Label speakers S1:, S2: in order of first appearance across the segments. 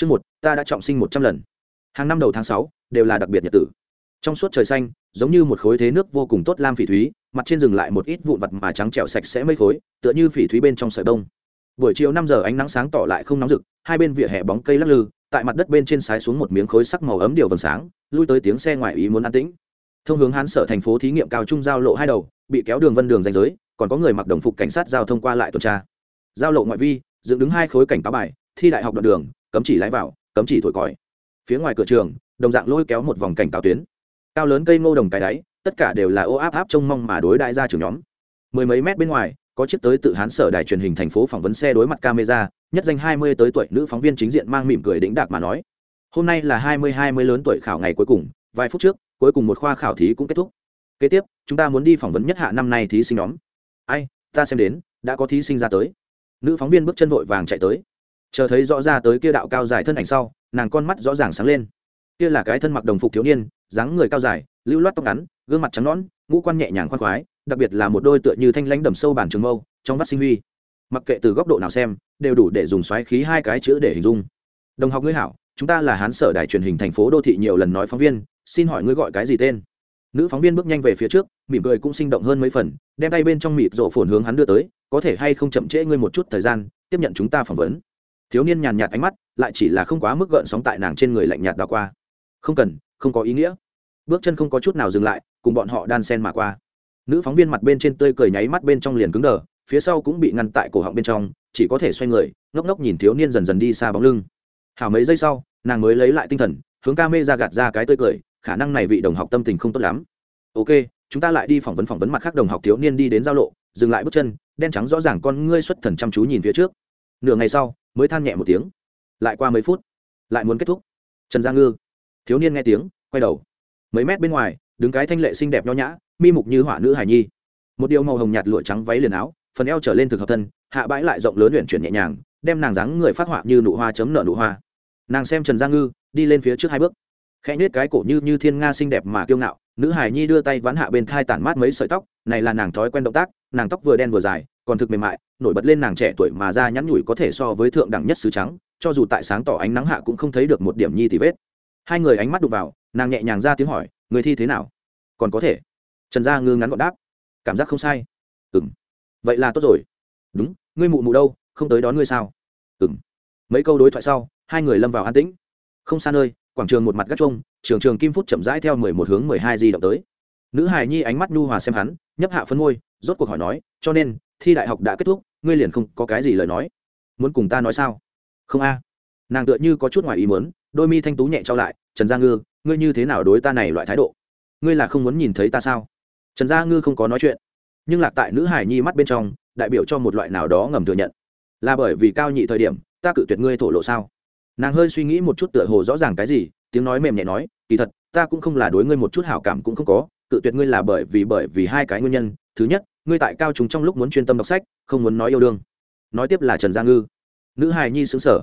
S1: Chương một, ta đã trọng sinh một trăm lần. Hàng năm đầu tháng sáu đều là đặc biệt nhật tử. Trong suốt trời xanh, giống như một khối thế nước vô cùng tốt lam phỉ thúy, mặt trên dừng lại một ít vụn vặt mà trắng trẻo sạch sẽ mây khối, tựa như phỉ thúy bên trong sợi bông. Buổi chiều năm giờ ánh nắng sáng tỏ lại không nóng rực, hai bên vỉa hè bóng cây lắc lư, tại mặt đất bên trên sái xuống một miếng khối sắc màu ấm điều vầng sáng, lui tới tiếng xe ngoài ý muốn an tĩnh. Thông hướng Hán sở thành phố thí nghiệm cao trung giao lộ hai đầu, bị kéo đường vân đường ranh giới, còn có người mặc đồng phục cảnh sát giao thông qua lại tuần tra. Giao lộ ngoại vi, dựng đứng hai khối cảnh cáo bài, thi đại học đoạn đường, cấm chỉ lái vào, cấm chỉ thổi còi. Phía ngoài cửa trường đồng dạng lôi kéo một vòng cảnh cáo tuyến. Cao lớn cây ngô đồng cái đáy tất cả đều là ô áp áp trông mong mà đối đại gia trưởng nhóm. Mười mấy mét bên ngoài có chiếc tới tự hán sở đài truyền hình thành phố phỏng vấn xe đối mặt camera nhất danh hai mươi tới tuổi nữ phóng viên chính diện mang mỉm cười đĩnh đạc mà nói hôm nay là hai mươi hai mươi lớn tuổi khảo ngày cuối cùng vài phút trước cuối cùng một khoa khảo thí cũng kết thúc. Kế tiếp chúng ta muốn đi phỏng vấn nhất hạ năm nay thí sinh nhóm. Ai ta xem đến đã có thí sinh ra tới. Nữ phóng viên bước chân vội vàng chạy tới chờ thấy rõ ra tới kia đạo cao dài thân ảnh sau, nàng con mắt rõ ràng sáng lên. Kia là cái thân mặc đồng phục thiếu niên, dáng người cao dài, lưu loát tóc ngắn, gương mặt trắng nõn, ngũ quan nhẹ nhàng khoan khoái, đặc biệt là một đôi tựa như thanh lãnh đầm sâu bản trường mâu, trong vắt sinh huy. Mặc kệ từ góc độ nào xem, đều đủ để dùng xoáy khí hai cái chữ để hình dung. Đồng học ngươi hảo, chúng ta là hán sở đài truyền hình thành phố đô thị nhiều lần nói phóng viên, xin hỏi ngươi gọi cái gì tên? Nữ phóng viên bước nhanh về phía trước, mỉm cười cũng sinh động hơn mấy phần, đem tay bên trong mịt rộ phồn hướng hắn đưa tới, có thể hay không chậm trễ ngươi một chút thời gian, tiếp nhận chúng ta phỏng vấn? Thiếu niên nhàn nhạt ánh mắt, lại chỉ là không quá mức gợn sóng tại nàng trên người lạnh nhạt đào qua. Không cần, không có ý nghĩa. Bước chân không có chút nào dừng lại, cùng bọn họ đan sen mà qua. Nữ phóng viên mặt bên trên tươi cười nháy mắt bên trong liền cứng đờ, phía sau cũng bị ngăn tại cổ họng bên trong, chỉ có thể xoay người, ngốc ngốc nhìn thiếu niên dần dần đi xa bóng lưng. Hảo mấy giây sau, nàng mới lấy lại tinh thần, hướng ca mê ra gạt ra cái tươi cười, khả năng này vị đồng học tâm tình không tốt lắm. Ok, chúng ta lại đi phỏng vấn phỏng vấn mặt khác đồng học thiếu niên đi đến giao lộ, dừng lại bước chân, đen trắng rõ ràng con ngươi xuất thần chăm chú nhìn phía trước. Nửa ngày sau mới than nhẹ một tiếng. Lại qua mấy phút, lại muốn kết thúc. Trần gia ngư, thiếu niên nghe tiếng, quay đầu. Mấy mét bên ngoài, đứng cái thanh lệ xinh đẹp nho nhã, mi mục như hỏa nữ hải nhi. Một điều màu hồng nhạt lụa trắng váy liền áo, phần eo trở lên thực hợp thân, hạ bãi lại rộng lớn luyện chuyển nhẹ nhàng, đem nàng dáng người phát họa như nụ hoa chấm nợ nụ hoa. Nàng xem trần gia ngư, đi lên phía trước hai bước. Khẽ nhết cái cổ như như thiên nga xinh đẹp mà kiêu ngạo, nữ hải nhi đưa tay ván hạ bên thai tản mát mấy sợi tóc, này là nàng thói quen động tác, nàng tóc vừa đen vừa dài còn thực mềm mại, nổi bật lên nàng trẻ tuổi mà da nhắn nhủi có thể so với thượng đẳng nhất sứ trắng, cho dù tại sáng tỏ ánh nắng hạ cũng không thấy được một điểm nhi thì vết. Hai người ánh mắt đụng vào, nàng nhẹ nhàng ra tiếng hỏi, người thi thế nào? Còn có thể. Trần gia ngư ngắn gọn đáp, cảm giác không sai. Ừ m vậy là tốt rồi. Đúng, ngươi mụ mụ đâu, không tới đón ngươi sao? Ừ m mấy câu đối thoại sau, hai người lâm vào an tĩnh. Không xa nơi, quảng trường một mặt gác trông trường trường kim phút chậm rãi theo mười một hướng mười hai di động tới. Nữ hài nhi ánh mắt nhu hòa xem hắn, nhấp hạ phân ngôi rốt cuộc hỏi nói, cho nên thi đại học đã kết thúc, ngươi liền không có cái gì lời nói. Muốn cùng ta nói sao? Không a. Nàng tựa như có chút ngoài ý muốn, đôi mi thanh tú nhẹ trao lại, trần gia ngư, ngươi như thế nào đối ta này loại thái độ? Ngươi là không muốn nhìn thấy ta sao? Trần gia ngư không có nói chuyện, nhưng lạc tại nữ hải nhi mắt bên trong, đại biểu cho một loại nào đó ngầm thừa nhận. Là bởi vì cao nhị thời điểm, ta cự tuyệt ngươi thổ lộ sao? Nàng hơi suy nghĩ một chút tựa hồ rõ ràng cái gì, tiếng nói mềm nhẹ nói, kỳ thật, ta cũng không là đối ngươi một chút hảo cảm cũng không có, cự tuyệt ngươi là bởi vì bởi vì hai cái nguyên nhân. Thứ nhất ngươi tại cao chúng trong lúc muốn chuyên tâm đọc sách, không muốn nói yêu đương. Nói tiếp là trần gia ngư. Nữ hài nhi xứng sở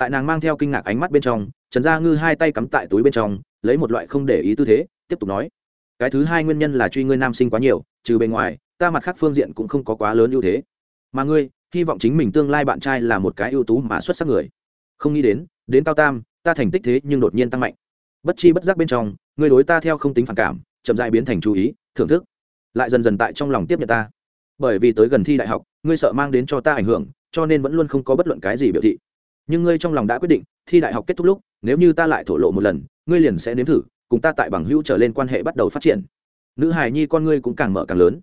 S1: tại nàng mang theo kinh ngạc ánh mắt bên trong, trần gia ngư hai tay cắm tại túi bên trong, lấy một loại không để ý tư thế, tiếp tục nói. Cái thứ hai nguyên nhân là truy ngươi nam sinh quá nhiều, trừ bề ngoài, ta mặt khác phương diện cũng không có quá lớn ưu thế. Mà ngươi, hy vọng chính mình tương lai bạn trai là một cái ưu tú mà xuất sắc người. Không nghĩ đến đến cao tam, ta thành tích thế nhưng đột nhiên tăng mạnh. Bất chi bất giác bên trong, ngươi đối ta theo không tính phản cảm, chậm dại biến thành chú ý, thưởng thức lại dần dần tại trong lòng tiếp nhận ta. Bởi vì tới gần thi đại học, ngươi sợ mang đến cho ta ảnh hưởng, cho nên vẫn luôn không có bất luận cái gì biểu thị. Nhưng ngươi trong lòng đã quyết định, thi đại học kết thúc lúc, nếu như ta lại thổ lộ một lần, ngươi liền sẽ nếm thử, cùng ta tại bằng hữu trở lên quan hệ bắt đầu phát triển. Nữ hài nhi con ngươi cũng càng mở càng lớn.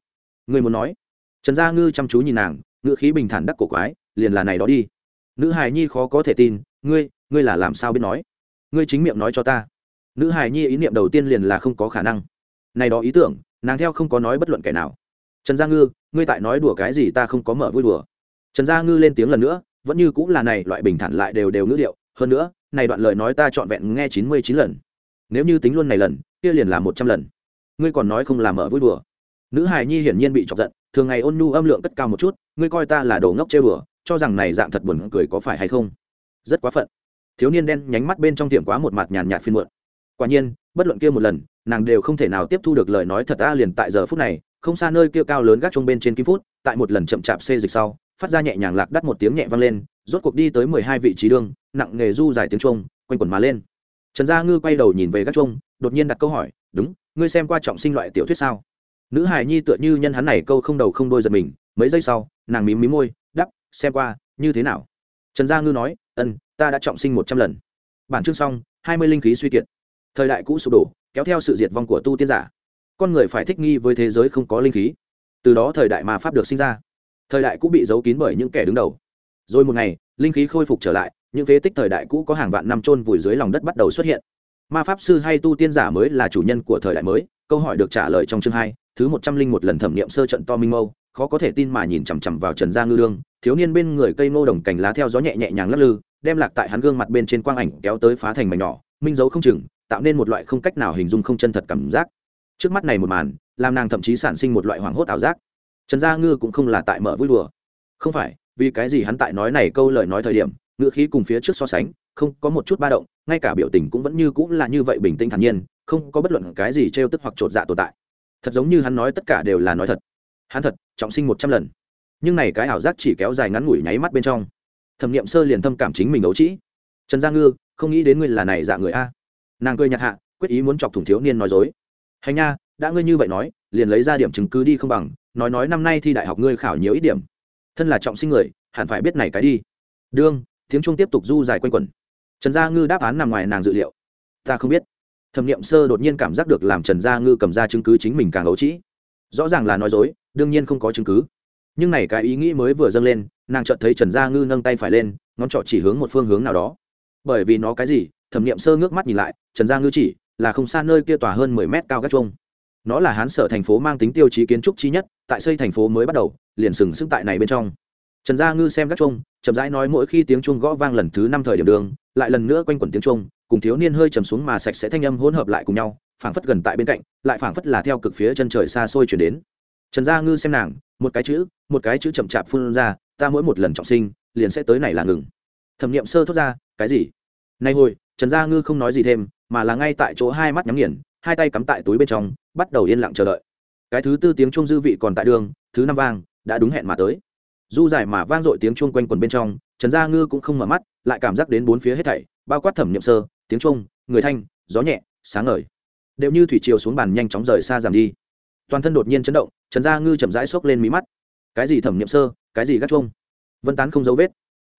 S1: Ngươi muốn nói? Trần gia ngư chăm chú nhìn nàng, ngữ khí bình thản đắc cổ quái, liền là này đó đi. Nữ hài nhi khó có thể tin, ngươi ngươi là làm sao biết nói? Ngươi chính miệng nói cho ta. Nữ hài nhi ý niệm đầu tiên liền là không có khả năng. Này đó ý tưởng nàng theo không có nói bất luận kẻ nào. Trần gia ngư, ngươi tại nói đùa cái gì ta không có mở vui đùa. Trần gia ngư lên tiếng lần nữa, vẫn như cũng là này, loại bình thản lại đều đều ngữ liệu hơn nữa, này đoạn lời nói ta trọn vẹn nghe chín mươi chín lần. Nếu như tính luôn này lần, kia liền là một trăm lần. Ngươi còn nói không làm mở vui đùa. Nữ hài nhi hiển nhiên bị chọc giận, thường ngày ôn nhu âm lượng cất cao một chút, ngươi coi ta là đồ ngốc chơi bừa cho rằng này dạng thật buồn cười có phải hay không? Rất quá phận. Thiếu niên đen nhánh mắt bên trong tiệm quá một mặt nhàn nhạt phiên muộn. Quả nhiên bất luận kia một lần, nàng đều không thể nào tiếp thu được lời nói thật ta liền tại giờ phút này, không xa nơi kia cao lớn gác chung bên trên kim phút, tại một lần chậm chạp xê dịch sau, phát ra nhẹ nhàng lạc đắt một tiếng nhẹ vang lên, rốt cuộc đi tới mười hai vị trí đương nặng nghề du dài tiếng trung quanh quẩn mà lên. Trần gia ngư quay đầu nhìn về Gác trung đột nhiên đặt câu hỏi, đúng, ngươi xem qua trọng sinh loại tiểu thuyết sao? Nữ hài nhi tựa như nhân hắn này câu không đầu không đôi giật mình, mấy giây sau, nàng mím mím môi đắp xem qua, như thế nào? Trần gia ngư nói ân ta đã trọng sinh một trăm lần. Bản chương xong, hai mươi linh khí suy kiệt thời đại cũ sụp đổ, kéo theo sự diệt vong của tu tiên giả. Con người phải thích nghi với thế giới không có linh khí. Từ đó thời đại mà pháp được sinh ra. Thời đại cũ bị giấu kín bởi những kẻ đứng đầu. Rồi một ngày, linh khí khôi phục trở lại, những phế tích thời đại cũ có hàng vạn năm trôn vùi dưới lòng đất bắt đầu xuất hiện. Ma pháp sư hay tu tiên giả mới là chủ nhân của thời đại mới, câu hỏi được trả lời trong chương hai, thứ một trăm linh một lần thẩm nghiệm sơ trận to minh mâu, khó có thể tin mà nhìn chằm chằm vào trần gia ngư lương thiếu niên bên người cây ngô đồng cành lá theo gió nhẹ nhẹ nhàng lắc lư, đem lạc tại hắn gương mặt bên trên quang ảnh kéo tới phá thành mảnh nhỏ, minh dấu không chừng tạo nên một loại không cách nào hình dung không chân thật cảm giác. Trước mắt này một màn, làm nàng thậm chí sản sinh một loại hoảng hốt ảo giác. Trần gia ngư cũng không là tại mở vui đùa. Không phải, vì cái gì hắn tại nói này câu lời nói thời điểm, ngữ khí cùng phía trước so sánh, không có một chút ba động, ngay cả biểu tình cũng vẫn như cũng là như vậy bình tĩnh thản nhiên, không có bất luận cái gì trêu tức hoặc t dạ tồn tại. Thật giống như hắn nói tất cả đều là nói thật. Hắn thật, trọng sinh một trăm lần. Nhưng này cái ảo giác chỉ kéo dài ngắn ngủi nháy mắt bên trong. Thẩm nghiệm sơ liền thâm cảm chính mình ấu trĩ. Trần gia ngư, không nghĩ đến ngươi là này dạ người a nàng cười nhạt hạ, quyết ý muốn chọc thủng thiếu niên nói dối. Hành nha, đã ngươi như vậy nói, liền lấy ra điểm chứng cứ đi không bằng, nói nói năm nay thi đại học ngươi khảo nhiều ít điểm. Thân là trọng sinh người, hẳn phải biết này cái đi. Đương, tiếng trung tiếp tục du dài quanh quẩn. Trần gia ngư đáp án nằm ngoài nàng dự liệu. Ta không biết. Thẩm n i ệ m sơ đột nhiên cảm giác được làm trần gia ngư cầm ra chứng cứ chính mình càng ấu trĩ. Rõ ràng là nói dối, đương nhiên không có chứng cứ. Nhưng này cái ý nghĩ mới vừa dâng lên, nàng chợt thấy trần gia ngư nâng tay phải lên, ngón trọ chỉ hướng một phương hướng nào đó. Bởi vì nó cái gì? Thẩm n i ệ m sơ ngước mắt nhìn lại, trần gia ngư chỉ, là không xa nơi kia tòa hơn mười mét cao gác trông nó là hán sở thành phố mang tính tiêu chí kiến trúc chi nhất, tại xây thành phố mới bắt đầu, liền sừng sững tại này bên trong. Trần gia ngư xem gác trông chậm rãi nói mỗi khi tiếng chuông gõ vang lần thứ năm thời điểm đường, lại lần nữa quanh quẩn tiếng chuông, cùng thiếu niên hơi trầm xuống mà sạch sẽ thanh âm hỗn hợp lại cùng nhau, phảng phất gần tại bên cạnh, lại phảng phất là theo cực phía chân trời xa xôi chuyển đến. Trần gia ngư xem nàng, một cái chữ, một cái chữ chậm chạp phun ra, ta mỗi một lần trọng sinh, liền sẽ tới này là ngừng. Thẩm nghiệm sơ thốt ra, cái gì? Nay hồi trần gia ngư không nói gì thêm, mà là ngay tại chỗ hai mắt nhắm nghiền, hai tay cắm tại túi bên trong, bắt đầu yên lặng chờ đợi. Cái thứ tư tiếng chuông dư vị còn tại đường, thứ năm vang, đã đúng hẹn mà tới. Du dài mà vang dội tiếng chuông quanh quần bên trong, trần gia ngư cũng không mở mắt, lại cảm giác đến bốn phía hết thảy, bao quát thẩm nhậm sơ, tiếng chuông, người thanh, gió nhẹ, sáng ngời. Đều như thủy chiều xuống bàn nhanh chóng rời xa giảm đi. Toàn thân đột nhiên chấn động, trần gia ngư chậm rãi xốc lên mí mắt. Cái gì thẩm nhậm sơ, cái gì gắt chuông? Vân tán không dấu vết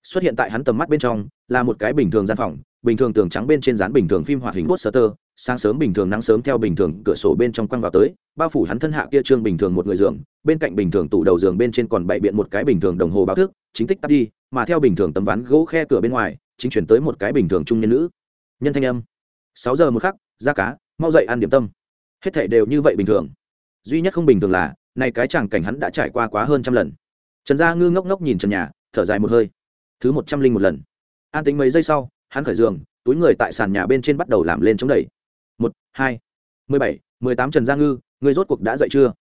S1: xuất hiện tại hắn tầm mắt bên trong là một cái bình thường gian phòng bình thường tường trắng bên trên dán bình thường phim hoạt hình poster sáng sớm bình thường nắng sớm theo bình thường cửa sổ bên trong quăng vào tới bao phủ hắn thân hạ kia trương bình thường một người giường bên cạnh bình thường tủ đầu giường bên trên còn bày biện một cái bình thường đồng hồ báo thức chính tích tắt đi mà theo bình thường tấm ván gỗ khe cửa bên ngoài chính chuyển tới một cái bình thường trung nhân nữ nhân thanh âm sáu giờ một khắc ra cá mau dậy ăn điểm tâm hết thảy đều như vậy bình thường duy nhất không bình thường là này cái chẳng cảnh hắn đã trải qua quá hơn trăm lần trần gia ngư ngốc ngốc nhìn trần nhà thở dài một hơi thứ một trăm linh một lần. An tính mấy giây sau, hắn khởi giường, túi người tại sàn nhà bên trên bắt đầu làm lên chống đẩy. Một, hai, mười bảy, mười tám trần gia ngư người rốt cuộc đã dậy chưa?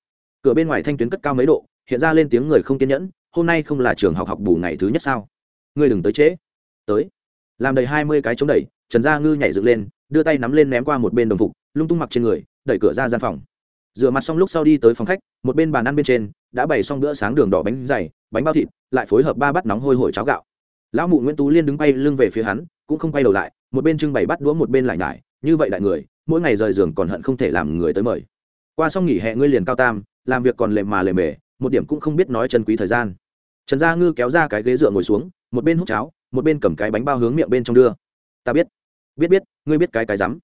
S1: Cửa bên ngoài thanh tuyến cất cao mấy độ, hiện ra lên tiếng người không kiên nhẫn, hôm nay không là trường học học bù ngày thứ nhất sao? Ngươi đừng tới trễ. Tới. Làm đầy hai mươi cái chống đẩy, trần gia ngư nhảy dựng lên, đưa tay nắm lên ném qua một bên đồng phục, lung tung mặc trên người, đẩy cửa ra gian phòng. Rửa mặt xong lúc sau đi tới phòng khách, một bên bàn ăn bên trên, đã bày xong bữa sáng đường đỏ bánh dày, bánh bao thịt, lại phối hợp ba bát nóng hôi hổi cháo gạo lão mụ nguyễn tú liên đứng bay lưng về phía hắn, cũng không quay đầu lại, một bên trưng bày bắt đũa một bên lại nhải, như vậy đại người, mỗi ngày rời giường còn hận không thể làm người tới mời. Qua xong nghỉ hè ngươi liền cao tam, làm việc còn lề mà lề mề, một điểm cũng không biết nói chân quý thời gian. Trần gia ngư kéo ra cái ghế dựa ngồi xuống, một bên hút cháo, một bên cầm cái bánh bao hướng miệng bên trong đưa. Ta biết biết biết, ngươi biết cái cái rắm.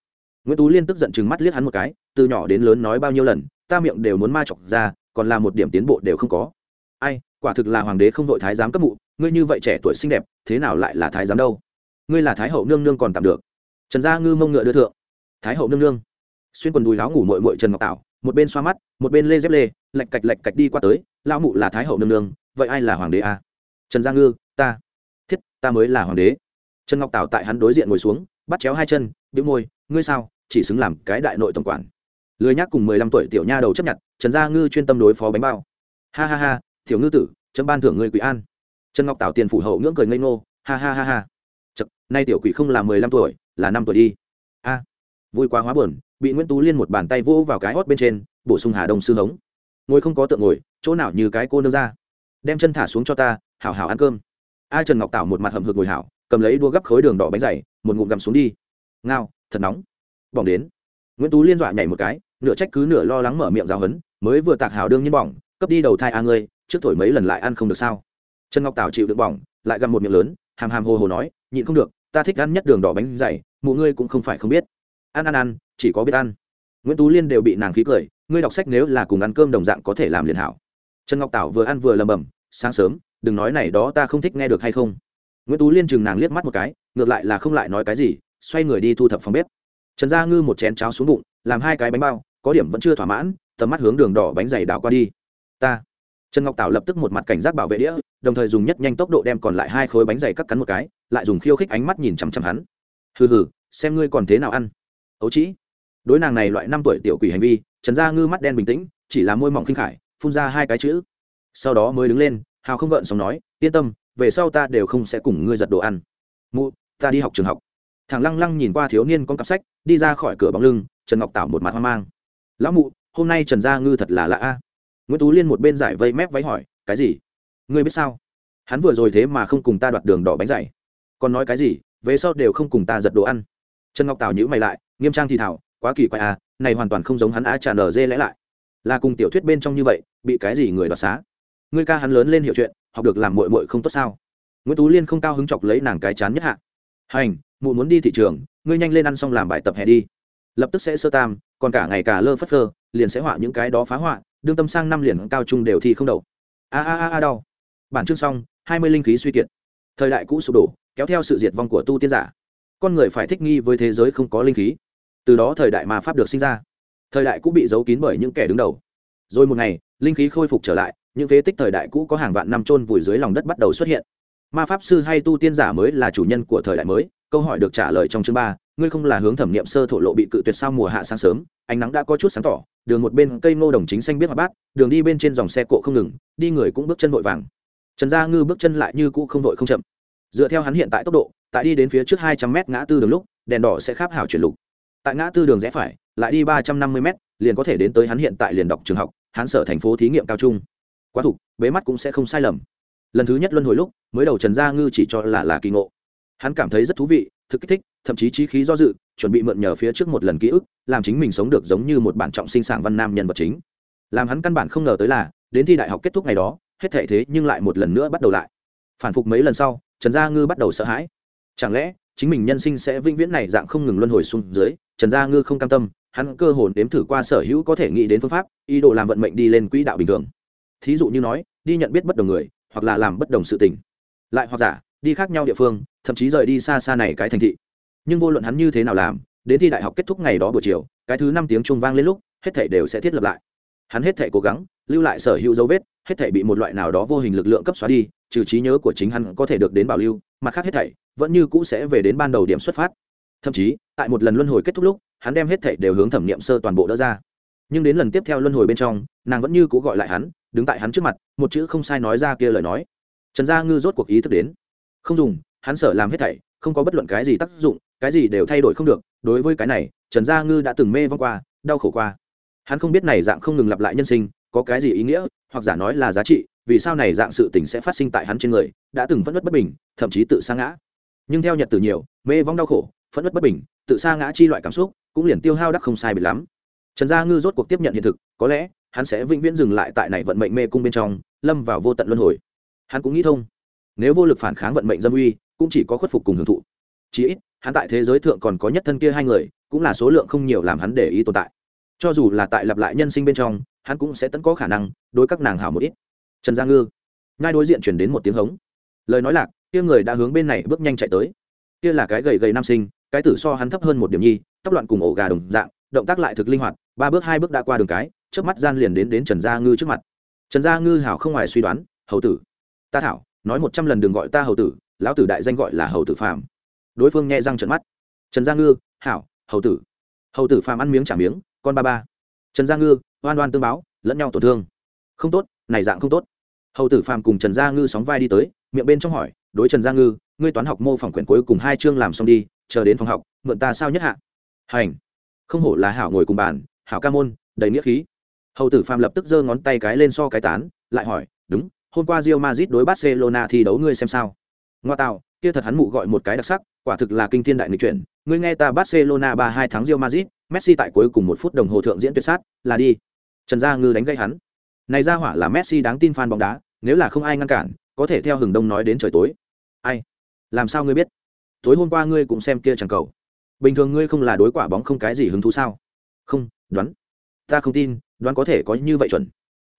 S1: Nguyễn tú liên tức giận chừng mắt liếc hắn một cái, từ nhỏ đến lớn nói bao nhiêu lần, ta miệng đều muốn ma chọc ra, còn là một điểm tiến bộ đều không có. Ai, quả thực là hoàng đế không vội thái giám cấp mụ ngươi như vậy trẻ tuổi xinh đẹp, thế nào lại là thái giám đâu? Ngươi là thái hậu nương nương còn tạm được. Trần gia ngư mông ngựa đưa thượng. Thái hậu nương nương. Xuyên quần đùi láo ngủ mội mội trần ngọc tạo một bên xoa mắt, một bên lê dép lê, lạch cạch lạch cạch đi qua tới, lão mụ là thái hậu nương nương, vậy ai là hoàng đế à? trần gia ngư, ta. Thiết, ta mới là hoàng đế. Trần ngọc tạo tại hắn đối diện ngồi xuống, bắt chéo hai chân, bĩu môi, ngươi sao, chỉ xứng làm cái đại nội tổng quản. Lười nhác cùng mười lăm tuổi tiểu nha đầu chấp nhận, trần gia ngư chuyên tâm đối phó bánh bao. Ha ha ha, tiểu ngư tử, chấm ban thưởng người quý an trần ngọc tạo tiền phủ hậu ngưỡng cười ngây ngô, ha ha ha ha. Chật, nay tiểu quỷ không là mười lăm tuổi, là năm tuổi đi. A, vui quá hóa buồn, bị nguyễn tú liên một bàn tay vỗ vào cái hót bên trên, bổ sung hà đông sư hống. Ngồi không có tượng ngồi, chỗ nào như cái cô nương ra. Đem chân thả xuống cho ta, hảo hảo ăn cơm. A trần ngọc tảo một mặt hầm hực ngồi hảo, cầm lấy đua gấp khối đường đỏ bánh dày, một ngụm gặm xuống đi. Ngao, thật nóng. Bỏng đến. Nguyễn tú liên dọa nhảy một cái, nửa trách cứ nửa lo lắng mở miệng giáo hấn mới vừa tạc hảo đương nhiên bỏng cấp đi đầu thai a ngươi, trước thổi mấy lần lại ăn không được sao? Trần ngọc tảo chịu được bỏng, lại gặm một miệng lớn, hàm hàm hồ hồ nói, nhịn không được, ta thích ăn nhất đường đỏ bánh dày, mụ ngươi cũng không phải không biết. Ăn ăn ăn, chỉ có biết ăn. Nguyễn tú liên đều bị nàng khí cười, ngươi đọc sách nếu là cùng ăn cơm đồng dạng có thể làm liền hảo. Trần ngọc tảo vừa ăn vừa lầm bầm sáng sớm, đừng nói này đó ta không thích nghe được hay không? Nguyễn tú liên chừng nàng liếc mắt một cái, ngược lại là không lại nói cái gì, xoay người đi thu thập phòng bếp. Trần gia ngư một chén cháo xuống bụng, làm hai cái bánh bao, có điểm vẫn chưa thỏa mãn, tầm mắt hướng đường đỏ bánh dày đảo qua đi. Ta trần ngọc tảo lập tức một mặt cảnh giác bảo vệ đĩa, đồng thời dùng nhất nhanh tốc độ đem còn lại hai khối bánh dày cắt cắn một cái, lại dùng khiêu khích ánh mắt nhìn chằm chằm hắn. Hừ hừ, xem ngươi còn thế nào ăn. Ấu trĩ. Đối nàng này loại năm tuổi tiểu quỷ hành vi, trần gia ngư mắt đen bình tĩnh, chỉ là môi mỏng khinh khải, phun ra hai cái chữ. Sau đó mới đứng lên, hào không gợn sống nói, yên tâm, về sau ta đều không sẽ cùng ngươi giật đồ ăn. Mụ, ta đi học trường học. Thằng lăng lăng nhìn qua thiếu niên con cặp sách, đi ra khỏi cửa bóng lưng, trần ngọc tảo một mặt hoang mang. Lão mụ, hôm nay trần gia ngư thật là lạ a nguyễn tú liên một bên giải vây mép váy hỏi, cái gì? Ngươi biết sao? Hắn vừa rồi thế mà không cùng ta đoạt đường đỏ bánh dày. Còn nói cái gì? Về sau đều không cùng ta giật đồ ăn. Trần ngọc Tào nhữ mày lại, nghiêm trang thì thảo, quá kỳ quái à này hoàn toàn không giống hắn a tràn nở dê lẽ lại. Là cùng tiểu thuyết bên trong như vậy, bị cái gì người đoạt xá? Ngươi ca hắn lớn lên hiểu chuyện, học được làm mội mội không tốt sao? Nguyễn tú liên không cao hứng chọc lấy nàng cái chán nhất hạ. Hành, mụ muốn đi thị trường, ngươi nhanh lên ăn xong làm bài tập hè đi. Lập tức sẽ sơ tam, còn cả ngày cả lơ phất phơ, liền sẽ họa những cái đó phá họa đương tâm sang năm liền cao trung đều thi không đậu a a a a, đau. Bản chương xong, hai mươi linh khí suy kiệt. Thời đại cũ sụp đổ, kéo theo sự diệt vong của tu tiên giả. Con người phải thích nghi với thế giới không có linh khí. Từ đó thời đại mà pháp được sinh ra. Thời đại cũ bị giấu kín bởi những kẻ đứng đầu. Rồi một ngày, linh khí khôi phục trở lại, những phế tích thời đại cũ có hàng vạn năm trôn vùi dưới lòng đất bắt đầu xuất hiện. Ma pháp sư hay tu tiên giả mới là chủ nhân của thời đại mới, câu hỏi được trả lời trong chương ba, ngươi không là hướng thẩm nghiệm sơ thổ lộ bị cự tuyệt sao mùa hạ sáng sớm, ánh nắng đã có chút sáng tỏ đường một bên cây ngô đồng chính xanh biết hoạt bát, đường đi bên trên dòng xe cộ không ngừng, đi người cũng bước chân vội vàng. Trần gia ngư bước chân lại như cũ không vội không chậm. Dựa theo hắn hiện tại tốc độ, tại đi đến phía trước hai trăm mét ngã tư đường lúc, đèn đỏ sẽ kháp hảo chuyển lục. Tại ngã tư đường rẽ phải, lại đi ba trăm năm mươi mét, liền có thể đến tới hắn hiện tại liền đọc trường học, hắn sở thành phố thí nghiệm cao trung. Quá thục, bế mắt cũng sẽ không sai lầm. Lần thứ nhất luân hồi lúc, mới đầu trần gia ngư chỉ cho là là kỳ ngộ. Hắn cảm thấy rất thú vị thực kích thích, thậm chí trí khí do dự, chuẩn bị mượn nhờ phía trước một lần ký ức, làm chính mình sống được giống như một bản trọng sinh sảng văn nam nhân vật chính. Làm hắn căn bản không ngờ tới là, đến thi đại học kết thúc ngày đó, hết thể thế nhưng lại một lần nữa bắt đầu lại. Phản phục mấy lần sau, trần gia ngư bắt đầu sợ hãi. Chẳng lẽ, chính mình nhân sinh sẽ vĩnh viễn này dạng không ngừng luân hồi xuống dưới, trần gia ngư không cam tâm, hắn cơ hồn đếm thử qua sở hữu có thể nghĩ đến phương pháp, ý đồ làm vận mệnh đi lên quỹ đạo bình thường. Thí dụ như nói, đi nhận biết bất đồng người, hoặc là làm bất đồng sự tình. Lại hoặc giả đi khác nhau địa phương, thậm chí rời đi xa xa này cái thành thị. Nhưng vô luận hắn như thế nào làm, đến thi đại học kết thúc ngày đó buổi chiều, cái thứ năm tiếng trung vang lên lúc, hết thể đều sẽ thiết lập lại. Hắn hết thể cố gắng, lưu lại sở hữu dấu vết, hết thể bị một loại nào đó vô hình lực lượng cấp xóa đi, trừ trí nhớ của chính hắn có thể được đến bảo lưu, mặt khác hết thảy vẫn như cũ sẽ về đến ban đầu điểm xuất phát. Thậm chí, tại một lần luân hồi kết thúc lúc, hắn đem hết thảy đều hướng thẩm nghiệm sơ toàn bộ đỡ ra. Nhưng đến lần tiếp theo luân hồi bên trong, nàng vẫn như cũ gọi lại hắn, đứng tại hắn trước mặt, một chữ không sai nói ra kia lời nói. Trần gia ngư rốt cuộc ý thức đến không dùng, hắn sợ làm hết thảy, không có bất luận cái gì tác dụng, cái gì đều thay đổi không được. Đối với cái này, trần gia ngư đã từng mê vong qua, đau khổ qua. Hắn không biết này dạng không ngừng lặp lại nhân sinh, có cái gì ý nghĩa, hoặc giả nói là giá trị, vì sao này dạng sự tình sẽ phát sinh tại hắn trên người, đã từng phẫn nứt bất bình, thậm chí tự sa ngã. Nhưng theo nhật từ nhiều, mê vong đau khổ, phẫn nứt bất bình, tự sa ngã chi loại cảm xúc, cũng liền tiêu hao đắc không sai biệt lắm. Trần gia ngư rốt cuộc tiếp nhận hiện thực, có lẽ, hắn sẽ vĩnh viễn dừng lại tại này vận mệnh mê cung bên trong, lâm vào vô tận luân hồi. Hắn cũng nghĩ thông nếu vô lực phản kháng vận mệnh dâm uy, cũng chỉ có khuất phục cùng hưởng thụ. Chí ít, hắn tại thế giới thượng còn có nhất thân kia hai người, cũng là số lượng không nhiều làm hắn để ý tồn tại. Cho dù là tại lặp lại nhân sinh bên trong, hắn cũng sẽ tẫn có khả năng đối các nàng hảo một ít. Trần gia ngư. Ngay đối diện chuyển đến một tiếng hống. Lời nói lạc, kia người đã hướng bên này bước nhanh chạy tới. Kia là cái gầy gầy nam sinh, cái tử so hắn thấp hơn một điểm nhi, tóc loạn cùng ổ gà đồng dạng, động tác lại thực linh hoạt, ba bước hai bước đã qua đường cái trước mắt gian liền đến đến trần gia ngư trước mặt. Trần gia ngư hảo không ngoài suy đoán, hầu tử, ta thảo nói một trăm lần đừng gọi ta hầu tử, lão tử đại danh gọi là hầu tử phàm. Đối phương nhẹ răng trận mắt. Trần gia ngư, hảo, hầu tử. Hầu tử phàm ăn miếng trả miếng, con ba ba. Trần gia ngư, oan oan tương báo, lẫn nhau tổn thương. Không tốt, này dạng không tốt. Hầu tử phàm cùng trần gia ngư sóng vai đi tới, miệng bên trong hỏi, đối trần gia ngư, ngươi toán học mô phỏng quyển cuối cùng hai chương làm xong đi, chờ đến phòng học, mượn ta sao nhất hạ? Hành. Không hổ là hảo ngồi cùng bàn, hảo ca môn, đầy nghĩa khí. Hầu tử phàm lập tức giơ ngón tay cái lên so cái tán, lại hỏi, đúng hôm qua Real Madrid đối Barcelona thi đấu ngươi xem sao. Ngoa tạo, kia thật hắn mụ gọi một cái đặc sắc, quả thực là kinh thiên đại nghịch chuyển. Ngươi nghe ta barcelona ba hai thắng Real madrid, messi tại cuối cùng một phút đồng hồ thượng diễn tuyệt sát, là đi. Trần gia ngư đánh gây hắn. Này ra hỏa là messi đáng tin fan bóng đá, nếu là không ai ngăn cản, có thể theo hừng đông nói đến trời tối. Ai? Làm sao ngươi biết? Tối hôm qua ngươi cũng xem kia chẳng cầu. Bình thường ngươi không là đối quả bóng không cái gì hứng thú sao? Không, đoán. Ta không tin, đoán có thể có như vậy chuẩn.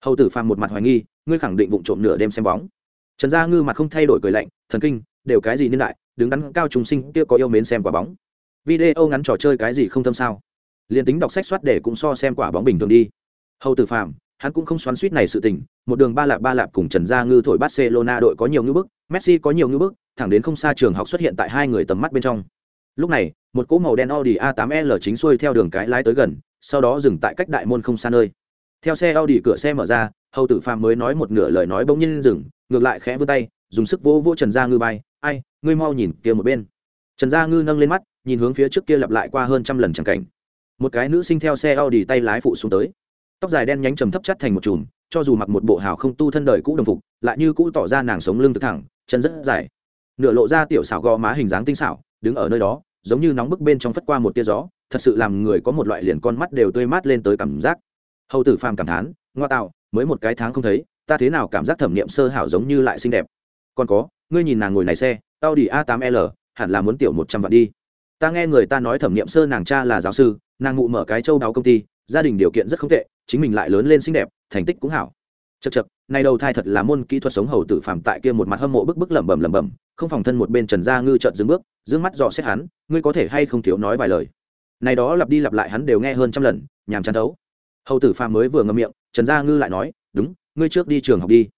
S1: Hầu tử phàm một mặt hoài nghi ngươi khẳng định vụng trộm nửa đêm xem bóng. Trần gia ngư mặt không thay đổi cười lạnh, thần kinh, đều cái gì niên đại, đứng đắn cao trùng sinh kia có yêu mến xem quả bóng. Video ngắn trò chơi cái gì không thâm sao? Liền tính đọc sách soát để cũng so xem quả bóng bình thường đi. Hầu tử phàm, hắn cũng không xoắn suýt này sự tình, một đường ba lạp ba lạp cùng trần gia ngư thổi barcelona đội có nhiều ngữ bức, messi có nhiều ngữ bức, thẳng đến không xa trường học xuất hiện tại hai người tầm mắt bên trong. Lúc này, một cỗ màu đen audi a 8 l chính xuôi theo đường cái lái tới gần, sau đó dừng tại cách đại môn không xa nơi. Theo xe audi cửa xe mở ra hầu tử phàm mới nói một nửa lời nói bỗng nhiên dừng, ngược lại khẽ vươn tay, dùng sức vỗ vỗ trần gia ngư vai, ai, ngươi mau nhìn kia một bên. Trần gia ngư nâng lên mắt, nhìn hướng phía trước kia lặp lại qua hơn trăm lần chẳng cảnh. Một cái nữ sinh theo xe audi tay lái phụ xuống tới. Tóc dài đen nhánh trầm thấp chất thành một chùm, cho dù mặc một bộ hào không tu thân đời cũ đồng phục, lại như cũ tỏ ra nàng sống lưng thực thẳng, chân rất dài. Nửa lộ ra tiểu xảo gò má hình dáng tinh xảo, đứng ở nơi đó, giống như nóng bức bên trong phất qua một tia gió, thật sự làm người có một loại liền con mắt đều tươi mát lên tới cảm giác. Hầu tử phàm cảm thán, ngoa tạo mới một cái tháng không thấy, ta thế nào cảm giác thẩm nghiệm sơ hảo giống như lại xinh đẹp. Còn có, ngươi nhìn nàng ngồi này xe tao đi a 8 l, hẳn là muốn tiểu một trăm vạn đi. Ta nghe người ta nói thẩm nghiệm sơ nàng cha là giáo sư, nàng ngụ mở cái châu đáo công ty, gia đình điều kiện rất không tệ, chính mình lại lớn lên xinh đẹp, thành tích cũng hảo. Chật chật này đầu thai thật là môn kỹ thuật sống hầu tử phàm tại kia một mặt hâm mộ bức bức lẩm bẩm lẩm bẩm, không phòng thân một bên trần gia ngư trợn dừng bước d mắt dò xét hắn, ngươi có thể hay không thiếu nói vài lời. Này đó lặp đi lặp lại hắn đều nghe hơn trăm lần, nhàm chán đấu hầu tử phàm mới vừa ngậm miệng trần gia ngư lại nói, đúng, ngươi trước đi trường học đi.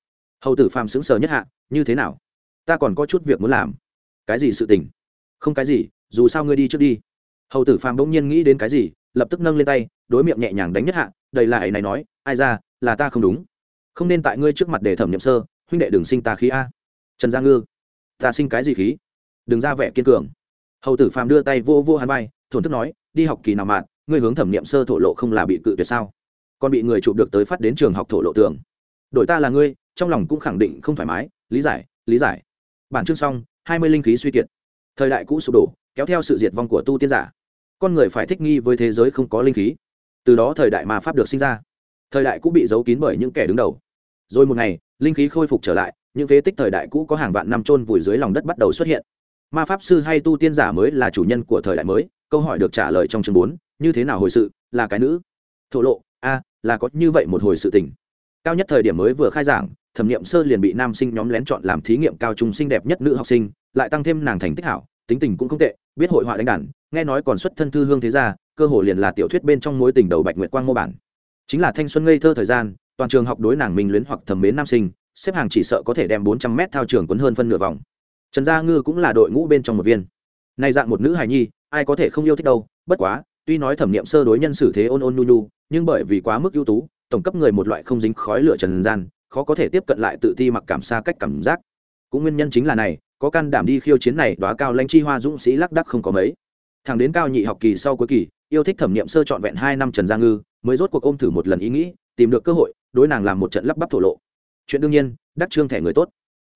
S1: Hầu tử phàm sững sờ nhất hạ, như thế nào? Ta còn có chút việc muốn làm. Cái gì sự tình? Không cái gì, dù sao ngươi đi trước đi. Hầu tử phàm bỗng nhiên nghĩ đến cái gì, lập tức nâng lên tay, đối miệng nhẹ nhàng đánh nhất hạ, đầy lại này nói, ai ra, là ta không đúng. Không nên tại ngươi trước mặt để thẩm nhậm sơ, huynh đệ đừng sinh ta khí a. Trần gia ngư, ta sinh cái gì khí? Đừng ra vẻ kiên cường. Hầu tử phàm đưa tay vô vô hắn vai, thổn thức nói, đi học kỳ nào mạn ngươi hướng thẩm nghiệm sơ thổ lộ không là bị cự tuyệt sao? Còn bị người chụp được tới phát đến trường học thổ lộ tường. Đội ta là ngươi, trong lòng cũng khẳng định không thoải mái, lý giải lý giải. Bản chương xong, hai mươi linh khí suy kiệt. Thời đại cũ sụp đổ, kéo theo sự diệt vong của tu tiên giả. Con người phải thích nghi với thế giới không có linh khí. Từ đó thời đại mà pháp được sinh ra. Thời đại cũ bị giấu kín bởi những kẻ đứng đầu. Rồi một ngày, linh khí khôi phục trở lại, những phế tích thời đại cũ có hàng vạn năm trôn vùi dưới lòng đất bắt đầu xuất hiện. Ma pháp sư hay tu tiên giả mới là chủ nhân của thời đại mới, câu hỏi được trả lời trong chương bốn, như thế nào hồi sự, là cái nữ. Thổ lộ a, là có như vậy một hồi sự tình. Cao nhất thời điểm mới vừa khai giảng, thẩm nghiệm sơ liền bị nam sinh nhóm lén chọn làm thí nghiệm cao trung xinh đẹp nhất nữ học sinh, lại tăng thêm nàng thành tích hảo, tính tình cũng không tệ, biết hội họa đánh đàn, nghe nói còn xuất thân thư hương thế gia, cơ hội liền là tiểu thuyết bên trong mối tình đầu bạch nguyệt quang mô bản. Chính là thanh xuân ngây thơ thời gian, toàn trường học đối nàng minh luyến hoặc thẩm mến nam sinh, xếp hàng chỉ sợ có thể đem bốn trăm mét thao trường quấn hơn phân nửa vòng. Trần gia ngư cũng là đội ngũ bên trong một viên. Nay dạng một nữ hài nhi, ai có thể không yêu thích đâu, bất quá tuy nói thẩm nghiệm sơ đối nhân xử thế ôn ôn nhu nhu, nhưng bởi vì quá mức ưu tú, tổng cấp người một loại không dính khói lửa trần gian, khó có thể tiếp cận lại tự ti mặc cảm xa cách cảm giác. Cũng nguyên nhân chính là này, có can đảm đi khiêu chiến này đoá cao lanh chi hoa dũng sĩ lắc đắc không có mấy. Thằng đến cao nhị học kỳ sau cuối kỳ, yêu thích thẩm nghiệm sơ trọn vẹn hai năm trần gia ngư, mới rốt cuộc ôm thử một lần ý nghĩ, tìm được cơ hội, đối nàng làm một trận lắp bắp thổ lộ. Chuyện đương nhiên, đắc trương thẻ người tốt.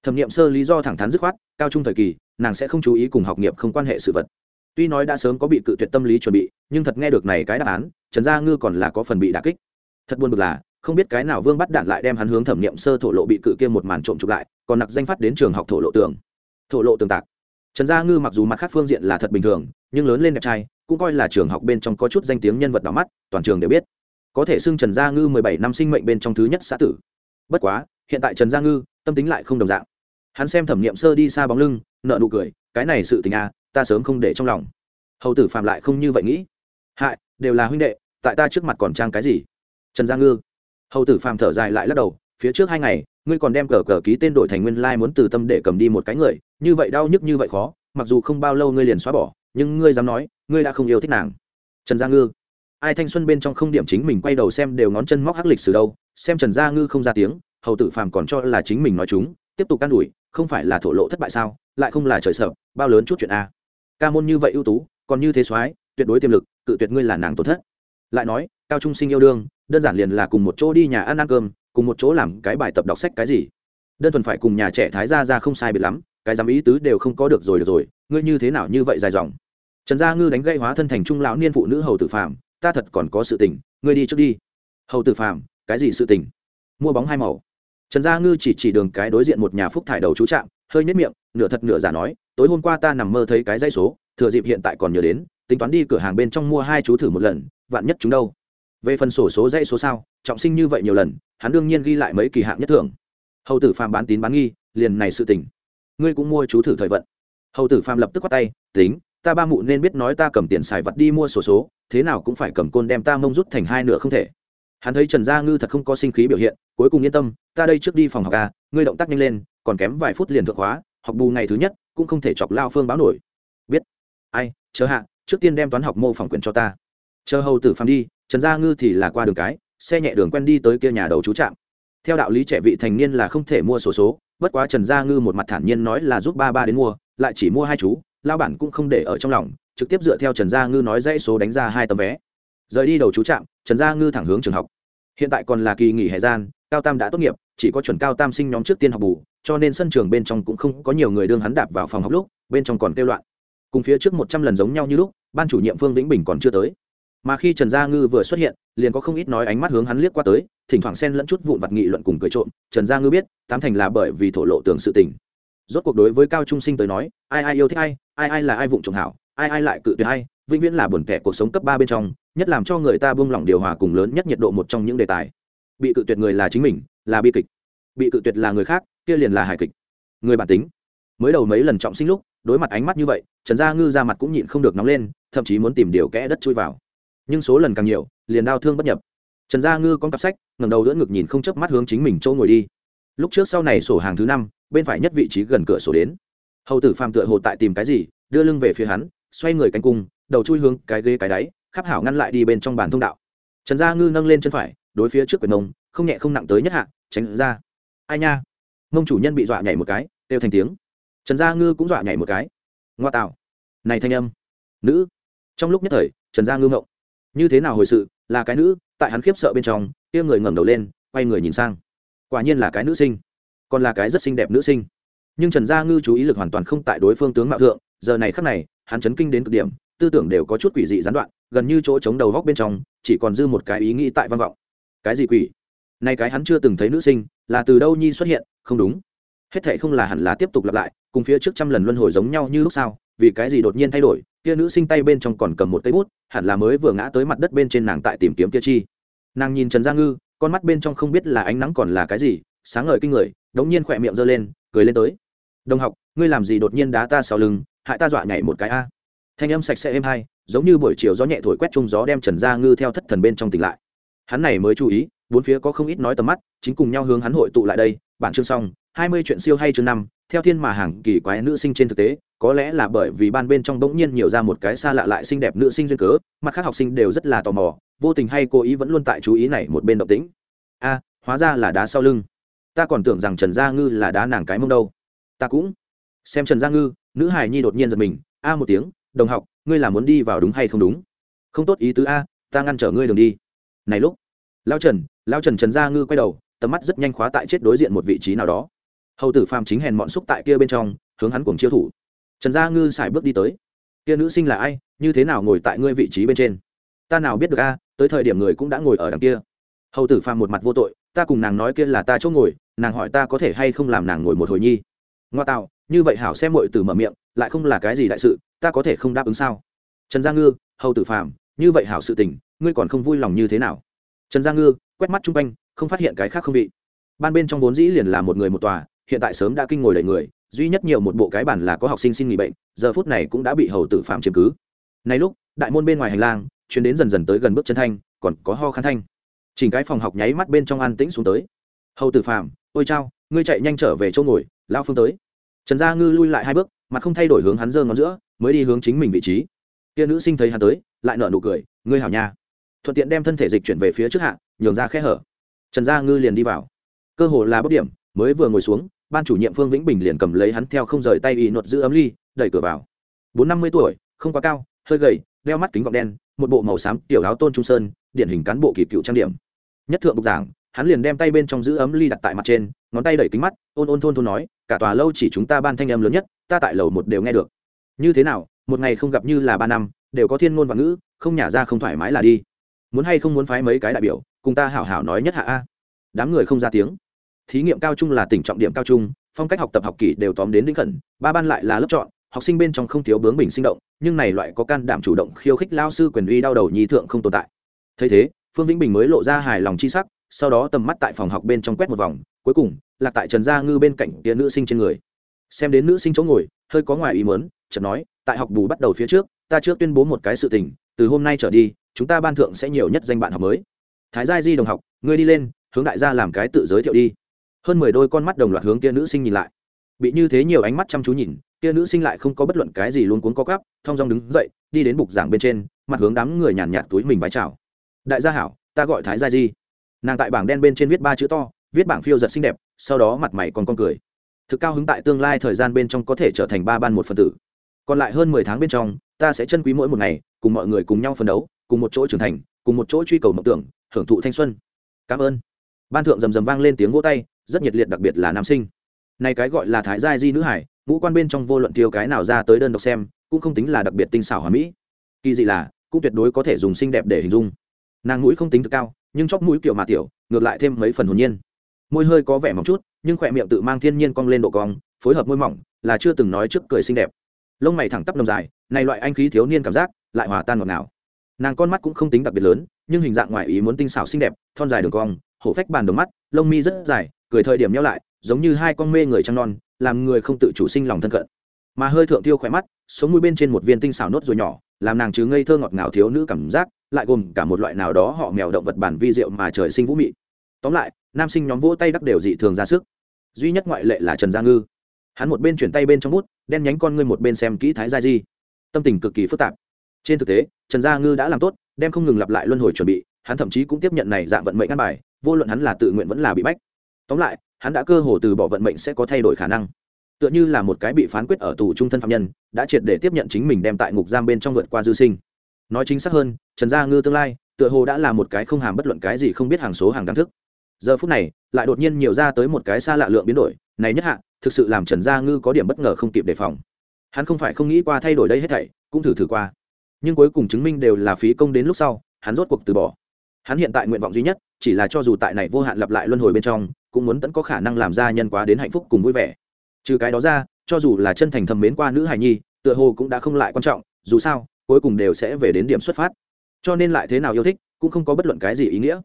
S1: Thẩm nghiệm sơ lý do thẳng thắn dứt khoát, cao trung thời kỳ, nàng sẽ không chú ý cùng học nghiệp không quan hệ sự vật tuy nói đã sớm có bị cự tuyệt tâm lý chuẩn bị, nhưng thật nghe được này cái đáp án, trần gia ngư còn là có phần bị đà kích. Thật buồn bực là, không biết cái nào vương bắt đạn lại đem hắn hướng thẩm nghiệm sơ thổ lộ bị cự kia một màn trộm chụp lại, còn nặc danh phát đến trường học thổ lộ tường. Thổ lộ tường tạc. Trần gia ngư mặc dù mặt khác phương diện là thật bình thường, nhưng lớn lên đẹp trai, cũng coi là trường học bên trong có chút danh tiếng nhân vật đỏ mắt, toàn trường đều biết. Có thể xưng trần gia ngư mười bảy năm sinh mệnh bên trong thứ nhất xã tử. Bất quá, hiện tại trần gia ngư, tâm tính lại không đồng dạng. Hắn xem thẩm nghiệm sơ đi xa bóng lưng nợ nụ cười, cái này sự tình à ta sớm không để trong lòng. Hầu tử phạm lại không như vậy nghĩ. Hại, đều là huynh đệ, tại ta trước mặt còn trang cái gì? Trần gia ngư. Hầu tử phạm thở dài lại lắc đầu, phía trước hai ngày, ngươi còn đem cờ cờ ký tên đổi thành nguyên lai muốn từ tâm để cầm đi một cái người, như vậy đau nhức như vậy khó, mặc dù không bao lâu ngươi liền xóa bỏ, nhưng ngươi dám nói, ngươi đã không yêu thích nàng. Trần gia ngư. Ai thanh xuân bên trong không điểm chính mình quay đầu xem đều ngón chân móc hắc lịch sử đâu, xem trần gia ngư không ra tiếng, hầu tử phàm còn cho là chính mình nói chúng, tiếp tục can đuổi, không phải là thổ lộ thất bại sao, lại không là trời sợ, bao lớn chút chuyện a ca môn như vậy ưu tú, còn như thế soái, tuyệt đối tiềm lực, cự tuyệt ngươi là nàng tổn thất. Lại nói, cao trung sinh yêu đương, đơn giản liền là cùng một chỗ đi nhà ăn ăn cơm, cùng một chỗ làm cái bài tập đọc sách cái gì. Đơn thuần phải cùng nhà trẻ thái gia ra không sai biệt lắm, cái dám ý tứ đều không có được rồi được rồi, ngươi như thế nào như vậy dài dòng? Trần gia ngư đánh gây hóa thân thành trung lão niên phụ nữ hầu tử phạm ta thật còn có sự tình, ngươi đi trước đi. Hầu tử phạm cái gì sự tình? Mua bóng hai màu trần gia ngư chỉ chỉ đường cái đối diện một nhà phúc thải đầu chú trạm, hơi nhếch miệng, nửa thật nửa giả nói, tối hôm qua ta nằm mơ thấy cái dây số, thừa dịp hiện tại còn nhớ đến, tính toán đi cửa hàng bên trong mua hai chú thử một lần, vạn nhất chúng đâu? Về phần sổ số dây số sao, trọng sinh như vậy nhiều lần, hắn đương nhiên ghi lại mấy kỳ hạng nhất thưởng. Hầu tử phàm bán tín bán nghi, liền này sự tình. Ngươi cũng mua chú thử thời vận. Hầu tử phàm lập tức quát tay, tính, ta ba mụ nên biết nói ta cầm tiền xài vật đi mua sổ số, thế nào cũng phải cầm côn đem ta mông rút thành hai nửa không thể hắn thấy trần gia ngư thật không có sinh khí biểu hiện cuối cùng yên tâm ta đây trước đi phòng học ca ngươi động tác nhanh lên còn kém vài phút liền thượng hóa học bù ngày thứ nhất cũng không thể chọc lao phương báo nổi. Biết. Ai chờ hạ trước tiên đem toán học mô phỏng quyền cho ta. Chờ hầu tử phạm đi trần gia ngư thì là qua đường cái xe nhẹ đường quen đi tới kia nhà đầu chú trạm. Theo đạo lý trẻ vị thành niên là không thể mua sổ số, số bất quá trần gia ngư một mặt thản nhiên nói là giúp ba ba đến mua lại chỉ mua hai chú lao bản cũng không để ở trong lòng trực tiếp dựa theo trần gia ngư nói dãy số đánh ra hai tấm vé rời đi đầu chú trạm, trần gia ngư thẳng hướng trường học. Hiện tại còn là kỳ nghỉ hè gian, cao tam đã tốt nghiệp, chỉ có chuẩn cao tam sinh nhóm trước tiên học bù, cho nên sân trường bên trong cũng không có nhiều người đương hắn đạp vào phòng học lúc, bên trong còn kêu loạn. Cùng phía trước một trăm lần giống nhau như lúc, ban chủ nhiệm phương vĩnh bình còn chưa tới. Mà khi trần gia ngư vừa xuất hiện, liền có không ít nói ánh mắt hướng hắn liếc qua tới, thỉnh thoảng xen lẫn chút vụn vặt nghị luận cùng cười trộm, trần gia ngư biết, tám thành là bởi vì thổ lộ tường sự tình. Rốt cuộc đối với cao trung sinh tới nói, ai ai yêu thích ai ai ai là ai vụng trộm hảo ai ai lại cự tuyệt ai vĩnh viễn là buồn kẻ cuộc sống cấp ba bên trong, nhất làm cho người ta buông lỏng điều hòa cùng lớn nhất nhiệt độ một trong những đề tài. Bị cự tuyệt người là chính mình, là bi kịch. Bị cự tuyệt là người khác, kia liền là hài kịch. Người bản tính. Mới đầu mấy lần trọng sinh lúc, đối mặt ánh mắt như vậy, trần gia ngư ra mặt cũng nhịn không được nóng lên, thậm chí muốn tìm điều kẽ đất chui vào. Nhưng số lần càng nhiều, liền đau thương bất nhập. Trần gia ngư con cặp sách ngầm đầu đỡ ngực nhìn không chớp mắt hướng chính mình chỗ ngồi đi. Lúc trước sau này sổ hàng thứ năm, bên phải nhất vị trí gần cửa sổ đến. Hầu tử phàm tựa hồ tại tìm cái gì, đưa lưng về phía hắn xoay người cánh cung, đầu chui hướng cái ghế cái đáy, khắp hảo ngăn lại đi bên trong bàn thông đạo. Trần gia ngư nâng lên chân phải, đối phía trước quyền nông không nhẹ không nặng tới nhất hạ, tránh ra. Ai nha? Mông chủ nhân bị dọa nhảy một cái đều thành tiếng. Trần gia ngư cũng dọa nhảy một cái. Ngoa tạo. Này thanh âm. Nữ. Trong lúc nhất thời, trần gia ngư ngộng. Như thế nào hồi sự, là cái nữ, tại hắn khiếp sợ bên trong, kia người ngẩng đầu lên, quay người nhìn sang. Quả nhiên là cái nữ sinh. Còn là cái rất xinh đẹp nữ sinh. Nhưng trần gia ngư chú ý lực hoàn toàn không tại đối phương tướng mạo thượng giờ này khắc này, hắn chấn kinh đến cực điểm, tư tưởng đều có chút quỷ dị gián đoạn, gần như chỗ chống đầu góc bên trong, chỉ còn dư một cái ý nghĩ tại văn vọng. Cái gì quỷ? Nay cái hắn chưa từng thấy nữ sinh, là từ đâu nhi xuất hiện, không đúng. Hết thệ không là hẳn là tiếp tục lặp lại, cùng phía trước trăm lần luân hồi giống nhau như lúc sau, vì cái gì đột nhiên thay đổi, kia nữ sinh tay bên trong còn cầm một tay bút, hẳn là mới vừa ngã tới mặt đất bên trên nàng tại tìm kiếm kia chi. Nàng nhìn trần gia ngư, con mắt bên trong không biết là ánh nắng còn là cái gì, sáng ngời kinh người, đống nhiên khỏe miệng giơ lên, cười lên tới. Đồng học, ngươi làm gì đột nhiên đá ta sau lưng hại ta dọa nhảy một cái a. Thanh âm sạch sẽ êm hai, giống như buổi chiều gió nhẹ thổi quét chung gió đem trần gia ngư theo thất thần bên trong tỉnh lại. Hắn này mới chú ý, bốn phía có không ít nói tầm mắt, chính cùng nhau hướng hắn hội tụ lại đây, bản chương xong, hai mươi chuyện siêu hay chương năm, theo thiên mà hàng kỳ quái nữ sinh trên thực tế, có lẽ là bởi vì ban bên trong bỗng nhiên nhiều ra một cái xa lạ lại xinh đẹp nữ sinh duyên cớ, mặt khác học sinh đều rất là tò mò, vô tình hay cố ý vẫn luôn tại chú ý này một bên động tĩnh. A, hóa ra là đá sau lưng. Ta còn tưởng rằng trần gia ngư là đá nàng cái mông đâu. Ta cũng xem trần gia ngư, nữ hải nhi đột nhiên giật mình, a, một tiếng, đồng học, ngươi là muốn đi vào đúng hay không đúng? Không tốt, ý tứ a, ta ngăn trở ngươi đường đi. Này lúc, lao trần lao trần trần gia ngư quay đầu, tầm mắt rất nhanh khóa tại chết đối diện một vị trí nào đó. Hầu tử phàm chính hèn mọn xúc tại kia bên trong, hướng hắn cùng chiêu thủ. Trần gia ngư xài bước đi tới. Kia nữ sinh là ai? Như thế nào ngồi tại ngươi vị trí bên trên? Ta nào biết được a, tới thời điểm người cũng đã ngồi ở đằng kia. Hầu tử phàm một mặt vô tội, ta cùng nàng nói kia là ta chỗ ngồi, nàng hỏi ta có thể hay không làm nàng ngồi một hồi nhi? Ngoa tạo, như vậy hảo xem mội từ mở miệng, lại không là cái gì đại sự, ta có thể không đáp ứng sao? Trần gia ngư, hầu tử phàm, như vậy hảo sự tình, ngươi còn không vui lòng như thế nào? Trần gia ngư, quét mắt chung quanh, không phát hiện cái khác không vị. Ban bên trong vốn dĩ liền là một người một tòa, hiện tại sớm đã kinh ngồi đầy người, duy nhất nhiều một bộ cái bản là có học sinh xin nghỉ bệnh, giờ phút này cũng đã bị hầu tử phạm chiếm cứ. Này lúc, đại môn bên ngoài hành lang chuyến đến dần dần tới gần bước chân thanh, còn có ho khăn thanh. Chỉnh cái phòng học nháy mắt bên trong an tĩnh xuống tới. Hầu tử phạm ôi chao, ngươi chạy nhanh trở về chỗ ngồi lao phương tới. Trần gia ngư lui lại hai bước, mặt không thay đổi hướng hắn giơ ngón giữa, mới đi hướng chính mình vị trí. Kia nữ sinh thấy hắn tới, lại nở nụ cười, ngươi hảo nha. Thuận tiện đem thân thể dịch chuyển về phía trước hạ, nhường ra khe hở. Trần gia ngư liền đi vào. Cơ hồ là bất điểm, mới vừa ngồi xuống, ban chủ nhiệm phương vĩnh bình liền cầm lấy hắn theo không rời tay y nuột giữ ấm ly, đẩy cửa vào. Bốn năm mươi tuổi, không quá cao, hơi gầy, đeo mắt kính gọng đen, một bộ màu xám tiểu áo tôn trung sơn, điển hình cán bộ kỳ cựu trang điểm. Nhất thượng bục giảng, hắn liền đem tay bên trong giữ ấm ly đặt tại mặt trên, ngón tay đẩy kính mắt, ôn ôn thôn thôn nói cả tòa lâu chỉ chúng ta ban thanh âm lớn nhất, ta tại lầu một đều nghe được. Như thế nào, một ngày không gặp như là ba năm, đều có thiên ngôn và ngữ, không nhả ra không thoải mái là đi. Muốn hay không muốn phái mấy cái đại biểu, cùng ta hảo hảo nói nhất hạ a. Đám người không ra tiếng. Thí nghiệm cao trung là tỉnh trọng điểm cao trung, phong cách học tập học kỳ đều tóm đến đinh khẩn, ba ban lại là lớp chọn, học sinh bên trong không thiếu bướng bình sinh động, nhưng này loại có can đảm chủ động khiêu khích lao sư quyền uy đau đầu nhi thượng không tồn tại. Thấy thế, phương vĩnh bình mới lộ ra hài lòng chi sắc, sau đó tầm mắt tại phòng học bên trong quét một vòng, cuối cùng là tại trần gia ngư bên cạnh kia nữ sinh trên người. Xem đến nữ sinh chỗ ngồi hơi có ngoài ý mớn chợt nói tại học bù bắt đầu phía trước ta trước tuyên bố một cái sự tình từ hôm nay trở đi chúng ta ban thượng sẽ nhiều nhất danh bạn học mới. Thái gia di đồng học ngươi đi lên hướng đại gia làm cái tự giới thiệu đi. Hơn mười đôi con mắt đồng loạt hướng kia nữ sinh nhìn lại. Bị như thế nhiều ánh mắt chăm chú nhìn kia nữ sinh lại không có bất luận cái gì luôn cuốn co cắp thong dong đứng dậy đi đến bục giảng bên trên mặt hướng đám người nhàn nhạt, nhạt túi mình vái chào. Đại gia hảo ta gọi thái gia di. Nàng tại bảng đen bên trên viết ba chữ to viết bảng phiêu giật xinh đẹp sau đó mặt mày còn con cười. Thực cao hứng tại tương lai thời gian bên trong có thể trở thành ba ban một phần tử. Còn lại hơn mười tháng bên trong, ta sẽ chân quý mỗi một ngày, cùng mọi người cùng nhau phấn đấu, cùng một chỗ trưởng thành, cùng một chỗ truy cầu mộng tưởng, hưởng thụ thanh xuân. Cảm ơn. Ban thượng rầm rầm vang lên tiếng vỗ tay, rất nhiệt liệt đặc biệt là nam sinh. Này cái gọi là thái giai di nữ hải, ngũ quan bên trong vô luận tiêu cái nào ra tới đơn độc xem, cũng không tính là đặc biệt tinh xảo hòa mỹ. Kỳ dị là, cũng tuyệt đối có thể dùng xinh đẹp để hình dung. Nàng mũi không tính thực cao, nhưng chóp mũi kiểu mà tiểu, ngược lại thêm mấy phần hồn nhiên môi hơi có vẻ mỏng chút, nhưng khỏe miệng tự mang thiên nhiên cong lên độ cong, phối hợp môi mỏng, là chưa từng nói trước cười xinh đẹp. Lông mày thẳng tắp nồng dài, này loại anh khí thiếu niên cảm giác, lại hòa tan ngọt ngào. Nàng con mắt cũng không tính đặc biệt lớn, nhưng hình dạng ngoài ý muốn tinh xảo xinh đẹp, thon dài đường cong, hổ phách bàn đồng mắt, lông mi rất dài, cười thời điểm nhau lại, giống như hai con mê người trăng non, làm người không tự chủ sinh lòng thân cận. Mà hơi thượng tiêu khỏe mắt, sống mũi bên trên một viên tinh xảo nốt rồi nhỏ, làm nàng chứ ngây thơ ngọt ngào thiếu nữ cảm giác, lại gồm cả một loại nào đó họ mèo động vật bản vi diệu mà trời sinh vũ mị. Tóm lại nam sinh nhóm vỗ tay đắc đều dị thường ra sức. Duy nhất ngoại lệ là trần gia ngư. Hắn một bên chuyển tay bên trong bút, đen nhánh con ngươi một bên xem kỹ thái gia di. Tâm tình cực kỳ phức tạp. Trên thực tế, trần gia ngư đã làm tốt, đem không ngừng lặp lại luân hồi chuẩn bị, hắn thậm chí cũng tiếp nhận này dạng vận mệnh ăn bài, vô luận hắn là tự nguyện vẫn là bị bách. Tóm lại, hắn đã cơ hồ từ bỏ vận mệnh sẽ có thay đổi khả năng. Tựa như là một cái bị phán quyết ở tù trung thân phạm nhân, đã triệt để tiếp nhận chính mình đem tại ngục giam bên trong vượt qua dư sinh. Nói chính xác hơn, trần gia ngư tương lai, tựa hồ đã là một cái không hàm bất luận cái gì không biết hàng số hàng đáng thức giờ phút này, lại đột nhiên nhiều ra tới một cái xa lạ lượng biến đổi, này nhất hạ, thực sự làm trần gia ngư có điểm bất ngờ không kịp đề phòng. Hắn không phải không nghĩ qua thay đổi đây hết thảy, cũng thử thử qua. Nhưng cuối cùng chứng minh đều là phí công đến lúc sau, hắn rốt cuộc từ bỏ. Hắn hiện tại nguyện vọng duy nhất, chỉ là cho dù tại này vô hạn lặp lại luân hồi bên trong, cũng muốn tẫn có khả năng làm ra nhân quá đến hạnh phúc cùng vui vẻ. Trừ cái đó ra, cho dù là chân thành thầm mến qua nữ hài nhi, tựa hồ cũng đã không lại quan trọng, dù sao, cuối cùng đều sẽ về đến điểm xuất phát. Cho nên lại thế nào yêu thích, cũng không có bất luận cái gì ý nghĩa.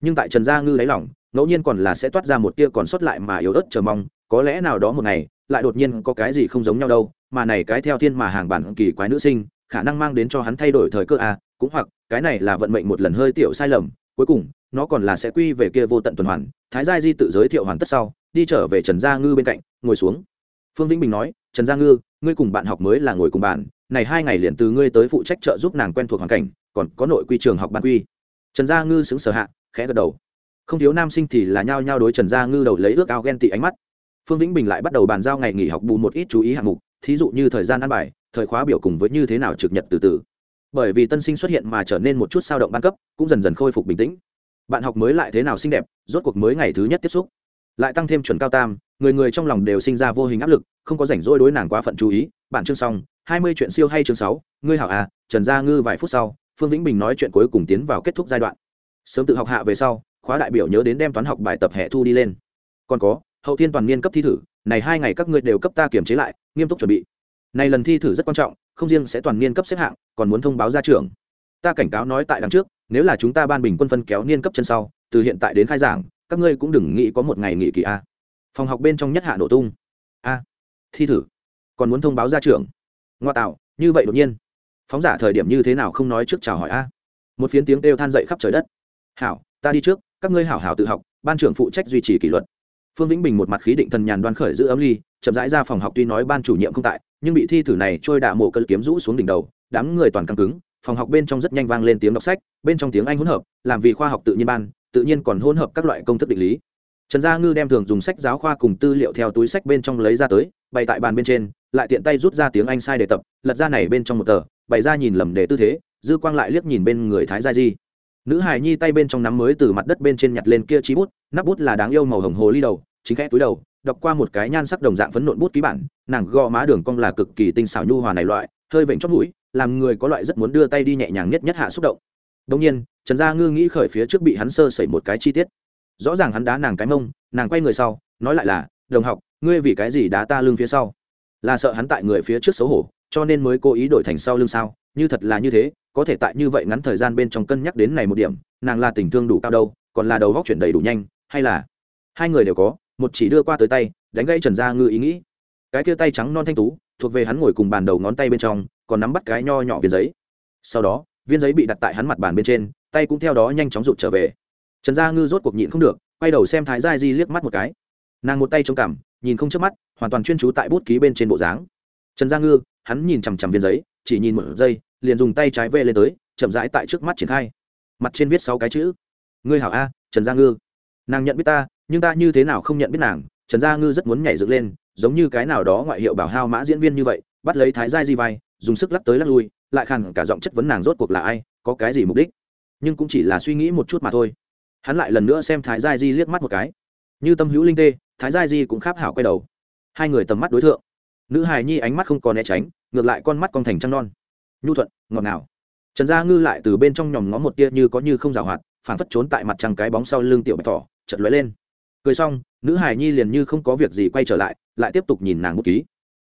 S1: Nhưng tại trần gia ngư lấy lòng ngẫu nhiên còn là sẽ toát ra một tia còn sót lại mà yếu ớt chờ mong, có lẽ nào đó một ngày, lại đột nhiên có cái gì không giống nhau đâu, mà này cái theo thiên mà hàng bản kỳ quái nữ sinh, khả năng mang đến cho hắn thay đổi thời cơ à cũng hoặc, cái này là vận mệnh một lần hơi tiểu sai lầm, cuối cùng, nó còn là sẽ quy về kia vô tận tuần hoàn, thái gia di tự giới thiệu hoàn tất sau, đi trở về trần gia ngư bên cạnh, ngồi xuống. Phương vĩnh bình nói, trần gia ngư, ngươi cùng bạn học mới là ngồi cùng bạn, này hai ngày liền từ ngươi tới phụ trách trợ giúp nàng quen thuộc hoàn cảnh, còn có nội quy trường học ban quy. Trần gia ngư xứng sở hạ, khẽ gật đầu không thiếu nam sinh thì là nhao nhao đối trần gia ngư đầu lấy ước ao ghen tị ánh mắt. Phương vĩnh bình lại bắt đầu bàn giao ngày nghỉ học bù một ít chú ý hạng mục, thí dụ như thời gian ăn bài, thời khóa biểu cùng với như thế nào trực nhật từ từ. Bởi vì tân sinh xuất hiện mà trở nên một chút sao động ban cấp, cũng dần dần khôi phục bình tĩnh. Bạn học mới lại thế nào xinh đẹp, rốt cuộc mới ngày thứ nhất tiếp xúc. Lại tăng thêm chuẩn cao tam, người người trong lòng đều sinh ra vô hình áp lực, không có rảnh rỗi đối nàng quá phận chú ý. Bản chương xong, hai mươi chuyện siêu hay chương sáu, ngươi hảo à trần gia ngư vài phút sau, phương vĩnh bình nói chuyện cuối cùng tiến vào kết thúc giai đoạn. Sớm tự học hạ về sau khóa đại biểu nhớ đến đem toán học bài tập hệ thu đi lên. Còn có, hậu thiên toàn niên cấp thi thử, này hai ngày các ngươi đều cấp ta kiểm chế lại, nghiêm túc chuẩn bị. Này lần thi thử rất quan trọng, không riêng sẽ toàn niên cấp xếp hạng, còn muốn thông báo ra trường. Ta cảnh cáo nói tại đằng trước, nếu là chúng ta ban bình quân phân kéo niên cấp chân sau, từ hiện tại đến khai giảng, các ngươi cũng đừng nghĩ có một ngày nghỉ kỳ a. Phòng học bên trong nhất hạ nổ tung. A, thi thử. Còn muốn thông báo ra trường. Ngoa tạo, như vậy đột nhiên. Phóng giả thời điểm như thế nào không nói trước chào hỏi a. Một phiến tiếng kêu than dậy khắp trời đất. Hảo, ta đi trước các ngươi hảo hảo tự học, ban trưởng phụ trách duy trì kỷ luật. Phương vĩnh bình một mặt khí định thần nhàn đoan khởi giữ ấm ly, chậm rãi ra phòng học tuy nói ban chủ nhiệm không tại, nhưng bị thi thử này trôi đạ mộ cơn kiếm rũ xuống đỉnh đầu, đám người toàn căng cứng, phòng học bên trong rất nhanh vang lên tiếng đọc sách, bên trong tiếng anh hỗn hợp, làm vì khoa học tự nhiên ban, tự nhiên còn hỗn hợp các loại công thức định lý. Trần gia ngư đem thường dùng sách giáo khoa cùng tư liệu theo túi sách bên trong lấy ra tới, bày tại bàn bên trên, lại tiện tay rút ra tiếng anh sai đề tập, lật ra này bên trong một tờ, bày ra nhìn lầm đề tư thế, dư quang lại liếc nhìn bên người thái gia di nữ hài nhi tay bên trong nắm mới từ mặt đất bên trên nhặt lên kia chí bút, nắp bút là đáng yêu màu hồng hồ ly đầu, chính khẽ túi đầu, đọc qua một cái nhan sắc đồng dạng phấn nộn bút ký bản, nàng gò má đường cong là cực kỳ tinh xảo nhu hòa này loại, hơi vểnh chót mũi, làm người có loại rất muốn đưa tay đi nhẹ nhàng nhất nhất hạ xúc động. Đông nhiên, trần gia ngư nghĩ khởi phía trước bị hắn sơ sẩy một cái chi tiết. Rõ ràng hắn đá nàng cái mông, nàng quay người sau, nói lại là, đồng học, ngươi vì cái gì đá ta lưng phía sau? Là sợ hắn tại người phía trước xấu hổ, cho nên mới cố ý đổi thành sau lưng sao như thật là như thế, có thể tại như vậy ngắn thời gian bên trong cân nhắc đến này một điểm, nàng là tình thương đủ cao đâu, còn là đầu góc chuyển đầy đủ nhanh, hay là hai người đều có, một chỉ đưa qua tới tay, đánh gãy trần gia ngư ý nghĩ. Cái kia tay trắng non thanh tú, thuộc về hắn ngồi cùng bàn đầu ngón tay bên trong, còn nắm bắt cái nho nhỏ viên giấy. Sau đó, viên giấy bị đặt tại hắn mặt bàn bên trên, tay cũng theo đó nhanh chóng rụt trở về. Trần gia ngư rốt cuộc nhịn không được, quay đầu xem thái gia di liếc mắt một cái. Nàng một tay chống cằm, nhìn không chớp mắt, hoàn toàn chuyên trú tại bút ký bên trên bộ dáng. Trần gia ngư, hắn nhìn chằm chằm viên giấy chỉ nhìn một giây, liền dùng tay trái vê lên tới, chậm rãi tại trước mắt triển khai. Mặt trên viết sáu cái chữ. Ngươi hảo a, trần gia ngư. Nàng nhận biết ta, nhưng ta như thế nào không nhận biết nàng? Trần gia ngư rất muốn nhảy dựng lên, giống như cái nào đó ngoại hiệu bảo hao mã diễn viên như vậy, bắt lấy thái giai di vai, dùng sức lắc tới lắc lui, lại khẳng cả giọng chất vấn nàng rốt cuộc là ai, có cái gì mục đích? Nhưng cũng chỉ là suy nghĩ một chút mà thôi. Hắn lại lần nữa xem thái giai di liếc mắt một cái. Như tâm hữu linh tê, thái giai di cũng kháp hảo quay đầu. Hai người tầm mắt đối tượng nữ hài nhi ánh mắt không còn né tránh ngược lại con mắt con thành trăng non. Nhu thuận, ngọt ngào. Trần gia ngư lại từ bên trong nhòm ngó một tia như có như không rào hoạt phản phất trốn tại mặt trăng cái bóng sau lưng tiểu bạch thỏ chật lóe lên. Cười xong, nữ Hải nhi liền như không có việc gì quay trở lại lại tiếp tục nhìn nàng bút ký.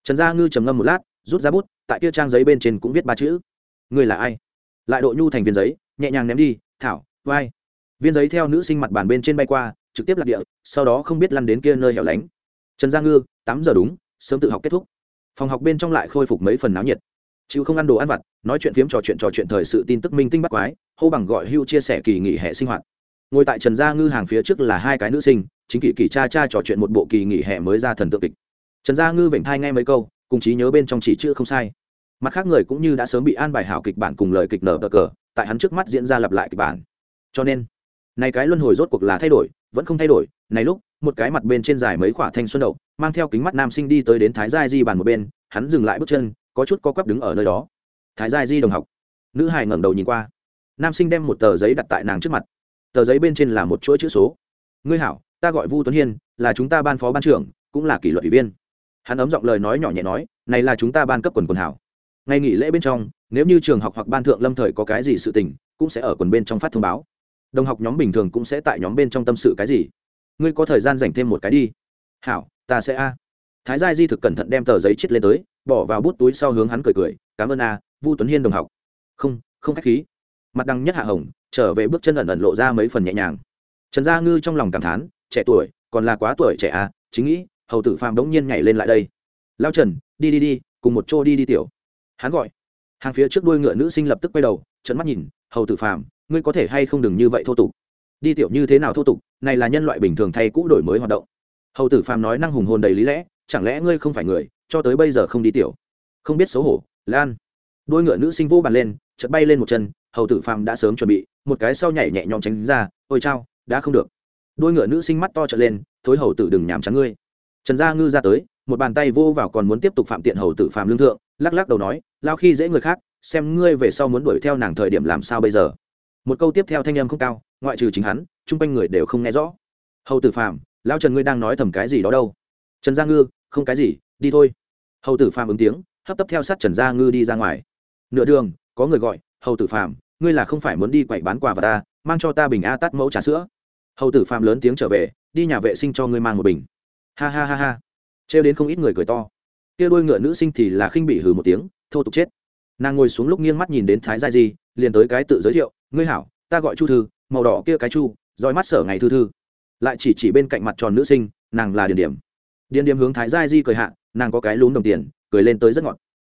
S1: Trần gia ngư trầm ngâm một lát, rút ra bút, tại kia trang giấy bên trên cũng viết ba chữ. Người là ai? Lại độ nhu thành viên giấy, nhẹ nhàng ném đi, thảo, vai. Viên giấy theo nữ sinh mặt bàn bên trên bay qua, trực tiếp lạc địa, sau đó không biết lăn đến kia nơi hẻo lánh. Trần gia ngư, tám giờ đúng, sớm tự học kết thúc phòng học bên trong lại khôi phục mấy phần náo nhiệt. Chịu không ăn đồ ăn vặt, nói chuyện phiếm trò chuyện trò chuyện thời sự tin tức minh tinh bắt quái, hô bằng gọi hưu chia sẻ kỳ nghỉ hè sinh hoạt. Ngồi tại trần gia ngư hàng phía trước là hai cái nữ sinh, chính kỷ kỷ cha cha trò chuyện một bộ kỳ nghỉ hè mới ra thần tượng kịch. Trần gia ngư vểnh thai nghe mấy câu, cùng trí nhớ bên trong chỉ chữ không sai. Mặt khác người cũng như đã sớm bị an bài hảo kịch bản cùng lời kịch nở cờ, tại hắn trước mắt diễn ra lặp lại kịch bản. Cho nên này cái luân hồi rốt cuộc là thay đổi, vẫn không thay đổi. Này lúc, một cái mặt bên trên dài mấy quả thanh xuân đậu, mang theo kính mắt nam sinh đi tới đến thái gia di bàn một bên, hắn dừng lại bước chân, có chút co quắp đứng ở nơi đó. Thái gia di đồng học. Nữ hài ngẩng đầu nhìn qua. Nam sinh đem một tờ giấy đặt tại nàng trước mặt. Tờ giấy bên trên là một chuỗi chữ số. Ngươi hảo, ta gọi vu tuấn hiên, là chúng ta ban phó ban trưởng, cũng là kỷ luật ủy viên. Hắn ấm giọng lời nói nhỏ nhẹ nói, này là chúng ta ban cấp quần quần hảo. Ngày nghỉ lễ bên trong, nếu như trường học hoặc ban thượng lâm thời có cái gì sự tình, cũng sẽ ở quần bên trong phát thông báo đồng học nhóm bình thường cũng sẽ tại nhóm bên trong tâm sự cái gì? Ngươi có thời gian dành thêm một cái đi. Hảo, ta sẽ a. Thái gia di thực cẩn thận đem tờ giấy chết lên tới, bỏ vào bút túi sau hướng hắn cười cười, cảm ơn a, vu tuấn hiên đồng học. Không không khách khí. Mặt đăng nhất hạ hồng trở về bước chân ẩn ẩn lộ ra mấy phần nhẹ nhàng. Trần gia ngư trong lòng cảm thán, trẻ tuổi, còn là quá tuổi trẻ a, chính nghĩ, hầu tử phàm đống nhiên nhảy lên lại đây. Lao trần, đi đi đi, cùng một chỗ đi đi tiểu. Hắn gọi. Hàng phía trước đuôi ngựa nữ sinh lập tức quay đầu trận mắt nhìn, hầu tử phàm ngươi có thể hay không đừng như vậy thô tục. Đi tiểu như thế nào thô tục, này là nhân loại bình thường thay cũ đổi mới hoạt động. Hầu tử phàm nói năng hùng hồn đầy lý lẽ, chẳng lẽ ngươi không phải người, cho tới bây giờ không đi tiểu? Không biết xấu hổ, lan. Đôi ngựa nữ sinh vô bàn lên, chợt bay lên một chân, hầu tử phàm đã sớm chuẩn bị, một cái sau nhảy nhẹ nhõm tránh ra, ôi chao, đã không được. Đôi ngựa nữ sinh mắt to trở lên, thối hầu tử đừng nhảm trắng ngươi. Trần gia ngư ra tới, một bàn tay vô vào còn muốn tiếp tục phạm tiện hầu tử phàm lương thượng, lắc lắc đầu nói, lao khi dễ người khác, xem ngươi về sau muốn đuổi theo nàng thời điểm làm sao bây giờ? Một câu tiếp theo thanh âm không cao, ngoại trừ chính hắn, chung quanh người đều không nghe rõ. Hầu tử phàm, lão trần ngươi đang nói thầm cái gì đó đâu? Trần gia ngư, không cái gì, đi thôi. Hầu tử phàm ứng tiếng, hấp tấp theo sát trần gia ngư đi ra ngoài. Nửa đường, có người gọi, hầu tử phàm, ngươi là không phải muốn đi quậy bán quà vào ta, mang cho ta bình a tắt mẫu trà sữa. Hầu tử phàm lớn tiếng trở về, đi nhà vệ sinh cho ngươi mang một bình. Ha ha ha ha. Trêu đến không ít người cười to. Kia đôi ngựa nữ sinh thì là khinh bị hừ một tiếng, thô tục chết. Nàng ngồi xuống lúc nghiêng mắt nhìn đến thái gia di, liền tới cái tự giới thiệu ngươi hảo, ta gọi chu thư, màu đỏ kia cái chu, roi mắt sở ngày thư thư. Lại chỉ chỉ bên cạnh mặt tròn nữ sinh, nàng là điền điểm. Điền điểm hướng thái gia di cười hạ, nàng có cái lún đồng tiền, cười lên tới rất ngọt.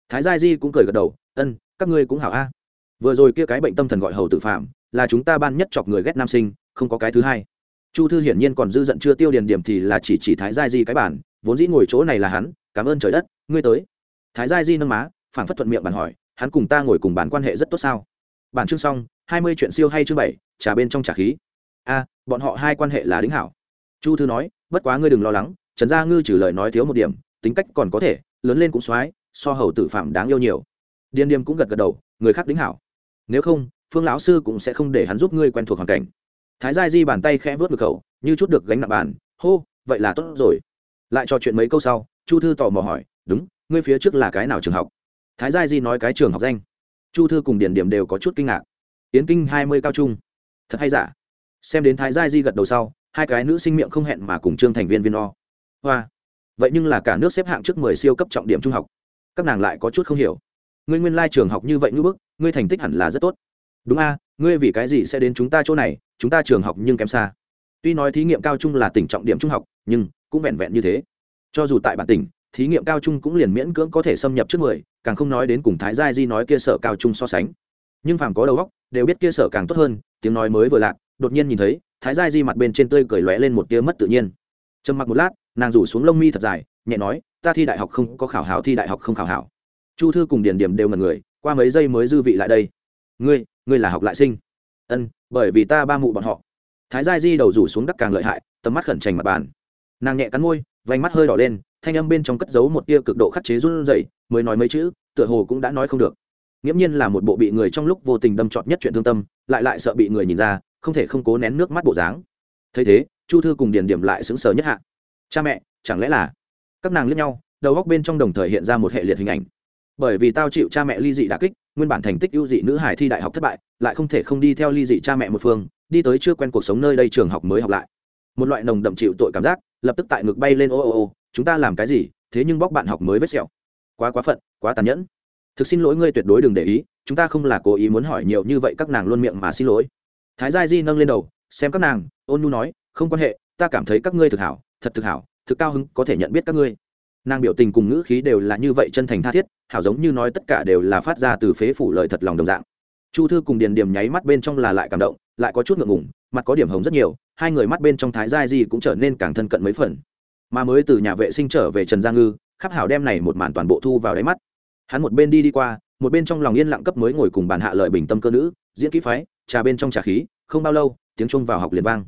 S1: Thái gia di cũng cười gật đầu, ân, các ngươi cũng hảo a. Vừa rồi kia cái bệnh tâm thần gọi hầu tự phạm, là chúng ta ban nhất chọc người ghét nam sinh, không có cái thứ hai. Chu thư hiển nhiên còn dư giận chưa tiêu điền điểm thì là chỉ chỉ thái gia di cái bản vốn dĩ ngồi chỗ này là hắn, cảm ơn trời đất, ngươi tới. Thái gia di nâng má phản phất thuận miệng bàn hỏi, hắn cùng ta ngồi cùng bàn quan hệ rất tốt sao? Bản chương xong, hai mươi chuyện siêu hay chương bảy, trà bên trong trà khí. A, bọn họ hai quan hệ là đính hảo. Chu thư nói, bất quá ngươi đừng lo lắng, trần gia ngư trừ lời nói thiếu một điểm, tính cách còn có thể, lớn lên cũng soái so hầu tử phạm đáng yêu nhiều. Điên điềm cũng gật gật đầu, người khác đính hảo. Nếu không, phương lão sư cũng sẽ không để hắn giúp ngươi quen thuộc hoàn cảnh. Thái gia di bàn tay khẽ vớt ngực khẩu, như chút được gánh nặng bàn, hô, vậy là tốt rồi. Lại trò chuyện mấy câu sau, chu thư tò mò hỏi, đúng, ngươi phía trước là cái nào trường học? Thái gia di nói cái trường học danh chu thư cùng điển điểm đều có chút kinh ngạc. Yến kinh hai mươi cao trung. Thật hay giả? Xem đến thái gia di gật đầu sau, hai cái nữ sinh miệng không hẹn mà cùng trương thành viên viên o. Hoa. Vậy nhưng là cả nước xếp hạng trước mười siêu cấp trọng điểm trung học. Các nàng lại có chút không hiểu. Ngươi nguyên lai trường học như vậy ngữ bức, ngươi thành tích hẳn là rất tốt. Đúng a, ngươi vì cái gì sẽ đến chúng ta chỗ này, chúng ta trường học nhưng kém xa. Tuy nói thí nghiệm cao trung là tỉnh trọng điểm trung học, nhưng cũng vẹn vẹn như thế. Cho dù tại bản tỉnh thí nghiệm cao trung cũng liền miễn cưỡng có thể xâm nhập trước mười, càng không nói đến cùng thái gia di nói kia sở cao trung so sánh. Nhưng phàm có đầu óc, đều biết kia sở càng tốt hơn, tiếng nói mới vừa lạc, đột nhiên nhìn thấy, thái gia di mặt bên trên tươi cười lóe lên một tia mất tự nhiên. Trầm mặc một lát, nàng rủ xuống lông mi thật dài, nhẹ nói, ta thi đại học không có khảo hảo, thi đại học không khảo hảo. Chu thư cùng điền điểm đều ngần người, qua mấy giây mới dư vị lại đây. Ngươi ngươi là học lại sinh. Ân, bởi vì ta ba mụ bọn họ. Thái gia di đầu rủ xuống đắc càng lợi hại, tầm mắt khẩn trành mặt bàn. Nàng nhẹ cắn môi, vành mắt hơi đỏ lên thanh âm bên trong cất giấu một tia cực độ khắc chế run rẩy, mới nói mấy chữ, tựa hồ cũng đã nói không được. Nghiễm nhiên là một bộ bị người trong lúc vô tình đâm trọt nhất chuyện thương tâm, lại lại sợ bị người nhìn ra, không thể không cố nén nước mắt bộ dáng. Thấy thế, chu thư cùng điền điểm lại sững sờ nhất hạ. Cha mẹ, chẳng lẽ là các nàng liếc nhau, đầu góc bên trong đồng thời hiện ra một hệ liệt hình ảnh. Bởi vì tao chịu cha mẹ ly dị đả kích, nguyên bản thành tích ưu dị nữ hải thi đại học thất bại, lại không thể không đi theo ly dị cha mẹ một phương, đi tới chưa quen cuộc sống nơi đây trường học mới học lại. Một loại nồng đậm chịu tội cảm giác, lập tức tại ngực bay lên ô ô ô chúng ta làm cái gì, thế nhưng bóc bạn học mới vết sẹo. Quá quá phận, quá tàn nhẫn. Thực xin lỗi ngươi tuyệt đối đừng để ý, chúng ta không là cố ý muốn hỏi nhiều như vậy các nàng luôn miệng mà xin lỗi. Thái gia di nâng lên đầu, xem các nàng, ôn nhu nói, không quan hệ, ta cảm thấy các ngươi thực hảo, thật thực hảo, thực cao hứng, có thể nhận biết các ngươi. Nàng biểu tình cùng ngữ khí đều là như vậy chân thành tha thiết, hảo giống như nói tất cả đều là phát ra từ phế phủ lời thật lòng đồng dạng. Chu thư cùng điền điểm nháy mắt bên trong là lại cảm động, lại có chút ngượng ngùng, mặt có điểm hồng rất nhiều, hai người mắt bên trong thái gia di cũng trở nên càng thân cận mấy phần mà mới từ nhà vệ sinh trở về trần gia ngư khắc hảo đem này một màn toàn bộ thu vào đáy mắt. Hắn một bên đi đi qua, một bên trong lòng yên lặng cấp mới ngồi cùng bàn hạ lợi bình tâm cơ nữ, diễn kỹ phái, trà bên trong trà khí, không bao lâu, tiếng trung vào học liền vang.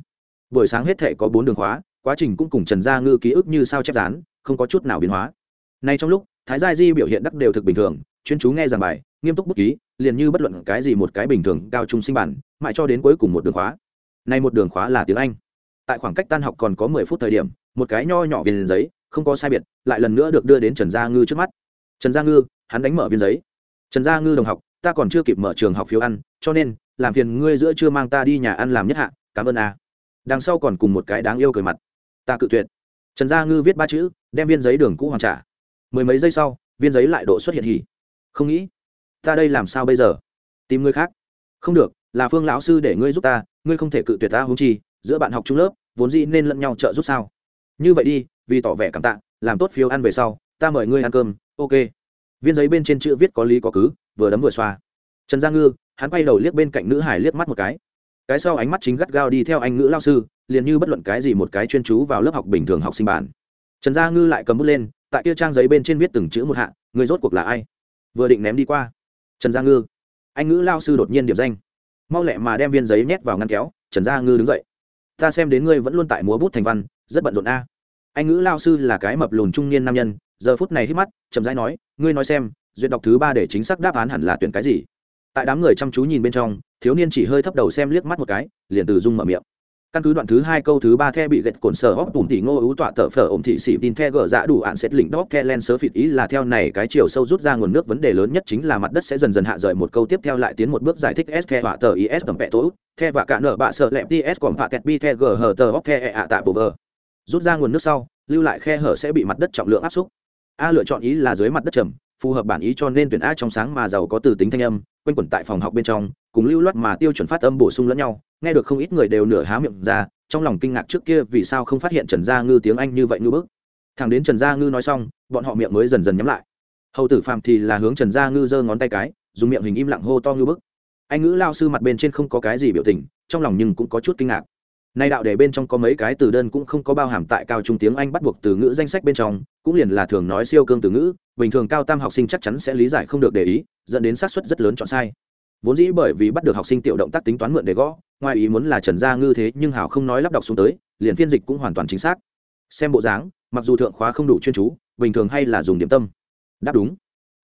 S1: Buổi sáng hết thể có bốn đường khóa, quá trình cũng cùng trần gia ngư ký ức như sao chép dán, không có chút nào biến hóa. Nay trong lúc, thái gia di biểu hiện đắc đều thực bình thường, chuyên chú nghe giảng bài, nghiêm túc bút ký, liền như bất luận cái gì một cái bình thường cao trung sinh bản, mãi cho đến cuối cùng một đường khóa. Nay một đường khóa là tiếng anh. Tại khoảng cách tan học còn có mười phút thời điểm một cái nho nhỏ viên giấy, không có sai biệt, lại lần nữa được đưa đến trần gia ngư trước mắt. Trần gia ngư, hắn đánh mở viên giấy. Trần gia ngư đồng học, ta còn chưa kịp mở trường học phiếu ăn, cho nên, làm phiền ngươi giữa chưa mang ta đi nhà ăn làm nhất hạ, cảm ơn a. Đằng sau còn cùng một cái đáng yêu cười mặt. Ta cự tuyệt. Trần gia ngư viết ba chữ, đem viên giấy đường cũ hoàn trả. Mười mấy giây sau, viên giấy lại độ xuất hiện hỉ. Không nghĩ, ta đây làm sao bây giờ? Tìm người khác. Không được, là phương lão sư để ngươi giúp ta, ngươi không thể cự tuyệt ta húng chi, giữa bạn học trung lớp, vốn dĩ nên lẫn nhau trợ giúp sao? Như vậy đi, vì tỏ vẻ cảm tạ, làm tốt phiếu ăn về sau, ta mời ngươi ăn cơm, ok. Viên giấy bên trên chữ viết có lý có cứ, vừa đấm vừa xoa. Trần gia ngư, hắn quay đầu liếc bên cạnh nữ hải liếc mắt một cái. Cái sau ánh mắt chính gắt gao đi theo anh ngữ lao sư, liền như bất luận cái gì một cái chuyên chú vào lớp học bình thường học sinh bản. Trần gia ngư lại cầm bút lên, tại kia trang giấy bên trên viết từng chữ một hạ, người rốt cuộc là ai? Vừa định ném đi qua. Trần gia ngư. Anh ngữ lao sư đột nhiên điểm danh. Mau lẹ mà đem viên giấy nhét vào ngăn kéo, trần gia ngư đứng dậy. Ta xem đến ngươi vẫn luôn tại múa bút thành văn rất bận rộn a. Anh ngữ lao sư là cái mập lùn trung niên nam nhân, giờ phút này hít mắt, chậm rãi nói, ngươi nói xem, duyệt đọc thứ ba để chính xác đáp án hẳn là tuyển cái gì? Tại đám người chăm chú nhìn bên trong, thiếu niên chỉ hơi thấp đầu xem liếc mắt một cái, liền từ dung mở miệng. Căn cứ đoạn thứ hai câu thứ ba the bị gạch cồn sở hóc tủm tỉ ngô ưu tọa tờ phở ổm thị xỉ tin the gỡ dạ đủ ạn xét lĩnh đóc the len sớ phịt ý là theo này cái chiều sâu rút ra nguồn nước vấn đề lớn nhất chính là mặt đất sẽ dần dần hạ rời một câu tiếp theo lại tiến một bước giải thích s the họa tờ is tầm vẹ tố the và cả nở bạ sợ lẹp ts còn phạ kẹt bi the gờ hờ tờ hóc the e ạ tạ bồ vờ rút ra nguồn nước sau, lưu lại khe hở sẽ bị mặt đất trọng lượng áp xúc. A lựa chọn ý là dưới mặt đất trầm, phù hợp bản ý cho nên tuyển a trong sáng mà giàu có từ tính thanh âm, quanh quẩn tại phòng học bên trong, cùng lưu loát mà tiêu chuẩn phát âm bổ sung lẫn nhau. Nghe được không ít người đều nửa há miệng ra, trong lòng kinh ngạc trước kia vì sao không phát hiện trần gia ngư tiếng anh như vậy ngư bức. Thằng đến trần gia ngư nói xong, bọn họ miệng mới dần dần nhắm lại. Hầu tử phạm thì là hướng trần gia ngư giơ ngón tay cái, dùng miệng hình im lặng hô to ngư bức. Anh ngữ lao sư mặt bên trên không có cái gì biểu tình, trong lòng nhưng cũng có chút kinh ngạc nay đạo đề bên trong có mấy cái từ đơn cũng không có bao hàm tại cao trung tiếng anh bắt buộc từ ngữ danh sách bên trong, cũng liền là thường nói siêu cương từ ngữ, bình thường cao tam học sinh chắc chắn sẽ lý giải không được để ý, dẫn đến xác suất rất lớn chọn sai. Vốn dĩ bởi vì bắt được học sinh tiểu động tác tính toán mượn để gõ, ngoài ý muốn là trần gia ngư thế nhưng hảo không nói lắp đọc xuống tới, liền phiên dịch cũng hoàn toàn chính xác. Xem bộ dáng, mặc dù thượng khóa không đủ chuyên chú, bình thường hay là dùng điểm tâm. Đáp đúng.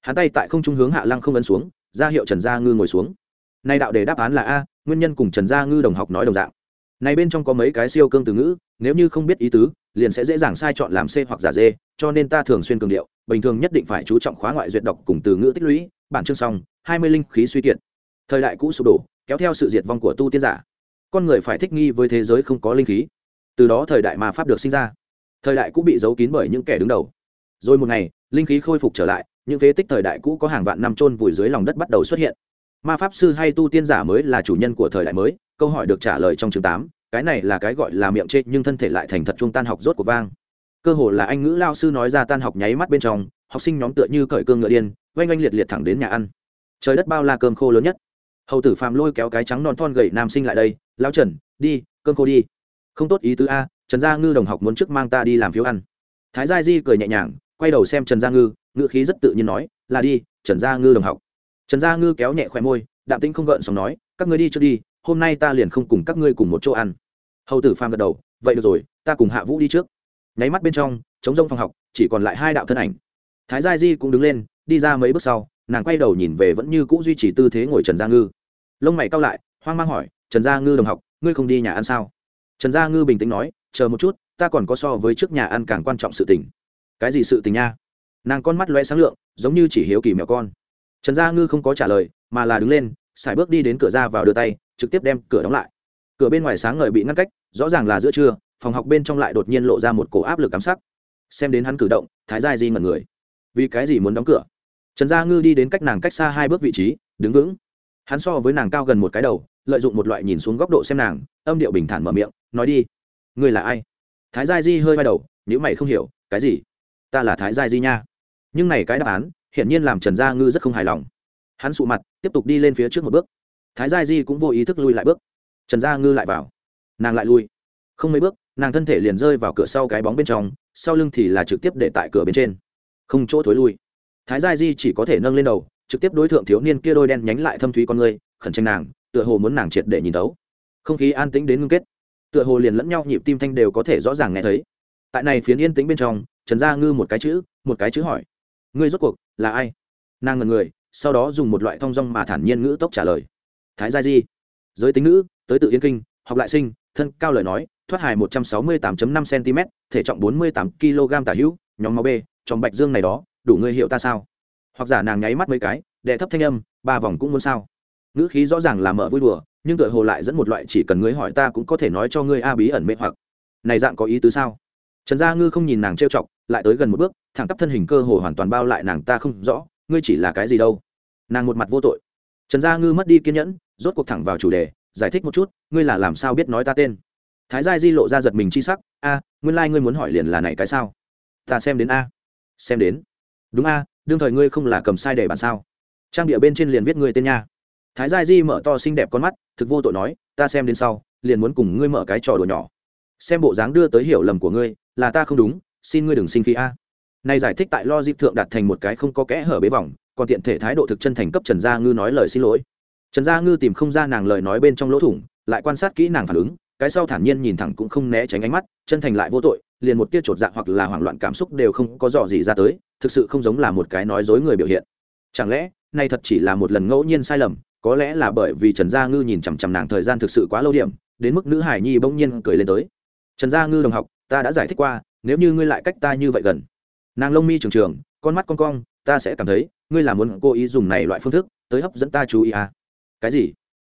S1: Hắn tay tại không trung hướng hạ lăng không ấn xuống, ra hiệu trần gia ngư ngồi xuống. Nay đạo đề đáp án là a, nguyên nhân cùng trần gia ngư đồng học nói đồng dạng này bên trong có mấy cái siêu cương từ ngữ, nếu như không biết ý tứ, liền sẽ dễ dàng sai chọn làm c hoặc giả d, cho nên ta thường xuyên cường điệu, bình thường nhất định phải chú trọng khóa ngoại duyệt đọc cùng từ ngữ tích lũy, bản chương xong, hai mươi linh khí suy kiệt. Thời đại cũ sụp đổ, kéo theo sự diệt vong của tu tiên giả. Con người phải thích nghi với thế giới không có linh khí. Từ đó thời đại mà pháp được sinh ra. Thời đại cũ bị giấu kín bởi những kẻ đứng đầu. Rồi một ngày, linh khí khôi phục trở lại, những phế tích thời đại cũ có hàng vạn năm trôn vùi dưới lòng đất bắt đầu xuất hiện. Ma pháp sư hay tu tiên giả mới là chủ nhân của thời đại mới câu hỏi được trả lời trong chương tám, cái này là cái gọi là miệng chê, nhưng thân thể lại thành thật trung tan học rốt của vang. Cơ hồ là anh ngữ lao sư nói ra tan học nháy mắt bên trong, học sinh nhóm tựa như cởi cương ngựa điên, oanh oanh liệt liệt thẳng đến nhà ăn. Trời đất bao la cơm khô lớn nhất. Hầu tử phàm lôi kéo cái trắng non thon gầy nam sinh lại đây lao trần, đi, cơm khô đi. Không tốt ý tứ a, trần gia ngư đồng học muốn trước mang ta đi làm phiếu ăn. Thái gia di cười nhẹ nhàng, quay đầu xem trần gia ngư, ngữ khí rất tự nhiên nói, là đi, trần gia ngư đồng học. Trần gia ngư kéo nhẹ khoe môi, đạm tĩnh không gợn sóng nói, các người đi cho đi hôm nay ta liền không cùng các ngươi cùng một chỗ ăn. Hầu tử phàm gật đầu, vậy được rồi, ta cùng hạ vũ đi trước. Nháy mắt bên trong chống rông phòng học, chỉ còn lại hai đạo thân ảnh. Thái gia di cũng đứng lên, đi ra mấy bước sau, nàng quay đầu nhìn về vẫn như c ũ duy trì tư thế ngồi trần gia ngư. Lông mày cao lại, hoang mang hỏi, trần gia ngư đồng học, ngươi không đi nhà ăn sao? Trần gia ngư bình tĩnh nói, chờ một chút, ta còn có so với trước nhà ăn càng quan trọng sự tình. Cái gì sự tình nha? Nàng con mắt loe sáng lượng, giống như chỉ hiếu kỳ mẹo con. Trần gia ngư không có trả lời, mà là đứng lên xài bước đi đến cửa ra vào đưa tay trực tiếp đem cửa đóng lại. Cửa bên ngoài sáng ngời bị ngăn cách, rõ ràng là giữa trưa, phòng học bên trong lại đột nhiên lộ ra một cổ áp lực ám sắc. Xem đến hắn cử động, thái gia di mật người. Vì cái gì muốn đóng cửa? Trần gia ngư đi đến cách nàng cách xa hai bước vị trí, đứng vững. Hắn so với nàng cao gần một cái đầu, lợi dụng một loại nhìn xuống góc độ xem nàng, âm điệu bình thản mở miệng, nói đi. Ngươi là ai? Thái gia di hơi bay đầu nếu mày không hiểu, cái gì? Ta là thái gia di nha. Nhưng này cái đáp án, hiển nhiên làm trần gia ngư rất không hài lòng. Hắn sụ mặt, tiếp tục đi lên phía trước một bước thái gia di cũng vô ý thức lui lại bước. Trần gia ngư lại vào. Nàng lại lui. Không mấy bước, nàng thân thể liền rơi vào cửa sau cái bóng bên trong, sau lưng thì là trực tiếp để tại cửa bên trên. Không chỗ thối lui. Thái gia di chỉ có thể nâng lên đầu, trực tiếp đối tượng thiếu niên kia đôi đen nhánh lại thâm thúy con người, khẩn tranh nàng, tựa hồ muốn nàng triệt để nhìn tấu không khí an tĩnh đến ngưng kết. Tựa hồ liền lẫn nhau nhịp tim thanh đều có thể rõ ràng nghe thấy. Tại này phiến yên tĩnh bên trong, trần gia ngư một cái chữ, một cái chữ hỏi. Ngươi rốt cuộc là ai? Nàng ngần người, sau đó dùng một loại thong dong mà thản nhiên ngữ tốc trả lời thái gia di. Giới tính nữ tới tự yên kinh, học lại sinh, thân cao lời nói, thoát hài một trăm sáu mươi tám năm cm thể trọng bốn mươi tám kg tả hữu, nhóm máu b trong bạch dương này đó, đủ ngươi hiệu ta sao? Hoặc giả nàng nháy mắt mấy cái, đệ thấp thanh âm, ba vòng cũng muốn sao? Ngữ khí rõ ràng là mở vui đùa, nhưng tựa hồ lại dẫn một loại chỉ cần ngươi hỏi ta cũng có thể nói cho ngươi a bí ẩn mê hoặc. Này dạng có ý tứ sao? Trần gia ngư không nhìn nàng trêu chọc, lại tới gần một bước, thẳng tắp thân hình cơ hồ hoàn toàn bao lại nàng ta không rõ, ngươi chỉ là cái gì đâu? Nàng một mặt vô tội trần gia ngư mất đi kiên nhẫn, rốt cuộc thẳng vào chủ đề, giải thích một chút, ngươi là làm sao biết nói ta tên? Thái gia di lộ ra giật mình chi sắc, a, nguyên lai、like、ngươi muốn hỏi liền là này cái sao? Ta xem đến a. Xem đến. Đúng a, đương thời ngươi không là cầm sai để bản sao? Trang địa bên trên liền viết ngươi tên nha. Thái gia di mở to xinh đẹp con mắt, thực vô tội nói, ta xem đến sau, liền muốn cùng ngươi mở cái trò đồ nhỏ. Xem bộ dáng đưa tới hiểu lầm của ngươi, là ta không đúng, xin ngươi đừng sinh khí a. Này giải thích tại lo dịp thượng đặt thành một cái không có kẽ hở bế vòng còn tiện thể thái độ thực chân thành cấp trần gia ngư nói lời xin lỗi. Trần gia ngư tìm không ra nàng lời nói bên trong lỗ thủng, lại quan sát kỹ nàng phản ứng, cái sau thản nhiên nhìn thẳng cũng không né tránh ánh mắt, chân thành lại vô tội, liền một tia chột dạ hoặc là hoảng loạn cảm xúc đều không có dò gì ra tới, thực sự không giống là một cái nói dối người biểu hiện. Chẳng lẽ, nay thật chỉ là một lần ngẫu nhiên sai lầm, có lẽ là bởi vì trần gia ngư nhìn chằm chằm nàng thời gian thực sự quá lâu điểm, đến mức nữ hải nhi bỗng nhiên cười lên tới. Trần gia ngư đồng học, ta đã giải thích qua, nếu như ngươi lại cách ta như vậy gần. Nàng lông mi trường trường con mắt con cong, ta sẽ cảm thấy ngươi là muốn cố ý dùng này loại phương thức tới hấp dẫn ta chú ý à? Cái gì?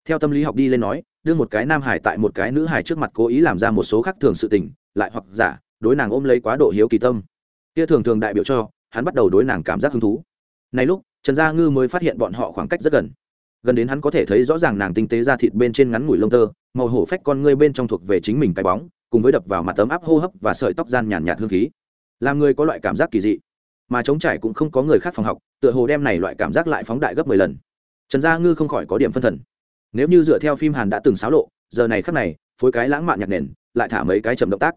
S1: Theo tâm lý học đi lên nói, đưa một cái nam hải tại một cái nữ hải trước mặt cố ý làm ra một số khác thường sự tình, lại hoặc giả, đối nàng ôm lấy quá độ hiếu kỳ tâm. Kia thường thường đại biểu cho, hắn bắt đầu đối nàng cảm giác hứng thú. Này lúc, trần gia ngư mới phát hiện bọn họ khoảng cách rất gần. Gần đến hắn có thể thấy rõ ràng nàng tinh tế ra thịt bên trên ngắn ngủi lông tơ, màu hổ phách con ngươi bên trong thuộc về chính mình cái bóng, cùng với đập vào mặt tấm áp hô hấp và sợi tóc gian nhàn nhạt hương khí. Làm người có loại cảm giác kỳ dị mà chống trải cũng không có người khác phòng học, tựa hồ đem này loại cảm giác lại phóng đại gấp mười lần. Trần gia ngư không khỏi có điểm phân thần. Nếu như dựa theo phim hàn đã từng xáo lộ, giờ này khắc này, phối cái lãng mạn nhạc nền, lại thả mấy cái chậm động tác.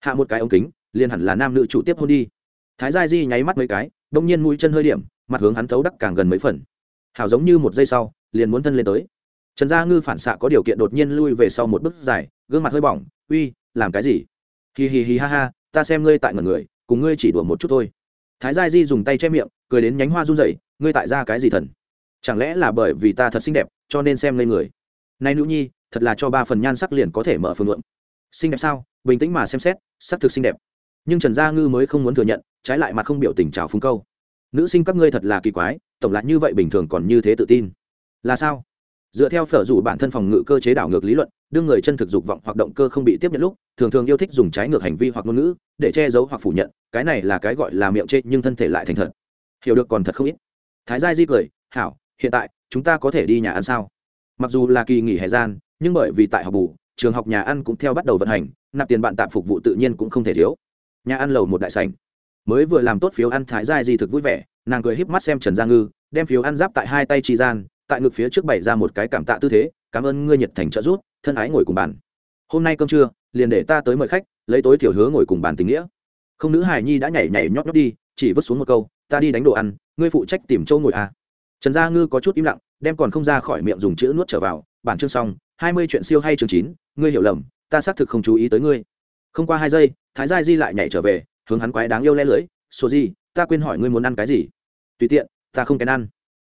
S1: Hạ một cái ống kính, liền hẳn là nam nữ chủ tiếp hôn đi. Thái gia di nháy mắt mấy cái, đông nhiên mũi chân hơi điểm, mặt hướng hắn thấu đắc càng gần mấy phần. Hào giống như một giây sau, liền muốn thân lên tới. Trần gia ngư phản xạ có điều kiện đột nhiên lui về sau một bước dài, gương mặt hơi bỏng, uy, làm cái gì? Hì hì hì ha ha, ta xem ngươi tại ngần người, cùng ngươi chỉ đùa một chút thôi thái gia di dùng tay che miệng, cười đến nhánh hoa run rẩy, ngươi tại ra cái gì thần? Chẳng lẽ là bởi vì ta thật xinh đẹp, cho nên xem lên người? Nay nữ nhi, thật là cho ba phần nhan sắc liền có thể mở phương luận. Xinh đẹp sao? Bình tĩnh mà xem xét, sắc thực xinh đẹp. Nhưng trần gia ngư mới không muốn thừa nhận, trái lại mặt không biểu tình trào phúng câu, nữ sinh các ngươi thật là kỳ quái, tổng lại như vậy bình thường còn như thế tự tin. Là sao? Dựa theo phở rủ bản thân phòng ngự cơ chế đảo ngược lý luận, đương người chân thực dục vọng hoặc động cơ không bị tiếp nhận lúc, thường thường yêu thích dùng trái ngược hành vi hoặc ngôn ngữ để che giấu hoặc phủ nhận, cái này là cái gọi là miệng chê nhưng thân thể lại thành thật. Hiểu được còn thật không ít. Thái Giai di cười, hảo, hiện tại chúng ta có thể đi nhà ăn sao? Mặc dù là kỳ nghỉ hè gian, nhưng bởi vì tại học bù, trường học nhà ăn cũng theo bắt đầu vận hành, nạp tiền bạn tạm phục vụ tự nhiên cũng không thể thiếu. Nhà ăn lầu một đại sành mới vừa làm tốt phiếu ăn thái giai di thực vui vẻ, nàng cười híp mắt xem trần gia ngư, đem phiếu ăn giáp tại hai tay tri gian tại ngực phía trước bày ra một cái cảm tạ tư thế, cảm ơn ngươi nhiệt thành trợ giúp, thân ái ngồi cùng bàn. Hôm nay cơm trưa, liền để ta tới mời khách, lấy tối thiểu hứa ngồi cùng bàn tình nghĩa. Không nữ hài nhi đã nhảy nhảy nhót nhót đi, chỉ vứt xuống một câu, ta đi đánh đồ ăn, ngươi phụ trách tìm châu ngồi à. trần gia ngư có chút im lặng, đem còn không ra khỏi miệng dùng chữ nuốt trở vào, bản chương xong, hai mươi chuyện siêu hay chương chín, ngươi hiểu lầm, ta xác thực không chú ý tới ngươi. Không qua hai giây, thái gia di lại nhảy trở về, hướng hắn quái đáng yêu le lưỡi số gì ta quên hỏi ngươi muốn ăn cái gì. Tùy tiện, ta không kén ăn.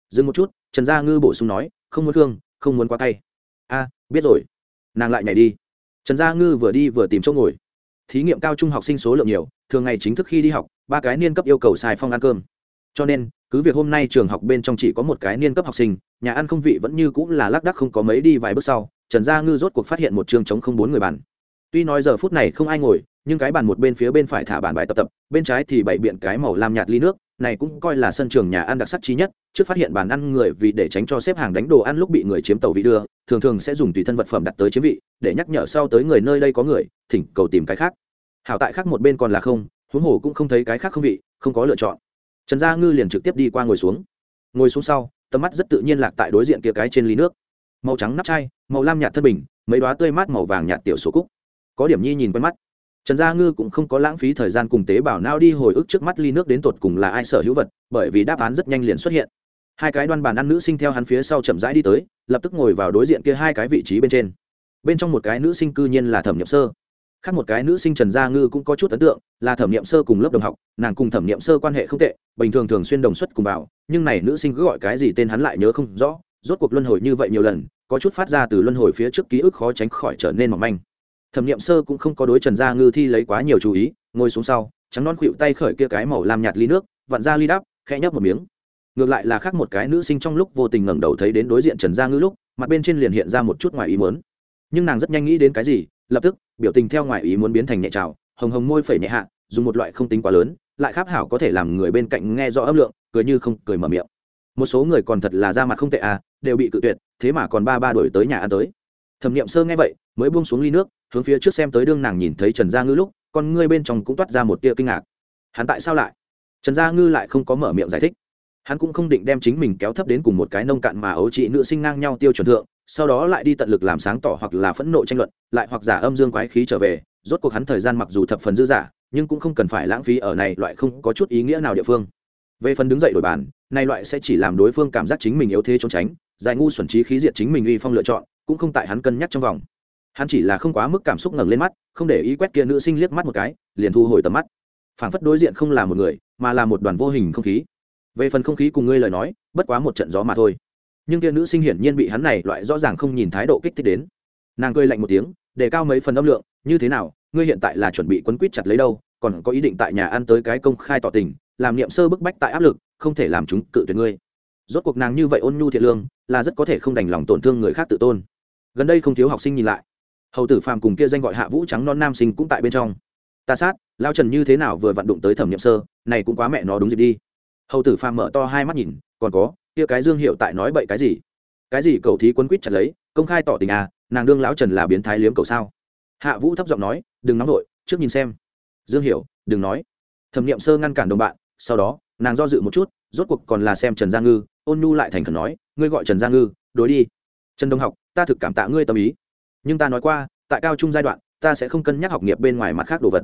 S1: Dừng một chút trần gia ngư bổ sung nói, không muốn hương không muốn quá cay. A, biết rồi. Nàng lại nhảy đi. Trần gia ngư vừa đi vừa tìm chỗ ngồi. Thí nghiệm cao trung học sinh số lượng nhiều, thường ngày chính thức khi đi học, ba cái niên cấp yêu cầu xài phong ăn cơm. Cho nên, cứ việc hôm nay trường học bên trong chỉ có một cái niên cấp học sinh, nhà ăn không vị vẫn như cũng là lác đắc không có mấy đi vài bước sau, trần gia ngư rốt cuộc phát hiện một trường chống không bốn người bàn. Tuy nói giờ phút này không ai ngồi, nhưng cái bàn một bên phía bên phải thả bàn bài tập tập, bên trái thì bày biện cái màu lam nhạt ly nước này cũng coi là sân trường nhà ăn đặc sắc trí nhất, trước phát hiện bàn ăn người vì để tránh cho xếp hàng đánh đồ ăn lúc bị người chiếm tàu vị đưa, thường thường sẽ dùng tùy thân vật phẩm đặt tới chiếm vị, để nhắc nhở sau tới người nơi đây có người, thỉnh cầu tìm cái khác. Hảo tại khác một bên còn là không, huống hồ cũng không thấy cái khác không vị, không có lựa chọn. Trần gia ngư liền trực tiếp đi qua ngồi xuống. Ngồi xuống sau, tầm mắt rất tự nhiên lạc tại đối diện kia cái trên ly nước. Màu trắng nắp chai, màu lam nhạt thân bình, mấy đoá tươi mát màu vàng nhạt tiểu số cúc. Có điểm nhi nhìn quen mắt trần gia ngư cũng không có lãng phí thời gian cùng tế bào nao đi hồi ức trước mắt ly nước đến tột cùng là ai sở hữu vật, bởi vì đáp án rất nhanh liền xuất hiện. Hai cái đoan bàn ăn nữ sinh theo hắn phía sau chậm rãi đi tới, lập tức ngồi vào đối diện kia hai cái vị trí bên trên. Bên trong một cái nữ sinh cư nhiên là thẩm nhậm sơ. Khác một cái nữ sinh trần gia ngư cũng có chút ấn tượng, là thẩm nghiệm sơ cùng lớp đồng học, nàng cùng thẩm nghiệm sơ quan hệ không tệ, bình thường thường xuyên đồng xuất cùng vào, nhưng này nữ sinh cứ gọi cái gì tên hắn lại nhớ không rõ, rốt cuộc luân hồi như vậy nhiều lần, có chút phát ra từ luân hồi phía trước ký ức khó tránh khỏi trở nên mỏng manh thẩm n i ệ m sơ cũng không có đối trần gia ngư thi lấy quá nhiều chú ý, ngồi xuống sau, trắng non khuỵu tay khởi kia cái màu làm nhạt ly nước, vặn ra ly đáp, khẽ nhấp một miếng. Ngược lại là khác một cái nữ sinh trong lúc vô tình ngẩng đầu thấy đến đối diện trần gia ngư lúc, mặt bên trên liền hiện ra một chút ngoài ý muốn. Nhưng nàng rất nhanh nghĩ đến cái gì, lập tức, biểu tình theo ngoài ý muốn biến thành nhẹ trào, hồng hồng môi phẩy nhẹ hạ, dùng một loại không tính quá lớn, lại khác hảo có thể làm người bên cạnh nghe rõ âm lượng, cười như không cười mở miệng. Một số người còn thật là da mặt không tệ à đều bị cự tuyệt, thế mà còn ba ba đổi tới nhà ăn tới. Thẩm nghiệm sơ nghe vậy mới buông xuống ly nước, hướng phía trước xem tới đương nàng nhìn thấy trần gia ngư lúc, con ngươi bên trong cũng toát ra một tia kinh ngạc. Hắn tại sao lại? Trần gia ngư lại không có mở miệng giải thích. Hắn cũng không định đem chính mình kéo thấp đến cùng một cái nông cạn mà ấu trị nữ sinh ngang nhau tiêu chuẩn thượng, sau đó lại đi tận lực làm sáng tỏ hoặc là phẫn nộ tranh luận, lại hoặc giả âm dương quái khí trở về, rốt cuộc hắn thời gian mặc dù thập phần dư giả nhưng cũng không cần phải lãng phí ở này loại không có chút ý nghĩa nào địa phương. Về phần đứng dậy đổi bàn nay loại sẽ chỉ làm đối phương cảm giác chính mình yếu thế trốn tránh dài ngu xuẩn trí khí diệt chính mình uy phong lựa chọn, cũng không tại hắn cân nhắc trong vòng hắn chỉ là không quá mức cảm xúc ngẩng lên mắt, không để ý quét kia nữ sinh liếc mắt một cái, liền thu hồi tầm mắt. Phảng phất đối diện không là một người, mà là một đoàn vô hình không khí. Về phần không khí cùng ngươi lời nói, bất quá một trận gió mà thôi. Nhưng kia nữ sinh hiển nhiên bị hắn này loại rõ ràng không nhìn thái độ kích thích đến. Nàng cười lạnh một tiếng để cao mấy phần âm lượng, như thế nào, ngươi hiện tại là chuẩn bị quấn quýt chặt lấy đâu, còn có ý định tại nhà ăn tới cái công khai tỏ tình, làm niệm sơ bức bách tại áp lực, không thể làm chúng cự tuyệt ngươi. Rốt cuộc nàng như vậy ôn nhu thiện lương, là rất có thể không đành lòng tổn thương người khác tự tôn. Gần đây không thiếu học sinh nhìn lại hầu tử phàm cùng kia danh gọi hạ vũ trắng non nam sinh cũng tại bên trong. Ta sát lao trần như thế nào vừa vặn đụng tới thẩm nhậm sơ, này cũng quá mẹ nó đúng dịp đi. Hầu tử phàm mở to hai mắt nhìn, còn có, kia cái dương hiệu tại nói bậy cái gì? Cái gì cầu thí quấn quýt chặt lấy, công khai tỏ tình à nàng đương lão trần là biến thái liếm cầu sao? Hạ vũ thấp giọng nói, đừng nóng vội, trước nhìn xem. Dương hiểu đừng nói. Thẩm nghiệm sơ ngăn cản đồng bạn, sau đó, nàng do dự một chút, rốt cuộc còn là xem trần gia ngư, ôn nhu lại thành khẩn nói, ngươi gọi trần gia ngư đối đi. Trần đông học, ta thực cảm tạ ngươi tâm ý nhưng ta nói qua, tại cao trung giai đoạn, ta sẽ không cân nhắc học nghiệp bên ngoài mặt khác đồ vật.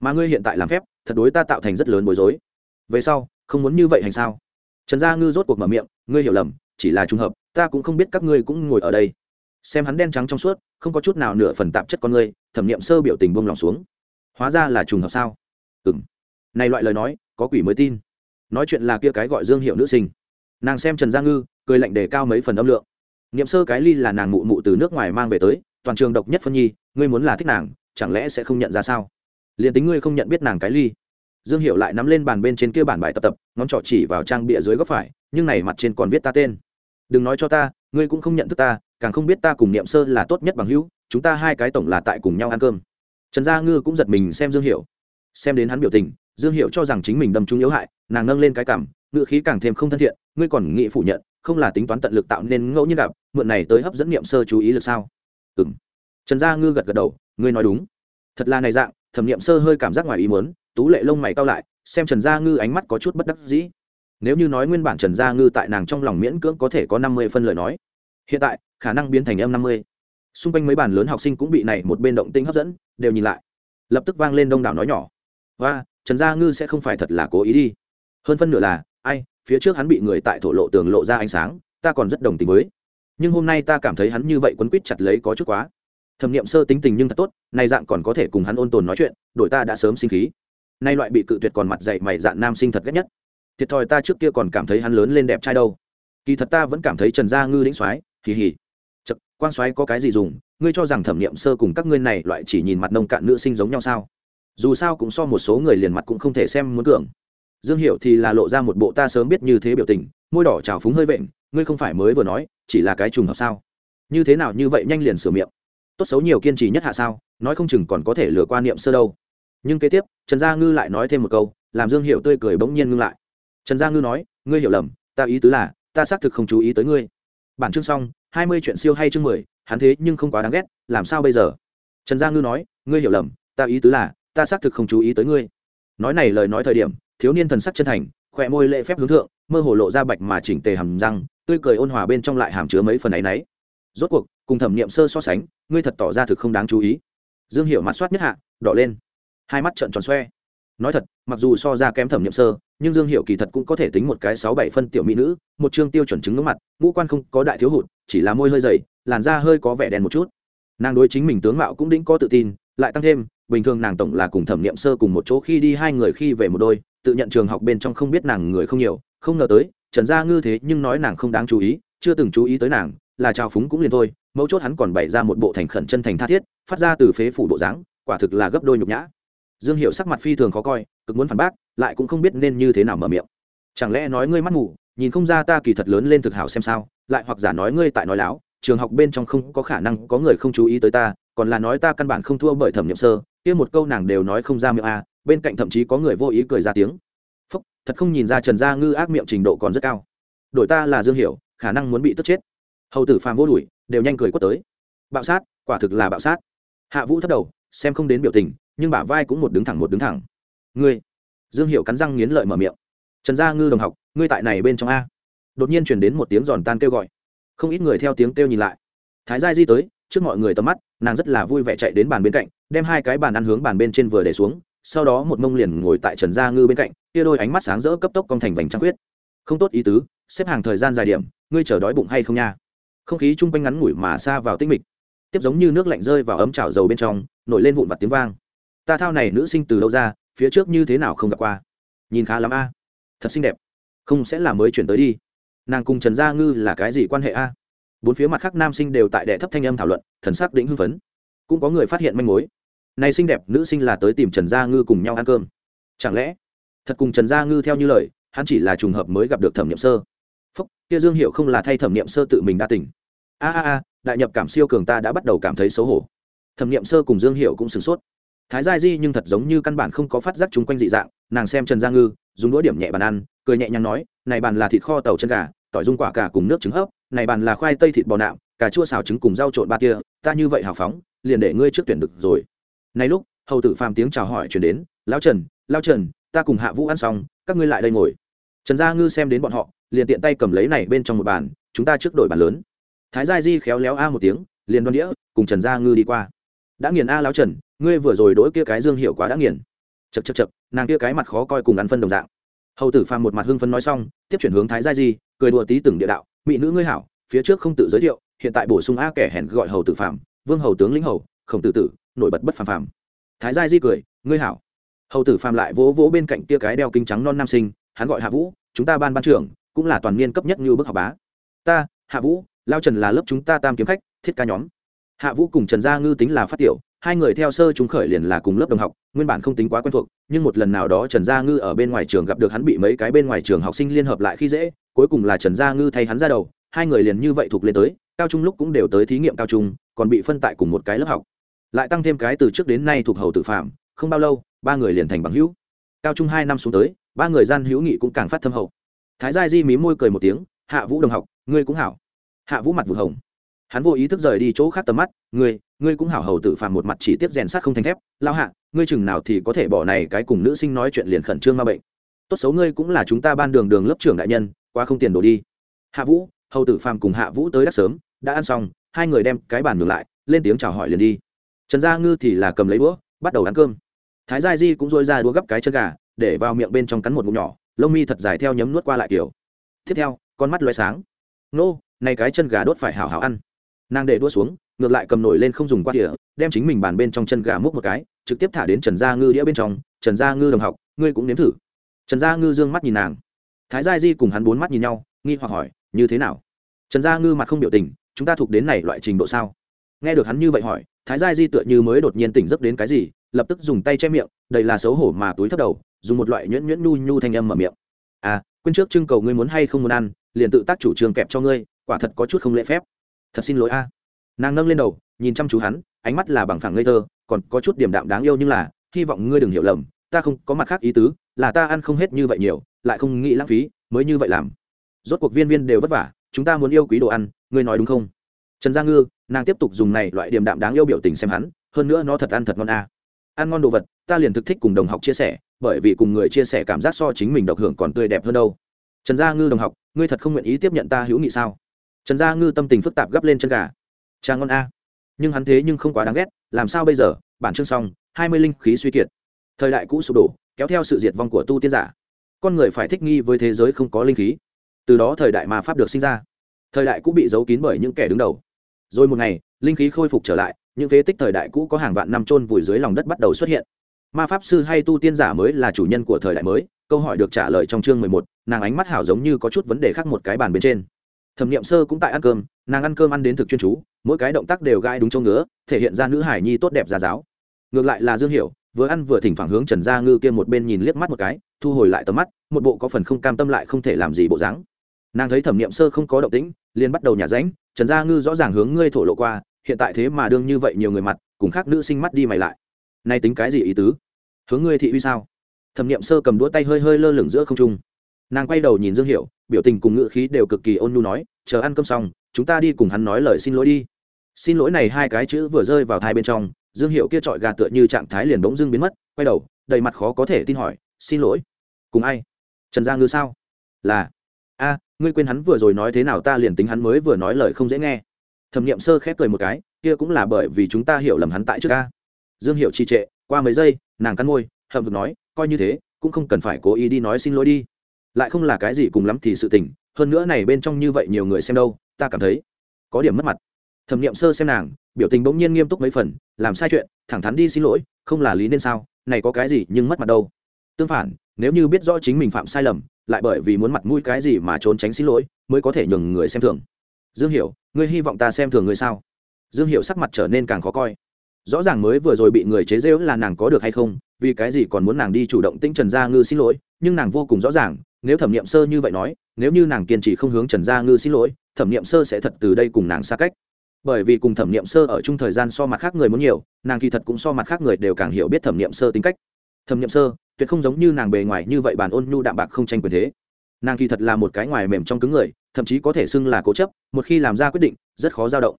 S1: Mà ngươi hiện tại làm phép, thật đối ta tạo thành rất lớn bối rối. Về sau, không muốn như vậy hành sao? Trần gia ngư rốt cuộc mở miệng, ngươi hiểu lầm, chỉ là trùng hợp, ta cũng không biết các ngươi cũng ngồi ở đây. Xem hắn đen trắng trong suốt, không có chút nào nửa phần tạp chất con ngươi, thẩm nghiệm sơ biểu tình buông lòng xuống. Hóa ra là trùng hợp sao? Ừ m này loại lời nói, có quỷ mới tin. Nói chuyện là kia cái gọi dương hiệu nữ sinh. Nàng xem trần gia ngư, cười lạnh đề cao mấy phần âm lượng. Nghiệm sơ cái ly là nàng mụ mụ từ nước ngoài mang về tới toàn trường độc nhất phân nhi, ngươi muốn là thích nàng, chẳng lẽ sẽ không nhận ra sao? Liền tính ngươi không nhận biết nàng cái ly. Dương hiệu lại nắm lên bàn bên trên kia bản bài tập tập, ngón trỏ chỉ vào trang bịa dưới góc phải, nhưng này mặt trên còn viết ta tên. Đừng nói cho ta, ngươi cũng không nhận thức ta, càng không biết ta cùng niệm sơ là tốt nhất bằng hữu, chúng ta hai cái tổng là tại cùng nhau ăn cơm. Trần gia ngư cũng giật mình xem dương hiệu xem đến hắn biểu tình, dương hiệu cho rằng chính mình đâm trúng yếu hại, nàng nâng lên cái cảm ngự khí càng thêm không thân thiện, ngươi còn nghị phủ nhận, không là tính toán tận lực tạo nên ngẫu nhiên gặp, mượn này tới hấp dẫn niệm sơ chú ý lực sao? Ừ trần gia ngư gật gật đầu, ngươi nói đúng. Thật là này dạng, thẩm niệm sơ hơi cảm giác ngoài ý muốn, tú lệ lông mày cao lại, xem trần gia ngư ánh mắt có chút bất đắc dĩ. Nếu như nói nguyên bản trần gia ngư tại nàng trong lòng miễn cưỡng có thể có năm mươi phân lời nói, hiện tại, khả năng biến thành em năm mươi. Xung quanh mấy bàn lớn học sinh cũng bị này một bên động tinh hấp dẫn, đều nhìn lại. Lập tức vang lên đông đảo nói nhỏ. Và trần gia ngư sẽ không phải thật là cố ý đi. Hơn phân nửa là, ai, phía trước hắn bị người tại thổ lộ tường lộ ra ánh sáng, ta còn rất đồng tình với nhưng hôm nay ta cảm thấy hắn như vậy quấn quýt chặt lấy có chút quá. Thẩm nghiệm sơ tính tình nhưng thật tốt nay dạng còn có thể cùng hắn ôn tồn nói chuyện, đổi ta đã sớm sinh khí. Nay loại bị cự tuyệt còn mặt dạy mày dạng nam sinh thật ghét nhất. Thiệt thòi ta trước kia còn cảm thấy hắn lớn lên đẹp trai đâu. Kỳ thật ta vẫn cảm thấy trần gia ngư lĩnh soái kỳ hỉ chật quan soái có cái gì dùng? Ngươi cho rằng thẩm nghiệm sơ cùng các ngươi này loại chỉ nhìn mặt nông cạn nữ sinh giống nhau sao? Dù sao cũng so một số người liền mặt cũng không thể xem muốn cường. Dương hiệu thì là lộ ra một bộ ta sớm biết như thế biểu tình, môi đỏ trào phúng hơi vện, ngươi không phải mới vừa nói chỉ là cái trùng hợp sao? Như thế nào như vậy nhanh liền sửa miệng? Tốt xấu nhiều kiên trì nhất hạ sao, nói không chừng còn có thể lừa qua niệm sơ đâu. Nhưng kế tiếp, trần gia ngư lại nói thêm một câu, làm dương hiệu tươi cười bỗng nhiên ngưng lại. Trần gia ngư nói, ngươi hiểu lầm, ta ý tứ là, ta xác thực không chú ý tới ngươi. Bản chương xong, hai mươi chuyện siêu hay chương mười, hắn thế nhưng không quá đáng ghét, làm sao bây giờ? Trần gia ngư nói, ngươi hiểu lầm, ta ý tứ là, ta xác thực không chú ý tới ngươi. Nói này lời nói thời điểm, thiếu niên thần sắc chân thành, khỏe môi lệ phép hướng thượng, mơ hồ lộ ra bạch mà chỉnh tề hầm răng tươi cười ôn hòa bên trong lại hàm chứa mấy phần ấy náy. Rốt cuộc, cùng thẩm niệm sơ so sánh, ngươi thật tỏ ra thực không đáng chú ý. Dương hiểu mặt soát nhất hạ, đỏ lên. Hai mắt trợn tròn xoe. Nói thật, mặc dù so ra kém thẩm niệm sơ, nhưng dương hiểu kỳ thật cũng có thể tính một cái sáu bảy phân tiểu mỹ nữ, một chương tiêu chuẩn chứng ngưỡng mặt, ngũ quan không có đại thiếu hụt, chỉ là môi hơi dày, làn da hơi có vẻ đèn một chút. Nàng đối chính mình tướng mạo cũng đĩnh có tự tin, lại tăng thêm, bình thường nàng tổng là cùng thẩm niệm sơ cùng một chỗ khi đi hai người khi về một đôi, tự nhận trường học bên trong không biết nàng người không nhiều, không ngờ tới trần gia ngư thế nhưng nói nàng không đáng chú ý, chưa từng chú ý tới nàng, là trào phúng cũng liền thôi, mấu chốt hắn còn bày ra một bộ thành khẩn chân thành tha thiết, phát ra từ phế phủ bộ dáng, quả thực là gấp đôi nhục nhã. Dương hiệu sắc mặt phi thường khó coi, cực muốn phản bác, lại cũng không biết nên như thế nào mở miệng. Chẳng lẽ nói ngươi mắt mù, nhìn không ra ta kỳ thật lớn lên thực hảo xem sao, lại hoặc giả nói ngươi tại nói láo, trường học bên trong không có khả năng có người không chú ý tới ta, còn là nói ta căn bản không thua bởi thẩm nhậm sơ, kia một câu nàng đều nói không ra miệng a bên cạnh thậm chí có người vô ý cười ra tiếng thật không nhìn ra trần gia ngư ác miệng trình độ còn rất cao. Đổi ta là dương hiểu, khả năng muốn bị tức chết. Hầu tử phàm vô đuổi, đều nhanh cười quất tới. Bạo sát, quả thực là bạo sát. Hạ vũ thất đầu, xem không đến biểu tình, nhưng bả vai cũng một đứng thẳng một đứng thẳng. Ngươi, dương Hiểu cắn răng nghiến lợi mở miệng. Trần gia ngư đồng học, ngươi tại này bên trong a. Đột nhiên chuyển đến một tiếng giòn tan kêu gọi. Không ít người theo tiếng kêu nhìn lại. Thái gia di tới, trước mọi người tầm mắt, nàng rất là vui vẻ chạy đến bàn bên cạnh, đem hai cái bàn ăn hướng bàn bên trên vừa để xuống sau đó một mông liền ngồi tại trần gia ngư bên cạnh, kia đôi ánh mắt sáng rỡ cấp tốc cong thành vành trăng quyết không tốt ý tứ, xếp hàng thời gian dài điểm, ngươi chờ đói bụng hay không nha? Không khí chung quanh ngắn ngủi mà xa vào tinh mịch, tiếp giống như nước lạnh rơi vào ấm chảo dầu bên trong, nổi lên vụn vặt tiếng vang. Ta thao này nữ sinh từ đâu ra, phía trước như thế nào không gặp qua? Nhìn khá lắm a, thật xinh đẹp. Không sẽ là mới chuyển tới đi. Nàng cùng trần gia ngư là cái gì quan hệ a? Bốn phía mặt khác nam sinh đều tại đệ thấp thanh âm thảo luận, thần sắc đĩnh hưng phấn. Cũng có người phát hiện manh mối này xinh đẹp, nữ sinh là tới tìm trần gia ngư cùng nhau ăn cơm. Chẳng lẽ? Thật cùng trần gia ngư theo như lời, hắn chỉ là trùng hợp mới gặp được thẩm nghiệm sơ. Phúc, kia dương hiệu không là thay thẩm nghiệm sơ tự mình đa tỉnh a a a, đại nhập cảm siêu cường ta đã bắt đầu cảm thấy xấu hổ. Thẩm nghiệm sơ cùng dương hiệu cũng sửng sốt. Thái gia di nhưng thật giống như căn bản không có phát giác chung quanh dị dạng, nàng xem trần gia ngư, dùng đũa điểm nhẹ bàn ăn, cười nhẹ nhàng nói, này bàn là thịt kho tàu chân gà, tỏi dung quả cà cùng nước trứng hấp, này bàn là khoai tây thịt bò nạm, cà chua xào trứng cùng rau trộn ba tia, ta như vậy hào phóng, liền để ngươi trước tuyển được rồi này lúc, hầu tử phàm tiếng chào hỏi chuyển đến, lão trần lão trần, ta cùng hạ vũ ăn xong, các ngươi lại đây ngồi. Trần gia ngư xem đến bọn họ, liền tiện tay cầm lấy này bên trong một bàn, chúng ta trước đổi bàn lớn. Thái gia di khéo léo a một tiếng, liền đoan đĩa, cùng trần gia ngư đi qua. Đã nghiền a, lão trần, ngươi vừa rồi đỗi kia cái dương hiệu quá đã nghiền. Chật chật chật nàng kia cái mặt khó coi cùng ăn phân đồng dạng. Hầu tử phàm một mặt hưng phấn nói xong, tiếp chuyển hướng thái gia di, cười đùa tí từng địa đạo, mỹ nữ ngươi hảo, phía trước không tự giới thiệu, hiện tại bổ sung a kẻ hèn gọi hầu tử phàm, vương hầu tướng lĩnh hầu, khổng tử tử nổi bật bất phàm phàm. Thái gia di cười, ngươi hảo. Hầu tử phàm lại vỗ vỗ bên cạnh kia cái đeo kính trắng non nam sinh, hắn gọi hạ vũ, chúng ta ban ban trưởng, cũng là toàn niên cấp nhất như bức học bá. Ta, hạ vũ, lao trần là lớp chúng ta tam kiếm khách, thiết ca nhóm. Hạ vũ cùng trần gia ngư tính là phát tiểu, hai người theo sơ chúng khởi liền là cùng lớp đồng học, nguyên bản không tính quá quen thuộc, nhưng một lần nào đó trần gia ngư ở bên ngoài trường gặp được hắn bị mấy cái bên ngoài trường học sinh liên hợp lại khi dễ, cuối cùng là trần gia ngư thay hắn ra đầu, hai người liền như vậy thuộc lên tới, cao trung lúc cũng đều tới thí nghiệm cao trung, còn bị phân tại cùng một cái lớp học lại tăng thêm cái từ trước đến nay thuộc hầu tự phạm, không bao lâu, ba người liền thành bằng hữu. Cao trung hai năm xuống tới, ba người gian hữu nghị cũng càng phát thâm hậu. Thái gia di mí môi cười một tiếng, hạ vũ đồng học, ngươi cũng hảo. Hạ vũ mặt vụt hồng. Hắn vô ý thức rời đi chỗ khác tầm mắt, ngươi ngươi cũng hảo hầu tự phạm một mặt chỉ tiếp rèn sát không thành thép, lao hạ, ngươi chừng nào thì có thể bỏ này cái cùng nữ sinh nói chuyện liền khẩn trương ma bệnh. Tốt xấu ngươi cũng là chúng ta ban đường đường lớp trưởng đại nhân qua không tiền đổ đi. Hạ vũ, hầu tử phàm cùng hạ vũ tới đắc sớm, đã ăn xong, hai người đem cái bàn ngược lại, lên tiếng chào hỏi liền đi trần gia ngư thì là cầm lấy đũa, bắt đầu ăn cơm. Thái gia di cũng dôi ra đũa gấp cái chân gà, để vào miệng bên trong cắn một ngụm nhỏ, lông mi thật dài theo nhấm nuốt qua lại kiểu. Tiếp theo, con mắt loay sáng. Nô, này cái chân gà đốt phải hảo hảo ăn. Nàng để đua xuống, ngược lại cầm nổi lên không dùng qua tỉa đem chính mình bàn bên trong chân gà múc một cái, trực tiếp thả đến trần gia ngư đĩa bên trong. Trần gia ngư đồng học, ngươi cũng nếm thử. Trần gia ngư d ư ơ n g mắt nhìn nàng. Thái gia di cùng hắn bốn mắt nhìn nhau, nghi hoặc hỏi, như thế nào? Trần gia ngư mặt không biểu tình, chúng ta thuộc đến này loại trình độ sao? Nghe được hắn như vậy hỏi thái gia di tựa như mới đột nhiên tỉnh giấc đến cái gì, lập tức dùng tay che miệng, đầy là xấu hổ mà túi thấp đầu, dùng một loại nhuyễn nhuyễn nhu nhu thanh âm mở miệng. À quên trước trưng cầu ngươi muốn hay không muốn ăn, liền tự tác chủ trương kẹp cho ngươi, quả thật có chút không lễ phép. Thật xin lỗi a. Nàng nâng lên đầu, nhìn chăm chú hắn, ánh mắt là bằng phẳng ngây thơ, còn có chút điểm đạm đáng yêu nhưng là, hy vọng ngươi đừng hiểu lầm, ta không có mặt khác ý tứ, là ta ăn không hết như vậy nhiều, lại không nghĩ lãng phí, mới như vậy làm. Rốt cuộc viên viên đều vất vả, chúng ta muốn yêu quý đồ ăn, ngươi nói đúng không? Trần gia ngư nàng tiếp tục dùng này loại điểm đạm đáng yêu biểu tình xem hắn, hơn nữa nó thật ăn thật ngon à. ăn ngon đồ vật, ta liền thực thích cùng đồng học chia sẻ, bởi vì cùng người chia sẻ cảm giác so chính mình độc hưởng còn tươi đẹp hơn đâu. Trần gia ngư đồng học, ngươi thật không nguyện ý tiếp nhận ta hữu nghị sao? Trần gia ngư tâm tình phức tạp gấp lên chân gà. Cha ngon a nhưng hắn thế nhưng không quá đáng ghét, làm sao bây giờ? Bản chương xong, hai mươi linh khí suy kiệt. Thời đại cũ sụp đổ, kéo theo sự diệt vong của tu tiên giả. Con người phải thích nghi với thế giới không có linh khí. Từ đó thời đại mà pháp được sinh ra. Thời đại cũ bị giấu kín bởi những kẻ đứng đầu rồi một ngày, linh khí khôi phục trở lại, những phế tích thời đại cũ có hàng vạn năm trôn vùi dưới lòng đất bắt đầu xuất hiện. Ma pháp sư hay tu tiên giả mới là chủ nhân của thời đại mới, câu hỏi được trả lời trong chương mười một, nàng ánh mắt hảo giống như có chút vấn đề khác một cái bàn bên trên. Thẩm nghiệm sơ cũng tại ăn cơm, nàng ăn cơm ăn đến thực chuyên chú, mỗi cái động tác đều gai đúng chỗ ngứa, thể hiện ra nữ hải nhi tốt đẹp ra giáo. Ngược lại là dương hiểu, vừa ăn vừa thỉnh thoảng hướng trần gia ngư kia một bên nhìn liếc mắt một cái, thu hồi lại tầm mắt, một bộ có phần không cam tâm lại không thể làm gì bộ dáng. Nàng thấy thẩm nghiệm sơ không có động tĩnh, liền bắt đầu nhả ránh trần gia ngư rõ ràng hướng ngươi thổ lộ qua, hiện tại thế mà đương như vậy nhiều người mặt, cùng khác nữ sinh mắt đi mày lại. Nay tính cái gì ý tứ? Hướng ngươi thị uy sao? Thẩm nghiệm sơ cầm đũa tay hơi hơi lơ lửng giữa không trung. Nàng quay đầu nhìn dương hiệu biểu tình cùng ngữ khí đều cực kỳ ôn nhu nói, chờ ăn cơm xong, chúng ta đi cùng hắn nói lời xin lỗi đi. Xin lỗi này hai cái chữ vừa rơi vào thai bên trong, dương hiệu kia trọi gà tựa như trạng thái liền bỗng dưng biến mất, quay đầu, đầy mặt khó có thể tin hỏi, xin lỗi, cùng ai? Trần gia ngư sao? Là a, ngươi quên hắn vừa rồi nói thế nào, ta liền tính hắn mới vừa nói lời không dễ nghe. Thẩm n i ệ m sơ khép cười một cái, kia cũng là bởi vì chúng ta hiểu lầm hắn tại trước ca dương hiệu trì trệ, qua mấy giây, nàng cắn môi, hậm vực nói, coi như thế, cũng không cần phải cố ý đi nói xin lỗi đi. Lại không là cái gì cùng lắm thì sự tình, hơn nữa này bên trong như vậy nhiều người xem đâu, ta cảm thấy có điểm mất mặt. Thẩm nghiệm sơ xem nàng, biểu tình bỗng nhiên nghiêm túc mấy phần, làm sai chuyện, thẳng thắn đi xin lỗi, không là lý nên sao, này có cái gì nhưng mất mặt đâu. Tương phản, nếu như biết rõ chính mình phạm sai lầm lại bởi vì muốn mặt mũi cái gì mà trốn tránh xin lỗi, mới có thể nhường người xem thường. Dương hiểu, ngươi hy vọng ta xem thường ngươi sao? Dương hiểu sắc mặt trở nên càng khó coi. Rõ ràng mới vừa rồi bị người chế rêu là nàng có được hay không, vì cái gì còn muốn nàng đi chủ động tinh trần gia ngư xin lỗi, nhưng nàng vô cùng rõ ràng, nếu thẩm nghiệm sơ như vậy nói, nếu như nàng kiên trì không hướng trần gia ngư xin lỗi, thẩm nghiệm sơ sẽ thật từ đây cùng nàng xa cách. Bởi vì cùng thẩm nghiệm sơ ở chung thời gian so mặt khác người muốn nhiều, nàng kỳ thật cũng so mặt khác người đều càng hiểu biết thẩm nghiệm sơ tính cách. Thẩm nghiệm sơ tuyệt không giống như nàng bề ngoài như vậy bàn ôn nhu đạm bạc không tranh quyền thế. Nàng kỳ thật là một cái ngoài mềm trong cứng người, thậm chí có thể xưng là cố chấp, một khi làm ra quyết định, rất khó dao động.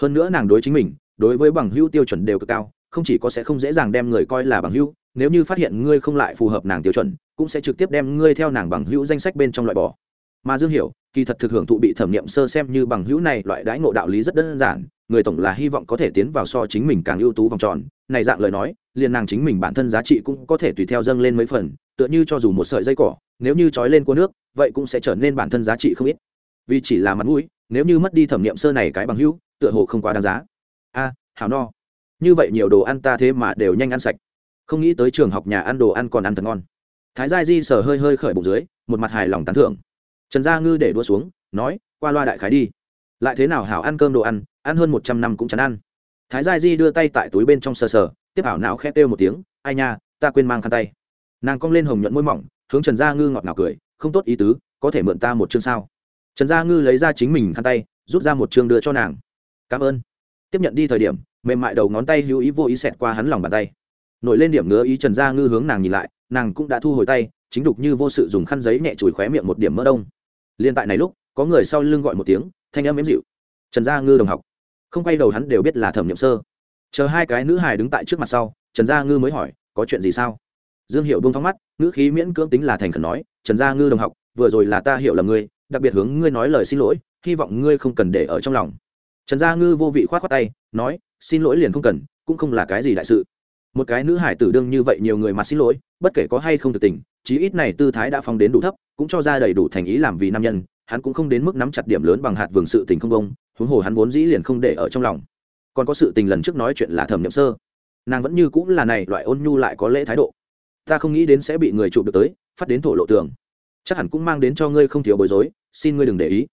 S1: Hơn nữa nàng đối chính mình, đối với bằng hữu tiêu chuẩn đều cực cao, không chỉ có sẽ không dễ dàng đem người coi là bằng hữu, nếu như phát hiện ngươi không lại phù hợp nàng tiêu chuẩn, cũng sẽ trực tiếp đem ngươi theo nàng bằng hữu danh sách bên trong loại bỏ. Mà dương hiểu kỳ thật thực hưởng thụ bị thẩm nghiệm sơ xem như bằng hữu này, loại đãi ngộ đạo lý rất đơn giản, người tổng là hy vọng có thể tiến vào so chính mình càng ưu tú vòng tròn. Này dạng lời nói, liền nàng chính mình bản thân giá trị cũng có thể tùy theo dâng lên mấy phần, tựa như cho dù một sợi dây cỏ, nếu như trói lên cua nước, vậy cũng sẽ trở nên bản thân giá trị không ít. Vì chỉ là mặt mũi, nếu như mất đi thẩm nghiệm sơ này cái bằng hữu, tựa hồ không quá đáng giá. A hào no. Như vậy nhiều đồ ăn ta thế mà đều nhanh ăn sạch. Không nghĩ tới trường học nhà ăn đồ ăn còn ăn thật ngon. Thái gia di sờ hơi hơi khởi bụng dưới, một mặt hài lòng tán thưởng trần gia ngư để đua xuống, nói, qua loa đại khái đi. Lại thế nào hảo ăn cơm đồ ăn ăn hơn một trăm năm cũng chán ăn. Thái gia di đưa tay tại túi bên trong sờ sờ, tiếp hảo não khét kêu một tiếng, ai nha, ta quên mang khăn tay. Nàng cong lên hồng nhuận môi mỏng, hướng trần gia ngư ngọt ngào cười, không tốt ý tứ, có thể mượn ta một chương sao? Trần gia ngư lấy ra chính mình khăn tay, rút ra một chương đưa cho nàng. Cảm ơn. Tiếp nhận đi thời điểm, mềm mại đầu ngón tay hữu ý vô ý xẹt qua hắn lòng bàn tay. Nổi lên điểm ngứa ý trần gia ngư hướng nàng nhìn lại, nàng cũng đã thu hồi tay, chính đục như vô sự dùng khăn giấy nhẹ chùi khóe miệng một điểm mỡ đông liên tại này lúc, có người sau lưng gọi một tiếng, thanh âm ếm dịu. Trần gia ngư đồng học. Không quay đầu hắn đều biết là thẩm nhậm sơ. Chờ hai cái nữ hài đứng tại trước mặt sau, trần gia ngư mới hỏi, có chuyện gì sao? Dương hiệu bông thóng mắt, ngữ khí miễn cưỡng tính là thành khẩn nói, trần gia ngư đồng học, vừa rồi là ta hiểu là ngươi, đặc biệt hướng ngươi nói lời xin lỗi, hy vọng ngươi không cần để ở trong lòng. Trần gia ngư vô vị k h o á t khoác tay, nói, xin lỗi liền không cần, cũng không là cái gì đại sự. Một cái nữ hải tử đương như vậy nhiều người mặt xin lỗi, bất kể có hay không thực tình chí ít này tư thái đã phong đến đủ thấp, cũng cho ra đầy đủ thành ý làm vì nam nhân, hắn cũng không đến mức nắm chặt điểm lớn bằng hạt vườn sự tình không công, huống hồ hắn vốn dĩ liền không để ở trong lòng. Còn có sự tình lần trước nói chuyện là thẩm nhậm sơ. Nàng vẫn như cũng là này, loại ôn nhu lại có lễ thái độ. Ta không nghĩ đến sẽ bị người chụp được tới, phát đến thổ lộ tường. Chắc hẳn cũng mang đến cho ngươi không thiếu bối rối, xin ngươi đừng để ý.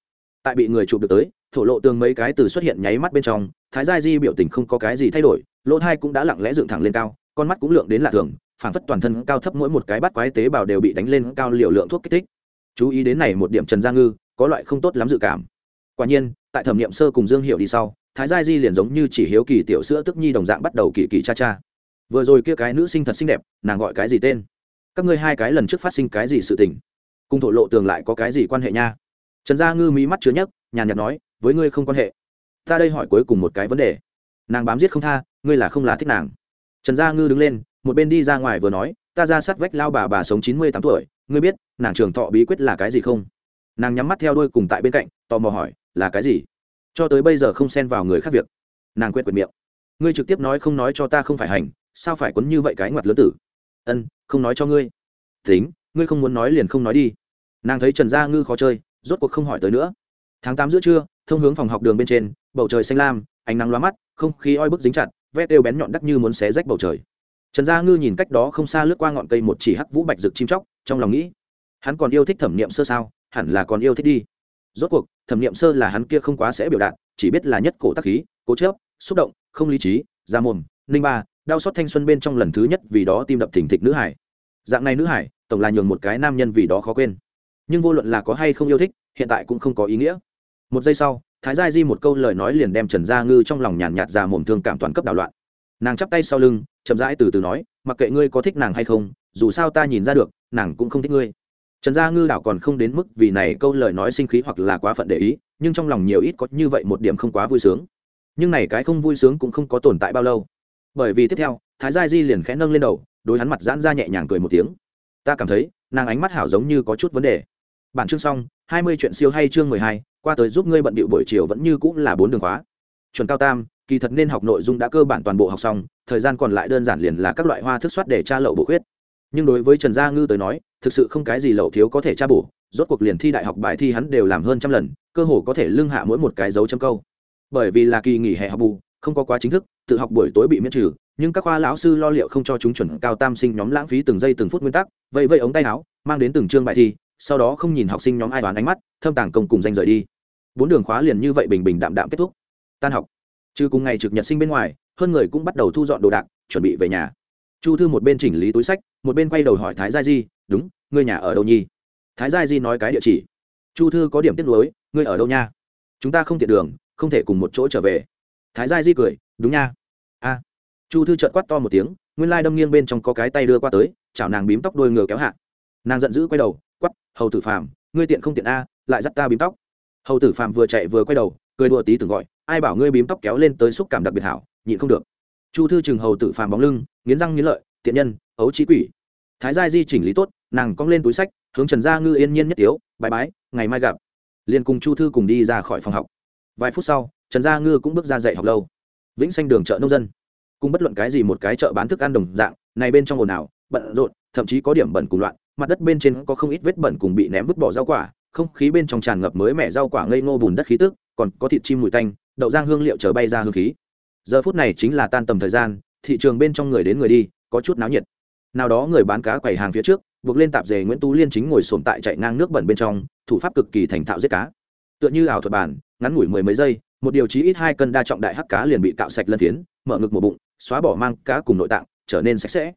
S1: Tại bị người chụp được tới, thổ lộ tường mấy cái từ xuất hiện nháy mắt bên trong, thái gia di biểu tình không có cái gì thay đổi, lỗ thai cũng đã lặng lẽ dựng thẳng lên cao, con mắt cũng lượng đến lạ thường phảng phất toàn thân cao thấp mỗi một cái bắt quái tế bào đều bị đánh lên cao liều lượng thuốc kích thích. Chú ý đến này một điểm trần gia ngư, có loại không tốt lắm dự cảm. Quả nhiên, tại thẩm nghiệm sơ cùng dương hiệu đi sau, thái gia di liền giống như chỉ hiếu kỳ tiểu sữa tức nhi đồng dạng bắt đầu kỳ kỳ cha cha. Vừa rồi kia cái nữ sinh thật xinh đẹp, nàng gọi cái gì tên? Các ngươi hai cái lần trước phát sinh cái gì sự tình? Cùng thổ lộ tường lại có cái gì quan hệ nha? Trần gia ngư mỹ mắt chứa nhấc, nhàn nhạt nói, với ngươi không quan hệ. Ta đây hỏi cuối cùng một cái vấn đề. Nàng bám giết không tha, ngươi là không là thích nàng. Trần gia ngư đứng lên một bên đi ra ngoài vừa nói, ta ra sát vách lao bà bà sống chín mươi tám tuổi, ngươi biết, nàng trường thọ bí quyết là cái gì không? Nàng nhắm mắt theo đuôi cùng tại bên cạnh, tò mò hỏi, là cái gì? Cho tới bây giờ không xen vào người khác việc. Nàng quyết quyệt miệng, ngươi trực tiếp nói không nói cho ta không phải hành, sao phải quấn như vậy cái ngoặt lớn tử? Ân, không nói cho ngươi. Tính, ngươi không muốn nói liền không nói đi. Nàng thấy trần gia ngư khó chơi, rốt cuộc không hỏi tới nữa. Tháng tám giữa trưa, thông hướng phòng học đường bên trên, bầu trời xanh lam, ánh nắng loa mắt, không khí oi bức dính chặt vét đều bén nhọn đắt như muốn xé rách bầu trời trần gia ngư nhìn cách đó không xa lướt qua ngọn cây một chỉ hắc vũ bạch rực chim chóc, trong lòng nghĩ, hắn còn yêu thích thẩm niệm sơ sao, hẳn là còn yêu thích đi. Rốt cuộc, thẩm niệm sơ là hắn kia không quá sẽ biểu đạt, chỉ biết là nhất cổ tác khí, cố chớp, xúc động, không lý trí ra mồm, ninh ba, đau xót thanh xuân bên trong lần thứ nhất vì đó tim đập thình thịch nữ hải. Dạng này nữ hải, tổng là nhường một cái nam nhân vì đó khó quên. Nhưng vô luận là có hay không yêu thích, hiện tại cũng không có ý nghĩa. Một giây sau, thái gia di một câu lời nói liền đem trần gia ngư trong lòng nhàn nhạt ra mồm thương cảm toàn cấp đảo loạn nàng chắp tay sau lưng, chậm rãi từ từ nói, mặc kệ ngươi có thích nàng hay không, dù sao ta nhìn ra được, nàng cũng không thích ngươi. Trần gia ngư đảo còn không đến mức vì này câu lời nói sinh khí hoặc là quá phận để ý, nhưng trong lòng nhiều ít có như vậy một điểm không quá vui sướng. Nhưng này cái không vui sướng cũng không có tồn tại bao lâu. Bởi vì tiếp theo, thái gia di liền khẽ nâng lên đầu, đối hắn mặt giãn ra nhẹ nhàng cười một tiếng. Ta cảm thấy, nàng ánh mắt hảo giống như có chút vấn đề. Bản chương xong, hai mươi chuyện siêu hay chương mười hai, qua tới giúp ngươi bận bịu buổi chiều vẫn như cũng là bốn đường khóa. Chuẩn cao tam kỳ thật nên học nội dung đã cơ bản toàn bộ học xong, thời gian còn lại đơn giản liền là các loại hoa thức soát để tra lậu bổ khuyết. Nhưng đối với trần gia ngư tới nói, thực sự không cái gì lậu thiếu có thể tra bổ, rốt cuộc liền thi đại học bài thi hắn đều làm hơn trăm lần, cơ hồ có thể lưng hạ mỗi một cái dấu chấm câu. Bởi vì là kỳ nghỉ hè học bù, không có quá chính thức, tự học buổi tối bị miễn trừ, nhưng các khoa lão sư lo liệu không cho chúng chuẩn cao tam sinh nhóm lãng phí từng giây từng phút nguyên tắc vậy vậy ống tay áo, mang đến từng chương bài thi, sau đó không nhìn học sinh nhóm ai đoán ánh mắt, thâm tàng công cùng danh rời đi. Bốn đường khóa liền như vậy bình bình đạm đạm kết thúc. Tan học trừ cùng ngày trực nhật sinh bên ngoài, hơn người cũng bắt đầu thu dọn đồ đạc, chuẩn bị về nhà. Chu thư một bên chỉnh lý túi sách, một bên quay đầu hỏi thái gia di, đúng, ngươi nhà ở đâu nhi thái gia di nói cái địa chỉ. Chu thư có điểm tiếc nuối, ngươi ở đâu nha? Chúng ta không tiện đường, không thể cùng một chỗ trở về. Thái gia di cười, đúng nha. A. Chu thư trợn quát to một tiếng, nguyên lai đâm nghiêng bên trong có cái tay đưa qua tới, chảo nàng bím tóc đôi ngựa kéo hạ. Nàng giận dữ quay đầu quắp hầu tử phàm, ngươi tiện không tiện a, lại dắt ta bím tóc. Hầu tử phàm vừa chạy vừa quay đầu, cười đùa tí từng gọi ai bảo ngươi bím tóc kéo lên tới xúc cảm đặc biệt hảo, nhịn không được. Chu thư trường hầu tử phàm bóng lưng, nghiến răng nghiến lợi, tiện nhân, ấu trí quỷ. Thái gia di chỉnh lý tốt, nàng cong lên túi sách, hướng trần gia ngư yên nhiên nhất tiếu bãi bái, ngày mai gặp. Liền cùng chu thư cùng đi ra khỏi phòng học. Vài phút sau, trần gia ngư cũng bước ra dạy học lâu. Vĩnh xanh đường chợ nông dân. Cùng bất luận cái gì một cái chợ bán thức ăn đồng dạng, này bên trong ồn ào, bận rộn, thậm chí có điểm bẩn cùng loạn, mặt đất bên trên có không ít vết bẩn cùng bị ném vứt bỏ rau quả, không khí bên trong tràn ngập mới mẻ rau quả ngây ngô bùn đất khí tức, còn có thịt chim mùi tanh đậu giang hương liệu chờ bay ra hương khí. Giờ phút này chính là tan tầm thời gian, thị trường bên trong người đến người đi, có chút náo nhiệt. Nào đó người bán cá quầy hàng phía trước, buộc lên tạp dề nguyễn tú liên chính ngồi sồn tại chạy ngang nước bẩn bên trong, thủ pháp cực kỳ thành thạo giết cá. Tựa như ảo thuật bản, ngắn ngủi mười mấy giây, một điều chí ít hai cân đa trọng đại hắc cá liền bị cạo sạch lân phiến, mở ngực một bụng, xóa bỏ mang cá cùng nội tạng, trở nên sạch sẽ.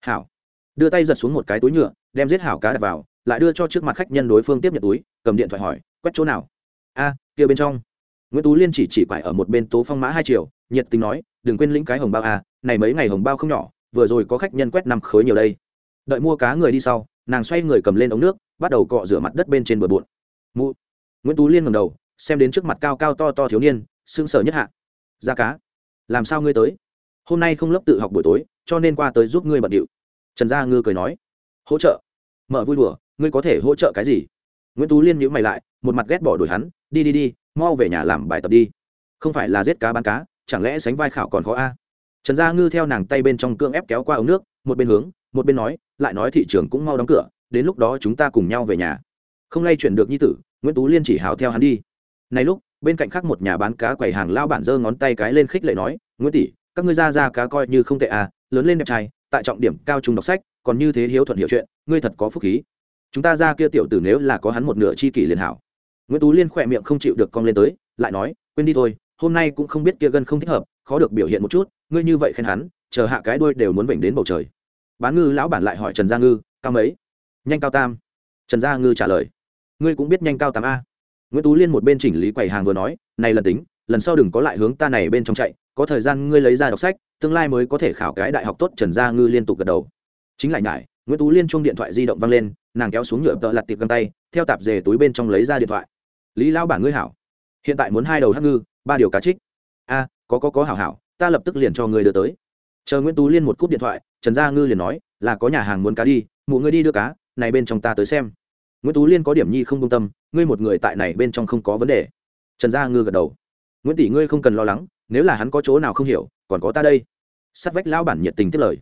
S1: Hảo. Đưa tay giật xuống một cái túi nhựa, đem giết hảo cá đặt vào, lại đưa cho trước mặt khách nhân đối phương tiếp nhận túi, cầm điện thoại hỏi, quét chỗ nào? A, kia bên trong nguyễn tú liên chỉ chỉ quải ở một bên tố phong mã hai triệu nhiệt tình nói đừng quên lĩnh cái hồng bao à, này mấy ngày hồng bao không nhỏ vừa rồi có khách nhân quét năm khối nhiều đây. Đợi mua cá người đi sau nàng xoay người cầm lên ống nước bắt đầu cọ rửa mặt đất bên trên bờ bụn mụ. Nguyễn tú liên ngầm đầu xem đến trước mặt cao cao to to thiếu niên sưng sở nhất hạ. Ra cá làm sao ngươi tới? Hôm nay không lớp tự học buổi tối cho nên qua tới giúp ngươi bận điệu. Trần gia ngư cười nói hỗ trợ. Mở vui đùa ngươi có thể hỗ trợ cái gì? Nguyễn tú liên nhữ mày lại một mặt ghét bỏ đuổi hắn đi đi đi mau về nhà làm bài tập đi không phải là giết cá bán cá chẳng lẽ sánh vai khảo còn khó a trần gia ngư theo nàng tay bên trong cương ép kéo qua ống nước một bên hướng một bên nói lại nói thị trường cũng mau đóng cửa đến lúc đó chúng ta cùng nhau về nhà không lay chuyển được nhi tử nguyễn tú liên chỉ hào theo hắn đi này lúc bên cạnh khác một nhà bán cá quầy hàng lao bản giơ ngón tay cái lên khích lệ nói nguyễn tỷ các ngươi ra ra cá coi như không tệ à lớn lên đẹp trai tại trọng điểm cao trung đọc sách còn như thế hiếu thuận hiểu chuyện ngươi thật có phúc khí chúng ta ra kia tiểu tử nếu là có hắn một nửa chi kỷ liền hảo. Nguyễn tú liên khỏe miệng không chịu được cong lên tới, lại nói, quên đi thôi, hôm nay cũng không biết kia gân không thích hợp, khó được biểu hiện một chút, ngươi như vậy khen hắn, chờ hạ cái đuôi đều muốn vểnh đến bầu trời. Bán ngư lão bản lại hỏi trần gia ngư, cao mấy? Nhanh cao tam. Trần gia ngư trả lời, ngươi cũng biết nhanh cao tám a. Nguyễn tú liên một bên chỉnh lý quầy hàng vừa nói, này lần tính, lần sau đừng có lại hướng ta này bên trong chạy, có thời gian ngươi lấy ra đọc sách, tương lai mới có thể khảo cái đại học tốt. Trần gia ngư liên tục gật đầu. Chính lại nhải nguyễn tú liên chuông điện thoại di động văng lên, nàng kéo xuống nhựa tợ lặt tiệp găng tay, theo tạp dề túi bên trong lấy ra điện thoại. Lý lão bản ngươi hảo. Hiện tại muốn hai đầu hắc ngư, ba điều cá trích. A, có có có, hảo hảo, ta lập tức liền cho người đưa tới. Chờ nguyễn tú liên một cúp điện thoại, trần gia ngư liền nói, là có nhà hàng muốn cá đi, mụ ngươi đi đưa cá, này bên trong ta tới xem. Nguyễn tú liên có điểm nhi không công tâm, ngươi một người tại này bên trong không có vấn đề. Trần gia ngư gật đầu. Nguyễn tỷ ngươi không cần lo lắng, nếu là hắn có chỗ nào không hiểu, còn có ta đây. Sắt vách lão bản nhiệt tình tiết lời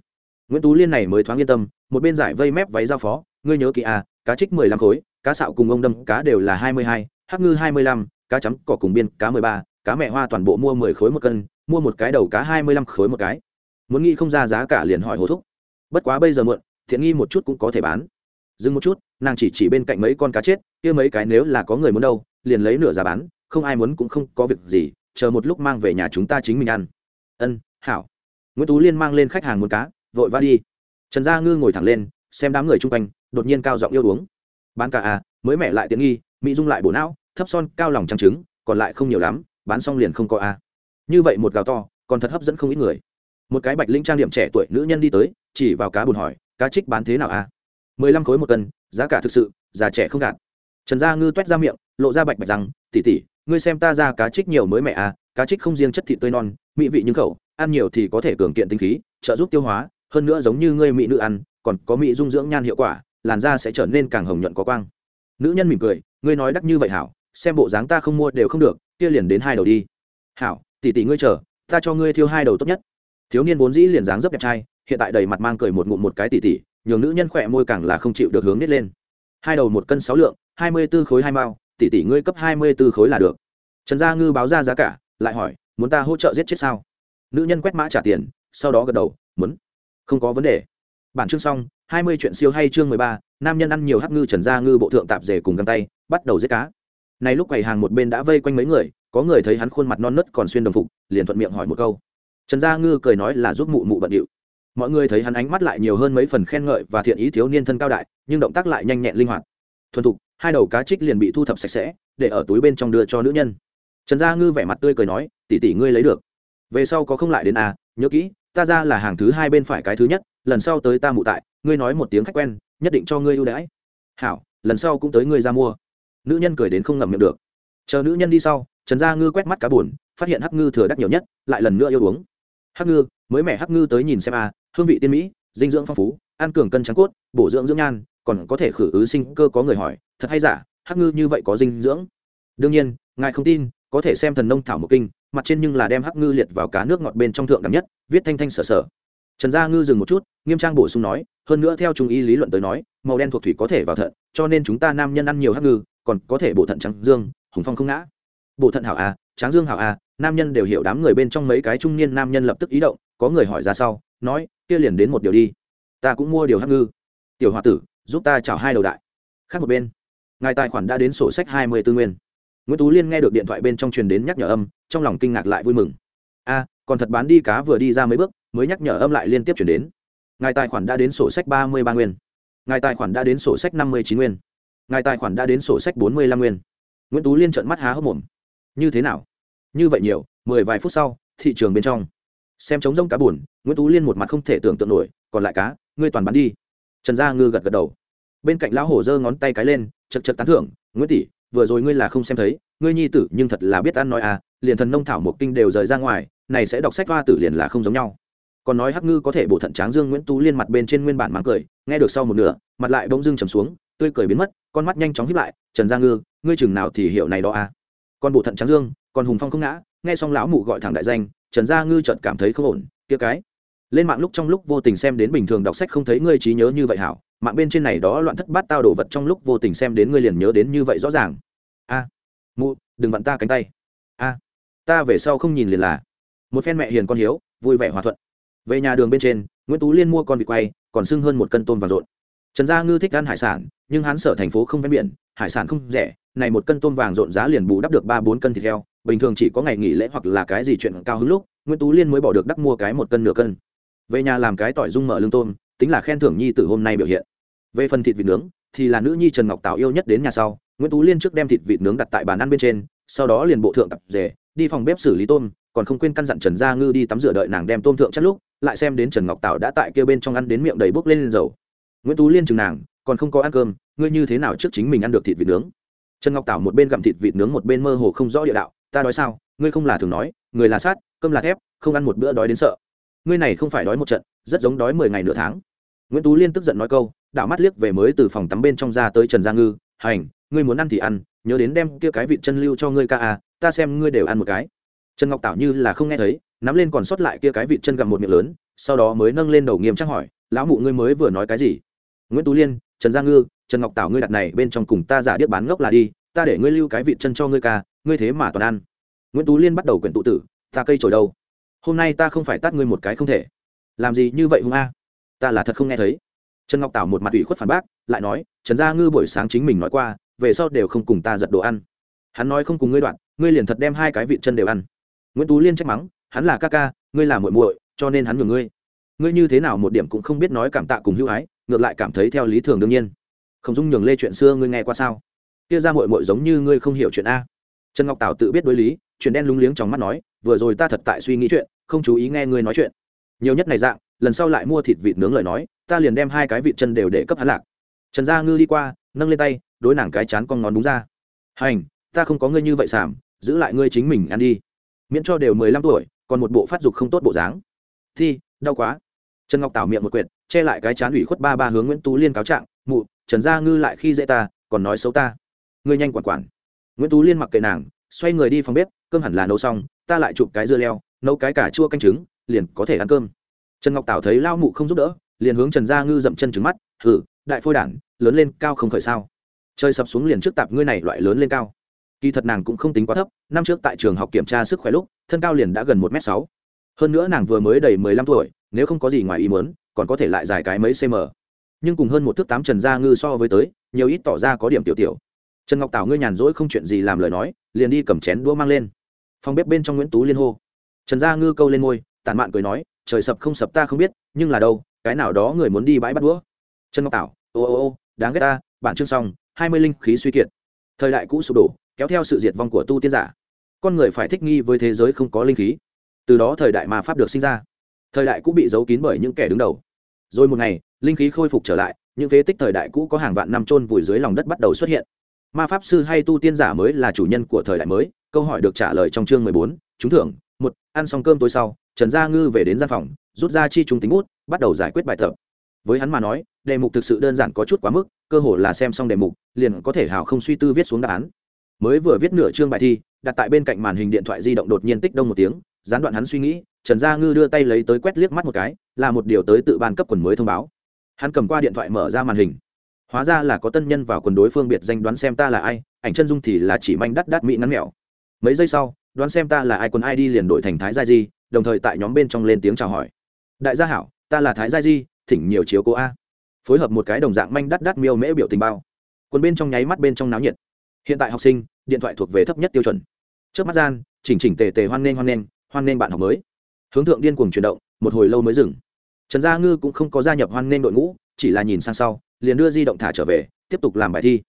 S1: nguyễn tú liên này mới thoáng yên tâm, một bên giải vây mép váy giao phó, ngươi nhớ kỹ à cá trích mười lăm khối, cá sạo cùng ông đâm cá đều là hai mươi hai, hắc ngư hai mươi lăm, cá chấm, cỏ cùng biên cá mười ba, cá mẹ hoa toàn bộ mua mười khối một cân, mua một cái đầu cá hai mươi lăm khối một cái. Muốn nghĩ không ra giá cả liền hỏi hồ thúc. Bất quá bây giờ mượn thiện nghi một chút cũng có thể bán. Dừng một chút, nàng chỉ chỉ bên cạnh mấy con cá chết, kia mấy cái nếu là có người muốn đâu, liền lấy nửa giá bán, không ai muốn cũng không có việc gì, chờ một lúc mang về nhà chúng ta chính mình ăn. Ân, hảo. Nguyễn tú liên mang lên khách hàng muốn cá vội va đi. Trần gia ngư ngồi thẳng lên xem đám người chung quanh đột nhiên cao giọng yêu uống. Bán cả à mới mẻ lại tiện nghi mỹ dung lại bổ não thấp son cao lòng trang trứng còn lại không nhiều lắm bán xong liền không có a như vậy một gào to còn thật hấp dẫn không ít người. Một cái bạch linh trang điểm trẻ tuổi nữ nhân đi tới chỉ vào cá bùn hỏi cá trích bán thế nào a mười lăm khối một cân giá cả thực sự già trẻ không gạt. Trần gia ngư t u é t ra miệng lộ ra bạch bạch rằng tỉ tỉ ngươi xem ta ra cá trích nhiều mới mẹ à, cá trích không riêng chất thịt tươi non mỹ vị nhưng khẩu ăn nhiều thì có thể cường kiện tinh khí trợ giúp tiêu hóa hơn nữa giống như ngươi mỹ nữ ăn, còn có mỹ dung dưỡng nhan hiệu quả, làn da sẽ trở nên càng hồng nhuận có quang. Nữ nhân mỉm cười, ngươi nói đắt như vậy hảo, xem bộ dáng ta không mua đều không được, kia liền đến hai đầu đi. Hảo, tỷ tỷ ngươi chờ, ta cho ngươi thiêu hai đầu tốt nhất. Thiếu niên vốn dĩ liền dáng dấp đẹp trai, hiện tại đầy mặt mang cười một ngụm một cái tỷ tỷ, nhường nữ nhân khỏe môi càng là không chịu được hướng nít lên. Hai đầu một cân sáu lượng, hai mươi b ố khối hai mao, tỷ tỷ ngươi cấp hai mươi b ố khối là được. Trần gia ngư báo ra giá cả, lại hỏi, muốn ta hỗ trợ giết chết sao? Nữ nhân quét mã trả tiền, sau đó gật đầu, muốn không có vấn đề. Bản chương xong, hai mươi chuyện siêu hay chương mười ba, nam nhân ăn nhiều hắc ngư trần gia ngư bộ thượng tạp dề cùng găng tay, bắt đầu giết cá. Này lúc quầy hàng một bên đã vây quanh mấy người, có người thấy hắn khuôn mặt non nớt còn xuyên đồng phục, liền thuận miệng hỏi một câu. Trần gia ngư cười nói là giúp mụ mụ bận điệu. Mọi người thấy hắn ánh mắt lại nhiều hơn mấy phần khen ngợi và thiện ý thiếu niên thân cao đại, nhưng động tác lại nhanh nhẹn linh hoạt. Thuần thục, hai đầu cá trích liền bị thu thập sạch sẽ, để ở túi bên trong đưa cho nữ nhân. Trần gia ngư vẻ mặt tươi cười nói, tỷ tỷ ngươi lấy được. Về sau có không lại đến à nhớ kỹ ta ra là hàng thứ hai bên phải cái thứ nhất, lần sau tới ta mụ tại, ngươi nói một tiếng khách quen, nhất định cho ngươi ưu đãi. Hảo, lần sau cũng tới ngươi ra mua. Nữ nhân cười đến không ngậm miệng được. Chờ nữ nhân đi sau, trần gia ngư quét mắt cá buồn, phát hiện hắc ngư thừa đắt nhiều nhất, lại lần nữa yêu uống. Hắc ngư, mới mẻ hắc ngư tới nhìn xem a, hương vị tiên mỹ, dinh dưỡng phong phú, ăn cường cân trắng cốt, bổ dưỡng dưỡng nhan, còn có thể khử ứ sinh cơ có người hỏi, thật hay giả, hắc ngư như vậy có dinh dưỡng? Đương nhiên, ngài không tin có thể xem thần nông thảo một kinh, mặt trên nhưng là đem hắc ngư liệt vào cá nước ngọt bên trong thượng đẳng nhất, viết thanh thanh sở sở. Trần gia ngư dừng một chút, nghiêm trang bổ sung nói, hơn nữa theo trung y lý luận tới nói, màu đen thuộc thủy có thể vào thận, cho nên chúng ta nam nhân ăn nhiều hắc ngư, còn có thể bổ thận trắng dương, hùng phong không ngã. Bổ thận hảo à, a tráng dương hảo a nam nhân đều hiểu đám người bên trong mấy cái trung niên nam nhân lập tức ý động, có người hỏi ra sau, nói, kia liền đến một điều đi, ta cũng mua điều hắc ngư. Tiểu h tử, giúp ta chào hai đầu đại. Khác một bên, ngài tài khoản đã đến sổ sách hai mươi tư nguyên nguyễn tú liên nghe được điện thoại bên trong truyền đến nhắc nhở âm, trong lòng kinh ngạc lại vui mừng. A, còn thật bán đi cá vừa đi ra mấy bước, mới nhắc nhở âm lại liên tiếp chuyển đến. Ngài tài khoản đã đến sổ sách ba mươi ba nguyên. Ngài tài khoản đã đến sổ sách năm mươi chín nguyên. Ngài tài khoản đã đến sổ sách bốn mươi lăm nguyên. Nguyễn tú liên trợn mắt há hốc mồm. Như thế nào? Như vậy nhiều, mười vài phút sau, thị trường bên trong. Xem trống rông cá buồn, nguyễn tú liên một mặt không thể tưởng tượng nổi, còn lại cá, ngươi toàn bán đi. Trần gia ngư gật gật đầu. Bên cạnh lão hổ giơ ngón tay cái lên, chật chật tán thưởng, nguyễn tỷ vừa rồi ngươi là không xem thấy, ngươi nhi tử nhưng thật là biết ăn nói à liền thần nông thảo một kinh đều rời ra ngoài, này sẽ đọc sách hoa tử liền là không giống nhau. Còn nói hắc ngư có thể bổ thận tráng dương nguyễn tú liên mặt bên trên nguyên bản mắng cười, nghe được sau một nửa, mặt lại bỗng dưng trầm xuống, tươi cười biến mất, con mắt nhanh chóng hiếp lại, trần gia ngư, ngươi chừng nào thì hiểu này đó à. Còn bổ thận tráng dương còn hùng phong không ngã, nghe xong lão mụ gọi thẳng đại danh, trần gia ngư chợt cảm thấy không ổn, kia cái. Lên mạng lúc trong lúc vô tình xem đến bình thường đọc sách không thấy ngươi trí nhớ như vậy hảo mạng bên trên này đó loạn thất bát tao đổ vật trong lúc vô tình xem đến ngươi liền nhớ đến như vậy rõ ràng. A, mụ, đừng vặn ta cánh tay. A, ta về sau không nhìn liền là. Một phen mẹ hiền con hiếu, vui vẻ hòa thuận. Về nhà đường bên trên, nguyễn tú liên mua con vịt quay, còn sưng hơn một cân tôm vàng rộn. Trần gia ngư thích ăn hải sản, nhưng hắn sở thành phố không ven biển, hải sản không rẻ, này một cân tôm vàng rộn giá liền bù đắp được ba bốn cân thịt heo, bình thường chỉ có ngày nghỉ lễ hoặc là cái gì chuyện cao hứng lúc, nguyễn tú liên mới bỏ được đắp mua cái một cân nửa cân. Về nhà làm cái tỏi dung mở lương tôm tính là khen thưởng nhi từ hôm nay biểu hiện. Về phần thịt vịt nướng, thì là nữ nhi trần ngọc tào yêu nhất đến nhà sau, nguyễn tú liên trước đem thịt vịt nướng đặt tại bàn ăn bên trên, sau đó liền bộ thượng tập rể, đi phòng bếp xử lý tôm, còn không quên căn dặn trần gia ngư đi tắm rửa đợi nàng đem tôm thượng chắc lúc, lại xem đến trần ngọc tào đã tại kia bên trong ăn đến miệng đầy bốc lên dầu. Nguyễn tú liên chừng nàng, còn không có ăn cơm, ngươi như thế nào trước chính mình ăn được thịt vịt nướng? Trần ngọc tảo một bên gặm thịt vịt nướng một bên mơ hồ không rõ địa đạo, ta nói sao? Ngươi không là thường nói, người là sát, cơm là thép, không ăn một bữa đói đến sợ. Ngươi này không phải đói một trận, rất giống đói mười ngày nửa tháng nguyễn tú liên tức giận nói câu đạo mắt liếc về mới từ phòng tắm bên trong ra tới trần gia ngư, hành, ngươi muốn ăn thì ăn, nhớ đến đem kia cái vịt chân lưu cho ngươi ca à ta xem ngươi đều ăn một cái. Trần ngọc tảo như là không nghe thấy, nắm lên còn sót lại kia cái vịt chân gặm một miệng lớn, sau đó mới nâng lên đầu nghiêm trang hỏi, lão mụ ngươi mới vừa nói cái gì? Nguyễn tú liên, trần gia ngư, trần ngọc tảo ngươi đặt này bên trong cùng ta giả điếc bán ngốc là đi, ta để ngươi lưu cái vịt chân cho ngươi ca, ngươi thế mà toàn ăn. Nguyễn tú liên bắt đầu quyển tụ tử, ta cây trồi đâu? Hôm nay ta không phải tát ngươi một cái không thể. Làm gì như vậy hung a? Ta là thật không nghe thấy. Trần ngọc tảo một mặt ủy khuất phản bác, lại nói, trần gia ngư buổi sáng chính mình nói qua, về sau đều không cùng ta giật đồ ăn. Hắn nói không cùng ngươi đoạn, ngươi liền thật đem hai cái vịt chân đều ăn. Nguyễn tú liên trách mắng, hắn là ca ca, ngươi là muội muội, cho nên hắn nhường ngươi. Ngươi như thế nào một điểm cũng không biết nói cảm tạ cùng hữu ái, ngược lại cảm thấy theo lý thường đương nhiên. Không dung nhường lê chuyện xưa ngươi nghe qua sao? Kia ra muội muội giống như ngươi không hiểu chuyện a. Trần ngọc tảo tự biết đối lý, chuyện đen lúng liếng trong mắt nói, vừa rồi ta thật tại suy nghĩ chuyện, không chú ý nghe ngươi nói chuyện. Nhiều nhất này dạng lần sau lại mua thịt vịt nướng lời nói, ta liền đem hai cái vịt chân đều để cấp hắn lạc. Trần gia ngư đi qua, nâng lên tay, đối nàng cái chán con ngón đúng ra. Hành, ta không có ngươi như vậy sảm giữ lại ngươi chính mình ăn đi. Miễn cho đều mười lăm tuổi, còn một bộ phát dục không tốt bộ dáng. Thi, đau quá. Trần ngọc tảo miệng một quyệt, che lại cái chán ủy khuất ba ba hướng nguyễn tú liên cáo trạng, mụ, trần gia ngư lại khi dễ ta, còn nói xấu ta. Ngươi nhanh quản quản. Nguyễn tú liên mặc kệ nàng, xoay người đi phòng bếp, cơm hẳn là nấu xong, ta lại chụp cái dưa leo, nấu cái cà chua canh trứng, liền có thể ăn cơm trần ngọc tảo thấy lao mụ không giúp đỡ, liền hướng trần gia ngư dậm chân trứng mắt hử đại phôi đản, lớn lên cao không khởi sao? Chơi sập xuống liền trước tạp ngươi này loại lớn lên cao. Kỳ thật nàng cũng không tính quá thấp, năm trước tại trường học kiểm tra sức khỏe lúc, thân cao liền đã gần một m sáu. Hơn nữa nàng vừa mới đầy mười lăm tuổi, nếu không có gì ngoài ý muốn, còn có thể lại dài cái mấy cm nhưng cùng hơn một thước tám trần gia ngư so với tới, nhiều ít tỏ ra có điểm tiểu tiểu. Trần ngọc tảo ngươi nhàn rỗi không chuyện gì làm lời nói, liền đi cầm chén đũa mang lên. Phòng bếp bên trong nguyễn tú liên hô. Trần gia ngư câu lên ngôi tản mạn cười nói trời sập không sập ta không biết, nhưng là đâu, cái nào đó người muốn đi bãi bắt đũa. Trần ngọc tảo, ô ô ô, đáng ghét ta, bản chương xong, hai mươi linh khí suy kiệt. Thời đại cũ sụp đổ, kéo theo sự diệt vong của tu tiên giả. Con người phải thích nghi với thế giới không có linh khí. Từ đó thời đại mà pháp được sinh ra. Thời đại cũ bị giấu kín bởi những kẻ đứng đầu. Rồi một ngày, linh khí khôi phục trở lại, những phế tích thời đại cũ có hàng vạn năm trôn vùi dưới lòng đất bắt đầu xuất hiện. Ma pháp sư hay tu tiên giả mới là chủ nhân của thời đại mới, câu hỏi được trả lời trong chương mười bốn, trúng thưởng, một, ăn xong cơm tối sau trần gia ngư về đến gian phòng rút ra chi trung tính út, bắt đầu giải quyết bài tập. Với hắn mà nói đề mục thực sự đơn giản có chút quá mức cơ hội là xem xong đề mục liền có thể hào không suy tư viết xuống đáp án. Mới vừa viết nửa chương bài thi đặt tại bên cạnh màn hình điện thoại di động đột nhiên tích đông một tiếng gián đoạn hắn suy nghĩ trần gia ngư đưa tay lấy tới quét liếc mắt một cái là một điều tới tự ban cấp quần mới thông báo. Hắn cầm qua điện thoại mở ra màn hình. Hóa ra là có tân nhân vào quần đối phương biệt danh đoán xem ta là ai ảnh chân dung thì là chỉ manh đắt đắt mỹ ngắn mẹo. Mấy giây sau đoán xem ta là ai quần ai đi liền đổi thành thái gia di đồng thời tại nhóm bên trong lên tiếng chào hỏi. Đại gia hảo, ta là thái gia di, thỉnh nhiều chiếu cố a. Phối hợp một cái đồng dạng manh đắt đắt miêu mễ biểu tình bao. Quần bên trong nháy mắt bên trong náo nhiệt. Hiện tại học sinh, điện thoại thuộc về thấp nhất tiêu chuẩn. Trước mắt gian, chỉnh chỉnh tề tề hoan nghênh hoan nghênh hoan nghênh bạn học mới. Hướng thượng điên cuồng chuyển động, một hồi lâu mới dừng. Trần gia ngư cũng không có gia nhập hoan nghênh đội ngũ, chỉ là nhìn sang sau, liền đưa di động thả trở về, tiếp tục làm bài thi.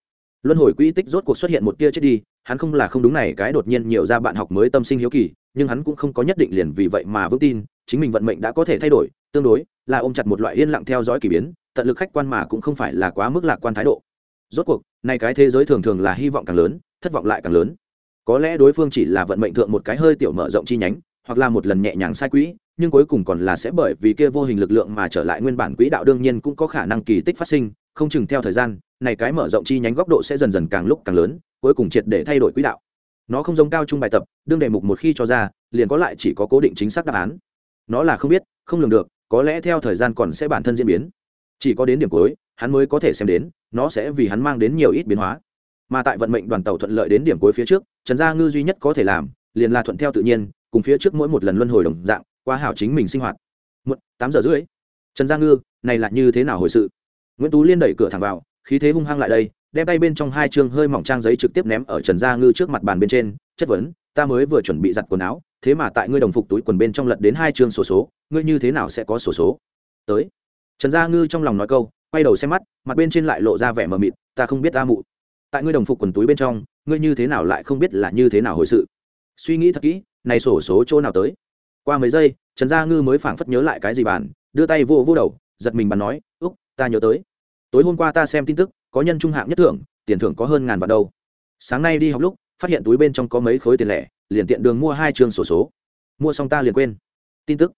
S1: Luân hồi quỹ tích rốt cuộc xuất hiện một tia chết đi, hắn không là không đúng này, cái đột nhiên nhiều ra bạn học mới tâm sinh hiếu kỳ nhưng hắn cũng không có nhất định liền vì vậy mà vững tin, chính mình vận mệnh đã có thể thay đổi, tương đối là ôm chặt một loại yên lặng theo dõi k ỳ biến, tận lực khách quan mà cũng không phải là quá mức lạc quan thái độ. Rốt cuộc này cái thế giới thường thường là hy vọng càng lớn, thất vọng lại càng lớn. Có lẽ đối phương chỉ là vận mệnh thượng một cái hơi tiểu mở rộng chi nhánh, hoặc là một lần nhẹ nhàng sai quỹ, nhưng cuối cùng còn là sẽ bởi vì kia vô hình lực lượng mà trở lại nguyên bản quỹ đạo đương nhiên cũng có khả năng kỳ tích phát sinh, không chừng theo thời gian, này cái mở rộng chi nhánh góc độ sẽ dần dần càng lúc càng lớn, cuối cùng triệt để thay đổi quỹ đạo nó không giống cao trung bài tập, đương đề mục một khi cho ra, liền có lại chỉ có cố định chính xác đáp án. Nó là không biết, không lường được, có lẽ theo thời gian còn sẽ bản thân diễn biến. Chỉ có đến điểm cuối, hắn mới có thể xem đến, nó sẽ vì hắn mang đến nhiều ít biến hóa. Mà tại vận mệnh đoàn tàu thuận lợi đến điểm cuối phía trước, trần gia ngư duy nhất có thể làm, liền là thuận theo tự nhiên, cùng phía trước mỗi một lần luân hồi đồng dạng, qua hảo chính mình sinh hoạt. Một tám giờ rưỡi. Trần gia ngư, này là như thế nào hồi sự? Nguyễn tú liên đẩy cửa thẳng vào, khí thế hung hăng lại đây đem tay bên trong hai chương hơi mỏng trang giấy trực tiếp ném ở trần gia ngư trước mặt bàn bên trên, chất vấn, ta mới vừa chuẩn bị giặt quần áo, thế mà tại ngươi đồng phục túi quần bên trong lật đến hai chương sổ số, ngươi như thế nào sẽ có sổ số? Tới. Trần gia ngư trong lòng nói câu, quay đầu xem mắt, mặt bên trên lại lộ ra vẻ mờ mịt, ta không biết ta mụ, tại ngươi đồng phục quần túi bên trong, ngươi như thế nào lại không biết là như thế nào hồi sự? Suy nghĩ thật kỹ, này sổ số chỗ nào tới? Qua mấy giây, trần gia ngư mới phảng phất nhớ lại cái gì bàn, đưa tay vô vô đầu, giật mình bàn nói, úc, ta nhớ tới. Tối hôm qua ta xem tin tức có nhân trung hạng nhất thưởng, tiền thưởng có hơn ngàn vạn đâu. Sáng nay đi học lúc, phát hiện túi bên trong có mấy khối tiền lẻ, liền tiện đường mua hai trường sổ số. Mua xong ta liền quên. Tin tức.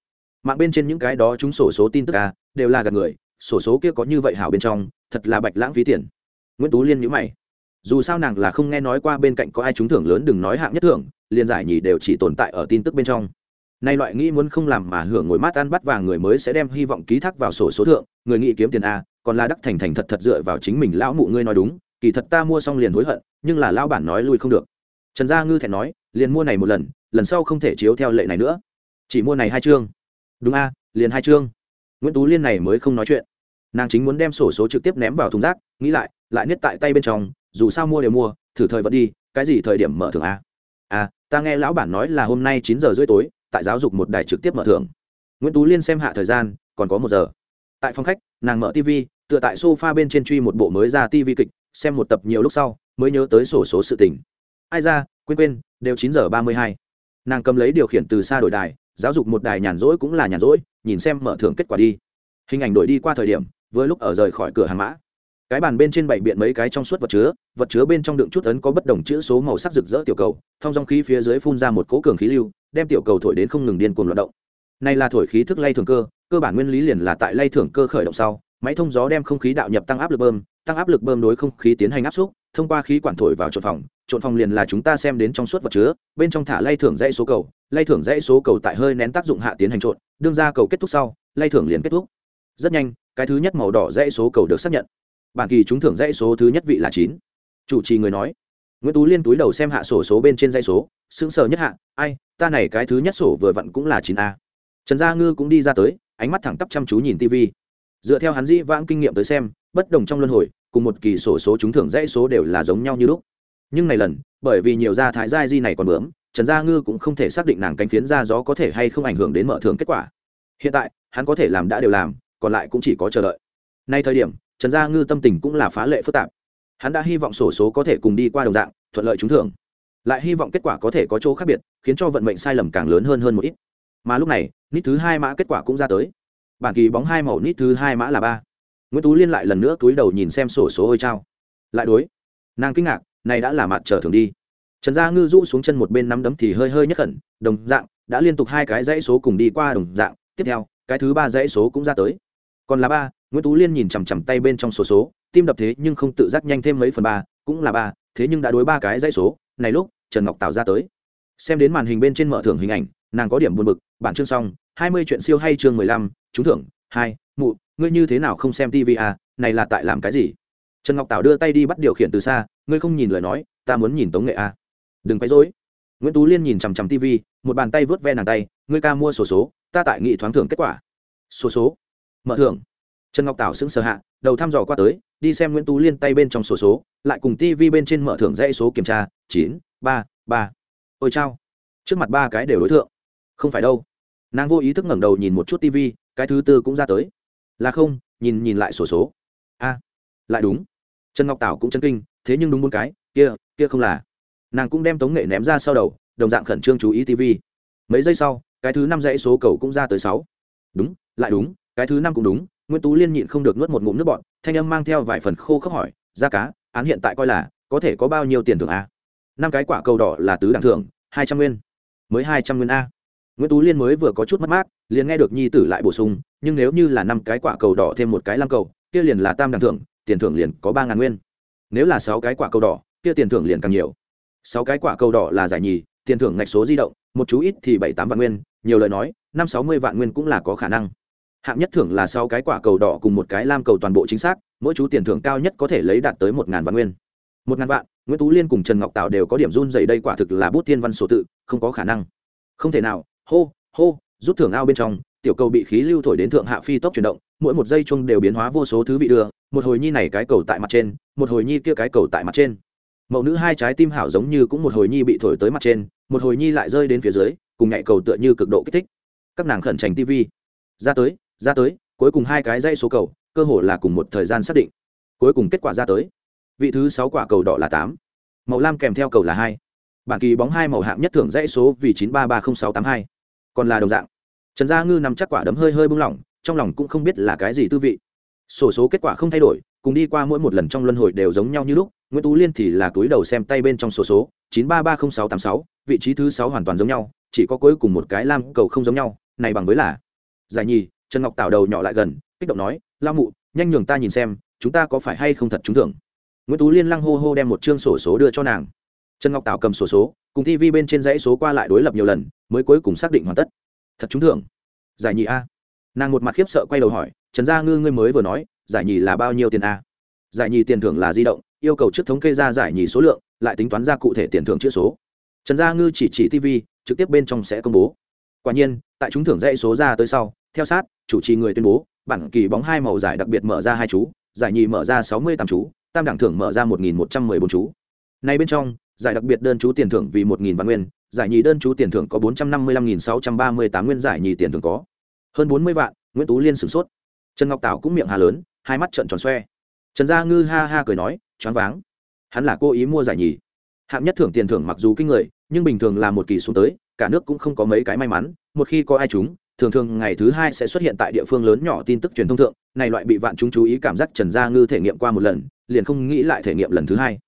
S1: Mạng bên trên những cái đó chúng sổ số tin tức à đều là gạt người, sổ số kia có như vậy hảo bên trong, thật là bạch lãng phí tiền. Nguyễn tú liên nhữ mày. Dù sao nàng là không nghe nói qua bên cạnh có ai trúng thưởng lớn đừng nói hạng nhất thưởng, liền giải nhì đều chỉ tồn tại ở tin tức bên trong nay loại nghĩ muốn không làm mà hưởng ngồi mát ăn bắt vàng người mới sẽ đem hy vọng ký thác vào sổ số thượng, người nghĩ kiếm tiền a, còn là đắc thành thành thật thật dựa vào chính mình lão mụ ngươi nói đúng, kỳ thật ta mua xong liền hối hận, nhưng là lão bản nói lui không được. Trần gia ngư thẹn nói, liền mua này một lần lần sau không thể chiếu theo lệ này nữa. Chỉ mua này hai chương. Đúng a, liền hai chương. Nguyễn tú liên này mới không nói chuyện. Nàng chính muốn đem sổ số trực tiếp ném vào thùng rác, nghĩ lại lại niết tại tay bên trong, dù sao mua đều mua, thử thời vẫn đi, cái gì thời điểm mở thưởng a? À ta nghe lão bản nói là hôm nay chín giờ rưỡi tối tại giáo dục một đài trực tiếp mở thưởng. Nguyễn tú liên xem hạ thời gian, còn có một giờ. Tại phòng khách, nàng mở tv tựa tại sofa bên trên truy một bộ mới ra tv kịch, xem một tập nhiều lúc sau, mới nhớ tới sổ số sự tình. Ai ra, quên quên, đều chín giờ ba mươi hai. Nàng cầm lấy điều khiển từ xa đổi đài, giáo dục một đài nhàn rỗi cũng là nhàn rỗi, nhìn xem mở thưởng kết quả đi. Hình ảnh đổi đi qua thời điểm, vừa lúc ở rời khỏi cửa hàng mã. Cái bàn bên trên bảy biện mấy cái trong suốt vật chứa vật chứa bên trong đựng chút ấn có bất đồng chữ số màu sắc rực rỡ tiểu cầu, thông dòng khí phía dưới phun ra một cố cường khí lưu đem tiểu cầu thổi đến không ngừng điên cuồng loạt động. Này là thổi khí thức lay thường cơ cơ bản nguyên lý liền là tại lay thường cơ khởi động sau, máy thông gió đem không khí đạo nhập tăng áp lực bơm, tăng áp lực bơm đối không khí tiến hành áp xúc thông qua khí quản thổi vào trộn phòng trộn phòng liền là chúng ta xem đến trong suốt vật chứa, bên trong thả lay thưởng dãy số cầu, lay thưởng dãy số cầu tại hơi nén tác dụng hạ tiến hành trộn, đương ra cầu kết thúc sau, lay thưởng liền kết thúc. Rất nhanh, cái thứ nhất màu đỏ dãy số cầu được xác nhận. Bản kỳ chúng thưởng dãy số thứ nhất vị là chín. Chủ trì người nói nguyễn tú liên túi đầu xem hạ sổ số bên trên dây số, sững sờ nhất hạ, ai, ta này cái thứ nhất sổ vừa vặn cũng là chín a. Trần gia ngư cũng đi ra tới, ánh mắt thẳng tắp chăm chú nhìn tv dựa theo hắn dĩ vãng kinh nghiệm tới xem, bất đồng trong luân hồi, cùng một kỳ sổ số chúng thưởng dãy số đều là giống nhau như lúc. Nhưng này lần, bởi vì nhiều gia thái giai di này còn bướm, trần gia ngư cũng không thể xác định nàng cánh phiến ra gió có thể hay không ảnh hưởng đến mở thưởng kết quả. Hiện tại, hắn có thể làm đã đều làm, còn lại cũng chỉ có chờ đợi. Nay thời điểm, trần gia ngư tâm tình cũng là phá lệ phức tạp hắn đã hy vọng sổ số có thể cùng đi qua đồng dạng, thuận lợi trúng thưởng. Lại hy vọng kết quả có thể có chỗ khác biệt, khiến cho vận mệnh sai lầm càng lớn hơn hơn một ít. Mà lúc này, nít thứ hai mã kết quả cũng ra tới. Bản kỳ bóng hai màu nít thứ hai mã là ba. Nguyễn tú liên lại lần nữa túi đầu nhìn xem sổ số ôi trao lại đối. Nàng kinh ngạc, này đã là mặt trở thường đi. Trần gia ngư rũ xuống chân một bên nắm đấm thì hơi hơi nhất khẩn, đồng dạng, đã liên tục hai cái dãy số cùng đi qua đồng dạng, tiếp theo, cái thứ ba dãy số cũng ra tới. Còn là ba, nguyễn tú liên nhìn chằm chằm tay bên trong sổ số tim đập thế nhưng không tự giác nhanh thêm mấy phần ba, cũng là ba, thế nhưng đã đối ba cái dãy số. Này lúc, trần ngọc tạo ra tới. Xem đến màn hình bên trên mở thưởng hình ảnh, nàng có điểm buồn bực, bản chương xong, hai mươi chuyện siêu hay chương mười lăm, trúng thưởng, hai, mụ, ngươi như thế nào không xem tv à này là tại làm cái gì? Trần ngọc tảo đưa tay đi bắt điều khiển từ xa, ngươi không nhìn lời nói, ta muốn nhìn tống nghệ à. đừng quấy dối nguyễn tú liên nhìn chằm chằm tv một bàn tay vớt ve nàng tay, ngươi ca mua sổ số, ta tại nghị thoáng thưởng kết quả. Số số. Mở thưởng. Trần ngọc tảo sững sờ hạ, đầu thăm dò qua tới đi xem nguyễn tú liên tay bên trong sổ số, lại cùng tv bên trên mở thưởng dãy số kiểm tra, chín, ba ba. Ôi chao. Trước mặt ba cái đều đối tượng không phải đâu. Nàng vô ý thức ngẩng đầu nhìn một chút tv cái thứ tư cũng ra tới. Là không, nhìn nhìn lại sổ số. A, lại đúng. Trần ngọc tảo cũng chân kinh, thế nhưng đúng bốn cái, kia kia không là. Nàng cũng đem tống nghệ ném ra sau đầu, đồng dạng khẩn trương chú ý tv mấy giây sau, cái thứ năm dãy số cầu cũng ra tới sáu. Đúng, lại đúng, cái thứ năm cũng đúng nguyễn tú liên nhịn không được nuốt một ngụm nước bọn thanh âm mang theo vài phần khô khốc hỏi ra cá, án hiện tại coi là có thể có bao nhiêu tiền thưởng a? Năm cái quả cầu đỏ là tứ đẳng thưởng, hai trăm nguyên. Mới hai trăm nguyên a? Nguyễn tú liên mới vừa có chút mất mát, liền nghe được nhi tử lại bổ sung, nhưng nếu như là năm cái quả cầu đỏ thêm một cái lam cầu, kia liền là tam đẳng thưởng, tiền thưởng liền có ba ngàn nguyên. Nếu là sáu cái quả cầu đỏ, kia tiền thưởng liền càng nhiều. Sáu cái quả cầu đỏ là giải nhì, tiền thưởng ngạch số di động, một chú ít thì bảy tám vạn nguyên, nhiều lời nói, năm sáu mươi vạn nguyên cũng là có khả năng hạng nhất thưởng là sáu cái quả cầu đỏ cùng một cái lam cầu toàn bộ chính xác, mỗi chú tiền thưởng cao nhất có thể lấy đạt tới một ngàn vạn nguyên. Một ngàn vạn, nguyễn tú liên cùng trần ngọc tạo đều có điểm run dày đây quả thực là bút tiên văn sổ tự, không có khả năng. Không thể nào, hô hô, rút thưởng ao bên trong, tiểu cầu bị khí lưu thổi đến thượng hạ phi tốc chuyển động, mỗi một giây chung đều biến hóa vô số thứ vị đưa, một hồi nhi này cái cầu tại mặt trên, một hồi nhi kia cái cầu tại mặt trên. Mẫu nữ hai trái tim hảo giống như cũng một hồi nhi bị thổi tới mặt trên, một hồi nhi lại rơi đến phía dưới, cùng nhạy cầu tựa như cực độ kích thích. Các nàng khẩn trành tv ra tới ra tới, cuối cùng hai cái dây số cầu, cơ hồ là cùng một thời gian xác định. Cuối cùng kết quả ra tới. Vị thứ sáu quả cầu đỏ là tám, màu lam kèm theo cầu là hai. Bản kỳ bóng hai màu hạng nhất thưởng dãy số vì chín ba ba không sáu tám hai. Còn là đồng dạng. Trần gia ngư nằm chắc quả đấm hơi hơi bung lỏng, trong lòng cũng không biết là cái gì tư vị. Sổ số kết quả không thay đổi, cùng đi qua mỗi một lần trong luân hồi đều giống nhau như lúc, nguyễn tú liên thì là túi đầu xem tay bên trong sổ số, chín ba ba không sáu tám sáu, vị trí thứ sáu hoàn toàn giống nhau, chỉ có cuối cùng một cái lam cầu không giống nhau, này bằng với là giải nhì trần ngọc tảo đầu nhỏ lại gần, kích động nói lao mụ, nhanh nhường ta nhìn xem, chúng ta có phải hay không thật trúng thưởng? Nguyễn tú liên lăng hô hô đem một chương sổ số đưa cho nàng. Trần ngọc tảo cầm sổ số, cùng tv bên trên dãy số qua lại đối lập nhiều lần, mới cuối cùng xác định hoàn tất. Thật trúng thưởng? Giải nhì a. Nàng một mặt khiếp sợ quay đầu hỏi, trần gia ngư ngươi mới vừa nói, giải nhì là bao nhiêu tiền a? Giải nhì tiền thưởng là di động, yêu cầu trước thống kê ra giải nhì số lượng, lại tính toán ra cụ thể tiền thưởng chữ số. Trần gia ngư chỉ chỉ tv trực tiếp bên trong sẽ công bố. Quả nhiên, tại chúng thưởng dãy số ra tới sau, theo sát chủ trì người tuyên bố, bản kỳ bóng hai màu giải đặc biệt mở ra hai chú, giải nhì mở ra sáu mươi tám chú, tam đẳng thưởng mở ra một nghìn một trăm mười bốn chú. Nay bên trong, giải đặc biệt đơn chú tiền thưởng vì một nghìn vạn nguyên, giải nhì đơn chú tiền thưởng có bốn trăm năm mươi lăm nghìn sáu trăm ba mươi tám nguyên giải nhì tiền thưởng có. Hơn bốn mươi vạn, nguyễn tú liên sửng sốt. Trần ngọc tảo cũng miệng hà lớn, hai mắt trợn tròn xoe. Trần gia ngư ha ha cười nói, choáng váng. Hắn là cố ý mua giải nhì. Hạng nhất thưởng tiền thưởng mặc dù kinh người, nhưng bình thường là một kỳ xuống tới, cả nước cũng không có mấy cái may mắn, một khi có ai chúng thường thường ngày thứ hai sẽ xuất hiện tại địa phương lớn nhỏ tin tức truyền thông thượng, này loại bị vạn chúng chú ý cảm giác trần gia ngư thể nghiệm qua một lần, liền không nghĩ lại thể nghiệm lần thứ hai.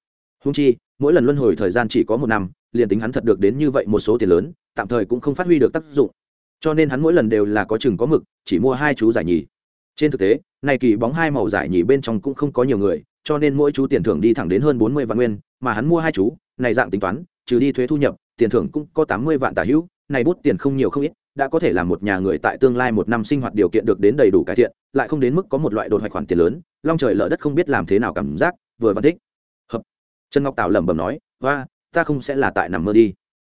S1: Húng chi, mỗi lần luân hồi thời gian chỉ có một năm, liền tính hắn thật được đến như vậy một số tiền lớn, tạm thời cũng không phát huy được tác dụng. Cho nên hắn mỗi lần đều là có chừng có mực, chỉ mua hai chú giải nhì. Trên thực tế, này kỳ bóng hai màu giải nhì bên trong cũng không có nhiều người, cho nên mỗi chú tiền thưởng đi thẳng đến hơn bốn mươi vạn nguyên, mà hắn mua hai chú, này dạng tính toán, trừ đi thuế thu nhập, tiền thưởng cũng có tám mươi vạn tả hữu, này bút tiền không nhiều không ít đã có thể làm một nhà người tại tương lai một năm sinh hoạt điều kiện được đến đầy đủ cải thiện, lại không đến mức có một loại đột hoạch khoản tiền lớn, long trời lỡ đất không biết làm thế nào cảm giác, vừa văn thích. Hợp. Trần ngọc tảo lẩm bẩm nói hoa ta không sẽ là tại nằm mơ đi.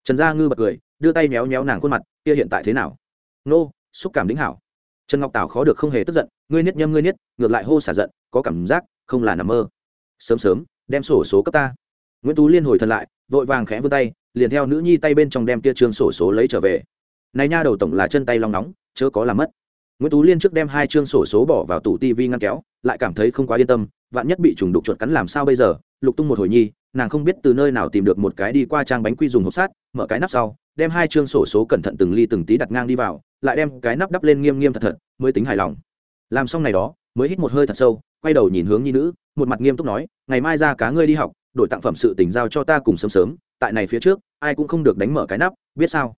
S1: Trần gia ngư bật cười, đưa tay méo méo nàng khuôn mặt, kia hiện tại thế nào? Nô, xúc cảm đính hảo. Trần ngọc tảo khó được không hề tức giận, ngươi niết nhâm ngươi niết, ngược lại hô xả giận, có cảm giác không là nằm mơ. Sớm sớm, đem sổ số cấp ta. Nguyễn tú liên hồi thần lại, vội vàng khẽ vươn tay, liền theo nữ nhi tay bên trong đem kia trương sổ số lấy trở về này nha đầu tổng là chân tay long nóng, chớ có làm mất. Nguyễn tú liên trước đem hai chương sổ số bỏ vào tủ tivi ngăn kéo, lại cảm thấy không quá yên tâm, vạn nhất bị trùng đục chuột cắn làm sao bây giờ? Lục tung một hồi nhi, nàng không biết từ nơi nào tìm được một cái đi qua trang bánh quy dùng hộp sát mở cái nắp sau, đem hai chương sổ số cẩn thận từng ly từng tí đặt ngang đi vào, lại đem cái nắp đắp lên nghiêm nghiêm thật thật, mới tính hài lòng. Làm xong này đó, mới hít một hơi thật sâu, quay đầu nhìn hướng nhi nữ, một mặt nghiêm túc nói, ngày mai ra cá ngươi đi học, đổi tặng phẩm sự tình giao cho ta cùng sớm sớm, tại này phía trước, ai cũng không được đánh mở cái nắp, biết sao?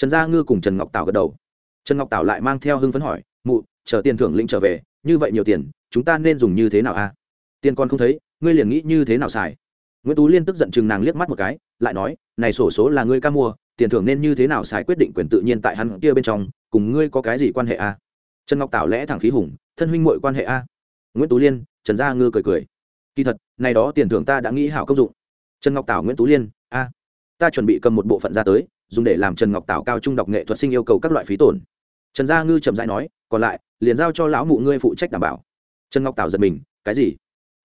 S1: Trần gia ngư cùng trần ngọc tảo gật đầu. Trần ngọc tảo lại mang theo hưng phấn hỏi, mụ, chờ tiền thưởng lĩnh trở về, như vậy nhiều tiền, chúng ta nên dùng như thế nào a? Tiền con không thấy, ngươi liền nghĩ như thế nào xài? Nguyễn tú liên tức giận chừng nàng liếc mắt một cái, lại nói, này sổ số là ngươi ca mua, tiền thưởng nên như thế nào xài quyết định quyền tự nhiên tại hắn kia bên trong, cùng ngươi có cái gì quan hệ a? Trần ngọc tảo lẽ thẳng khí hùng, thân huynh mội quan hệ a? Nguyễn tú liên, trần gia ngư cười cười, kỳ thật, này đó tiền thưởng ta đã nghĩ hảo công dụng. Trần ngọc tảo nguyễn tú liên, a, ta chuẩn bị cầm một bộ phận ra tới dùng để làm trần ngọc tảo cao trung đọc nghệ thuật sinh yêu cầu các loại phí tổn. Trần gia ngư chậm rãi nói, còn lại, liền giao cho lão mụ ngươi phụ trách đảm bảo. Trần ngọc tảo giật mình, cái gì?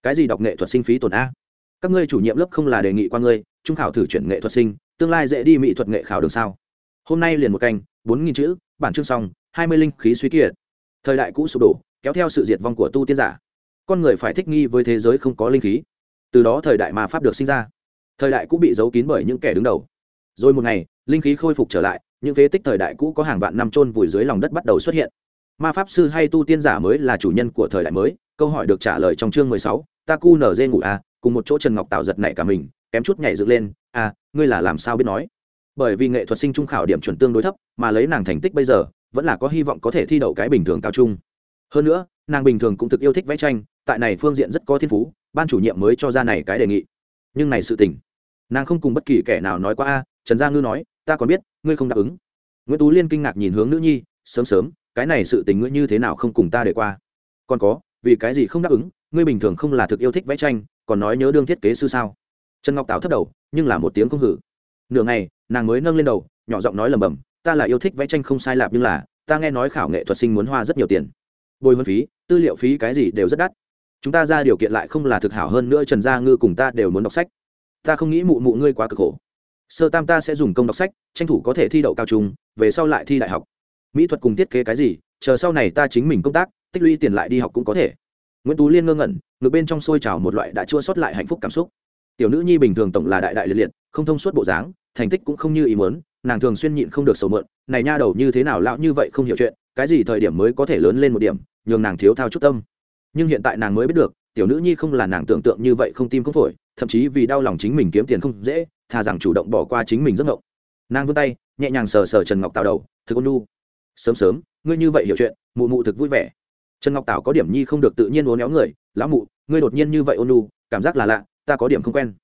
S1: Cái gì đọc nghệ thuật sinh phí tổn a? Các ngươi chủ nhiệm lớp không là đề nghị qua ngươi, trung khảo thử chuyển nghệ thuật sinh, tương lai dễ đi mỹ thuật nghệ khảo đường sao? Hôm nay liền một canh, bốn nghìn chữ, bản chương xong, hai mươi linh khí suy kiệt. Thời đại cũ sụp đổ, kéo theo sự diệt vong của tu tiên giả. Con người phải thích nghi với thế giới không có linh khí. Từ đó thời đại ma pháp được sinh ra. Thời đại cũ bị giấu kín bởi những kẻ đứng đầu. Rồi một ngày linh khí khôi phục trở lại những phế tích thời đại cũ có hàng vạn năm trôn vùi dưới lòng đất bắt đầu xuất hiện. Ma pháp sư hay tu tiên giả mới là chủ nhân của thời đại mới câu hỏi được trả lời trong chương mười sáu ta cu nở dê ngủ a à, cùng một chỗ trần ngọc tạo giật nảy cả mình kém chút nhảy dựng lên a à, ngươi là làm sao biết nói? Bởi vì nghệ thuật sinh trung khảo điểm chuẩn tương đối thấp mà lấy nàng thành tích bây giờ vẫn là có hy vọng có thể thi đậu cái bình thường cao trung. Hơn nữa nàng bình thường cũng thực yêu thích vẽ tranh tại này phương diện rất có thiên phú ban chủ nhiệm mới cho ra này cái đề nghị. Nhưng này sự tình nàng không cùng bất kỳ kẻ nào nói qua a trần gia ngư nói ta còn biết, ngươi không đáp ứng. Nguyễn tú liên kinh ngạc nhìn hướng nữ nhi, sớm sớm, cái này sự tình ngươi như thế nào không cùng ta để qua? Còn có, vì cái gì không đáp ứng, ngươi bình thường không là thực yêu thích vẽ tranh, còn nói nhớ đương thiết kế sư sao? Trần ngọc Tạo thất đầu, nhưng là một tiếng không hử. Nửa ngày, nàng mới nâng lên đầu, nhỏ giọng nói lầm bầm ta là yêu thích vẽ tranh không sai lạp nhưng là, ta nghe nói khảo nghệ thuật sinh muốn hoa rất nhiều tiền. Bồi huân phí, tư liệu phí cái gì đều rất đắt. Chúng ta ra điều kiện lại không là thực hảo hơn nữa, trần gia ngư cùng ta đều muốn đọc sách. Ta không nghĩ mụ mụ ngươi quá cực khổ sơ tam ta sẽ dùng công đọc sách, tranh thủ có thể thi đậu cao trung, về sau lại thi đại học. Mỹ thuật cùng thiết kế cái gì, chờ sau này ta chính mình công tác, tích lũy tiền lại đi học cũng có thể. Nguyễn tú liên ngơ ngẩn ngược bên trong sôi trào một loại đã chua sót lại hạnh phúc cảm xúc. Tiểu nữ nhi bình thường tổng là đại đại liệt liệt, không thông suốt bộ dáng, thành tích cũng không như ý muốn, nàng thường xuyên nhịn không được sầu mượn, này nha đầu như thế nào lão như vậy không hiểu chuyện, cái gì thời điểm mới có thể lớn lên một điểm, nhường nàng thiếu thao chút tâm. Nhưng hiện tại nàng mới biết được, tiểu nữ nhi không là nàng tưởng tượng như vậy không tim không phổi thậm chí vì đau lòng chính mình kiếm tiền không dễ thà rằng chủ động bỏ qua chính mình giấc ngộng. Nàng vươn tay, nhẹ nhàng sờ sờ trần ngọc tạo đầu, thực ôn nu sớm sớm, ngươi như vậy hiểu chuyện, mụ mụ thực vui vẻ. Trần ngọc tạo có điểm nhi không được tự nhiên uốn éo người, lão mụ, ngươi đột nhiên như vậy ôn nu cảm giác là lạ, ta có điểm không quen.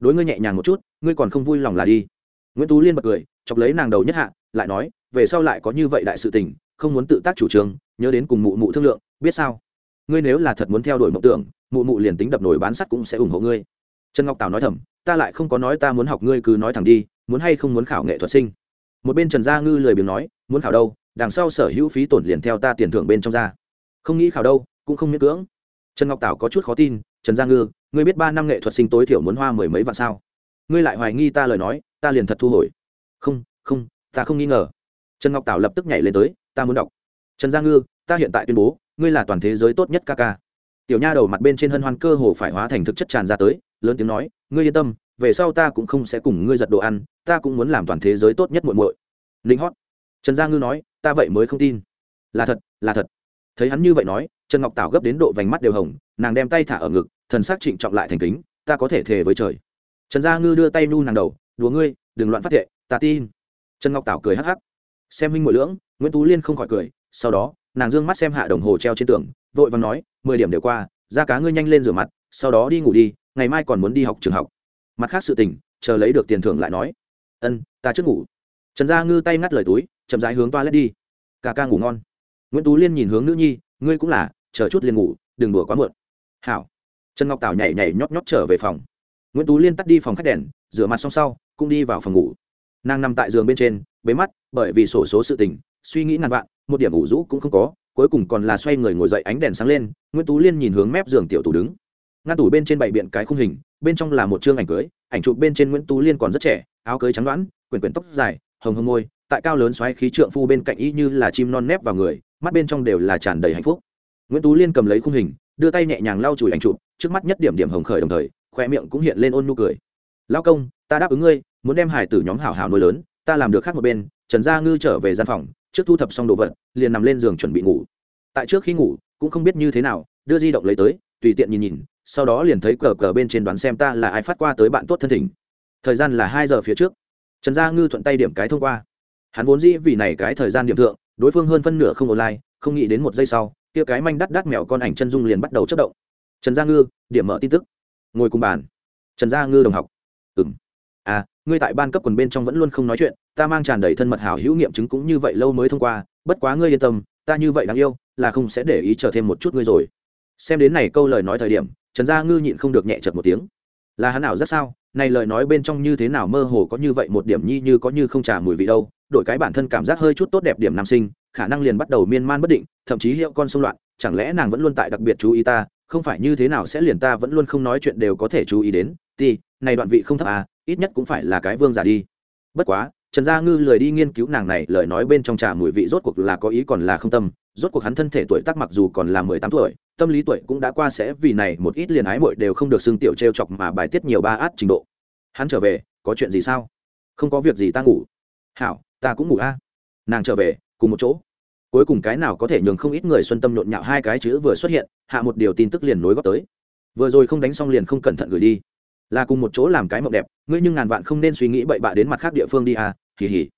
S1: Đối ngươi nhẹ nhàng một chút, ngươi còn không vui lòng là đi. Nguyễn tú liên bật cười, chọc lấy nàng đầu nhất hạ, lại nói, về sau lại có như vậy đại sự tình, không muốn tự tác chủ trương, nhớ đến cùng mụ mụ thương lượng, biết sao? Ngươi nếu là thật muốn theo đuổi mộng tưởng, mụ mụ liền tính đập nổi bán sắt cũng sẽ ủng hộ ngươi trần ngọc tảo nói thầm, ta lại không có nói ta muốn học ngươi cứ nói thẳng đi, muốn hay không muốn khảo nghệ thuật sinh? Một bên trần gia ngư lười biếng nói, muốn khảo đâu, đằng sau sở hữu phí tổn liền theo ta tiền thưởng bên trong ra. Không nghĩ khảo đâu, cũng không miễn cưỡng. Trần ngọc tảo có chút khó tin, trần gia ngư, ngươi biết ba năm nghệ thuật sinh tối thiểu muốn hoa mười mấy vạn sao? Ngươi lại hoài nghi ta lời nói, ta liền thật thu hồi. Không không, ta không nghi ngờ. Trần ngọc tảo lập tức nhảy lên tới, ta muốn đọc. Trần gia ngư, ta hiện tại tuyên bố, ngươi là toàn thế giới tốt nhất ca ca. Tiểu nha đầu mặt bên trên hân hoan cơ hồ phải hóa thành thực chất tràn ra tới lớn tiếng nói, ngươi yên tâm, về sau ta cũng không sẽ cùng ngươi giật đồ ăn, ta cũng muốn làm toàn thế giới tốt nhất muội muội. Linh hót. Trần gia ngư nói, ta vậy mới không tin. Là thật là thật. Thấy hắn như vậy nói, trần ngọc tảo gấp đến độ vành mắt đều hồng, nàng đem tay thả ở ngực, thần sắc trịnh trọng lại thành kính, ta có thể thề với trời. Trần gia ngư đưa tay nu nàng đầu, đùa ngươi, đừng loạn phát thệ, ta tin. Trần ngọc tảo cười hắc hắc. Xem huynh muội lưỡng, nguyễn tú liên không khỏi cười, sau đó, nàng d ư ơ n g mắt xem hạ đồng hồ treo trên tường, vội và nói, mười điểm đều qua, ra cá ngươi nhanh lên rửa mặt, sau đó đi ngủ đi ngày mai còn muốn đi học trường học. Mặt khác sự tình, chờ lấy được tiền thưởng lại nói. Ân, ta trước ngủ. Trần gia ngư tay ngắt lời túi, chậm rãi hướng toa lết đi. Ca ca ngủ ngon. Nguyễn tú liên nhìn hướng nữ nhi, ngươi cũng là, chờ chút liền ngủ, đừng đùa quá muộn. Hảo. Trần ngọc tảo nhảy nhảy nhót nhót trở về phòng. Nguyễn tú liên tắt đi phòng khách đèn, rửa mặt xong sau, cũng đi vào phòng ngủ. Nàng nằm tại giường bên trên, bế mắt, bởi vì sổ số sự tình, suy nghĩ ngàn vạn, một điểm ủ rũ cũng không có, cuối cùng còn là xoay người ngồi dậy ánh đèn sáng lên, nguyễn tú liên nhìn hướng mép giường tiểu tủ đứng ngăn tủ bên trên bảy biện cái khung hình, bên trong là một chương ảnh cưới, ảnh chụp bên trên nguyễn tú liên còn rất trẻ, áo cưới trắng đoãn, quyển quyển tóc dài, hồng hồng môi tại cao lớn xoáy khí trượng phu bên cạnh y như là chim non nép vào người, mắt bên trong đều là tràn đầy hạnh phúc. Nguyễn tú liên cầm lấy khung hình, đưa tay nhẹ nhàng lau chùi ảnh chụp, trước mắt nhất điểm điểm hồng khởi đồng thời khoe miệng cũng hiện lên ôn nụ cười. Lao công, ta đáp ứng ngươi, muốn đem hải tử nhóm hảo hảo nuôi lớn, ta làm được khác một bên, trần gia ngư trở về gian phòng, trước thu thập xong đồ vật, liền nằm lên giường chuẩn bị ngủ. Tại trước khi ngủ, cũng không biết như thế nào, đưa di động lấy tới, tùy tiện nhìn nhìn sau đó liền thấy cờ cờ bên trên đoán xem ta là ai phát qua tới bạn tốt thân thỉnh. Thời gian là hai giờ phía trước. Trần gia ngư thuận tay điểm cái thông qua. Hắn vốn dĩ vì này cái thời gian điểm thượng, đối phương hơn phân nửa không online, không nghĩ đến một giây sau, kia cái manh đắt đắt mèo con ảnh chân dung liền bắt đầu chất động. Trần gia ngư, điểm mở tin tức. Ngồi cùng bàn. Trần gia ngư đồng học. Ừ m à ngươi tại ban cấp quần bên trong vẫn luôn không nói chuyện, ta mang tràn đầy thân mật hảo hữu nghiệm chứng cũng như vậy lâu mới thông qua, bất quá ngươi yên tâm, ta như vậy đáng yêu, là không sẽ để ý chờ thêm một chút ngươi rồi xem đến này câu lời nói thời điểm, trần gia ngư nhịn không được nhẹ chật một tiếng. Là hắn nào rất sao? Này lời nói bên trong như thế nào mơ hồ có như vậy một điểm nhi như có như không trả mùi vị đâu. Đổi cái bản thân cảm giác hơi chút tốt đẹp điểm nam sinh, khả năng liền bắt đầu miên man bất định, thậm chí hiệu con xung loạn. Chẳng lẽ nàng vẫn luôn tại đặc biệt chú ý ta? Không phải như thế nào sẽ liền ta vẫn luôn không nói chuyện đều có thể chú ý đến? Ti này đoạn vị không thấp à ít nhất cũng phải là cái vương giả đi. Bất quá, trần gia ngư lười đi nghiên cứu nàng này lời nói bên trong trà mùi vị rốt cuộc là có ý còn là không tâm rốt cuộc hắn thân thể tuổi tác mặc dù còn là mười tám tuổi, tâm lý tuổi cũng đã qua sẽ vì này một ít liền ái muội đều không được xưng tiểu t chọc mà bài tiết nhiều ba át trình độ. Hắn trở về, có chuyện gì sao? Không có việc gì ta ngủ. Hảo, ta cũng ngủ a. Nàng trở về, cùng một chỗ. Cuối cùng cái nào có thể nhường không ít người xuân tâm nhộn nhạo hai cái chữ vừa xuất hiện, hạ một điều tin tức liền nối góp tới. Vừa rồi không đánh xong liền không cẩn thận gửi đi. Là cùng một chỗ làm cái mộng đẹp, ngươi nhưng ngàn vạn không nên suy nghĩ bậy bạ đến mặt khác địa phương đi à Hì hỉ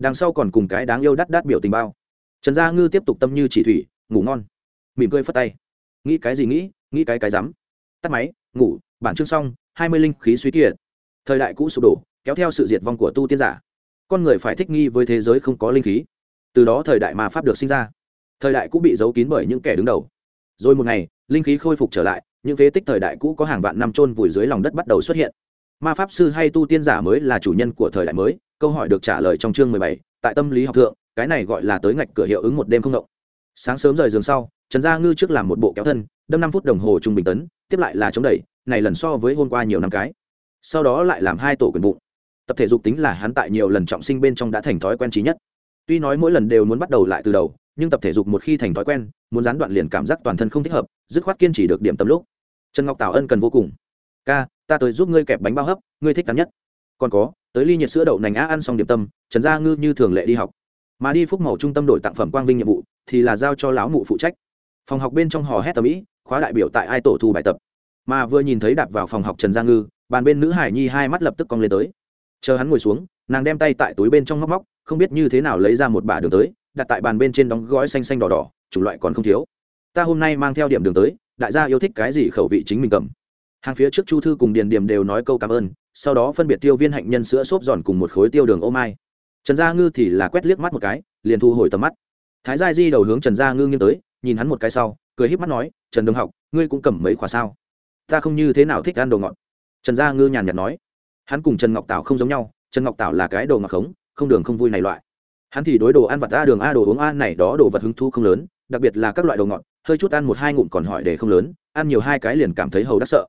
S1: đằng sau còn cùng cái đáng yêu đắt đắt biểu tình bao trần gia ngư tiếp tục tâm như chỉ thủy, ngủ ngon. Mỉm cười phất tay. Nghĩ cái gì nghĩ nghĩ cái cái rắm. Tắt máy, ngủ, bản chương xong, hai mươi linh khí suy kiệt. Thời đại cũ sụp đổ, kéo theo sự diệt vong của tu tiên giả. Con người phải thích nghi với thế giới không có linh khí. Từ đó thời đại ma pháp được sinh ra. Thời đại cũ bị giấu kín bởi những kẻ đứng đầu. Rồi một ngày, linh khí khôi phục trở lại, những phế tích thời đại cũ có hàng vạn năm trôn vùi dưới lòng đất bắt đầu xuất hiện. Ma pháp sư hay tu tiên giả mới là chủ nhân của thời đại mới, câu hỏi được trả lời trong chương mười bảy, tại tâm lý học thượng cái này gọi là tới ngạch cửa hiệu ứng một đêm không động. Sáng sớm rời giường sau, trần gia ngư trước làm một bộ kéo thân, đâm năm phút đồng hồ trung bình tấn, tiếp lại là chống đẩy, này lần so với hôm qua nhiều năm cái. Sau đó lại làm hai tổ quyền bụng tập thể dục tính là hắn tại nhiều lần trọng sinh bên trong đã thành thói quen trí nhất. Tuy nói mỗi lần đều muốn bắt đầu lại từ đầu, nhưng tập thể dục một khi thành thói quen, muốn gián đoạn liền cảm giác toàn thân không thích hợp, dứt khoát kiên trì được điểm tâm lúc. Trần ngọc tảo ân cần vô cùng. Ca, ta tới giúp ngươi kẹp bánh bao hấp, ngươi thích cắn nhất. Còn có, tới ly nhiệt sữa đậu nành á ăn xong điểm tâm, trần gia ngư như thường lệ đi học mà đi phúc màu trung tâm đổi tặng phẩm quang vinh nhiệm vụ thì là giao cho lão mụ phụ trách. Phòng học bên trong hò hét tầm ĩ, khóa đại biểu tại ai tổ thu bài tập. Mà vừa nhìn thấy đạp vào phòng học trần gia ngư, bàn bên nữ hải nhi hai mắt lập tức cong lên tới. Chờ hắn ngồi xuống, nàng đem tay tại túi bên trong móc móc, không biết như thế nào lấy ra một bả đường tới, đặt tại bàn bên trên đóng gói xanh xanh đỏ đỏ, chủng loại còn không thiếu. Ta hôm nay mang theo điểm đường tới, đại gia yêu thích cái gì khẩu vị chính mình cầm. Hàng phía trước chu thư cùng điền điểm đều nói câu cảm ơn, sau đó phân biệt tiêu viên hạnh nhân sữa xốp giòn cùng một khối tiêu đường ô mai trần gia ngư thì là quét liếc mắt một cái, liền thu hồi tầm mắt. Thái gia di đầu hướng trần gia ngư nghiêng tới, nhìn hắn một cái sau, cười híp mắt nói, trần Đông học, ngươi cũng cầm mấy khóa sao? Ta không như thế nào thích ăn đồ ngọt. Trần gia ngư nhàn nhạt nói. Hắn cùng trần ngọc tảo không giống nhau, trần ngọc tảo là cái đồ ngọt khống, không đường không vui này loại. Hắn thì đối đồ ăn vặt, a đường a đồ uống a này đó đồ vật hứng thu không lớn, đặc biệt là các loại đồ ngọt, hơi chút ăn một hai ngụm còn hỏi để không lớn, ăn nhiều hai cái liền cảm thấy hầu đắc sợ.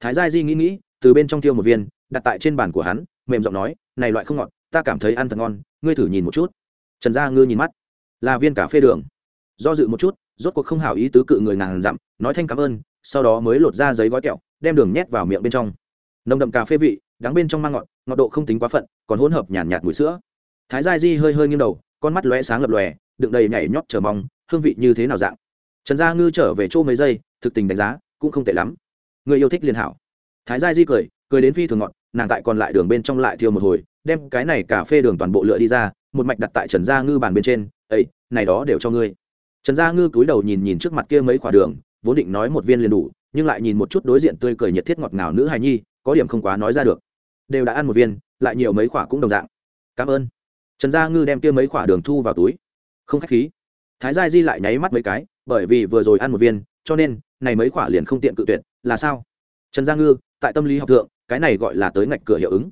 S1: Thái gia di nghĩ nghĩ, từ bên trong tiêu một viên, đặt tại trên bàn của hắn, mềm giọng nói, này loại không ngọt ta cảm thấy ăn thật ngon ngươi thử nhìn một chút. Trần gia ngư nhìn mắt. Là viên cà phê đường. Do dự một chút rốt cuộc không hảo ý tứ cự người ngàn dặm nói thanh cảm ơn sau đó mới lột ra giấy gói kẹo đem đường nhét vào miệng bên trong. Nồng đậm cà phê vị đắng bên trong mang ngọt ngọt độ không tính quá phận còn hỗn hợp nhàn nhạt, nhạt mùi sữa. Thái gia di hơi hơi nghiêng đầu con mắt lóe sáng lập lòe đựng đầy nhảy nhót chờ mong hương vị như thế nào dạng. Trần gia ngư trở về chỗ mấy giây thực tình đánh giá cũng không tệ lắm. Người yêu thích liên hảo. Thái gia di cười cười đến phi thường ngọt nàng tại còn lại đường bên trong lại thiêu một hồi đem cái này cà phê đường toàn bộ lựa đi ra, một mạch đặt tại trần gia ngư bàn bên trên ấy này đó đều cho ngươi. Trần gia ngư cúi đầu nhìn nhìn trước mặt kia mấy quả đường, vốn định nói một viên liền đủ, nhưng lại nhìn một chút đối diện tươi cười nhiệt thiết ngọt ngào nữ hài nhi, có điểm không quá nói ra được. Đều đã ăn một viên, lại nhiều mấy quả cũng đồng dạng. Cảm ơn. Trần gia ngư đem kia mấy quả đường thu vào túi. Không khách khí. Thái gia di lại nháy mắt mấy cái, bởi vì vừa rồi ăn một viên, cho nên, này mấy quả liền không tiện cự tuyệt, là sao? Trần gia ngư, tại tâm lý học thượng, cái này gọi là tới ngạch cửa hiệu ứng.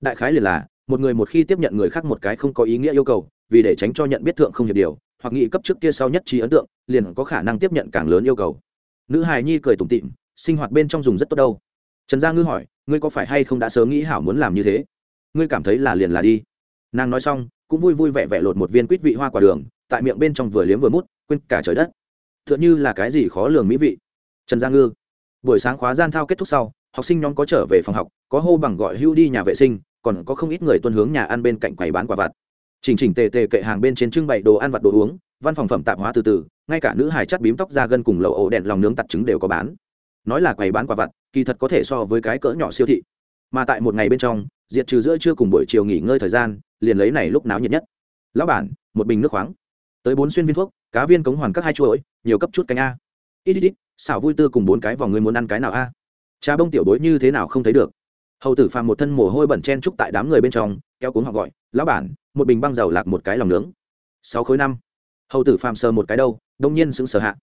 S1: Đại khái liền là một người một khi tiếp nhận người khác một cái không có ý nghĩa yêu cầu, vì để tránh cho nhận biết thượng không hiệp điều, hoặc nghị cấp trước kia sau nhất trí ấn tượng, liền có khả năng tiếp nhận càng lớn yêu cầu. Nữ hài nhi cười tủm tịm sinh hoạt bên trong dùng rất tốt đâu. Trần gia ngư hỏi, ngươi có phải hay không đã sớm nghĩ hảo muốn làm như thế? Ngươi cảm thấy là liền là đi. Nàng nói xong, cũng vui vui vẻ vẻ lột một viên quýt vị hoa quả đường, tại miệng bên trong vừa liếm vừa mút, quên cả trời đất. T h ư ợ n như là cái gì khó lường mỹ vị. Trần gia ngư, buổi sáng khóa gian thao kết thúc sau, học sinh nhóm có trở về phòng học, có hô bằng gọi hưu đi nhà vệ sinh còn có không ít người tuân hướng nhà ăn bên cạnh quầy bán quả vặt. Chỉnh chỉnh tề tề kệ hàng bên trên trưng bày đồ ăn vặt đồ uống, văn phòng phẩm tạp hóa từ từ, ngay cả nữ hài chắt bím tóc ra gân cùng lầu ổ đèn lòng nướng tặt trứng đều có bán. Nói là quầy bán quả vặt, kỳ thật có thể so với cái cỡ nhỏ siêu thị. Mà tại một ngày bên trong, diệt trừ giữa trưa cùng buổi chiều nghỉ ngơi thời gian, liền lấy này lúc náo nhiệt nhất. Lão bản, một bình nước khoáng. Tới bốn xuyên viên thuốc, cá viên cống hoàn các hai chuỗi, nhiều cấp chút cánh a. Ít ít ít xảo vui tư cùng bốn cái vòng người muốn ăn cái nào a? Trà bông tiểu bối như thế nào không thấy được hầu tử phàm một thân mồ hôi bẩn chen trúc tại đám người bên trong, kéo cuốn họ gọi, lão bản, một bình băng dầu lạc một cái lòng nướng. Sáu khối năm. Hầu tử phàm sờ một cái đâu, đông nhiên sững sờ hạ.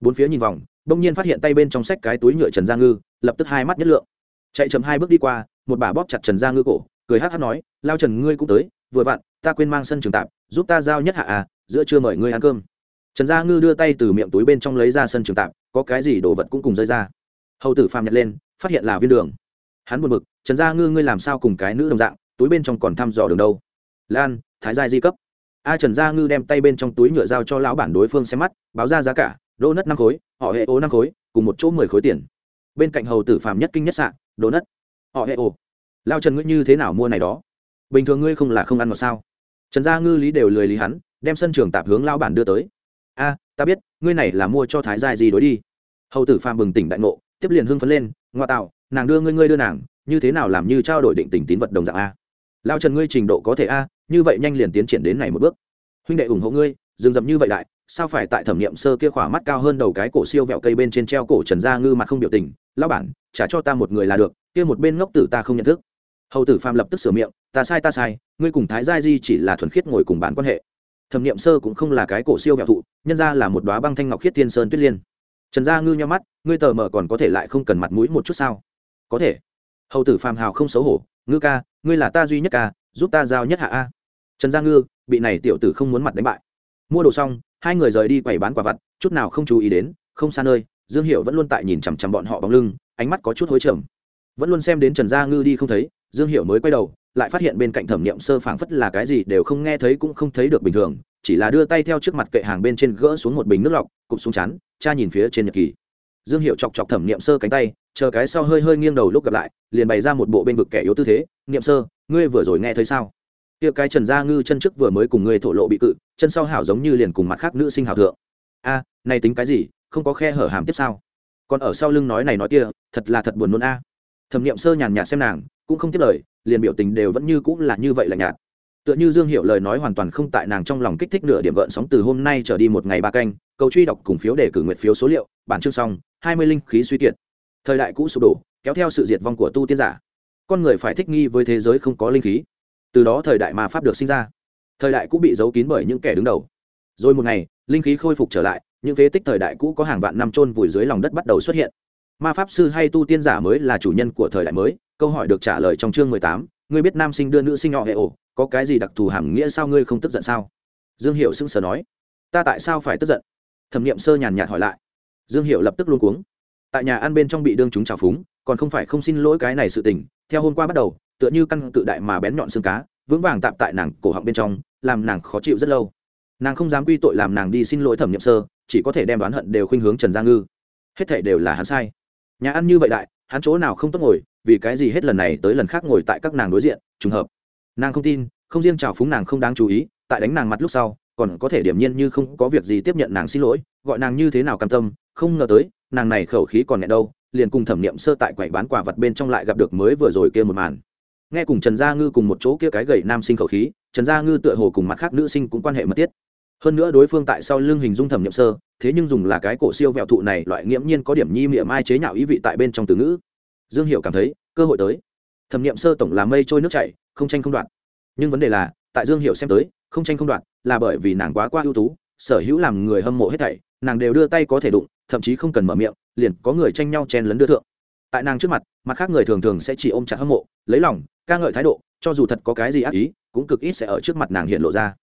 S1: Bốn phía nhìn vòng, đông nhiên phát hiện tay bên trong sách cái túi nhựa trần gia ngư, lập tức hai mắt nhất lượng. Chạy chậm hai bước đi qua, một bà bóp chặt trần gia ngư cổ, cười hát hát nói, lao trần ngươi cũng tới, vừa vặn, ta quên mang sân trường tạp giúp ta giao nhất hạ à giữa trưa mời ngươi ăn cơm. Trần gia ngư đưa tay từ miệng túi bên trong lấy ra sân trường tạp có cái gì đồ vật cũng cùng rơi ra. Hầu tử phàm nhặt lên, phát hiện là viên đường. Hắn buồn bực trần gia ngư, ngươi làm sao cùng cái nữ đồng dạng, túi bên trong còn thăm dò đường đâu? Lan, thái giai di cấp. A trần gia ngư đem tay bên trong túi nhựa giao cho lão bản đối phương xem mắt, báo ra giá cả đô nất năm khối, họ hệ ố năm khối, cùng một chỗ mười khối tiền. Bên cạnh hầu tử phàm nhất kinh nhất sạn đô nất họ hệ ố lao trần, ngươi như thế nào mua này đó? Bình thường ngươi không là không ăn ngọt sao? Trần gia ngư lý đều lười lý hắn, đem sân trường tạp hướng lao bản đưa tới. A, ta biết, ngươi này là mua cho thái giai gì đối đi. Hầu tử phàm bừng tỉnh đại ngộ, tiếp liền hưng phấn lên, ngoa tạo, nàng đưa ngươi ngươi đưa nàng như thế nào làm như trao đổi định tình tín vật đồng dạng a? Lao trần ngươi trình độ có thể a, như vậy nhanh liền tiến triển đến này một bước. Huynh đệ ủng hộ ngươi dừng dập như vậy lại sao phải tại thẩm nghiệm sơ kia khỏa mắt cao hơn đầu cái cổ siêu vẹo cây bên trên treo cổ trần gia ngư mặt không biểu tình? Lao bản, trả cho ta một người là được, kia một bên ngốc tử ta không nhận thức. Hầu tử phàm lập tức sửa miệng, ta sai ta sai, ngươi cùng thái gia di chỉ là thuần khiết ngồi cùng bán quan hệ. Thẩm nghiệm sơ cũng không là cái cổ siêu vẹo thụ, nhân ra là một đoá băng thanh ngọc khiết thiên sơn tuyết liên. Trần gia ngư nhau mắt, ngươi tờ mờ còn có thể lại không cần mặt mũi một chút sao? Có thể hầu tử phàm hào không xấu hổ, ngư ca, ngươi là ta duy nhất ca, giúp ta giao nhất hạ a. Trần gia ngư, bị này tiểu tử không muốn mặt đánh bại. Mua đồ xong, hai người rời đi quầy bán quả vặt, chút nào không chú ý đến, không xa nơi, dương hiệu vẫn luôn tại nhìn chằm chằm bọn họ bóng lưng, ánh mắt có chút hối trầm. Vẫn luôn xem đến trần gia ngư đi không thấy, dương hiệu mới quay đầu, lại phát hiện bên cạnh thẩm nghiệm sơ phảng phất là cái gì đều không nghe thấy cũng không thấy được bình thường, chỉ là đưa tay theo trước mặt kệ hàng bên trên gỡ xuống một bình nước lọc, cụp xuống chắn cha nhìn phía trên nhật kỳ dương hiệu chọc chọc thẩm Niệm sơ cánh tay, chờ cái sau hơi hơi nghiêng đầu lúc gặp lại, liền bày ra một bộ bên vực kẻ yếu tư thế, Niệm sơ, ngươi vừa rồi nghe thấy sao? Tiệc cái trần gia ngư chân trước vừa mới cùng ngươi thổ lộ bị cự, chân sau hảo giống như liền cùng mặt khác nữ sinh hảo thượng. A, này tính cái gì, không có khe hở hàm tiếp sao? Còn ở sau lưng nói này nói kia, thật là thật buồn nôn a. Thẩm Niệm sơ nhàn nhạt xem nàng, cũng không tiếp lời, liền biểu tình đều vẫn như cũng là như vậy là nhạt. Tựa như dương hiệu lời nói hoàn toàn không tại nàng trong lòng kích thích nửa điểm gợn sóng từ hôm nay trở đi một ngày ba canh cầu truy đọc cùng phiếu để cử nguyện phiếu số liệu, bản chương xong hai mươi linh khí suy kiệt. Thời đại cũ sụp đổ, kéo theo sự diệt vong của tu tiên giả. Con người phải thích nghi với thế giới không có linh khí. Từ đó thời đại ma pháp được sinh ra. Thời đại cũ bị giấu kín bởi những kẻ đứng đầu. Rồi một ngày, linh khí khôi phục trở lại, những phế tích thời đại cũ có hàng vạn năm trôn vùi dưới lòng đất bắt đầu xuất hiện. Ma pháp sư hay tu tiên giả mới là chủ nhân của thời đại mới, câu hỏi được trả lời trong chương mười tám, ngươi biết nam sinh đưa nữ sinh nhỏ hệ ổ có cái gì đặc thù hàm nghĩa sao ngươi không tức giận sao? Dương hiệu sững sờ nói, ta tại sao phải tức giận? Thẩm nghiệm sơ nhàn nhạt hỏi lại dương hiệu lập tức luôn cuống. Tại nhà ăn bên trong bị đương chúng trào phúng, còn không phải không xin lỗi cái này sự tình, theo hôm qua bắt đầu, tựa như căn cự đại mà bén nhọn xương cá, vững vàng tạm tại nàng cổ họng bên trong, làm nàng khó chịu rất lâu. Nàng không dám quy tội làm nàng đi xin lỗi thẩm nhậm sơ, chỉ có thể đem đoán hận đều khuynh hướng trần gia ngư. Hết thể đều là hắn sai. Nhà ăn như vậy đại, hắn chỗ nào không tốt ngồi, vì cái gì hết lần này tới lần khác ngồi tại các nàng đối diện, trùng hợp. Nàng không tin, không riêng trào phúng nàng không đáng chú ý, tại đánh nàng mặt lúc sau, còn có thể điểm nhiên như không có việc gì tiếp nhận nàng xin lỗi, gọi nàng như thế nào cam tâm không ngờ tới, nàng này khẩu khí còn nhẹ đâu, liền cùng thẩm niệm sơ tại quầy bán quả vật bên trong lại gặp được mới vừa rồi kia một màn. Nghe cùng trần gia ngư cùng một chỗ kia cái gầy nam sinh khẩu khí, trần gia ngư tựa hồ cùng mặt khác nữ sinh cũng quan hệ mật thiết. Hơn nữa đối phương tại sau lưng hình dung thẩm nhậm sơ, thế nhưng dùng là cái cổ siêu vẹo thụ này loại nghiễm nhiên có điểm nhi miệng mai chế nhạo ý vị tại bên trong từ ngữ. Dương hiệu cảm thấy, cơ hội tới. Thẩm nhậm sơ tổng là mây trôi nước chảy, không tranh không đoạn nhưng vấn đề là, tại dương hiệu xem tới, không tranh không đoạn là bởi vì nàng quá quá ưu tú, sở hữu làm người hâm mộ hết thảy nàng đều đưa tay có thể đụng, thậm chí không cần mở miệng, liền có người tranh nhau chen lấn đưa thượng. Tại nàng trước mặt mặt khác người thường thường sẽ chỉ ôm chặt hâm mộ, lấy lòng, ca ngợi thái độ, cho dù thật có cái gì ác ý, cũng cực ít sẽ ở trước mặt nàng hiện lộ ra.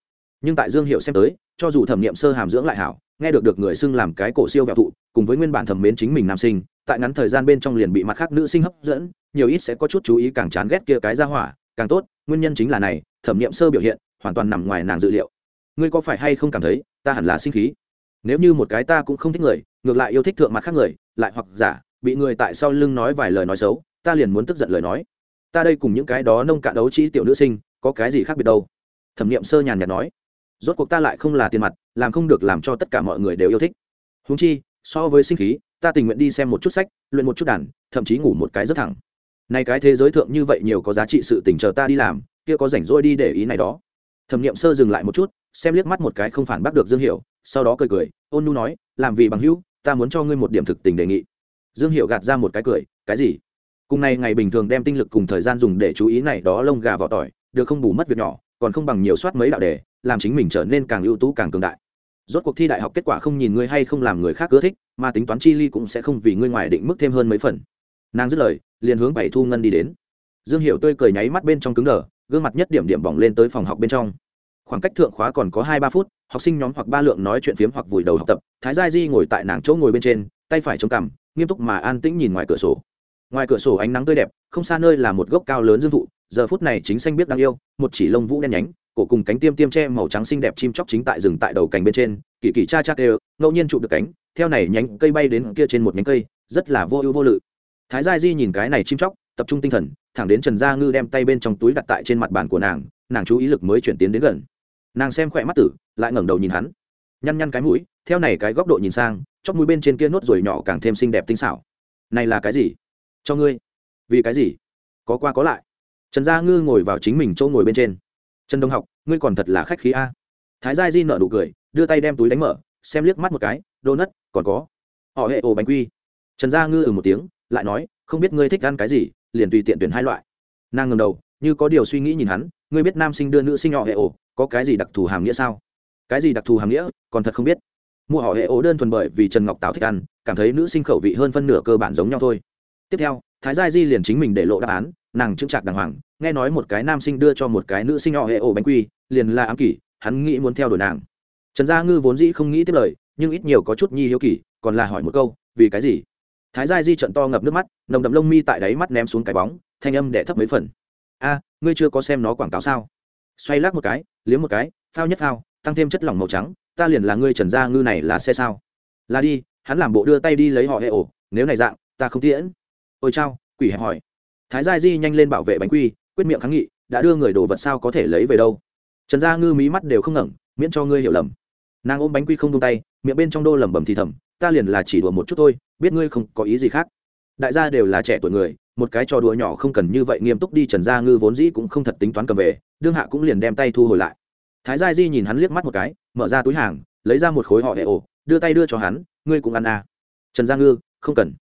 S1: Nhưng tại dương hiệu xem tới, cho dù thẩm nghiệm sơ hàm dưỡng lại hảo, nghe được được người xưng làm cái cổ siêu vẹo thụ, cùng với nguyên bản thẩm mến chính mình nam sinh, tại ngắn thời gian bên trong liền bị mặt khác nữ sinh hấp dẫn, nhiều ít sẽ có chút chú ý càng chán ghét kia cái ra hỏa, càng tốt, nguyên nhân chính là này, thẩm nghiệm sơ biểu hiện, hoàn toàn nằm ngoài nàng dự liệu. Ngươi có phải hay không cảm thấy, ta hẳn là sinh khí? Nếu như một cái ta cũng không thích người, ngược lại yêu thích thượng mặt khác người, lại hoặc giả bị người tại sau lưng nói vài lời nói xấu, ta liền muốn tức giận lời nói. Ta đây cùng những cái đó nông cạn đấu trí tiểu nữ sinh, có cái gì khác biệt đâu? Thẩm nghiệm sơ nhàn nhạt nói. Rốt cuộc ta lại không là tiền mặt, làm không được làm cho tất cả mọi người đều yêu thích. Húng chi, so với sinh khí, ta tình nguyện đi xem một chút sách, luyện một chút đàn, thậm chí ngủ một cái rất thẳng. Nay cái thế giới thượng như vậy nhiều có giá trị sự tình chờ ta đi làm, kia có rảnh rỗi đi để ý này đó. Thẩm nghiệm sơ dừng lại một chút xem liếc mắt một cái không phản bác được dương hiểu, sau đó cười cười, ôn nu nói, làm vì bằng hữu, ta muốn cho ngươi một điểm thực tình đề nghị. Dương hiểu gạt ra một cái cười, cái gì? Cùng này ngày bình thường đem tinh lực cùng thời gian dùng để chú ý này đó lông gà vỏ tỏi, được không bù mất việc nhỏ, còn không bằng nhiều soát mấy đạo đề, làm chính mình trở nên càng ưu tú càng cường đại. Rốt cuộc thi đại học kết quả không nhìn ngươi hay không làm người khác ưa thích, mà tính toán chi ly cũng sẽ không vì ngươi ngoài định mức thêm hơn mấy phần. Nàng dứt lời, liền hướng bảy thu ngân đi đến. Dương hiệu tươi cười nháy mắt bên trong cứng đờ, gương mặt nhất điểm điểm bỏng lên tới phòng học bên trong khoảng cách thượng khóa còn có hai ba phút, học sinh nhóm hoặc ba lượng nói chuyện phiếm hoặc vùi đầu học tập, thái gia di ngồi tại nàng chỗ ngồi bên trên, tay phải chống cằm, nghiêm túc mà an tĩnh nhìn ngoài cửa sổ. Ngoài cửa sổ ánh nắng tươi đẹp, không xa nơi là một gốc cao lớn dương thụ, giờ phút này chính xanh biết đáng yêu, một chỉ lông vũ đen nhánh, cổ cùng cánh tiêm tiêm tre màu trắng xinh đẹp chim chóc chính tại rừng tại đầu cành bên trên, kỳ kỳ cha cha đều ngẫu nhiên chụp được cánh, theo này nhánh cây bay đến kia trên một nhánh cây, rất là vô ưu vô lự. Thái gia di nhìn cái này chim chóc, tập trung tinh thần, thẳng đến trần gia ngư đem tay bên trong túi đặt tại trên mặt bàn của nàng nàng chú ý lực mới chuyển tiến đến gần nàng xem khỏe mắt tử, lại ngẩng đầu nhìn hắn. Nhăn nhăn cái mũi, theo này cái góc độ nhìn sang chóc mũi bên trên kia nốt ruồi nhỏ càng thêm xinh đẹp tinh xảo. Này là cái gì? Cho ngươi. Vì cái gì? Có qua có lại. Trần gia ngư ngồi vào chính mình chỗ ngồi bên trên. Trần đông học, ngươi còn thật là khách khí a. Thái gia di nợ nụ cười, đưa tay đem túi đánh mở, xem liếc mắt một cái, đô nất, còn có. Họ hệ ồ bánh quy. Trần gia ngư ừ một tiếng, lại nói, không biết ngươi thích ăn cái gì, liền tùy tiện tuyển hai loại. Nàng ngầm đầu, như có điều suy nghĩ nhìn hắn ngươi biết nam sinh đưa nữ sinh họ hệ ồ có cái gì đặc thù hàm nghĩa sao? Cái gì đặc thù hàm nghĩa, còn thật không biết. Mua họ hệ ồ đơn thuần bởi vì trần ngọc tào thích ăn, cảm thấy nữ sinh khẩu vị hơn phân nửa cơ bản giống nhau thôi. Tiếp theo, thái gia di liền chính mình để lộ đáp án, nàng chững chạc đàng hoàng, nghe nói một cái nam sinh đưa cho một cái nữ sinh họ hệ ồ bánh quy, liền là ám kỷ, hắn nghĩ muốn theo đuổi nàng. Trần gia ngư vốn dĩ không nghĩ tiếp lời, nhưng ít nhiều có chút nhi hiếu kỳ còn là hỏi một câu, vì cái gì? Thái gia di trận to ngập nước mắt, nồng đậm lông mi tại đáy mắt ném xuống cái bóng, thanh âm đẻ thấp mấy phần. A ngươi chưa có xem nó quảng cáo sao? Xoay lắc một cái, liếm một cái, phao nhất phao, tăng thêm chất lỏng màu trắng, ta liền là ngươi trần gia ngư này là xe sao? Là đi, hắn làm bộ đưa tay đi lấy họ hệ ổ nếu này dạng, ta không tiễn. Ôi chao, quỷ hẹp hỏi. Thái gia di nhanh lên bảo vệ bánh quy, quyết miệng kháng nghị, đã đưa người đồ vật sao có thể lấy về đâu? Trần gia ngư mí mắt đều không ngẩng, miễn cho ngươi hiểu lầm. Nàng ôm bánh quy không tung tay, miệng bên trong đô lẩm bẩm thì thầm, ta liền là chỉ đùa một chút thôi, biết ngươi không có ý gì khác đại gia đều là trẻ tuổi người, một cái trò đùa nhỏ không cần như vậy nghiêm túc đi trần gia ngư vốn dĩ cũng không thật tính toán cầm về, đương hạ cũng liền đem tay thu hồi lại. Thái gia di nhìn hắn liếc mắt một cái, mở ra túi hàng, lấy ra một khối họ hệ ổ đưa tay đưa cho hắn, ngươi cũng ăn à. trần gia ngư, không cần.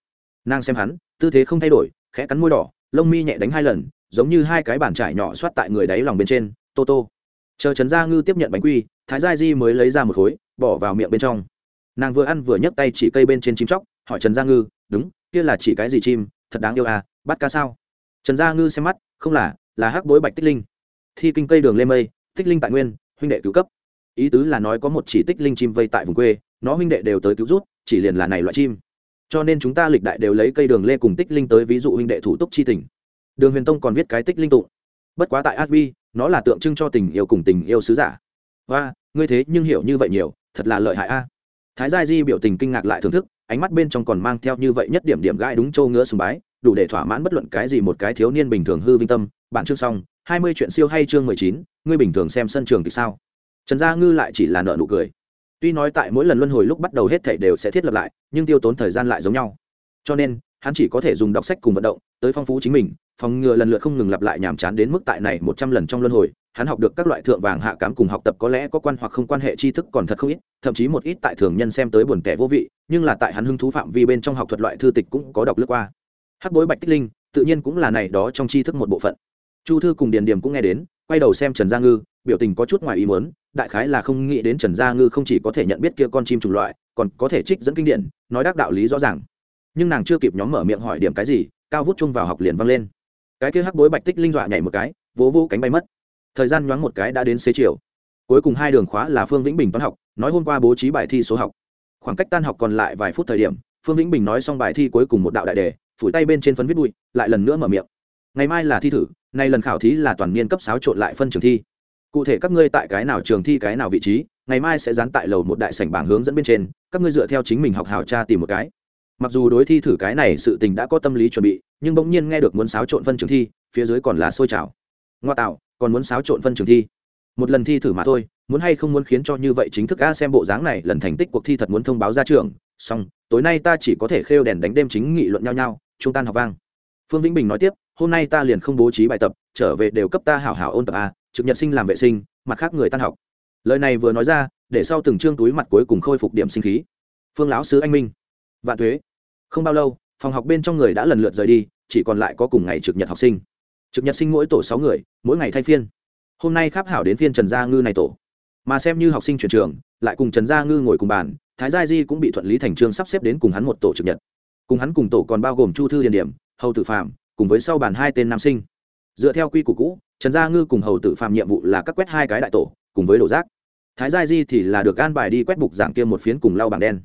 S1: Nàng xem hắn, tư thế không thay đổi, khẽ cắn môi đỏ, lông mi nhẹ đánh hai lần, giống như hai cái bàn trải nhỏ soát tại người đáy lòng bên trên, tô tô. Chờ trần gia ngư tiếp nhận bánh quy, thái gia di mới lấy ra một khối, bỏ vào miệng bên trong. Nàng vừa ăn vừa nhấc tay chỉ cây bên trên chim chóc, hỏi trần gia ngư, đúng kia là chỉ cái gì chim thật đáng yêu à bắt ca sao? Trần gia ngư xem mắt không là là hắc bối bạch tích linh. Thi kinh cây đường lê mây tích linh tại nguyên huynh đệ cứu cấp. Ý tứ là nói có một chỉ tích linh chim vây tại vùng quê nó huynh đệ đều tới cứu rút chỉ liền là này loại chim. Cho nên chúng ta lịch đại đều lấy cây đường lê cùng tích linh tới ví dụ huynh đệ thủ túc chi tình. Đường huyền tông còn viết cái tích linh tụng bất quá tại Adbi, nó là tượng trưng cho tình yêu cùng tình yêu sứ giả. Và ngươi thế nhưng hiểu như vậy nhiều thật là lợi hại a thái gia di biểu tình kinh ngạc lại thưởng thức, ánh mắt bên trong còn mang theo như vậy nhất điểm điểm gai đúng châu ngứa sùng bái, đủ để thỏa mãn bất luận cái gì một cái thiếu niên bình thường hư vinh tâm. Bạn chương xong, hai mươi chuyện siêu hay chương mười chín, ngươi bình thường xem sân trường thì sao? Trần gia ngư lại chỉ là nợ nụ cười. Tuy nói tại mỗi lần luân hồi lúc bắt đầu hết thể đều sẽ thiết lập lại, nhưng tiêu tốn thời gian lại giống nhau. Cho nên, hắn chỉ có thể dùng đọc sách cùng vận động, tới phong phú chính mình, phòng ngừa lần lượt không ngừng lặp lại nhàm chán đến mức tại này một trăm lần trong luân hồi hắn học được các loại thượng vàng hạ cám cùng học tập có lẽ có quan hoặc không quan hệ tri thức còn thật không ít, thậm chí một ít tại thường nhân xem tới buồn tẻ vô vị, nhưng là tại hắn hứng thú phạm vi bên trong học thuật loại thư tịch cũng có đọc lướt qua. Hắc bối bạch tích linh, tự nhiên cũng là này đó trong tri thức một bộ phận. Chu thư cùng điền điểm cũng nghe đến, quay đầu xem trần gia ngư, biểu tình có chút ngoài ý muốn, đại khái là không nghĩ đến trần gia ngư không chỉ có thể nhận biết kia con chim chủng loại, còn có thể trích dẫn kinh điển, nói đắc đạo lý rõ ràng. Nhưng nàng chưa kịp nhóm mở miệng hỏi điểm cái gì, cao vút chung vào học liền văng lên. Cái kia hắc bối bạch tích linh dọa nhảy một cái, vỗ vỗ cánh bay mất thời gian nhoáng một cái đã đến xế chiều. Cuối cùng hai đường khóa là phương vĩnh bình toán học, nói hôm qua bố trí bài thi số học. Khoảng cách tan học còn lại vài phút thời điểm, phương vĩnh bình nói xong bài thi cuối cùng một đạo đại đề, phủi tay bên trên phấn viết bụi, lại lần nữa mở miệng. Ngày mai là thi thử, nay lần khảo thí là toàn niên cấp sáu trộn lại phân trường thi. Cụ thể các ngươi tại cái nào trường thi cái nào vị trí, ngày mai sẽ dán tại lầu một đại sảnh bảng hướng dẫn bên trên, các ngươi dựa theo chính mình học hào tra tìm một cái. Mặc dù đối thi thử cái này sự tình đã có tâm lý chuẩn bị, nhưng bỗng nhiên nghe được muốn xáo trộn phân trường thi, phía dưới còn là sôi trào. Ngoa tạo còn muốn xáo trộn phân trường thi. Một lần thi thử mà thôi, muốn hay không muốn khiến cho như vậy chính thức a xem bộ dáng này, lần thành tích cuộc thi thật muốn thông báo ra trường. Xong, tối nay ta chỉ có thể khêu đèn đánh đêm chính nghị luận nhau nhau, trung tan học vang. Phương vĩnh bình nói tiếp, hôm nay ta liền không bố trí bài tập, trở về đều cấp ta hảo hảo ôn tập a, trực nhật sinh làm vệ sinh, mặt khác người tan học. Lời này vừa nói ra, để sau từng chương túi mặt cuối cùng khôi phục điểm sinh khí. Phương lão sứ anh minh, vạn thuế không bao lâu, phòng học bên trong người đã lần lượt rời đi, chỉ còn lại có cùng ngày trực nhật học sinh trực nhật sinh mỗi tổ sáu người, mỗi ngày thay phiên. Hôm nay kháp hảo đến phiên trần gia ngư này tổ. Mà xem như học sinh chuyển trường, lại cùng trần gia ngư ngồi cùng bàn, thái gia di cũng bị thuận lý thành trương sắp xếp đến cùng hắn một tổ trực nhật. Cùng hắn cùng tổ còn bao gồm chu thư điền điểm, hầu tử phạm cùng với sau bàn hai tên nam sinh. Dựa theo quy củ cũ, trần gia ngư cùng hầu tử phạm nhiệm vụ là các quét hai cái đại tổ, cùng với đổ rác. Thái gia di thì là được gan bài đi quét bục giảng kia một phiến cùng lau bảng đen.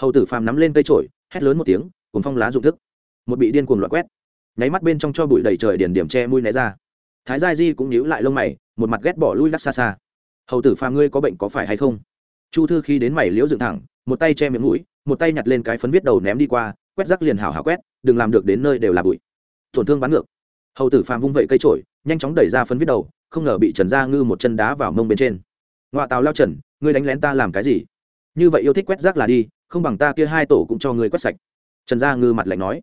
S1: Hầu tử phạm nắm lên cây trổi hét lớn một tiếng cùng phong lá dụng thức. Một bị điên cuồng loạn quét nháy mắt bên trong cho bụi đầy trời điển điểm che mũi né ra. Thái gia di cũng nhíu lại lông mày, một mặt ghét bỏ lui lắc xa xa. Hầu tử, phàm ngươi có bệnh có phải hay không? Chu thư khi đến mày liễu dựng thẳng, một tay che miệng mũi, một tay nhặt lên cái phấn viết đầu ném đi qua, quét rác liền hảo hảo quét, đừng làm được đến nơi đều là bụi. Tổn thương bắn ngược. Hầu tử phàm vung vẩy cây trổi nhanh chóng đẩy ra phấn viết đầu, không ngờ bị trần gia ngư một chân đá vào mông bên trên. Ngoạ tào lao trần, ngươi đánh lén ta làm cái gì? Như vậy yêu thích quét rác là đi, không bằng ta kia hai tổ cũng cho ngươi quét sạch. Trần gia ngư mặt lạnh nói.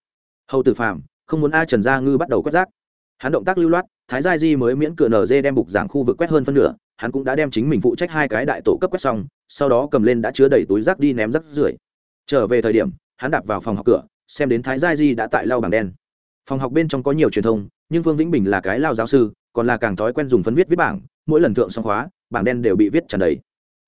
S1: Hầu tử phàm không muốn ai trần gia ngư bắt đầu quét rác. Hắn động tác lưu loát, thái gia di mới miễn cửa nz đem bục giảng khu vực quét hơn phân nửa, hắn cũng đã đem chính mình phụ trách hai cái đại tổ cấp quét xong, sau đó cầm lên đã chứa đầy túi rác đi ném rác rưởi. Trở về thời điểm, hắn đạp vào phòng học cửa, xem đến thái gia di đã tại lau bảng đen. Phòng học bên trong có nhiều truyền thông, nhưng vương vĩnh bình là cái lao giáo sư, còn là càng thói quen dùng phấn viết viết bảng, mỗi lần thượng xong khóa, bảng đen đều bị viết tràn đầy.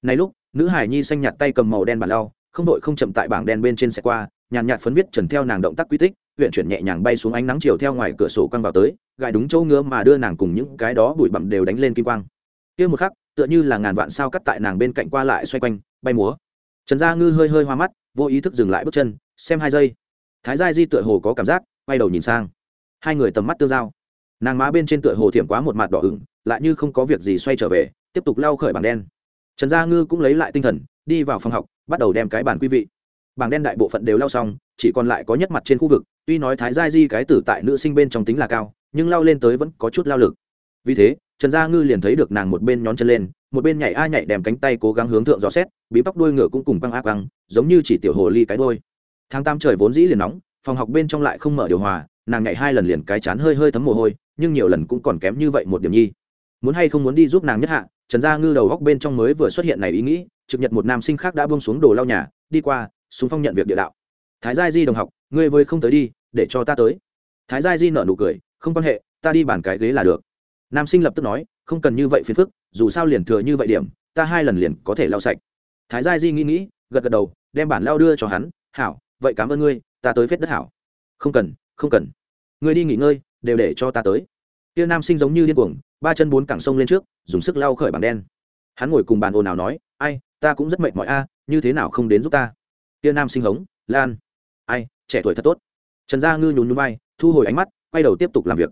S1: Này lúc, nữ hải nhi xanh nhạt tay cầm màu đen bản lau, không đội không chậm tại bảng đen bên trên xe qua, nhàn nhạt phấn viết trần theo nàng động tác quy tích huyện chuyển nhẹ nhàng bay xuống ánh nắng chiều theo ngoài cửa sổ quăng vào tới gài đúng chỗ ngứa mà đưa nàng cùng những cái đó bụi bặm đều đánh lên kim quang. Kia một khắc, tựa như là ngàn vạn sao cắt tại nàng bên cạnh qua lại xoay quanh, bay múa. Trần gia ngư hơi hơi hoa mắt, vô ý thức dừng lại bước chân, xem hai giây. Thái gia di tựa hồ có cảm giác, quay đầu nhìn sang. Hai người tầm mắt tương giao. Nàng má bên trên tựa hồ thiểm quá một mặt đỏ ửng, lại như không có việc gì xoay trở về, tiếp tục lau khởi bảng đen. Trần gia ngư cũng lấy lại tinh thần, đi vào phòng học, bắt đầu đem cái bàn quý vị. Bảng đen đại bộ phận đều lau xong, chỉ còn lại có nhất mặt trên khu vực tuy nói thái gia di cái tử tại nữ sinh bên trong tính là cao, nhưng lao lên tới vẫn có chút lao lực. Vì thế, trần gia ngư liền thấy được nàng một bên nhón chân lên, một bên nhảy a nhảy đèm cánh tay cố gắng hướng thượng dò xét bí tóc đuôi ngựa cũng cùng băng ác băng giống như chỉ tiểu hồ ly cái đôi tháng tam trời vốn dĩ liền nóng, phòng học bên trong lại không mở điều hòa, nàng nhảy hai lần liền cái chán hơi hơi thấm mồ hôi, nhưng nhiều lần cũng còn kém như vậy một điểm nhi. Muốn hay không muốn đi giúp nàng nhất hạ, trần gia ngư đầu góc bên trong mới vừa xuất hiện này ý nghĩ, trực nhật một nam sinh khác đã buông xuống đồ lau nhà, đi qua súng phong nhận việc địa đạo. Thái gia di đồng học, ngươi với không tới đi để cho ta tới. Thái gia di nợ nụ cười, không quan hệ, ta đi bàn cái ghế là được. Nam sinh lập tức nói, không cần như vậy phiền phức, dù sao liền thừa như vậy điểm, ta hai lần liền có thể lau sạch. Thái gia di nghĩ nghĩ, gật gật đầu, đem bản lao đưa cho hắn, hảo, vậy cảm ơn ngươi, ta tới phết đất hảo. Không cần không cần. Ngươi đi nghỉ ngơi, đều để cho ta tới. Kia nam sinh giống như điên cuồng, ba chân bốn cẳng sông lên trước, dùng sức lau khởi bảng đen. Hắn ngồi cùng bàn ồn nào nói, ai, ta cũng rất mệt mỏi a, như thế nào không đến giúp ta? Kia nam sinh hống, lan. Ai, trẻ tuổi thật tốt trần gia ngư nhún nhún vai, thu hồi ánh mắt, quay đầu tiếp tục làm việc.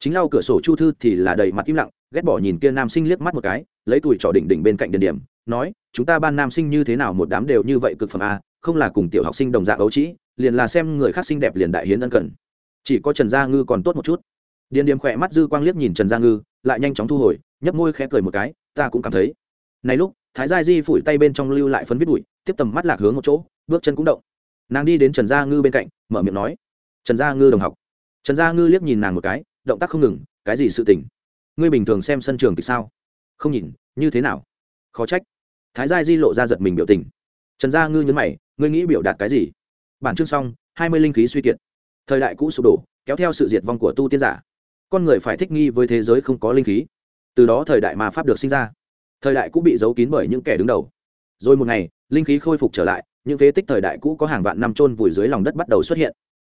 S1: Chính lau cửa sổ chu thư thì là đầy mặt im lặng, ghét bỏ nhìn kia nam sinh liếc mắt một cái, lấy tuổi trỏ đỉnh đỉnh bên cạnh điển điểm, nói, chúng ta ban nam sinh như thế nào một đám đều như vậy cực phẩm a, không là cùng tiểu học sinh đồng dạng ấu trĩ, liền là xem người khác xinh đẹp liền đại hiến ân cần. Chỉ có trần gia ngư còn tốt một chút. Điền Điểm khỏe mắt dư quang liếc nhìn trần gia ngư, lại nhanh chóng thu hồi, nhấp môi khẽ cười một cái, ta cũng cảm thấy. Này lúc, thái gia di phủi tay bên trong lưu lại phấn viết bụi, tiếp tầm mắt lạc hướng một chỗ, bước chân cũng động. Nàng đi đến trần gia ngư bên cạnh, mở miệng nói trần gia ngư đồng học. Trần gia ngư liếc nhìn nàng một cái, động tác không ngừng, cái gì sự tình? Ngươi bình thường xem sân trường thì sao? Không nhìn, như thế nào? Khó trách. Thái gia di lộ ra giật mình biểu tình. Trần gia ngư nhấn mày, ngươi nghĩ biểu đạt cái gì? Bản chương xong, hai mươi linh khí suy kiệt. Thời đại cũ sụp đổ, kéo theo sự diệt vong của tu tiên giả. Con người phải thích nghi với thế giới không có linh khí. Từ đó thời đại mà pháp được sinh ra. Thời đại cũ bị giấu kín bởi những kẻ đứng đầu. Rồi một ngày, linh khí khôi phục trở lại, những phế tích thời đại cũ có hàng vạn năm trôn vùi dưới lòng đất bắt đầu xuất hiện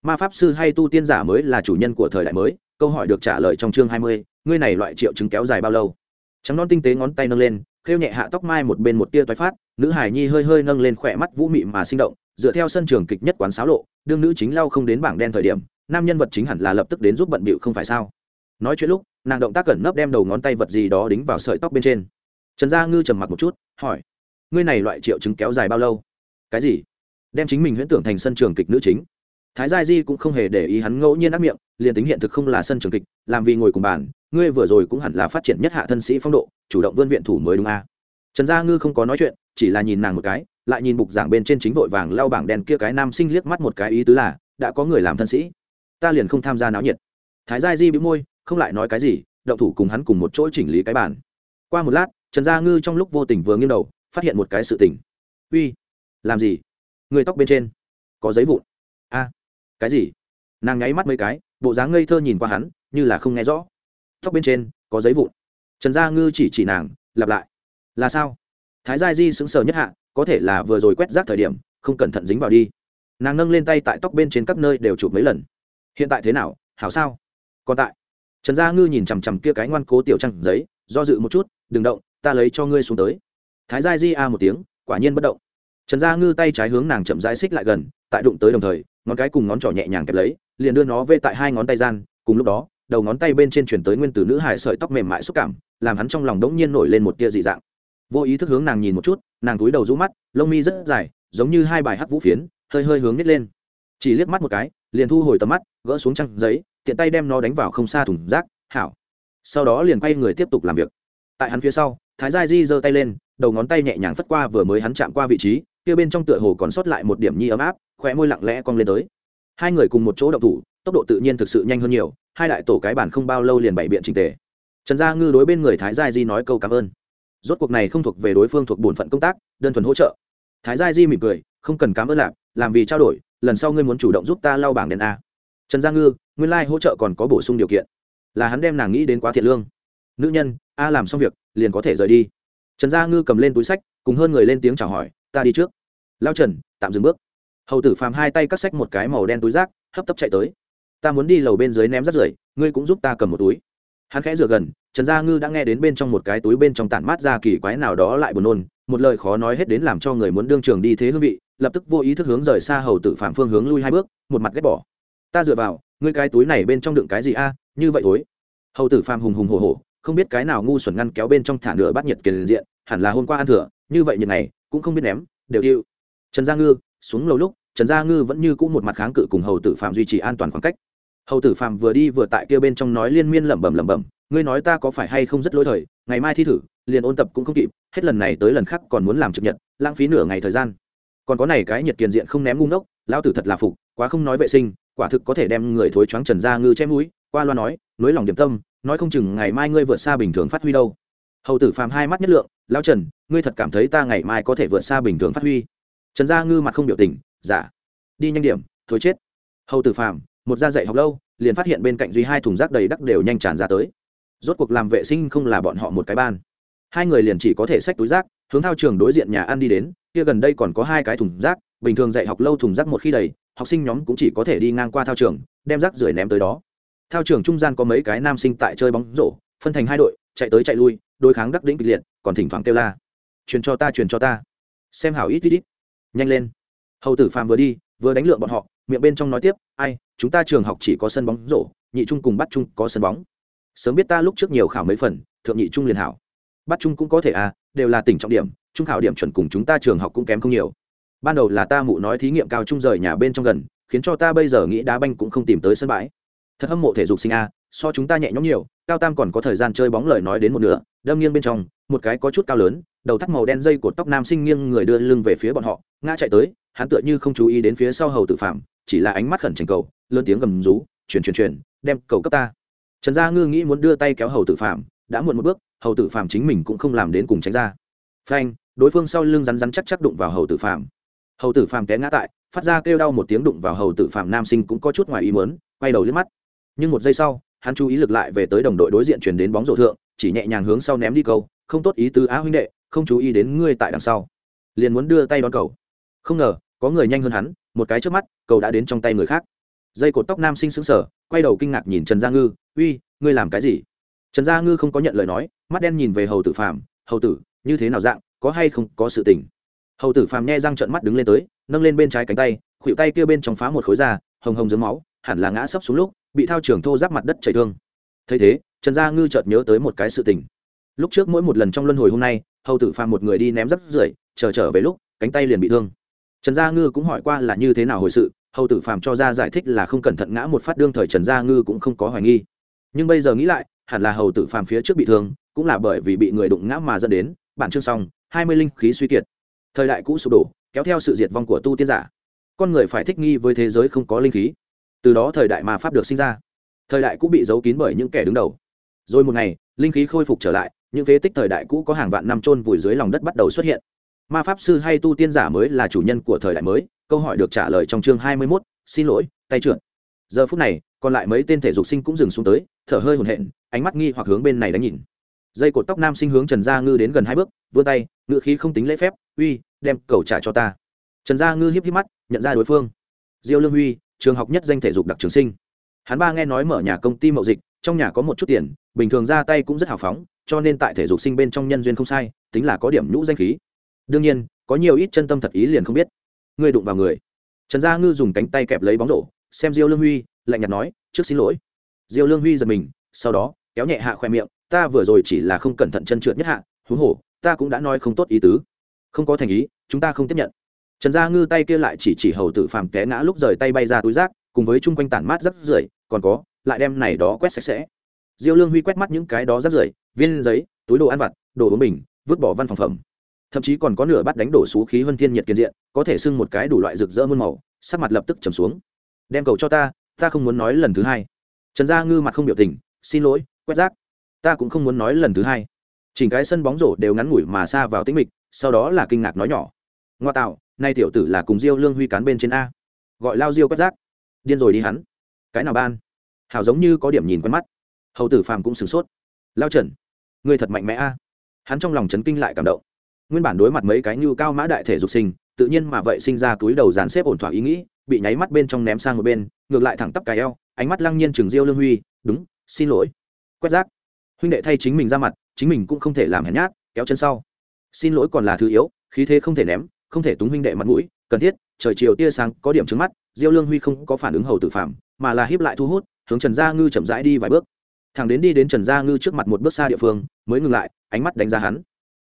S1: ma pháp sư hay tu tiên giả mới là chủ nhân của thời đại mới, câu hỏi được trả lời trong chương hai mươi, ngươi này loại triệu chứng kéo dài bao lâu? Trắng non tinh tế ngón tay nâng lên, khêu nhẹ hạ tóc mai một bên một tia toái phát, nữ hải nhi hơi hơi nâng lên khỏe mắt vũ mị mà sinh động, dựa theo sân trường kịch nhất quán xáo lộ, đương nữ chính lao không đến bảng đen thời điểm, nam nhân vật chính hẳn là lập tức đến giúp bận bịu không phải sao? Nói chuyện lúc, nàng động tác cẩn nấp đem đầu ngón tay vật gì đó đính vào sợi tóc bên trên. Trần gia ngư trầm mặc một chút, hỏi, ngươi này loại triệu chứng kéo dài bao lâu? Cái gì? Đem chính mình huyễn tưởng thành sân trường kịch nữ chính thái gia di cũng không hề để ý hắn ngẫu nhiên ác miệng, liền tính hiện thực không là sân trường kịch, làm vì ngồi cùng bàn, ngươi vừa rồi cũng hẳn là phát triển nhất hạ thân sĩ phong độ, chủ động vươn viện thủ mới đúng a. À. trần gia ngư không có nói chuyện, chỉ là nhìn nàng một cái, lại nhìn bục giảng bên trên chính vội vàng lau bảng đen kia cái nam sinh liếc mắt một cái ý tứ là, đã có người làm thân sĩ. Ta liền không tham gia náo nhiệt. Thái gia di bị môi, không lại nói cái gì, động thủ cùng hắn cùng một chỗ chỉnh lý cái bàn. Qua một lát, trần gia ngư trong lúc vô tình vừa nghiêng đầu, phát hiện một cái sự tình. Uy, làm gì? Người tóc bên trên có giấy vụn cái gì? Nàng nháy mắt mấy cái, bộ dáng ngây thơ nhìn qua hắn, như là không nghe rõ. Tóc bên trên, có giấy vụn. Trần gia ngư chỉ chỉ nàng, lặp lại. Là sao? Thái gia di sững sờ nhất hạ, có thể là vừa rồi quét rác thời điểm, không cẩn thận dính vào đi. Nàng nâng lên tay tại tóc bên trên các nơi đều chụp mấy lần. Hiện tại thế nào, hảo sao? Còn tại. Trần gia ngư nhìn chằm chằm kia cái ngoan cố tiểu trăng giấy, do dự một chút, đừng động, ta lấy cho ngươi xuống tới. Thái gia di a một tiếng, quả nhiên bất động. Trần gia ngư tay trái hướng nàng chậm rãi xích lại gần, tại đụng tới đồng thời ngón cái cùng ngón trỏ nhẹ nhàng kẹp lấy, liền đưa nó vê tại hai ngón tay gian, cùng lúc đó, đầu ngón tay bên trên chuyển tới nguyên tử nữ hải sợi tóc mềm mại xúc cảm, làm hắn trong lòng đống nhiên nổi lên một tia dị dạng. Vô ý thức hướng nàng nhìn một chút, nàng túi đầu rũ mắt, lông mi rất dài, giống như hai bài hắc vũ phiến, hơi hơi hướng nít lên. Chỉ liếc mắt một cái, liền thu hồi tầm mắt, gỡ xuống trăng giấy, tiện tay đem nó đánh vào không xa thùng rác, hảo. Sau đó liền quay người tiếp tục làm việc. Tại hắn phía sau, thái gia di giơ tay lên, đầu ngón tay nhẹ nhàng phất qua vừa mới hắn chạm qua vị trí, kia bên trong tựa hồ còn sót lại một điểm nhi ấm áp khóe môi lặng lẽ cong lên tới. Hai người cùng một chỗ động thủ, tốc độ tự nhiên thực sự nhanh hơn nhiều, hai đại tổ cái bản không bao lâu liền bảy biện chỉnh tề. Trần gia ngư đối bên người thái gia di nói câu cảm ơn. Rốt cuộc này không thuộc về đối phương thuộc bổn phận công tác, đơn thuần hỗ trợ. Thái gia di mỉm cười, không cần cảm ơn lạp làm vì trao đổi, lần sau ngươi muốn chủ động giúp ta lau bảng đèn a. Trần gia ngư, nguyên lai hỗ trợ còn có bổ sung điều kiện. Là hắn đem nàng nghĩ đến quá thiệt lương. Nữ nhân, a làm xong việc, liền có thể rời đi. Trần gia ngư cầm lên túi sách, cùng hơn người lên tiếng chào hỏi, ta đi trước. Lao trần, tạm dừng bước hầu tử phàm hai tay cắt sách một cái màu đen túi rác, hấp tấp chạy tới. Ta muốn đi lầu bên dưới ném rác rưởi, ngươi cũng giúp ta cầm một túi. Hắn khẽ rửa gần, trần gia ngư đã nghe đến bên trong một cái túi bên trong tản mát ra kỳ quái nào đó lại buồn nôn, một lời khó nói hết đến làm cho người muốn đương trường đi thế hương vị, lập tức vô ý thức hướng rời xa hầu tử phạm phương hướng lui hai bước, một mặt ghét bỏ. Ta dựa vào, ngươi cái túi này bên trong đựng cái gì a? Như vậy thối. Hầu tử phạm hùng hùng hồ hồ không biết cái nào ngu xuẩn ngăn kéo bên trong thả nửa bát nhiệt kiền diện, hẳn là hôm qua ăn thừa, như vậy nhiệt này, cũng không biết ném, đều tiêu. Trần gia ngư xuống lầu lúc, trần gia ngư vẫn như cũ một mặt kháng cự cùng hầu tử phạm duy trì an toàn khoảng cách. Hầu tử phạm vừa đi vừa tại kia bên trong nói liên miên lẩm bẩm lẩm bẩm, ngươi nói ta có phải hay không rất lỗi thời, ngày mai thi thử, liền ôn tập cũng không kịp, hết lần này tới lần khác còn muốn làm trực nhật, lãng phí nửa ngày thời gian. Còn có này cái nhiệt kiền diện không ném ngu ngốc, lão tử thật là phục, quá không nói vệ sinh, quả thực có thể đem người thối choáng trần gia ngư chém mũi, qua loa nói, nối lòng điểm tâm, nói không chừng ngày mai ngươi vượt xa bình thường phát huy đâu. Hầu tử phàm hai mắt nhất lượng, lão trần, ngươi thật cảm thấy ta ngày mai có thể vượt xa bình thường phát huy? Trần gia ngư mặt không biểu tình, giả, đi nhanh điểm thối chết. Hầu tử phàm, một gia dạy học lâu, liền phát hiện bên cạnh duy hai thùng rác đầy đắc đều nhanh tràn ra tới. Rốt cuộc làm vệ sinh không là bọn họ một cái ban. Hai người liền chỉ có thể xách túi rác, hướng thao trường đối diện nhà ăn đi đến, kia gần đây còn có hai cái thùng rác, bình thường dạy học lâu thùng rác một khi đầy, học sinh nhóm cũng chỉ có thể đi ngang qua thao trường, đem rác rưởi ném tới đó. Thao trường trung gian có mấy cái nam sinh tại chơi bóng rổ, phân thành hai đội, chạy tới chạy lui, đối kháng đắc đĩnh kịch liệt, còn thỉnh thoảng kêu la, truyền cho ta, truyền cho ta. Xem hảo ít ít ít nhanh lên. Hầu tử phàm vừa đi, vừa đánh lượng bọn họ, miệng bên trong nói tiếp, ai, chúng ta trường học chỉ có sân bóng rổ, nhị trung cùng bắt trung có sân bóng. Sớm biết ta lúc trước nhiều khảo mấy phần, thượng nhị trung liền hảo. Bắt trung cũng có thể à đều là tỉnh trọng điểm, trung khảo điểm chuẩn cùng chúng ta trường học cũng kém không nhiều. Ban đầu là ta mụ nói thí nghiệm cao trung rời nhà bên trong gần, khiến cho ta bây giờ nghĩ đá banh cũng không tìm tới sân bãi. Thật hâm mộ thể dục sinh a, so chúng ta nhẹ nhõm nhiều, cao tam còn có thời gian chơi bóng lời nói đến một nửa đâm nghiêng bên trong, một cái có chút cao lớn, đầu thắt màu đen dây cột tóc nam sinh nghiêng người đưa lưng về phía bọn họ, ngã chạy tới, hắn tựa như không chú ý đến phía sau hầu tự phạm, chỉ là ánh mắt khẩn trành cầu, lớn tiếng gầm rú, chuyển chuyển chuyển, đem cầu cấp ta. Trần gia ngư nghĩ muốn đưa tay kéo hầu tự phạm, đã muộn một bước, hầu tử phạm chính mình cũng không làm đến cùng tránh ra. Phanh, đối phương sau lưng rắn rắn chắc chắc đụng vào hầu tử phạm. Hầu tử phạm té ngã tại, phát ra kêu đau một tiếng đụng vào hầu tử phạm nam sinh cũng có chút ngoài ý mớn quay đầu liếc mắt. Nhưng một giây sau hắn chú ý lực lại về tới đồng đội đối diện chuyển đến bóng rổ thượng, chỉ nhẹ nhàng hướng sau ném đi câu, không tốt ý tứ á huynh đệ, không chú ý đến ngươi tại đằng sau. Liền muốn đưa tay đón cầu. Không ngờ, có người nhanh hơn hắn, một cái trước mắt, cầu đã đến trong tay người khác. Dây cột tóc nam sinh sững sờ, quay đầu kinh ngạc nhìn trần gia ngư, uy, ngươi làm cái gì? Trần gia ngư không có nhận lời nói, mắt đen nhìn về hầu tử phàm, hầu tử, như thế nào dạng, có hay không có sự tình? Hầu tử phàm nghe răng trợn mắt đứng lên tới, nâng lên bên trái cánh tay khuỵu tay kia bên trong phá một khối da hồng hồng dưới máu, hẳn là ngã sấp xuống lúc bị thao trường thô giáp mặt đất chảy thương. Thấy thế, trần gia ngư chợt nhớ tới một cái sự tình. Lúc trước mỗi một lần trong luân hồi hôm nay, hầu tử phàm một người đi ném rắc rưởi, chờ trở về lúc, cánh tay liền bị thương. Trần gia ngư cũng hỏi qua là như thế nào hồi sự, hầu tử phàm cho ra giải thích là không cẩn thận ngã một phát đương thời trần gia ngư cũng không có hoài nghi. Nhưng bây giờ nghĩ lại, hẳn là hầu tử phàm phía trước bị thương, cũng là bởi vì bị người đụng ngã mà dẫn đến, bản chương xong, hai mươi linh khí suy kiệt. Thời đại cũ sụp đổ, kéo theo sự diệt vong của tu tiên giả. Con người phải thích nghi với thế giới không có linh khí từ đó thời đại ma pháp được sinh ra. Thời đại cũ bị giấu kín bởi những kẻ đứng đầu. Rồi một ngày, linh khí khôi phục trở lại, những phế tích thời đại cũ có hàng vạn năm trôn vùi dưới lòng đất bắt đầu xuất hiện. Ma pháp sư hay tu tiên giả mới là chủ nhân của thời đại mới, câu hỏi được trả lời trong chương hai mươi mốt, xin lỗi, tay trượt. Giờ phút này, còn lại mấy tên thể dục sinh cũng dừng xuống tới, thở hơi hồn hện ánh mắt nghi hoặc hướng bên này đánh nhìn. Dây cột tóc nam sinh hướng trần gia ngư đến gần hai bước, vươn tay ngự khí không tính lễ phép, uy, đem cầu trả cho ta. Trần gia ngư hiếp hiếp mắt, nhận ra đối phương. Diêu lương huy trường học nhất danh thể dục đặc trường sinh. Hắn ba nghe nói mở nhà công ty mậu dịch, trong nhà có một chút tiền, bình thường ra tay cũng rất hào phóng, cho nên tại thể dục sinh bên trong nhân duyên không sai, tính là có điểm nhũ danh khí. Đương nhiên, có nhiều ít chân tâm thật ý liền không biết. Ngươi đụng vào người. Trần gia ngư dùng cánh tay kẹp lấy bóng rổ, xem diêu lương huy, lạnh nhạt nói, trước xin lỗi. Diêu lương huy giật mình, sau đó, kéo nhẹ hạ khoe miệng, ta vừa rồi chỉ là không cẩn thận chân trượt nhất hạ, huống hồ, ta cũng đã nói không tốt ý tứ. Không có thành ý, chúng ta không tiếp nhận trần gia ngư tay kia lại chỉ chỉ hầu tử phàm té ngã lúc rời tay bay ra túi rác, cùng với chung quanh tản mát rắc rưởi, còn có, lại đem này đó quét sạch sẽ. Diêu lương huy quét mắt những cái đó rắc rưởi, viên giấy, túi đồ ăn vặt, đồ uống bình, vứt bỏ văn phòng phẩm. Thậm chí còn có nửa bát đánh đổ xú khí hơn thiên nhiệt kiên diện, có thể sưng một cái đủ loại rực rỡ muôn màu, sắc mặt lập tức trầm xuống. Đem cầu cho ta ta không muốn nói lần thứ hai. Trần gia ngư mặt không biểu tình, xin lỗi, quét rác, ta cũng không muốn nói lần thứ hai. Chỉnh cái sân bóng rổ đều ngắn ngủi mà xa vào tĩnh mịch, sau đó là kinh ngạc nói nhỏ, ngoa tạo nay tiểu tử là cùng diêu lương huy cán bên trên a. Gọi lao diêu quét rác. Điên rồi đi hắn. Cái nào ban? Hảo giống như có điểm nhìn quen mắt. Hầu tử phàm cũng sửng sốt. Lao trần người thật mạnh mẽ a. Hắn trong lòng chấn kinh lại cảm động. Nguyên bản đối mặt mấy cái như cao mã đại thể dục sinh, tự nhiên mà vậy sinh ra túi đầu dàn xếp ổn thỏa ý nghĩ, bị nháy mắt bên trong ném sang một bên, ngược lại thẳng tắp cài eo, ánh mắt lăng nhiên chừng diêu lương huy, đúng, xin lỗi. Quét rác. Huynh đệ thay chính mình ra mặt, chính mình cũng không thể làm hèn nhát, kéo chân sau. Xin lỗi còn là thứ yếu, khí thế không thể ném không thể túng huynh đệ mặt mũi, cần thiết, trời chiều tia sáng có điểm trứng mắt, diêu lương huy không có phản ứng hầu tử phạm, mà là hiếp lại thu hút, hướng trần gia ngư chậm rãi đi vài bước. Thằng đến đi đến trần gia ngư trước mặt một bước xa địa phương, mới ngừng lại, ánh mắt đánh giá hắn.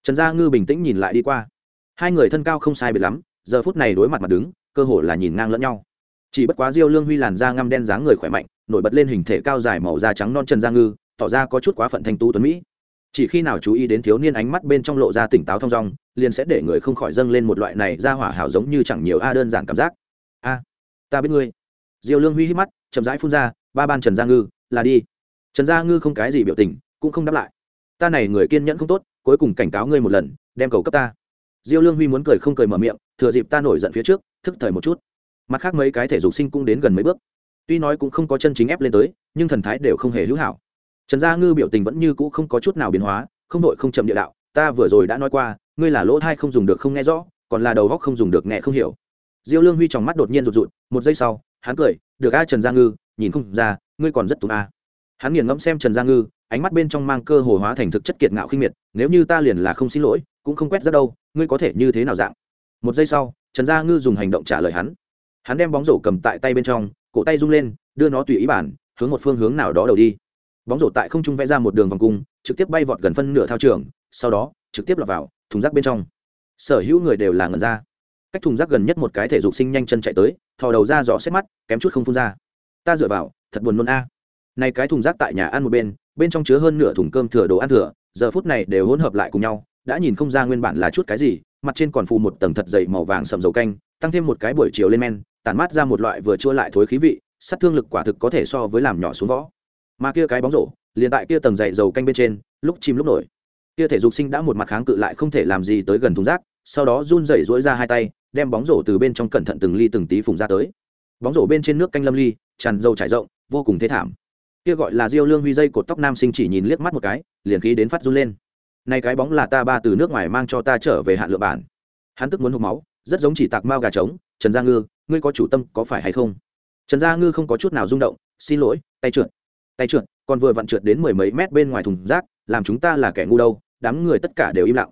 S1: Trần gia ngư bình tĩnh nhìn lại đi qua. Hai người thân cao không sai biệt lắm, giờ phút này đối mặt mặt đứng, cơ hồ là nhìn ngang lẫn nhau. Chỉ bất quá diêu lương huy làn da ngăm đen dáng người khỏe mạnh, nổi bật lên hình thể cao dài màu da trắng non trần gia ngư, tỏ ra có chút quá phận thanh tu tuấn mỹ chỉ khi nào chú ý đến thiếu niên ánh mắt bên trong lộ ra tỉnh táo thong dong, liền sẽ để người không khỏi dâng lên một loại này ra hỏa hảo giống như chẳng nhiều a đơn giản cảm giác. A, ta biết ngươi. Diêu lương huy hít mắt, chậm rãi phun ra, ba ban trần gia ngư, là đi. Trần gia ngư không cái gì biểu tình, cũng không đáp lại. Ta này người kiên nhẫn không tốt, cuối cùng cảnh cáo ngươi một lần, đem cầu cấp ta. Diêu lương huy muốn cười không cười mở miệng, thừa dịp ta nổi giận phía trước, thức thời một chút. Mặt khác mấy cái thể dục sinh cũng đến gần mấy bước. Tuy nói cũng không có chân chính ép lên tới, nhưng thần thái đều không hề hữu hảo trần gia ngư biểu tình vẫn như cũ không có chút nào biến hóa, không đội không chậm địa đạo, ta vừa rồi đã nói qua, ngươi là lỗ thai không dùng được không nghe rõ, còn là đầu góc không dùng được nghe không hiểu. Diêu lương huy trong mắt đột nhiên rụt rụt, một giây sau, hắn cười, được a, trần gia ngư, nhìn không ra, ngươi còn rất túng a. Hắn nghiền ngẫm xem trần gia ngư, ánh mắt bên trong mang cơ hồ hóa thành thực chất kiệt ngạo khinh miệt, nếu như ta liền là không xin lỗi, cũng không quét ra đâu, ngươi có thể như thế nào dạng? Một giây sau, trần gia ngư dùng hành động trả lời hắn. Hắn đem bóng rổ cầm tại tay bên trong, cổ tay rung lên, đưa nó tùy ý bản hướng một phương hướng nào đó đầu đi bóng rổ tại không trung vẽ ra một đường vòng cung, trực tiếp bay vọt gần phân nửa thao trường, sau đó, trực tiếp lọt vào, thùng rác bên trong. Sở hữu người đều là ngần ra. Cách thùng rác gần nhất một cái thể dục sinh nhanh chân chạy tới, thò đầu ra dò xét mắt, kém chút không phun ra. Ta dựa vào, thật buồn nôn a. Này cái thùng rác tại nhà ăn một bên bên trong chứa hơn nửa thùng cơm thừa đồ ăn thừa, giờ phút này đều hỗn hợp lại cùng nhau, đã nhìn không ra nguyên bản là chút cái gì, mặt trên còn phù một tầng thật dày màu vàng sầm dầu canh, tăng thêm một cái buổi chiều lên men, tản mát ra một loại vừa chua lại thối khí vị, sát thương lực quả thực có thể so với làm nhỏ xuống võ mà kia cái bóng rổ liền tại kia tầng dày dầu canh bên trên, lúc chìm lúc nổi. Kia thể dục sinh đã một mặt kháng cự lại không thể làm gì tới gần thùng rác, sau đó run rẩy rỗi ra hai tay, đem bóng rổ từ bên trong cẩn thận từng ly từng tí phùng ra tới. Bóng rổ bên trên nước canh lâm ly, tràn dầu trải rộng, vô cùng thế thảm. Kia gọi là diêu lương huy dây cột tóc nam sinh chỉ nhìn liếc mắt một cái, liền khí đến phát run lên. Nay cái bóng là ta ba từ nước ngoài mang cho ta trở về hạn lượng bản. Hắn tức muốn hộp máu, rất giống chỉ tạc mao gà trống, trần gia ngư, ngươi có chủ tâm có phải hay không? Trần gia ngư không có chút nào rung động, xin lỗi, tay trượt tay trượt còn vừa vặn trượt đến mười mấy mét bên ngoài thùng rác, làm chúng ta là kẻ ngu đâu, đám người tất cả đều im lặng.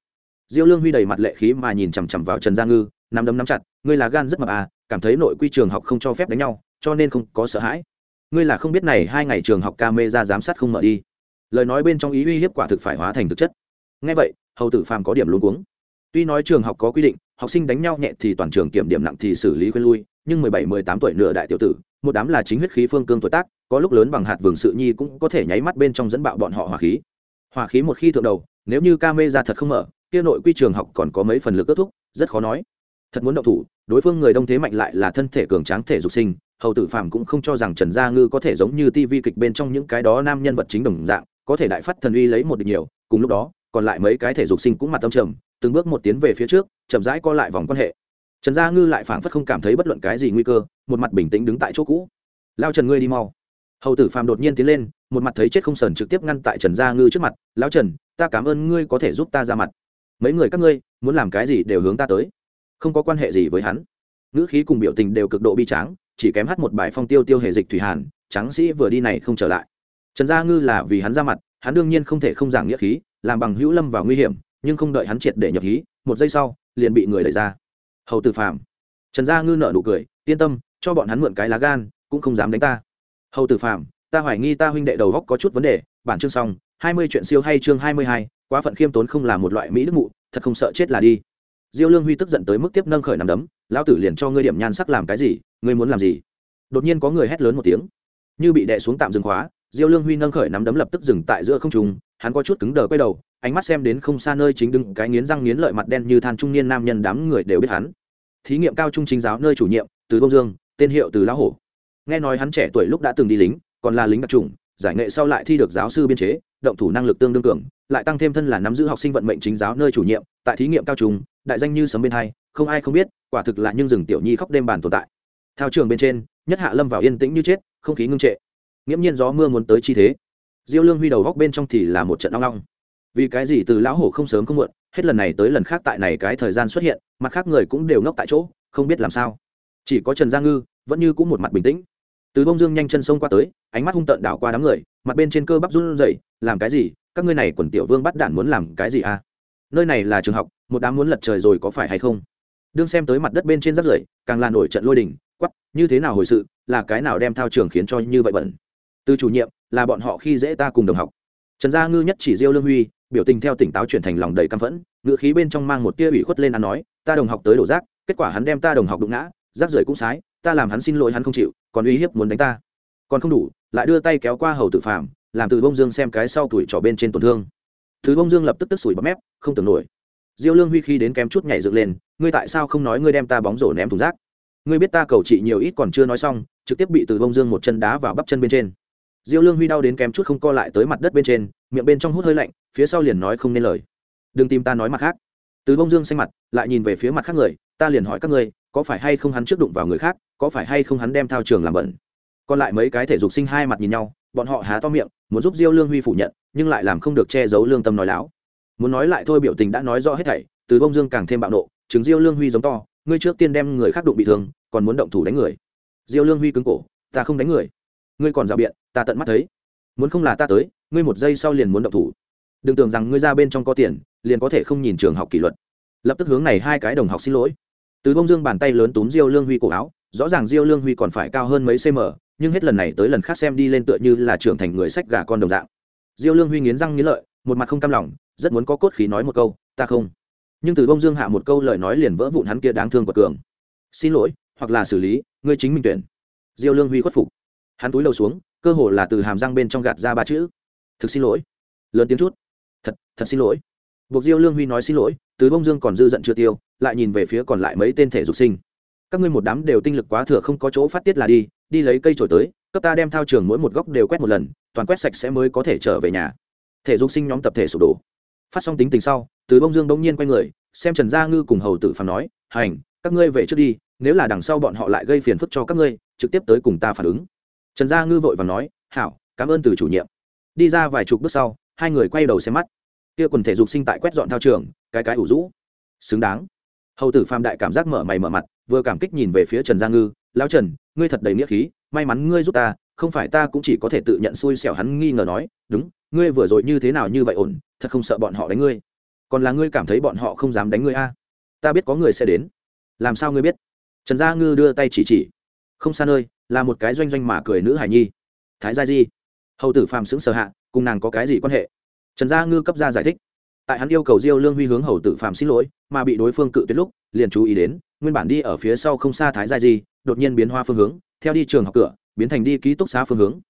S1: Diêu lương huy đầy mặt lệ khí mà nhìn chằm chằm vào trần gia ngư, nắm đấm nắm chặt, ngươi là gan rất mập à cảm thấy nội quy trường học không cho phép đánh nhau, cho nên không có sợ hãi. Ngươi là không biết này hai ngày trường học ca mê ra giám sát không mở đi. Lời nói bên trong ý uy hiếp quả thực phải hóa thành thực chất. Ngay vậy, hầu tử phàm có điểm luôn cuống. Tuy nói trường học có quy định, học sinh đánh nhau nhẹ thì toàn trường kiểm điểm nặng thì xử lý khuyên lui, nhưng mười bảy, mười tám tuổi nửa đại tiểu tử, một đám là chính huyết khí phương cương tuổi tác có lúc lớn bằng hạt vườn sự nhi cũng có thể nháy mắt bên trong dẫn bạo bọn họ hỏa khí. Hỏa khí một khi thượng đầu, nếu như ca mê ra thật không mở, kia nội quy trường học còn có mấy phần lực kết thúc, rất khó nói. Thật muốn động thủ, đối phương người đông thế mạnh lại là thân thể cường tráng thể dục sinh, hầu tử phàm cũng không cho rằng trần gia ngư có thể giống như tivi kịch bên trong những cái đó nam nhân vật chính đồng dạng, có thể đại phát thần uy lấy một địch nhiều, cùng lúc đó, còn lại mấy cái thể dục sinh cũng mặt tâm trầm, từng bước một tiến về phía trước, chậm rãi co lại vòng quan hệ. Trần gia ngư lại phảng phất không cảm thấy bất luận cái gì nguy cơ, một mặt bình tĩnh đứng tại chỗ cũ. Lao trần ngươi đi mau hầu tử phàm đột nhiên tiến lên, một mặt thấy chết không sờn trực tiếp ngăn tại trần gia ngư trước mặt, lão trần, ta cảm ơn ngươi có thể giúp ta ra mặt. Mấy người các ngươi, muốn làm cái gì đều hướng ta tới. Không có quan hệ gì với hắn. Ngữ khí cùng biểu tình đều cực độ bi tráng, chỉ kém hát một bài phong tiêu tiêu hề dịch thủy hàn, tráng sĩ vừa đi này không trở lại. Trần gia ngư là vì hắn ra mặt, hắn đương nhiên không thể không giảng nghĩa khí, làm bằng hữu lâm vào nguy hiểm, nhưng không đợi hắn triệt để nhập hí, một giây sau, liền bị người đẩy ra. Hầu tử phàm. Trần gia ngư nợ nụ cười, yên tâm, cho bọn hắn mượn cái lá gan, cũng không dám đánh ta hầu tử phạm ta hoài nghi ta huynh đệ đầu góc có chút vấn đề, bản chương xong, hai mươi chuyện siêu hay chương hai mươi hai, quá phận khiêm tốn không là một loại mỹ đức mụ, thật không sợ chết là đi. Diêu lương huy tức giận tới mức tiếp nâng khởi nằm đấm, lão tử liền cho ngươi điểm nhan sắc làm cái gì, ngươi muốn làm gì? Đột nhiên có người hét lớn một tiếng, như bị đè xuống tạm dừng khóa, diêu lương huy nâng khởi nắm đấm lập tức dừng tại giữa không trung, hắn có chút cứng đờ quay đầu, ánh mắt xem đến không xa nơi chính đứng cái nghiến răng nghiến lợi mặt đen như than trung niên nam nhân đám người đều biết hắn. Thí nghiệm cao trung chính giáo nơi chủ nhiệm, từ công dương, tên hiệu từ lão hổ nghe nói hắn trẻ tuổi lúc đã từng đi lính, còn là lính đặc trùng giải nghệ sau lại thi được giáo sư biên chế, động thủ năng lực tương đương cường, lại tăng thêm thân là nắm giữ học sinh vận mệnh chính giáo nơi chủ nhiệm, tại thí nghiệm cao trung, đại danh như sấm bên hai, không ai không biết, quả thực là nhưng rừng tiểu nhi khóc đêm bàn tồn tại. Theo trường bên trên, nhất hạ lâm vào yên tĩnh như chết, không khí ngưng trệ. Nghiễm nhiên gió mưa muốn tới chi thế. Diêu lương huy đầu góc bên trong thì là một trận long long vì cái gì từ lão hổ không sớm không muộn, hết lần này tới lần khác tại này cái thời gian xuất hiện, mặt khác người cũng đều ngốc tại chỗ, không biết làm sao. Chỉ có trần gia ngư, vẫn như cũng một mặt bình tĩnh từ bông dương nhanh chân sông qua tới, ánh mắt hung tợn đảo qua đám người, mặt bên trên cơ bắp run rẩy, làm cái gì? Các ngươi này quần tiểu vương bắt đản muốn làm cái gì à? Nơi này là trường học, một đám muốn lật trời rồi có phải hay không? Đương xem tới mặt đất bên trên rác rưởi, càng là nổi trận lôi đình quắp như thế nào hồi sự? Là cái nào đem thao trường khiến cho như vậy bẩn? Từ chủ nhiệm, là bọn họ khi dễ ta cùng đồng học. Trần gia ngư nhất chỉ diêu lương huy, biểu tình theo tỉnh táo chuyển thành lòng đầy căm phẫn, ngữ khí bên trong mang một tia ủy khuất lên ăn nói, ta đồng học tới đổ rác, kết quả hắn đem ta đồng học đụng ngã rác rưởi cũng sái, ta làm hắn xin lỗi hắn không chịu, còn uy hiếp muốn đánh ta. Còn không đủ, lại đưa tay kéo qua hầu tử phạm làm từ bông dương xem cái sau tuổi trỏ bên trên tổn thương. Thứ bông dương lập tức tức sủi bấm mép, không tưởng nổi. Diêu lương huy khi đến kém chút nhảy dựng lên, ngươi tại sao không nói ngươi đem ta bóng rổ ném thùng rác? Ngươi biết ta cầu trị nhiều ít còn chưa nói xong, trực tiếp bị từ bông dương một chân đá vào bắp chân bên trên. Diêu lương huy đau đến kém chút không co lại tới mặt đất bên trên, miệng bên trong hút hơi lạnh, phía sau liền nói không nên lời. Đừng tìm ta nói mặt khác. Từ bông dương xanh mặt, lại nhìn về phía mặt khác người, ta liền hỏi các ngươi có phải hay không hắn trước đụng vào người khác, có phải hay không hắn đem thao trường làm bẩn. Còn lại mấy cái thể dục sinh hai mặt nhìn nhau, bọn họ há to miệng, muốn giúp diêu lương huy phủ nhận, nhưng lại làm không được che giấu lương tâm nói láo. Muốn nói lại thôi biểu tình đã nói rõ hết thảy, từ bông dương càng thêm bạo nộ, chứng diêu lương huy giống to, ngươi trước tiên đem người khác đụng bị thương, còn muốn động thủ đánh người. Diêu lương huy cứng cổ, ta không đánh người. Ngươi còn rào biện, ta tận mắt thấy. Muốn không là ta tới, ngươi một giây sau liền muốn động thủ. Đừng tưởng rằng ngươi ra bên trong có tiền, liền có thể không nhìn trường học kỷ luật. Lập tức hướng này hai cái đồng học xin lỗi từ bông dương bàn tay lớn túm diêu lương huy cổ áo, rõ ràng diêu lương huy còn phải cao hơn mấy cm, nhưng hết lần này tới lần khác xem đi lên tựa như là trưởng thành người sách gà con đồng dạng. Diêu lương huy nghiến răng nghiến lợi, một mặt không cam lòng, rất muốn có cốt khí nói một câu, ta không. Nhưng từ bông dương hạ một câu lời nói liền vỡ vụn hắn kia đáng thương của cường. Xin lỗi, hoặc là xử lý, ngươi chính mình tuyển. Diêu lương huy khuất phục. Hắn túi lầu xuống, cơ hồ là từ hàm răng bên trong gạt ra ba chữ. Thực xin lỗi. Lớn tiếng chút. Thật thật xin lỗi buộc diêu lương huy nói xin lỗi, từ bông dương còn dư giận chưa tiêu, lại nhìn về phía còn lại mấy tên thể dục sinh. Các ngươi một đám đều tinh lực quá thừa không có chỗ phát tiết là đi đi lấy cây trổi tới, cấp ta đem thao trường mỗi một góc đều quét một lần, toàn quét sạch sẽ mới có thể trở về nhà. Thể dục sinh nhóm tập thể sụp đổ. Phát xong tính tình sau, từ bông dương bỗng nhiên quay người, xem trần gia ngư cùng hầu tử phản nói, hành, các ngươi về trước đi, nếu là đằng sau bọn họ lại gây phiền phức cho các ngươi, trực tiếp tới cùng ta phản ứng. Trần gia ngư vội và nói, hảo, cảm ơn từ chủ nhiệm. Đi ra vài chục bước sau, hai người quay đầu xem mắt kia quần thể dục sinh tại quét dọn thao trường, cái cái ủ rũ. Xứng đáng. Hầu tử phạm đại cảm giác mở mày mở mặt, vừa cảm kích nhìn về phía trần gia ngư, lão trần, ngươi thật đầy nghĩa khí, may mắn ngươi giúp ta, không phải ta cũng chỉ có thể tự nhận xui xẻo hắn nghi ngờ nói, đúng, ngươi vừa rồi như thế nào như vậy ổn, thật không sợ bọn họ đánh ngươi. Còn là ngươi cảm thấy bọn họ không dám đánh ngươi a. À? ta biết có người sẽ đến. Làm sao ngươi biết? Trần gia ngư đưa tay chỉ chỉ. Không xa nơi, là một cái doanh doanh mà cười nữ hải nhi. Thái gia di. Hầu tử phàm sững sở hạ, cùng nàng có cái gì quan hệ? Trần gia ngư cấp ra giải thích. Tại hắn yêu cầu diêu lương huy hướng hầu tử phạm xin lỗi, mà bị đối phương cự tuyệt lúc, liền chú ý đến, nguyên bản đi ở phía sau không xa thái gia di, đột nhiên biến hoa phương hướng, theo đi trường học cửa, biến thành đi ký túc xá phương hướng.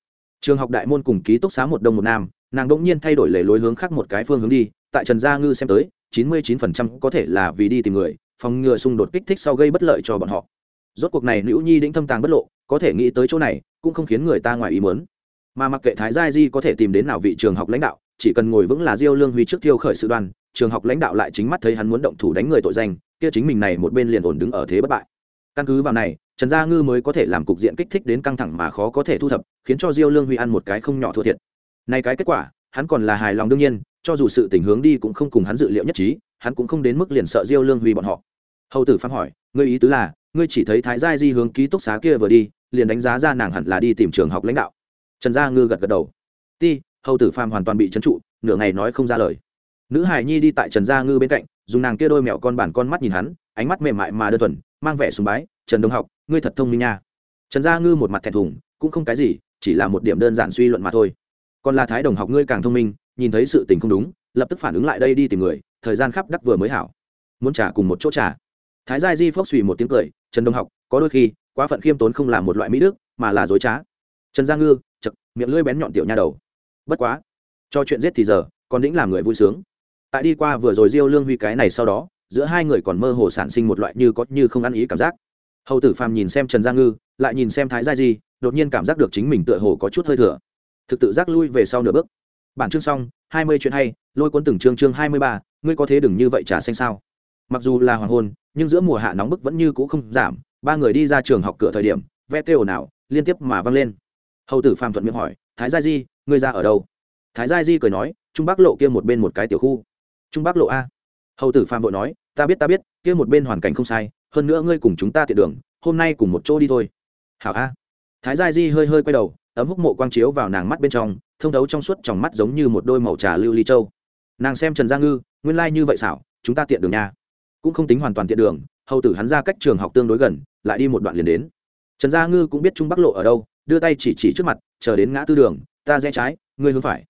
S1: Trường học đại môn cùng ký túc xá một đông một nam, nàng đỗng nhiên thay đổi lề lối hướng khác một cái phương hướng đi, tại trần gia ngư xem tới, chín mươi chín phần trăm có thể là vì đi tìm người, phòng ngừa xung đột kích thích sau gây bất lợi cho bọn họ. Rốt cuộc này nữ nhi đĩnh thâm tàng bất lộ, có thể nghĩ tới chỗ này, cũng không khiến người ta ngoài ý muốn. Mà mặc kệ thái gia di có thể tìm đến nào vị trường học lãnh đạo chỉ cần ngồi vững là diêu lương huy trước tiêu khởi sự đoàn, trường học lãnh đạo lại chính mắt thấy hắn muốn động thủ đánh người tội danh, kia chính mình này một bên liền ổn đứng ở thế bất bại. Căn cứ vào này, trần gia ngư mới có thể làm cục diện kích thích đến căng thẳng mà khó có thể thu thập, khiến cho diêu lương huy ăn một cái không nhỏ thua thiệt. Nay cái kết quả, hắn còn là hài lòng đương nhiên, cho dù sự tình hướng đi cũng không cùng hắn dự liệu nhất trí, hắn cũng không đến mức liền sợ diêu lương huy bọn họ. Hầu tử phạm hỏi, ngươi ý tứ là, ngươi chỉ thấy thái gia di hướng ký túc xá kia vừa đi, liền đánh giá ra nàng hẳn là đi tìm trường học lãnh đạo. Trần gia ngư gật gật đầu. Ti hầu tử phàm hoàn toàn bị trấn trụ, nửa ngày nói không ra lời. Nữ hải nhi đi tại trần gia ngư bên cạnh, dùng nàng kia đôi mẹo con bản con mắt nhìn hắn, ánh mắt mềm mại mà đơn thuần, mang vẻ sùng bái, trần đông học, ngươi thật thông minh nha. Trần gia ngư một mặt thẹn thùng, cũng không cái gì, chỉ là một điểm đơn giản suy luận mà thôi. Còn là thái đồng học ngươi càng thông minh, nhìn thấy sự tình không đúng, lập tức phản ứng lại đây đi tìm người, thời gian khắp đắc vừa mới hảo. Muốn trả cùng một chỗ trả thái gia di phốc suy một tiếng cười, trần đông học, có đôi khi, quá phận khiêm tốn không là một loại mỹ đức, mà là dối trá. Trần gia ngư chật miệng lưỡi bén nhọn tiểu nha đầu bất quá, cho chuyện giết thì giờ, còn đĩnh làm người vui sướng. Tại đi qua vừa rồi diêu lương huy cái này sau đó, giữa hai người còn mơ hồ sản sinh một loại như có như không ăn ý cảm giác. Hầu tử phàm nhìn xem trần gia ngư, lại nhìn xem thái gia di, đột nhiên cảm giác được chính mình tựa hồ có chút hơi thừa thực tự giác lui về sau nửa bước. Bản chương xong, hai mươi chuyện hay, lôi cuốn từng chương chương hai mươi ba, ngươi có thế đừng như vậy trả xanh sao. Mặc dù là hoàng hôn, nhưng giữa mùa hạ nóng bức vẫn như cũ không giảm, ba người đi ra trường học cửa thời điểm ve kêu nào liên tiếp mà văng lên. Hầu tử phàm thuận miệng hỏi, thái gia di ngươi ra ở đâu? Thái gia di cười nói, trung bắc lộ kia một bên một cái tiểu khu. Trung bắc lộ a. Hầu tử phàm vội nói, ta biết ta biết, kia một bên hoàn cảnh không sai, hơn nữa ngươi cùng chúng ta tiện đường, hôm nay cùng một chỗ đi thôi. Hảo a. Thái gia di hơi hơi quay đầu, ấm húc mộ quang chiếu vào nàng mắt bên trong, thông thấu trong suốt trong mắt giống như một đôi màu trà lưu ly châu. Nàng xem trần gia ngư, nguyên lai、like、như vậy xảo, chúng ta tiện đường nha. Cũng không tính hoàn toàn tiện đường, hầu tử hắn ra cách trường học tương đối gần, lại đi một đoạn liền đến. Trần gia ngư cũng biết trung bắc lộ ở đâu, đưa tay chỉ chỉ trước mặt, chờ đến ngã tư đường ta rẽ trái, ngươi hướng phải.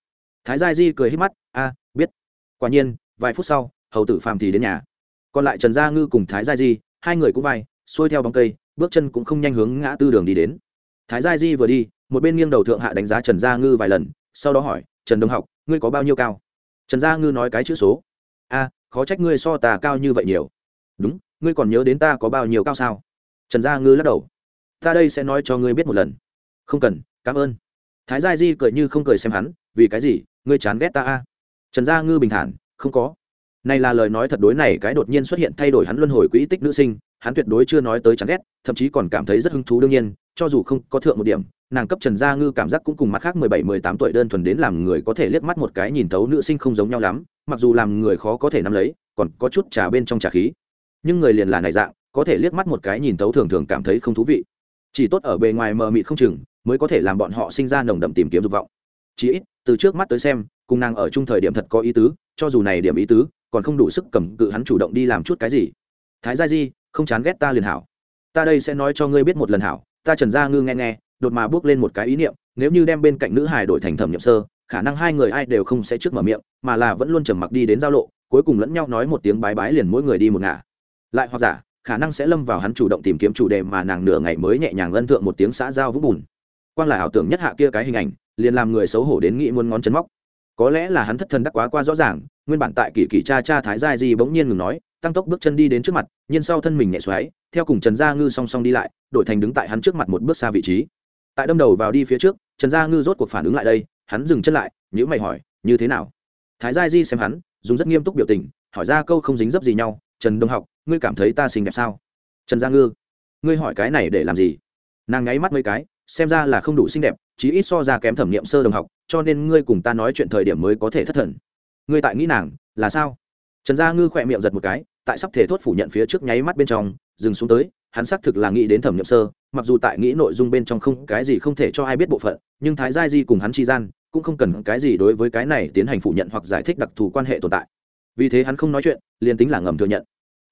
S1: Thái gia di cười hít mắt, a, biết. Quả nhiên, vài phút sau, hầu tử phàm thì đến nhà. Còn lại trần gia ngư cùng thái gia di, hai người cũng vai, xuôi theo bóng cây, bước chân cũng không nhanh hướng ngã tư đường đi đến. Thái gia di vừa đi, một bên nghiêng đầu thượng hạ đánh giá trần gia ngư vài lần, sau đó hỏi, trần đông học, ngươi có bao nhiêu cao? Trần gia ngư nói cái chữ số. A, khó trách ngươi so ta cao như vậy nhiều. Đúng, ngươi còn nhớ đến ta có bao nhiêu cao sao? Trần gia ngư lắc đầu. Ta đây sẽ nói cho ngươi biết một lần. Không cần, cảm ơn thái gia di cười như không cười xem hắn, vì cái gì? Ngươi chán ghét ta a? Trần gia ngư bình thản, không có. Này là lời nói thật đối này cái đột nhiên xuất hiện thay đổi hắn luân hồi quỹ tích nữ sinh, hắn tuyệt đối chưa nói tới chán ghét, thậm chí còn cảm thấy rất hứng thú đương nhiên, cho dù không có thượng một điểm, nàng cấp trần gia ngư cảm giác cũng cùng mặt khác mười bảy, mười tám tuổi đơn thuần đến làm người có thể liếc mắt một cái nhìn thấu nữ sinh không giống nhau lắm, mặc dù làm người khó có thể nắm lấy, còn có chút trà bên trong trà khí. Nhưng người liền là này dạng, có thể liếc mắt một cái nhìn thấu thường thường cảm thấy không thú vị. Chỉ tốt ở bề ngoài mờ mịt không chừng mới có thể làm bọn họ sinh ra nồng đậm tìm kiếm dục vọng. Chí ít, từ trước mắt tới xem, cùng nàng ở chung thời điểm thật có ý tứ, cho dù này điểm ý tứ, còn không đủ sức cầm cự hắn chủ động đi làm chút cái gì. Thái gia di, không chán ghét ta liền hảo. Ta đây sẽ nói cho ngươi biết một lần hảo, ta trần gia ngư nghe nghe, đột mà bước lên một cái ý niệm, nếu như đem bên cạnh nữ hải đổi thành thẩm nhậm sơ, khả năng hai người ai đều không sẽ trước mở miệng, mà là vẫn luôn trầm mặc đi đến giao lộ, cuối cùng lẫn nhau nói một tiếng bái bái liền mỗi người đi một ngả. Lại hoặc giả, khả năng sẽ lâm vào hắn chủ động tìm kiếm chủ đề mà nàng nửa ngày mới nhẹ nhàng ân thượng một tiếng xã giao vũng bùn quan là ảo tưởng nhất hạ kia cái hình ảnh, liền làm người xấu hổ đến nghĩ muôn ngón chân móc. Có lẽ là hắn thất thần đắc quá qua rõ ràng, nguyên bản tại kỳ kỳ cha cha thái giai di bỗng nhiên ngừng nói, tăng tốc bước chân đi đến trước mặt, nhiên sau thân mình nhẹ xoáy, theo cùng trần gia ngư song song đi lại, đổi thành đứng tại hắn trước mặt một bước xa vị trí. Tại đâm đầu vào đi phía trước, trần gia ngư rốt cuộc phản ứng lại đây, hắn dừng chân lại nhữ mày hỏi, như thế nào? Thái gia di xem hắn, dùng rất nghiêm túc biểu tình, hỏi ra câu không dính dấp gì nhau, trần đông học, ngươi cảm thấy ta xinh đẹp sao? Trần gia ngư, ngươi hỏi cái này để làm gì? Nàng ngáy mắt mấy cái xem ra là không đủ xinh đẹp, chí ít so ra kém thẩm nghiệm sơ đồng học, cho nên ngươi cùng ta nói chuyện thời điểm mới có thể thất thần. Ngươi tại nghĩ nàng, là sao? Trần gia ngư khỏe miệng giật một cái, tại sắp thể thốt phủ nhận phía trước nháy mắt bên trong, dừng xuống tới, hắn xác thực là nghĩ đến thẩm nghiệm sơ, mặc dù tại nghĩ nội dung bên trong không, cái gì không thể cho ai biết bộ phận, nhưng thái gia di cùng hắn chi gian, cũng không cần cái gì đối với cái này tiến hành phủ nhận hoặc giải thích đặc thù quan hệ tồn tại. Vì thế hắn không nói chuyện, liền tính là ngầm thừa nhận.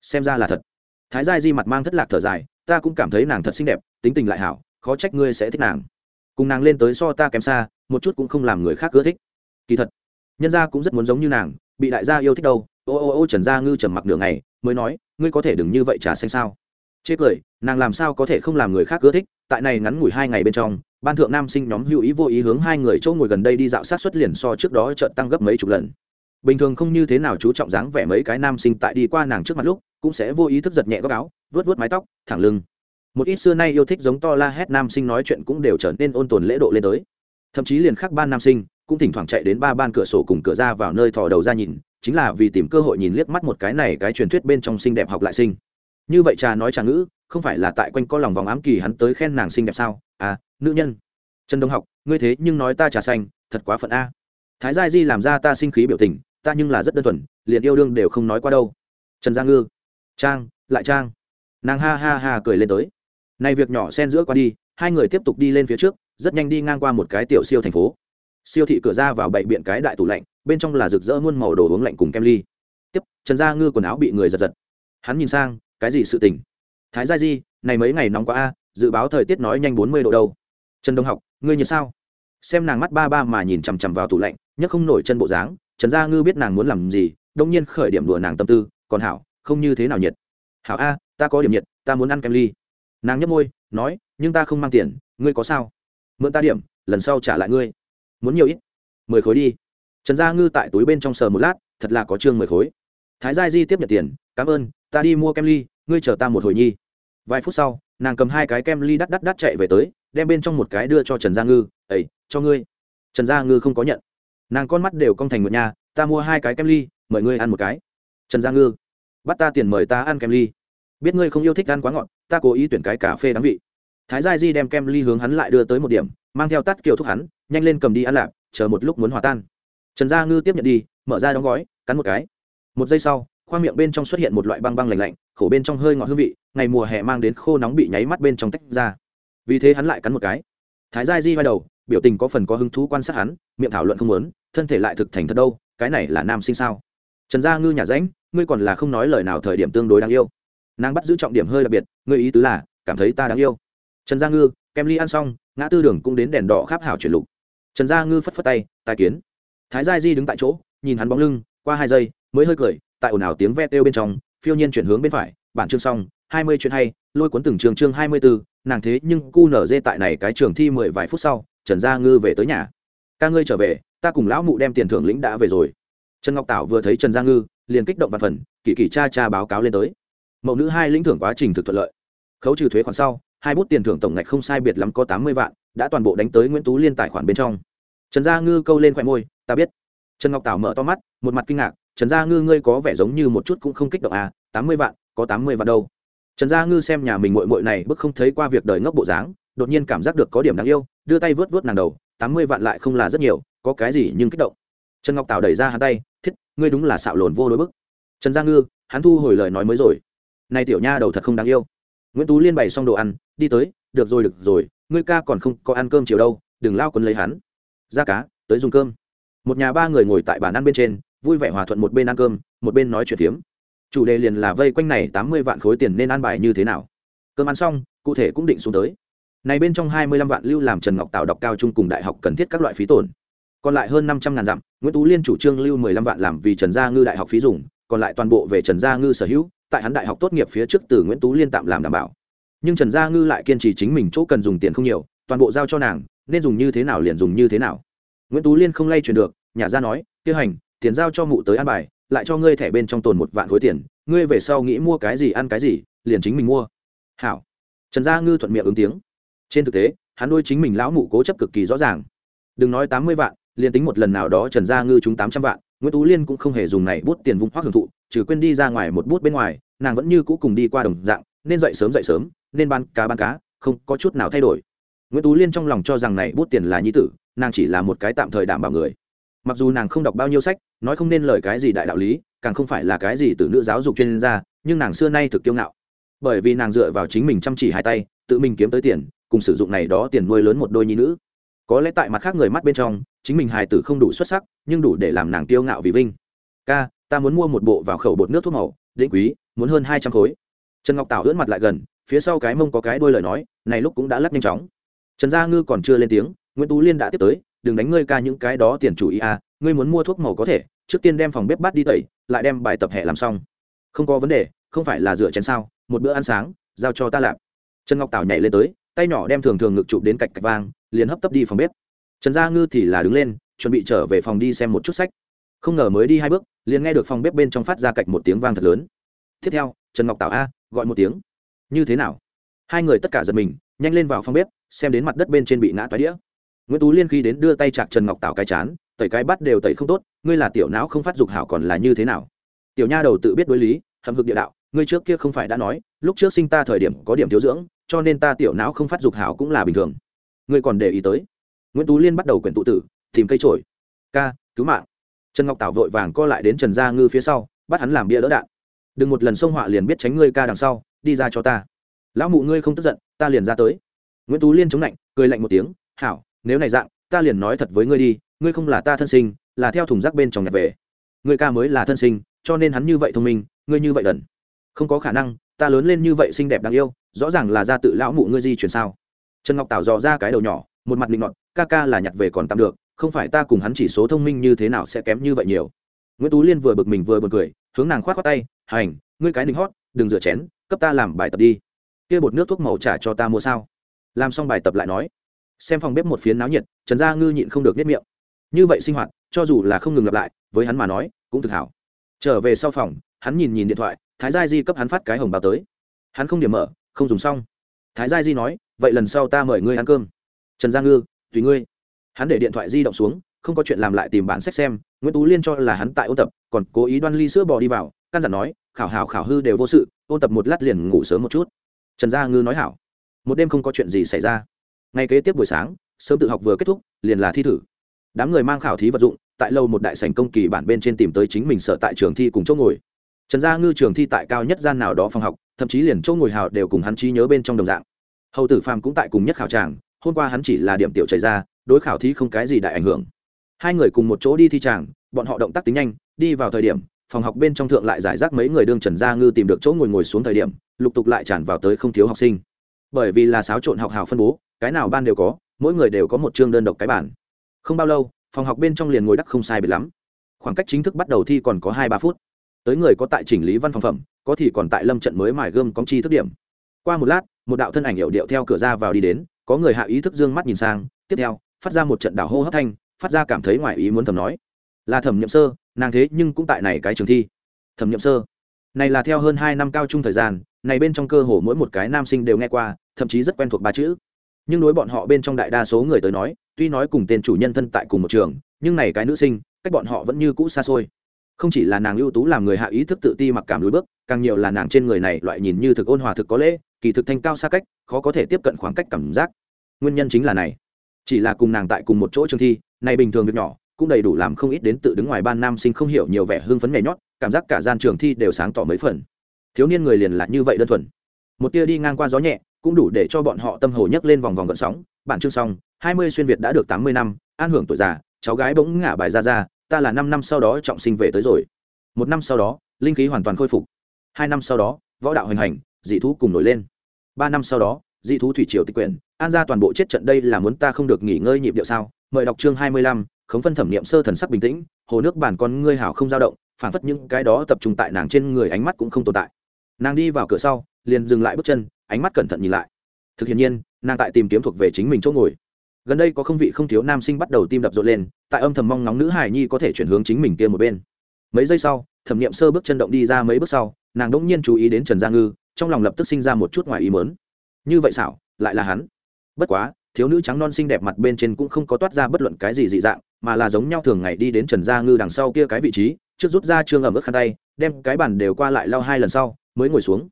S1: Xem ra là thật. Thái gia di mặt mang thất lạc thở dài, ta cũng cảm thấy nàng thật xinh đẹp, tính tình lại hảo khó trách ngươi sẽ thích nàng. Cùng nàng lên tới so ta kém xa, một chút cũng không làm người khác ưa thích. Kỳ thật, nhân gia cũng rất muốn giống như nàng, bị đại gia yêu thích đâu. Ô ô ô, trần gia ngư trầm mặc nửa ngày, mới nói, ngươi có thể đừng như vậy trả xanh sao? Chê cười, nàng làm sao có thể không làm người khác ưa thích? Tại này ngắn ngủi hai ngày bên trong, ban thượng nam sinh nhóm hữu ý vô ý hướng hai người chỗ ngồi gần đây đi dạo sát xuất liền so trước đó trận tăng gấp mấy chục lần. Bình thường không như thế nào chú trọng dáng vẻ mấy cái nam sinh tại đi qua nàng trước mặt lúc, cũng sẽ vô ý thức giật nhẹ góc áo vớt vớt mái tóc, thẳng lưng một ít xưa nay yêu thích giống to la hét nam sinh nói chuyện cũng đều trở nên ôn tồn lễ độ lên tới. Thậm chí liền khác ban nam sinh, cũng thỉnh thoảng chạy đến ba ban cửa sổ cùng cửa ra vào nơi thò đầu ra nhìn, chính là vì tìm cơ hội nhìn liếc mắt một cái này cái truyền thuyết bên trong xinh đẹp học lại sinh. Như vậy trà nói trà ngữ, không phải là tại quanh co lòng vòng ám kỳ hắn tới khen nàng xinh đẹp sao? À nữ nhân. Trần đông học, ngươi thế nhưng nói ta trà xanh, thật quá phận a. Thái gia di làm ra ta sinh khí biểu tình, ta nhưng là rất đơn thuần, liền yêu đương đều không nói qua đâu. Trần gia ngư. Trang, lại trang. Nàng ha ha ha cười lên tới này việc nhỏ xen giữa qua đi, hai người tiếp tục đi lên phía trước, rất nhanh đi ngang qua một cái tiểu siêu thành phố. Siêu thị cửa ra vào bậy biện cái đại tủ lạnh, bên trong là rực rỡ muôn màu đồ uống lạnh cùng kem ly. Tiếp, trần gia ngư quần áo bị người giật giật. Hắn nhìn sang, cái gì sự tình? Thái gia di, này mấy ngày nóng quá a, dự báo thời tiết nói nhanh bốn mươi độ đâu. Trần đông học, ngươi như sao? Xem nàng mắt ba ba mà nhìn chằm chằm vào tủ lạnh, nhấc không nổi chân bộ dáng, trần gia ngư biết nàng muốn làm gì, đông nhiên khởi điểm đùa nàng tâm tư, còn hảo, không như thế nào nhiệt. Hảo a, ta có điểm nhiệt, ta muốn ăn kem ly nàng nhấp môi, nói, nhưng ta không mang tiền, ngươi có sao? Mượn ta điểm, lần sau trả lại ngươi. Muốn nhiều ít? Mười khối đi. Trần gia ngư tại túi bên trong sờ một lát, thật là có chương mười khối. Thái gia di tiếp nhận tiền, cảm ơn, ta đi mua kem ly, ngươi chờ ta một hồi nhi. Vài phút sau, nàng cầm hai cái kem ly đắt đắt đắt chạy về tới, đem bên trong một cái đưa cho trần gia ngư ấy cho ngươi. Trần gia ngư không có nhận. Nàng con mắt đều cong thành một nhà, ta mua hai cái kem ly, mời ngươi ăn một cái. Trần gia ngư, bắt ta tiền mời ta ăn kem ly biết ngươi không yêu thích ăn quá ngọt ta cố ý tuyển cái cà phê đáng vị. Thái gia di đem kem ly hướng hắn lại đưa tới một điểm mang theo tắt kiều thúc hắn nhanh lên cầm đi ăn lạc, chờ một lúc muốn hòa tan. Trần gia ngư tiếp nhận đi mở ra đóng gói cắn một cái. Một giây sau khoang miệng bên trong xuất hiện một loại băng băng lạnh lạnh khổ bên trong hơi ngọt hương vị ngày mùa hè mang đến khô nóng bị nháy mắt bên trong tách ra. Vì thế hắn lại cắn một cái. Thái gia di vai đầu biểu tình có phần có hứng thú quan sát hắn miệng thảo luận không muốn thân thể lại thực thành thật đâu cái này là nam sinh sao? Trần gia ngư nhà ránh ngươi còn là không nói lời nào thời điểm tương đối đáng yêu nàng bắt giữ trọng điểm hơi đặc biệt, ngươi ý tứ là, cảm thấy ta đáng yêu. Trần gia ngư, kem ly ăn xong, ngã tư đường cũng đến đèn đỏ khắp hảo chuyển lục. Trần gia ngư phất phất tay, tài kiến. Thái gia di đứng tại chỗ, nhìn hắn bóng lưng, qua hai giây, mới hơi cười, tại ồn ào tiếng ve têu bên trong, phiêu nhiên chuyển hướng bên phải, bản chương xong, hai mươi chuyện hay, lôi cuốn từng trường chương hai mươi bốn nàng thế nhưng cu nở dê tại này cái trường thi mười vài phút sau, trần gia ngư về tới nhà. Ca ngươi trở về, ta cùng lão mụ đem tiền thưởng lĩnh đã về rồi. Trần ngọc tảo vừa thấy trần gia ngư, liền kích động và phần, kỳ kỳ cha cha báo cáo lên tới mẫu nữ hai lĩnh thưởng quá trình thực thuận lợi. Khấu trừ thuế khoản sau, hai bút tiền thưởng tổng ngạch không sai biệt lắm có tám mươi vạn, đã toàn bộ đánh tới nguyễn tú liên tài khoản bên trong. Trần gia ngư câu lên khoe môi, ta biết. Trần ngọc tảo mở to mắt, một mặt kinh ngạc, trần gia ngư ngươi có vẻ giống như một chút cũng không kích động à tám mươi vạn, có tám mươi vạn đâu. Trần gia ngư xem nhà mình mội mội này bức không thấy qua việc đời ngốc bộ dáng, đột nhiên cảm giác được có điểm đáng yêu, đưa tay vớt vớt nàng đầu, tám mươi vạn lại không là rất nhiều, có cái gì nhưng kích động. Trần ngọc tảo đẩy ra hắn tay, thiết, ngươi đúng là xạo lồn vô đối bức. Trần gia ngư, hắn thu hồi lời nói mới rồi này tiểu nha đầu thật không đáng yêu. Nguyễn tú liên bày xong đồ ăn, đi tới, được rồi được rồi, ngươi ca còn không có ăn cơm chiều đâu, đừng lao quấn lấy hắn. Ra cá, tới dùng cơm. Một nhà ba người ngồi tại bàn ăn bên trên, vui vẻ hòa thuận một bên ăn cơm, một bên nói chuyện phiếm. Chủ đề liền là vây quanh này tám mươi vạn khối tiền nên ăn bài như thế nào. Cơm ăn xong, cụ thể cũng định xuống tới. Này bên trong hai mươi lăm vạn lưu làm trần ngọc tạo đọc cao trung cùng đại học cần thiết các loại phí tổn. Còn lại hơn năm trăm ngàn dặm, nguyễn tú liên chủ trương lưu mười lăm vạn làm vì trần gia ngư đại học phí dùng, còn lại toàn bộ về trần gia ngư sở hữu tại hắn đại học tốt nghiệp phía trước từ nguyễn tú liên tạm làm đảm bảo. Nhưng trần gia ngư lại kiên trì chính mình chỗ cần dùng tiền không nhiều, toàn bộ giao cho nàng, nên dùng như thế nào liền dùng như thế nào. Nguyễn tú liên không lay chuyển được, nhà ra nói tiêu hành tiền giao cho mụ tới ăn bài, lại cho ngươi thẻ bên trong tồn một vạn khối tiền, ngươi về sau nghĩ mua cái gì ăn cái gì, liền chính mình mua. Hảo. Trần gia ngư thuận miệng ứng tiếng. Trên thực tế, hắn nuôi chính mình lão mụ cố chấp cực kỳ rõ ràng. Đừng nói tám mươi vạn, liền tính một lần nào đó trần gia ngư trúng tám trăm vạn, nguyễn tú liên cũng không hề dùng này bút tiền vung hoác hưởng thụ trừ quên đi ra ngoài một bút bên ngoài, nàng vẫn như cũ cùng đi qua đồng dạng, nên dậy sớm dậy sớm, nên ban cá ban cá, không có chút nào thay đổi. Nguyễn tú liên trong lòng cho rằng này bút tiền là nhi tử, nàng chỉ là một cái tạm thời đảm bảo người. Mặc dù nàng không đọc bao nhiêu sách, nói không nên lời cái gì đại đạo lý, càng không phải là cái gì từ nữ giáo dục chuyên gia, nhưng nàng xưa nay thực kiêu ngạo. Bởi vì nàng dựa vào chính mình chăm chỉ hai tay, tự mình kiếm tới tiền, cùng sử dụng này đó tiền nuôi lớn một đôi nhi nữ. Có lẽ tại mặt khác người mắt bên trong, chính mình hài tử không đủ xuất sắc, nhưng đủ để làm nàng kiêu ngạo vì vinh. Ca ta muốn mua một bộ vào khẩu bột nước thuốc màu định quý, muốn hơn hai trăm khối. Trần ngọc tảo ưỡn mặt lại gần, phía sau cái mông có cái đôi lời nói, này lúc cũng đã lắc nhanh chóng. Trần gia ngư còn chưa lên tiếng, nguyễn tú liên đã tiếp tới, đừng đánh ngươi ca những cái đó tiền chủ ý à ngươi muốn mua thuốc màu có thể, trước tiên đem phòng bếp bát đi tẩy, lại đem bài tập hệ làm xong. Không có vấn đề, không phải là rửa chén sao, một bữa ăn sáng, giao cho ta lạp trần ngọc tảo nhảy lên tới, tay nhỏ đem thường thường ngực chụp đến cạch cạch vang, liền hấp tấp đi phòng bếp. Trần gia ngư thì là đứng lên, chuẩn bị trở về phòng đi xem một chút sách. Không ngờ mới đi hai bước liền nghe được phòng bếp bên trong phát ra cạch một tiếng vang thật lớn. Tiếp theo, trần ngọc tảo a, gọi một tiếng. Như thế nào? Hai người tất cả giật mình, nhanh lên vào phòng bếp, xem đến mặt đất bên trên bị ngã toái đĩa. Nguyễn tú liên khi đến đưa tay chạc trần ngọc tảo cái chán, tẩy cái bắt đều tẩy không tốt, ngươi là tiểu não không phát dục hảo còn là như thế nào? Tiểu nha đầu tự biết đối lý hầm hực địa đạo, ngươi trước kia không phải đã nói, lúc trước sinh ta thời điểm có điểm thiếu dưỡng, cho nên ta tiểu não không phát dục hảo cũng là bình thường. Ngươi còn để ý tới. Nguyễn tú liên bắt đầu quyển tụ tử, tìm cây trổi ca, cứu mạng trần ngọc tảo vội vàng co lại đến trần gia ngư phía sau, bắt hắn làm bia đỡ đạn. Đừng một lần xông họa liền biết tránh ngươi ca đằng sau, đi ra cho ta. Lão mụ ngươi không tức giận, ta liền ra tới. Nguyễn tú liên chống lạnh, cười lạnh một tiếng, hảo, nếu này dạng, ta liền nói thật với ngươi đi, ngươi không là ta thân sinh, là theo thùng rác bên trong nhặt về. Ngươi ca mới là thân sinh, cho nên hắn như vậy thông minh, ngươi như vậy đần. Không có khả năng, ta lớn lên như vậy xinh đẹp đáng yêu, rõ ràng là ra tự lão mụ ngươi di chuyển sao. Trần ngọc tảo dò ra cái đầu nhỏ, một mặt định luận ca ca là nhặt về còn tạm được không phải ta cùng hắn chỉ số thông minh như thế nào sẽ kém như vậy nhiều. Nguyễn tú liên vừa bực mình vừa b u ồ n cười, hướng nàng k h o á t k tay, hành, ngươi cái đính hót, đừng rửa chén, cấp ta làm bài tập đi. Kia bột nước thuốc màu trả cho ta mua sao? Làm xong bài tập lại nói. Xem phòng bếp một phiến náo nhiệt, trần gia ngư nhịn không được nếp miệng. Như vậy sinh hoạt, cho dù là không ngừng lặp lại, với hắn mà nói, cũng thực hảo. Trở về sau phòng, hắn nhìn nhìn điện thoại, thái gia di cấp hắn phát cái hồng báo tới. Hắn không điểm mở, không dùng xong. Thái gia di nói, vậy lần sau ta mời ngươi ăn cơm. Trần gia ngư, tùy ngươi hắn để điện thoại di động xuống, không có chuyện làm lại tìm bản sách xem, nguyễn tú liên cho là hắn tại ôn tập, còn cố ý đoan ly sữa bò đi vào, căn dặn nói, khảo hảo khảo hư đều vô sự, ôn tập một lát liền ngủ sớm một chút. Trần gia ngư nói hảo. Một đêm không có chuyện gì xảy ra. Ngay kế tiếp buổi sáng, sớm tự học vừa kết thúc, liền là thi thử. Đám người mang khảo thí vật dụng, tại lâu một đại sảnh công kỳ bản bên trên tìm tới chính mình sợ tại trường thi cùng chỗ ngồi. Trần gia ngư trường thi tại cao nhất gian nào đó phòng học, thậm chí liền chỗ ngồi hào đều cùng hắn trí nhớ bên trong đồng dạng. Hầu tử phàm cũng tại cùng nhất khảo tràng, hôm qua hắn chỉ là điểm tiểu chảy ra đối khảo thí không cái gì đại ảnh hưởng. Hai người cùng một chỗ đi thi tràng, bọn họ động tác tính nhanh, đi vào thời điểm, phòng học bên trong thượng lại giải rác mấy người đương trần gia ngư tìm được chỗ ngồi ngồi xuống thời điểm, lục tục lại tràn vào tới không thiếu học sinh. Bởi vì là xáo trộn học hào phân bố, cái nào ban đều có, mỗi người đều có một chương đơn độc cái bản không bao lâu, phòng học bên trong liền ngồi đắc không sai biệt lắm. Khoảng cách chính thức bắt đầu thi còn có hai ba phút. Tới người có tại chỉnh lý văn phòng phẩm, có thì còn tại lâm trận mới mài gươm công chi thức điểm. Qua một lát, một đạo thân ảnh hiệu điệu theo cửa ra vào đi đến, có người hạ ý thức dương mắt nhìn sang, tiếp theo phát ra một trận đảo hô hấp thanh, phát ra cảm thấy ngoài ý muốn thầm nói. Là thẩm nhậm sơ, nàng thế nhưng cũng tại này cái trường thi. Thẩm nhậm sơ. Này là theo hơn hai năm cao trung thời gian, này bên trong cơ hồ mỗi một cái nam sinh đều nghe qua, thậm chí rất quen thuộc ba chữ. Nhưng đối bọn họ bên trong đại đa số người tới nói, tuy nói cùng tên chủ nhân thân tại cùng một trường, nhưng này cái nữ sinh, cách bọn họ vẫn như cũ xa xôi. Không chỉ là nàng ưu tú làm người hạ ý thức tự ti mặc cảm lùi bước, càng nhiều là nàng trên người này loại nhìn như thực ôn hòa thực có lễ, kỳ thực thanh cao xa cách, khó có thể tiếp cận khoảng cách cảm giác. Nguyên nhân chính là này chỉ là cùng nàng tại cùng một chỗ trường thi này bình thường việc nhỏ, cũng đầy đủ làm không ít đến tự đứng ngoài ban nam sinh không hiểu nhiều vẻ hưng phấn nhảy nhót, cảm giác cả gian trường thi đều sáng tỏ mấy phần. Thiếu niên người liền là như vậy đơn thuần. Một tia đi ngang qua gió nhẹ, cũng đủ để cho bọn họ tâm hồ nhấc lên vòng vòng gợn sóng. Bản chương xong, hai mươi xuyên việt đã được tám mươi năm, an hưởng tuổi già, cháu gái bỗng ngả bài ra ra, ta là năm năm sau đó trọng sinh về tới rồi. Một năm sau đó, linh khí hoàn toàn khôi phục. Hai năm sau đó, võ đạo hoành hành, dị thú cùng nổi lên. Ba năm sau đó dị thú thủy triều tịch quyển, an ra toàn bộ chết trận đây là muốn ta không được nghỉ ngơi nhịp điệu sao? Mời đọc chương hai mươi lăm, khống phân thẩm nghiệm sơ thần sắc bình tĩnh, hồ nước bản con ngươi hào không dao động phản phất những cái đó tập trung tại nàng trên người ánh mắt cũng không tồn tại. Nàng đi vào cửa sau, liền dừng lại bước chân, ánh mắt cẩn thận nhìn lại. Thực hiện nhiên, nàng tại tìm kiếm thuộc về chính mình chỗ ngồi. Gần đây có không vị không thiếu nam sinh bắt đầu tim đập rộn lên, tại âm thầm mong ngóng nữ hải nhi có thể chuyển hướng chính mình kia một bên. Mấy giây sau, thẩm nghiệm sơ bước chân động đi ra mấy bước sau, nàng đỗng nhiên chú ý đến trần gia ngư, trong lòng lập tức sinh ra một chút ngoài ý mớn như vậy xảo, lại là hắn. Bất quá, thiếu nữ trắng non xinh đẹp mặt bên trên cũng không có toát ra bất luận cái gì dị dạng, mà là giống nhau thường ngày đi đến trần gia ngư đằng sau kia cái vị trí, trước rút ra trương ẩm ướt khăn tay, đem cái bàn đều qua lại lao hai lần sau, mới ngồi xuống.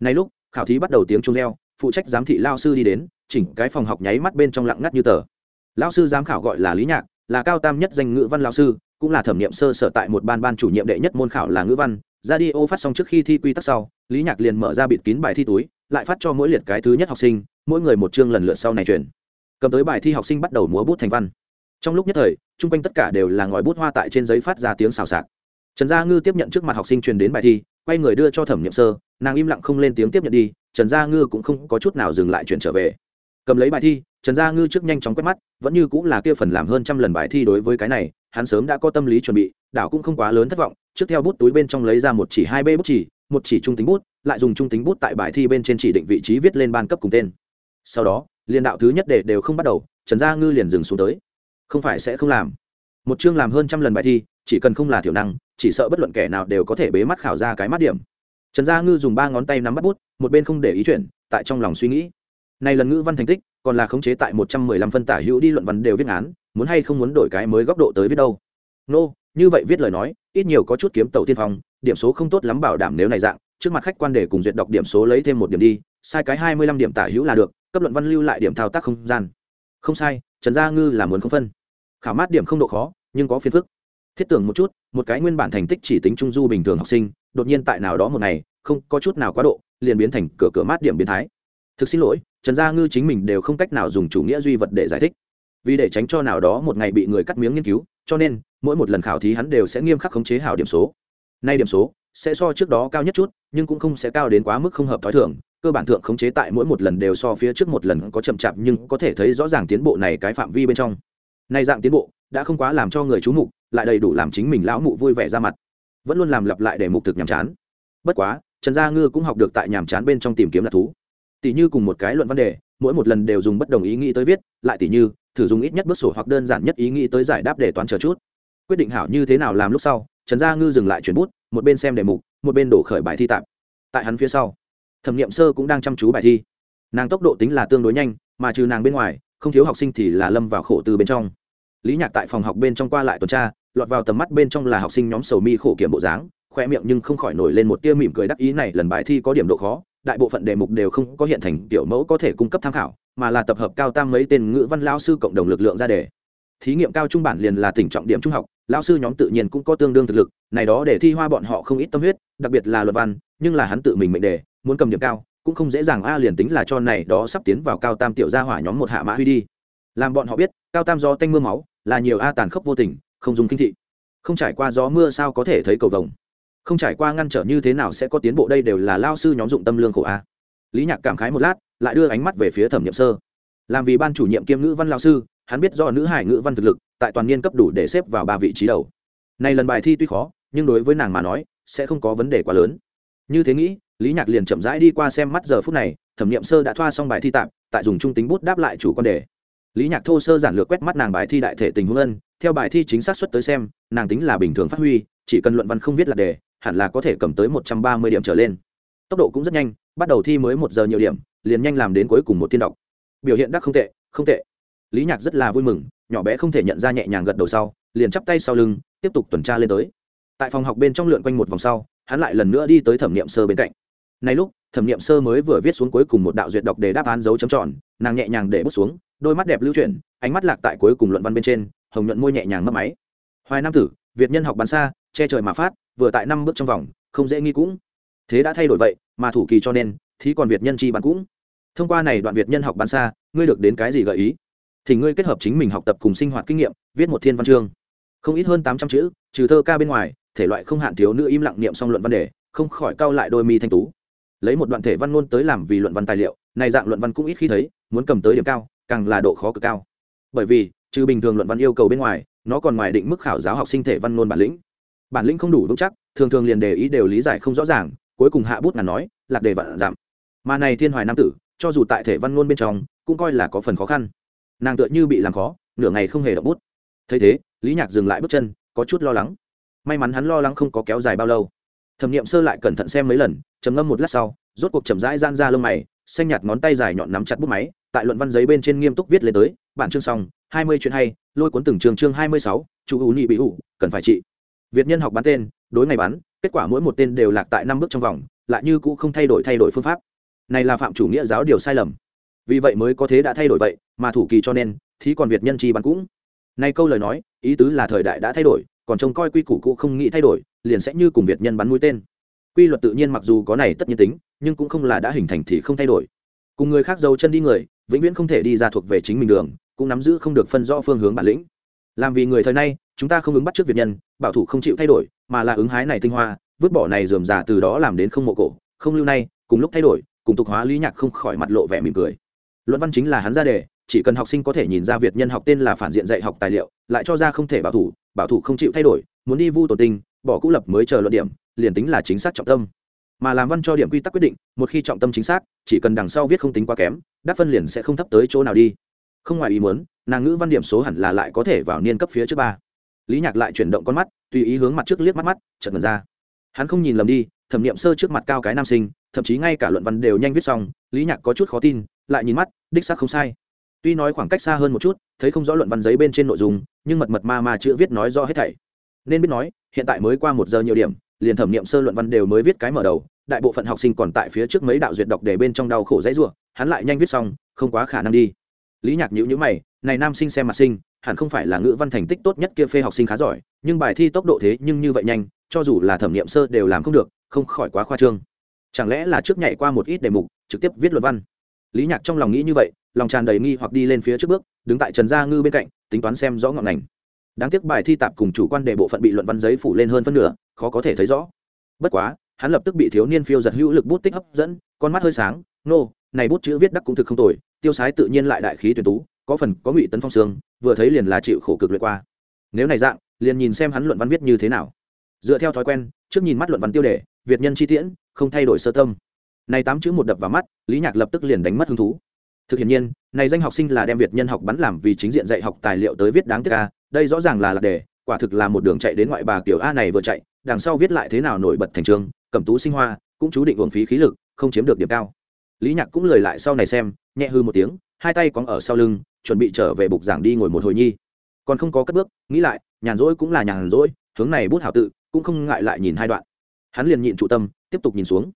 S1: Nay lúc, khảo thí bắt đầu tiếng chuông reo, phụ trách giám thị lao sư đi đến, chỉnh cái phòng học nháy mắt bên trong lặng ngắt như tờ. Lao sư giám khảo gọi là lý nhạc, là cao tam nhất danh ngữ văn lao sư, cũng là thẩm nghiệm sơ sở tại một ban ban chủ nhiệm đệ nhất môn khảo là ngữ văn. Ra đi ô phát xong trước khi thi quy tắc sau, lý nhạc liền mở ra bịt kín bài thi túi lại phát cho mỗi liệt cái thứ nhất học sinh, mỗi người một chương lần lượt sau này truyền cầm tới bài thi học sinh bắt đầu múa bút thành văn. Trong lúc nhất thời, chung quanh tất cả đều là ngòi bút hoa tại trên giấy phát ra tiếng xào xạc. Trần gia ngư tiếp nhận trước mặt học sinh truyền đến bài thi, quay người đưa cho thẩm nhiệm sơ, nàng im lặng không lên tiếng tiếp nhận đi, trần gia ngư cũng không có chút nào dừng lại chuyển trở về. Cầm lấy bài thi, trần gia ngư trước nhanh chóng quét mắt, vẫn như cũng là kia phần làm hơn trăm lần bài thi đối với cái này, hắn sớm đã có tâm lý chuẩn bị, đảo cũng không quá lớn thất vọng, trước theo bút túi bên trong lấy ra một chỉ hai b bút chỉ, một chỉ trung tính bút lại dùng trung tính bút tại bài thi bên trên chỉ định vị trí viết lên ban cấp cùng tên. Sau đó liên đạo thứ nhất đề đều không bắt đầu trần gia ngư liền dừng xuống tới. Không phải sẽ không làm. Một chương làm hơn trăm lần bài thi chỉ cần không là thiểu năng chỉ sợ bất luận kẻ nào đều có thể bế mắt khảo ra cái mắt điểm. Trần gia ngư dùng ba ngón tay nắm bắt bút một bên không để ý chuyển tại trong lòng suy nghĩ. Này lần ngữ văn thành tích còn là khống chế tại một trăm mười lăm phân tả hữu đi luận văn đều viết án muốn hay không muốn đổi cái mới góc độ tới viết đâu. Nô、no, như vậy viết lời nói ít nhiều có chút kiếm tàu tiên phong điểm số không tốt lắm bảo đảm nếu này dạng trước mặt khách quan để cùng duyệt đọc điểm số lấy thêm một điểm đi, sai cái hai mươi lăm điểm tả hữu là được, cấp luận văn lưu lại điểm thao tác không gian. Không sai, trần gia ngư là muốn không phân. Khảo mát điểm không độ khó, nhưng có phiền phức. Thiết tưởng một chút, một cái nguyên bản thành tích chỉ tính trung du bình thường học sinh, đột nhiên tại nào đó một ngày, không có chút nào quá độ, liền biến thành cửa cửa mát điểm biến thái. Thực xin lỗi, trần gia ngư chính mình đều không cách nào dùng chủ nghĩa duy vật để giải thích. Vì để tránh cho nào đó một ngày bị người cắt miếng nghiên cứu, cho nên, mỗi một lần khảo thí hắn đều sẽ nghiêm khắc khống chế hảo điểm số nay điểm số sẽ so trước đó cao nhất chút, nhưng cũng không sẽ cao đến quá mức không hợp t h ó i thường. Cơ bản thượng khống chế tại mỗi một lần đều so phía trước một lần có chậm chạp nhưng có thể thấy rõ ràng tiến bộ này cái phạm vi bên trong. Nay dạng tiến bộ đã không quá làm cho người chú mục, lại đầy đủ làm chính mình lão mụ vui vẻ ra mặt. Vẫn luôn làm lặp lại để mục thực nhàm chán. Bất quá, trần gia ngư cũng học được tại nhàm chán bên trong tìm kiếm lạc thú. Tỷ như cùng một cái luận văn đề, mỗi một lần đều dùng bất đồng ý nghĩ tới viết, lại tỷ như, thử dùng ít nhất bước sổ hoặc đơn giản nhất ý nghĩ tới giải đáp để toán chờ chút. Quyết định hảo như thế nào làm lúc sau, trần gia ngư dừng lại chuyển bút một bên xem đề mục, một bên đổ khởi bài thi tạp. Tại hắn phía sau, thẩm nghiệm sơ cũng đang chăm chú bài thi. Nàng tốc độ tính là tương đối nhanh, mà trừ nàng bên ngoài, không thiếu học sinh thì là lâm vào khổ từ bên trong. Lý nhạc tại phòng học bên trong qua lại tuần tra, lọt vào tầm mắt bên trong là học sinh nhóm sầu mi khổ kiểm bộ dáng, khoe miệng nhưng không khỏi nổi lên một tia mỉm cười đắc ý này, lần bài thi có điểm độ khó, đại bộ phận đề mục đều không có hiện thành tiểu mẫu có thể cung cấp tham khảo, mà là tập hợp cao tam mấy tên ngữ văn lao sư cộng đồng lực lượng ra đề. Thí nghiệm cao trung bản liền là tỉnh trọng điểm trung học Lão sư nhóm tự nhiên cũng có tương đương thực lực, này đó để thi hoa bọn họ không ít tâm huyết, đặc biệt là luật văn, nhưng là hắn tự mình mệnh đề, muốn cầm điểm cao, cũng không dễ dàng, a, liền tính là cho này đó sắp tiến vào cao tam tiểu gia hỏa nhóm một hạ mã huy đi. Làm bọn họ biết, cao tam do tanh mưa máu, là nhiều a tàn khốc vô tình, không dùng kinh thị. Không trải qua gió mưa sao có thể thấy cầu vồng? Không trải qua ngăn trở như thế nào sẽ có tiến bộ đây đều là lao sư nhóm dụng tâm lương khổ a. Lý nhạc cảm khái một lát, lại đưa ánh mắt về phía thẩm nhiệm sơ. Làm vì ban chủ nhiệm kiêm ngữ văn lao sư hắn biết do nữ hải ngữ văn thực lực, tại toàn niên cấp đủ để xếp vào ba vị trí đầu. Này lần bài thi tuy khó, nhưng đối với nàng mà nói, sẽ không có vấn đề quá lớn. Như thế nghĩ, lý nhạc liền chậm rãi đi qua xem mắt giờ phút này, thẩm nghiệm sơ đã thoa xong bài thi tạm, tại dùng trung tính bút đáp lại chủ quan đề. Lý nhạc thô sơ giản lược quét mắt nàng bài thi đại thể tình huống ân, theo bài thi chính xác xuất tới xem, nàng tính là bình thường phát huy, chỉ cần luận văn không viết là đề, hẳn là có thể cầm tới một trăm ba mươi điểm trở lên. Tốc độ cũng rất nhanh, bắt đầu thi mới một giờ nhiều điểm, liền nhanh làm đến cuối cùng một thiên đọc. Biểu hiện đắc không tệ không tệ lý nhạc rất là vui mừng, nhỏ bé không thể nhận ra nhẹ nhàng gật đầu sau, liền chắp tay sau lưng, tiếp tục tuần tra lên tới. Tại phòng học bên trong lượn quanh một vòng sau, hắn lại lần nữa đi tới thẩm nghiệm sơ bên cạnh. Này lúc, thẩm nghiệm sơ mới vừa viết xuống cuối cùng một đạo duyệt đọc để đáp án dấu chấm tròn, nàng nhẹ nhàng để bút xuống, đôi mắt đẹp lưu chuyển, ánh mắt lạc tại cuối cùng luận văn bên trên, hồng nhuận môi nhẹ nhàng mất máy. Hoài nam tử, việt nhân học bắn xa, che trời mà phát, vừa tại năm bước trong vòng, không dễ nghi cũng. Thế đã thay đổi vậy, mà thủ kỳ cho nên thì còn việt nhân chi bắn cũng. Thông qua này đoạn việt nhân học bắn xa, ngươi được đến cái gì gợi ý? Thì ngươi kết hợp chính mình học tập cùng sinh hoạt kinh nghiệm, viết một thiên văn chương. Không ít hơn tám trăm chữ, trừ thơ ca bên ngoài, thể loại không hạn thiếu nữ im lặng niệm xong luận văn đề không khỏi cao lại đôi mi thanh tú. Lấy một đoạn thể văn ngôn tới làm vì luận văn tài liệu, này dạng luận văn cũng ít khi thấy, muốn cầm tới điểm cao, càng là độ khó cực cao. Bởi vì, trừ bình thường luận văn yêu cầu bên ngoài, nó còn ngoài định mức khảo giáo học sinh thể văn ngôn bản lĩnh. Bản lĩnh không đủ vững chắc, thường thường liền đề ý đều lý giải không rõ ràng, cuối cùng hạ bút ngàn nói, lạc đề vạn giảm. Mà này thiên hoài nam tử, cho dù tại thể văn ngôn bên trong, cũng coi là có phần khó khăn nàng tựa như bị làm khó, nửa ngày không hề đọc bút. Thấy thế, lý nhạc dừng lại bước chân, có chút lo lắng. May mắn hắn lo lắng không có kéo dài bao lâu. Thẩm nghiệm sơ lại cẩn thận xem mấy lần, trầm ngâm một lát sau, rốt cuộc chậm rãi gian ra lông mày, xanh nhạt ngón tay dài nhọn nắm chặt bút máy, tại luận văn giấy bên trên nghiêm túc viết lên tới, bản chương xong, hai mươi chuyện hay, lôi cuốn từng trường chương hai mươi sáu chú ưu nhị bị ủ, cần phải trị. Việt nhân học bán tên, đối ngày bán, kết quả mỗi một tên đều lạc tại năm bước trong vòng, lại như cũ không thay đổi thay đổi phương pháp. Này là phạm chủ nghĩa giáo điều sai lầm vì vậy mới có thế đã thay đổi vậy, mà thủ kỳ cho nên thì còn việt nhân chi bắn cũng. Nay câu lời nói, ý tứ là thời đại đã thay đổi, còn trông coi quy củ cũ không nghĩ thay đổi, liền sẽ như cùng việt nhân bắn mũi tên. Quy luật tự nhiên mặc dù có này tất nhiên tính, nhưng cũng không là đã hình thành thì không thay đổi. Cùng người khác giấu chân đi người, vĩnh viễn không thể đi ra thuộc về chính mình đường, cũng nắm giữ không được phân rõ phương hướng bản lĩnh. Làm vì người thời nay, chúng ta không ứng bắt trước việt nhân, bảo thủ không chịu thay đổi, mà là ứng hái này tinh hoa, vứt bỏ này dườm già từ đó làm đến không mộ cổ, không lưu nay, cùng lúc thay đổi, cùng tục hóa lý nhạc không khỏi mặt lộ vẻ mỉm cười luận văn chính là hắn ra đề, chỉ cần học sinh có thể nhìn ra việt nhân học tên là phản diện dạy học tài liệu, lại cho ra không thể bảo thủ bảo thủ không chịu thay đổi, muốn đi vu tổ tinh, bỏ cũ lập mới chờ luận điểm, liền tính là chính xác trọng tâm. Mà làm văn cho điểm quy tắc quyết định, một khi trọng tâm chính xác, chỉ cần đằng sau viết không tính quá kém, đáp phân liền sẽ không thấp tới chỗ nào đi. Không ngoài ý muốn, nàng ngữ văn điểm số hẳn là lại có thể vào niên cấp phía trước ba. Lý nhạc lại chuyển động con mắt, tùy ý hướng mặt trước liếc mắt mắt, chợt ngần ra. Hắn không nhìn lầm đi, thẩm nghiệm sơ trước mặt cao cái nam sinh, thậm chí ngay cả luận văn đều nhanh viết xong, lý nhạc có chút khó tin lại nhìn mắt, đích xác không sai. Tuy nói khoảng cách xa hơn một chút, thấy không rõ luận văn giấy bên trên nội dung, nhưng mật mật ma ma chữ viết nói rõ hết thảy. Nên biết nói, hiện tại mới qua một giờ nhiều điểm, liền thẩm nghiệm sơ luận văn đều mới viết cái mở đầu, đại bộ phận học sinh còn tại phía trước mấy đạo duyệt đọc để bên trong đau khổ dãy ruộng hắn lại nhanh viết xong, không quá khả năng đi. Lý nhạc nhữ nhữ mày, này nam sinh xem mặt sinh, hẳn không phải là ngữ văn thành tích tốt nhất kia phê học sinh khá giỏi, nhưng bài thi tốc độ thế nhưng như vậy nhanh, cho dù là thẩm nghiệm sơ đều làm không được, không khỏi quá khoa trương. Chẳng lẽ là trước nhảy qua một ít đề mục, trực tiếp viết luận văn? Lý nhạc trong lòng nghĩ như vậy, lòng tràn đầy nghi hoặc đi lên phía trước bước, đứng tại trần gia ngư bên cạnh, tính toán xem rõ ngọn ngành. Đáng tiếc bài thi tạp cùng chủ quan đề bộ phận bị luận văn giấy phủ lên hơn phân nửa, khó có thể thấy rõ. Bất quá, hắn lập tức bị thiếu niên phiêu giật hữu lực bút tích hấp dẫn, con mắt hơi sáng, nô, này bút chữ viết đắc cũng thực không tồi, tiêu sái tự nhiên lại đại khí tuyển tú, có phần có ngụy tấn phong sương, vừa thấy liền là chịu khổ cực luyện qua. Nếu này dạng, liền nhìn xem hắn luận văn viết như thế nào. Dựa theo thói quen, trước nhìn mắt luận văn tiêu đề, việt nhân chi tiễn, không thay đổi sơ tâm này tám chữ một đập vào mắt, lý nhạc lập tức liền đánh mất hứng thú. Thực hiện nhiên, này danh học sinh là đem việt nhân học bắn làm vì chính diện dạy học tài liệu tới viết đáng tiếc a, đây rõ ràng là lạc đề, quả thực là một đường chạy đến ngoại bà kiểu a này vừa chạy, đằng sau viết lại thế nào nổi bật thành trường cẩm tú sinh hoa, cũng chú định uổng phí khí lực, không chiếm được điểm cao. Lý nhạc cũng lời lại sau này xem, nhẹ hư một tiếng, hai tay cóng ở sau lưng, chuẩn bị trở về bục giảng đi ngồi một hồi nhi. Còn không có cất bước, nghĩ lại, nhàn rỗi cũng là nhàn rỗi, hướng này bút hảo tự, cũng không ngại lại nhìn hai đoạn. Hắn liền nhịn trụ tâm, tiếp tục nhìn xuống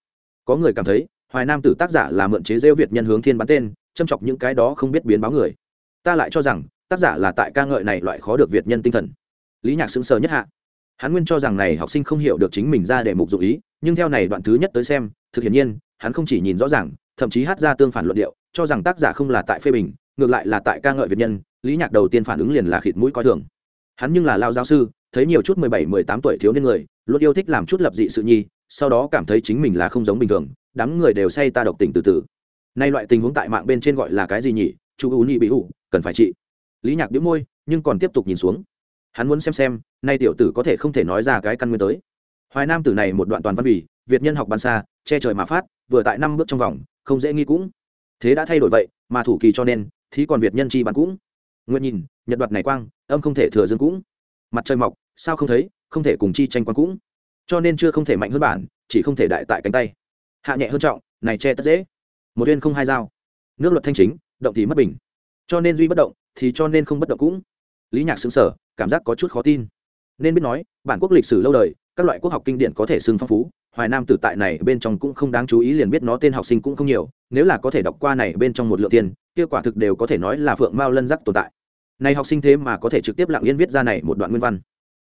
S1: có người cảm thấy, hoài nam tử tác giả là mượn chế rêu việt nhân hướng thiên bắn tên, châm chọc những cái đó không biết biến báo người. Ta lại cho rằng, tác giả là tại ca ngợi này loại khó được việt nhân tinh thần. Lý nhạc sững sờ nhất hạ. Hắn nguyên cho rằng này học sinh không hiểu được chính mình ra để mục dụng ý, nhưng theo này đoạn thứ nhất tới xem, thực hiện nhiên, hắn không chỉ nhìn rõ ràng, thậm chí hát ra tương phản luận điệu, cho rằng tác giả không là tại phê bình, ngược lại là tại ca ngợi việt nhân, lý nhạc đầu tiên phản ứng liền là khịt mũi coi thường. Hắn nhưng là lao giáo sư, thấy nhiều chút mười bảy, mười tám tuổi thiếu niên người, luôn yêu thích làm chút lập dị sự nhi sau đó cảm thấy chính mình là không giống bình thường, đám người đều say ta độc tình từ từ. Nay loại tình huống tại mạng bên trên gọi là cái gì nhỉ? Chu u nhị bị ủ, cần phải trị lý nhạc biếu môi, nhưng còn tiếp tục nhìn xuống. Hắn muốn xem xem, nay tiểu tử có thể không thể nói ra cái căn nguyên tới. Hoài nam tử này một đoạn toàn văn vì, việt nhân học ban xa, che trời mà phát, vừa tại năm bước trong vòng, không dễ nghi cũng. Thế đã thay đổi vậy, mà thủ kỳ cho nên thì còn việt nhân chi bàn cũng. Nguyện nhìn, nhật đoạt này quang, âm không thể thừa dương cũng. Mặt trời mọc, sao không thấy, không thể cùng chi tranh quang cũng cho nên chưa không thể mạnh hơn bản, chỉ không thể đại tại cánh tay. Hạ nhẹ hơn trọng, này che tất dễ. Một viên không hai dao. Nước luật thanh chính, động thì mất bình. Cho nên duy bất động, thì cho nên không bất động cũng. Lý nhạc xứng sở cảm giác có chút khó tin. Nên biết nói, bản quốc lịch sử lâu đời, các loại quốc học kinh điển có thể xưng phong phú, hoài nam tử tại này bên trong cũng không đáng chú ý liền biết nó tên học sinh cũng không nhiều, nếu là có thể đọc qua này bên trong một lượng tiền kết quả thực đều có thể nói là phượng mao lân giác tồn tại. Này học sinh thế mà có thể trực tiếp lặng yên viết ra này một đoạn nguyên văn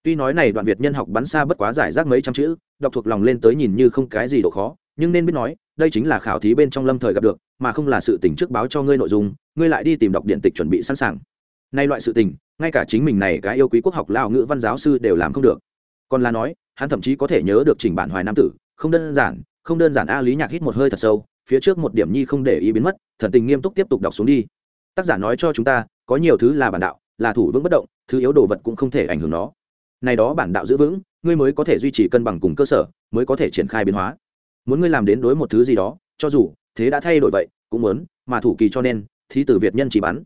S1: tuy nói này đoạn việt nhân học bắn xa bất quá giải rác mấy trăm chữ, đọc thuộc lòng lên tới nhìn như không cái gì độ khó, nhưng nên biết nói, đây chính là khảo thí bên trong lâm thời gặp được, mà không là sự tình trước báo cho ngươi nội dung, ngươi lại đi tìm đọc điện tịch chuẩn bị sẵn sàng. Nay loại sự tình, ngay cả chính mình này cái yêu quý quốc học lao ngữ văn giáo sư đều làm không được. Còn là nói, hắn thậm chí có thể nhớ được trình bản hoài nam tử, không đơn giản, không đơn giản a lý nhạc hít một hơi thật sâu, phía trước một điểm nhi không để ý biến mất, thần tình nghiêm túc tiếp tục đọc xuống đi. Tác giả nói cho chúng ta, có nhiều thứ là bản đạo, là thủ vững bất động, thứ yếu đồ vật cũng không thể ảnh hưởng nó này đó bản đạo giữ vững, ngươi mới có thể duy trì cân bằng cùng cơ sở, mới có thể triển khai biến hóa. Muốn ngươi làm đến đối một thứ gì đó, cho dù thế đã thay đổi vậy, cũng muốn, mà thủ kỳ cho nên, thí từ việt nhân chỉ bắn.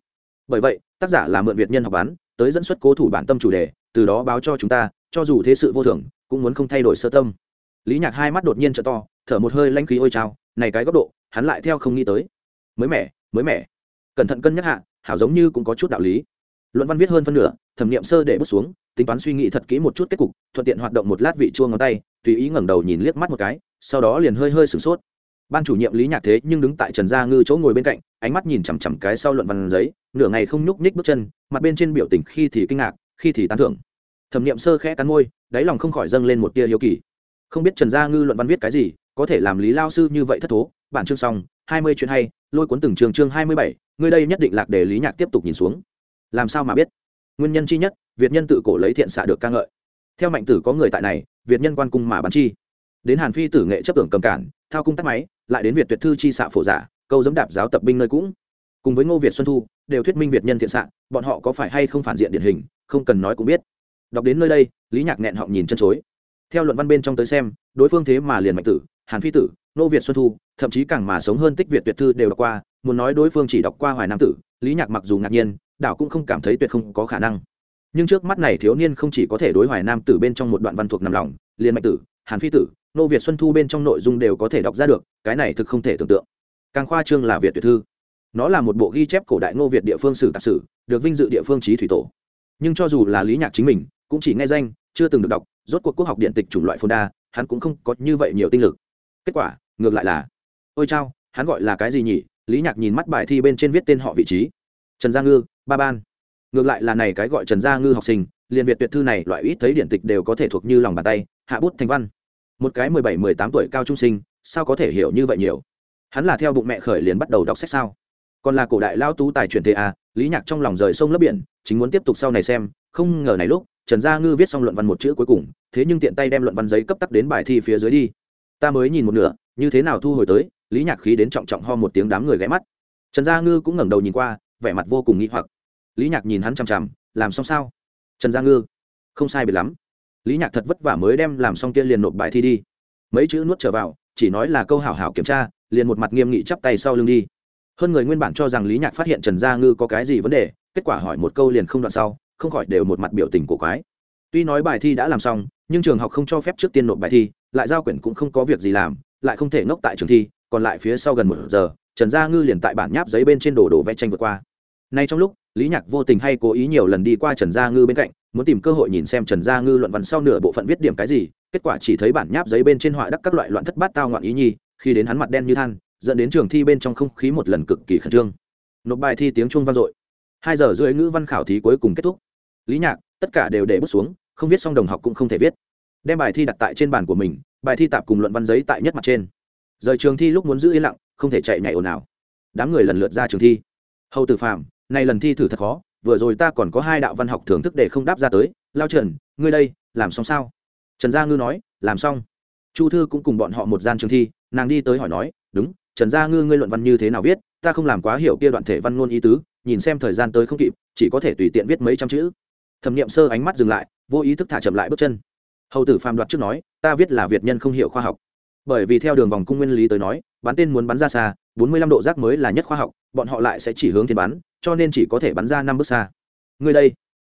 S1: Bởi vậy, tác giả là mượn việt nhân học bắn, tới dẫn xuất cố thủ bản tâm chủ đề, từ đó báo cho chúng ta, cho dù thế sự vô thường, cũng muốn không thay đổi sơ tâm. Lý nhạc hai mắt đột nhiên t to, thở một hơi lanh khí ôi trao này cái góc độ, hắn lại theo không nghĩ tới. Mới mẻ mới mẻ. Cẩn thận cân nhắc hạ, hảo giống như cũng có chút đạo lý luận văn viết hơn phân nửa, thẩm nghiệm sơ để bút xuống, tính toán suy nghĩ thật kỹ một chút kết cục, thuận tiện hoạt động một lát vị chua ngón tay, tùy ý ngẩng đầu nhìn liếc mắt một cái, sau đó liền hơi hơi sửng sốt. Ban chủ nhiệm lý nhạc thế nhưng đứng tại trần gia ngư chỗ ngồi bên cạnh, ánh mắt nhìn chằm chằm cái sau luận văn giấy, nửa ngày không nhúc nhích bước chân, mặt bên trên biểu tình khi thì kinh ngạc, khi thì tán thưởng. Thẩm nghiệm sơ khẽ cắn môi, đáy lòng không khỏi dâng lên một tia hiếu kỳ. Không biết trần gia ngư luận văn viết cái gì, có thể làm lý lao sư như vậy thất thố, bản chương xong, hai mươi chuyện hay, lôi cuốn từng trường chương hai mươi bảy ngươi đây nhất định lạc để lý nhạc tiếp tục nhìn xuống làm sao mà biết? Nguyên nhân chi nhất, việt nhân tự cổ lấy thiện xạ được ca ngợi. Theo mạnh tử có người tại này, việt nhân quan cung mà bắn chi. Đến hàn phi tử nghệ chấp tưởng cầm cản, thao cung tắt máy, lại đến việt tuyệt thư chi xạ phổ giả, câu dẫm đạp giáo tập binh nơi cũng. Cùng với ngô việt xuân thu, đều thuyết minh việt nhân thiện xạ, bọn họ có phải hay không phản diện điển hình, không cần nói cũng biết. Đọc đến nơi đây, lý nhạc nghẹn họ nhìn chân chối. Theo luận văn bên trong tới xem, đối phương thế mà liền mạnh tử, hàn phi tử nô việt xuân thu, thậm chí càng mà sống hơn tích việt tuyệt thư đều đọc qua, muốn nói đối phương chỉ đọc qua hoài nam tử, lý nhạc mặc dù ngạc nhiên đảo cũng không cảm thấy tuyệt không có khả năng. Nhưng trước mắt này thiếu niên không chỉ có thể đối hoài nam tử bên trong một đoạn văn thuộc nằm lòng, liền mạnh tử, hàn phi tử, nô việt xuân thu bên trong nội dung đều có thể đọc ra được, cái này thực không thể tưởng tượng. Càng khoa trương là việt tuyệt thư. Nó là một bộ ghi chép cổ đại ngô việt địa phương sử tạp sử, được vinh dự địa phương trí thủy tổ. Nhưng cho dù là lý nhạc chính mình, cũng chỉ nghe danh, chưa từng được đọc, rốt cuộc quốc học điện tịch chủng loại phồn đa, hắn cũng không có như vậy nhiều tinh lực. Kết quả, ngược lại là, ôi chao, hắn gọi là cái gì nhỉ? Lý nhạc nhìn mắt bài thi bên trên viết tên họ vị trí trần gia ngư, ba ban. Ngược lại là này cái gọi trần gia ngư học sinh, liền việt tuyệt thư này loại ít thấy điển tịch đều có thể thuộc như lòng bàn tay, hạ bút thành văn. Một cái mười bảy, mười tám tuổi cao trung sinh, sao có thể hiểu như vậy nhiều? Hắn là theo bụng mẹ khởi liền bắt đầu đọc sách sao? Còn là cổ đại lao tú tài truyền thế à lý nhạc trong lòng rời sông lấp biển, chính muốn tiếp tục sau này xem, không ngờ này lúc, trần gia ngư viết xong luận văn một chữ cuối cùng, thế nhưng tiện tay đem luận văn giấy cấp tắc đến bài thi phía dưới đi. Ta mới nhìn một nửa, như thế nào thu hồi tới, lý nhạc khí đến trọng trọng ho một tiếng đám người ghé mắt. Trần gia ngư cũng ngẩng đầu nhìn qua vẻ mặt vô cùng nghi hoặc. Lý nhạc nhìn hắn chằm chằm, làm xong sao? Trần gia ngư. Không sai biệt lắm. Lý nhạc thật vất vả mới đem làm xong kia liền nộp bài thi đi. Mấy chữ nuốt trở vào, chỉ nói là câu hảo hảo kiểm tra, liền một mặt nghiêm nghị chắp tay sau lưng đi. Hơn người nguyên bản cho rằng lý nhạc phát hiện trần gia ngư có cái gì vấn đề, kết quả hỏi một câu liền không đoạn sau, không khỏi đều một mặt biểu tình của quái. Tuy nói bài thi đã làm xong, nhưng trường học không cho phép trước tiên nộp bài thi, lại giao quyển cũng không có việc gì làm, lại không thể ngốc tại trường thi, còn lại phía sau gần một giờ trần gia ngư liền tại bản nháp giấy bên trên đồ đồ vẽ tranh vượt qua. Nay trong lúc, lý nhạc vô tình hay cố ý nhiều lần đi qua trần gia ngư bên cạnh, muốn tìm cơ hội nhìn xem trần gia ngư luận văn sau nửa bộ phận viết điểm cái gì, kết quả chỉ thấy bản nháp giấy bên trên họa đắc các loại loạn thất bát tao ngoạn ý nhi, khi đến hắn mặt đen như than, dẫn đến trường thi bên trong không khí một lần cực kỳ khẩn trương. Nộp bài thi tiếng chuông vang dội. Hai giờ rưỡi ngữ văn khảo thí cuối cùng kết thúc. Lý nhạc, tất cả đều để bút xuống, không viết xong đồng học cũng không thể viết. Đem bài thi đặt tại trên bàn của mình, bài thi tạp cùng luận văn giấy tại nhất mặt trên. Rời trường thi lúc muốn giữ yên lặng không thể chạy nhảy ồn ào. Đám người lần lượt ra trường thi. Hầu tử phạm này lần thi thử thật khó, vừa rồi ta còn có hai đạo văn học thưởng thức để không đáp ra tới. Lao trần, ngươi đây, làm xong sao? Trần gia ngư nói, làm xong. Chu thư cũng cùng bọn họ một gian trường thi, nàng đi tới hỏi nói, đúng, trần gia ngư ngươi luận văn như thế nào viết? Ta không làm quá hiểu kia đoạn thể văn ngôn ý tứ, nhìn xem thời gian tới không kịp, chỉ có thể tùy tiện viết mấy trăm chữ. Thẩm n i ệ m sơ ánh mắt dừng lại, vô ý thức thả chậm lại bước chân. Hầu tử phàm đoạt trước nói, ta viết là việt nhân không hiểu khoa học. Bởi vì theo đường vòng cung nguyên lý tới nói bắn tên muốn bắn ra xa, bốn mươi lăm độ giác mới là nhất khoa học, bọn họ lại sẽ chỉ hướng thiên bắn, cho nên chỉ có thể bắn ra năm bước xa. Người đây,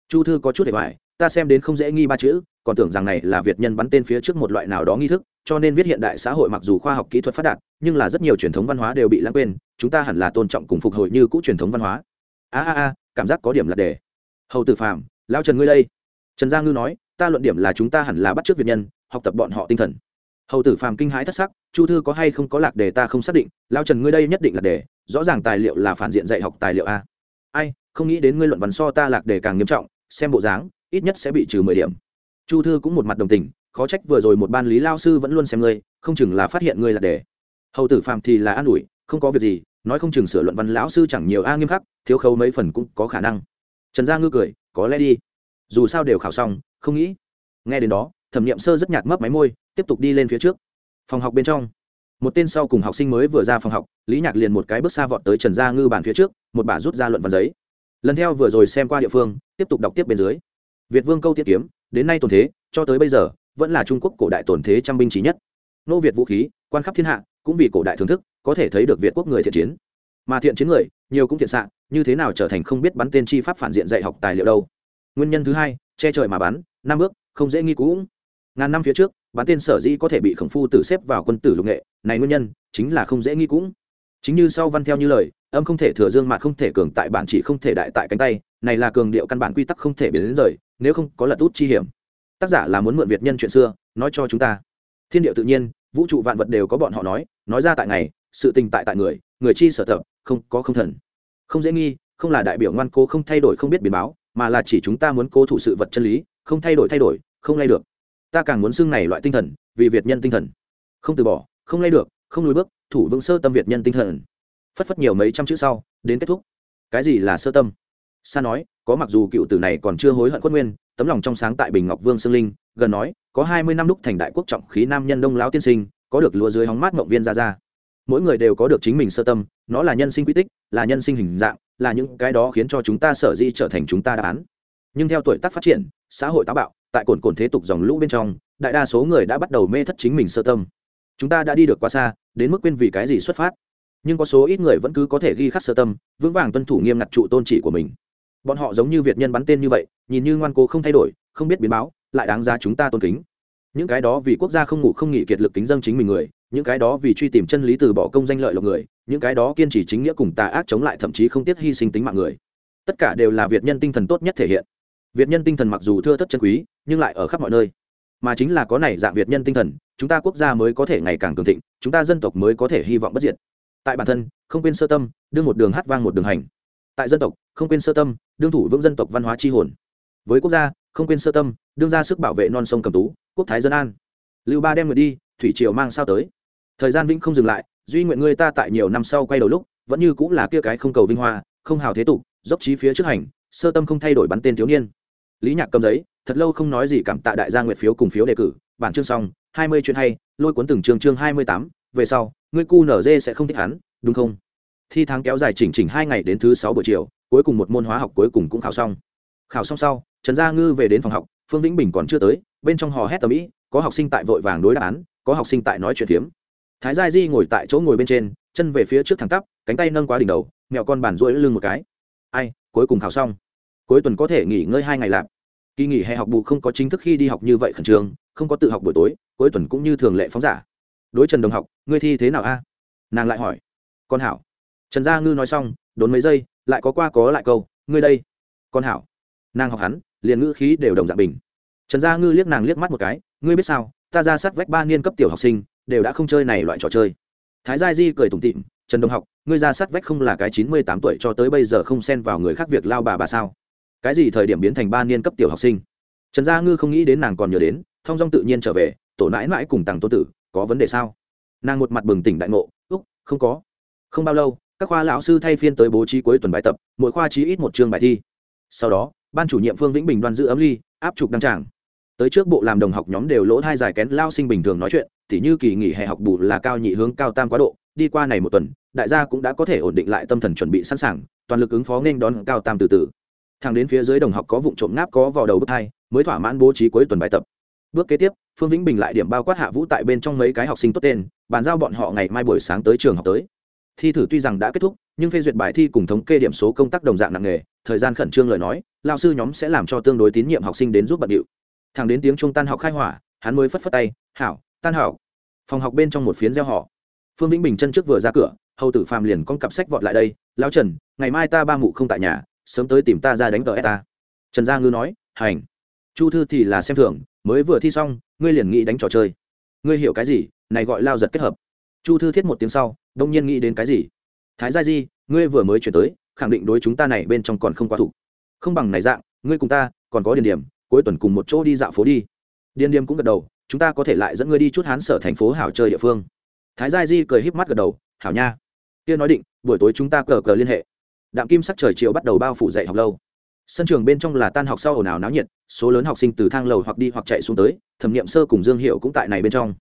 S1: chu thư có chút để hoài, ta xem đến không dễ nghi ba chữ, còn tưởng rằng này là việt nhân bắn tên phía trước một loại nào đó nghi thức, cho nên viết hiện đại xã hội mặc dù khoa học kỹ thuật phát đạt, nhưng là rất nhiều truyền thống văn hóa đều bị lãng quên, chúng ta hẳn là tôn trọng cùng phục hồi như cũ truyền thống văn hóa. A a a, cảm giác có điểm là đề. Hầu tử phạm lao trần ngươi đây. Trần gia ngư nói, ta luận điểm là chúng ta hẳn là bắt chước việt nhân, học tập bọn họ tinh thần hầu tử phàm kinh hãi thất sắc, chu thư có hay không có lạc đề ta không xác định lao trần ngươi đây nhất định là đề, rõ ràng tài liệu là phản diện dạy học tài liệu a. Ai, không nghĩ đến ngươi luận văn so ta lạc đề càng nghiêm trọng, xem bộ dáng, ít nhất sẽ bị trừ mười điểm. Chu thư cũng một mặt đồng tình, khó trách vừa rồi một ban lý lao sư vẫn luôn xem ngươi, không chừng là phát hiện ngươi lạc đề. Hầu tử phàm thì là an ủi, không có việc gì, nói không chừng sửa luận văn lão sư chẳng nhiều a, nghiêm khắc, thiếu khâu mấy phần cũng có khả năng. Trần gia ngư cười, có lẽ đi. Dù sao đều khảo xong, không nghĩ. Nghe đến đó, thẩm nghiệm sơ rất nhạt mấp máy môi tiếp tục đi lên phía trước. Phòng học bên trong, một tên sau cùng học sinh mới vừa ra phòng học, lý nhạc liền một cái bước xa vọt tới trần gia ngư bàn phía trước, một bà rút ra luận văn giấy. Lần theo vừa rồi xem qua địa phương, tiếp tục đọc tiếp bên dưới. Việt vương câu tiết kiếm, đến nay tồn thế, cho tới bây giờ, vẫn là trung quốc cổ đại tồn thế trăm binh trí nhất. Nô việt vũ khí, quan khắp thiên hạ, cũng vì cổ đại thưởng thức, có thể thấy được việt quốc người thiện chiến. Mà thiện chiến người, nhiều cũng thiện xạ, như thế nào trở thành không biết bắn tên chi pháp phản diện dạy học tài liệu đâu. Nguyên nhân thứ hai, che trời mà bắn, năm bước, không dễ nghi cũ ngàn năm phía trước bán tên sở dĩ có thể bị khổng phu tử xếp vào quân tử lục nghệ, này nguyên nhân chính là không dễ nghi cũng. Chính như sau văn theo như lời, âm không thể thừa dương mà không thể cường tại bản chỉ không thể đại tại cánh tay, này là cường điệu căn bản quy tắc không thể biến đến rời, nếu không có lật út chi hiểm. Tác giả là muốn mượn việt nhân chuyện xưa, nói cho chúng ta. Thiên điệu tự nhiên, vũ trụ vạn vật đều có bọn họ nói nói ra tại ngày, sự tình tại tại người người chi sở tập, không có không thần. Không dễ nghi, không là đại biểu ngoan cố không thay đổi không biết biến báo, mà là chỉ chúng ta muốn cố thủ sự vật chân lý, không thay đổi thay đổi, không lay được ta càng muốn xưng này loại tinh thần, vì việt nhân tinh thần. Không từ bỏ, không lay được, không lùi bước, thủ vững sơ tâm việt nhân tinh thần. Phất phất nhiều mấy trăm chữ sau, đến kết thúc. Cái gì là sơ tâm? Sa nói, có mặc dù cựu tử này còn chưa hối hận quất nguyên, tấm lòng trong sáng tại bình ngọc vương sương linh, gần nói, có hai mươi năm đúc thành đại quốc trọng khí nam nhân đông lão tiên sinh, có được lúa dưới hóng mát mộng viên ra ra. Mỗi người đều có được chính mình sơ tâm, nó là nhân sinh quy tích, là nhân sinh hình dạng, là những cái đó khiến cho chúng ta sở di trở thành chúng ta đáp án. Nhưng theo tuổi tác phát triển, xã hội táo bạo tại cồn cồn thế tục dòng lũ bên trong, đại đa số người đã bắt đầu mê thất chính mình sơ tâm. Chúng ta đã đi được quá xa, đến mức quên vì cái gì xuất phát. Nhưng có số ít người vẫn cứ có thể ghi khắc sơ tâm, vững vàng tuân thủ nghiêm ngặt trụ tôn trị của mình. Bọn họ giống như việt nhân bắn tên như vậy, nhìn như ngoan cố không thay đổi, không biết biến báo, lại đáng giá chúng ta tôn kính. Những cái đó vì quốc gia không ngủ không nghỉ kiệt lực kính dân chính mình người, những cái đó vì truy tìm chân lý từ bỏ công danh lợi lộc người, những cái đó kiên trì chính nghĩa cùng tà ác chống lại thậm chí không tiếc hy sinh tính mạng người. Tất cả đều là việt nhân tinh thần tốt nhất thể hiện việt nhân tinh thần mặc dù thưa thất chân quý, nhưng lại ở khắp mọi nơi. Mà chính là có này dạng việt nhân tinh thần, chúng ta quốc gia mới có thể ngày càng cường thịnh, chúng ta dân tộc mới có thể hy vọng bất diệt. Tại bản thân, không quên sơ tâm, đương một đường hát vang một đường hành. Tại dân tộc, không quên sơ tâm, đương thủ vững dân tộc văn hóa tri hồn. Với quốc gia, không quên sơ tâm, đương ra sức bảo vệ non sông cầm tú, quốc thái dân an. Lưu ba đem người đi, thủy triều mang sao tới. Thời gian vĩnh không dừng lại, duy nguyện ngươi ta tại nhiều năm sau quay đầu lúc, vẫn như cũng là kia cái không cầu vinh hoa, không hào thế tục, dốc trí phía trước hành, sơ tâm không thay đổi bắn tên thiếu niên lý nhạc cầm giấy, thật lâu không nói gì cảm tạ đại gia nguyện phiếu cùng phiếu đề cử. Bản chương xong, hai mươi chuyện hay, lôi cuốn từng chương chương hai mươi tám. Về sau, ngươi cu nở dê sẽ không thích hắn, đúng không? Thi tháng kéo dài chỉnh chỉnh hai ngày đến thứ sáu buổi chiều, cuối cùng một môn hóa học cuối cùng cũng khảo xong. Khảo xong sau, trần gia ngư về đến phòng học, phương vĩnh bình còn chưa tới, bên trong hò hét tầm ĩ, có học sinh tại vội vàng đối đáp án, có học sinh tại nói chuyện phiếm. Thái gia di ngồi tại chỗ ngồi bên trên, chân về phía trước thẳng tắp, cánh tay nâng quá đỉnh đầu, mẹo con bàn rỗi lưng một cái. Ai, cuối cùng khảo xong cuối tuần có thể nghỉ ngơi hai ngày lạp kỳ nghỉ hè học bù không có chính thức khi đi học như vậy khẩn trương, không có tự học buổi tối, cuối tuần cũng như thường lệ phóng giả. Đối trần đồng học, ngươi thi thế nào a? Nàng lại hỏi. Con hảo. Trần gia ngư nói xong, đốn mấy giây, lại có qua có lại câu, ngươi đây. Con hảo. Nàng học hắn, liền ngữ khí đều đồng dạng bình. Trần gia ngư liếc nàng liếc mắt một cái, ngươi biết sao, ta ra sát vách ba niên cấp tiểu học sinh, đều đã không chơi này loại trò chơi. Thái gia di cười tủm tịm trần đồng học, ngươi ra sát vách không là cái chín mươi tám tuổi cho tới bây giờ không xen vào người khác việc lao bà bà sao? Cái gì thời điểm biến thành ba niên cấp tiểu học sinh? Trần gia ngư không nghĩ đến nàng còn nhớ đến thong dong tự nhiên trở về, tổ nãi mãi cùng tàng tô tử, có vấn đề sao? Nàng một mặt bừng tỉnh đại ngộ, úc, không có. Không bao lâu, các khoa lão sư thay phiên tới bố trí cuối tuần bài tập, mỗi khoa trí ít một chương bài thi. Sau đó, ban chủ nhiệm phương vĩnh bình đoan giữ ấm ly, áp trục đăng tràng. Tới trước bộ làm đồng học nhóm đều lỗ thai dài kén lao sinh bình thường nói chuyện, tỉ như kỳ nghỉ hè học bù là cao nhị hướng, cao tam quá độ, đi qua này một tuần, đại gia cũng đã có thể ổn định lại tâm thần chuẩn bị sẵn sàng, toàn lực ứng phó nên đón cao tam từ từ thằng đến phía dưới đồng học có vụ trộm ngáp có vào đầu bước hai, mới thỏa mãn bố trí cuối tuần bài tập. Bước kế tiếp, phương vĩnh bình lại điểm bao quát hạ vũ tại bên trong mấy cái học sinh tốt tên, bàn giao bọn họ ngày mai buổi sáng tới trường học tới. Thi thử tuy rằng đã kết thúc, nhưng phê duyệt bài thi cùng thống kê điểm số công tác đồng dạng nặng nghề thời gian khẩn trương lời nói, lao sư nhóm sẽ làm cho tương đối tín nhiệm học sinh đến giúp bận điệu. Thằng đến tiếng trung tan học khai hỏa, hắn mới phất phất tay, hảo, tan hảo phòng học bên trong một phiến gieo họ. Phương vĩnh bình chân trước vừa ra cửa, hầu tử phàm liền con cặp sách vọt lại đây lao trần, ngày mai ta ba mụ không tại nhà sớm tới tìm ta ra đánh tờ ta trần gia ngư nói, hành. Chu thư thì là xem thưởng mới vừa thi xong, ngươi liền nghĩ đánh trò chơi. Ngươi hiểu cái gì? Này gọi lao giật kết hợp. Chu thư thiết một tiếng sau, đông nhiên nghĩ đến cái gì? Thái gia di, ngươi vừa mới chuyển tới, khẳng định đối chúng ta này bên trong còn không quá thủ. Không bằng này dạng, ngươi cùng ta, còn có điền điểm, cuối tuần cùng một chỗ đi dạo phố đi. Điền điểm cũng gật đầu, chúng ta có thể lại dẫn ngươi đi chút hán sở thành phố hảo chơi địa phương. Thái gia di cười híp mắt gật đầu, hảo nha. Kia nói định, buổi tối chúng ta cờ cờ liên hệ đạm kim sắc trời chiều bắt đầu bao phủ dạy học lâu. Sân trường bên trong là tan học sau ồn ào náo nhiệt, số lớn học sinh từ thang lầu hoặc đi hoặc chạy xuống tới, thẩm nghiệm sơ cùng dương hiệu cũng tại này bên trong.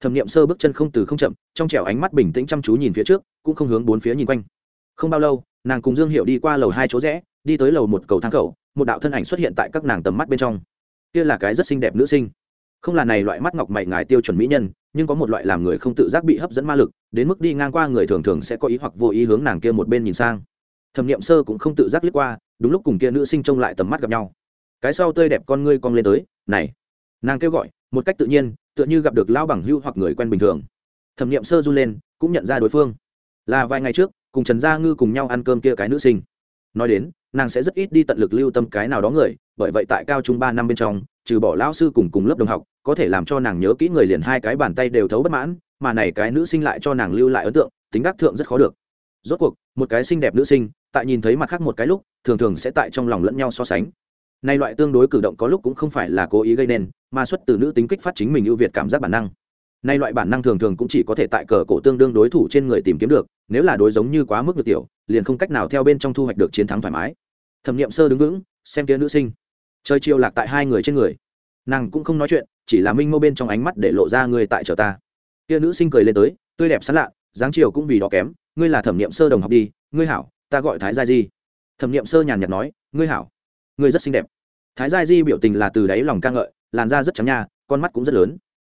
S1: Thẩm nghiệm sơ bước chân không từ không chậm, trong trẻo ánh mắt bình tĩnh chăm chú nhìn phía trước, cũng không hướng bốn phía nhìn quanh. Không bao lâu, nàng cùng dương hiệu đi qua lầu hai chỗ rẽ, đi tới lầu một cầu thang khẩu, một đạo thân ảnh xuất hiện tại các nàng tầm mắt bên trong. Kia là cái rất xinh đẹp nữ sinh. Không là này loại mắt ngọc mày ngài tiêu chuẩn mỹ nhân, nhưng có một loại làm người không tự giác bị hấp dẫn ma lực, đến mức đi ngang qua người thường thường sẽ có ý hoặc vô ý hướng nàng kia một bên nhìn sang thẩm nghiệm sơ cũng không tự giác liếc qua, đúng lúc cùng kia nữ sinh trông lại tầm mắt gặp nhau. Cái sau tươi đẹp con ngươi cong lên tới, này. Nàng kêu gọi, một cách tự nhiên, tựa như gặp được lao bằng hưu hoặc người quen bình thường. Thẩm nghiệm sơ run lên, cũng nhận ra đối phương. Là vài ngày trước, cùng trần gia ngư cùng nhau ăn cơm kia cái nữ sinh. Nói đến, nàng sẽ rất ít đi tận lực lưu tâm cái nào đó người, bởi vậy tại cao trung ba năm bên trong, trừ bỏ lão sư cùng cùng lớp đồng học, có thể làm cho nàng nhớ kỹ người liền hai cái bàn tay đều thấu bất mãn, mà này cái nữ sinh lại cho nàng lưu lại ấn tượng, tính đắc thượng rất khó được rốt cuộc, một cái xinh đẹp nữ sinh, tại nhìn thấy mặt khác một cái lúc, thường thường sẽ tại trong lòng lẫn nhau so sánh. Nay loại tương đối cử động có lúc cũng không phải là cố ý gây nên, mà xuất từ nữ tính kích phát chính mình ưu việt cảm giác bản năng. Nay loại bản năng thường thường cũng chỉ có thể tại cờ cổ tương đương đối thủ trên người tìm kiếm được, nếu là đối giống như quá mức được tiểu, liền không cách nào theo bên trong thu hoạch được chiến thắng thoải mái. Thẩm nghiệm sơ đứng vững, xem kia nữ sinh. Chơi chiêu lạc tại hai người trên người. Nàng cũng không nói chuyện, chỉ là minh mô bên trong ánh mắt để lộ ra người tại chờ ta. Kia nữ sinh cười lên tới, tươi đẹp sán lạ, dáng chiều cũng vì đó kém ngươi là thẩm nghiệm sơ đồng học đi, ngươi hảo, ta gọi thái gia di. Thẩm nghiệm sơ nhàn nhạt nói, ngươi hảo, ngươi rất xinh đẹp. Thái gia di biểu tình là từ đáy lòng ca ngợi, làn da rất trắng nha, con mắt cũng rất lớn.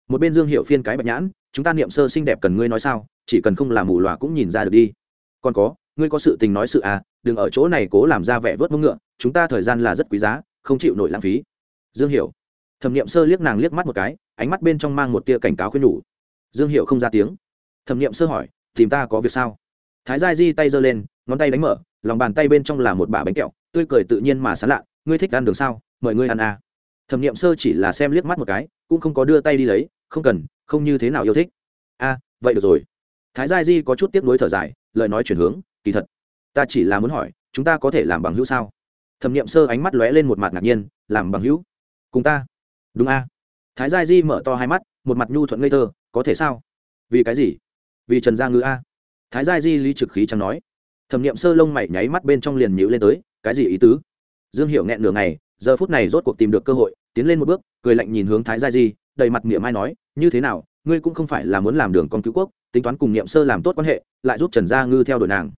S1: Một bên dương hiệu phiên cái bạch nhãn, chúng ta niệm sơ xinh đẹp cần ngươi nói sao, chỉ cần không làm mù lòa cũng nhìn ra được đi. Còn có, ngươi có sự tình nói sự à đừng ở chỗ này cố làm ra vẻ vớt mông ngựa, chúng ta thời gian là rất quý giá, không chịu nổi lãng phí. Dương hiểu thẩm Niệm sơ liếc nàng liếc mắt một cái, ánh mắt bên trong mang một tia cảnh cáo khuyên nhủ. Dương hiểu không ra tiếng. Thẩm Niệm sơ hỏi, tìm ta có việc sao? Thái gia di tay giơ lên, ngón tay đánh mở, lòng bàn tay bên trong là một bả bánh kẹo, tươi cười tự nhiên mà sán lạ, ngươi thích ăn đường sao? Mời ngươi ăn à. thẩm nghiệm sơ chỉ là xem liếc mắt một cái, cũng không có đưa tay đi lấy, không cần, không như thế nào yêu thích. A, vậy được rồi. Thái gia di có chút tiếc nuối thở dài, lời nói chuyển hướng, kỳ thật, ta chỉ là muốn hỏi, chúng ta có thể làm bằng hữu sao? Thẩm nghiệm sơ ánh mắt lóe lên một mặt ngạc nhiên, làm bằng hữu? Cùng ta? Đúng a. Thái gia di mở to hai mắt, một mặt nhu thuận ngây thơ, có thể sao? Vì cái gì? Vì trần gia ngư a? Thái gia di lý trực khí chẳng nói. Thẩm nghiệm sơ lông mày nháy mắt bên trong liền nhíu lên tới, cái gì ý tứ? Dương hiểu nghẹn nửa ngày, giờ phút này rốt cuộc tìm được cơ hội, tiến lên một bước, cười lạnh nhìn hướng thái gia di, đầy mặt niệm mai nói, như thế nào, ngươi cũng không phải là muốn làm đường con cứu quốc, tính toán cùng niệm sơ làm tốt quan hệ, lại giúp trần gia ngư theo đuổi nàng.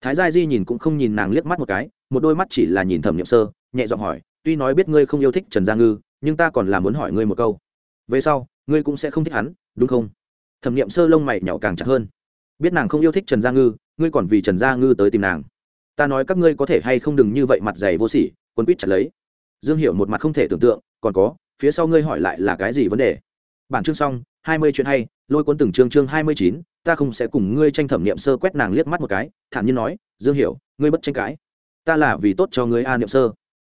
S1: Thái gia di nhìn cũng không nhìn nàng liếc mắt một cái, một đôi mắt chỉ là nhìn thẩm niệm sơ, nhẹ giọng hỏi, tuy nói biết ngươi không yêu thích trần gia ngư, nhưng ta còn là muốn hỏi ngươi một câu. Về sau, ngươi cũng sẽ không thích hắn, đúng không? Thẩm niệm sơ lông mày nhỏ càng chặt hơn biết nàng không yêu thích trần gia ngư, ngươi còn vì trần gia ngư tới tìm nàng. Ta nói các ngươi có thể hay không đừng như vậy mặt dày vô sỉ quân quýt chặt lấy. Dương hiểu một mặt không thể tưởng tượng, còn có, phía sau ngươi hỏi lại là cái gì vấn đề? Bản chương xong, hai mươi chuyện hay, lôi cuốn từng chương chương hai mươi chín, ta không sẽ cùng ngươi tranh thẩm niệm sơ quét nàng liếc mắt một cái, thản nhiên nói, dương hiểu, ngươi bất tranh cãi. Ta là vì tốt cho ngươi a niệm sơ.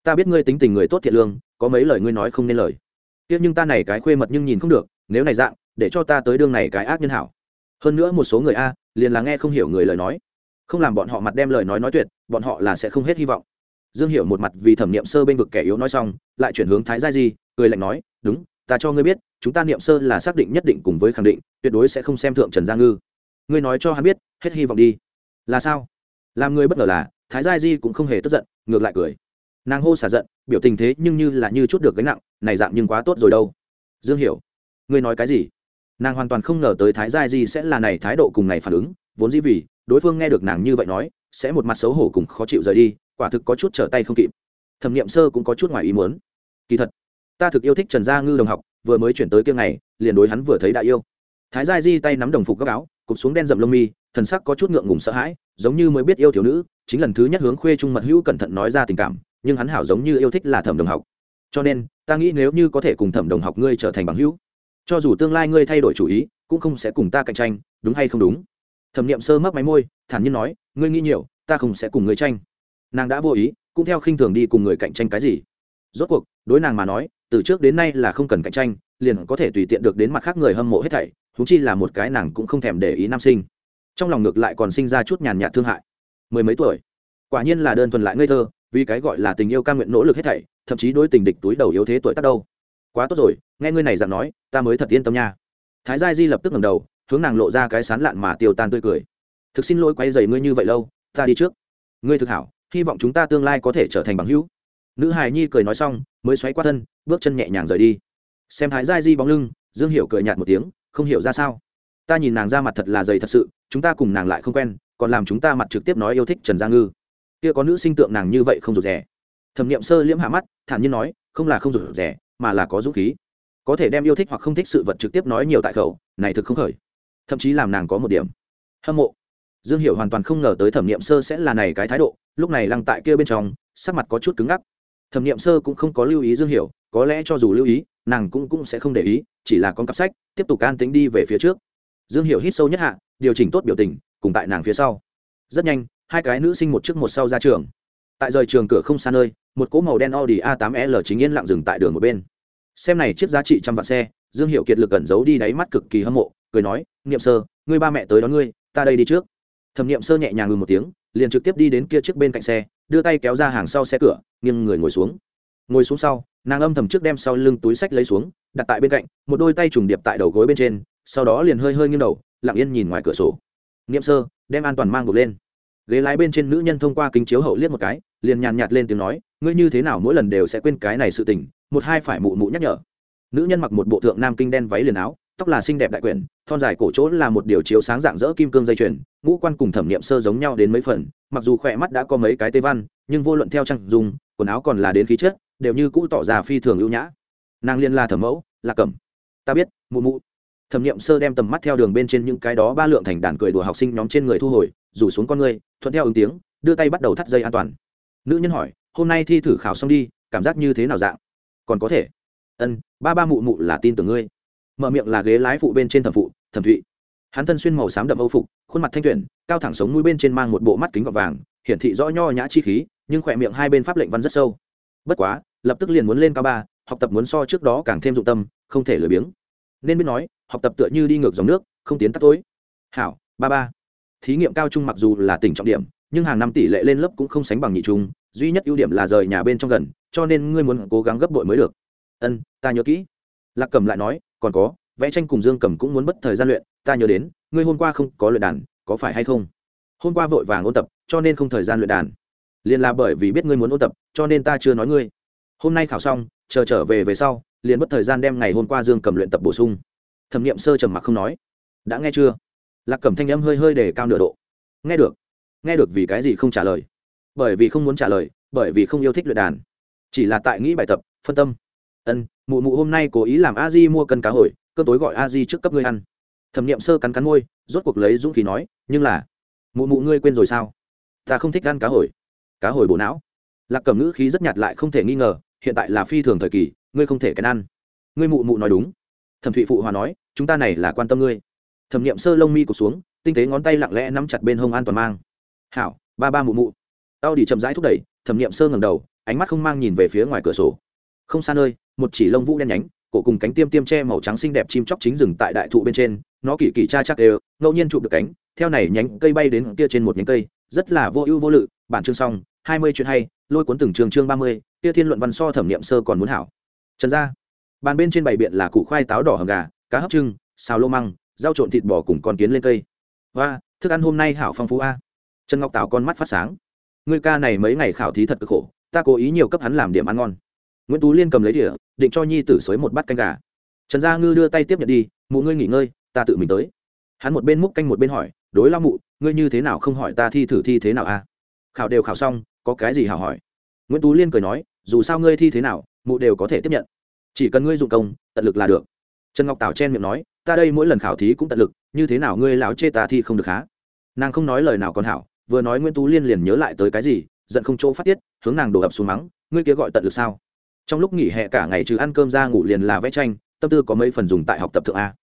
S1: Ta biết ngươi tính tình người tốt thiện lương, có mấy lời ngươi nói không nên lời. Tiếc nhưng ta này cái khuê mật nhưng nhìn không được, nếu này dạng, để cho ta tới đương này cái ác nhân hảo hơn nữa một số người a, liền là nghe không hiểu người lời nói. Không làm bọn họ mặt đem lời nói nói tuyệt, bọn họ là sẽ không hết hy vọng. Dương hiểu một mặt vì thẩm niệm sơ bên vực kẻ yếu nói xong, lại chuyển hướng thái gia di, cười lạnh nói, đúng, ta cho ngươi biết, chúng ta niệm sơ là xác định nhất định cùng với khẳng định, tuyệt đối sẽ không xem thượng trần gia ngư. Ngươi nói cho hắn biết, hết hy vọng đi. Là sao? Làm người bất ngờ là, thái gia di cũng không hề tức giận, ngược lại cười. Nàng hô xả giận, biểu tình thế nhưng như là như chút được gánh nặng, này dạng nhưng quá tốt rồi đâu. Dương hiểu, ngươi nói cái gì? Nàng hoàn toàn không ngờ tới thái gia di sẽ là này thái độ cùng này phản ứng, vốn dĩ vì, đối phương nghe được nàng như vậy nói, sẽ một mặt xấu hổ cùng khó chịu rời đi, quả thực có chút trở tay không kịp. Thẩm nghiệm sơ cũng có chút ngoài ý muốn. Kỳ thật, ta thực yêu thích trần gia ngư đồng học, vừa mới chuyển tới kia ngày, liền đối hắn vừa thấy đã yêu. Thái gia di tay nắm đồng phục gấp áo, cụp xuống đen dầm lông mi, thần sắc có chút ngượng ngùng sợ hãi, giống như mới biết yêu thiếu nữ, chính lần thứ nhất hướng khuê trung mật hữu cẩn thận nói ra tình cảm, nhưng hắn hảo giống như yêu thích là thẩm đồng học. Cho nên, ta nghĩ nếu như có thể cùng thẩm đồng học ngươi trở thành bằng hữu cho dù tương lai ngươi thay đổi chủ ý, cũng không sẽ cùng ta cạnh tranh, đúng hay không đúng? Thẩm nghiệm sơ mấp máy môi, thản nhiên nói, ngươi nghĩ nhiều, ta không sẽ cùng ngươi tranh. Nàng đã vô ý, cũng theo khinh thường đi cùng người cạnh tranh cái gì. Rốt cuộc, đối nàng mà nói, từ trước đến nay là không cần cạnh tranh, liền có thể tùy tiện được đến mặt khác người hâm mộ hết thảy thú chi là một cái nàng cũng không thèm để ý nam sinh. Trong lòng ngược lại còn sinh ra chút nhàn nhạt thương hại. Mười mấy tuổi, quả nhiên là đơn thuần lại ngây thơ, vì cái gọi là tình yêu ca nguyện nỗ lực hết thảy, thậm chí đối tình địch túi đầu yếu thế tuổi tác đâu. Quá tốt rồi nghe ngươi này dặn nói, ta mới thật yên tâm nha. Thái gia di lập tức ngẩng đầu, hướng nàng lộ ra cái sán lạn mà tiêu tan tươi cười. Thực xin lỗi quay dày ngươi như vậy lâu, ta đi trước. Ngươi thực hảo, hy vọng chúng ta tương lai có thể trở thành bằng hữu. Nữ hài nhi cười nói xong, mới xoáy qua thân, bước chân nhẹ nhàng rời đi. Xem thái gia di bóng lưng, dương hiểu cười nhạt một tiếng, không hiểu ra sao. Ta nhìn nàng ra mặt thật là dày thật sự, chúng ta cùng nàng lại không quen, còn làm chúng ta mặt trực tiếp nói yêu thích trần gia ngư. Kia có nữ sinh tượng nàng như vậy không rụt rẻ thẩm nghiệm sơ liễm hạ mắt, thản nhiên nói, không là không rụt rẻ mà là có dũng khí có thể đem yêu thích hoặc không thích sự vật trực tiếp nói nhiều tại khẩu, này thực không khởi. Thậm chí làm nàng có một điểm. Hâm mộ. Dương hiểu hoàn toàn không ngờ tới thẩm nghiệm sơ sẽ là này cái thái độ, lúc này lăng tại kia bên trong, sắc mặt có chút cứng ngắc. Thẩm nghiệm sơ cũng không có lưu ý dương hiểu, có lẽ cho dù lưu ý, nàng cũng cũng sẽ không để ý, chỉ là con cặp sách, tiếp tục can tính đi về phía trước. Dương hiểu hít sâu nhất hạ, điều chỉnh tốt biểu tình, cùng tại nàng phía sau. Rất nhanh, hai cái nữ sinh một trước một sau ra trường. Tại rời trường cửa không xa nơi, một cỗ màu đen audi a 8 l chính yên lặng dừng tại đường một bên xem này chiếc giá trị trăm vạn xe, dương hiệu kiệt lực cẩn giấu đi đáy mắt cực kỳ hâm mộ, cười nói, niệm sơ, ngươi ba mẹ tới đón ngươi, ta đây đi trước. Thẩm niệm sơ nhẹ nhàng ngừng một tiếng, liền trực tiếp đi đến kia trước bên cạnh xe, đưa tay kéo ra hàng sau xe cửa, nghiêng người ngồi xuống. Ngồi xuống sau, nàng âm thầm trước đem sau lưng túi sách lấy xuống, đặt tại bên cạnh, một đôi tay trùng điệp tại đầu gối bên trên, sau đó liền hơi hơi nghiêng đầu, lặng yên nhìn ngoài cửa sổ. Niệm sơ, đem an toàn mang buộc lên ghế lái bên trên nữ nhân thông qua kính chiếu hậu liếc một cái, liền nhàn nhạt lên tiếng nói, ngươi như thế nào mỗi lần đều sẽ quên cái này sự tình, một hai phải mụ mụ nhắc nhở. Nữ nhân mặc một bộ thượng nam kinh đen váy liền áo, tóc là xinh đẹp đại quyển, thon dài cổ chỗ là một điều chiếu sáng dạng dỡ kim cương dây chuyền, ngũ quan cùng thẩm nghiệm sơ giống nhau đến mấy phần, mặc dù khỏe mắt đã có mấy cái tê văn, nhưng vô luận theo trang dùng quần áo còn là đến khí chất, đều như cũ tỏ ra phi thường ưu nhã. Nàng liên la thẩm mẫu, là cẩm. Ta biết, mụ mụ. Thẩm nghiệm sơ đem tầm mắt theo đường bên trên những cái đó ba lượng thành đàn cười đùa học sinh nhóm trên người thu hồi rủ xuống con người thuận theo ứng tiếng, đưa tay bắt đầu thắt dây an toàn. Nữ nhân hỏi, hôm nay thi thử khảo xong đi, cảm giác như thế nào dạng? Còn có thể. Ân, ba ba mụ mụ là tin tưởng ngươi. Mở miệng là ghế lái phụ bên trên thẩm phụ, thẩm thụy. Hắn thân xuyên màu xám đậm âu phục, khuôn mặt thanh tuyển, cao thẳng sống mũi bên trên mang một bộ mắt kính gọt vàng, hiển thị rõ nho nhã chi khí, nhưng khỏe miệng hai bên pháp lệnh văn rất sâu. Bất quá, lập tức liền muốn lên cao ba, học tập muốn so trước đó càng thêm dụng tâm, không thể lười biếng. Nên biết nói, học tập tựa như đi ngược dòng nước, không tiến tắt tối. Hảo, ba ba thí nghiệm cao trung mặc dù là tỉnh trọng điểm, nhưng hàng năm tỷ lệ lên lớp cũng không sánh bằng nhị trung, duy nhất ưu điểm là rời nhà bên trong gần, cho nên ngươi muốn cố gắng gấp bội mới được. Ân, ta nhớ kỹ. Lạc cầm lại nói, còn có, vẽ tranh cùng dương cầm cũng muốn mất thời gian luyện, ta nhớ đến, ngươi hôm qua không có luyện đàn, có phải hay không? Hôm qua vội vàng ôn tập, cho nên không thời gian luyện đàn. Liền là bởi vì biết ngươi muốn ôn tập, cho nên ta chưa nói ngươi. Hôm nay khảo xong, chờ trở về về sau, liền mất thời gian đem ngày hôm qua dương cầm luyện tập bổ sung. Thẩm nghiệm sơ trầm mặc không nói. Đã nghe chưa? Lạc cẩm thanh âm hơi hơi để cao nửa độ. Nghe được. Nghe được vì cái gì không trả lời? Bởi vì không muốn trả lời, bởi vì không yêu thích luyện đàn. Chỉ là tại nghĩ bài tập, phân tâm. Ân, mụ mụ hôm nay cố ý làm a di mua cân cá hồi, cơm tối gọi a di trước cấp ngươi ăn. Thẩm nghiệm sơ cắn cắn môi, rốt cuộc lấy dũng khí nói, nhưng là, mụ mụ ngươi quên rồi sao? Ta không thích ăn cá hồi. Cá hồi bổ não. Lạc cẩm ngữ khí rất nhạt lại không thể nghi ngờ, hiện tại là phi thường thời kỳ, ngươi không thể cái ăn. Ngươi mụ mụ nói đúng. Thẩm thụy phụ hòa nói, chúng ta này là quan tâm ngươi thẩm nghiệm sơ lông mi cụt xuống, tinh tế ngón tay lặng lẽ nắm chặt bên hông an toàn mang. Hảo, ba ba mụ mụ. Tao đi chậm rãi thúc đẩy, thẩm nghiệm sơ ngầm đầu, ánh mắt không mang nhìn về phía ngoài cửa sổ. Không xa nơi, một chỉ lông vũ đen nhánh, cổ cùng cánh tiêm tiêm tre màu trắng xinh đẹp chim chóc chính rừng tại đại thụ bên trên, nó kỳ kỳ cha chắc đều, ngẫu nhiên chụp được cánh, theo này nhánh cây bay đến kia trên một nhánh cây, rất là vô ưu vô lự, bản chương xong, hai mươi chuyện hay, lôi cuốn từng trường chương ba mươi, kia thiên luận văn so thẩm nghiệm sơ còn muốn hảo. Trần gia, bàn bên trên bày biện là củ khoai táo đỏ hầm gà, cá hấp trưng, xào lô măng rau trộn thịt bò cùng con kiến lên cây. Và thức ăn hôm nay hảo phong phú a. Trần ngọc Tạo con mắt phát sáng. Người ca này mấy ngày khảo thí thật cực khổ, ta cố ý nhiều cấp hắn làm điểm ăn ngon. Nguyễn tú liên cầm lấy đĩa định cho nhi tử xới một bát canh gà. Trần gia ngư đưa tay tiếp nhận đi, mụ ngươi nghỉ ngơi, ta tự mình tới. Hắn một bên múc canh một bên hỏi, đối lao mụ, ngươi như thế nào không hỏi ta thi thử thi thế nào a? Khảo đều khảo xong, có cái gì hảo hỏi? Nguyễn tú liên cười nói, dù sao ngươi thi thế nào, mụ đều có thể tiếp nhận. Chỉ cần ngươi dụng công, tận lực là được. Trần ngọc tảo chen miệng nói ta đây mỗi lần khảo thí cũng tận lực, như thế nào ngươi láo chê ta thi không được há? Nàng không nói lời nào còn hảo, vừa nói nguyễn tú liên liền nhớ lại tới cái gì, giận không chỗ phát tiết, hướng nàng đổ ập xuống mắng, ngươi kia gọi tận lực sao? Trong lúc nghỉ hè cả ngày trừ ăn cơm ra ngủ liền là vẽ tranh, tâm tư có mấy phần dùng tại học tập thượng a.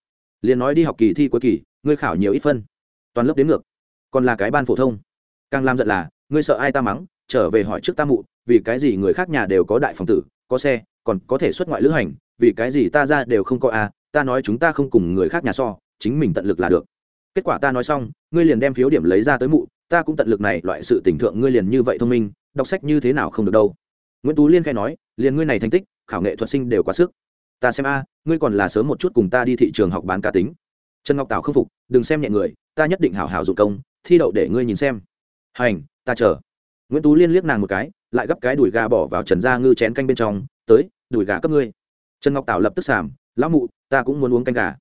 S1: Liền nói đi học kỳ thi cuối kỳ, ngươi khảo nhiều ít phân. Toàn lớp đến ngược. Còn là cái ban phổ thông. Càng làm giận là, ngươi sợ ai ta mắng, trở về hỏi trước ta mụ, vì cái gì người khác nhà đều có đại phòng tử, có xe, còn có thể xuất ngoại lữ hành, vì cái gì ta ra đều không có a ta nói chúng ta không cùng người khác nhà so, chính mình tận lực là được. Kết quả ta nói xong, ngươi liền đem phiếu điểm lấy ra tới mụ, ta cũng tận lực này, loại sự tình thượng ngươi liền như vậy thông minh, đọc sách như thế nào không được đâu. Nguyễn tú liên khai nói, liền ngươi này thành tích, khảo nghệ thuật sinh đều quá sức. Ta xem a, ngươi còn là sớm một chút cùng ta đi thị trường học bán cá tính. Trần ngọc tảo không phục, đừng xem nhẹ người, ta nhất định hảo hảo dụng công, thi đậu để ngươi nhìn xem. Hành, ta chờ. Nguyễn tú liên liếc nàng một cái, lại gấp cái đùi gà bỏ vào trần gia ngư chén canh bên trong, tới, đùi gà cấp ngươi. Trần ngọc tảo lập tức sàm lão mụ, ta cũng muốn uống canh gà.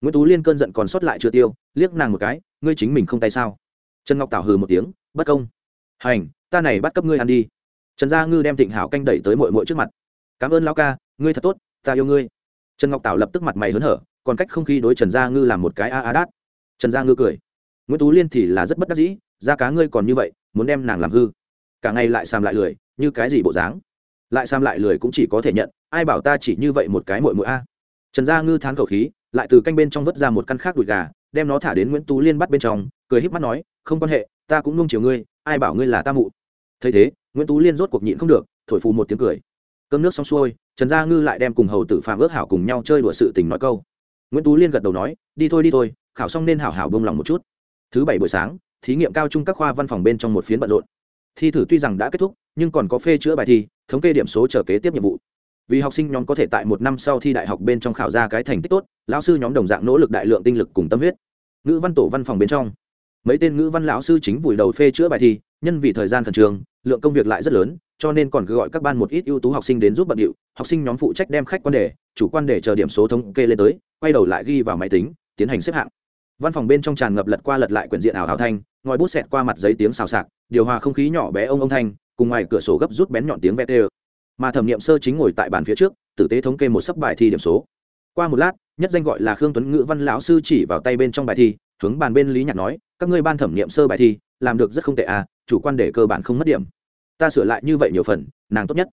S1: Nguyễn tú liên cơn giận còn sót lại chưa tiêu, liếc nàng một cái, ngươi chính mình không tay sao? Trần ngọc tảo hừ một tiếng, bất công. Hành, ta này bắt cấp ngươi ăn đi. Trần gia ngư đem thịnh hảo canh đẩy tới mội mội trước mặt. Cảm ơn lão ca, ngươi thật tốt, ta yêu ngươi. Trần ngọc tảo lập tức mặt mày hớn hở, còn cách không khí đối trần gia ngư làm một cái a a đát. Trần gia ngư cười. Nguyễn tú liên thì là rất bất đắc dĩ da cá ngươi còn như vậy, muốn đem nàng làm hư. Cả ngày lại xàm lại lười, như cái gì bộ dáng. Lại xàm lại lười cũng chỉ có thể nhận, ai bảo ta chỉ như vậy một cái mội mội a? Trần gia ngư thán khẩu khí, lại từ canh bên trong vớt ra một căn khác đùi gà, đem nó thả đến nguyễn tú liên bắt bên trong, cười híp mắt nói, không quan hệ, ta cũng nung chiều ngươi, ai bảo ngươi là ta mụ. Thấy thế, nguyễn tú liên rốt cuộc nhịn không được, thổi phù một tiếng cười. Cơm nước xong xuôi, trần gia ngư lại đem cùng hầu tử phạm ước hảo cùng nhau chơi đùa sự tình nói câu. Nguyễn tú liên gật đầu nói, đi thôi đi thôi, khảo xong nên hảo hảo bông lòng một chút. Thứ bảy buổi sáng, thí nghiệm cao trung các khoa văn phòng bên trong một phiến bận rộn. Thi thử tuy rằng đã kết thúc, nhưng còn có phê chữa bài thi, thống kê điểm số chờ kế tiếp nhiệm vụ vì học sinh nhóm có thể tại một năm sau thi đại học bên trong khảo ra cái thành tích tốt lão sư nhóm đồng dạng nỗ lực đại lượng tinh lực cùng tâm huyết ngữ văn tổ văn phòng bên trong mấy tên ngữ văn lão sư chính vùi đầu phê chữa bài thi nhân vì thời gian khẩn trường, lượng công việc lại rất lớn cho nên còn cứ gọi các ban một ít ưu tú học sinh đến giúp bận điệu học sinh nhóm phụ trách đem khách quan đề chủ quan đề chờ điểm số thống kê lên tới quay đầu lại ghi vào máy tính tiến hành xếp hạng văn phòng bên trong tràn ngập lật qua lật lại quyển diện ảo hào thanh ngòi bút xẹt qua mặt giấy tiếng xào xạc điều hòa không khí nhỏ bé ông ông thanh cùng ngoài cửa sổ gấp rút bén nhọn tiếng vét đều mà thẩm nghiệm sơ chính ngồi tại bàn phía trước, tử tế thống kê một sấp bài thi điểm số. Qua một lát, nhất danh gọi là khương tuấn ngữ văn lão sư chỉ vào tay bên trong bài thi, hướng bàn bên lý nhạc nói, các ngươi ban thẩm nghiệm sơ bài thi, làm được rất không tệ à chủ quan để cơ bản không mất điểm. Ta sửa lại như vậy nhiều phần, nàng tốt nhất.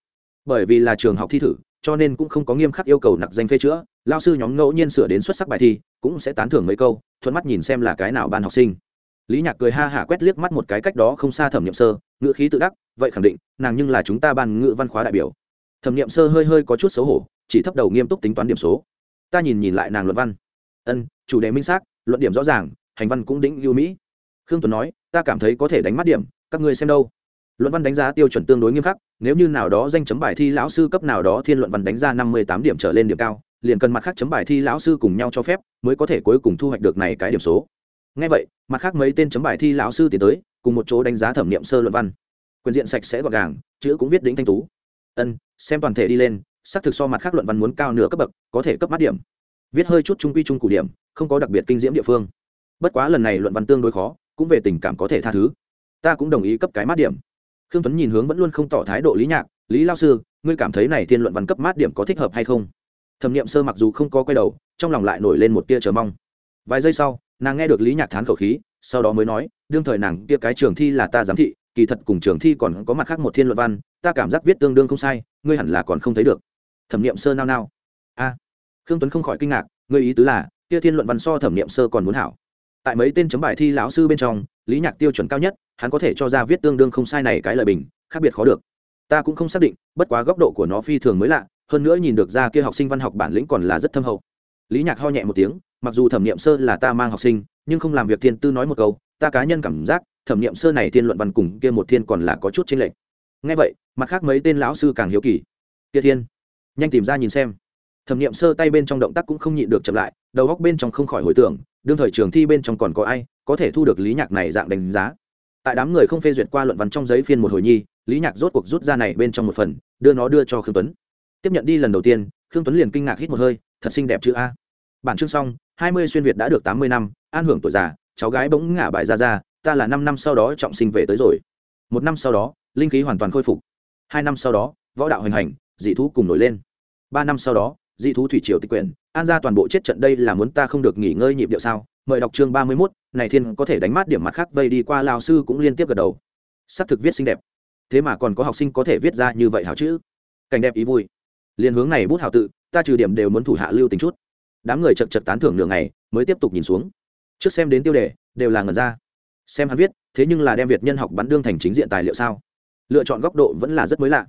S1: Bởi vì là trường học thi thử, cho nên cũng không có nghiêm khắc yêu cầu nặc danh phê chữa lao sư nhóm ngẫu nhiên sửa đến xuất sắc bài thi, cũng sẽ tán thưởng mấy câu, thuận mắt nhìn xem là cái nào ban học sinh. Lý nhạc cười ha hả quét liếc mắt một cái cách đó không xa thẩm nghiệm sơ, ngữ khí tự đắc vậy khẳng định, nàng nhưng là chúng ta ban ngữ văn khóa đại biểu. Thẩm nghiệm sơ hơi hơi có chút xấu hổ, chỉ thấp đầu nghiêm túc tính toán điểm số. Ta nhìn nhìn lại nàng luận văn. Ân, chủ đề minh xác, luận điểm rõ ràng, hành văn cũng đĩnh lưu mỹ. Khương tuấn nói, ta cảm thấy có thể đánh mắt điểm, các ngươi xem đâu. Luận văn đánh giá tiêu chuẩn tương đối nghiêm khắc, nếu như nào đó danh chấm bài thi lão sư cấp nào đó thiên luận văn đánh ra năm mươi tám điểm trở lên điểm cao, liền cần mặt khác chấm bài thi lão sư cùng nhau cho phép, mới có thể cuối cùng thu hoạch được này cái điểm số. Ngay vậy, mặt khác mấy tên chấm bài thi lão sư tiến tới, cùng một chỗ đánh giá thẩm nghiệm sơ luận văn quyền diện sạch sẽ gọn gàng, chữ cũng viết đính thanh tú. Ân, xem toàn thể đi lên, xác thực so mặt khác luận văn muốn cao nửa cấp bậc, có thể cấp mắt điểm. Viết hơi chút trung quy trung cụ điểm, không có đặc biệt kinh diễm địa phương. Bất quá lần này luận văn tương đối khó, cũng về tình cảm có thể tha thứ. Ta cũng đồng ý cấp cái mát điểm. Khương tuấn nhìn hướng vẫn luôn không tỏ thái độ lý nhạc, lý lao sư, ngươi cảm thấy này thiên luận văn cấp mát điểm có thích hợp hay không? Thẩm nghiệm sơ mặc dù không có quay đầu, trong lòng lại nổi lên một tia chờ mong. Vài giây sau, nàng nghe được lý nhạc thán khẩu khí, sau đó mới nói, đương thời nàng kia cái trường thi là ta giám thị kỳ thật cùng trường thi còn có mặt khác một thiên luận văn, ta cảm giác viết tương đương không sai, ngươi hẳn là còn không thấy được. Thẩm nghiệm sơ nao nao. A. Khương tuấn không khỏi kinh ngạc, ngươi ý tứ là, kia thiên luận văn so thẩm nghiệm sơ còn muốn hảo. Tại mấy tên chấm bài thi lão sư bên trong, lý nhạc tiêu chuẩn cao nhất, hắn có thể cho ra viết tương đương không sai này cái lời bình, khác biệt khó được. Ta cũng không xác định, bất quá góc độ của nó phi thường mới lạ, hơn nữa nhìn được ra kia học sinh văn học bản lĩnh còn là rất thâm hậu. Lý nhạc ho nhẹ một tiếng, mặc dù thẩm nghiệm sơ là ta mang học sinh, nhưng không làm việc thiên tư nói một câu, ta cá nhân cảm giác thẩm nghiệm sơ này thiên luận văn cùng kia một thiên còn là có chút chênh lệch. Ngay vậy, mặt khác mấy tên lão sư càng hiếu kỳ. Kia thiên, nhanh tìm ra nhìn xem. Thẩm nghiệm sơ tay bên trong động tác cũng không nhịn được chậm lại, đầu góc bên trong không khỏi hồi tưởng, đương thời trường thi bên trong còn có ai có thể thu được lý nhạc này dạng đánh giá. Tại đám người không phê duyệt qua luận văn trong giấy phiên một hồi nhi, lý nhạc rốt cuộc rút ra này bên trong một phần, đưa nó đưa cho khương tuấn. Tiếp nhận đi lần đầu tiên, khương tuấn liền kinh ngạc hít một hơi, thật xinh đẹp chữ a. Bản chương xong, hai mươi xuyên việt đã được tám mươi năm, an hưởng tuổi già, cháu gái bỗng ngả bài ra ra ta là năm năm sau đó trọng sinh về tới rồi. Một năm sau đó, linh khí hoàn toàn khôi phục. Hai năm sau đó, võ đạo hoành hành, dị thú cùng nổi lên. Ba năm sau đó, dị thú thủy triều tịch quyển, an ra toàn bộ chết trận đây là muốn ta không được nghỉ ngơi nhịp điệu sao? Mời đọc chương ba mươi mốt, này thiên có thể đánh mát điểm mặt khác vây đi qua lao sư cũng liên tiếp gật đầu. S ắ c thực viết xinh đẹp. Thế mà còn có học sinh có thể viết ra như vậy hảo chữ. Cảnh đẹp ý vui. Liền hướng này bút hảo tự, ta trừ điểm đều muốn thủ hạ lưu tính chút. Đám người chật chật tán thưởng nửa ngày, mới tiếp tục nhìn xuống. Trước xem đến tiêu đề, đều là ngần ra xem hắn viết thế nhưng là đem việt nhân học bắn đương thành chính diện tài liệu sao? Lựa chọn góc độ vẫn là rất mới lạ.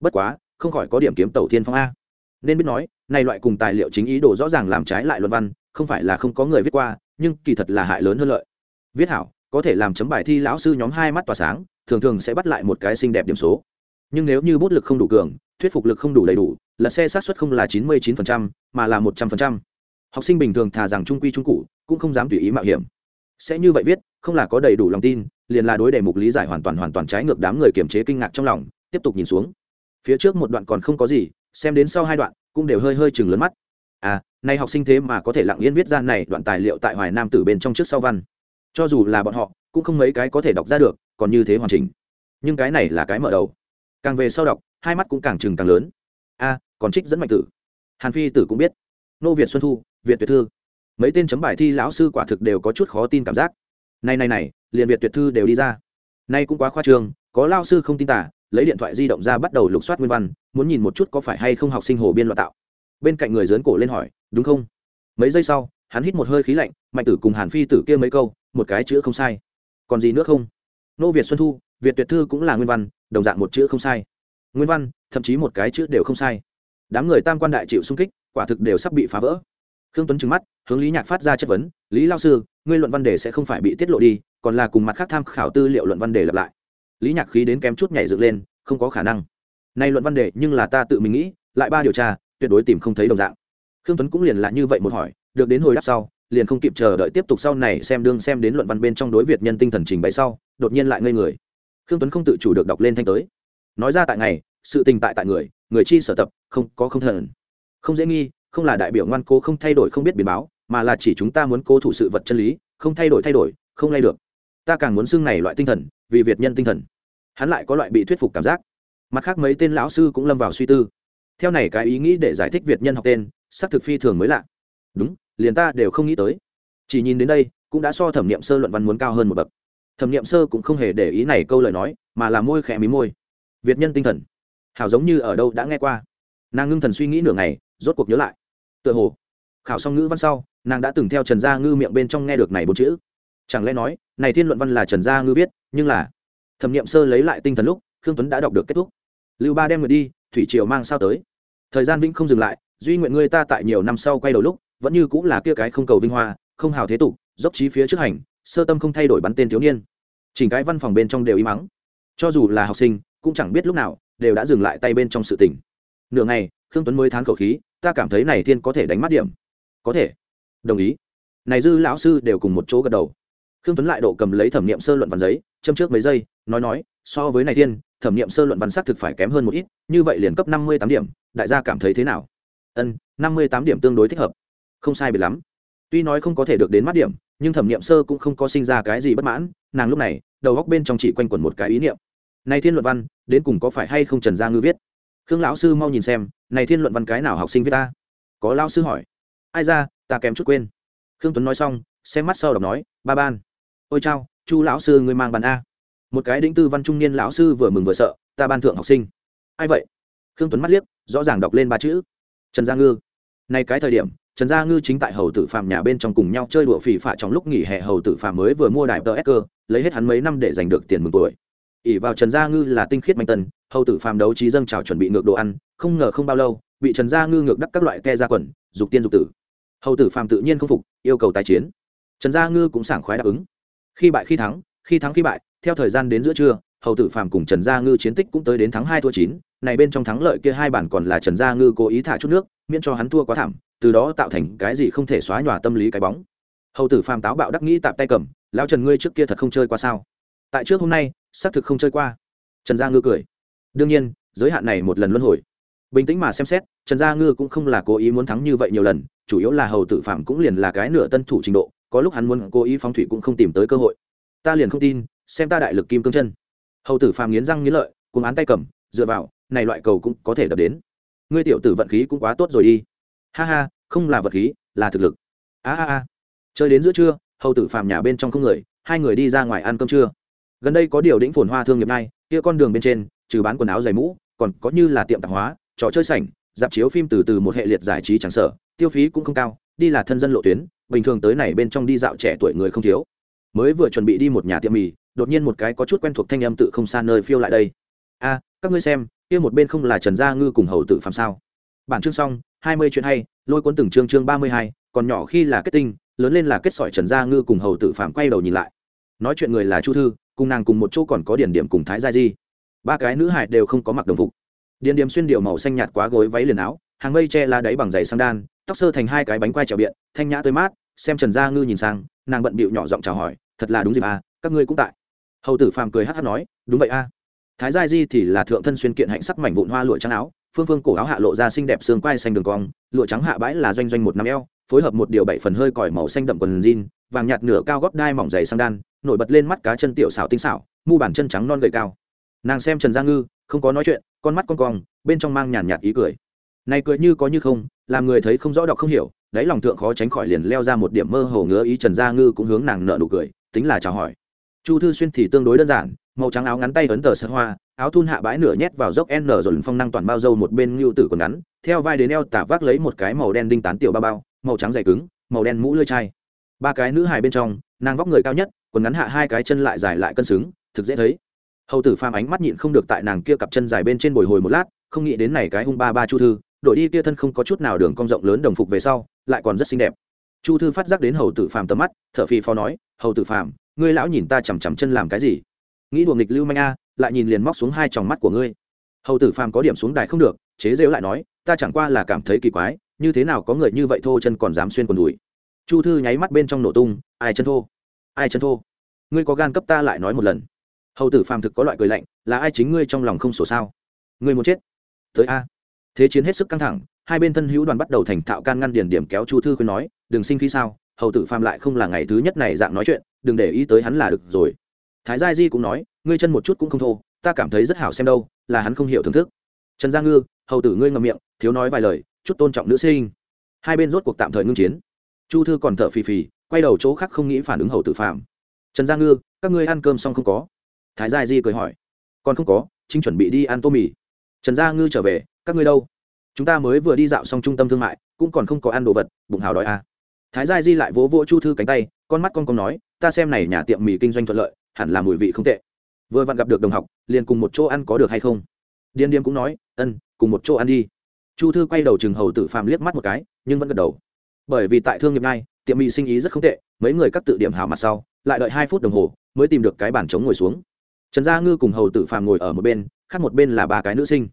S1: Bất quá không khỏi có điểm kiếm tàu thiên phong a. Nên biết nói này loại cùng tài liệu chính ý đồ rõ ràng làm trái lại luận văn không phải là không có người viết qua nhưng kỳ thật là hại lớn hơn lợi. Viết hảo có thể làm chấm bài thi lão sư nhóm hai mắt tỏa sáng thường thường sẽ bắt lại một cái xinh đẹp điểm số. Nhưng nếu như bút lực không đủ cường thuyết phục lực không đủ đầy đủ là xe sát xuất không là chín mươi 99%, mà là một trăm linh học sinh bình thường thà rằng trung quy trung cụ cũng không dám tùy ý mạo hiểm sẽ như vậy viết, không là có đầy đủ lòng tin, liền là đối đề mục lý giải hoàn toàn hoàn toàn trái ngược đám người kiềm chế kinh ngạc trong lòng, tiếp tục nhìn xuống. Phía trước một đoạn còn không có gì, xem đến sau hai đoạn, cũng đều hơi hơi chừng lớn mắt. À nay học sinh thế mà có thể lặng yên viết ra này đoạn tài liệu tại hoài nam tử bên trong trước sau văn. Cho dù là bọn họ, cũng không mấy cái có thể đọc ra được, còn như thế hoàn chỉnh. Nhưng cái này là cái mở đầu. Càng về sau đọc, hai mắt cũng càng chừng càng lớn. A còn trích dẫn mạnh tử. Hàn phi tử cũng biết. Nô việt xuân thu, việt tuyệt thư mấy tên chấm bài thi lão sư quả thực đều có chút khó tin cảm giác. Này này này, liền việt tuyệt thư đều đi ra. Nay cũng quá khoa trương, có lao sư không tin tả, lấy điện thoại di động ra bắt đầu lục soát nguyên văn, muốn nhìn một chút có phải hay không học sinh hồ biên loạn tạo. Bên cạnh người dớn cổ lên hỏi, đúng không? Mấy giây sau, hắn hít một hơi khí lạnh, mạnh tử cùng hàn phi tử kia mấy câu, một cái chữ không sai. Còn gì nữa không? Nô việt xuân thu, việt tuyệt thư cũng là nguyên văn, đồng dạng một chữ không sai. Nguyên văn, thậm chí một cái chữ đều không sai. Đám người tam quan đại chịu sung kích, quả thực đều sắp bị phá vỡ khương tuấn trừng mắt, hướng lý nhạc phát ra chất vấn, lý lao sư, ngươi luận văn đề sẽ không phải bị tiết lộ đi, còn là cùng mặt khác tham khảo tư liệu luận văn đề lặp lại. Lý nhạc khí đến kém chút nhảy dựng lên, không có khả năng. Nay luận văn đề, nhưng là ta tự mình nghĩ, lại ba điều tra, tuyệt đối tìm không thấy đồng dạng. Khương tuấn cũng liền là như vậy một hỏi, được đến hồi đáp sau, liền không kịp chờ đợi tiếp tục sau này xem đương xem đến luận văn bên trong đối việt nhân tinh thần trình bày sau, đột nhiên lại ngây người. Khương tuấn không tự chủ được đọc lên thanh tới. Nói ra tại ngày, sự tình tại tại người người chi sở tập, không có không thần. Không dễ nghi không là đại biểu ngoan cố không thay đổi không biết biến báo, mà là chỉ chúng ta muốn cố thủ sự vật chân lý, không thay đổi thay đổi, không lay được. Ta càng muốn xưng này loại tinh thần, vì việt nhân tinh thần. Hắn lại có loại bị thuyết phục cảm giác. Mặt khác mấy tên lão sư cũng lâm vào suy tư. Theo này cái ý nghĩ để giải thích việt nhân học tên, xác thực phi thường mới lạ. Đúng, liền ta đều không nghĩ tới. Chỉ nhìn đến đây, cũng đã so thẩm nghiệm sơ luận văn muốn cao hơn một bậc. Thẩm nghiệm sơ cũng không hề để ý này câu lời nói, mà là môi khẽ mí môi. Việt nhân tinh thần. Hảo giống như ở đâu đã nghe qua. Nàng ngưng thần suy nghĩ nửa ngày, rốt cuộc nhớ lại tựa hồ. Khảo xong ngữ văn sau nàng đã từng theo trần gia ngư miệng bên trong nghe được này bốn chữ. Chẳng lẽ nói này thiên luận văn là trần gia ngư viết nhưng là thẩm nghiệm sơ lấy lại tinh thần lúc khương tuấn đã đọc được kết thúc. Lưu ba đem người đi thủy triều mang sao tới. Thời gian vĩnh không dừng lại duy nguyện ngươi ta tại nhiều năm sau quay đầu lúc vẫn như cũng là kia cái không cầu vinh hoa không hào thế tục dốc trí phía trước hành sơ tâm không thay đổi bắn tên thiếu niên. Chỉnh cái văn phòng bên trong đều im mắng cho dù là học sinh cũng chẳng biết lúc nào đều đã dừng lại tay bên trong sự tỉnh, nửa ngày khương tuấn mới thán khẩu khí ta cảm thấy này thiên có thể đánh mắt điểm. Có thể. Đồng ý. Này dư lão sư đều cùng một chỗ gật đầu. Khương tuấn lại độ cầm lấy thẩm nghiệm sơ luận văn giấy, châm trước mấy giây, nói nói, so với này thiên, thẩm nghiệm sơ luận văn xác thực phải kém hơn một ít, như vậy liền cấp năm mươi tám điểm, đại gia cảm thấy thế nào? Ân, năm mươi tám điểm tương đối thích hợp. Không sai biệt lắm. Tuy nói không có thể được đến mắt điểm, nhưng thẩm nghiệm sơ cũng không có sinh ra cái gì bất mãn, nàng lúc này, đầu góc bên trong chỉ quanh quẩn một cái ý niệm. Này thiên luận văn, đến cùng có phải hay không trần gia ngư viết? Khương lão sư mau nhìn xem, này thiên luận văn cái nào học sinh viết ta? Có lão sư hỏi. Ai ra, ta kém chút quên. Khương tuấn nói xong, xem mắt sau đọc nói, ba ban. Ôi chao, chu lão sư người mang bàn a. Một cái đĩnh tư văn trung niên lão sư vừa mừng vừa sợ, ta ban thượng học sinh. Ai vậy? Khương tuấn mắt liếc, rõ ràng đọc lên ba chữ. Trần gia ngư. Nay cái thời điểm, trần gia ngư chính tại hầu tử phạm nhà bên trong cùng nhau chơi đùa phỉ phả trong lúc nghỉ hè hầu tử phạm mới vừa mua đài tờ cơ lấy hết hắn mấy năm để giành được tiền mừng tuổi. Ỉ vào trần gia ngư là tinh khiết manh tân hầu tử phàm đấu trí dâng trào chuẩn bị ngược đồ ăn, không ngờ không bao lâu, bị trần gia ngư ngược đắc các loại ke ra quần, dục tiên dục tử. Hầu tử phàm tự nhiên không phục, yêu cầu tái chiến. Trần gia ngư cũng sảng khoái đáp ứng. Khi bại khi thắng khi thắng khi bại, theo thời gian đến giữa trưa, hầu tử phàm cùng trần gia ngư chiến tích cũng tới đến tháng hai thua chín, này bên trong thắng lợi kia hai bản còn là trần gia ngư cố ý thả chút nước, miễn cho hắn thua quá thảm, từ đó tạo thành cái gì không thể xóa nhòa tâm lý cái bóng. Hầu tử phàm táo bạo đắc nghĩ tạm tay cầm, lão trần ngươi trước kia thật không chơi qua sao? Tại trước hôm nay, xác thực không chơi qua. Trần gia ngư cười đương nhiên giới hạn này một lần luân hồi. Bình tĩnh mà xem xét trần gia ngư cũng không là cố ý muốn thắng như vậy nhiều lần chủ yếu là hầu tử phạm cũng liền là cái nửa tân thủ trình độ có lúc hắn muốn cố ý phóng thủy cũng không tìm tới cơ hội. Ta liền không tin xem ta đại lực kim cương chân. Hầu tử phàm nghiến răng nghiến lợi cùng án tay cầm dựa vào này loại cầu cũng có thể đập đến. Ngươi tiểu tử vận khí cũng quá tốt rồi đi. Ha ha không là vật khí là thực lực. A a a. Chơi đến giữa trưa hầu tử phàm nhà bên trong không người hai người đi ra ngoài ăn cơm trưa. Gần đây có điều đĩnh phồn hoa thương nghiệp này, kia con đường bên trên trừ bán quần áo giày mũ, còn có như là tiệm tạp hóa, trò chơi sảnh, dạp chiếu phim từ từ một hệ liệt giải trí chẳng sở tiêu phí cũng không cao, đi là thân dân lộ tuyến, bình thường tới này bên trong đi dạo trẻ tuổi người không thiếu. Mới vừa chuẩn bị đi một nhà tiệm mì, đột nhiên một cái có chút quen thuộc thanh âm tự không xa nơi phiêu lại đây. A, các ngươi xem, kia một bên không là trần gia ngư cùng hầu tự phạm sao? Bản chương xong, hai mươi chuyện hay, lôi cuốn từng chương chương ba mươi hai, còn nhỏ khi là kết tinh, lớn lên là kết sỏi trần gia ngư cùng hầu tự phạm quay đầu nhìn lại. Nói chuyện người là chu thư, cùng nàng cùng một chỗ còn có điển điểm cùng thái gia di ba cái nữ hải đều không có mặc đồng phục. Điền điểm xuyên điệu màu xanh nhạt quá gối váy liền áo, hàng mây che la đáy bằng giày sang đan, tóc sơ thành hai cái bánh quai trèo biện, thanh nhã tươi mát, xem trần gia ngư nhìn sang, nàng bận bịu nhỏ giọng chào hỏi, thật là đúng dịp à các ngươi cũng tại. Hầu tử phàm cười hát hát nói, đúng vậy a thái gia di thì là thượng thân xuyên kiện hạnh sắc mảnh vụn hoa lụa trắng áo, phương phương cổ áo hạ lộ ra xinh đẹp xương quai xanh đường cong, lụa trắng hạ bãi là doanh doanh một năm eo, phối hợp một điều bảy phần hơi còi màu xanh đậm quần jean, vàng nhạt nửa cao góp đai mỏng dày sang đan, nổi bật lên mắt cá chân tiểu xảo tinh xảo, mu bàn chân trắng non gầy cao nàng xem trần gia ngư, không có nói chuyện, con mắt con cong, bên trong mang nhàn nhạt ý cười. Này cười như có như không, làm người thấy không rõ đọc không hiểu, đáy lòng thượng khó tránh khỏi liền leo ra một điểm mơ hồ ngứa ý trần gia ngư cũng hướng nàng nợ nụ cười, tính là chào hỏi. Chu thư xuyên thì tương đối đơn giản, màu trắng áo ngắn tay ấn tờ sơ hoa, áo thun hạ bãi nửa nhét vào dốc n rồi phong năng toàn bao dâu một bên ngưu tử còn ngắn, theo vai đến eo tả vác lấy một cái màu đen đinh tán tiểu ba bao, màu trắng dày cứng, màu đen mũ lưỡi chai. Ba cái nữ hài bên trong, nàng vóc người cao nhất, quần ngắn hạ hai cái chân lại dài lại cân xứng, thực dễ thấy hầu tử phàm ánh mắt nhịn không được tại nàng kia cặp chân dài bên trên bồi hồi một lát, không nghĩ đến này cái hung ba ba chu thư, đội đi kia thân không có chút nào đường cong rộng lớn đồng phục về sau, lại còn rất xinh đẹp. Chu thư phát giác đến hầu tử phàm tầm mắt thợ phi phó nói, hầu tử phàm, ngươi lão nhìn ta chằm chằm chân làm cái gì? Nghĩ đùa nghịch lưu manh a, lại nhìn liền móc xuống hai tròng mắt của ngươi. Hầu tử phàm có điểm xuống đài không được, chế rêu lại nói, ta chẳng qua là cảm thấy kỳ quái, như thế nào có người như vậy thô chân còn dám xuyên quần đùi? Chu thư nháy mắt bên trong nổ tung, ai chân thô? Ai chân thô? Ngươi có gan cấp ta lại nói một lần hầu tử phàm thực có loại cười lạnh, là ai chính ngươi trong lòng không sổ sao? Ngươi muốn chết? Tới a. Thế chiến hết sức căng thẳng, hai bên thân hữu đoàn bắt đầu thành thạo can ngăn điển điểm kéo chu thư khuyên nói, đừng sinh khí sao? Hầu tử phàm lại không là ngày thứ nhất này dạng nói chuyện, đừng để ý tới hắn là được rồi. Thái gia di cũng nói, ngươi chân một chút cũng không thô, ta cảm thấy rất hảo xem đâu, là hắn không hiểu thưởng thức. Trần gia ngư, hầu tử ngươi ngậm miệng, thiếu nói vài lời, chút tôn trọng nữ sinh. Hai bên rốt cuộc tạm thời ngưng chiến. Chu thư còn thở phì phì, quay đầu chỗ khác không nghĩ phản ứng hầu tử phạm trần gia ngư, các ngươi ăn cơm xong không có? Thái gia di cười hỏi còn không có chính chuẩn bị đi ăn tô mì. Trần gia ngư trở về các ngươi đâu? Chúng ta mới vừa đi dạo xong trung tâm thương mại cũng còn không có ăn đồ vật bụng hào đói à. thái gia di lại vỗ vỗ chu thư cánh tay con mắt con con nói ta xem này nhà tiệm mì kinh doanh thuận lợi hẳn là mùi vị không tệ. Vừa vặn gặp được đồng học liền cùng một chỗ ăn có được hay không? Điên điếm cũng nói ân cùng một chỗ ăn đi. Chu thư quay đầu chừng hầu tử phàm liếc mắt một cái nhưng vẫn gật đầu. Bởi vì tại thương nghiệp này, tiệm mì sinh ý rất không tệ mấy người cắt tự điểm hào mặt sau lại đợi hai phút đồng hồ mới tìm được cái bàn trống ngồi xuống trần gia ngư cùng hầu tử phàm ngồi ở một bên, khác một bên là ba cái nữ sinh.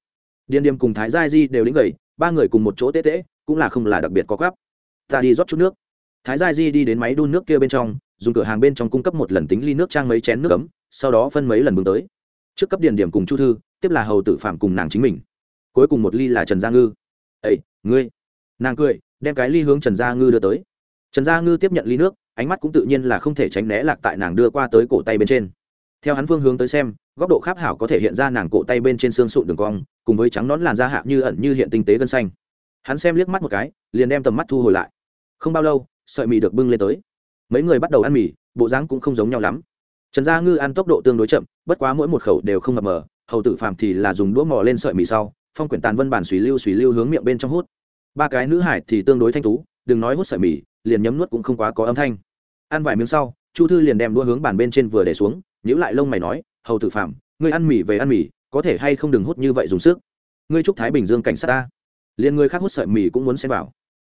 S1: Điên Điềm cùng thái gia di đều lĩnh gầy, ba người cùng một chỗ tê tễ cũng là không là đặc biệt có gấp. Ta đi rót chút nước. Thái gia di đi đến máy đun nước kia bên trong, dùng cửa hàng bên trong cung cấp một lần tính ly nước trang mấy chén nước cấm sau đó phân mấy lần bưng tới. Trước cấp điền điểm cùng chu thư, tiếp là hầu tử phạm cùng nàng chính mình. Cuối cùng một ly là trần gia ngư. Ây ngươi. Nàng cười, đem cái ly hướng trần gia ngư đưa tới. Trần gia ngư tiếp nhận ly nước, ánh mắt cũng tự nhiên là không thể tránh né lạc tại nàng đưa qua tới cổ tay bên trên theo hắn phương hướng tới xem, góc độ khác hảo có thể hiện ra nàng cổ tay bên trên xương sụn đường cong, cùng với trắng nón làn da hạ như ẩn như hiện tinh tế gân xanh. Hắn xem liếc mắt một cái, liền đem tầm mắt thu hồi lại. Không bao lâu, sợi mì được bưng lên tới. Mấy người bắt đầu ăn mì, bộ dáng cũng không giống nhau lắm. Trần gia ngư ăn tốc độ tương đối chậm, bất quá mỗi một khẩu đều không mập mờ, hầu tử phàm thì là dùng đũa mò lên sợi mì sau, phong quyển tàn vân bản xùy lưu xùy lưu hướng miệng bên trong hút. Ba cái nữ hải thì tương đối thanh tú, đừng nói hút sợi mì, liền nhấm nuốt cũng không quá có âm thanh. Ăn vài miếng sau, chu thư liền đem đũa hướng bàn bên trên vừa để xuống nhữ lại lông mày nói, hầu tử phàm, ngươi ăn mì về ăn mì, có thể hay không đừng hút như vậy dùng sức? Ngươi chúc thái bình dương cảnh sát ta. Liền ngươi khác hút sợi mì cũng muốn xem vào.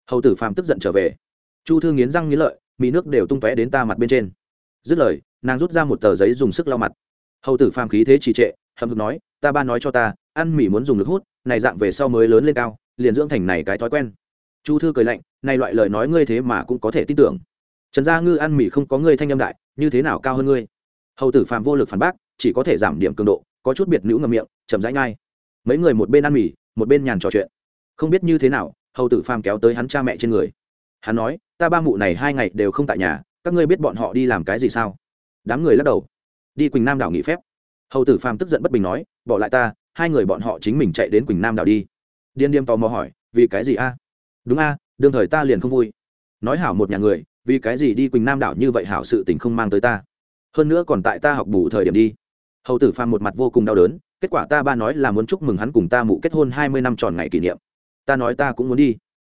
S1: Hầu tử phàm tức giận trở về. Chu thư nghiến răng nghiến lợi, mì nước đều tung tóe đến ta mặt bên trên. Dứt lời, nàng rút ra một tờ giấy dùng sức lau mặt. Hầu tử phàm khí thế trì trệ hầm hực nói, ta ba nói cho ta, ăn mì muốn dùng lực hút, này dạng về sau mới lớn lên cao, liền dưỡng thành này cái thói quen. Chu thư cười lạnh, này loại lời nói ngươi thế mà cũng có thể tin tưởng. Trần gia ngư ăn mì không có ngươi thanh âm đại, như thế nào cao hơn ngươi? Hầu tử phàm vô lực phản bác, chỉ có thể giảm điểm cường độ, có chút biệt nữ ngầm miệng, chậm rãi ngay mấy người một bên ăn mì, một bên nhàn trò chuyện. Không biết như thế nào, hầu tử phàm kéo tới hắn cha mẹ trên người. Hắn nói, ta ba mụ này hai ngày đều không tại nhà, các ngươi biết bọn họ đi làm cái gì sao? Đám người lắc đầu. Đi quỳnh nam đảo nghỉ phép. Hầu tử phàm tức giận bất bình nói, bỏ lại ta, hai người bọn họ chính mình chạy đến quỳnh nam đảo đi. Điên điềm tò mò hỏi, vì cái gì a? Đúng a, đương thời ta liền không vui. Nói hảo một nhà người, vì cái gì đi quỳnh nam đảo như vậy hảo sự tình không mang tới ta? Hơn nữa còn tại ta học bù thời điểm đi. Hầu tử phàm một mặt vô cùng đau đớn, kết quả ta ba nói là muốn chúc mừng hắn cùng ta mụ kết hôn hai mươi năm tròn ngày kỷ niệm. Ta nói ta cũng muốn đi.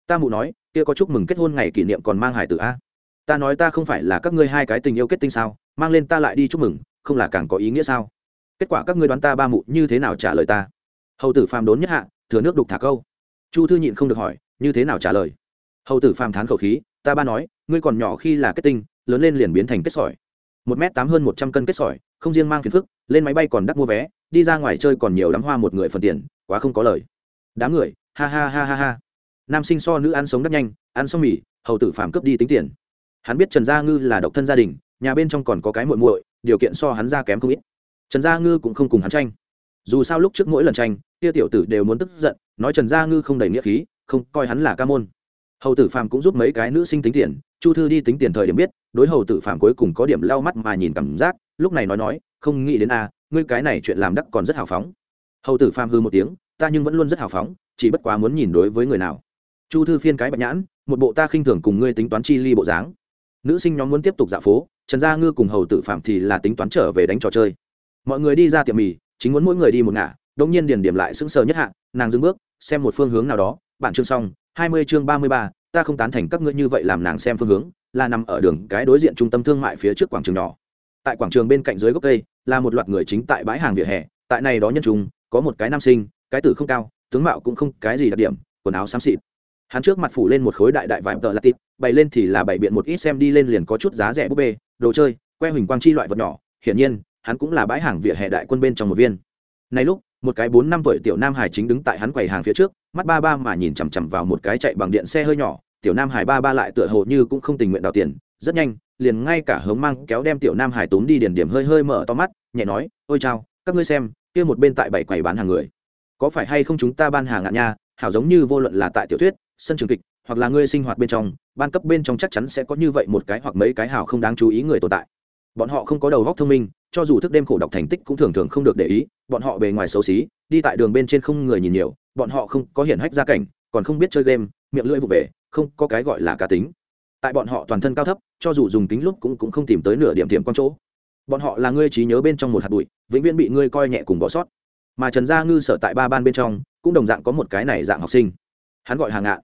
S1: Ta mụ nói, kia có chúc mừng kết hôn ngày kỷ niệm còn mang hải tử a? Ta nói ta không phải là các ngươi hai cái tình yêu kết tinh sao? Mang lên ta lại đi chúc mừng, không là càng có ý nghĩa sao? Kết quả các ngươi đoán ta ba mụ như thế nào trả lời ta? Hầu tử phàm đốn nhất hạ, thừa nước đục thả câu. Chu thư nhịn không được hỏi, như thế nào trả lời? Hầu tử phàm thán khẩu khí, ta ba nói, ngươi còn nhỏ khi là kết tinh, lớn lên liền biến thành kết sỏi một m tám hơn một trăm cân kết sỏi, không riêng mang phiền phức, lên máy bay còn đắt mua vé, đi ra ngoài chơi còn nhiều lắm hoa một người phần tiền, quá không có lời. Đám người, ha ha ha ha ha. Nam sinh so nữ ăn sống đắt nhanh, ăn xong mì, hầu tử phàm cướp đi tính tiền. Hắn biết trần gia ngư là độc thân gia đình, nhà bên trong còn có cái muội muội, điều kiện so hắn ra kém không ít. Trần gia ngư cũng không cùng hắn tranh. Dù sao lúc trước mỗi lần tranh kia tiểu tử đều muốn tức giận, nói trần gia ngư không đầy nghĩa khí, không coi hắn là ca môn. Hầu tử phàm cũng giúp mấy cái nữ sinh tính tiền, chu thư đi tính tiền thời điểm biết đối hầu tử phàm cuối cùng có điểm lau mắt mà nhìn cảm giác, lúc này nói nói, không nghĩ đến a, ngươi cái này chuyện làm đắc còn rất hào phóng. Hầu tử phàm hư một tiếng, ta nhưng vẫn luôn rất hào phóng, chỉ bất quá muốn nhìn đối với người nào. Chu thư phiên cái bạch nhãn, một bộ ta khinh thường cùng ngươi tính toán chi ly bộ dáng. Nữ sinh nhóm muốn tiếp tục dạ phố, trần gia ngư cùng hầu tử phạm thì là tính toán trở về đánh trò chơi. Mọi người đi ra tiệm mì, chính muốn mỗi người đi một ngả, đống nhiên điền điểm lại sững sờ nhất hạ, nàng dừng bước, xem một phương hướng nào đó bản chương xong, hai mươi chương ba mươi ba, ta không tán thành các ngươi như vậy làm nàng xem phương hướng là nằm ở đường cái đối diện trung tâm thương mại phía trước quảng trường nhỏ. Tại quảng trường bên cạnh dưới gốc cây, là một loạt người chính tại bãi hàng vỉa hè, tại này đó nhân chúng có một cái nam sinh, cái tử không cao, tướng mạo cũng không cái gì đặc điểm, quần áo xám xịt. Hắn trước mặt phủ lên một khối đại đại vải tờ latit bày lên thì là bày biện một ít xem đi lên liền có chút giá rẻ búp bê, đồ chơi, que huỳnh quang chi loại vật nhỏ. Hiển nhiên, hắn cũng là bãi hàng vỉa hè đại quân bên trong một viên. Này lúc, một cái bốn năm tuổi tiểu nam hải chính đứng tại hắn quầy hàng phía trước, mắt ba ba mà nhìn chằm chằm vào một cái chạy bằng điện xe hơi nhỏ tiểu nam hải ba ba lại tựa hồ như cũng không tình nguyện đào tiền. Rất nhanh, liền ngay cả hống mang kéo đem tiểu nam hải túm đi điển điểm hơi hơi mở to mắt, nhẹ nói, ôi chao, các ngươi xem, kia một bên tại bảy quầy bán hàng người, có phải hay không chúng ta ban hàng ngạn nha, hảo giống như vô luận là tại tiểu thuyết, sân trường kịch, hoặc là ngươi sinh hoạt bên trong, ban cấp bên trong chắc chắn sẽ có như vậy một cái hoặc mấy cái hào không đáng chú ý người tồn tại. Bọn họ không có đầu góc thông minh, cho dù thức đêm khổ đọc thành tích cũng thường thường không được để ý, bọn họ bề ngoài xấu xí, đi tại đường bên trên không người nhìn nhiều, bọn họ không có hiển hách gia cảnh, còn không biết chơi game, miệng lưỡi vụ về không có cái gọi là cá tính. Tại bọn họ toàn thân cao thấp cho dù dùng kính lúc cũng, cũng không tìm tới nửa điểm thiệm con chỗ. Bọn họ là ngươi trí nhớ bên trong một hạt bụi vĩnh viễn bị ngươi coi nhẹ cùng bỏ sót. Mà trần gia ngư sở tại ba ban bên trong cũng đồng dạng có một cái này dạng học sinh. Hắn gọi hàng ngạn.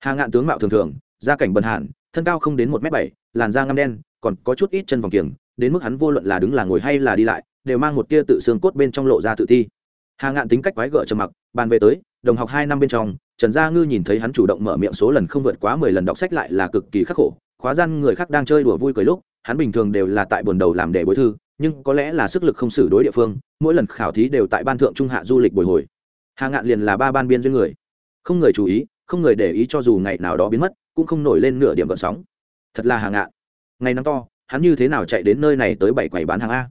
S1: Hàng ngạn tướng mạo thường thường gia cảnh bần hàn thân cao không đến một m bảy làn da ngăm đen còn có chút ít chân vòng kiềng đến mức hắn vô luận là đứng là ngồi hay là đi lại đều mang một tia tự xương cốt bên trong lộ ra tự thi. hàng ngạn tính cách quái gở trầm mặc bàn về tới đồng học hai năm bên trong trần gia ngư nhìn thấy hắn chủ động mở miệng số lần không vượt quá mười lần đọc sách lại là cực kỳ khắc khổ, khóa gian người khác đang chơi đùa vui cười lúc, hắn bình thường đều là tại buồn đầu làm đề bối thư, nhưng có lẽ là sức lực không xử đối địa phương, mỗi lần khảo thí đều tại ban thượng trung hạ du lịch bồi hồi. Hà ngạn liền là ba ban biên duyên người. Không người chú ý, không người để ý cho dù ngày nào đó biến mất, cũng không nổi lên nửa điểm gợn sóng. Thật là Hà ngạn. Ngày nắng to, hắn như thế nào chạy đến nơi này tới bảy quầy bán hàng a?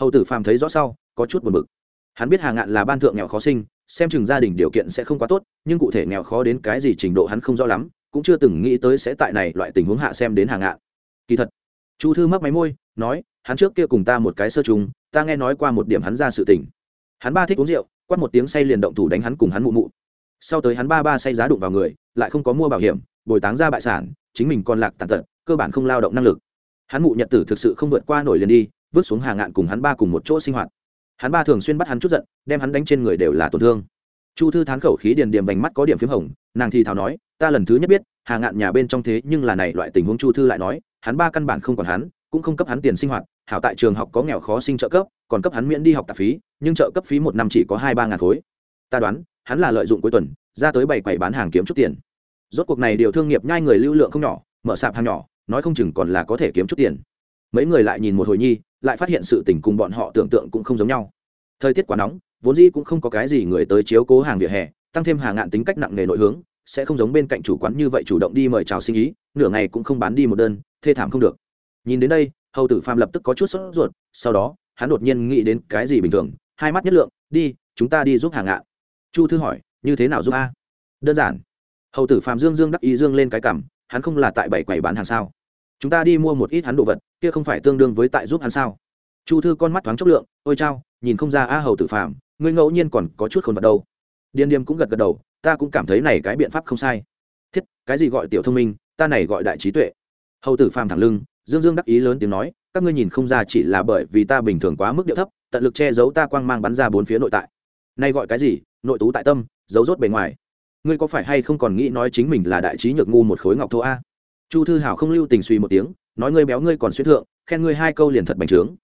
S1: Hầu tử phàm thấy rõ sau, có chút buồn bực. Hắn biết Hà ngạn là ban thượng nghèo khó sinh xem chừng gia đình điều kiện sẽ không quá tốt, nhưng cụ thể nghèo khó đến cái gì trình độ hắn không rõ lắm, cũng chưa từng nghĩ tới sẽ tại này loại tình huống hạ xem đến hàng ngạn kỳ thật, chu thư mắc máy môi, nói, hắn trước kia cùng ta một cái sơ trùng ta nghe nói qua một điểm hắn ra sự tình. Hắn ba thích uống rượu, quát một tiếng say liền động thủ đánh hắn cùng hắn mụ mụ. Sau tới hắn ba ba say giá đụng vào người, lại không có mua bảo hiểm, bồi táng ra bại sản, chính mình còn lạc tàn tật, cơ bản không lao động năng lực. Hắn mụ nhật tử thực sự không vượt qua nổi liền đi, vứt xuống hàng ngạn cùng hắn ba cùng một chỗ sinh hoạt hắn ba thường xuyên bắt hắn chút giận, đem hắn đánh trên người đều là tổn thương. Chu thư thán khẩu khí điền điểm vành mắt có điểm p h í m hồng, nàng thì thào nói, ta lần thứ nhất biết, hà ngạn nhà bên trong thế nhưng là này loại tình huống. Chu thư lại nói, hắn ba căn bản không còn hắn, cũng không cấp hắn tiền sinh hoạt, hảo tại trường học có nghèo khó sinh trợ cấp, còn cấp hắn miễn đi học tạp phí, nhưng trợ cấp phí một năm chỉ có hai ba ngàn khối. Ta đoán, hắn là lợi dụng cuối tuần, ra tới bảy quầy bán hàng kiếm chút tiền. Rốt cuộc này điều thương nghiệp nhai người lưu lượng không nhỏ, mở sạp hàng nhỏ, nói không chừng còn là có thể kiếm chút tiền. Mấy người lại nhìn một hồi nhi lại phát hiện sự tình cùng bọn họ tưởng tượng cũng không giống nhau. Thời tiết quá nóng, vốn dĩ cũng không có cái gì người tới chiếu cố hàng vỉa hè, tăng thêm hàng ngạn tính cách nặng nề nội hướng, sẽ không giống bên cạnh chủ quán như vậy chủ động đi mời chào sinh ý, nửa ngày cũng không bán đi một đơn, thê thảm không được. Nhìn đến đây, hầu tử phàm lập tức có chút sốt ruột, sau đó, hắn đột nhiên nghĩ đến cái gì bình thường, hai mắt nhất lượng, đi, chúng ta đi giúp hàng ngạn. Chu thư hỏi, như thế nào giúp a? Đơn giản. Hầu tử phàm dương dương đắc ý dương lên cái cảm hắn không là tại bảy quầy bán hàng sao? Chúng ta đi mua một ít hắn đồ vật, kia không phải tương đương với tại giúp hắn sao? Chu thư con mắt thoáng chốc lượng, ôi chao, nhìn không ra a hầu tử phàm, ngươi ngẫu nhiên còn có chút khôn vật đâu. Điên điềm cũng gật gật đầu, ta cũng cảm thấy này cái biện pháp không sai. Thiết, cái gì gọi tiểu thông minh, ta này gọi đại trí tuệ. Hầu tử phàm thẳng lưng, dương dương đắc ý lớn tiếng nói, các ngươi nhìn không ra chỉ là bởi vì ta bình thường quá mức điệu thấp, tận lực che giấu ta quang mang bắn ra bốn phía nội tại. Nay gọi cái gì? Nội tú tại tâm, giấu rốt bề ngoài. Ngươi có phải hay không còn nghĩ nói chính mình là đại trí nhược ngu một khối ngọc thô a? Chu thư hảo không lưu tình suy một tiếng, nói ngươi béo ngươi còn xuyên thượng, khen ngươi hai câu liền thật bành trướng.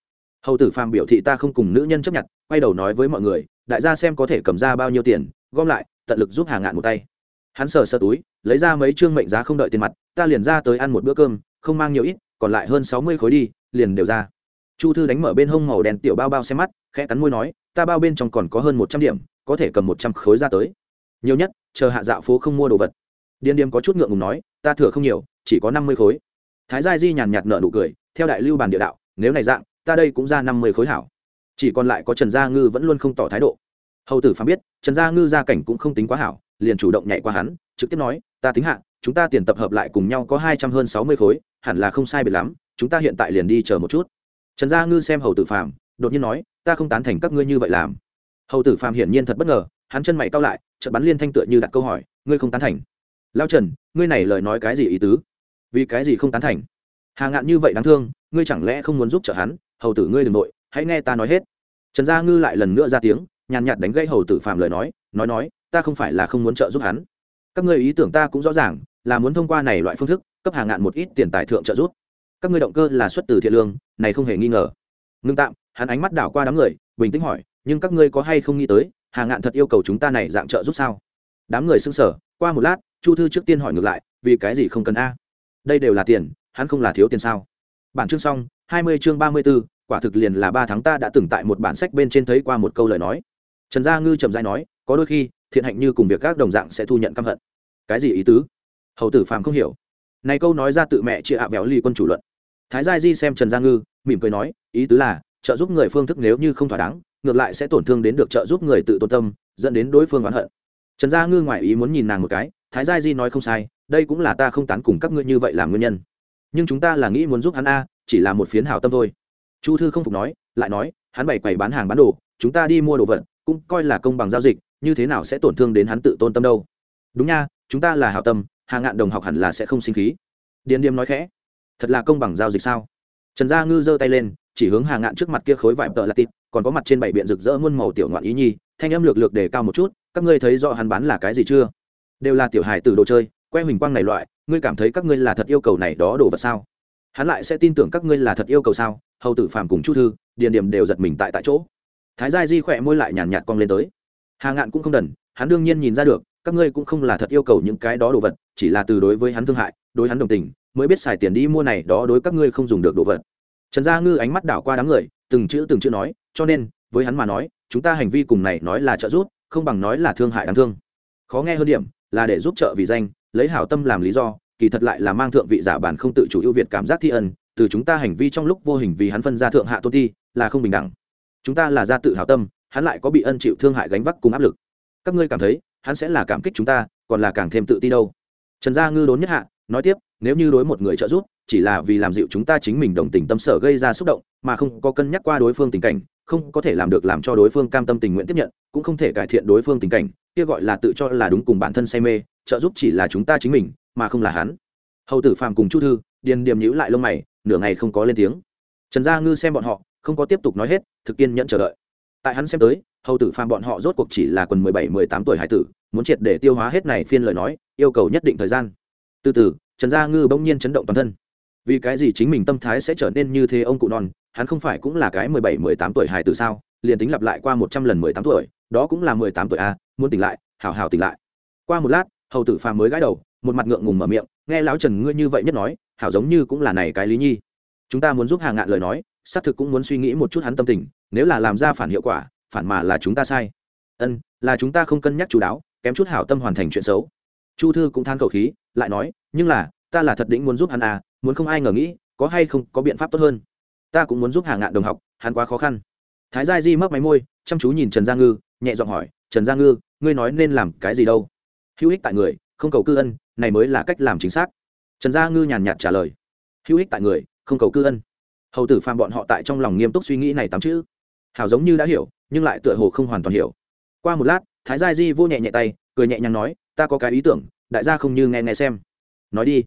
S1: Hầu tử phàm biểu thị ta không cùng nữ nhân chấp nhận, quay đầu nói với mọi người, đại gia xem có thể cầm ra bao nhiêu tiền, gom lại, tận lực giúp hàng ngạn một tay. Hắn sờ sơ túi, lấy ra mấy chương mệnh giá không đợi tiền mặt, ta liền ra tới ăn một bữa cơm, không mang nhiều ít, còn lại hơn sáu mươi khối đi, liền đều ra. Chu thư đánh mở bên hông màu đen tiểu bao bao xem mắt, khẽ cắn môi nói, ta bao bên trong còn có hơn một trăm điểm, có thể cầm một trăm khối ra tới. Nhiều nhất, chờ hạ dạo phố không mua đồ vật. Điên điềm có chút ngượng ngùng nói, ta thừa không nhiều chỉ có năm mươi khối. Thái gia di nhàn nhạt nợ nụ cười, theo đại lưu bàn địa đạo, nếu này dạng, ta đây cũng ra năm mươi khối hảo. Chỉ còn lại có trần gia ngư vẫn luôn không tỏ thái độ. Hầu tử phán biết, trần gia ngư gia cảnh cũng không tính quá hảo, liền chủ động nhảy qua hắn, trực tiếp nói, ta tính hạ, chúng ta tiền tập hợp lại cùng nhau có hai trăm hơn sáu mươi khối, hẳn là không sai biệt lắm, chúng ta hiện tại liền đi chờ một chút. Trần gia ngư xem hầu tử phàm, đột nhiên nói, ta không tán thành các ngươi như vậy làm. Hầu tử phàm hiển nhiên thật bất ngờ, hắn chân mày cao lại, chợt bắn liên thanh tựa như đặt câu hỏi, ngươi không tán thành? Lao trần, ngươi này lời nói cái gì ý tứ? Vì cái gì không tán thành? Hà ngạn như vậy đáng thương, ngươi chẳng lẽ không muốn giúp trợ hắn? Hầu tử ngươi đ ừ n g nội hãy nghe ta nói hết. Trần gia ngư lại lần nữa ra tiếng, nhàn nhạt đánh gãy hầu tử phạm lời nói nói nói, ta không phải là không muốn trợ giúp hắn. Các ngươi ý tưởng ta cũng rõ ràng, là muốn thông qua này loại phương thức, cấp hà ngạn một ít tiền tài thượng trợ giúp. Các ngươi động cơ là xuất từ thiện lương, này không hề nghi ngờ. Ngưng tạm, hắn ánh mắt đảo qua đám người, bình tĩnh hỏi, nhưng các ngươi có hay không nghĩ tới, hà ngạn thật yêu cầu chúng ta này dạng trợ giúp sao? Đám người xưng sở qua một lát, chu thư trước tiên hỏi ngược lại, vì cái gì không cần a? Đây đều là tiền, hắn không là thiếu tiền sao? Bản chương xong, hai mươi chương ba mươi b ố quả thực liền là ba tháng ta đã từng tại một bản sách bên trên thấy qua một câu lời nói. Trần gia ngư trầm dai nói, có đôi khi, thiện hạnh như cùng việc các đồng dạng sẽ thu nhận căm hận. Cái gì ý tứ? Hầu tử phàm không hiểu. Này câu nói ra tự mẹ chị ạ véo lì quân chủ luận. Thái gia di xem trần gia ngư, mỉm cười nói, ý tứ là, trợ giúp người phương thức nếu như không thỏa đáng, ngược lại sẽ tổn thương đến được trợ giúp người tự tôn tâm, dẫn đến đối phương oán hận. Trần gia ngư ngoại ý muốn nhìn nàng một cái, thái gia di nói không sai đây cũng là ta không tán cùng các ngươi như vậy làm nguyên nhân. Nhưng chúng ta là nghĩ muốn giúp hắn a, chỉ là một phiến hảo tâm thôi. Chu thư không phục nói, lại nói, hắn bày quầy bán hàng bán đồ, chúng ta đi mua đồ vật, cũng coi là công bằng giao dịch, như thế nào sẽ tổn thương đến hắn tự tôn tâm đâu? Đúng nha, chúng ta là hảo tâm hàng ngạn đồng học hẳn là sẽ không sinh khí. Điền điềm nói khẽ, thật là công bằng giao dịch sao? Trần gia ngư giơ tay lên, chỉ hướng hàng ngạn trước mặt kia khối vải tợ là tịt, còn có mặt trên bảy biện rực rỡ muôn màu tiểu ngoạn ý nhi, thanh âm lược lược đề cao một chút, các ngươi thấy rõ hắn bán là cái gì chưa? Đều là tiểu hài từ đồ chơi que huỳnh quang này loại, ngươi cảm thấy các ngươi là thật yêu cầu này đó đồ vật sao? Hắn lại sẽ tin tưởng các ngươi là thật yêu cầu sao? Hầu tử phàm cùng chu thư, điền điểm đều giật mình tại tại chỗ. Thái gia di khỏe môi lại nhàn nhạt cong lên tới. Hà ngạn cũng không đần, hắn đương nhiên nhìn ra được, các ngươi cũng không là thật yêu cầu những cái đó đồ vật, chỉ là từ đối với hắn thương hại, đối hắn đồng tình, mới biết xài tiền đi mua này đó đối các ngươi không dùng được đồ vật. Trần gia ngư ánh mắt đảo qua đám người, từng chữ từng chữ nói, cho nên, với hắn mà nói, chúng ta hành vi cùng này nói là trợ giúp, không bằng nói là thương hại đáng thương. Khó nghe hơn điểm, là để giúp trợ vì danh lấy hảo tâm làm lý do, kỳ thật lại là mang thượng vị giả bản không tự chủ ưu việt cảm giác thi ân, từ chúng ta hành vi trong lúc vô hình vì hắn phân ra thượng hạ tôn ti, là không bình đẳng. Chúng ta là gia tự hảo tâm, hắn lại có bị ân chịu thương hại gánh vác cùng áp lực. Các ngươi cảm thấy, hắn sẽ là cảm kích chúng ta, còn là càng thêm tự ti đâu? Trần gia ngư đốn nhất hạ, nói tiếp, nếu như đối một người trợ giúp, chỉ là vì làm dịu chúng ta chính mình đồng tình tâm sở gây ra xúc động, mà không có cân nhắc qua đối phương tình cảnh, không có thể làm được làm cho đối phương cam tâm tình nguyện tiếp nhận, cũng không thể cải thiện đối phương tình cảnh kia gọi là tự cho là đúng cùng bản thân say mê, trợ giúp chỉ là chúng ta chính mình, mà không là hắn. Hầu tử phàm cùng chu thư, điền điềm nhữ lại lông mày, nửa ngày không có lên tiếng. Trần gia ngư xem bọn họ, không có tiếp tục nói hết, thực kiên nhẫn chờ đợi. Tại hắn xem tới, hầu tử phàm bọn họ rốt cuộc chỉ là quần mười bảy, mười tám tuổi hải tử, muốn triệt để tiêu hóa hết này phiên lời nói, yêu cầu nhất định thời gian. Từ từ, trần gia ngư bỗng nhiên chấn động toàn thân. Vì cái gì chính mình tâm thái sẽ trở nên như thế ông cụ non, hắn không phải cũng là cái mười bảy, mười tám tuổi hải tử sao, liền tính lặp lại qua một trăm lần mười tám tuổi đó cũng là mười tám tuổi a, muốn tỉnh lại hào hào tỉnh lại. Qua một lát, hầu tử phàm mới gãi đầu, một mặt ngượng ngùng mở miệng, nghe lão trần ngươi như vậy nhất nói, hảo giống như cũng là này cái lý nhi. Chúng ta muốn giúp hà ngạn lời nói, xác thực cũng muốn suy nghĩ một chút hắn tâm tình, nếu là làm ra phản hiệu quả, phản mà là chúng ta sai. Ân, là chúng ta không cân nhắc chú đáo, kém chút hảo tâm hoàn thành chuyện xấu. Chu thư cũng than cầu khí, lại nói, nhưng là, ta là thật định muốn giúp hắn à muốn không ai ngờ nghĩ, có hay không có biện pháp tốt hơn. Ta cũng muốn giúp hà ngạn đồng học, hắn quá khó khăn. Thái gia di mấp máy môi, chăm chú nhìn trần gia ngư nhẹ giọng hỏi, trần gia ngư, ngươi nói nên làm cái gì đâu? Hữu ích tại người, không cầu cư ân, này mới là cách làm chính xác. Trần gia ngư nhàn nhạt trả lời, hữu ích tại người, không cầu cư ân. Hầu tử phàm bọn họ tại trong lòng nghiêm túc suy nghĩ này tám chữ. Hào giống như đã hiểu, nhưng lại tựa hồ không hoàn toàn hiểu. Qua một lát, thái gia di vô nhẹ nhẹ tay, cười nhẹ nhàng nói, ta có cái ý tưởng, đại gia không như nghe nghe xem. Nói đi.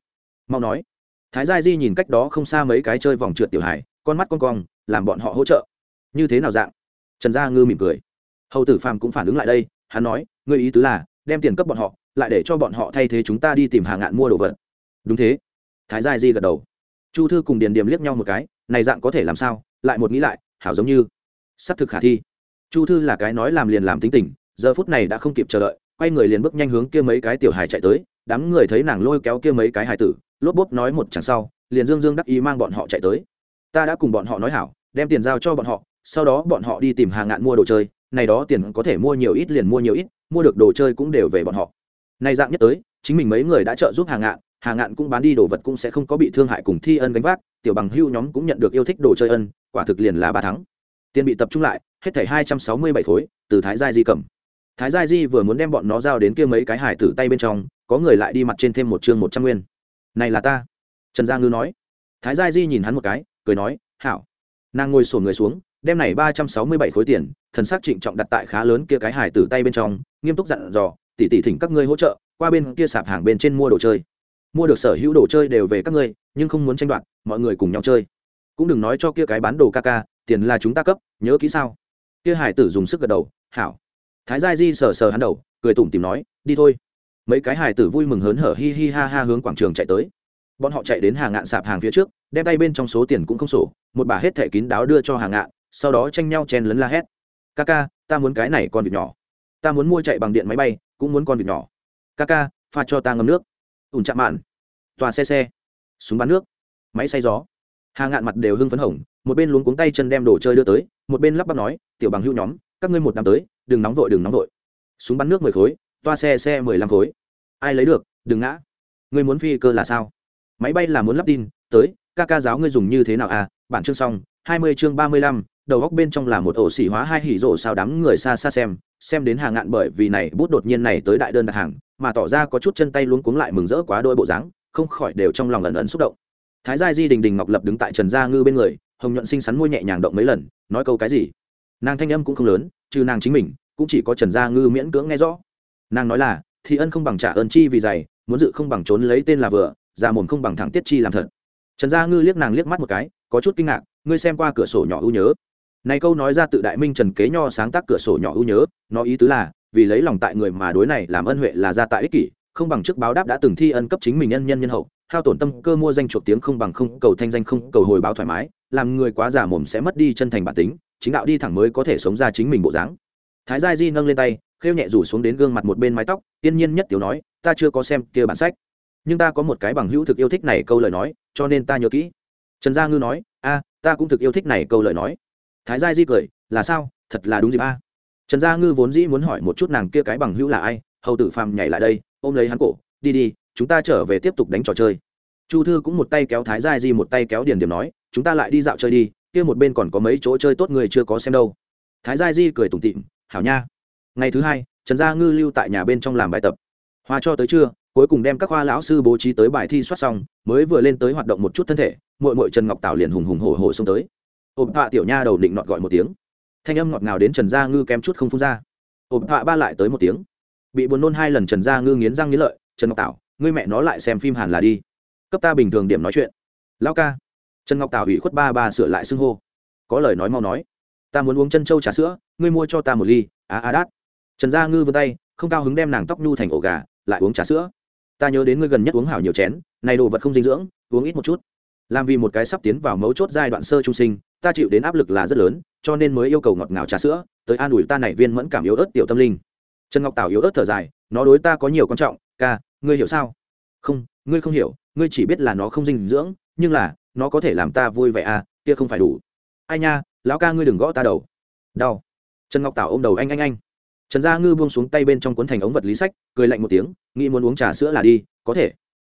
S1: Mau nói. Thái gia di nhìn cách đó không xa mấy cái chơi vòng trượt tiểu hải con mắt con cong, làm bọn họ hỗ trợ. Như thế nào dạng? Trần gia ngư mỉm cười hầu tử phàm cũng phản ứng lại đây, hắn nói, ngươi ý tứ là, đem tiền cấp bọn họ, lại để cho bọn họ thay thế chúng ta đi tìm hàng ngạn mua đồ vật. Đúng thế. Thái gia di gật đầu. Chu thư cùng điền điềm liếc nhau một cái, này dạng có thể làm sao? Lại một nghĩ lại, hảo giống như. Xác thực khả thi. Chu thư là cái nói làm liền làm tính tình, giờ phút này đã không kịp chờ đợi, quay người liền bước nhanh hướng kia mấy cái tiểu hài chạy tới, đám người thấy nàng lôi kéo kia mấy cái hài tử, lốp bốp nói một chẳng sau, liền dương dương đắc ý mang bọn họ chạy tới. Ta đã cùng bọn họ nói hảo, đem tiền giao cho bọn họ, sau đó bọn họ đi tìm hàng ngạn mua đồ chơi này đó tiền có thể mua nhiều ít liền mua nhiều ít, mua được đồ chơi cũng đều về bọn họ. Này dạng nhất tới, chính mình mấy người đã trợ giúp hàng ngạn hàng ngạn cũng bán đi đồ vật cũng sẽ không có bị thương hại cùng thi ân gánh vác, tiểu bằng hưu nhóm cũng nhận được yêu thích đồ chơi ân, quả thực liền là ba thắng. Tiền bị tập trung lại, hết thảy hai trăm sáu mươi bảy khối, từ thái gia di cầm. Thái gia di vừa muốn đem bọn nó giao đến kia mấy cái hải tử tay bên trong, có người lại đi mặt trên thêm một chương một trăm nguyên. Này là ta. Trần gia ngư nói. Thái gia di nhìn hắn một cái, cười nói, hảo. Nàng ngồi sổn người xuống, đem này ba trăm sáu mươi bảy khối tiền thần sắc trịnh trọng đặt tại khá lớn kia cái hải tử tay bên trong, nghiêm túc dặn dò tỉ tỉ thỉnh các ngươi hỗ trợ, qua bên kia sạp hàng bên trên mua đồ chơi. Mua được sở hữu đồ chơi đều về các ngươi, nhưng không muốn tranh đoạt, mọi người cùng nhau chơi. Cũng đừng nói cho kia cái bán đồ ca ca, tiền là chúng ta cấp, nhớ kỹ sao? Kia hải tử dùng sức gật đầu, hảo. Thái gia di sờ sờ hắn đầu, cười tủm tìm nói, đi thôi. Mấy cái hải tử vui mừng hớn hở, hi hi ha ha hướng quảng trường chạy tới. Bọn họ chạy đến hàng ngạn sạp hàng phía trước, đem tay bên trong số tiền cũng không sổ, một bà hết thẻ kín đáo đưa cho hàng ngạn, sau đó tranh nhau chen lấn la hét ca ca, ta muốn cái này con vịt nhỏ. Ta muốn mua chạy bằng điện máy bay, cũng muốn con vịt nhỏ. Ca ca, pha cho ta ngâm nước. Ủn chạm mạn. Tòa xe xe. Súng bắn nước. Máy xay gió. Hà ngạn mặt đều hưng phấn hỏng một bên luống cuống tay chân đem đồ chơi đưa tới, một bên lắp bắp nói, tiểu bằng hữu nhóm, các ngươi một năm tới, đừng nóng vội, đừng nóng vội. Súng bắn nước mười khối, toa xe xe mười lăm khối. Ai lấy được, đừng ngã. Ngươi muốn phi cơ là sao? Máy bay là muốn lắp tin, tới, ca ca giáo ngươi dùng như thế nào à? Bản chương xong, hai mươi chương ba mươi lăm đầu góc bên trong là một ổ xỉ hóa hai hỉ rộ sao đám người xa xa xem xem đến hàng ngạn bởi vì này bút đột nhiên này tới đại đơn đặt hàng, mà tỏ ra có chút chân tay luống cuống lại mừng rỡ quá đôi bộ dáng, không khỏi đều trong lòng ẩn ẩn xúc động. Thái gia di đình đình ngọc lập đứng tại trần gia ngư bên người, hồng nhuận xinh xắn môi nhẹ nhàng động mấy lần, nói câu cái gì? Nàng thanh âm cũng không lớn, trừ nàng chính mình, cũng chỉ có trần gia ngư miễn cưỡng nghe rõ. Nàng nói là, thì ân không bằng trả ơn chi vì dày, muốn dự không bằng trốn lấy tên là vừa, già mồm không bằng thẳng tiết chi làm thật. Trần gia ngư liếc nàng liếc mắt một cái, có chút kinh ngạc, ngươi xem qua cửa sổ nhỏ ưu nhớ này câu nói ra tự đại minh trần kế nho sáng tác cửa sổ nhỏ ưu nhớ, nó ý tứ là, vì lấy lòng tại người mà đối này làm ân huệ là ra tại ích kỷ, không bằng trước báo đáp đã từng thi ân cấp chính mình nhân nhân nhân hậu, hao tổn tâm cơ mua danh chuộc tiếng không bằng không, cầu thanh danh không, cầu hồi báo thoải mái, làm người quá giả mồm sẽ mất đi chân thành bản tính, chính đạo đi thẳng mới có thể sống ra chính mình bộ dáng. Thái gia di nâng lên tay, khêu nhẹ rủ xuống đến gương mặt một bên mái tóc tiên nhiên nhất tiểu nói, ta chưa có xem kia bản sách, nhưng ta có một cái bằng hữu thực yêu thích này câu lời nói, cho nên ta nhớ kỹ. Trần gia ngư nói, a, ta cũng thực yêu thích này câu lời nói thái gia di cười, là sao? Thật là đúng dịp a. Trần gia ngư vốn dĩ muốn hỏi một chút nàng kia cái bằng hữu là ai, hầu tử phàm nhảy lại đây, ôm lấy hắn cổ, đi đi, chúng ta trở về tiếp tục đánh trò chơi. Chu thư cũng một tay kéo thái gia di một tay kéo điền điểm nói, chúng ta lại đi dạo chơi đi, kia một bên còn có mấy chỗ chơi tốt người chưa có xem đâu. Thái gia di cười tủm tịm hảo nha. Ngày thứ hai, trần gia ngư lưu tại nhà bên trong làm bài tập. Hoa cho tới trưa, cuối cùng đem các khoa lão sư bố trí tới bài thi soát xong, mới vừa lên tới hoạt động một chút thân thể mội mội trần ngọc tảo liền hùng hùng hổ hổ xông tới ộp họa tiểu nha đầu định nọt gọi một tiếng. Thanh âm ngọt ngào đến trần gia ngư kém chút không phun ra. Ộp họa ba lại tới một tiếng. Bị buồn nôn hai lần trần gia ngư nghiến răng nghiến lợi, trần ngọc tảo, ngươi mẹ nó lại xem phim hàn là đi. Cấp ta bình thường điểm nói chuyện. Lao ca. Trần ngọc tảo ủy khuất ba ba sửa lại xưng hô. Có lời nói mau nói. Ta muốn uống chân trâu trà sữa, ngươi mua cho ta một ly. Á á đát. Trần gia ngư vươn tay, không cao hứng đem nàng tóc nhu thành ổ gà, lại uống trà sữa. Ta nhớ đến ngươi gần nhất uống hảo nhiều chén, này đồ vật không dinh dưỡng, uống ít một chút làm vì một cái sắp tiến vào mấu chốt giai đoạn sơ trung sinh, ta chịu đến áp lực là rất lớn, cho nên mới yêu cầu ngọt ngào trà sữa, tới an ủi ta này viên mẫn cảm yếu ớt tiểu tâm linh. Trần ngọc tảo yếu ớt thở dài, nó đối ta có nhiều quan trọng, ca, ngươi hiểu sao? Không, ngươi không hiểu, ngươi chỉ biết là nó không dinh dưỡng, nhưng là, nó có thể làm ta vui vẻ à kia không phải đủ. Ai nha, lão ca ngươi đừng gõ ta đầu. Đau. Trần ngọc tảo ôm đầu anh anh anh. Trần gia ngư buông xuống tay bên trong cuốn thành ống vật lý sách, cười lạnh một tiếng, nghĩ muốn uống trà sữa là đi, có thể.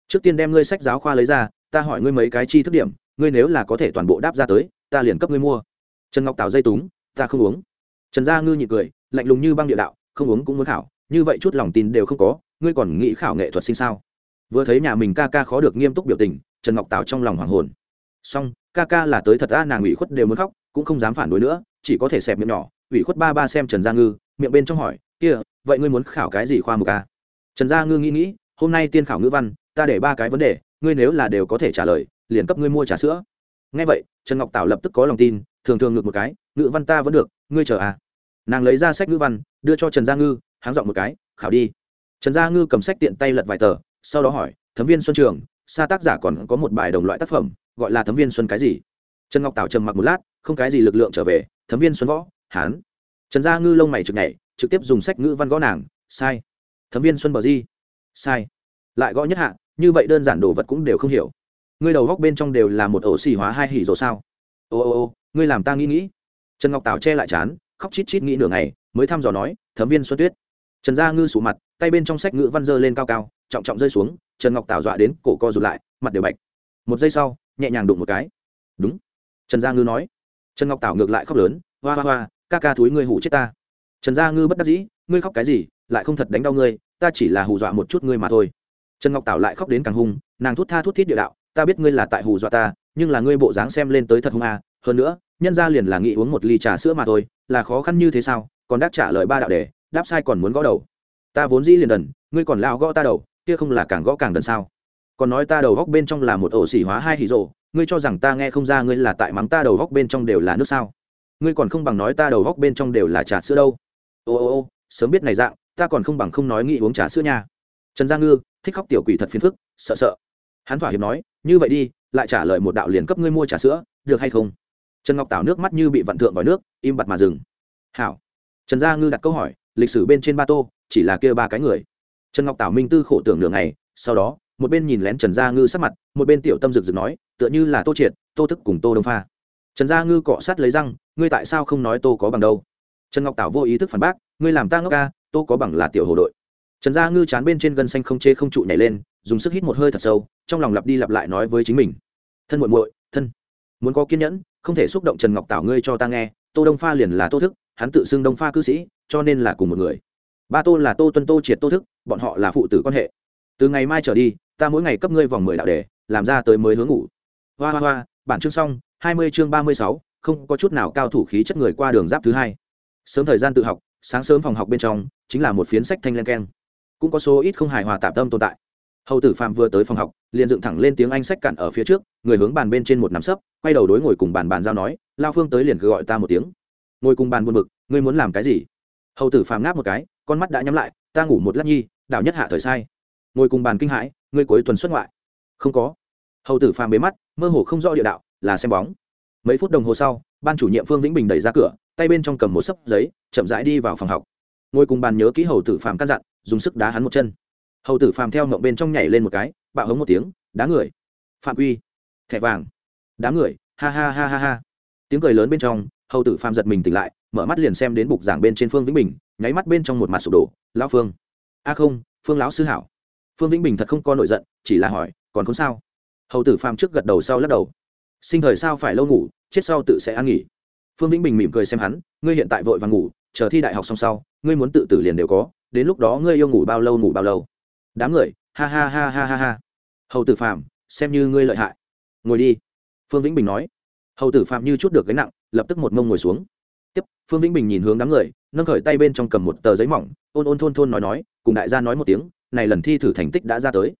S1: Trước tiên đem ngươi sách giáo khoa lấy ra ta hỏi ngươi mấy cái chi thức điểm, ngươi nếu là có thể toàn bộ đáp ra tới, ta liền cấp ngươi mua. Trần ngọc tào dây túng, ta không uống. Trần gia ngư nhị cười, lạnh lùng như băng địa đạo, không uống cũng muốn khảo, như vậy chút lòng tin đều không có, ngươi còn nghĩ khảo nghệ thuật sinh sao? Vừa thấy nhà mình ca ca khó được nghiêm túc biểu tình, trần ngọc tào trong lòng hoàng hồn. Xong, ca ca là tới thật a nàng ủy khuất đều muốn khóc, cũng không dám phản đối nữa, chỉ có thể xẹp miệng nhỏ, ủy khuất ba ba xem trần gia ngư, miệng bên trong hỏi, kia, vậy ngươi muốn khảo cái gì khoa mục a trần gia ngư nghĩ nghĩ, hôm nay tiên khảo ngữ văn, ta để ba cái vấn đề ngươi nếu là đều có thể trả lời, liền cấp ngươi mua trà sữa. Ngay vậy, trần ngọc tảo lập tức có lòng tin, thường thường ngược một cái, ngữ văn ta vẫn được, ngươi chờ à. Nàng lấy ra sách ngữ văn, đưa cho trần gia ngư, háng dọn một cái, khảo đi. Trần gia ngư cầm sách tiện tay lật vài tờ, sau đó hỏi, thấm viên xuân trường xa tác giả còn có một bài đồng loại tác phẩm, gọi là thấm viên xuân cái gì? Trần ngọc tảo trầm mặc một lát, không cái gì lực lượng trở về, thấm viên xuân võ, hán. Trần gia ngư lông mày trực nhảy, trực tiếp dùng sách ngữ văn gõ nàng, sai. Thấm viên xuân bờ di. Sai. Lại gõ nhất hạ như vậy đơn giản đồ vật cũng đều không hiểu. Ngươi đầu góc bên trong đều là một ổ xì hóa hai hỉ rồi sao? Ô ô ô, ngươi làm ta nghĩ nghĩ. Trần ngọc tảo che lại chán, khóc chít chít nghĩ nửa ngày, mới thăm dò nói thấm viên xuân tuyết. Trần gia ngư sủ mặt, tay bên trong sách ngữ văn dơ lên cao cao, trọng trọng rơi xuống, trần ngọc tảo dọa đến cổ co rụt lại, mặt đều bạch. Một giây sau, nhẹ nhàng đụng một cái. Đúng. Trần gia ngư nói. Trần ngọc tảo ngược lại khóc lớn, hoa hoa hoa, ca ca thúi ngươi hủ chết ta. Trần gia ngư bất đắc dĩ, ngươi khóc cái gì, lại không thật đánh đau ngươi, ta chỉ là hù dọa một chút ngươi mà thôi trần ngọc tảo lại khóc đến càng hung, nàng thút tha thút thít địa đạo, ta biết ngươi là tại hù dọa ta, nhưng là ngươi bộ dáng xem lên tới thật hung à hơn nữa, nhân ra liền là nghĩ uống một ly trà sữa mà thôi, là khó khăn như thế sao, còn đáp trả lời ba đạo đề, đáp sai còn muốn gõ đầu. Ta vốn dĩ liền đần, ngươi còn lao gõ ta đầu, kia không là càng gõ càng đần sao? Còn nói ta đầu góc bên trong là một ổ xỉ hóa hai hỉ rộ ngươi cho rằng ta nghe không ra ngươi là tại mắng ta đầu góc bên trong đều là nước sao? Ngươi còn không bằng nói ta đầu góc bên trong đều là trà sữa đâu. Ô ô ô, sớm biết này dạng, ta còn không bằng không nói nghĩ uống trà sữa nha. Trần gia ngư thích khóc tiểu quỷ thật phiền phức, sợ sợ. Hắn thỏa hiệp nói, như vậy đi, lại trả lời một đạo liền cấp ngươi mua trà sữa, được hay không? Trần ngọc tảo nước mắt như bị vặn thượng vào nước, im bặt mà dừng. Hảo. Trần gia ngư đặt câu hỏi, lịch sử bên trên ba tô, chỉ là kia ba cái người. Trần ngọc tảo minh tư khổ tưởng nửa ngày, sau đó, một bên nhìn lén trần gia ngư sắc mặt, một bên tiểu tâm rực rực nói, tựa như là tô triệt, tô thức cùng tô đông pha. Trần gia ngư cọ sát lấy răng, ngươi tại sao không nói tô có bằng đâu? Trần ngọc tảo vô ý thức phản bác, ngươi làm ta ngốc ca, tô có bằng là tiểu hồ đội trần gia ngư chán bên trên gân xanh không chê không trụ nhảy lên, dùng sức hít một hơi thật sâu, trong lòng lặp đi lặp lại nói với chính mình. Thân muội muội, thân. Muốn có kiên nhẫn, không thể xúc động trần ngọc tảo ngươi cho ta nghe, tô đông pha liền là tô thức, hắn tự xưng đông pha cư sĩ, cho nên là cùng một người. Ba tô là tô tuân tô triệt tô thức, bọn họ là phụ tử quan hệ. Từ ngày mai trở đi, ta mỗi ngày cấp ngươi vòng mười đạo đề, làm ra tới mới hướng ngủ. Hoa hoa hoa, bản chương xong, hai mươi chương ba mươi sáu, không có chút nào cao thủ khí chất người qua đường giáp thứ hai. Sớm thời gian tự học, sáng sớm phòng học bên trong, chính là một phiến sách thanh len keng cũng có số ít không hài hòa tạp tâm tồn tại. Hầu tử phạm vừa tới phòng học, liền dựng thẳng lên tiếng anh sách cạn ở phía trước, người hướng bàn bên trên một nắm sấp, quay đầu đối ngồi cùng bàn bàn giao nói, lao phương tới liền cứ gọi ta một tiếng. Ngồi cùng bàn buồn bực, ngươi muốn làm cái gì? Hầu tử phạm ngáp một cái, con mắt đã nhắm lại, ta ngủ một lát nhi, đảo nhất hạ thời sai. Ngồi cùng bàn kinh hãi, ngươi cuối tuần xuất ngoại. Không có. Hầu tử phàm bế mắt, mơ hồ không rõ địa đạo, là xem bóng. Mấy phút đồng hồ sau, ban chủ nhiệm phương vĩnh bình đẩy ra cửa, tay bên trong cầm một sấp giấy, chậm rãi đi vào phòng học. Ngồi cùng bàn nhớ ký hầu tử phàm căn dặn dùng sức đá hắn một chân. Hầu tử phàm theo ngậm bên trong nhảy lên một cái, bạo hống một tiếng, đá người. Phạm uy thẻ vàng. Đá người. Ha ha ha ha ha. Tiếng cười lớn bên trong, hầu tử phàm giật mình tỉnh lại, mở mắt liền xem đến bục giảng bên trên phương vĩnh bình, nháy mắt bên trong một mặt sụp đổ. Lão phương. A không, phương lão sư hảo. Phương vĩnh bình thật không có nổi giận, chỉ là hỏi, còn không sao? Hầu tử phàm trước gật đầu sau lắc đầu. Sinh thời sao phải lâu ngủ, chết sau tự sẽ ăn nghỉ. Phương vĩnh bình mỉm cười xem hắn, ngươi hiện tại vội và ngủ, chờ thi đại học xong sau, ngươi muốn tự tử liền đều có đến lúc đó ngươi yêu ngủ bao lâu ngủ bao lâu. Đám người, ha ha ha ha ha ha. Hầu tử phạm xem như ngươi lợi hại. Ngồi đi. Phương vĩnh bình nói. Hầu tử phạm như chút được gánh nặng, lập tức một mông ngồi xuống. Tiếp, phương vĩnh bình nhìn hướng đám người, nâng khởi tay bên trong cầm một tờ giấy mỏng, ôn ôn thôn thôn nói nói, cùng đại gia nói một tiếng, này lần thi thử thành tích đã ra tới.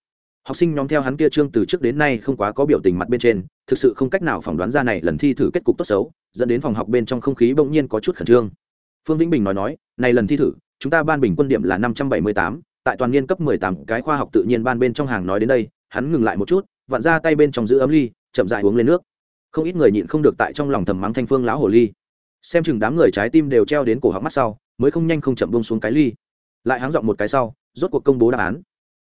S1: Học sinh nhóm theo hắn kia trương từ trước đến nay không quá có biểu tình mặt bên trên, thực sự không cách nào phỏng đoán ra này lần thi thử kết cục tốt xấu, dẫn đến phòng học bên trong không khí bỗng nhiên có chút khẩn trương. Phương vĩnh bình nói nói, này lần thi thử chúng ta ban bình quân điểm là năm trăm bảy mươi tám, tại toàn niên cấp mười tám, cái khoa học tự nhiên ban bên trong hàng nói đến đây, hắn ngừng lại một chút, vặn ra tay bên trong giữ ấm ly, chậm dại uống lên nước. Không ít người nhịn không được tại trong lòng thầm mắng thanh phương lão hồ ly. Xem chừng đám người trái tim đều treo đến cổ họng mắt sau, mới không nhanh không chậm bông xuống cái ly. Lại háng giọng một cái sau, rốt cuộc công bố đáp án.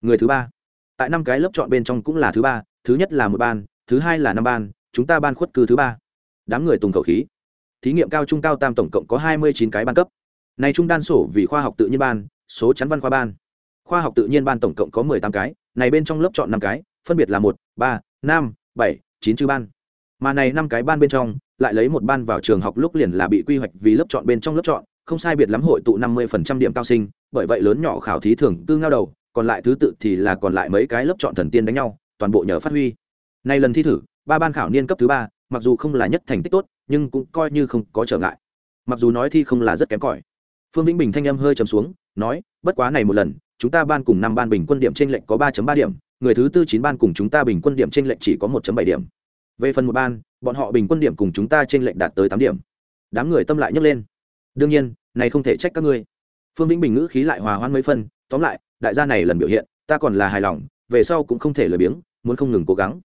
S1: Người thứ ba. Tại năm cái lớp chọn bên trong cũng là thứ ba, thứ nhất là một ban, thứ hai là năm ban, chúng ta ban khuất cư thứ ba. Đám người tùng khẩu khí. Thí nghiệm cao trung cao tam tổng cộng có hai mươi chín cái ban cấp này trung đan sổ vì khoa học tự nhiên ban, số chắn văn khoa ban. Khoa học tự nhiên ban tổng cộng có mười tám cái, này bên trong lớp chọn năm cái, phân biệt là một, ba, năm, bảy, chín chữ ban. Mà này năm cái ban bên trong, lại lấy một ban vào trường học lúc liền là bị quy hoạch vì lớp chọn bên trong lớp chọn, không sai biệt lắm hội tụ năm mươi phần trăm điểm cao sinh, bởi vậy lớn nhỏ khảo thí thường tư ngao đầu, còn lại thứ tự thì là còn lại mấy cái lớp chọn thần tiên đánh nhau, toàn bộ nhờ phát huy. Nay lần thi thử, ba ban khảo niên cấp thứ ba, mặc dù không là nhất thành tích tốt, nhưng cũng coi như không có trở ngại. Mặc dù nói thi không là rất kém cỏi phương vĩnh bình thanh âm hơi trầm xuống, nói, bất quá này một lần, chúng ta ban cùng năm ban bình quân điểm trên lệnh có ba ba điểm, người thứ tư chín ban cùng chúng ta bình quân điểm trên lệnh chỉ có một bảy điểm. Về phần một ban, bọn họ bình quân điểm cùng chúng ta trên lệnh đạt tới tám điểm. Đám người tâm lại nhấc lên. Đương nhiên, này không thể trách các ngươi. Phương vĩnh bình ngữ khí lại hòa hoãn mấy phân tóm lại, đại gia này lần biểu hiện, ta còn là hài lòng, về sau cũng không thể lười biếng, muốn không ngừng cố gắng.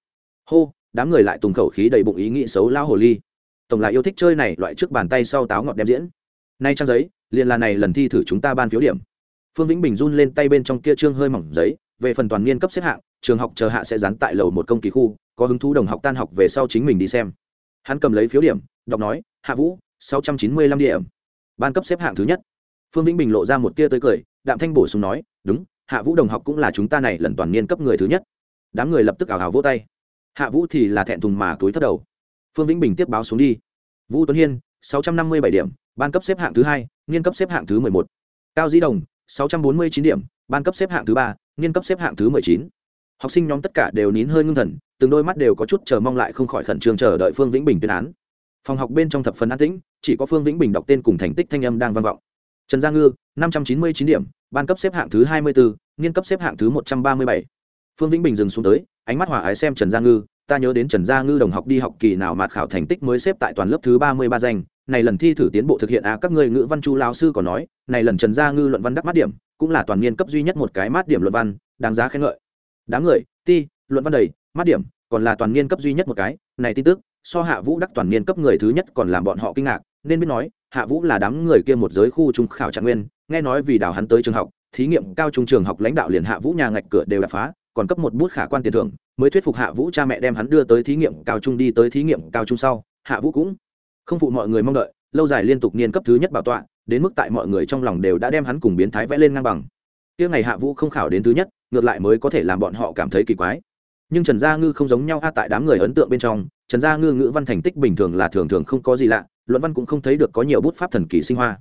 S1: Hô, đám người lại tùng khẩu khí đầy bụng ý nghĩ xấu lao hồ ly. Tổng lại yêu thích chơi này, loại trước bàn tay sau táo ngọt đem diễn. Nay trang giấy liền là này lần thi thử chúng ta ban phiếu điểm. Phương vĩnh bình run lên tay bên trong kia trương hơi mỏng giấy, về phần toàn niên cấp xếp hạng, trường học chờ hạ sẽ dán tại lầu một công kỳ khu, có hứng thú đồng học tan học về sau chính mình đi xem. Hắn cầm lấy phiếu điểm, đọc nói, hạ vũ, sáu trăm chín mươi lăm điểm. Ban cấp xếp hạng thứ nhất. Phương vĩnh bình lộ ra một tia tới cười, đạm thanh bổ sung nói, đúng, hạ vũ đồng học cũng là chúng ta này lần toàn niên cấp người thứ nhất. Đám người lập tức ảo hào vỗ tay. Hạ vũ thì là thẹn thùng mà túi thất đầu. Phương vĩnh bình tiếp báo xuống đi. Vũ tuấn hiên, sáu trăm năm mươi bảy điểm ban cấp xếp hạng thứ hai, niên cấp xếp hạng thứ mười một. Cao dĩ đồng, sáu trăm bốn mươi chín điểm, ban cấp xếp hạng thứ ba, niên cấp xếp hạng thứ mười chín. Học sinh nhóm tất cả đều nín hơi ngưng thần, từng đôi mắt đều có chút chờ mong lại không khỏi khẩn trương chờ đợi phương vĩnh bình tuyên án. Phòng học bên trong thập phần an tĩnh, chỉ có phương vĩnh bình đọc tên cùng thành tích thanh âm đang vang vọng. Trần gia ngư, năm trăm chín mươi chín điểm, ban cấp xếp hạng thứ hai mươi bốn niên cấp xếp hạng thứ một trăm ba mươi bảy. Phương vĩnh bình dừng xuống tới, ánh mắt hòa ái xem trần gia ngư, ta nhớ đến trần gia ngư đồng học đi học kỳ nào mạt khảo thành tích mới xếp tại toàn lớp thứ ba mươi ba danh này lần thi thử tiến bộ thực hiện á các ngươi ngữ văn chu lao sư còn nói, này lần trần gia ngư luận văn đắc mát điểm, cũng là toàn niên cấp duy nhất một cái mát điểm luận văn, đáng giá khen ngợi. Đáng người, ti, luận văn đầy, mát điểm, còn là toàn niên cấp duy nhất một cái, này tin tức, so hạ vũ đắc toàn niên cấp người thứ nhất còn làm bọn họ kinh ngạc, nên biết nói, hạ vũ là đám người kia một giới khu trung khảo trạng nguyên, nghe nói vì đào hắn tới trường học, thí nghiệm cao trung trường học lãnh đạo liền hạ vũ nhà ngạch cửa đều đập phá, còn cấp một bút khả quan tiền thưởng, mới thuyết phục hạ vũ cha mẹ đem hắn đưa tới thí nghiệm cao trung đi tới thí nghiệm cao trung sau, hạ vũ cũng không phụ mọi người mong đợi, lâu dài liên tục niên cấp thứ nhất bảo tọa, đến mức tại mọi người trong lòng đều đã đem hắn cùng biến thái vẽ lên ngang bằng. Tiếng ngày hạ vũ không khảo đến thứ nhất, ngược lại mới có thể làm bọn họ cảm thấy kỳ quái. Nhưng trần gia ngư không giống nhau a, tại đám người ấn tượng bên trong, trần gia ngư ngữ văn thành tích bình thường là thường thường không có gì lạ, luận văn cũng không thấy được có nhiều bút pháp thần kỳ sinh hoa.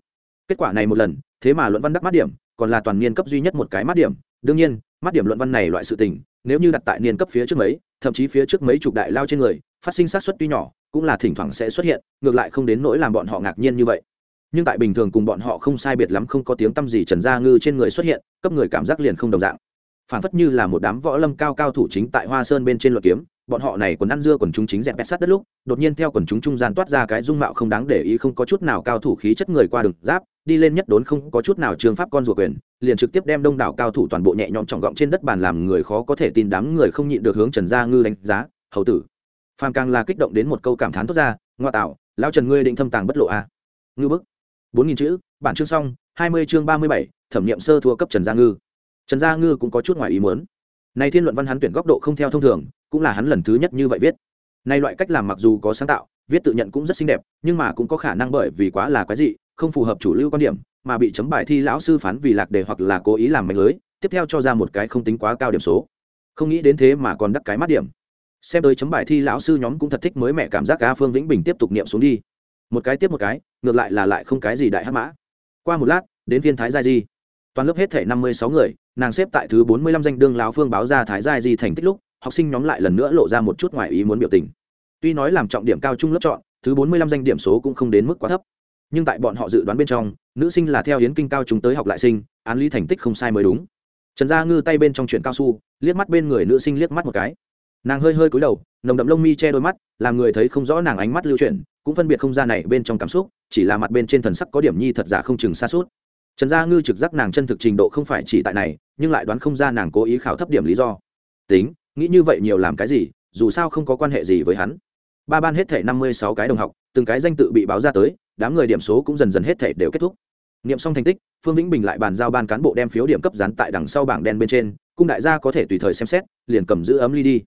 S1: Kết quả này một lần, thế mà luận văn đắc mát điểm, còn là toàn niên cấp duy nhất một cái mát điểm. Đương nhiên mát điểm luận văn này loại sự tình, nếu như đặt tại niên cấp phía trước mấy, thậm chí phía trước mấy chục đại lao trên người, phát sinh sát xuất tuy nhỏ cũng là thỉnh thoảng sẽ xuất hiện, ngược lại không đến nỗi làm bọn họ ngạc nhiên như vậy. Nhưng tại bình thường cùng bọn họ không sai biệt lắm, không có tiếng t â m gì trần gia ngư trên người xuất hiện, cấp người cảm giác liền không đồng dạng. Phản phất như là một đám võ lâm cao cao thủ chính tại hoa sơn bên trên luật kiếm, bọn họ này còn ăn dưa còn chúng chính dẹp bét sát đất lúc, đột nhiên theo quần chúng trung gian toát ra cái dung mạo không đáng để ý, không có chút nào cao thủ khí chất người qua đường, giáp, đi lên nhất đốn không có chút nào trường pháp con ruột quyền, liền trực tiếp đem đông đảo cao thủ toàn bộ nhẹ nhõm trọng gọng trên đất bàn làm người khó có thể tin đám người không nhịn được hướng trần gia ngư đánh giá, hầu tử phàm càng là kích động đến một câu cảm thán thốt ra, ngoa tạo, lão trần ngươi định thâm tàng bất lộ a à? ngư bức. Bốn nghìn chữ, bản chương xong, hai mươi chương ba mươi bảy, thẩm nghiệm sơ thua cấp trần gia ngư. Trần gia ngư cũng có chút ngoài ý muốn. Này thiên luận văn hắn tuyển góc độ không theo thông thường, cũng là hắn lần thứ nhất như vậy viết. Nay loại cách làm mặc dù có sáng tạo, viết tự nhận cũng rất xinh đẹp, nhưng mà cũng có khả năng bởi vì quá là quái dị, không phù hợp chủ lưu quan điểm, mà bị chấm bài thi lão sư phán vì lạc đề hoặc là cố ý làm mạnh lưới, tiếp theo cho ra một cái không tính quá cao điểm số. Không nghĩ đến thế mà còn đắc cái mắt điểm xem tới chấm bài thi lão sư nhóm cũng thật thích mới mẹ cảm giác cá phương vĩnh bình tiếp tục niệm xuống đi. Một cái tiếp một cái, ngược lại là lại không cái gì đại hát mã. Qua một lát, đến viên thái gia di. Toàn lớp hết thể năm mươi sáu người, nàng xếp tại thứ bốn mươi lăm danh đương lão phương báo ra thái giai di thành tích lúc, học sinh nhóm lại lần nữa lộ ra một chút ngoài ý muốn biểu tình. Tuy nói làm trọng điểm cao trung lớp chọn, thứ bốn mươi lăm danh điểm số cũng không đến mức quá thấp. Nhưng tại bọn họ dự đoán bên trong, nữ sinh là theo hiến kinh cao chúng tới học lại sinh, án lý thành tích không sai mới đúng. Trần gia ngư tay bên trong chuyện cao su, liếc mắt bên người nữ sinh liếc mắt một cái nàng hơi hơi cúi đầu, nồng đậm lông mi che đôi mắt, làm người thấy không rõ nàng ánh mắt lưu chuyển, cũng phân biệt không ra này bên trong cảm xúc, chỉ là mặt bên trên thần sắc có điểm nhi thật giả không chừng xa suốt. Trần gia ngư trực giác nàng chân thực trình độ không phải chỉ tại này, nhưng lại đoán không ra nàng cố ý khảo thấp điểm lý do. Tính, nghĩ như vậy nhiều làm cái gì, dù sao không có quan hệ gì với hắn. Ba ban hết thể năm mươi sáu cái đồng học, từng cái danh tự bị báo ra tới, đám người điểm số cũng dần dần hết thể đều kết thúc. Nghiệm xong thành tích, phương vĩnh bình lại bàn giao ban cán bộ đem phiếu điểm cấp dán tại đằng sau bảng đen bên trên, cung đại gia có thể tùy thời xem xét, liền cầm giữ ấm ly đi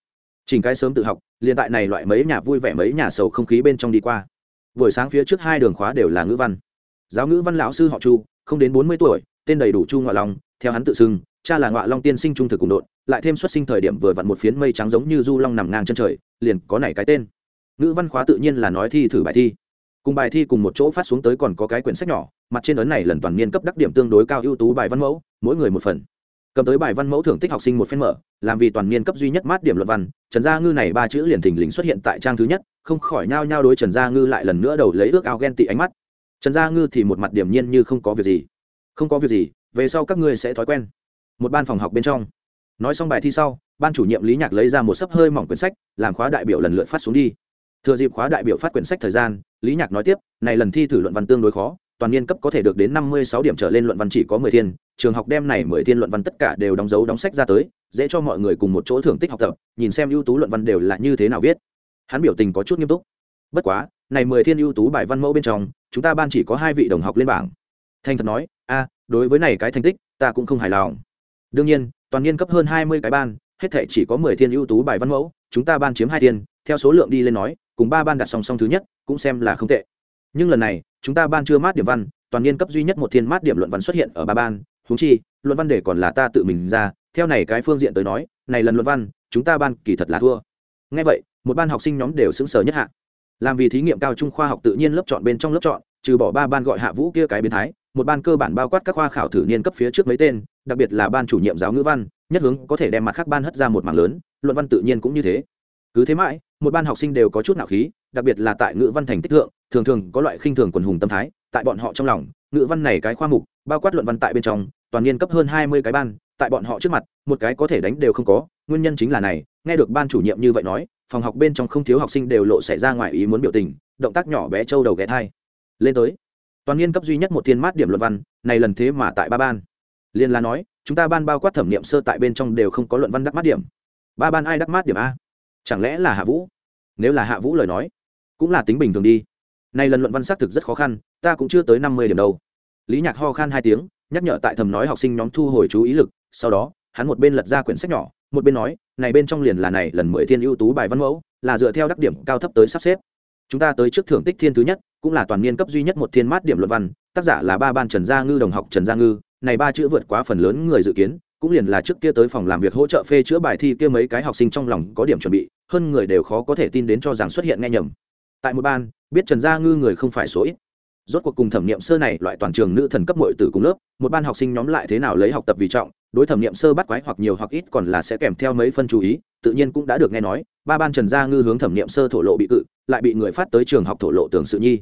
S1: chỉnh cái sớm tự học, liền tại này loại mấy nhà vui vẻ mấy nhà sầu không khí bên trong đi qua. Buổi sáng phía trước hai đường khóa đều là ngữ văn. Giáo ngữ văn lão sư họ chu, không đến bốn mươi tuổi, tên đầy đủ chu ngoại long, theo hắn tự xưng, cha là ngoại long tiên sinh trung thực cùng đội lại thêm xuất sinh thời điểm vừa vặn một phiến mây trắng giống như du long nằm ngang chân trời, liền có này cái tên. Ngữ văn khóa tự nhiên là nói thi thử bài thi. Cùng bài thi cùng một chỗ phát xuống tới còn có cái quyển sách nhỏ, mặt trên ấn này lần toàn niên cấp đắc điểm tương đối cao ưu tú bài văn mẫu, mỗi người một phần cầm tới bài văn mẫu thưởng tích học sinh một phen mở, làm vì toàn niên cấp duy nhất mát điểm luận văn, trần gia ngư này ba chữ liền thình lình xuất hiện tại trang thứ nhất, không khỏi nhao nhao đối trần gia ngư lại lần nữa đầu lấy ước ao ghen tị ánh mắt. Trần gia ngư thì một mặt điểm nhiên như không có việc gì. Không có việc gì, về sau các ngươi sẽ thói quen. Một ban phòng học bên trong. Nói xong bài thi sau, ban chủ nhiệm lý nhạc lấy ra một sấp hơi mỏng quyển sách, làm khóa đại biểu lần lượt phát xuống đi. Thừa dịp khóa đại biểu phát quyển sách thời gian, lý nhạc nói tiếp, này lần thi thử luận văn tương đối khó toàn niên cấp có thể được đến năm mươi sáu điểm trở lên luận văn chỉ có mười thiên, trường học đem này mười thiên luận văn tất cả đều đóng dấu đóng sách ra tới, dễ cho mọi người cùng một chỗ thưởng tích học tập, nhìn xem ưu tú luận văn đều là như thế nào viết. Hắn biểu tình có chút nghiêm túc. Bất quá, này mười thiên ưu tú bài văn mẫu bên trong, chúng ta ban chỉ có hai vị đồng học lên bảng. Thanh thật nói, a, đối với này cái thành tích, ta cũng không hài lòng. Đương nhiên, toàn niên cấp hơn hai mươi cái ban, hết thảy chỉ có mười thiên ưu tú bài văn mẫu, chúng ta ban chiếm hai thiên, theo số lượng đi lên nói, cùng ba ban đặt song song thứ nhất, cũng xem là không tệ nhưng lần này, chúng ta ban chưa mát điểm văn, toàn niên cấp duy nhất một thiên mát điểm luận văn xuất hiện ở ba ban. Húng chi, luận văn để còn là ta tự mình ra, theo này cái phương diện tới nói, này lần luận văn, chúng ta ban kỳ thật là thua. Ngay vậy, một ban học sinh nhóm đều xứng sở nhất hạ. Làm vì thí nghiệm cao trung khoa học tự nhiên lớp chọn bên trong lớp chọn, trừ bỏ ba ban gọi hạ vũ kia cái biến thái, một ban cơ bản bao quát các khoa khảo thử niên cấp phía trước mấy tên, đặc biệt là ban chủ nhiệm giáo ngữ văn, nhất hướng có thể đem mặt khác ban hất ra một mảng lớn, luận văn tự nhiên cũng như thế. Cứ thế mãi, một ban học sinh đều có chút nạo khí đặc biệt là tại ngữ văn thành tích thượng, thường thường có loại khinh thường quần hùng tâm thái, tại bọn họ trong lòng, ngữ văn này cái khoa mục, bao quát luận văn tại bên trong, toàn niên cấp hơn hai mươi cái ban, tại bọn họ trước mặt, một cái có thể đánh đều không có, nguyên nhân chính là này, nghe được ban chủ nhiệm như vậy nói, phòng học bên trong không thiếu học sinh đều lộ xảy ra ngoài ý muốn biểu tình, động tác nhỏ bé trâu đầu ghé thai. Lên tới, toàn niên cấp duy nhất một thiên mát điểm luận văn, này lần thế mà tại ba ban. Liên là nói, chúng ta ban bao quát thẩm nghiệm sơ tại bên trong đều không có luận văn đắc mát điểm. Ba ban ai đắc mát điểm a? Chẳng lẽ là hạ vũ? Nếu là hạ vũ lời nói cũng là tính bình thường đi. Nay lần luận văn xác thực rất khó khăn, ta cũng chưa tới năm mươi điểm đâu. Lý nhạc ho khan hai tiếng, nhắc nhở tại thầm nói học sinh nhóm thu hồi chú ý lực, sau đó, hắn một bên lật ra quyển sách nhỏ, một bên nói, này bên trong liền là này, lần mười thiên ưu tú bài văn mẫu, là dựa theo đặc điểm cao thấp tới sắp xếp. Chúng ta tới trước thưởng tích thiên thứ nhất, cũng là toàn niên cấp duy nhất một thiên mát điểm luận văn, tác giả là ba ban trần gia ngư, đồng học trần gia ngư, này ba chữ vượt quá phần lớn người dự kiến, cũng liền là trước kia tới phòng làm việc hỗ trợ phê chữa bài thi kia mấy cái học sinh trong lòng có điểm chuẩn bị, hơn người đều khó có thể tin đến cho rằng xuất hiện nghe nhầm tại một ban, biết trần gia ngư người không phải số ít. Rốt cuộc cùng thẩm nghiệm sơ này loại toàn trường nữ thần cấp mọi từ cùng lớp, một ban học sinh nhóm lại thế nào lấy học tập vì trọng, đối thẩm nghiệm sơ bắt quái hoặc nhiều hoặc ít còn là sẽ kèm theo mấy phân chú ý, tự nhiên cũng đã được nghe nói, ba ban trần gia ngư hướng thẩm nghiệm sơ thổ lộ bị cự, lại bị người phát tới trường học thổ lộ tưởng sự nhi.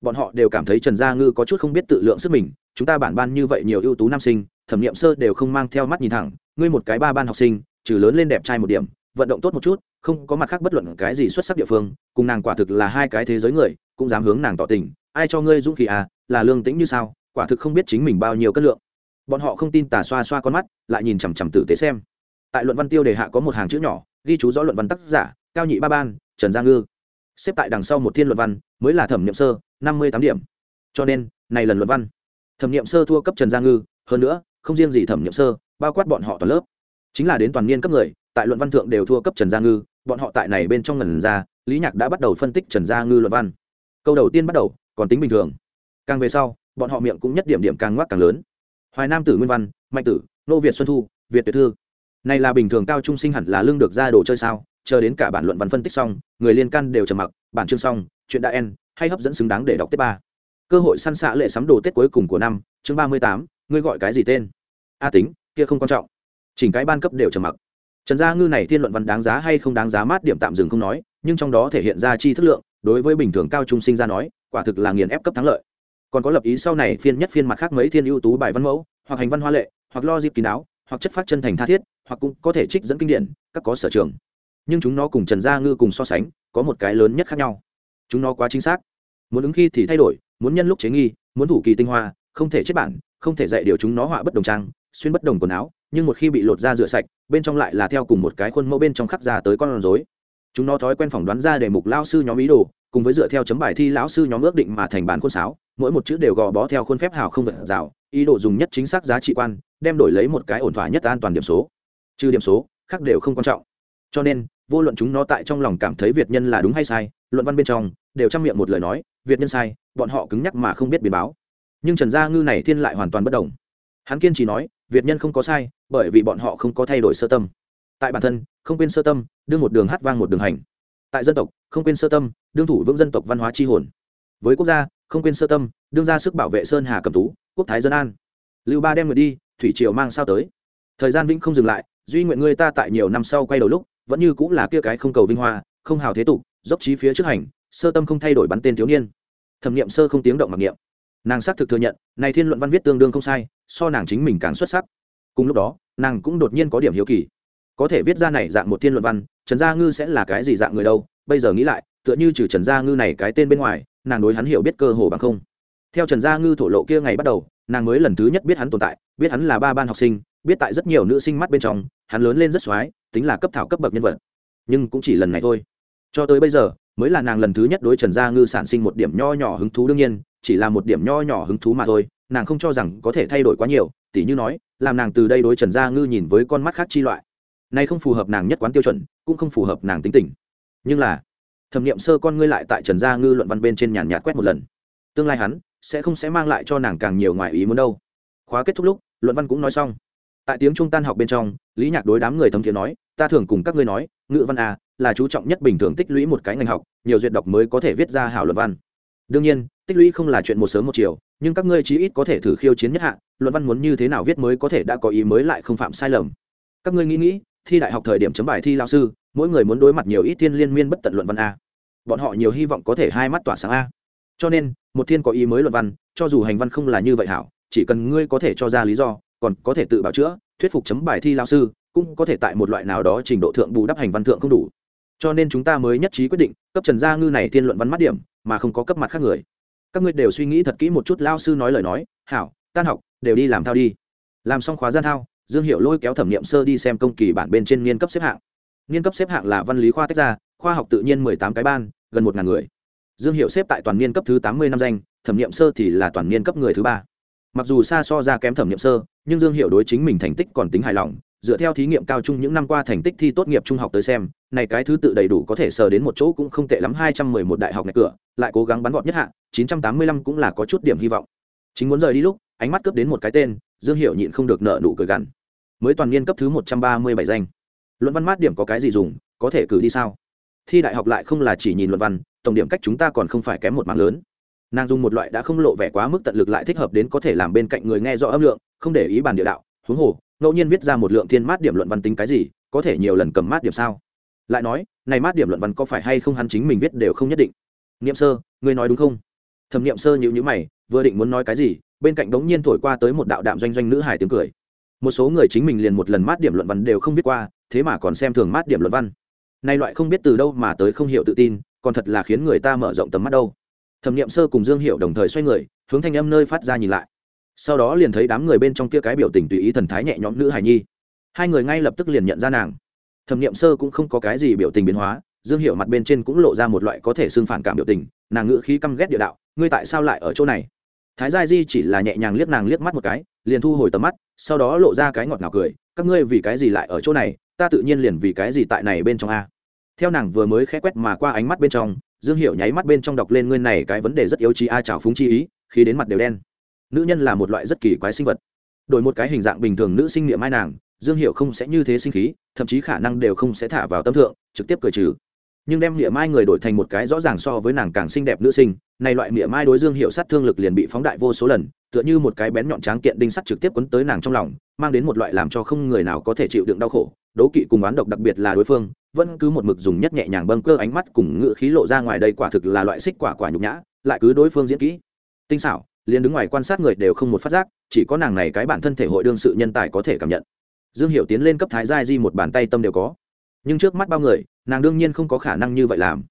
S1: Bọn họ đều cảm thấy trần gia ngư có chút không biết tự lượng sức mình, chúng ta bản ban như vậy nhiều ưu tú nam sinh, thẩm nghiệm sơ đều không mang theo mắt nhìn thẳng, ngươi một cái ba ban học sinh, trừ lớn lên đẹp trai một điểm, vận động tốt một chút không có mặt khác bất luận cái gì xuất sắc địa phương, cùng nàng quả thực là hai cái thế giới người, cũng dám hướng nàng tỏ tình. Ai cho ngươi dũng khí à? Là lương tĩnh như sao? Quả thực không biết chính mình bao nhiêu cân lượng. Bọn họ không tin tà xoa xoa con mắt, lại nhìn chằm chằm tử tế xem. Tại luận văn tiêu đề hạ có một hàng chữ nhỏ, ghi chú rõ luận văn tác giả, cao nhị ba ban, trần gia ngư. Xếp tại đằng sau một thiên luận văn, mới là thẩm nghiệm sơ, năm mươi tám điểm. Cho nên, này lần luận văn, thẩm nghiệm sơ thua cấp trần gia ngư, hơn nữa, không riêng gì thẩm nghiệm sơ, bao quát bọn họ toàn lớp. Chính là đến toàn niên cấp người, tại luận văn thượng đều thua cấp trần gia ngư bọn họ tại này bên trong ngần ra, lý nhạc đã bắt đầu phân tích trần gia ngư luận văn. Câu đầu tiên bắt đầu, còn tính bình thường. Càng về sau, bọn họ miệng cũng nhất điểm điểm càng ngoác càng lớn. Hoài nam tử nguyên văn, mạnh tử, nô việt xuân thu, việt tuyệt thư. Này là bình thường cao trung sinh hẳn là lương được ra đồ chơi sao? Chờ đến cả bản luận văn phân tích xong, người liên can đều trầm mặc, bản chương xong, chuyện đã en hay hấp dẫn xứng đáng để đọc tết ba. Cơ hội săn xạ lệ sắm đồ tết cuối cùng của năm, chương ba mươi tám, ngươi gọi cái gì tên? A tính, kia không quan trọng. Chỉnh cái ban cấp đều trầm mặc trần gia ngư này thiên luận văn đáng giá hay không đáng giá mát điểm tạm dừng không nói, nhưng trong đó thể hiện ra chi thức lượng, đối với bình thường cao trung sinh ra nói, quả thực là nghiền ép cấp thắng lợi. Còn có lập ý sau này phiên nhất phiên mặt khác mấy thiên ưu tú bài văn mẫu, hoặc hành văn hoa lệ, hoặc lo dịp kín đáo hoặc chất phát chân thành tha thiết, hoặc cũng có thể trích dẫn kinh điển, các có sở trường. Nhưng chúng nó cùng trần gia ngư cùng so sánh, có một cái lớn nhất khác nhau. Chúng nó quá chính xác. Muốn ứng khi thì thay đổi, muốn nhân lúc chế nghi, muốn thủ kỳ tinh hoa, không thể chết bản, không thể dạy điều chúng nó họa bất đồng trang, xuyên bất đồng quần áo nhưng một khi bị lột ra rửa sạch, bên trong lại là theo cùng một cái khuôn mẫu bên trong khắc ra tới con rối. Chúng nó thói quen phỏng đoán ra đề mục lao sư nhóm ý đồ, cùng với dựa theo chấm bài thi lão sư nhóm ước định mà thành bản khuôn sáo, mỗi một chữ đều gò bó theo khuôn phép hào không vật rào, ý đồ dùng nhất chính xác giá trị quan, đem đổi lấy một cái ổn thỏa nhất an toàn điểm số. Trừ điểm số, khác đều không quan trọng. Cho nên, vô luận chúng nó tại trong lòng cảm thấy việt nhân là đúng hay sai, luận văn bên trong, đều trong miệng một lời nói, việt nhân sai, bọn họ cứng nhắc mà không biết biến báo. Nhưng trần gia ngư này thiên lại hoàn toàn bất đồng. Hắn kiên trì nói việt nhân không có sai, bởi vì bọn họ không có thay đổi sơ tâm. Tại bản thân, không quên sơ tâm, đương một đường hát vang một đường hành. Tại dân tộc, không quên sơ tâm, đương thủ vững dân tộc văn hóa tri hồn. Với quốc gia, không quên sơ tâm, đương ra sức bảo vệ sơn hà cầm tú, quốc thái dân an. Lưu ba đem người đi, thủy triều mang sao tới. Thời gian vĩnh không dừng lại, duy nguyện ngươi ta tại nhiều năm sau quay đầu lúc, vẫn như cũng là kia cái không cầu vinh hoa, không hào thế tục, dốc trí phía trước hành, sơ tâm không thay đổi bắn tên thiếu niên. Thẩm nghiệm sơ không tiếng động mặc niệm nàng xác thực thừa nhận, này thiên luận văn viết tương đương không sai, so nàng chính mình càng xuất sắc. Cùng lúc đó, nàng cũng đột nhiên có điểm hiếu kỳ. Có thể viết ra này dạng một thiên luận văn, trần gia ngư sẽ là cái gì dạng người đâu? Bây giờ nghĩ lại, tựa như trừ trần gia ngư này cái tên bên ngoài, nàng đối hắn hiểu biết cơ hồ bằng không. Theo trần gia ngư thổ lộ kia ngày bắt đầu, nàng mới lần thứ nhất biết hắn tồn tại, biết hắn là ba ban học sinh, biết tại rất nhiều nữ sinh mắt bên trong, hắn lớn lên rất x tính là cấp thảo cấp bậc nhân vật. Nhưng cũng chỉ lần này thôi. Cho tới bây giờ, mới là nàng lần thứ nhất đối trần gia ngư sản sinh một điểm nho nhỏ hứng thú đương nhiên chỉ là một điểm nho nhỏ hứng thú mà thôi, nàng không cho rằng có thể thay đổi quá nhiều, tỉ như nói, làm nàng từ đây đối trần gia ngư nhìn với con mắt khác chi loại. Nay không phù hợp nàng nhất quán tiêu chuẩn, cũng không phù hợp nàng tính tình. Nhưng là, thẩm nghiệm sơ con ngươi lại tại trần gia ngư luận văn bên trên nhàn nhạt quét một lần. Tương lai hắn, sẽ không sẽ mang lại cho nàng càng nhiều ngoài ý muốn đâu. Khóa kết thúc lúc, luận văn cũng nói xong. Tại tiếng trung tan học bên trong, lý nhạc đối đám người thấm thiế nói, ta thường cùng các ngươi nói, ngữ văn a là chú trọng nhất bình thường tích lũy một cái ngành học, nhiều duyệt đọc mới có thể viết ra hảo luận văn đương nhiên, tích lũy không là chuyện một sớm một chiều, nhưng các ngươi chí ít có thể thử khiêu chiến nhất hạ, luận văn muốn như thế nào viết mới có thể đã có ý mới lại không phạm sai lầm. Các ngươi nghĩ nghĩ, thi đại học thời điểm chấm bài thi lao sư, mỗi người muốn đối mặt nhiều ít thiên liên miên bất tận luận văn a. Bọn họ nhiều hy vọng có thể hai mắt tỏa sáng a. Cho nên, một thiên có ý mới luận văn, cho dù hành văn không là như vậy hảo, chỉ cần ngươi có thể cho ra lý do, còn có thể tự bảo chữa, thuyết phục chấm bài thi lao sư, cũng có thể tại một loại nào đó trình độ thượng bù đắp hành văn thượng không đủ. Cho nên chúng ta mới nhất trí quyết định, cấp trần gia ngư này thiên luận văn mắt điểm mà không có cấp mặt khác người. Các ngươi đều suy nghĩ thật kỹ một chút lao sư nói lời nói, hảo, tan học, đều đi làm thao đi. Làm xong khóa gian thao, dương hiệu lôi kéo thẩm nghiệm sơ đi xem công kỳ bản bên trên niên cấp xếp hạng. Niên cấp xếp hạng là văn lý khoa tách ra, khoa học tự nhiên mười tám cái ban, gần một ngàn người. Dương hiệu xếp tại toàn niên cấp thứ tám mươi năm danh, thẩm nghiệm sơ thì là toàn niên cấp người thứ ba. Mặc dù xa so ra kém thẩm nghiệm sơ, nhưng dương hiệu đối chính mình thành tích còn tính hài lòng dựa theo thí nghiệm cao trung những năm qua thành tích thi tốt nghiệp trung học tới xem, này cái thứ tự đầy đủ có thể sờ đến một chỗ cũng không tệ lắm, hai trăm mười một đại học này cửa, lại cố gắng bắn vọt nhất hạ, chín trăm tám mươi lăm cũng là có chút điểm hy vọng. Chính muốn rời đi lúc, ánh mắt cướp đến một cái tên, dương Hiểu nhịn không được nợ nụ cười gằn. Mới toàn niên cấp thứ một trăm ba mươi bảy danh. Luận văn mát điểm có cái gì dùng, có thể cử đi sao? Thi đại học lại không là chỉ nhìn luận văn, tổng điểm cách chúng ta còn không phải kém một mạng lớn. Nàng dùng một loại đã không lộ vẻ quá mức tận lực lại thích hợp đến có thể làm bên cạnh người nghe rõ âm lượng, không để ý bàn địa đạo, huống hồ ngẫu nhiên viết ra một lượng thiên mát điểm luận văn tính cái gì, có thể nhiều lần cầm mát điểm sao? Lại nói, này mát điểm luận văn có phải hay không hắn chính mình viết đều không nhất định. Niệm sơ, ngươi nói đúng không? Thẩm niệm sơ nhữ nhữ mày, vừa định muốn nói cái gì, bên cạnh đống nhiên thổi qua tới một đạo đạm doanh doanh nữ hải tiếng cười. Một số người chính mình liền một lần mát điểm luận văn đều không viết qua, thế mà còn xem thường mát điểm luận văn. Nay loại không biết từ đâu mà tới không hiểu tự tin, còn thật là khiến người ta mở rộng tầm mắt đâu. Thẩm nghiệm sơ cùng dương hiệu đồng thời xoay người, hướng thanh âm nơi phát ra nhìn lại sau đó liền thấy đám người bên trong kia cái biểu tình tùy ý thần thái nhẹ nhõm nữ hài nhi. Hai người ngay lập tức liền nhận ra nàng. Thẩm nghiệm sơ cũng không có cái gì biểu tình biến hóa, dương hiệu mặt bên trên cũng lộ ra một loại có thể xưng phản cảm biểu tình, nàng ngữ khí căm ghét địa đạo, ngươi tại sao lại ở chỗ này? Thái gia di chỉ là nhẹ nhàng liếc nàng liếc mắt một cái, liền thu hồi tầm mắt, sau đó lộ ra cái ngọt ngào cười, các ngươi vì cái gì lại ở chỗ này? Ta tự nhiên liền vì cái gì tại này bên trong a. Theo nàng vừa mới khẽ quét mà qua ánh mắt bên trong, dương hiệu nháy mắt bên trong đọc lên ngươi này cái vấn đề rất yếu trí a, chảo phúng chi ý khi đến mặt đều đen nữ nhân là một loại rất kỳ quái sinh vật. Đổi một cái hình dạng bình thường nữ sinh niệm mai nàng, dương hiệu không sẽ như thế sinh khí, thậm chí khả năng đều không sẽ thả vào tâm thượng, trực tiếp cười trừ. Nhưng đem niệm mai người đổi thành một cái rõ ràng so với nàng càng xinh đẹp nữ sinh, này loại niệm mai đối dương hiệu sát thương lực liền bị phóng đại vô số lần, tựa như một cái bén nhọn tráng kiện đinh sắt trực tiếp quấn tới nàng trong lòng, mang đến một loại làm cho không người nào có thể chịu đựng đau khổ. Đố kỵ cùng oán độc đặc biệt là đối phương, vẫn cứ một mực dùng nhất nhẹ nhàng bâng cơ ánh mắt cùng ngựa khí lộ ra ngoài đây quả thực là loại xích quả quả nhục nhã, lại cứ đối phương diễn kỹ. Tinh xảo liền đứng ngoài quan sát người đều không một phát giác, chỉ có nàng này cái bản thân thể hội đương sự nhân tài có thể cảm nhận. Dương hiểu tiến lên cấp thái giai di một bàn tay tâm đều có. Nhưng trước mắt bao người, nàng đương nhiên không có khả năng như vậy làm.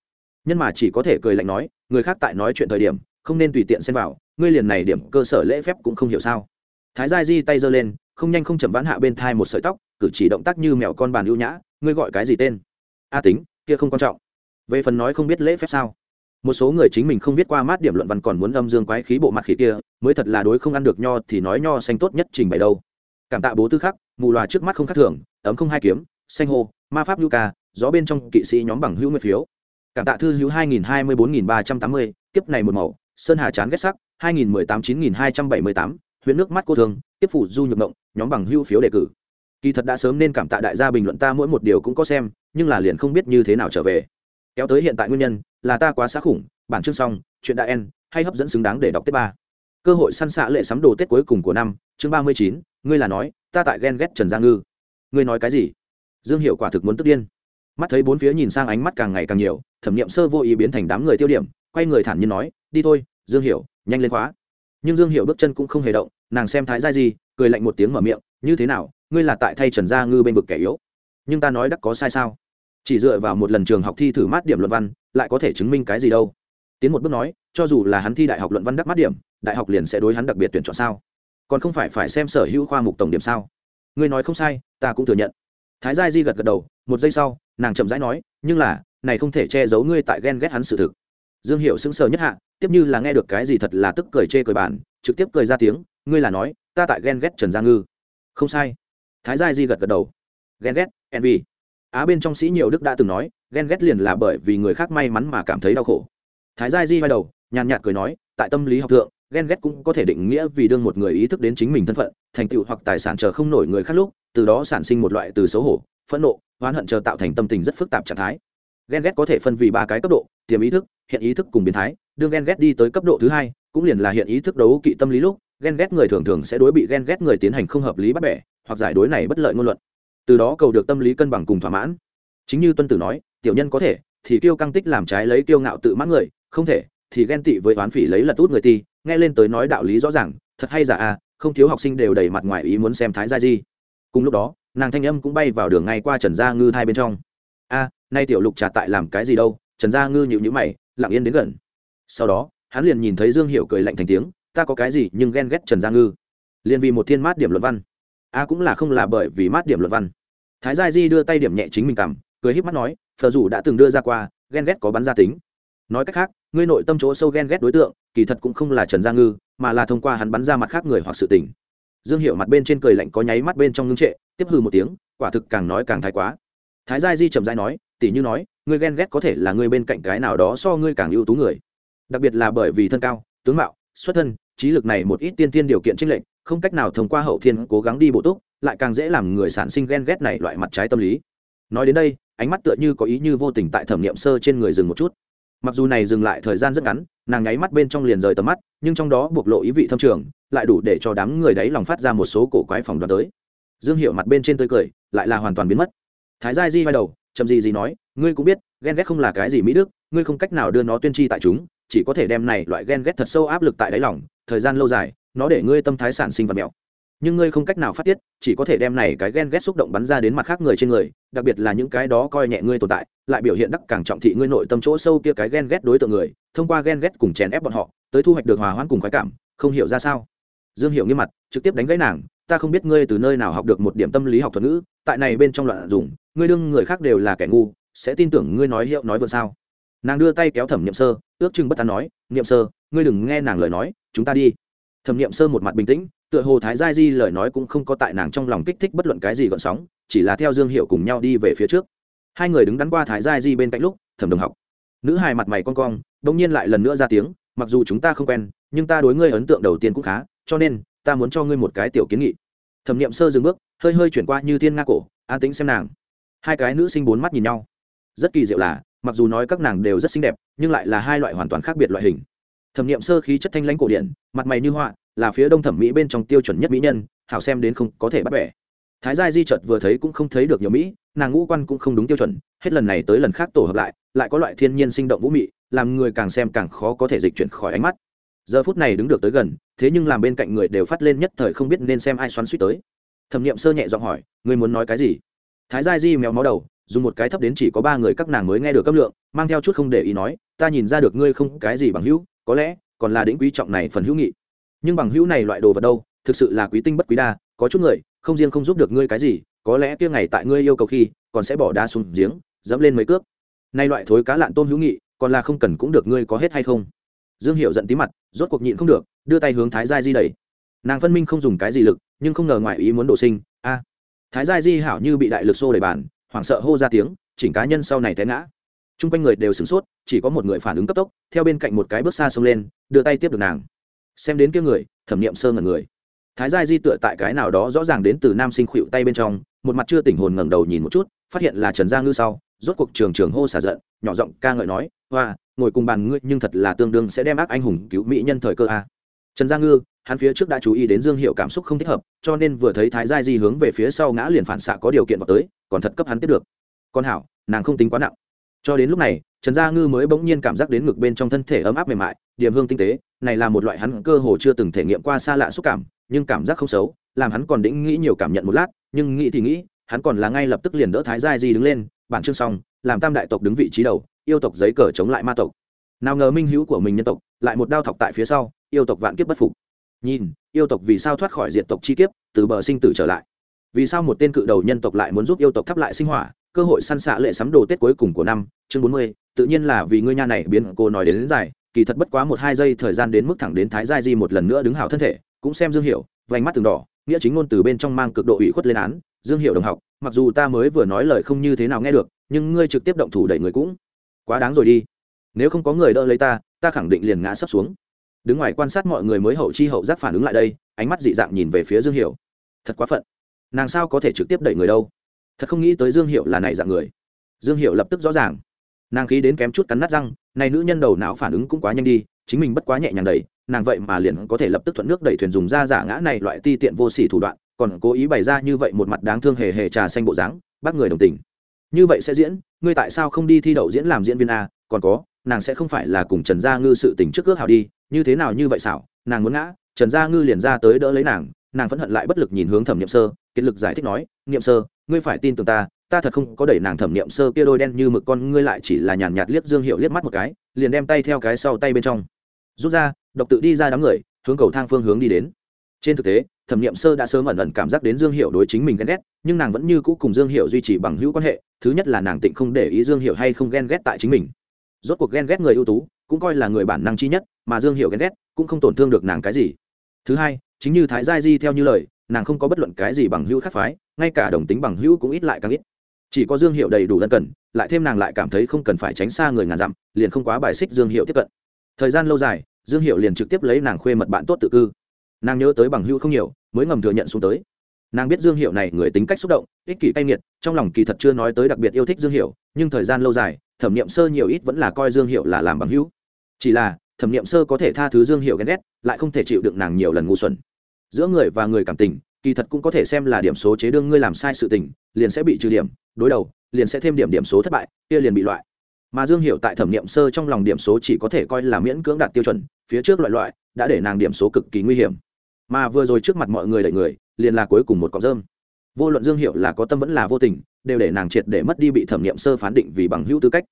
S1: Nhân mà chỉ có thể cười lạnh nói, người khác tại nói chuyện thời điểm, không nên tùy tiện xen vào, ngươi liền này điểm cơ sở lễ phép cũng không hiểu sao. Thái giai di tay giơ lên, không nhanh không chậm vãn hạ bên thai một sợi tóc, cử chỉ động tác như mèo con bàn ưu nhã, ngươi gọi cái gì tên? A tính, kia không quan trọng. Về phần nói không biết lễ phép sao? Một số người chính mình không viết qua mát điểm luận văn còn muốn âm dương quái khí bộ mặt khí kia, mới thật là đối không ăn được nho thì nói nho xanh tốt nhất trình bày đâu. Cảm tạ bố tư khắc, mù loà trước mắt không khắc thường, ấm không hai kiếm, xanh hô, ma pháp nhu ca, gió bên trong kỵ sĩ nhóm bằng hữu nguyên phiếu. Cảm tạ thư hữu hai nghìn hai mươi bốn nghìn ba trăm tám mươi, kiếp này một màu, sơn hà chán ghét sắc, hai nghìn mười tám chín nghìn hai trăm bảy mươi tám, huyện nước mắt cô thường tiếp phủ du nhược mộng, nhóm bằng hữu phiếu đề cử. Kỳ thật đã sớm nên cảm tạ đại gia bình luận ta mỗi một điều cũng có xem, nhưng là liền không biết như thế nào trở về. Kéo tới hiện tại nguyên nhân là ta quá xá khủng, bản chương xong, chuyện đại en hay hấp dẫn xứng đáng để đọc tiếp ba. Cơ hội săn xạ lệ sắm đồ tết cuối cùng của năm, chương ba mươi chín, ngươi là nói, ta tại ghen ghét trần gia ngư. Ngươi nói cái gì? Dương hiệu quả thực muốn tức điên. Mắt thấy bốn phía nhìn sang ánh mắt càng ngày càng nhiều, thẩm nghiệm sơ vô ý biến thành đám người tiêu điểm, quay người thản nhiên nói, đi thôi, dương hiểu, nhanh lên khóa. Nhưng dương hiểu bước chân cũng không hề động, nàng xem thái gia gì, cười lạnh một tiếng mở miệng, như thế nào, ngươi là tại thay trần gia ngư bên vực kẻ yếu? Nhưng ta nói đắc có sai sao? Chỉ dựa vào một lần trường học thi thử mát điểm luận văn, lại có thể chứng minh cái gì đâu. Tiến một bước nói, cho dù là hắn thi đại học luận văn đắc mát điểm, đại học liền sẽ đối hắn đặc biệt tuyển chọn sao? Còn không phải phải xem sở hữu khoa mục tổng điểm sao? Ngươi nói không sai, ta cũng thừa nhận. Thái gia di gật gật đầu, một giây sau, nàng chậm rãi nói, nhưng là, này không thể che giấu ngươi tại ghen ghét hắn sự thực. Dương hiệu sững sờ nhất hạ, tiếp như là nghe được cái gì thật là tức cười chê cười bàn trực tiếp cười ra tiếng, ngươi là nói, ta tại ghen ghét trần gia ngư. Không sai. Thái gia di gật gật đầu. Ghen ghét, envy á bên trong sĩ nhiều đức đã từng nói, ghen ghét liền là bởi vì người khác may mắn mà cảm thấy đau khổ. Thái gia di vai đầu, nhàn nhạt cười nói, tại tâm lý học thượng, ghen ghét cũng có thể định nghĩa vì đương một người ý thức đến chính mình thân phận, thành tựu hoặc tài sản chờ không nổi người khác lúc, từ đó sản sinh một loại từ xấu hổ, phẫn nộ, oán hận chờ tạo thành tâm tình rất phức tạp trạng thái. Ghen ghét có thể phân vì ba cái cấp độ, tiềm ý thức, hiện ý thức cùng biến thái, đương ghen ghét đi tới cấp độ thứ hai, cũng liền là hiện ý thức đấu kỵ tâm lý lúc, ghen ghét người thường thường sẽ đối bị ghen ghét người tiến hành không hợp lý bắt bẻ, hoặc giải đối này bất lợi ngôn luận từ đó cầu được tâm lý cân bằng cùng thỏa mãn. Chính như tuân tử nói, tiểu nhân có thể, thì kiêu căng tích làm trái lấy kiêu ngạo tự mãn người, không thể, thì ghen tị với oán phỉ lấy lật út người ti nghe lên tới nói đạo lý rõ ràng, thật hay giả à không thiếu học sinh đều đầy mặt ngoài ý muốn xem thái gia di. Cùng lúc đó, nàng thanh âm cũng bay vào đường ngay qua trần gia ngư hai bên trong. A, nay tiểu lục trà tại làm cái gì đâu? Trần gia ngư nhịu nhữ mày, lặng yên đến gần. Sau đó, hắn liền nhìn thấy dương hiệu cười lạnh thành tiếng, ta có cái gì nhưng ghen ghét trần gia ngư? Liền vì một thiên mát điểm luận văn. A cũng là không là bởi vì mát điểm luận văn thái gia di đưa tay điểm nhẹ chính mình cầm, cười híp mắt nói phờ dù đã từng đưa ra qua ghen ghét có bắn gia tính. Nói cách khác ngươi nội tâm chỗ sâu ghen ghét đối tượng kỳ thật cũng không là trần gia ngư mà là thông qua hắn bắn ra mặt khác người hoặc sự tình. Dương hiệu mặt bên trên cười lạnh có nháy mắt bên trong ngưng trệ tiếp hư một tiếng quả thực càng nói càng thái quá. Thái gia di trầm dai nói tỉ như nói ngươi ghen ghét có thể là ngươi bên cạnh cái nào đó so ngươi càng ưu tú người. Đặc biệt là bởi vì thân cao tướng mạo xuất thân trí lực này một ít tiên tiên điều kiện trinh lệnh không cách nào thông qua hậu thiên cố gắng đi bổ túc, lại càng dễ làm người sản sinh ghen ghét này loại mặt trái tâm lý. Nói đến đây, ánh mắt tựa như có ý như vô tình tại thẩm nghiệm sơ trên người dừng một chút. Mặc dù này dừng lại thời gian rất ngắn, nàng nháy mắt bên trong liền rời tầm mắt, nhưng trong đó bộc lộ ý vị thâm trường, lại đủ để cho đám người đấy lòng phát ra một số cổ quái phòng đoán tới. Dương hiệu mặt bên trên tươi cười, lại là hoàn toàn biến mất. Thái gia di vai đầu, chậm gì gì nói, ngươi cũng biết, ghen ghét không là cái gì mỹ đức, ngươi không cách nào đưa nó tuyên tri tại chúng, chỉ có thể đem này loại ghen ghét thật sâu áp lực tại đáy lòng, thời gian lâu dài nó để ngươi tâm thái sản sinh vật mèo, nhưng ngươi không cách nào phát tiết chỉ có thể đem này cái ghen ghét xúc động bắn ra đến mặt khác người trên người đặc biệt là những cái đó coi nhẹ ngươi tồn tại lại biểu hiện đắc càng trọng thị ngươi nội tâm chỗ sâu kia cái ghen ghét đối tượng người thông qua ghen ghét cùng chèn ép bọn họ tới thu hoạch được hòa hoãn cùng khoái cảm không hiểu ra sao. Dương hiểu nghiêm mặt trực tiếp đánh gãy nàng ta không biết ngươi từ nơi nào học được một điểm tâm lý học thuật ngữ tại này bên trong loạn dùng ngươi đương người khác đều là kẻ ngu sẽ tin tưởng ngươi nói hiệu nói vượt sao? Nàng đưa tay kéo thẩm niệm sơ ước chừng bất an nói niệm sơ ngươi đừng nghe nàng lời nói chúng ta đi thẩm niệm sơ một mặt bình tĩnh, tựa hồ thái gia di lời nói cũng không có tại nàng trong lòng kích thích bất luận cái gì gợn sóng, chỉ là theo dương hiệu cùng nhau đi về phía trước. Hai người đứng đắn qua thái gia di bên cạnh lúc, thẩm đồng học. Nữ hài mặt mày con cong đông nhiên lại lần nữa ra tiếng, mặc dù chúng ta không quen, nhưng ta đối ngươi ấn tượng đầu tiên cũng khá, cho nên, ta muốn cho ngươi một cái tiểu kiến nghị. Thẩm nghiệm sơ dừng bước, hơi hơi chuyển qua như thiên nga cổ, an tính xem nàng. Hai cái nữ sinh bốn mắt nhìn nhau. Rất kỳ diệu là, mặc dù nói các nàng đều rất xinh đẹp, nhưng lại là hai loại hoàn toàn khác biệt loại hình thẩm nghiệm sơ khí chất thanh lãnh cổ điển, mặt mày như họa, là phía đông thẩm mỹ bên trong tiêu chuẩn nhất mỹ nhân, hảo xem đến không có thể bắt bẻ. Thái gia di chợt vừa thấy cũng không thấy được nhiều mỹ, nàng ngũ quan cũng không đúng tiêu chuẩn, hết lần này tới lần khác tổ hợp lại lại có loại thiên nhiên sinh động vũ mị, làm người càng xem càng khó có thể dịch chuyển khỏi ánh mắt. Giờ phút này đứng được tới gần, thế nhưng làm bên cạnh người đều phát lên nhất thời không biết nên xem ai xoắn suýt tới. Thẩm nghiệm sơ nhẹ giọng hỏi, ngươi muốn nói cái gì? Thái gia di méo mó đầu, dùng một cái thấp đến chỉ có ba người các nàng mới nghe được cấp lượng, mang theo chút không để ý nói, ta nhìn ra được ngươi không cái gì bằng hữu có lẽ còn là đến quý trọng này phần hữu nghị. Nhưng bằng hữu này loại đồ vật đâu, thực sự là quý tinh bất quý đa, có chút người, không riêng không giúp được ngươi cái gì, có lẽ kia ngày tại ngươi yêu cầu khi, còn sẽ bỏ đá xuống giếng, dẫm lên mấy cước. Nay loại thối cá lạn tôm hữu nghị, còn là không cần cũng được ngươi có hết hay không? Dương hiệu giận tí mặt, rốt cuộc nhịn không được, đưa tay hướng thái giai di đẩy. Nàng phân minh không dùng cái gì lực, nhưng không ngờ ngoài ý muốn đổ sinh, a. Thái giai di hảo như bị đại lực xô đẩy bàn, hoảng sợ hô ra tiếng, chỉnh cá nhân sau này té ngã t r u n g quanh người đều sửng sốt, chỉ có một người phản ứng cấp tốc, theo bên cạnh một cái bước xa xông lên, đưa tay tiếp được nàng. Xem đến kia người, thẩm nghiệm sơ ngẩn người. Thái giai di tựa tại cái nào đó rõ ràng đến từ nam sinh khuỵu tay bên trong, một mặt chưa tỉnh hồn ngẩng đầu nhìn một chút, phát hiện là trần gia ngư sau, rốt cuộc trường trường hô xả giận, nhỏ giọng ca ngợi nói hoa ngồi cùng bàn ngươi, nhưng thật là tương đương sẽ đem ác anh hùng cứu mỹ nhân thời cơ a. Trần gia ngư, hắn phía trước đã chú ý đến dương hiệu cảm xúc không thích hợp, cho nên vừa thấy thái giai di hướng về phía sau ngã liền phản xạ có điều kiện vào tới, còn thật cấp hắn tiếp được. Con hảo, nàng không tính quá nặng cho đến lúc này, trần gia ngư mới bỗng nhiên cảm giác đến ngực bên trong thân thể ấm áp mềm mại, điểm hương tinh tế, này là một loại hắn cơ hồ chưa từng thể nghiệm qua xa lạ xúc cảm, nhưng cảm giác không xấu, làm hắn còn đĩnh nghĩ nhiều cảm nhận một lát, nhưng nghĩ thì nghĩ, hắn còn là ngay lập tức liền đỡ thái giai di đứng lên, bản chương xong, làm tam đại tộc đứng vị trí đầu, yêu tộc giấy cờ chống lại ma tộc. Nào ngờ minh hữu của mình nhân tộc, lại một đao thọc tại phía sau, yêu tộc vạn kiếp bất phục. Nhìn, yêu tộc vì sao thoát khỏi diện tộc chi kiếp, từ bờ sinh tử trở lại vì sao một tên cự đầu nhân tộc lại muốn giúp yêu tộc thắp lại sinh hỏa cơ hội săn xạ lệ sắm đồ tết cuối cùng của năm chương bốn mươi tự nhiên là vì ngươi nha này biến cô nói đến, đến dài kỳ thật bất quá một hai giây thời gian đến mức thẳng đến thái giai di một lần nữa đứng hảo thân thể cũng xem dương hiểu vành mắt từng đỏ nghĩa chính ngôn từ bên trong mang cực độ ủy khuất lên án dương hiểu đồng học mặc dù ta mới vừa nói lời không như thế nào nghe được nhưng ngươi trực tiếp động thủ đẩy người cũng quá đáng rồi đi. Nếu không có người đỡ lấy ta ta khẳng định liền ngã sấp xuống. Đứng ngoài quan sát mọi người mới hậu chi hậu giác phản ứng lại đây ánh mắt dị dạng nhìn về phía dương hiểu. Thật quá phận nàng sao có thể trực tiếp đẩy người đâu? Thật không nghĩ tới dương hiệu là này dạng người. Dương hiệu lập tức rõ ràng. Nàng khí đến kém chút cắn nát răng, này nữ nhân đầu não phản ứng cũng quá nhanh đi, chính mình bất quá nhẹ nhàng đẩy, nàng vậy mà liền có thể lập tức thuận nước đẩy thuyền dùng ra giả ngã này loại ti tiện vô sỉ thủ đoạn, còn cố ý bày ra như vậy một mặt đáng thương hề hề trà xanh bộ dáng, bác người đồng tình. Như vậy sẽ diễn, ngươi tại sao không đi thi đậu diễn làm diễn viên a? Còn có, nàng sẽ không phải là cùng trần gia ngư sự tình trước ước hảo đi, như thế nào như vậy xảo? Nàng muốn ngã, trần gia ngư liền ra tới đỡ lấy nàng nàng phẫn hận lại bất lực nhìn hướng thẩm n i ệ m sơ kiệt lực giải thích nói, Niệm sơ, ngươi phải tin tưởng ta ta thật không có đẩy nàng thẩm Niệm sơ kia đôi đen như mực con, ngươi lại chỉ là nhàn nhạt liếc dương hiệu liếc mắt một cái, liền đem tay theo cái sau tay bên trong. Rút ra, độc tự đi ra đám người, hướng cầu thang phương hướng đi đến. Trên thực tế, thẩm Niệm sơ đã sớm ẩn ẩn cảm giác đến dương hiệu đối chính mình ghen ghét, nhưng nàng vẫn như cũ cùng dương hiệu duy trì bằng hữu quan hệ, thứ nhất là nàng tịnh không để ý dương hiệu hay không ghen ghét tại chính mình. Rốt cuộc ghen ghét người ưu tú, cũng coi là người bản năng chi nhất, mà dương hiệu ghen ghét, cũng không tổn thương được nàng cái gì. Thứ hai, chính như thái gia di theo như lời nàng không có bất luận cái gì bằng hữu khác phái, ngay cả đồng tính bằng hữu cũng ít lại càng ít. Chỉ có dương hiệu đầy đủ lân cần, lại thêm nàng lại cảm thấy không cần phải tránh xa người ngàn dặm, liền không quá bài xích dương hiệu tiếp cận. Thời gian lâu dài, dương hiệu liền trực tiếp lấy nàng khuê mật bạn tốt tự cư. Nàng nhớ tới bằng hữu không nhiều, mới ngầm thừa nhận xuống tới. Nàng biết dương hiệu này người tính cách xúc động, ích kỷ cay nghiệt, trong lòng kỳ thật chưa nói tới đặc biệt yêu thích dương hiệu, nhưng thời gian lâu dài, thẩm nghiệm sơ nhiều ít vẫn là coi dương hiệu là làm bằng hữu. Chỉ là, thẩm nghiệm sơ có thể tha thứ dương hiệu ghen ghét, lại không thể chịu đựng nàng nhiều lần ngu xuẩn giữa người và người cảm tình, kỳ thật cũng có thể xem là điểm số chế đương ngươi làm sai sự tình, liền sẽ bị trừ điểm, đối đầu, liền sẽ thêm điểm điểm số thất bại, kia liền bị loại. Mà dương hiệu tại thẩm nghiệm sơ trong lòng điểm số chỉ có thể coi là miễn cưỡng đạt tiêu chuẩn, phía trước loại loại, đã để nàng điểm số cực kỳ nguy hiểm. Mà vừa rồi trước mặt mọi người đẩy người, liền là cuối cùng một cọc rơm. Vô luận dương hiệu là có tâm vẫn là vô tình, đều để nàng triệt để mất đi bị thẩm nghiệm sơ phán định vì bằng hữu tư cách.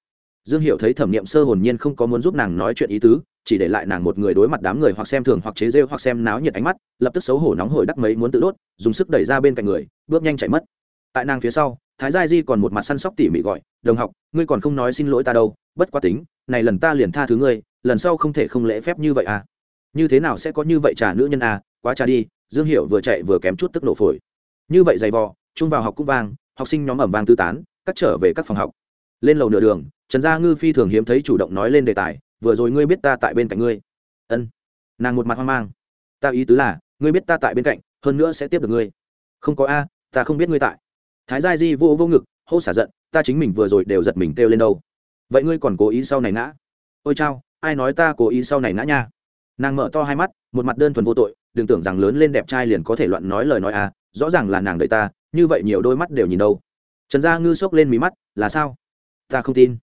S1: Dương hiệu thấy thẩm nghiệm sơ hồn nhiên không có muốn giúp nàng nói chuyện ý tứ chỉ để lại nàng một người đối mặt đám người hoặc xem thường hoặc chế rêu hoặc xem náo nhiệt ánh mắt, lập tức xấu hổ nóng hổi đắc mấy muốn tự đốt, dùng sức đẩy ra bên cạnh người, bước nhanh chạy mất. Tại nàng phía sau, thái gia di còn một mặt săn sóc tỉ mỉ gọi, đồng học, ngươi còn không nói xin lỗi ta đâu, bất quá tính, này lần ta liền tha thứ ngươi, lần sau không thể không lễ phép như vậy à. Như thế nào sẽ có như vậy trà nữ nhân à quá trà đi. Dương Hiểu vừa chạy vừa kém chút tức nổ phổi. Như vậy dày vò, chung vào học cũng vang, học sinh nhóm ẩm vang tư tán, cắt trở về các phòng học. Lên lầu nửa đường, trần gia ngư phi thường hiếm thấy chủ động nói lên đề tài vừa rồi ngươi biết ta tại bên cạnh ngươi. Ân. Nàng một mặt hoang mang. Ta ý tứ là, ngươi biết ta tại bên cạnh, hơn nữa sẽ tiếp được ngươi. Không có a, ta không biết ngươi tại. Thái gia di vô vô ngực, hô xả giận, ta chính mình vừa rồi đều giật mình kêu lên đâu. Vậy ngươi còn cố ý sau này ngã? Ôi chao, ai nói ta cố ý sau này ngã nha? Nàng mở to hai mắt, một mặt đơn thuần vô tội, đừng tưởng rằng lớn lên đẹp trai liền có thể loạn nói lời nói à rõ ràng là nàng đợi ta, như vậy nhiều đôi mắt đều nhìn đâu. Trần gia ngư xốc lên mí mắt, là sao? Ta không tin.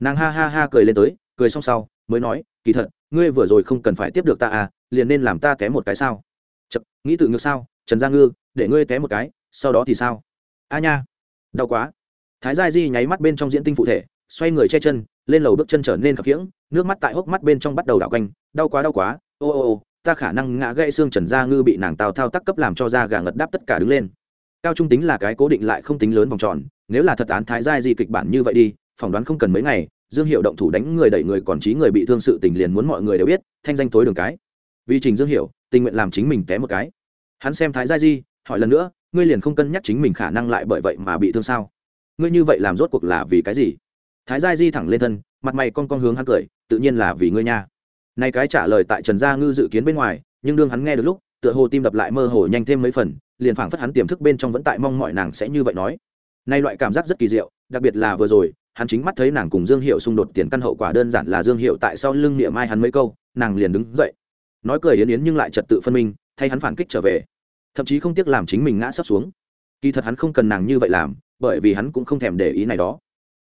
S1: Nàng ha ha ha cười lên tới, cười xong sau mới nói kỳ thật ngươi vừa rồi không cần phải tiếp được ta à liền nên làm ta té một cái sao? Chậm, nghĩ tự ngược sao trần gia ngư để ngươi té một cái sau đó thì sao? A nha đau quá. Thái gia di nháy mắt bên trong diễn tinh phụ thể xoay người che chân lên lầu bước chân trở nên khập khiễng nước mắt tại hốc mắt bên trong bắt đầu đảo quanh đau quá đau quá ô ô ô ta khả năng ngã gãy xương trần gia ngư bị nàng tào thao tác cấp làm cho da gà ngật đáp tất cả đứng lên. Cao trung tính là cái cố định lại không tính lớn vòng tròn nếu là thật án thái gia di kịch bản như vậy đi phỏng đoán không cần mấy ngày dương hiệu động thủ đánh người đẩy người, còn trí người bị thương sự tình liền muốn mọi người đều biết, thanh danh tối đường cái. Vì trình dương hiệu tình nguyện làm chính mình té một cái. Hắn xem thái gia di, hỏi lần nữa, ngươi liền không cân nhắc chính mình khả năng lại bởi vậy mà bị thương sao? Ngươi như vậy làm rốt cuộc là vì cái gì? Thái gia di thẳng lên thân, mặt mày con con hướng hắn cười, tự nhiên là vì ngươi nha. Này cái trả lời tại trần gia ngư dự kiến bên ngoài, nhưng đương hắn nghe được lúc, tựa hồ tim đập lại mơ hồ nhanh thêm mấy phần, liền phảng phất hắn tiềm thức bên trong vẫn tại mong mọi nàng sẽ như vậy nói. Nay loại cảm giác rất kỳ diệu, đặc biệt là vừa rồi hắn chính mắt thấy nàng cùng dương hiệu xung đột tiền căn hậu quả đơn giản là dương hiệu tại sau lưng niệm mai hắn mấy câu, nàng liền đứng dậy. Nói cười yến yến nhưng lại trật tự phân minh, thay hắn phản kích trở về. Thậm chí không tiếc làm chính mình ngã sắp xuống. Kỳ thật hắn không cần nàng như vậy làm, bởi vì hắn cũng không thèm để ý này đó.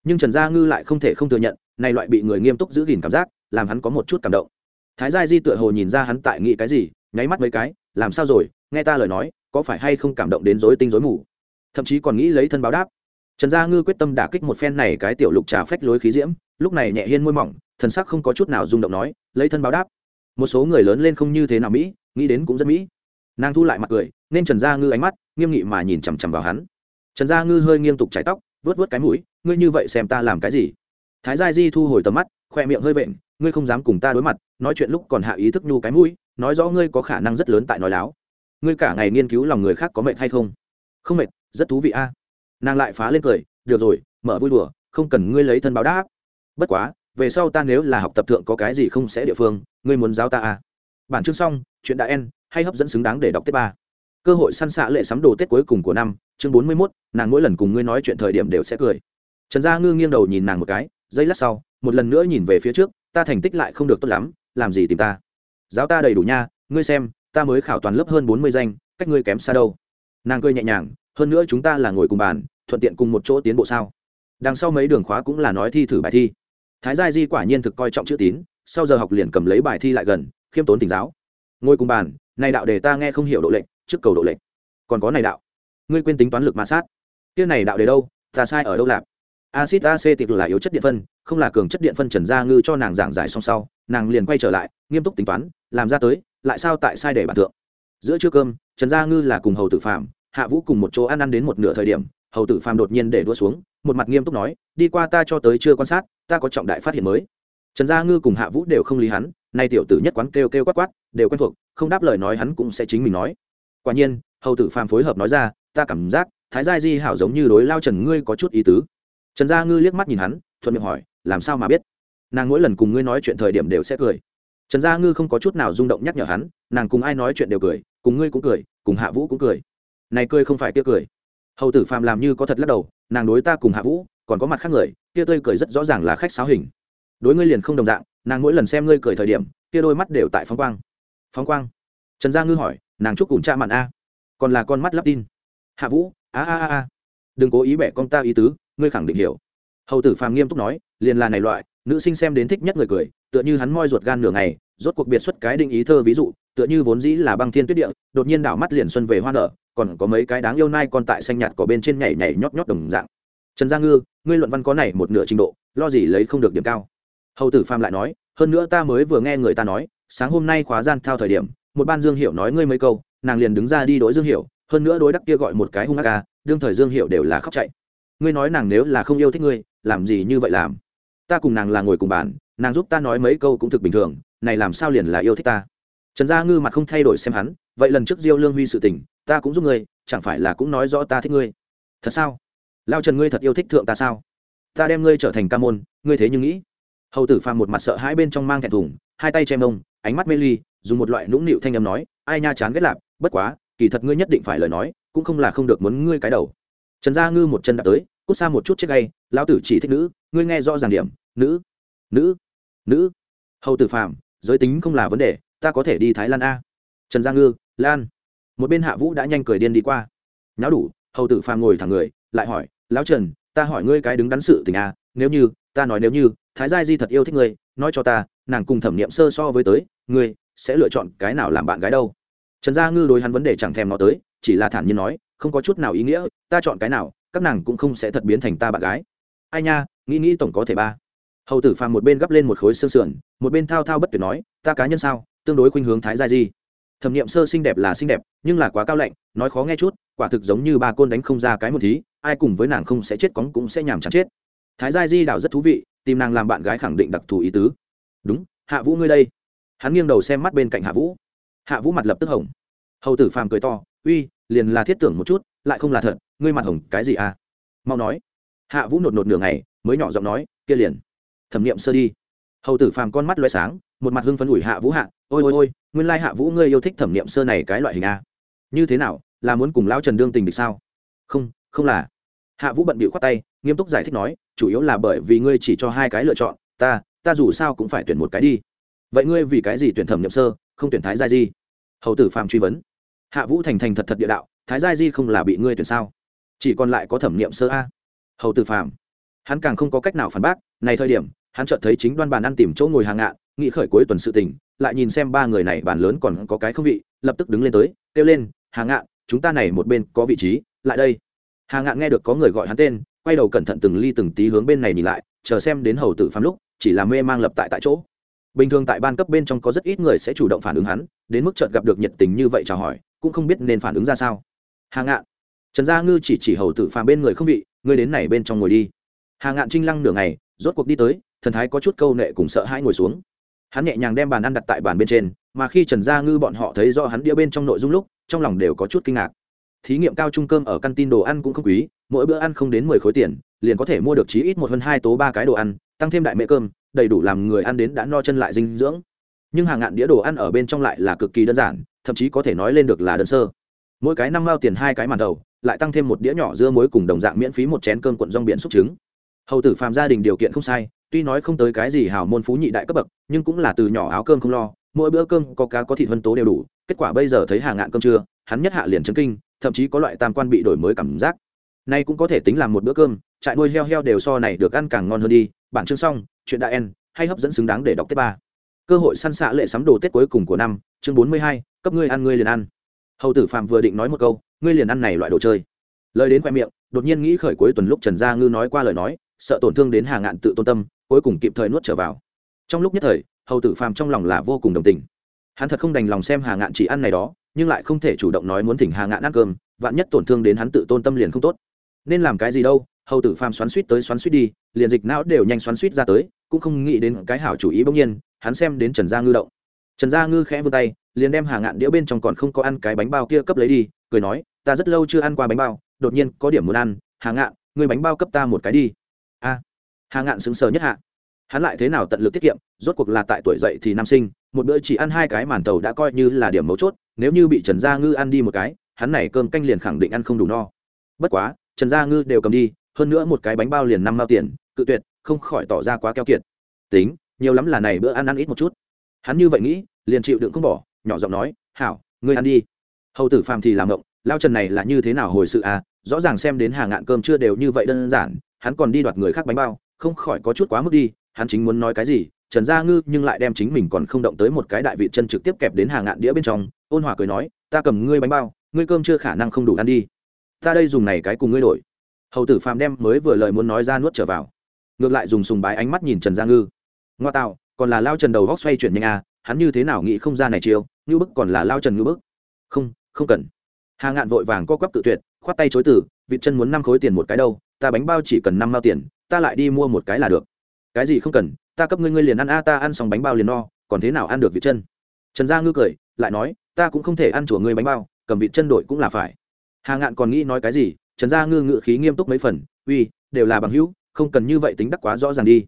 S1: Nhưng trần gia ngư lại không thể không thừa nhận, này loại bị người nghiêm túc giữ gìn cảm giác, làm hắn có một chút cảm động. Thái gia di tựa hồ nhìn ra hắn tại nghĩ cái gì, nháy mắt mấy cái, làm sao rồi? Nghe ta lời nói, có phải hay không cảm động đến rối tinh rối mù? Thậm chí còn nghĩ lấy thân báo đáp trần gia ngư quyết tâm đả kích một phen này cái tiểu lục trà phách lối khí diễm, lúc này nhẹ hiên môi mỏng, thần sắc không có chút nào rung động nói, lấy thân báo đáp. Một số người lớn lên không như thế nào mỹ, nghĩ đến cũng rất mỹ. Nàng thu lại mặt cười, nên trần gia ngư ánh mắt, nghiêm nghị mà nhìn chằm chằm vào hắn. Trần gia ngư hơi nghiêng tục trái tóc vớt vớt cái mũi, ngươi như vậy xem ta làm cái gì? Thái gia di thu hồi tầm mắt, khoe miệng hơi vện, ngươi không dám cùng ta đối mặt, nói chuyện lúc còn hạ ý thức nhu cái mũi, nói rõ ngươi có khả năng rất lớn tại nói láo. Ngươi cả ngày nghiên cứu lòng người khác có mệt hay không? Không mệt, rất thú vị a nàng lại phá lên cười, được rồi, mở vui đùa, không cần ngươi lấy thân báo đáp. Bất quá, về sau ta nếu là học tập thượng có cái gì không sẽ địa phương, ngươi muốn giáo ta à? bản chương xong, chuyện đã en hay hấp dẫn xứng đáng để đọc tiếp ba. Cơ hội săn xạ lệ sắm đồ tết cuối cùng của năm, chương bốn mươi mốt, nàng mỗi lần cùng ngươi nói chuyện thời điểm đều sẽ cười. Trần gia ngư nghiêng đầu nhìn nàng một cái, giây lát sau, một lần nữa nhìn về phía trước, ta thành tích lại không được tốt lắm, làm gì tìm ta? Giáo ta đầy đủ nha, ngươi xem, ta mới khảo toàn lớp hơn bốn mươi danh, cách ngươi kém xa đâu. Nàng cười nhẹ nhàng, hơn nữa chúng ta là ngồi cùng bàn thuận tiện cùng một chỗ tiến bộ sao? Đằng sau mấy đường khóa cũng là nói thi thử bài thi. Thái gia di quả nhiên thực coi trọng chữ tín, sau giờ học liền cầm lấy bài thi lại gần, khiêm tốn tỉnh giáo. Ngồi cùng bàn, này đạo để ta nghe không hiểu độ lệnh trước cầu độ lệnh còn có này đạo. Ngươi quên tính toán lực ma sát. Kia này đạo để đâu, ta sai ở đâu lạp acid acetic là yếu chất điện phân, không là cường chất điện phân trần gia ngư cho nàng giảng giải xong sau, nàng liền quay trở lại, nghiêm túc tính toán, làm ra tới, lại sao tại sai để bản tượng. giữa trưa cơm, trần gia ngư là cùng hầu tử phạm hạ vũ cùng một chỗ ăn ăn đến một nửa thời điểm hầu tử phàm đột nhiên để đua xuống, một mặt nghiêm túc nói, đi qua ta cho tới chưa quan sát, ta có trọng đại phát hiện mới. Trần gia ngư cùng hạ vũ đều không lý hắn, nay tiểu tử nhất quán kêu kêu quát quát, đều quen thuộc, không đáp lời nói hắn cũng sẽ chính mình nói. Quả nhiên, hầu tử phàm phối hợp nói ra, ta cảm giác, thái gia di hảo giống như đối lao trần ngươi có chút ý tứ. Trần gia ngư liếc mắt nhìn hắn, thuận miệng hỏi, làm sao mà biết? Nàng mỗi lần cùng ngươi nói chuyện thời điểm đều sẽ cười. Trần gia ngư không có chút nào rung động nhắc nhở hắn, nàng cùng ai nói chuyện đều cười, cùng ngươi cũng cười, cùng hạ vũ cũng cười. Này cười không phải kia cười hầu tử phàm làm như có thật lắc đầu nàng đối ta cùng hạ vũ còn có mặt khác người kia tươi cười rất rõ ràng là khách sáo hình đối ngươi liền không đồng dạng nàng mỗi lần xem ngươi cười thời điểm kia đôi mắt đều tại phóng quang phóng quang trần gia ngư hỏi nàng chúc cùng cha mặn a còn là con mắt lắp tin hạ vũ a a a a đừng cố ý bẻ con ta ý tứ ngươi khẳng định hiểu hầu tử phàm nghiêm túc nói liền là này loại nữ sinh xem đến thích nhất người cười tựa như hắn moi ruột gan nửa ngày rốt cuộc biệt xuất cái định ý thơ ví dụ, tựa như vốn dĩ là băng thiên tuyết địa, đột nhiên đảo mắt liền xuân về hoa nở, còn có mấy cái đáng yêu nai còn tại xanh nhạt có bên trên nhảy nhảy nhót nhót đồng dạng. Trần gia ngư, ngươi luận văn có này một nửa trình độ, lo gì lấy không được điểm cao. Hầu tử phàm lại nói, hơn nữa ta mới vừa nghe người ta nói, sáng hôm nay khóa gian thao thời điểm, một ban dương hiệu nói ngươi mấy câu, nàng liền đứng ra đi đối dương hiệu hơn nữa đối đắc kia gọi một cái hung ác ca, đương thời dương hiệu đều là khóc chạy. Ngươi nói nàng nếu là không yêu thích ngươi, làm gì như vậy làm? Ta cùng nàng là ngồi cùng bàn, nàng giúp ta nói mấy câu cũng thực bình thường này làm sao liền là yêu thích ta? Trần gia ngư mặt không thay đổi xem hắn, vậy lần trước diêu lương huy sự tình, ta cũng giúp ngươi, chẳng phải là cũng nói rõ ta thích ngươi? Thật sao? Lao trần ngươi thật yêu thích thượng ta sao? Ta đem ngươi trở thành ca môn, ngươi thế nhưng nghĩ. Hầu tử phàm một mặt sợ hai bên trong mang thẹn thùng, hai tay che mông, ánh mắt mê ly, dùng một loại nũng nịu thanh âm nói, ai nha chán ghét lạp, bất quá, kỳ thật ngươi nhất định phải lời nói, cũng không là không được muốn ngươi cái đầu. Trần gia ngư một chân đạp tới, cút xa một chút chết gay lão tử chỉ thích nữ, ngươi nghe rõ ràng điểm, nữ nữ nữ. Hầu tử phàm giới tính không là vấn đề, ta có thể đi thái lan a. Trần gia ngư, lan. Một bên hạ vũ đã nhanh cười điên đi qua. Nháo đủ, hầu tử phàm ngồi thẳng người, lại hỏi, lão trần, ta hỏi ngươi cái đứng đắn sự tình à nếu như, ta nói nếu như, thái gia di thật yêu thích ngươi, nói cho ta, nàng cùng thẩm nghiệm sơ so với tới, ngươi sẽ lựa chọn cái nào làm bạn gái đâu? Trần gia ngư đối hắn vấn đề chẳng thèm nó tới, chỉ là thản nhiên nói, không có chút nào ý nghĩa, ta chọn cái nào, các nàng cũng không sẽ thật biến thành ta bạn gái. Ai nha, nghĩ nghĩ tổng có thể ba hầu tử phàm một bên gắp lên một khối xương sườn, một bên thao thao bất tuyệt nói, ta cá nhân sao? Tương đối khuynh hướng thái gia di. Thẩm nghiệm sơ xinh đẹp là xinh đẹp, nhưng là quá cao lạnh, nói khó nghe chút, quả thực giống như ba côn đánh không ra cái một thí, ai cùng với nàng không sẽ chết cóng cũng sẽ nhàm chán chết. Thái gia di đảo rất thú vị, tìm nàng làm bạn gái khẳng định đặc thù ý tứ. Đúng, hạ vũ ngươi đây. Hắn nghiêng đầu xem mắt bên cạnh hạ vũ. Hạ vũ mặt lập tức hồng. Hầu tử phàm cười to, uy, liền là thiết tưởng một chút, lại không là thật, ngươi mặt hồng cái gì à? Mau nói. Hạ vũ nột nột nửa ngày, mới nhỏ giọng nói, kia liền thẩm nghiệm sơ đi. Hầu tử phàm con mắt loay sáng, một mặt hưng phấn ủi hạ vũ hạ, ôi ôi ôi, nguyên lai hạ vũ ngươi yêu thích thẩm nghiệm sơ này cái loại hình a như thế nào, là muốn cùng lão trần đương tình được sao? Không không là. Hạ vũ bận bịu khoát tay, nghiêm túc giải thích nói, chủ yếu là bởi vì ngươi chỉ cho hai cái lựa chọn, ta ta dù sao cũng phải tuyển một cái đi. Vậy ngươi vì cái gì tuyển thẩm nhậm sơ, không tuyển thái gia di? Hầu tử phàm truy vấn. Hạ vũ thành thành thật thật địa đạo, thái gia di không là bị ngươi tuyển sao? Chỉ còn lại có thẩm nghiệm sơ a. Hầu tử phàm. Hắn càng không có cách nào phản bác, này thời điểm hắn chợt thấy chính đoan bàn ăn tìm chỗ ngồi hàng ngạn nghĩ khởi cuối tuần sự tình, lại nhìn xem ba người này bàn lớn còn có cái không vị, lập tức đứng lên tới, kêu lên, hàng ngạn chúng ta này một bên có vị trí, lại đây. Hàng ngạn nghe được có người gọi hắn tên, quay đầu cẩn thận từng ly từng tí hướng bên này nhìn lại, chờ xem đến hầu tử phàm lúc, chỉ là mê mang lập tại tại chỗ. Bình thường tại ban cấp bên trong có rất ít người sẽ chủ động phản ứng hắn, đến mức chợt gặp được nhiệt tình như vậy chào hỏi, cũng không biết nên phản ứng ra sao. Hàng ngạn trần gia ngư chỉ chỉ hầu tử phàm bên người không vị, ngươi đến này bên trong ngồi đi. Hàng ngạn trinh lăng nửa ngày, rốt cuộc đi tới thần thái có chút câu nệ cùng sợ hãi ngồi xuống. Hắn nhẹ nhàng đem bàn ăn đặt tại bàn bên trên, mà khi trần gia ngư bọn họ thấy do hắn đĩa bên trong nội dung lúc, trong lòng đều có chút kinh ngạc. Thí nghiệm cao trung cơm ở căn tin đồ ăn cũng không quý, mỗi bữa ăn không đến mười khối tiền, liền có thể mua được chí ít một hơn hai tố ba cái đồ ăn, tăng thêm đại mễ cơm, đầy đủ làm người ăn đến đã no chân lại dinh dưỡng. Nhưng hàng ngạn đĩa đồ ăn ở bên trong lại là cực kỳ đơn giản, thậm chí có thể nói lên được là đơn sơ. Mỗi cái năm mao tiền hai cái màn đầu, lại tăng thêm một đĩa nhỏ dưa muối cùng đồng dạng miễn phí một chén cơm cuộn rong biển xúc trứng. Hầu tử phàm gia đình điều kiện không sai tuy nói không tới cái gì hào môn phú nhị đại cấp bậc, nhưng cũng là từ nhỏ áo cơm không lo, mỗi bữa cơm có cá có thịt vân tố đều đủ, kết quả bây giờ thấy hàng ngạn cơm trưa, hắn nhất hạ liền chấn kinh, thậm chí có loại tam quan bị đổi mới cảm giác. Nay cũng có thể tính làm một bữa cơm, trại nuôi heo heo đều so này được ăn càng ngon hơn đi, bản chương xong, chuyện đã en hay hấp dẫn xứng đáng để đọc tiếp ba. Cơ hội săn xạ lệ sắm đồ tết cuối cùng của năm, chương bốn mươi hai, cấp ngươi ăn ngươi liền ăn. Hầu tử phạm vừa định nói một câu, ngươi liền ăn này loại đồ chơi. Lời đến khoe miệng, đột nhiên nghĩ khởi cuối tuần lúc trần gia ngư nói qua lời nói, sợ tổn thương đến hà ngạn tự tôn tâm cuối cùng kịp thời nuốt trở vào. Trong lúc nhất thời, hầu tử phàm trong lòng là vô cùng đồng tình. Hắn thật không đành lòng xem hà ngạn chỉ ăn này đó, nhưng lại không thể chủ động nói muốn thỉnh hà ngạn ăn cơm, vạn nhất tổn thương đến hắn tự tôn tâm liền không tốt. Nên làm cái gì đâu, hầu tử phàm xoắn suýt tới xoắn suýt đi, liền dịch não đều nhanh xoắn suýt ra tới, cũng không nghĩ đến cái hảo chủ ý bỗng nhiên, hắn xem đến trần gia ngư động. Trần gia ngư khẽ vươn tay, liền đem hà ngạn đĩa bên trong còn không có ăn cái bánh bao kia cấp lấy đi, cười nói, ta rất lâu chưa ăn qua bánh bao, đột nhiên có điểm muốn ăn. Hà ngạn người bánh bao cấp ta một cái đi hà ngạn xứng sờ nhất hạ. Hắn lại thế nào tận lực tiết kiệm, rốt cuộc là tại tuổi dậy thì nam sinh, một bữa chỉ ăn hai cái màn tàu đã coi như là điểm mấu chốt, nếu như bị trần gia ngư ăn đi một cái, hắn này cơm canh liền khẳng định ăn không đủ no. Bất quá, trần gia ngư đều cầm đi, hơn nữa một cái bánh bao liền năm mao tiền, cự tuyệt, không khỏi tỏ ra quá keo kiệt. Tính, nhiều lắm là này bữa ăn ăn ít một chút. Hắn như vậy nghĩ, liền chịu đựng không bỏ, nhỏ giọng nói, hảo, ngươi ăn đi. Hầu tử phàm thì làm ngộng lao trần này là như thế nào hồi sự à? Rõ ràng xem đến hàng ngạn cơm chưa đều như vậy đơn giản, hắn còn đi đoạt người khác bánh bao không khỏi có chút quá mức đi, hắn chính muốn nói cái gì, trần gia ngư nhưng lại đem chính mình còn không động tới một cái đại vị chân trực tiếp kẹp đến hàng ngạn đĩa bên trong, ôn hòa cười nói, ta cầm ngươi bánh bao, ngươi cơm chưa khả năng không đủ ăn đi. Ta đây dùng này cái cùng ngươi đổi. Hầu tử phàm đem mới vừa lời muốn nói ra nuốt trở vào. Ngược lại dùng sùng bái ánh mắt nhìn trần gia ngư. Ngoa tạo, còn là lao trần đầu góc xoay chuyển nhanh à hắn như thế nào nghĩ không ra này chiêu như bức còn là lao trần như bức. Không không cần. Hà ngạn vội vàng co quắp tự tuyệt, khoát tay chối từ, vị chân muốn năm khối tiền một cái đâu, ta bánh bao chỉ cần năm mao tiền ta lại đi mua một cái là được. Cái gì không cần, ta cấp ngươi ngươi liền ăn, a, ta ăn xong bánh bao liền no, còn thế nào ăn được vị chân? Trần gia ngư cười, lại nói, ta cũng không thể ăn chùa ngươi bánh bao, cầm vị chân đội cũng là phải. Hà ngạn còn nghĩ nói cái gì, trần gia ngư ngự khí nghiêm túc mấy phần, uy, đều là bằng hữu, không cần như vậy tính đắc quá rõ ràng đi.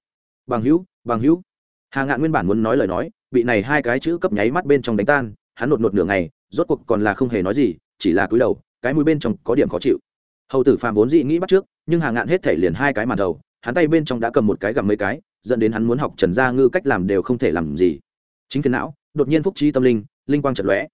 S1: Bằng hữu bằng hữu. Hà ngạn nguyên bản muốn nói lời nói, bị này hai cái chữ cấp nháy mắt bên trong đánh tan, hắn nột nột nửa ngày, rốt cuộc còn là không hề nói gì, chỉ là cúi đầu, cái mũi bên trong có điểm khó chịu. Hầu tử phàm vốn dị nghĩ bắt trước, nhưng hà ngạn hết thể liền hai cái màn đầu hắn tay bên trong đã cầm một cái gặm mấy cái, dẫn đến hắn muốn học trần gia ngư cách làm đều không thể làm gì. Chính phiền não, đột nhiên phúc trí tâm linh linh quang chật lóe.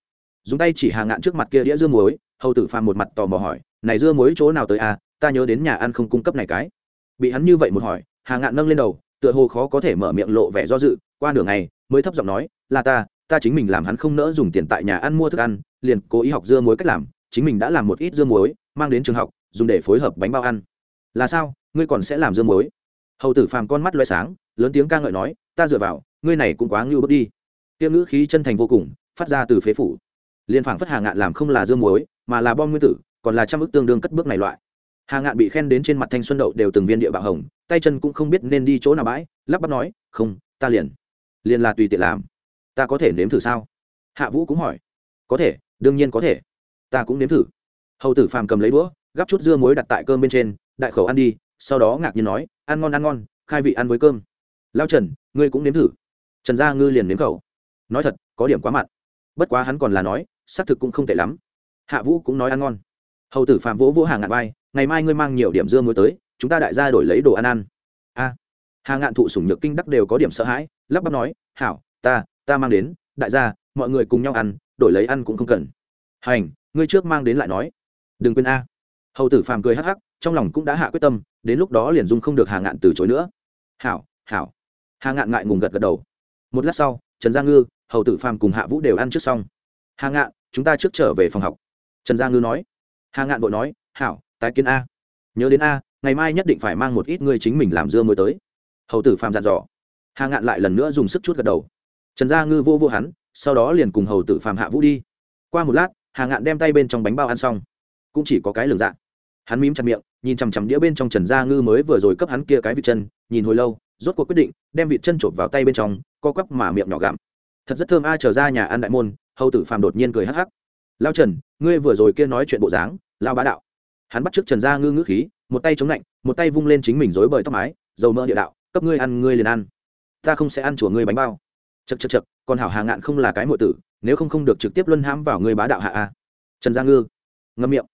S1: Dùng tay chỉ hà ngạn trước mặt kia đĩa dưa muối, hầu tử phàm một mặt tò mò hỏi, này dưa muối chỗ nào tới à? Ta nhớ đến nhà ăn không cung cấp này cái. Bị hắn như vậy một hỏi, hà ngạn nâng lên đầu, tựa hồ khó có thể mở miệng lộ vẻ do dự, qua nửa ngày, mới thấp giọng nói, là ta ta chính mình làm hắn không nỡ dùng tiền tại nhà ăn mua thức ăn, liền cố ý học dưa muối cách làm, chính mình đã làm một ít dưa muối, mang đến trường học, dùng để phối hợp bánh bao ăn. Là sao? Ngươi còn sẽ làm dương muối. Hầu tử phàm con mắt loay sáng, lớn tiếng ca ngợi nói, ta dựa vào, ngươi này cũng quá ngưu bước đi. Tiêm ngữ khí chân thành vô cùng, phát ra từ phế phủ. Liên phảng phất hà ngạn làm không là dương muối, mà là bom nguyên tử, còn là trăm ước tương đương cất bước này loại. Hà ngạn bị khen đến trên mặt thanh xuân đậu đều từng viên địa bạo hồng, tay chân cũng không biết nên đi chỗ nào bãi, lắp bắp nói, không, ta liền liền là tùy tiện làm. Ta có thể nếm thử sao? Hạ vũ cũng hỏi. Có thể, đương nhiên có thể. Ta cũng nếm thử. Hầu tử phàm cầm lấy đũa, gắp chút dưa muối đặt tại cơm bên trên, đại khẩu ăn đi sau đó ngạc nhiên nói ăn ngon ăn ngon khai vị ăn với cơm. Lao trần ngươi cũng nếm thử. Trần gia ngư liền nếm khẩu. Nói thật có điểm quá mặn. Bất quá hắn còn là nói xác thực cũng không tệ lắm. Hạ vũ cũng nói ăn ngon. Hầu tử phạm vỗ vỗ hàng ngạn vai ngày mai ngươi mang nhiều điểm dưa muối tới chúng ta đại gia đổi lấy đồ ăn ăn. A. À, hà ngạn thụ sủng nhược kinh đắc đều có điểm sợ hãi lắp bắp nói hảo ta ta mang đến đại gia mọi người cùng nhau ăn đổi lấy ăn cũng không cần. Hành ngươi trước mang đến lại nói. Đừng quên a. Hầu tử phàm cười hắc hắc trong lòng cũng đã hạ quyết tâm, đến lúc đó liền dung không được hà ngạn từ chối nữa. Hảo hảo. Hà ngạn ngại ngùng gật gật đầu. Một lát sau, trần gia ngư, hầu tử phàm cùng hạ vũ đều ăn trước xong. Hà ngạn, chúng ta trước trở về phòng học. Trần gia ngư nói. Hà ngạn vội nói, hảo, tái kiến a. Nhớ đến a, ngày mai nhất định phải mang một ít ngươi chính mình làm dưa mới tới. Hầu tử phàm dặn dò. Hà ngạn lại lần nữa dùng sức chút gật đầu. Trần gia ngư vô vô hắn, sau đó liền cùng hầu tử phàm hạ vũ đi. Qua một lát, hà ngạn đem tay bên trong bánh bao ăn xong. Cũng chỉ có cái lường dạ. Hắn mím chặt miệng nhìn chằm chằm đĩa bên trong trần gia ngư mới vừa rồi cấp hắn kia cái vịt chân, nhìn hồi lâu, rốt cuộc quyết định, đem vịt chân chộp vào tay bên trong, co quắp mà miệng nhỏ gặm. Thật rất thơm a, trở ra nhà ăn đại môn, hầu tử phàm đột nhiên cười hắc hắc. Lao trần, ngươi vừa rồi kia nói chuyện bộ dáng lao bá đạo. Hắn bắt trước trần gia ngư ngữ khí, một tay chống lạnh, một tay vung lên chính mình dối bời tóc mái, dầu mỡ địa đạo, cấp ngươi ăn, ngươi liền ăn. Ta không sẽ ăn chùa ngươi bánh bao. Chật chật chật còn hảo hà ngạn không là cái mọi tử, nếu không không được trực tiếp luân hãm vào ngươi bá đạo hạ a. Trần gia ngư ngâm miệng.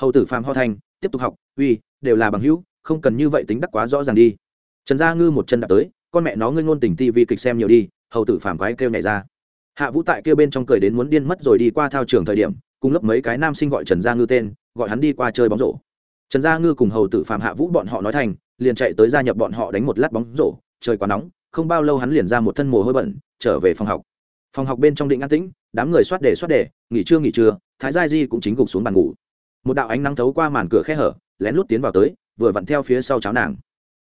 S1: Hầu tử phàm ho thanh tiếp tục học, uy, đều là bằng hữu, không cần như vậy tính đắc quá rõ ràng đi. Trần gia ngư một chân đạp tới, con mẹ nó ngươi ngôn tình ti vi kịch xem nhiều đi, hầu tử phàm quái kêu nhảy ra. Hạ vũ tại kia bên trong cười đến muốn điên mất rồi đi qua thao trường thời điểm, cùng lớp mấy cái nam sinh gọi trần gia ngư tên, gọi hắn đi qua chơi bóng rổ. Trần gia ngư cùng hầu tử phạm hạ vũ bọn họ nói thành, liền chạy tới gia nhập bọn họ đánh một lát bóng rổ, trời quá nóng, không bao lâu hắn liền ra một thân mồ hôi bẩn, trở về phòng học. Phòng học bên trong định an tĩnh, đám người soát đề soát đề, nghỉ trưa nghỉ trưa, thái gia di cũng chính gục xuống bàn ngủ một đạo ánh nắng thấu qua màn cửa khe hở, lén lút tiến vào tới, vừa vặn theo phía sau cháo nàng.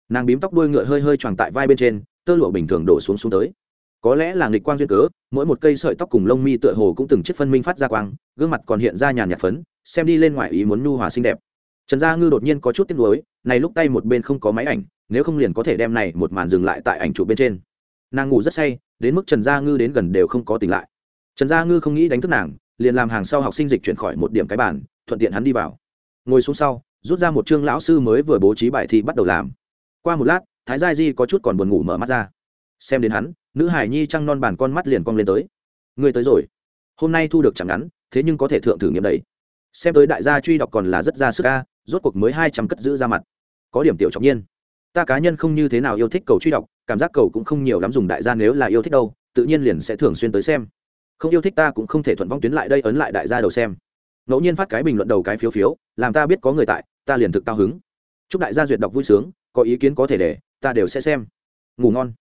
S1: Nàng bím tóc đuôi ngựa hơi hơi tròn tại vai bên trên, tơ lụa bình thường đổ xuống xuống tới. Có lẽ là nghịch quang duyên cớ, mỗi một cây sợi tóc cùng lông mi tựa hồ cũng từng chiếc phân minh phát ra quang, gương mặt còn hiện ra nhàn nhạt phấn, xem đi lên ngoài ý muốn nhu hòa xinh đẹp. Trần gia ngư đột nhiên có chút tiếc nuối, này lúc tay một bên không có máy ảnh, nếu không liền có thể đem này một màn dừng lại tại ảnh chụp bên trên. Nàng ngủ rất say, đến mức trần gia ngư đến gần đều không có tỉnh lại. Trần gia ngư không nghĩ đánh thức nàng, liền làm hàng sau học sinh dịch chuyển khỏi một điểm cái bản thuận tiện hắn đi vào. Ngồi xuống sau, rút ra một chương lão sư mới vừa bố trí bài thi bắt đầu làm. Qua một lát, thái gia di có chút còn buồn ngủ mở mắt ra. Xem đến hắn, nữ hải nhi trăng non bàn con mắt liền cong lên tới. Ngươi tới rồi. Hôm nay thu được chẳng ngắn, thế nhưng có thể thượng thử nghiệm đấy. Xem tới đại gia truy đọc còn là rất ra sức ca rốt cuộc mới hai trăm cất giữ ra mặt. Có điểm tiểu trọng nhiên. Ta cá nhân không như thế nào yêu thích cầu truy đọc, cảm giác cầu cũng không nhiều lắm dùng đại gia nếu là yêu thích đâu, tự nhiên liền sẽ thường xuyên tới xem. Không yêu thích ta cũng không thể thuận vong tuyến lại đây ấn lại đại gia đầu xem ngẫu nhiên phát cái bình luận đầu cái phiếu phiếu, làm ta biết có người tại, ta liền thực cao hứng. Chúc đại gia duyệt đọc vui sướng, có ý kiến có thể để, ta đều sẽ xem. Ngủ ngon.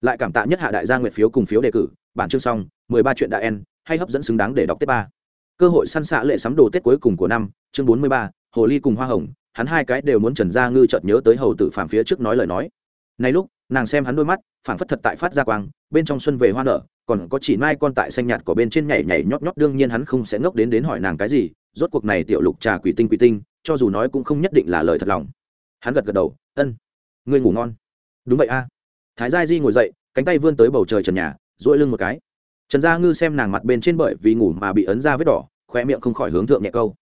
S1: Lại cảm tạ nhất hạ đại gia nguyện phiếu cùng phiếu đề cử, bản chương xong, mười ba chuyện đại en, hay hấp dẫn xứng đáng để đọc tết ba. Cơ hội săn xạ lệ sắm đồ tết cuối cùng của năm, chương bốn mươi ba, hồ ly cùng hoa hồng, hắn hai cái đều muốn trần gia ngư chợt nhớ tới hầu tử phàm phía trước nói lời nói. Này lúc, nàng xem hắn đôi mắt, phảng phất thật tại phát ra quang bên trong xuân về hoa nở, còn có chỉ mai con tại xanh nhạt của bên trên nhảy nhảy nhót nhót, đương nhiên hắn không sẽ ngốc đến đến hỏi nàng cái gì, rốt cuộc này tiểu lục trà quỷ tinh quỷ tinh, cho dù nói cũng không nhất định là lời thật lòng. Hắn gật gật đầu, ân, ngươi ngủ ngon. Đúng vậy a. Thái gia di ngồi dậy, cánh tay vươn tới bầu trời trần nhà dỗi lưng một cái. Trần gia ngư xem nàng mặt bên trên bởi vì ngủ mà bị ấn ra vết đỏ khoe miệng không khỏi hướng thượng nhẹ câu.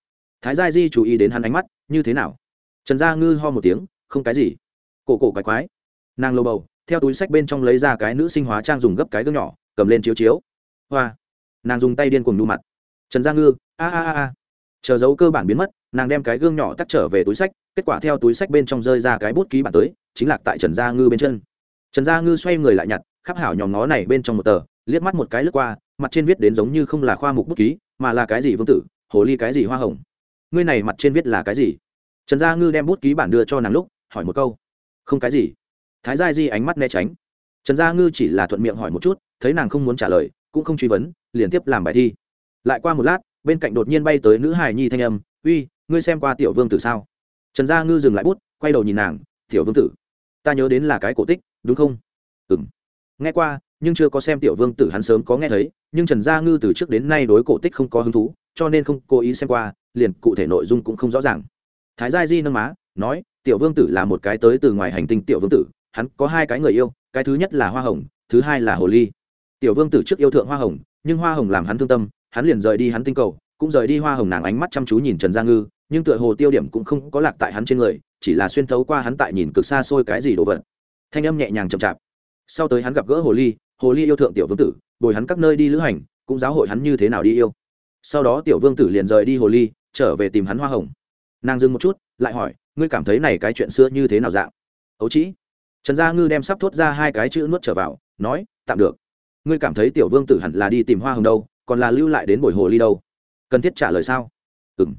S1: Thái gia di chú ý đến hắn ánh mắt, như thế nào? Trần gia ngư ho một tiếng, không cái gì. Cổ cổ quái quái. Nàng lầu bầu theo túi sách bên trong lấy ra cái nữ sinh hóa trang dùng gấp cái gương nhỏ, cầm lên chiếu chiếu. Hoa. Nàng dùng tay điên cuồng nu mặt. Trần gia ngư, a a a a. Chờ dấu cơ bản biến mất, nàng đem cái gương nhỏ tắt trở về túi sách, kết quả theo túi sách bên trong rơi ra cái bút ký bản tới, chính lạc tại trần gia ngư bên chân. Trần gia ngư xoay người lại nhặt, khắp hảo nhòm ngó này bên trong một tờ, liếc mắt một cái lướt qua, mặt trên viết đến giống như không là khoa mục bút ký, mà là cái gì vương tử, hồ ly cái gì hoa hồng. Ngươi này mặt trên viết là cái gì? Trần gia ngư đem bút ký bản đưa cho nàng lúc, hỏi một câu. Không cái gì? Thái gia di ánh mắt né tránh. Trần gia ngư chỉ là thuận miệng hỏi một chút, thấy nàng không muốn trả lời, cũng không truy vấn, liền tiếp làm bài thi. Lại qua một lát, bên cạnh đột nhiên bay tới nữ hài nhi thanh âm, uy, ngươi xem qua tiểu vương tử sao? Trần gia ngư dừng lại bút, quay đầu nhìn nàng, tiểu vương tử, ta nhớ đến là cái cổ tích, đúng không? Ừ m nghe qua, nhưng chưa có xem tiểu vương tử hắn sớm có nghe thấy, nhưng trần gia ngư từ trước đến nay đối cổ tích không có hứng thú, cho nên không cố ý xem qua, liền cụ thể nội dung cũng không rõ ràng. Thái gia di nâng má, nói, tiểu vương tử là một cái tới từ ngoài hành tinh tiểu vương tử hắn có hai cái người yêu, cái thứ nhất là hoa hồng, thứ hai là hồ ly. Tiểu vương tử trước yêu thượng hoa hồng, nhưng hoa hồng làm hắn thương tâm, hắn liền rời đi hắn tinh cầu, cũng rời đi hoa hồng nàng ánh mắt chăm chú nhìn trần gia ngư, nhưng tựa hồ tiêu điểm cũng không có lạc tại hắn trên người, chỉ là xuyên thấu qua hắn tại nhìn cực xa xôi cái gì đồ vật. Thanh âm nhẹ nhàng chậm chạp. Sau tới hắn gặp gỡ hồ ly hồ ly yêu thượng tiểu vương tử, bồi hắn các nơi đi lữ hành, cũng giáo hội hắn như thế nào đi yêu. Sau đó tiểu vương tử liền rời đi hồ ly, trở về tìm hắn hoa hồng. Nàng dừng một chút, lại hỏi, ngươi cảm thấy này cái chuyện xưa như thế nào dạng? Ấu trĩ trần gia ngư đem sắp thốt ra hai cái chữ nuốt trở vào, nói, tạm được. Ngươi cảm thấy tiểu vương tử hẳn là đi tìm hoa hồng đâu, còn là lưu lại đến buổi hồ ly đâu? Cần thiết trả lời sao? Ừm.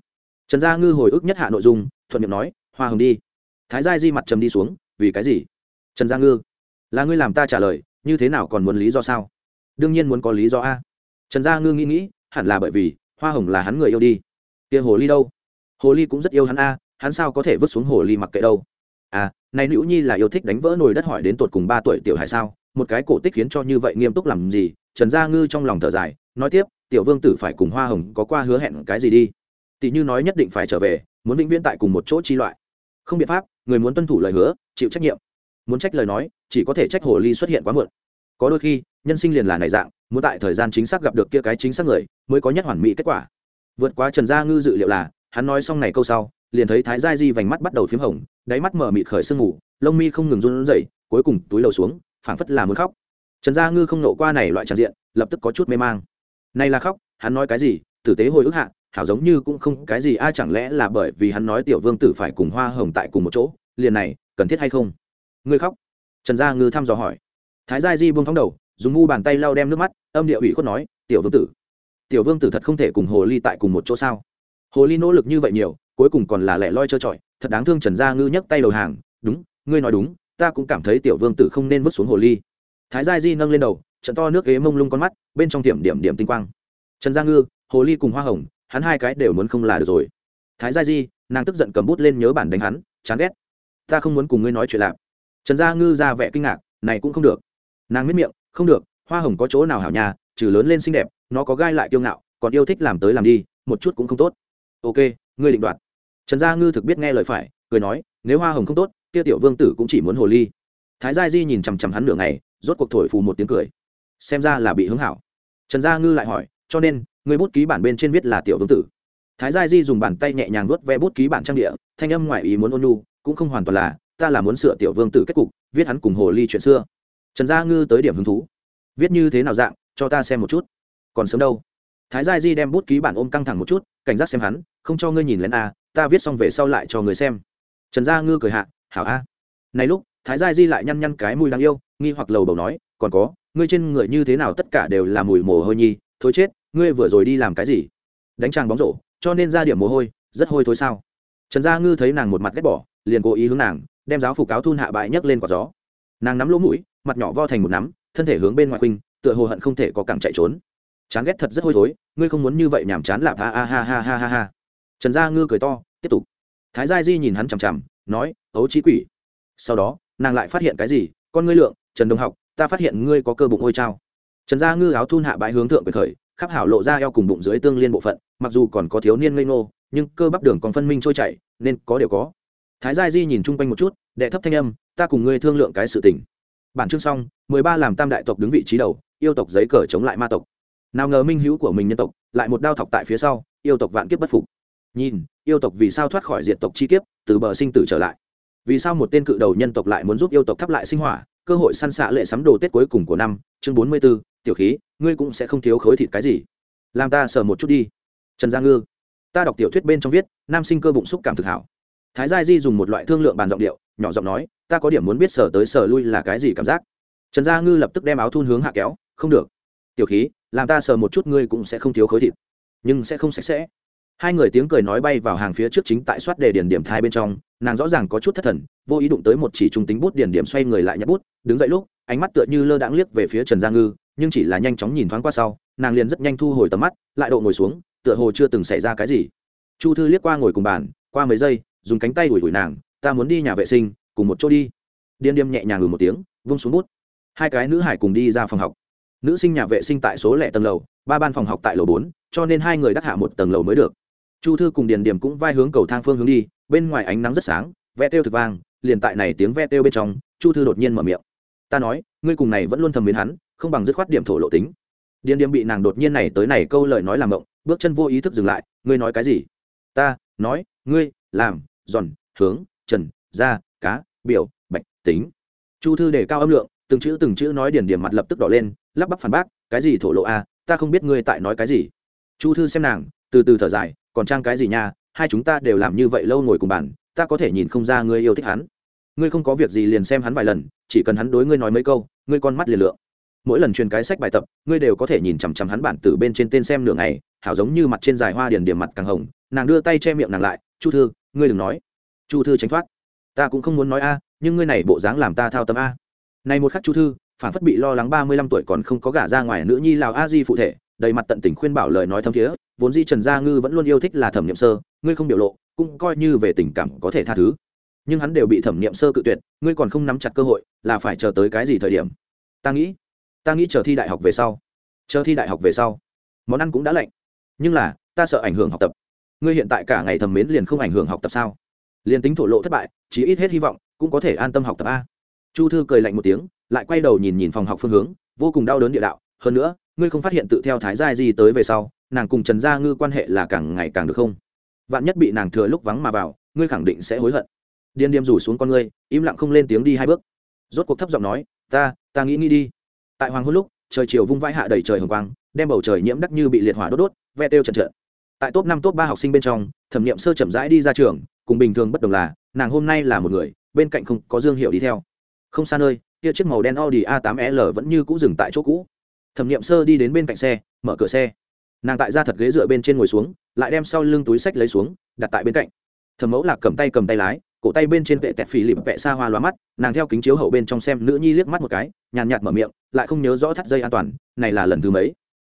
S1: trần gia ngư hồi ức nhất hạ nội dung, thuận miệng nói, hoa hồng đi. Thái gia di mặt trầm đi xuống, vì cái gì? Trần gia ngư, là ngươi làm ta trả lời, như thế nào còn muốn lý do sao? Đương nhiên muốn có lý do a. Trần gia ngư nghĩ nghĩ, hẳn là bởi vì, hoa hồng là hắn người yêu đi. Kia hồ ly đâu? Hồ ly cũng rất yêu hắn a, hắn sao có thể vứt xuống hồ ly mặc kệ đâu? À này nữ nhi là yêu thích đánh vỡ nồi đất hỏi đến tột cùng ba tuổi tiểu hải sao? Một cái cổ tích khiến cho như vậy nghiêm túc làm gì? Trần gia ngư trong lòng thở dài, nói tiếp, tiểu vương tử phải cùng hoa hồng có qua hứa hẹn cái gì đi? Tỷ như nói nhất định phải trở về, muốn vĩnh viễn tại cùng một chỗ chi loại. Không biện pháp, người muốn tuân thủ lời hứa, chịu trách nhiệm. Muốn trách lời nói, chỉ có thể trách hồ ly xuất hiện quá muộn. Có đôi khi, nhân sinh liền là này dạng, muốn tại thời gian chính xác gặp được kia cái chính xác người, mới có nhất hoàn mỹ kết quả. Vượt qua trần gia ngư dự liệu là, hắn nói xong này câu sau liền thấy thái gia di vành mắt bắt đầu p h í m hồng, đáy mắt mở mịt khởi sương ngủ lông mi không ngừng run rẩy, cuối cùng túi đầu xuống, phảng phất là muốn khóc. Trần gia ngư không nộ qua này loại tràn diện, lập tức có chút mê mang. Này là khóc, hắn nói cái gì? Tử tế hồi ức hạ, hảo giống như cũng không cái gì ai à, chẳng lẽ là bởi vì hắn nói tiểu vương tử phải cùng hoa hồng tại cùng một chỗ, liền này, cần thiết hay không? Ngươi khóc? Trần gia ngư thăm dò hỏi. Thái gia di buông thóng đầu, dùng ngu bàn tay lau đem nước mắt, âm địa ủy khuất nói, tiểu vương tử, tiểu vương tử thật không thể cùng hồ ly tại cùng một chỗ sao? Hồ ly nỗ lực như vậy nhiều cuối cùng còn là lẻ loi trơ trọi, thật đáng thương trần gia ngư nhấc tay đầu hàng, đúng, ngươi nói đúng, ta cũng cảm thấy tiểu vương tử không nên vứt xuống hồ ly. Thái gia di nâng lên đầu, trận to nước ghế mông lung con mắt, bên trong điểm điểm điểm tinh quang. Trần gia ngư, hồ ly cùng hoa hồng, hắn hai cái đều muốn không là được rồi. Thái gia di, nàng tức giận cầm bút lên nhớ bản đánh hắn, chán ghét. Ta không muốn cùng ngươi nói chuyện lạp trần gia ngư ra vẻ kinh ngạc, này cũng không được. Nàng miết miệng, không được, hoa hồng có chỗ nào hảo nhà, trừ lớn lên xinh đẹp, nó có gai lại kiêu ngạo, còn yêu thích làm tới làm đi, một chút cũng không tốt. Ok, ngươi định đoạt trần gia ngư thực biết nghe lời phải, cười nói, nếu hoa hồng không tốt, kia tiểu vương tử cũng chỉ muốn hồ ly. Thái gia di nhìn chằm chằm hắn nửa ngày, rốt cuộc thổi phù một tiếng cười. Xem ra là bị hứng hảo. Trần gia ngư lại hỏi, cho nên, người bút ký bản bên trên viết là tiểu vương tử? Thái gia di dùng bàn tay nhẹ nhàng vuốt ve bút ký bản trang địa, thanh âm ngoại ý muốn ôn nhu, cũng không hoàn toàn là, ta là muốn sửa tiểu vương tử kết cục, viết hắn cùng hồ ly chuyện xưa. Trần gia ngư tới điểm hứng thú. Viết như thế nào dạng, cho ta xem một chút. Còn sớm đâu. Thái gia di đem bút ký bản ôm căng thẳng một chút, cảnh giác xem hắn, không cho ngươi nhìn lén a ta viết xong về sau lại cho người xem. Trần gia ngư cười hạ, hảo a. Này lúc, thái gia di lại nhăn nhăn cái mùi đáng yêu, nghi hoặc lầu đầu nói, còn có, ngươi trên người như thế nào tất cả đều là mùi mồ hôi nhi thối chết, ngươi vừa rồi đi làm cái gì? Đánh trang bóng rổ, cho nên ra điểm mồ hôi, rất hôi thối sao? Trần gia ngư thấy nàng một mặt ghét bỏ, liền cố ý hướng nàng, đem giáo phục áo thun hạ bại nhấc lên quả gió. Nàng nắm lỗ mũi, mặt nhỏ vo thành một nắm, thân thể hướng bên ngoài khuynh, tựa hồ hận không thể có cẳng chạy trốn. Chán ghét thật rất hôi thối, ngươi không muốn như vậy nhàm chán lạp ha ha ha ha ha ha ha trần gia ngư cười to tiếp tục. Thái gia di nhìn hắn chằm chằm, nói, ấu trí quỷ. Sau đó, nàng lại phát hiện cái gì? Con ngươi lượng, trần đông học, ta phát hiện ngươi có cơ bụng ngôi trao. Trần gia ngư áo thun hạ bãi hướng thượng quyền khởi, khắp hảo lộ ra eo cùng bụng dưới tương liên bộ phận, mặc dù còn có thiếu niên ngây ngô, nhưng cơ bắp đường còn phân minh trôi chảy, nên có điều có. Thái gia di nhìn chung quanh một chút, đệ thấp thanh âm, ta cùng ngươi thương lượng cái sự tình. Bản chương xong, mười ba làm tam đại tộc đứng vị trí đầu, yêu tộc giấy cờ chống lại ma tộc. Nào ngờ minh hữu của mình nhân tộc, lại một đao thọc tại phía sau, yêu tộc vạn kiếp bất phục. Nhìn yêu tộc vì sao thoát khỏi diện tộc chi kiếp, từ bờ sinh tử trở lại. Vì sao một tên cự đầu nhân tộc lại muốn giúp yêu tộc thắp lại sinh hỏa, cơ hội săn xạ lệ sắm đồ tết cuối cùng của năm, chương bốn mươi b ố tiểu khí, ngươi cũng sẽ không thiếu khối thịt cái gì. Làm ta sờ một chút đi. Trần gia ngư. Ta đọc tiểu thuyết bên trong viết, nam sinh cơ bụng xúc cảm thực hảo. Thái gia di dùng một loại thương lượng bàn giọng điệu, nhỏ giọng nói, ta có điểm muốn biết sờ tới sờ lui là cái gì cảm giác. Trần gia ngư lập tức đem áo thun hướng hạ kéo, không được. Tiểu khí, làm ta sờ một chút ngươi cũng sẽ không thiếu khối thịt, nhưng sẽ không sạch sẽ hai người tiếng cười nói bay vào hàng phía trước chính tại soát đề điển điểm thai bên trong, nàng rõ ràng có chút thất thần, vô ý đụng tới một chỉ trung tính bút điển điểm xoay người lại nhặt bút, đứng dậy lúc, ánh mắt tựa như lơ đãng liếc về phía trần gia ngư, nhưng chỉ là nhanh chóng nhìn thoáng qua sau, nàng liền rất nhanh thu hồi tầm mắt, lại độ ngồi xuống, tựa hồ chưa từng xảy ra cái gì. Chu thư liếc qua ngồi cùng bàn, qua mấy giây, dùng cánh tay đuổi đuổi nàng, ta muốn đi nhà vệ sinh, cùng một chỗ đi. Điên điềm nhẹ nhàng ngừ một tiếng, vung xuống bút. Hai cái nữ hải cùng đi ra phòng học. Nữ sinh nhà vệ sinh tại số lẻ tầng lầu, ba ban phòng học tại lầu bốn, cho nên hai người đắc hạ một tầng lầu mới được chu thư cùng điền điểm cũng vai hướng cầu thang phương hướng đi bên ngoài ánh nắng rất sáng ve têu thực vang liền tại này tiếng ve têu bên trong chu thư đột nhiên mở miệng. Ta nói ngươi cùng này vẫn luôn thầm mến hắn không bằng dứt khoát điểm thổ lộ tính. Điền điểm bị nàng đột nhiên này tới này câu lời nói làm động bước chân vô ý thức dừng lại ngươi nói cái gì? Ta nói ngươi làm giòn hướng trần ra cá biểu bạch tính. Chu thư đề cao âm lượng từng chữ từng chữ nói điền điểm mặt lập tức đỏ lên lắp bắp phản bác cái gì thổ lộ a? À, ta không biết ngươi tại nói cái gì. Chu thư xem nàng từ từ thở dài còn trang cái gì nha, hai chúng ta đều làm như vậy lâu ngồi cùng bàn, ta có thể nhìn không ra ngươi yêu thích hắn. Ngươi không có việc gì liền xem hắn vài lần, chỉ cần hắn đối ngươi nói mấy câu, ngươi con mắt liền lượng. Mỗi lần truyền cái sách bài tập, ngươi đều có thể nhìn chằm chằm hắn bản từ bên trên tên xem nửa ngày, hảo giống như mặt trên dài hoa điền điểm mặt càng hồng, nàng đưa tay che miệng nàng lại, chu thư, ngươi đừng nói. Chu thư tránh thoát. Ta cũng không muốn nói a, nhưng ngươi này bộ dáng làm ta thao tâm a. Này một khắc chu thư, phản phất bị lo lắng ba mươi lăm tuổi còn không có gả ra ngoài nữ nhi lào a di phụ thể, đầy mặt tận tình khuyên bảo lời nói thâm thiế vốn di trần gia ngư vẫn luôn yêu thích là thẩm n i ệ m sơ, ngươi không biểu lộ, cũng coi như về tình cảm có thể tha thứ. Nhưng hắn đều bị thẩm n i ệ m sơ cự tuyệt, ngươi còn không nắm chặt cơ hội, là phải chờ tới cái gì thời điểm? Ta nghĩ ta nghĩ chờ thi đại học về sau. Chờ thi đại học về sau, món ăn cũng đã lạnh. Nhưng là, ta sợ ảnh hưởng học tập. Ngươi hiện tại cả ngày thầm mến liền không ảnh hưởng học tập sao? Liền tính thổ lộ thất bại chỉ ít hết hy vọng, cũng có thể an tâm học tập a. Chu thư cười lạnh một tiếng, lại quay đầu nhìn nhìn phòng học phương hướng, vô cùng đau đớn địa đạo, hơn nữa ngươi không phát hiện tự theo thái giai di tới về sau, nàng cùng trần gia ngư quan hệ là càng ngày càng được không? Vạn nhất bị nàng thừa lúc vắng mà vào, ngươi khẳng định sẽ hối hận. Điên điềm rủ xuống con ngươi, im lặng không lên tiếng đi hai bước. Rốt cuộc thấp giọng nói, ta ta nghĩ nghĩ đi. Tại hoàng hôn lúc, trời chiều vung vãi hạ đầy trời hồng quang, đem bầu trời nhiễm đắc như bị liệt hỏa đốt đốt, ve têu trần trợn. Tại top năm top ba học sinh bên trong, thẩm nghiệm sơ chậm rãi đi ra trường, cùng bình thường bất đồng là, nàng hôm nay là một người, bên cạnh không có dương hiệu đi theo. Không xa nơi, kia chiếc màu đen audi a 8 l vẫn như cũ dừng tại chỗ cũ thẩm nghiệm sơ đi đến bên cạnh xe, mở cửa xe. Nàng tại ra thật ghế dựa bên trên ngồi xuống, lại đem sau lưng túi sách lấy xuống, đặt tại bên cạnh. Thẩm mẫu lạc cầm tay cầm tay lái, cổ tay bên trên vệ tẹt phì lịp vẹ xa hoa loa mắt, nàng theo kính chiếu hậu bên trong xem nữ nhi liếc mắt một cái, nhàn nhạt mở miệng, lại không nhớ rõ thắt dây an toàn, này là lần thứ mấy.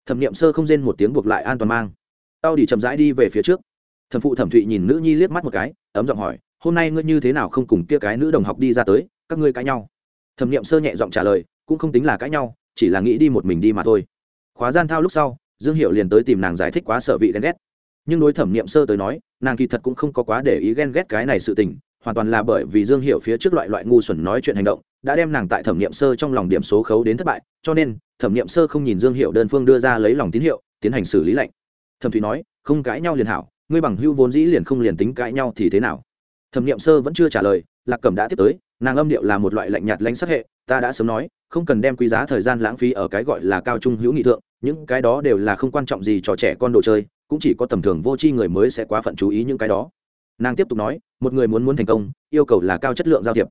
S1: Thẩm nghiệm sơ không rên một tiếng buộc lại an toàn mang. Tao đi chậm rãi đi về phía trước. Thẩm phụ thẩm thụy nhìn nữ nhi liếc mắt một cái, ấm giọng hỏi, hôm nay ngươi như thế nào không cùng kia cái nữ đồng học đi ra tới, các ngươi cãi nhau? Thẩm nghiệm sơ nhẹ giọng trả lời, cũng không tính là cãi nhau chỉ là nghĩ đi một mình đi mà thôi. Khóa gian thao lúc sau, dương hiệu liền tới tìm nàng giải thích quá sợ vị ghen ghét. Nhưng đối thẩm nghiệm sơ tới nói, nàng kỳ thật cũng không có quá để ý ghen ghét cái này sự tình, hoàn toàn là bởi vì dương hiệu phía trước loại loại ngu xuẩn nói chuyện hành động, đã đem nàng tại thẩm nghiệm sơ trong lòng điểm số khấu đến thất bại, cho nên, thẩm nghiệm sơ không nhìn dương hiệu đơn phương đưa ra lấy lòng tín hiệu, tiến hành xử lý lệnh. Thẩm thủy nói, không cãi nhau liền hảo, ngươi bằng hưu vốn dĩ liền không liền tính cãi nhau thì thế nào? Thẩm nghiệm sơ vẫn chưa trả lời, lạc cẩm đã tiếp tới, nàng âm điệu là một loại lạnh nhạt lánh sắc hệ ta đã sớm nói, không cần đem quý giá thời gian lãng phí ở cái gọi là cao trung hữu nghị thượng, những cái đó đều là không quan trọng gì cho trẻ con đồ chơi, cũng chỉ có tầm thường vô tri người mới sẽ quá phận chú ý những cái đó. Nàng tiếp tục nói, một người muốn muốn thành công, yêu cầu là cao chất lượng giao thiệp.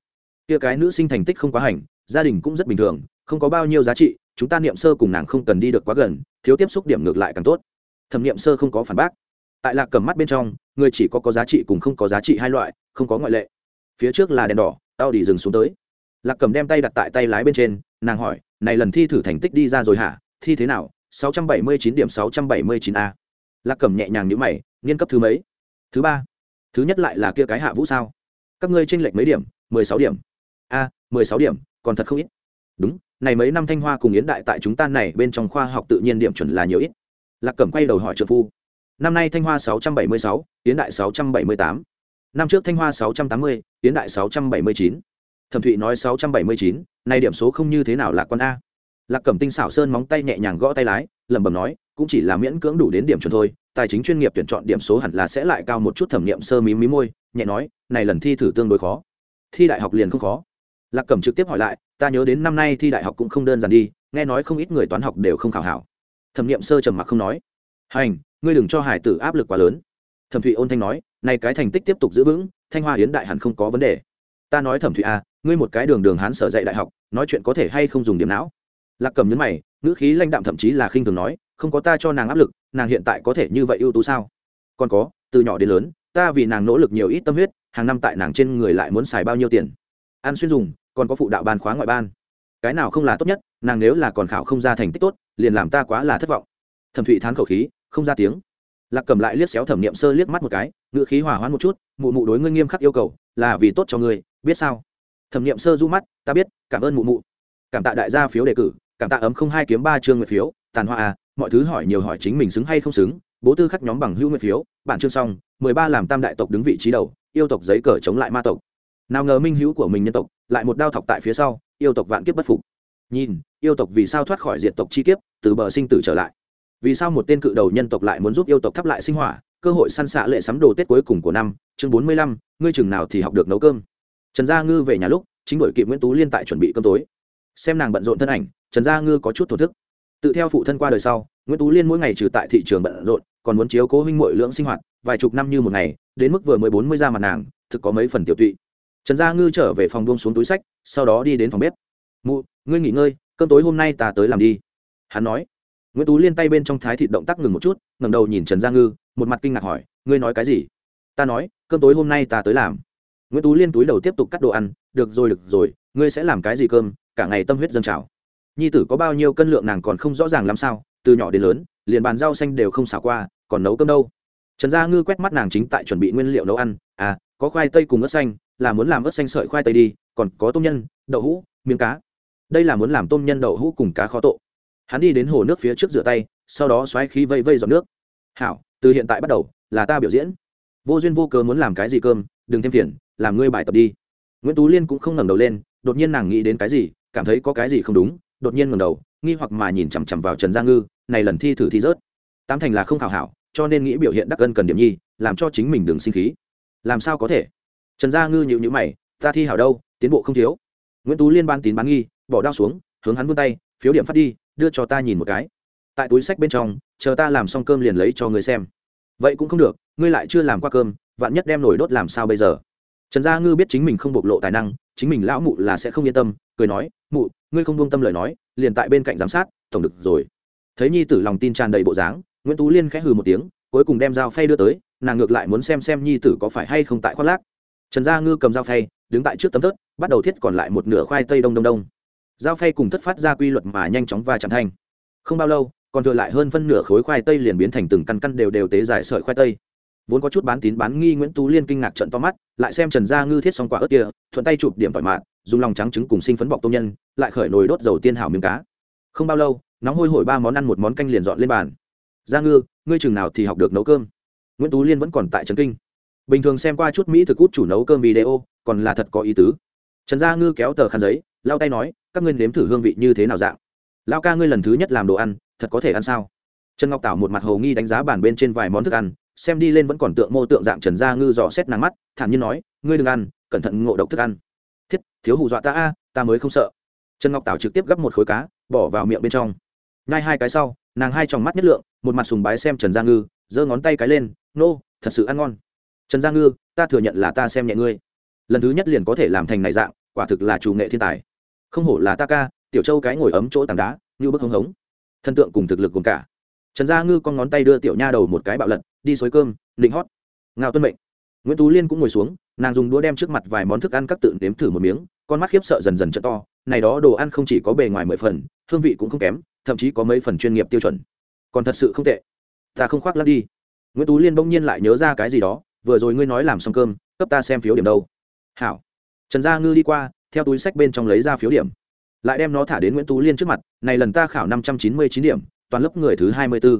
S1: Kia cái nữ sinh thành tích không quá hành, gia đình cũng rất bình thường, không có bao nhiêu giá trị, chúng ta niệm sơ cùng nàng không cần đi được quá gần, thiếu tiếp xúc điểm ngược lại càng tốt. Thẩm niệm sơ không có phản bác. Tại lạc cầm mắt bên trong, người chỉ có có giá trị cùng không có giá trị hai loại, không có ngoại lệ. Phía trước là đèn đỏ tao đi dừng xuống tới lạc cầm đem tay đặt tại tay lái bên trên nàng hỏi này lần thi thử thành tích đi ra rồi hả? Thi thế nào? 679 điểm 679 a. Lạc cầm nhẹ nhàng nhữ mày nghiên cấp thứ mấy? Thứ ba. Thứ nhất lại là kia cái hạ vũ sao? Các ngươi tranh lệch mấy điểm? 16 điểm. A 16 điểm còn thật không ít. Đúng này mấy năm thanh hoa cùng yến đại tại chúng ta này bên trong khoa học tự nhiên điểm chuẩn là nhiều ít. Lạc cẩm quay đầu hỏi trợ phu năm nay thanh hoa 676, yến đại 678. năm trước thanh hoa 680, yến đại 679 thẩm thụy nói sáu trăm bảy mươi chín nay điểm số không như thế nào là con a. Lạc cẩm tinh xảo sơn móng tay nhẹ nhàng gõ tay lái lẩm bẩm nói cũng chỉ là miễn cưỡng đủ đến điểm chuẩn thôi tài chính chuyên nghiệp tuyển chọn điểm số hẳn là sẽ lại cao một chút thẩm nghiệm sơ mí mí môi nhẹ nói này lần thi thử tương đối khó. Thi đại học liền không khó. Lạc cẩm trực tiếp hỏi lại ta nhớ đến năm nay thi đại học cũng không đơn giản đi nghe nói không ít người toán học đều không khảo hảo. Thẩm nghiệm sơ trầm mặc không nói. Hành ngươi đừng cho hải tử áp lực quá lớn. Thẩm thụy ôn thanh nói này cái thành tích tiếp tục giữ vững thanh hoa hiến đại hẳn không có vấn đề. Ta nói thẩm thụy a à, ngươi một cái đường đường hán sở dạy đại học, nói chuyện có thể hay không dùng điểm não? Lạc cầm nhấn mày, ngữ khí lãnh đạm thậm chí là khinh thường nói, không có ta cho nàng áp lực, nàng hiện tại có thể như vậy ưu tú sao? Còn có, từ nhỏ đến lớn, ta vì nàng nỗ lực nhiều ít tâm huyết, hàng năm tại nàng trên người lại muốn xài bao nhiêu tiền? Ăn xuyên dùng, còn có phụ đạo ban khóa ngoại ban. Cái nào không là tốt nhất, nàng nếu là còn khảo không ra thành tích tốt, liền làm ta quá là thất vọng. Thẩm thụy thán khẩu khí, không ra tiếng. Lạc cầm lại liếc xéo thẩm niệm sơ liếc mắt một cái ngựa khí hỏa hoãn một chút, mụ mụ đối ngươi nghiêm khắc yêu cầu, là vì tốt cho ngươi, biết sao? Thẩm nghiệm sơ du mắt, ta biết, cảm ơn mụ mụ. Cảm tạ đại gia phiếu đề cử, cảm tạ ấm không hai kiếm ba chương nguyện phiếu, tàn hoa à mọi thứ hỏi nhiều hỏi chính mình xứng hay không xứng, bố tư khắc nhóm bằng hữu nguyện phiếu, bản chương xong, mười ba làm tam đại tộc đứng vị trí đầu, yêu tộc giấy cờ chống lại ma tộc. Nào ngờ minh hữu của mình nhân tộc, lại một đao thọc tại phía sau, yêu tộc vạn kiếp bất phục. Nhìn, yêu tộc vì sao thoát khỏi diệt tộc chi kiếp, từ bờ sinh tử trở lại. Vì sao một tên cự đầu nhân tộc lại muốn giúp yêu tộc thắp lại sinh hỏa, cơ hội săn xạ lệ sắm đồ tết cuối cùng của năm, chương bốn mươi lăm, ngươi chừng nào thì học được nấu cơm trần gia ngư về nhà lúc, chính đổi kịp nguyễn tú liên tại chuẩn bị cơm tối. Xem nàng bận rộn thân ảnh, trần gia ngư có chút thổ thức. Tự theo phụ thân qua đời sau, nguyễn tú liên mỗi ngày trừ tại thị trường bận rộn, còn muốn chiếu cố huynh mội lưỡng sinh hoạt, vài chục năm như một ngày, đến mức vừa mới bốn mươi ra mặt nàng, thực có mấy phần tiểu tụy. Trần gia ngư trở về phòng buông xuống túi sách, sau đó đi đến phòng bếp. Mụ, ngươi nghỉ ngơi, cơm tối hôm nay ta tới làm đi. Hắn nói. Nguyễn tú liên tay bên trong thái thịt động tác ngừng một chút ngầm đầu nhìn trần gia ngư, một mặt kinh ngạc hỏi, ngươi nói cái gì? Ta nói, cơm tối hôm nay ta tới làm nguyễn tú liên túi đầu tiếp tục cắt đồ ăn, được rồi được rồi, ngươi sẽ làm cái gì cơm? Cả ngày tâm huyết dâng trào. Nhi tử có bao nhiêu cân lượng nàng còn không rõ ràng làm sao, từ nhỏ đến lớn, liền bàn rau xanh đều không xả qua, còn nấu cơm đâu. Trần gia ngư quét mắt nàng chính tại chuẩn bị nguyên liệu nấu ăn à có khoai tây cùng ớt xanh, là muốn làm ớt xanh sợi khoai tây đi, còn có tôm nhân, đậu hũ, miếng cá. Đây là muốn làm tôm nhân, đậu hũ cùng cá khó tộ hắn đi đến hồ nước phía trước rửa tay, sau đó xoáy khí vây vây dọn nước. Hảo, từ hiện tại bắt đầu, là ta biểu diễn. Vô duyên vô cớ muốn làm cái gì cơm, đừng thêm phiền làm ngươi bài tập đi. Nguyễn tú liên cũng không ngẩng đầu lên, đột nhiên nàng nghĩ đến cái gì, cảm thấy có cái gì không đúng, đột nhiên ngẩng đầu, nghi hoặc mà nhìn chằm chằm vào trần gia ngư, này lần thi thử thi rớt. Tám thành là không khảo hảo, cho nên nghĩ biểu hiện đắc ân cần điểm nhi, làm cho chính mình đừng sinh khí. Làm sao có thể? Trần gia ngư nhịu nhữ mày, ta thi hảo đâu, tiến bộ không thiếu. Nguyễn tú liên ban tín bán nghi, bỏ đao xuống, hướng hắn vươn tay, phiếu điểm phát đi, đưa cho ta nhìn một cái. Tại túi sách bên trong, chờ ta làm xong cơm liền lấy cho ngươi xem. Vậy cũng không được, ngươi lại chưa làm qua cơm, vạn nhất đem nổi đốt làm sao bây giờ? Trần gia ngư biết chính mình không bộc lộ tài năng, chính mình lão mụ là sẽ không yên tâm, cười nói, mụ, ngươi không buông tâm lời nói, liền tại bên cạnh giám sát, tổng được rồi. Thấy nhi tử lòng tin tràn đầy bộ dáng, nguyễn tú liên khẽ hừ một tiếng, cuối cùng đem dao phay đưa tới, nàng ngược lại muốn xem xem nhi tử có phải hay không tại khoác lác. Trần gia ngư cầm dao phay, đứng tại trước tấm thớt, bắt đầu thiết còn lại một nửa khoai tây đông đông đông. Dao phay cùng thất phát ra quy luật mà nhanh chóng và chạm thanh không bao lâu, còn thừa lại hơn phân nửa khối khoai tây liền biến thành từng căn căn đều đều tế dài sợi khoai tây vốn có chút bán tín bán nghi nguyễn tú liên kinh ngạc trận to mắt lại xem trần gia ngư thiết xong quả ớt kia thuận tay chụp điểm tỏi mạn dùng lòng trắng trứng cùng sinh phấn bọc tôm nhân lại khởi nồi đốt dầu tiên hảo miếng cá không bao lâu nóng hôi hổi ba món ăn một món canh liền dọn lên bàn gia ngư ngươi chừng nào thì học được nấu cơm nguyễn tú liên vẫn còn tại trấn kinh bình thường xem qua chút mỹ thực út chủ nấu cơm video còn là thật có ý tứ trần gia ngư kéo tờ khăn giấy lao tay nói các ngươi nếm thử hương vị như thế nào dạng lao ca ngươi lần thứ nhất làm đồ ăn thật có thể ăn sao trần ngọc tảo một mặt hầu nghi đánh giá bản bên trên vài món thức ăn xem đi lên vẫn còn tượng mô tượng dạng trần gia ngư dò xét nắng mắt, thản nhiên nói, ngươi đừng ăn, cẩn thận ngộ độc thức ăn. Thiết, thiếu hù dọa ta a, ta mới không sợ. Trần ngọc tảo trực tiếp gắp một khối cá, bỏ vào miệng bên trong. Ngay hai cái sau, nàng hai tròng mắt nhất lượng, một mặt sùng bái xem trần gia ngư, giơ ngón tay cái lên, nô, thật sự ăn ngon. Trần gia ngư, ta thừa nhận là ta xem nhẹ ngươi. Lần thứ nhất liền có thể làm thành này dạng, quả thực là chủ nghệ thiên tài. Không hổ là ta ca, tiểu châu cái ngồi ấm chỗ tảng đá, như bức hống hống. Thân tượng cùng thực lực cùng cả. Trần gia ngư con ngón tay đưa tiểu nha đầu một cái bạo lật đi xối cơm lịnh hót. Ngao tuân mệnh. Nguyễn tú liên cũng ngồi xuống, nàng dùng đũa đem trước mặt vài món thức ăn các tự nếm thử một miếng, con mắt khiếp sợ dần dần chợ to, này đó đồ ăn không chỉ có bề ngoài mười phần, hương vị cũng không kém, thậm chí có mấy phần chuyên nghiệp tiêu chuẩn. Còn thật sự không tệ. Ta không khoác lắp đi. Nguyễn tú liên bỗng nhiên lại nhớ ra cái gì đó, vừa rồi ngươi nói làm xong cơm, cấp ta xem phiếu điểm đâu. Hảo. Trần gia ngư đi qua, theo túi sách bên trong lấy ra phiếu điểm. Lại đem nó thả đến nguyễn tú liên trước mặt, này lần ta khảo năm trăm chín mươi chín điểm, toàn lớp người thứ hai mươi b ố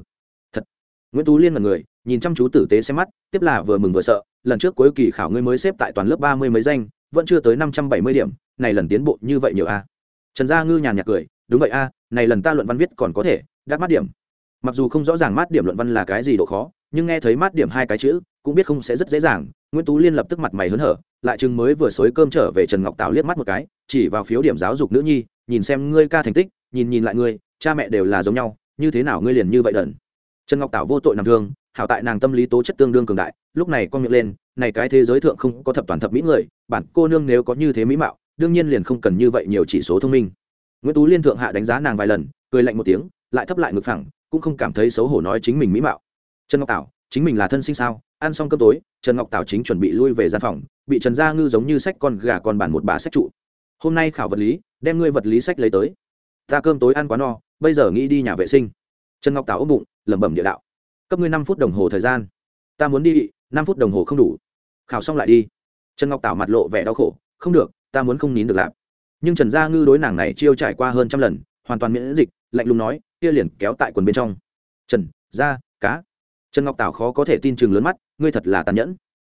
S1: thật. Nguyễn tú liên là người nhìn chăm chú tử tế xem mắt, tiếp là vừa mừng vừa sợ, lần trước cuối kỳ khảo ngươi mới xếp tại toàn lớp ba mươi mấy danh, vẫn chưa tới năm trăm bảy mươi điểm, này lần tiến bộ như vậy nhiều a. Trần gia ngư nhàn nhạt cười, đúng vậy a, này lần ta luận văn viết còn có thể đắt mát điểm. Mặc dù không rõ ràng mát điểm luận văn là cái gì độ khó, nhưng nghe thấy mát điểm hai cái chữ, cũng biết không sẽ rất dễ dàng, nguyễn tú liên lập tức mặt mày hớn hở, lại chừng mới vừa xối cơm trở về trần ngọc tào liếc mắt một cái, chỉ vào phiếu điểm giáo dục nữ nhi, nhìn xem ngươi ca thành tích, nhìn nhìn lại ngươi, cha mẹ đều là giống nhau, như thế nào ngươi liền như vậy đần. Trần ngọc tảo vô tội nằm thương hảo tại nàng tâm lý tố chất tương đương cường đại, lúc này con miệng lên, này cái thế giới thượng không có thập toàn thập mỹ người, bản cô nương nếu có như thế mỹ mạo, đương nhiên liền không cần như vậy nhiều chỉ số thông minh. Nguyễn tú liên thượng hạ đánh giá nàng vài lần, cười lạnh một tiếng, lại thấp lại ngực phẳng, cũng không cảm thấy xấu hổ nói chính mình mỹ mạo. Trần ngọc tảo, chính mình là thân sinh sao? Ăn xong cơm tối, trần ngọc tảo chính chuẩn bị lui về gian phòng, bị trần gia ngư giống như sách con gà con bản một bà sách trụ. Hôm nay khảo vật lý, đem ngươi vật lý sách lấy tới. Ta cơm tối ăn quá no, bây giờ nghĩ đi nhà vệ sinh. Trần ngọc tảo ôm bụng, lẩm bẩm địa đạo cấp ngươi năm phút đồng hồ thời gian. Ta muốn đi, năm phút đồng hồ không đủ. Khảo xong lại đi. Trần ngọc tảo mặt lộ vẻ đau khổ, không được, ta muốn không nín được lạp. Nhưng trần gia ngư đối nàng này chiêu trải qua hơn trăm lần, hoàn toàn miễn dịch, lạnh lùng nói, kia liền kéo tại quần bên trong. Trần, gia, cá. Trần ngọc tảo khó có thể tin chừng lớn mắt, ngươi thật là tàn nhẫn.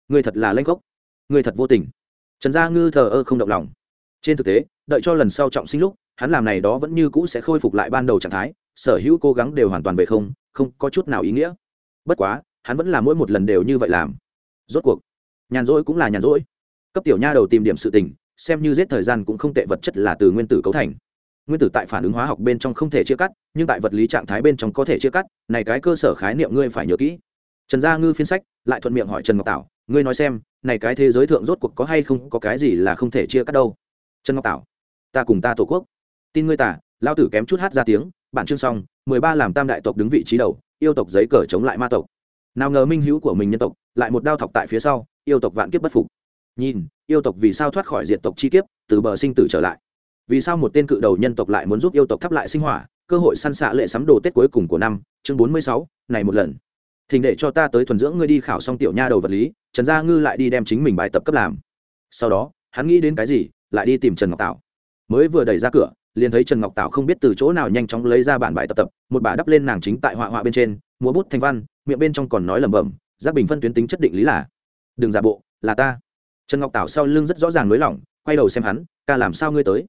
S1: Ngươi thật là lanh gốc ngươi thật vô tình. Trần gia ngư thờ ơ không động lòng. Trên thực tế, đợi cho lần sau trọng sinh lúc, hắn làm này đó vẫn như cũ sẽ khôi phục lại ban đầu trạng thái, sở hữu cố gắng đều hoàn toàn về không không có chút nào ý nghĩa bất quá, hắn vẫn là mỗi một lần đều như vậy làm. Rốt cuộc, nhàn rỗi cũng là nhàn rỗi. Cấp tiểu nha đầu tìm điểm sự tình, xem như giết thời gian cũng không tệ vật chất là từ nguyên tử cấu thành. Nguyên tử tại phản ứng hóa học bên trong không thể chia cắt, nhưng tại vật lý trạng thái bên trong có thể chia cắt, này cái cơ sở khái niệm ngươi phải nhớ kỹ. Trần gia ngư phiên sách, lại thuận miệng hỏi trần ngọc tảo, ngươi nói xem, này cái thế giới thượng rốt cuộc có hay không có cái gì là không thể chia cắt đâu? Trần ngọc tảo, ta cùng ta tổ quốc. Tin ngươi tả lao tử kém chút hát ra tiếng, bản chương xong, mười ba làm tam đại tộc đứng vị trí đầu yêu tộc giấy cờ chống lại ma tộc. Nào ngờ minh hữu của mình nhân tộc lại một đao thọc tại phía sau, yêu tộc vạn kiếp bất phục. Nhìn, yêu tộc vì sao thoát khỏi diện tộc chi kiếp, từ bờ sinh tử trở lại? Vì sao một tên cự đầu nhân tộc lại muốn giúp yêu tộc thắp lại sinh hỏa, cơ hội săn xạ lệ sắm đồ tết cuối cùng của năm? Chương bốn mươi sáu, này một lần. Thỉnh để cho ta tới thuần dưỡng ngươi đi khảo xong tiểu nha đầu vật lý, trần gia ngư lại đi đem chính mình bài tập cấp làm. Sau đó, hắn nghĩ đến cái gì, lại đi tìm trần ngọc Tạo. mới vừa đẩy ra cửa liền thấy trần ngọc tảo không biết từ chỗ nào nhanh chóng lấy ra bản bài tập tập, một bà đắp lên nàng chính tại họa họa bên trên, múa bút thanh văn, miệng bên trong còn nói lẩm bẩm, giác bình phân tuyến tính chất định lý là, đừng giả bộ, là ta. Trần ngọc tảo sau lưng rất rõ ràng nới lỏng, quay đầu xem hắn, ca làm sao ngươi tới?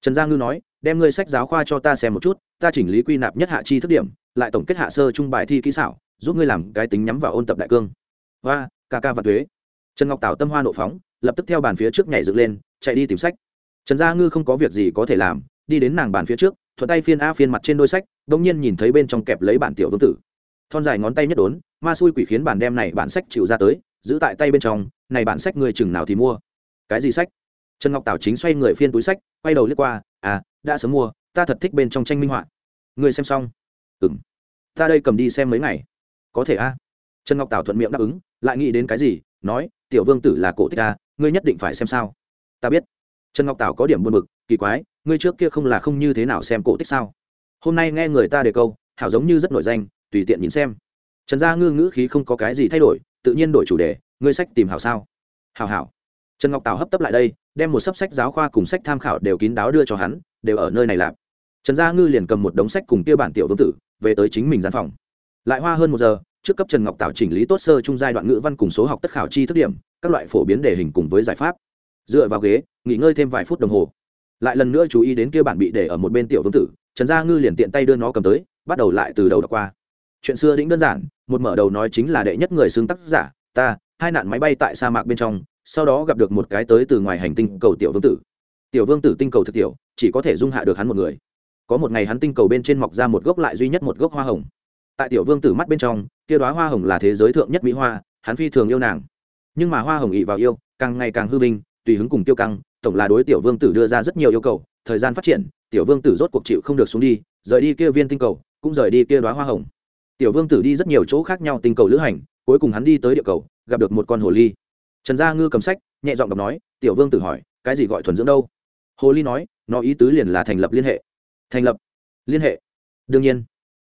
S1: Trần gia ngư nói, đem ngươi sách giáo khoa cho ta xem một chút, ta chỉnh lý quy nạp nhất hạ chi thức điểm, lại tổng kết hạ sơ trung bài thi kỹ xảo, giúp ngươi làm cái tính nhắm vào ôn tập đại cương. Hoa ca ca và thuế. Trần ngọc tảo tâm hoa nộ phóng, lập tức theo bàn phía trước nhảy dựng lên, chạy đi tìm sách. Trần gia ngư không có việc gì có thể làm đi đến nàng bàn phía trước, thuận tay phiên a phiên mặt trên đôi sách đ ỗ n g nhiên nhìn thấy bên trong kẹp lấy bản tiểu vương tử. Thon dài ngón tay nhất đốn, ma xui quỷ khiến bản đem này bản sách chịu ra tới, giữ tại tay bên trong, này bản sách người chừng nào thì mua? Cái gì sách? Trần ngọc tảo chính xoay người phiên túi sách, quay đầu lướt qua à đã sớm mua, ta thật thích bên trong tranh minh họa. Người xem xong. Ừng ta đây cầm đi xem mấy ngày. Có thể a. Trần ngọc tảo thuận miệng đáp ứng, lại nghĩ đến cái gì, nói, tiểu vương tử là cổ tích a, ngươi nhất định phải xem sao. Ta biết. Trần ngọc tảo có điểm buồn b ự c kỳ quái ngươi trước kia không là không như thế nào xem cổ tích sao? Hôm nay nghe người ta đề câu, hảo giống như rất nổi danh, tùy tiện nhìn xem. Trần gia ngư ngữ khí không có cái gì thay đổi, tự nhiên đổi chủ đề, ngươi sách tìm hảo sao? Hảo hảo. Trần ngọc tào hấp tấp lại đây, đem một sấp sách giáo khoa cùng sách tham khảo đều kín đáo đưa cho hắn, đều ở nơi này lạp trần gia ngư liền cầm một đống sách cùng kia bản tiểu vương tử, về tới chính mình gian phòng. Lại hoa hơn một giờ, trước cấp trần ngọc Tạo chỉnh lý tốt sơ chung giai đoạn ngữ văn cùng số học tất khảo chi thức điểm, các loại phổ biến đề hình cùng với giải pháp. Dựa vào ghế, nghỉ ngơi thêm vài phút đồng hồ lại lần nữa chú ý đến kia bản bị để ở một bên tiểu vương tử, trần gia ngư liền tiện tay đưa nó cầm tới, bắt đầu lại từ đầu đọc qua. Chuyện xưa đĩnh đơn giản, một mở đầu nói chính là đệ nhất người xưng tác giả, ta, hai nạn máy bay tại sa mạc bên trong, sau đó gặp được một cái tới từ ngoài hành tinh cầu tiểu vương tử. Tiểu vương tử tinh cầu thực tiểu, chỉ có thể dung hạ được hắn một người. Có một ngày hắn tinh cầu bên trên mọc ra một gốc lại duy nhất một gốc hoa hồng. Tại tiểu vương tử mắt bên trong, kia đoá hoa hồng là thế giới thượng nhất mỹ hoa, hắn phi thường yêu nàng. Nhưng mà hoa hồng ị vào yêu, càng ngày càng hư vinh, tùy hứng cùng tiêu căng tổng là đối tiểu vương tử đưa ra rất nhiều yêu cầu, thời gian phát triển, tiểu vương tử rốt cuộc chịu không được xuống đi, rời đi kia viên tinh cầu, cũng rời đi kia đoá hoa hồng. Tiểu vương tử đi rất nhiều chỗ khác nhau tinh cầu lữ hành, cuối cùng hắn đi tới địa cầu, gặp được một con hồ ly. Trần gia ngư cầm sách, nhẹ giọng đọc nói, tiểu vương tử hỏi, cái gì gọi thuần dưỡng đâu? Hồ ly nói, nó ý tứ liền là thành lập liên hệ. Thành lập liên hệ. Đương nhiên.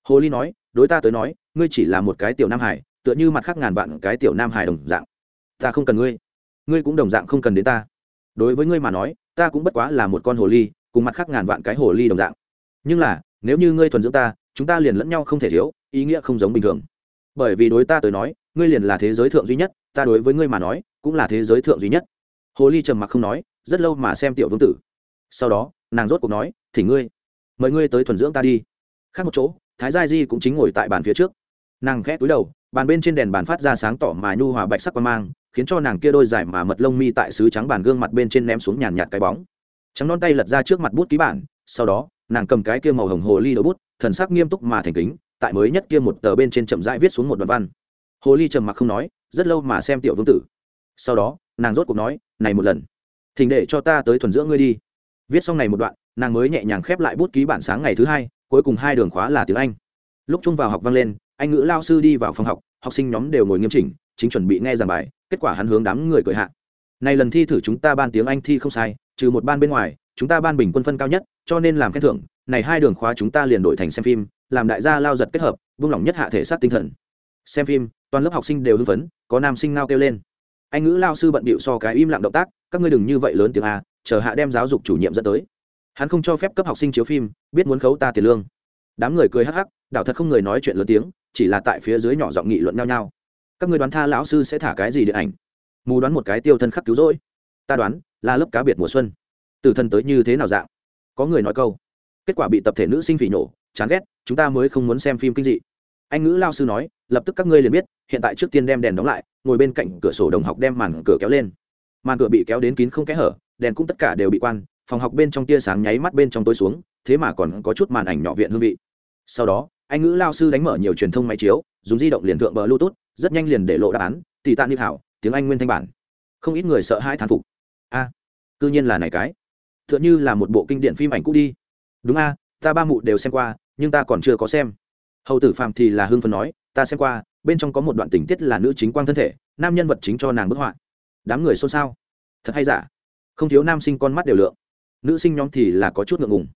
S1: Hồ ly nói, đối ta tới nói, ngươi chỉ là một cái tiểu nam hải, tựa như mặt khác ngàn vạn cái tiểu nam hải đồng dạng. Ta không cần ngươi. Ngươi cũng đồng dạng không cần đến ta đối với ngươi mà nói, ta cũng bất quá là một con hồ ly, cùng mặt khác ngàn vạn cái hồ ly đồng dạng. Nhưng là, nếu như ngươi thuần dưỡng ta, chúng ta liền lẫn nhau không thể thiếu, ý nghĩa không giống bình thường. Bởi vì đối ta tới nói, ngươi liền là thế giới thượng duy nhất, ta đối với ngươi mà nói, cũng là thế giới thượng duy nhất. Hồ ly trầm mặc không nói, rất lâu mà xem tiểu vương tử. Sau đó, nàng rốt cuộc nói, thì ngươi, mời ngươi tới thuần dưỡng ta đi. Khác một chỗ, thái gia di cũng chính ngồi tại bàn phía trước. Nàng khẽ túi đầu bàn bên trên đèn bàn phát ra sáng tỏ mà nhu hòa bạch sắc qua mang, khiến cho nàng kia đôi dài mà mật lông mi tại sứ trắng bàn gương mặt bên trên ném xuống nhàn nhạt cái bóng. Trắng non tay lật ra trước mặt bút ký bản, sau đó, nàng cầm cái kia màu hồng hồ ly đầu bút, thần sắc nghiêm túc mà thành kính, tại mới nhất kia một tờ bên trên chậm rãi viết xuống một đoạn văn. Hồ ly trầm mặc không nói, rất lâu mà xem tiểu vương tử. Sau đó, nàng rốt cuộc nói, này một lần, thỉnh để cho ta tới thuần dưỡng ngươi đi. Viết xong này một đoạn, nàng mới nhẹ nhàng khép lại bút ký bản sáng ngày thứ hai, cuối cùng hai đường khóa là tiếng anh. Lúc chung vào học vang lên, anh ngữ lao sư đi vào phòng học học sinh nhóm đều ngồi nghiêm chỉnh, chính chuẩn bị nghe giảng bài, kết quả hắn hướng đám người cười hạ. Này lần thi thử chúng ta ban tiếng anh thi không sai, trừ một ban bên ngoài, chúng ta ban bình quân phân cao nhất, cho nên làm khen thưởng, này hai đường khóa chúng ta liền đổi thành xem phim, làm đại gia lao giật kết hợp, vung lòng nhất hạ thể sát tinh thần. Xem phim, toàn lớp học sinh đều hưng phấn, có nam sinh nao kêu lên. Anh ngữ lao sư bận bịu so cái im lặng động tác, các ngươi đừng như vậy lớn tiếng a, chờ hạ đem giáo dục chủ nhiệm dẫn tới. Hắn không cho phép cấp học sinh chiếu phim, biết muốn khấu ta tiền lương. Đám người cười hắc hắc, đảo thật không người nói chuyện lớn tiếng chỉ là tại phía dưới nhỏ giọng nghị luận nhau nhau. Các người đoán tha lão sư sẽ thả cái gì điện ảnh? Mù đoán một cái tiêu thân khắc cứu rỗi. Ta đoán là lớp cá biệt mùa xuân. Từ thân tới như thế nào dạng? Có người nói câu. Kết quả bị tập thể nữ sinh phỉ nổ, chán ghét, chúng ta mới không muốn xem phim kinh dị. Anh ngữ lao sư nói, lập tức các ngươi liền biết, hiện tại trước tiên đem đèn đóng lại, ngồi bên cạnh cửa sổ đồng học đem màn cửa kéo lên. Màn cửa bị kéo đến kín không kẽ hở, đèn cũng tất cả đều bị quan, phòng học bên trong tia sáng nháy mắt bên trong tối xuống, thế mà còn có chút màn ảnh nhỏ viện hương vị. Sau đó anh ngữ lao sư đánh mở nhiều truyền thông máy chiếu dùng di động liền thượng bờ bluetooth rất nhanh liền để lộ đáp án tỷ tạ niệm hảo tiếng anh nguyên thanh bản. Không ít người sợ hãi thán phục. A à, cư nhiên là này cái. T h ư ợ n như là một bộ kinh điển phim ảnh cũ đi. Đúng a ta ba mụ đều xem qua nhưng ta còn chưa có xem. Hầu tử phạm thì là hương phần nói ta xem qua bên trong có một đoạn tình tiết là nữ chính quang thân thể nam nhân vật chính cho nàng bức họa. Đám người xôn xao. Thật hay giả? Không thiếu nam sinh con mắt đều lượng. Nữ sinh nhóm thì là có chút ngượng ngùng.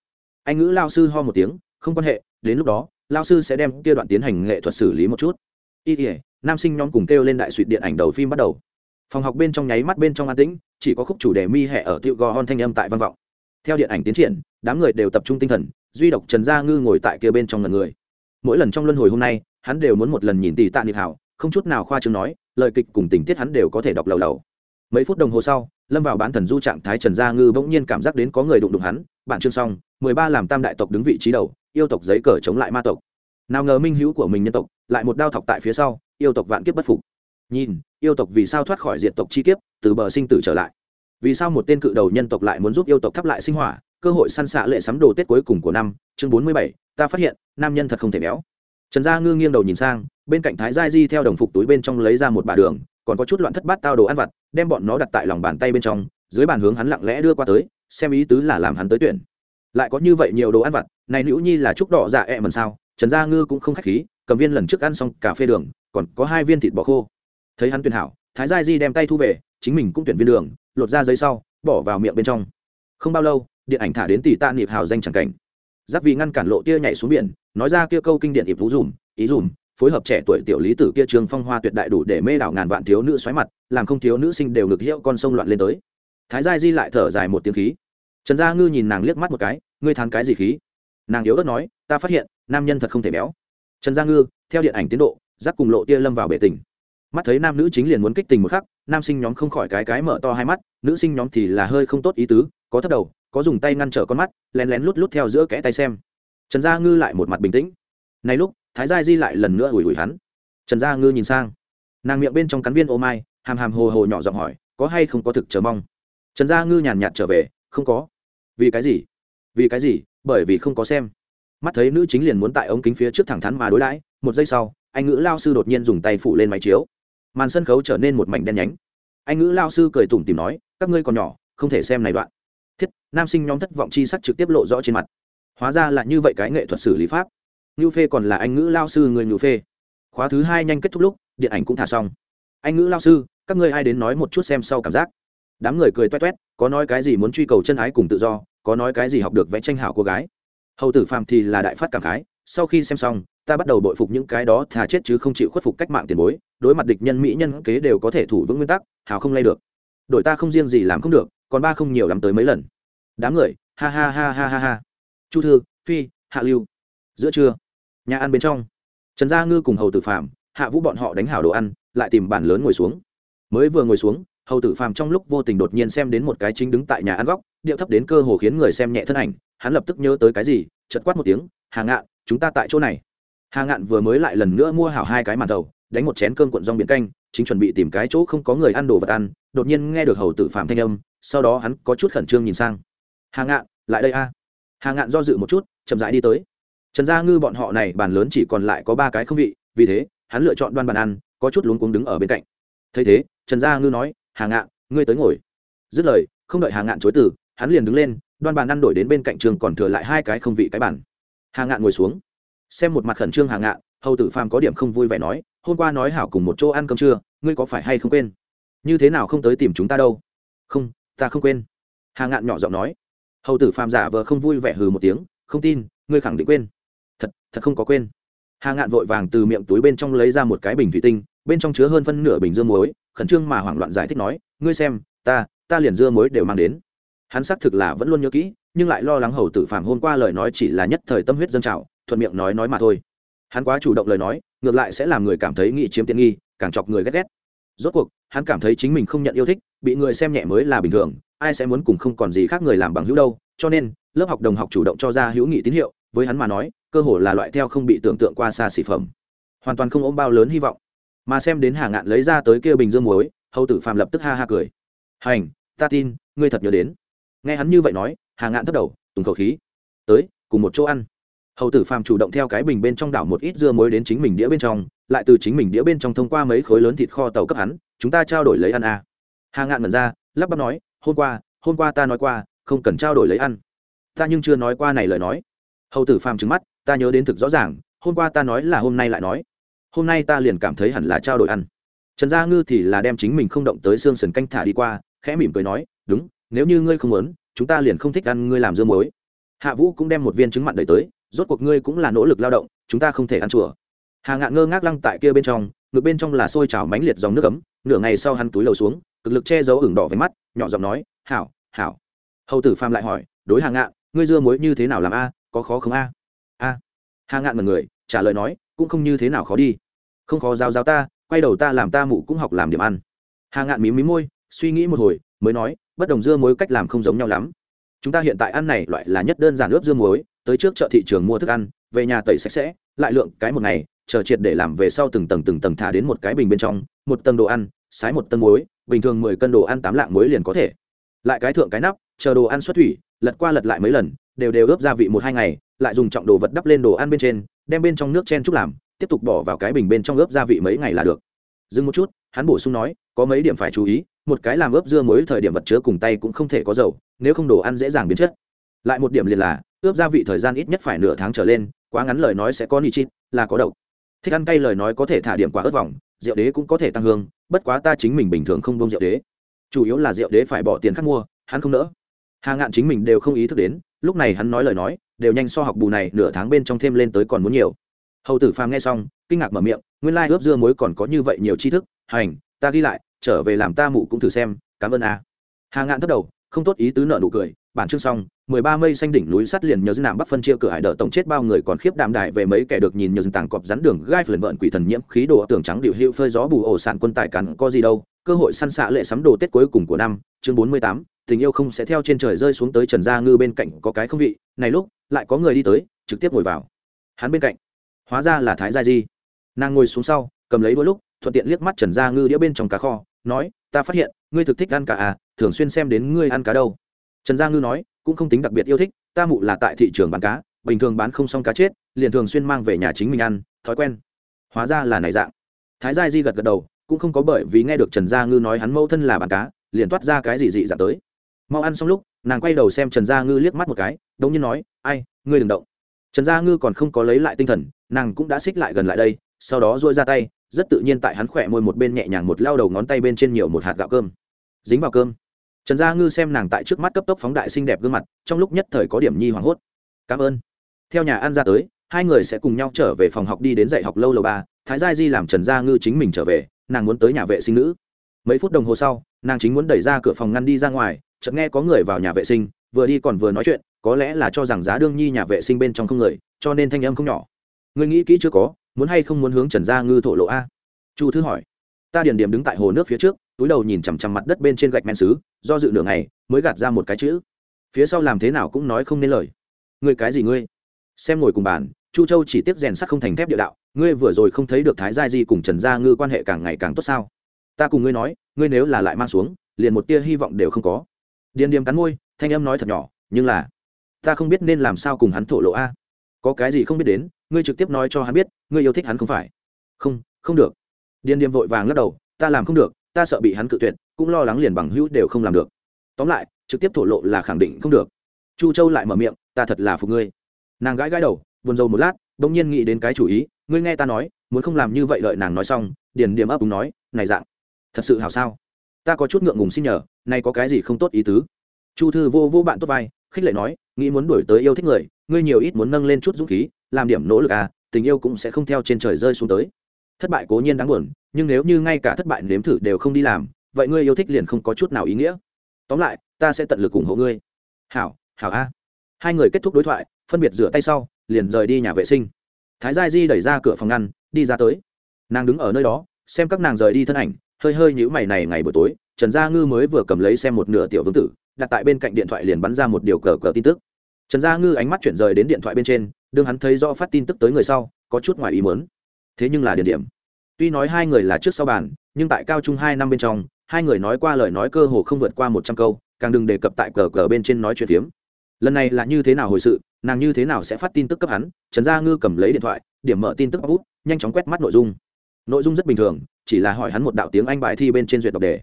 S1: Anh ngữ lao sư ho một tiếng không quan hệ đến lúc đó lao sư sẽ đem kia đoạn tiến hành nghệ thuật xử lý một chút. Y ỉa nam sinh nhóm cùng kêu lên đại suỵ điện ảnh đầu phim bắt đầu. Phòng học bên trong nháy mắt bên trong an tĩnh, chỉ có khúc chủ đề mi hẹ ở tiệu gò hon thanh âm tại văn vọng. Theo điện ảnh tiến triển, đám người đều tập trung tinh thần, duy độc trần gia ngư ngồi tại kia bên trong lần người. Mỗi lần trong luân hồi hôm nay, hắn đều muốn một lần nhìn tỷ tạ niệm hảo, không chút nào khoa chương nói, lời kịch cùng tình tiết hắn đều có thể đọc lầu lầu. Mấy phút đồng hồ sau, lâm vào bán thần du trạng thái trần gia ngư bỗng nhiên cảm giác đến có người đụng đụng hắn. Bản chương xong, mười ba làm tam đại tộc đứng vị trí đầu yêu tộc giấy cờ chống lại ma tộc. Nào ngờ minh hữu của mình nhân tộc lại một đao thọc tại phía sau, yêu tộc vạn kiếp bất phục. Nhìn, yêu tộc vì sao thoát khỏi diện tộc chi kiếp, từ bờ sinh tử trở lại? Vì sao một tên cự đầu nhân tộc lại muốn giúp yêu tộc thắp lại sinh hỏa, cơ hội săn xạ lệ sắm đồ tết cuối cùng của năm? Chương bốn mươi bảy, ta phát hiện, nam nhân thật không thể béo. Trần gia ngư nghiêng đầu nhìn sang, bên cạnh thái gia di theo đồng phục túi bên trong lấy ra một bà đường, còn có chút loạn thất bát tao đồ ăn vặt, đem bọn nó đặt tại lòng bàn tay bên trong, dưới bàn hướng hắn lặng lẽ đưa qua tới, xem ý tứ là làm hắn tới tuyển. Lại có như vậy nhiều đồ ăn vặt này nữ nhi là chúc đỏ dạ ẹ mần sao, trần gia ngư cũng không khách khí, cầm viên lần trước ăn xong cà phê đường, còn có hai viên thịt bò khô. Thấy hắn tuyển hảo, thái gia di đem tay thu về, chính mình cũng tuyển viên đường, lột ra giấy sau, bỏ vào miệng bên trong. Không bao lâu, điện ảnh thả đến tỷ tạ niệm hào danh chẳng cảnh. Giáp vì ngăn cản lộ tia nhảy xuống biển, nói ra kia câu kinh điện ịp vũ dùm, ý dùm, phối hợp trẻ tuổi tiểu lý tử kia trường phong hoa tuyệt đại đủ để mê đảo ngàn vạn thiếu nữ xoáy mặt, làm không thiếu nữ sinh đều ngực hiệu con sông loạn lên tới. Thái gia di lại thở dài một tiếng khí. Trần gia ngư nhìn nàng liếc mắt một cái, ngươi thán cái gì khí? Nàng yếu ớt nói, ta phát hiện, nam nhân thật không thể béo. Trần gia ngư, theo điện ảnh tiến độ giáp cùng lộ tia lâm vào bể tình. Mắt thấy nam nữ chính liền muốn kích tình một khắc, nam sinh nhóm không khỏi cái cái mở to hai mắt, nữ sinh nhóm thì là hơi không tốt ý tứ, có thất đầu, có dùng tay ngăn trở con mắt, lén lén lút lút theo giữa kẽ tay xem. Trần gia ngư lại một mặt bình tĩnh. Này lúc, thái gia di lại lần nữa ủi ủi hắn. Trần gia ngư nhìn sang. Nàng miệng bên trong cắn viên ô mai, hàm hàm hồ hồ nhỏ giọng hỏi, có hay không có thực chờ mong? Trần gia ngư nhàn nhạt trở về, không có. Vì cái gì? Vì cái gì? Bởi vì không có xem. Mắt thấy nữ chính liền muốn tại ống kính phía trước thẳng thắn mà đối đãi, một giây sau, anh ngữ lao sư đột nhiên dùng tay phủ lên máy chiếu. Màn sân khấu trở nên một mảnh đen nhánh. Anh ngữ lao sư cười tủm tìm nói, các ngươi còn nhỏ, không thể xem này đoạn. Thiết, nam sinh nhóm thất vọng chi sắc trực tiếp lộ rõ trên mặt. Hóa ra là như vậy cái nghệ thuật xử lý pháp. Ngữ phê còn là anh ngữ lao sư người ngữ phê. Khóa thứ hai nhanh kết thúc lúc, điện ảnh cũng thả xong. Anh ngữ lao sư, các ngươi ai đến nói một chút xem sau cảm giác. Đám người cười toét toét, có nói cái gì muốn truy cầu chân ái cùng tự do có nói cái gì học được vẽ tranh hảo cô gái. Hầu tử phàm thì là đại phát cảm khái, sau khi xem xong, ta bắt đầu bội phục những cái đó thà chết chứ không chịu khuất phục cách mạng tiền bối, đối mặt địch nhân mỹ nhân kế đều có thể thủ vững nguyên tắc hào không lay được. Đội ta không riêng gì làm không được, còn ba không nhiều lắm tới mấy lần. Đám người, ha ha ha ha ha ha. Chu thư, phi, hạ lưu. Giữa trưa, nhà ăn bên trong, trần gia ngư cùng hầu tử phạm hạ vũ bọn họ đánh hảo đồ ăn, lại tìm bàn lớn ngồi xuống. Mới vừa ngồi xuống hầu tử phàm trong lúc vô tình đột nhiên xem đến một cái chính đứng tại nhà ăn góc, điệu thấp đến cơ hồ khiến người xem nhẹ thân ảnh, hắn lập tức nhớ tới cái gì chật quát một tiếng, hà ngạn, chúng ta tại chỗ này. Hà ngạn vừa mới lại lần nữa mua hảo hai cái màn thầu đánh một chén cơm cuộn rong biển canh, chính chuẩn bị tìm cái chỗ không có người ăn đồ vật ăn, đột nhiên nghe được hầu tử Phàm thanh âm, sau đó hắn có chút khẩn trương nhìn sang. Hà ngạn, lại đây a. Hà ngạn do dự một chút, chậm rãi đi tới. Trần gia ngư bọn họ này bàn lớn chỉ còn lại có ba cái không vị, vì thế, hắn lựa chọn đoan bàn ăn, có chút luống cuống đứng ở bên cạnh. Thấy thế, trần gia ngư nói hà ngạn, ngươi tới ngồi. Dứt lời, không đợi hà ngạn chối từ, hắn liền đứng lên, đoan bàn ăn đổi đến bên cạnh trường còn thừa lại hai cái không vị cái bản hà ngạn ngồi xuống, xem một mặt khẩn trương hà ngạn, hầu tử phàm có điểm không vui vẻ nói, hôm qua nói hảo cùng một chỗ ăn cơm trưa, ngươi có phải hay không quên? Như thế nào không tới tìm chúng ta đâu? Không, ta không quên. Hà ngạn nhỏ giọng nói. Hầu tử phàm giả vờ không vui vẻ hừ một tiếng, không tin, ngươi khẳng định quên. Thật thật không có quên. Hà ngạn vội vàng từ miệng túi bên trong lấy ra một cái bình thủy tinh, bên trong chứa hơn phân nửa bình dương muối khẩn trương mà hoảng loạn giải thích nói, ngươi xem, ta ta liền dưa muối đều mang đến. Hắn xác thực là vẫn luôn nhớ kỹ, nhưng lại lo lắng hầu tử phàm hôm qua lời nói chỉ là nhất thời tâm huyết dân trào, thuận miệng nói nói mà thôi. Hắn quá chủ động lời nói, ngược lại sẽ làm người cảm thấy nghị chiếm tiện nghi, càng chọc người ghét ghét. Rốt cuộc, hắn cảm thấy chính mình không nhận yêu thích, bị người xem nhẹ mới là bình thường, ai sẽ muốn cùng không còn gì khác người làm bằng hữu đâu, cho nên, lớp học đồng học chủ động cho ra hữu nghị tín hiệu, với hắn mà nói, cơ hội là loại theo không bị tưởng tượng qua xa xỉ phẩm. Hoàn toàn không ôm bao lớn hy vọng mà xem đến hà ngạn lấy ra tới kia bình dương muối, hầu tử phàm lập tức ha ha cười. Hành, ta tin, ngươi thật nhớ đến. Nghe hắn như vậy nói, hà ngạn thất đầu, tùng khẩu khí. Tới, cùng một chỗ ăn. Hầu tử phàm chủ động theo cái bình bên trong đảo một ít dưa muối đến chính mình đĩa bên trong, lại từ chính mình đĩa bên trong thông qua mấy khối lớn thịt kho tàu cấp hắn, chúng ta trao đổi lấy ăn à. hà ngạn ngẩn ra, lắp bắp nói, hôm qua hôm qua ta nói qua, không cần trao đổi lấy ăn. Ta nhưng chưa nói qua này lời nói. Hầu tử phàm trứng mắt, ta nhớ đến thực rõ ràng, hôm qua ta nói là hôm nay lại nói hôm nay ta liền cảm thấy hẳn là trao đổi ăn. Trần gia ngư thì là đem chính mình không động tới xương sần canh thả đi qua, khẽ mỉm cười nói, đúng, nếu như ngươi không muốn, chúng ta liền không thích ăn ngươi làm dưa muối. Hạ vũ cũng đem một viên trứng mặn đẩy tới, rốt cuộc ngươi cũng là nỗ lực lao động, chúng ta không thể ăn chùa. Hà ngạn ngơ ngác lăng tại kia bên trong, ngực bên trong là sôi trào mánh liệt dòng nước ấm, nửa ngày sau hắn túi lầu xuống, cực lực che giấu ửng đỏ với mắt, nhỏ giọng nói, hảo hảo. Hầu tử phàm lại hỏi, đối hà ngạn, ngươi dưa muối như thế nào làm a? Có khó không a? A. Hà ngạn mật người, trả lời nói cũng không như thế nào khó đi. Không khó giao giao ta, quay đầu ta làm ta mụ cũng học làm điểm ăn. Hà ngạn mí mí môi, suy nghĩ một hồi, mới nói, bất đồng dưa muối cách làm không giống nhau lắm. Chúng ta hiện tại ăn này loại là nhất đơn giản ướp dưa muối, tới trước chợ thị trường mua thức ăn, về nhà tẩy sạch sẽ, lại lượng cái một ngày, chờ triệt để làm về sau từng tầng từng tầng thả đến một cái bình bên trong, một tầng đồ ăn, sái một tầng muối, bình thường mười cân đồ ăn tám lạng muối liền có thể. Lại cái thượng cái nắp, chờ đồ ăn xuất thủy, lật qua lật lại mấy lần, đều đều ướp gia vị một hai ngày, lại dùng trọng đồ vật đắp lên đồ ăn bên trên đem bên trong nước chen chúc làm, tiếp tục bỏ vào cái bình bên trong ướp gia vị mấy ngày là được. Dừng một chút, hắn bổ sung nói, có mấy điểm phải chú ý, một cái làm ướp dưa muối thời điểm vật chứa cùng tay cũng không thể có dầu, nếu không đồ ăn dễ dàng biến chất. Lại một điểm liền là, ướp gia vị thời gian ít nhất phải nửa tháng trở lên, quá ngắn lời nói sẽ có nitrit, là có độc. Thích ăn cay lời nói có thể thả điểm quả ớt vòng, rượu đế cũng có thể tăng hương, bất quá ta chính mình bình thường không bông rượu đế. Chủ yếu là rượu đế phải bỏ tiền khác mua, hắn không nỡ. Hà ngạn chính mình đều không ý thức đến, lúc này hắn nói lời nói đều nhanh so học bù này nửa tháng bên trong thêm lên tới còn muốn nhiều. Hầu tử phàm nghe xong, kinh ngạc mở miệng, nguyên lai ướp dưa muối còn có như vậy nhiều tri thức, hành, ta ghi lại, trở về làm ta mụ cũng thử xem, cảm ơn a. Hà ngạn thất đầu, không tốt ý tứ nợ nụ cười, bản chương xong, mười ba mây xanh đỉnh núi sắt liền nhớ dân nạm bắc phân chia cửa hải đỡ tổng chết bao người còn khiếp đạm đại về mấy kẻ được nhìn nhờ dân tàng cọp rắn đường gai phần vợn quỷ thần nhiễm khí đồ tưởng trắng điệu hữu phơi gió bù ổ sản quân tài cắn có gì đâu, cơ hội săn xạ lệ sắm đồ tết cuối cùng của năm, chương bốn mươi tám tình yêu không sẽ theo trên trời rơi xuống tới trần gia ngư bên cạnh có cái không vị, này lúc, lại có người đi tới, trực tiếp ngồi vào. Hắn bên cạnh, hóa ra là thái gia di. Nàng ngồi xuống sau, cầm lấy đôi lúc, thuận tiện liếc mắt trần gia ngư đĩa bên trong cá kho, nói, ta phát hiện, ngươi thực thích ăn cá à thường xuyên xem đến ngươi ăn cá đâu. Trần gia ngư nói, cũng không tính đặc biệt yêu thích, ta mụ là tại thị trường bán cá, bình thường bán không xong cá chết, liền thường xuyên mang về nhà chính mình ăn, thói quen. Hóa ra là này dạng. Thái gia di gật gật đầu, cũng không có bởi vì nghe được trần gia ngư nói hắn mâu thân là bán cá, liền toát ra cái gì dị dạng tới mau ăn xong lúc, nàng quay đầu xem trần gia ngư liếc mắt một cái, đống nhiên nói, ai, ngươi đừng động. Trần gia ngư còn không có lấy lại tinh thần, nàng cũng đã xích lại gần lại đây, sau đó dôi ra tay, rất tự nhiên tại hắn khỏe môi một bên nhẹ nhàng một lao đầu ngón tay bên trên nhiều một hạt gạo cơm. Dính vào cơm. Trần gia ngư xem nàng tại trước mắt cấp tốc phóng đại xinh đẹp gương mặt, trong lúc nhất thời có điểm nhi hoảng hốt. Cảm ơn. Theo nhà ăn ra tới, hai người sẽ cùng nhau trở về phòng học đi đến dạy học lâu lầu ba, thái gia di làm trần gia ngư chính mình trở về, nàng muốn tới nhà vệ sinh nữ. Mấy phút đồng hồ sau, nàng chính muốn đẩy ra cửa phòng ngăn đi ra ngoài chợt nghe có người vào nhà vệ sinh, vừa đi còn vừa nói chuyện, có lẽ là cho rằng giá đương nhi nhà vệ sinh bên trong không người, cho nên thanh âm không nhỏ. Người nghĩ kỹ chưa có, muốn hay không muốn hướng trần gia ngư thổ lộ a? Chu thứ hỏi. Ta điền điểm đứng tại hồ nước phía trước, túi đầu nhìn chằm chằm mặt đất bên trên gạch men xứ, do dự nửa ngày, mới gạt ra một cái chữ. Phía sau làm thế nào cũng nói không nên lời. Ngươi cái gì ngươi? Xem ngồi cùng bàn, chu châu chỉ tiếp rèn sắt không thành thép địa đạo, ngươi vừa rồi không thấy được thái gia di cùng trần gia ngư quan hệ càng ngày càng tốt sao? Ta cùng ngươi nói, ngươi nếu là lại mang xuống, liền một tia hy vọng đều không có điền điềm cắn môi, thanh âm nói thật nhỏ, nhưng là, ta không biết nên làm sao cùng hắn thổ lộ a. Có cái gì không biết đến, ngươi trực tiếp nói cho hắn biết, ngươi yêu thích hắn không phải. Không không được. Điền điềm vội vàng lắc đầu, ta làm không được, ta sợ bị hắn cự tuyệt, cũng lo lắng liền bằng hữu đều không làm được. Tóm lại, trực tiếp thổ lộ là khẳng định không được. Chu châu lại mở miệng, ta thật là phục ngươi. Nàng gãi gãi đầu, buồn rầu một lát đ ỗ n g nhiên nghĩ đến cái chủ ý, ngươi nghe ta nói, muốn không làm như vậy lợi nàng nói xong, điền Điềm ấp đúng nói, này dạng, thật sự hào sao? Ta có chút ngượng ngùng xin nhờ, nay có cái gì không tốt ý tứ? Chu thư vô vô bạn tốt vai, khích lệ nói, nghĩ muốn đổi tới yêu thích người, ngươi nhiều ít muốn nâng lên chút dũng khí, làm điểm nỗ lực à tình yêu cũng sẽ không theo trên trời rơi xuống tới. Thất bại cố nhiên đáng buồn, nhưng nếu như ngay cả thất bại nếm thử đều không đi làm, vậy ngươi yêu thích liền không có chút nào ý nghĩa. Tóm lại, ta sẽ tận lực ủng hộ ngươi. Hảo hảo a. Hai người kết thúc đối thoại, phân biệt rửa tay sau, liền rời đi nhà vệ sinh. Thái gia di đẩy ra cửa phòng ngăn, đi ra tới. Nàng đứng ở nơi đó, xem các nàng rời đi thân ảnh hơi hơi nhữ mày này ngày buổi tối, trần gia ngư mới vừa cầm lấy xem một nửa tiểu vương tử, đặt tại bên cạnh điện thoại liền bắn ra một điều cờ cờ tin tức. Trần gia ngư ánh mắt chuyển rời đến điện thoại bên trên, đương hắn thấy do phát tin tức tới người sau, có chút ngoài ý muốn. Thế nhưng là địa điểm. Tuy nói hai người là trước sau bàn, nhưng tại cao trung hai năm bên trong, hai người nói qua lời nói cơ hồ không vượt qua một trăm câu, càng đừng đề cập tại cờ cờ bên trên nói chuyện phiếm. Lần này là như thế nào hồi sự, nàng như thế nào sẽ phát tin tức cấp hắn, trần gia ngư cầm lấy điện thoại, điểm mở tin tức bút, nhanh chóng quét mắt nội dung nội dung rất bình thường, chỉ là hỏi hắn một đạo tiếng anh bài thi bên trên duyệt đọc đề.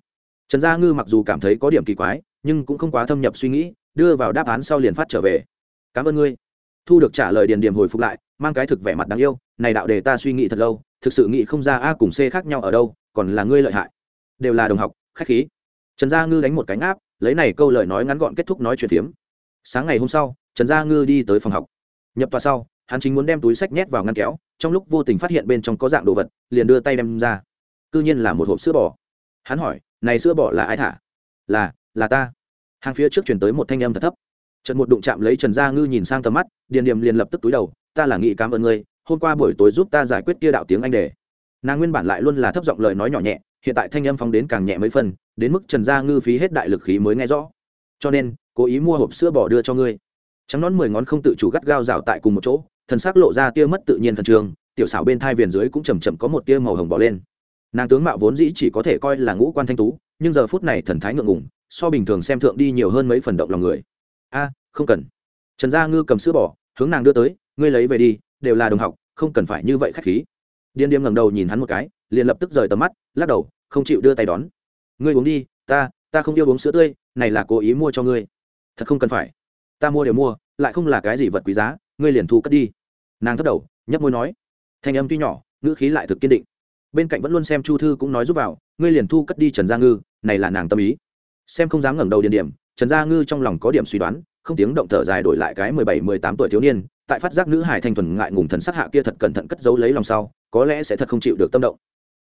S1: Trần gia ngư mặc dù cảm thấy có điểm kỳ quái, nhưng cũng không quá thâm nhập suy nghĩ, đưa vào đáp án sau liền phát trở về. Cảm ơn ngươi. Thu được trả lời điền điểm hồi phục lại, mang cái thực vẻ mặt đáng yêu, này đạo đề ta suy nghĩ thật lâu, thực sự nghĩ không ra a cùng c khác nhau ở đâu, còn là ngươi lợi hại. Đều là đồng học, khách khí. Trần gia ngư đánh một cánh áp lấy này câu lời nói ngắn gọn kết thúc nói chuyện phiếm. Sáng ngày hôm sau, trần gia ngư đi tới phòng học. Nhập tòa sau hắn chính muốn đem túi sách nhét vào ngăn kéo trong lúc vô tình phát hiện bên trong có dạng đồ vật liền đưa tay đem ra. C ư nhiên là một hộp sữa bò. Hắn hỏi này sữa bò là ai thả? Là là ta. Hàng phía trước chuyển tới một thanh âm thật thấp. Trận một đụng chạm lấy trần gia ngư nhìn sang tầm mắt điền điểm liền lập tức túi đầu ta là nghị cảm ơn ngươi hôm qua buổi tối giúp ta giải quyết kia đạo tiếng anh đề. Nàng nguyên bản lại luôn là thấp giọng lời nói nhỏ nhẹ hiện tại thanh âm phóng đến càng nhẹ mấy phần, đến mức trần gia ngư phí hết đại lực khí mới nghe rõ. Cho nên cố ý mua hộp sữa bò đưa cho ngươi. Trắng nón mười ngón không tự chủ gắt gao rào tại cùng một chỗ thần sắc lộ ra tia mất tự nhiên thần trường tiểu xảo bên thai viền dưới cũng chầm chậm có một tia màu hồng bỏ lên. Nàng tướng mạo vốn dĩ chỉ có thể coi là ngũ quan thanh tú, nhưng giờ phút này thần thái ngượng ngùng, so bình thường xem thượng đi nhiều hơn mấy phần động lòng người. A, không cần. Trần gia ngư cầm sữa bỏ hướng nàng đưa tới, ngươi lấy về đi, đều là đồng học, không cần phải như vậy khách khí. Điên điếm ngẩng đầu nhìn hắn một cái, liền lập tức rời tầm mắt, lắc đầu, không chịu đưa tay đón. Ngươi uống đi, ta ta không yêu uống sữa tươi, này là cố ý mua cho ngươi. Thật không cần phải. Ta mua đều mua, lại không là cái gì vật quý giá ngươi liền thu cất đi. Nàng thất đầu, nhấp môi nói. Thanh âm tuy nhỏ, ngữ khí lại thực kiên định. Bên cạnh vẫn luôn xem chu thư cũng nói giúp vào, ngươi liền thu cất đi trần gia ngư, này là nàng tâm ý. Xem không dám ngẩng đầu điền điểm, trần gia ngư trong lòng có điểm suy đoán, không tiếng động thở dài đổi lại cái mười bảy, mười tám tuổi thiếu niên, tại phát giác nữ hải thanh thuần ngại ngùng thần sắc hạ kia thật cẩn thận cất giấu lấy lòng sau, có lẽ sẽ thật không chịu được tâm động.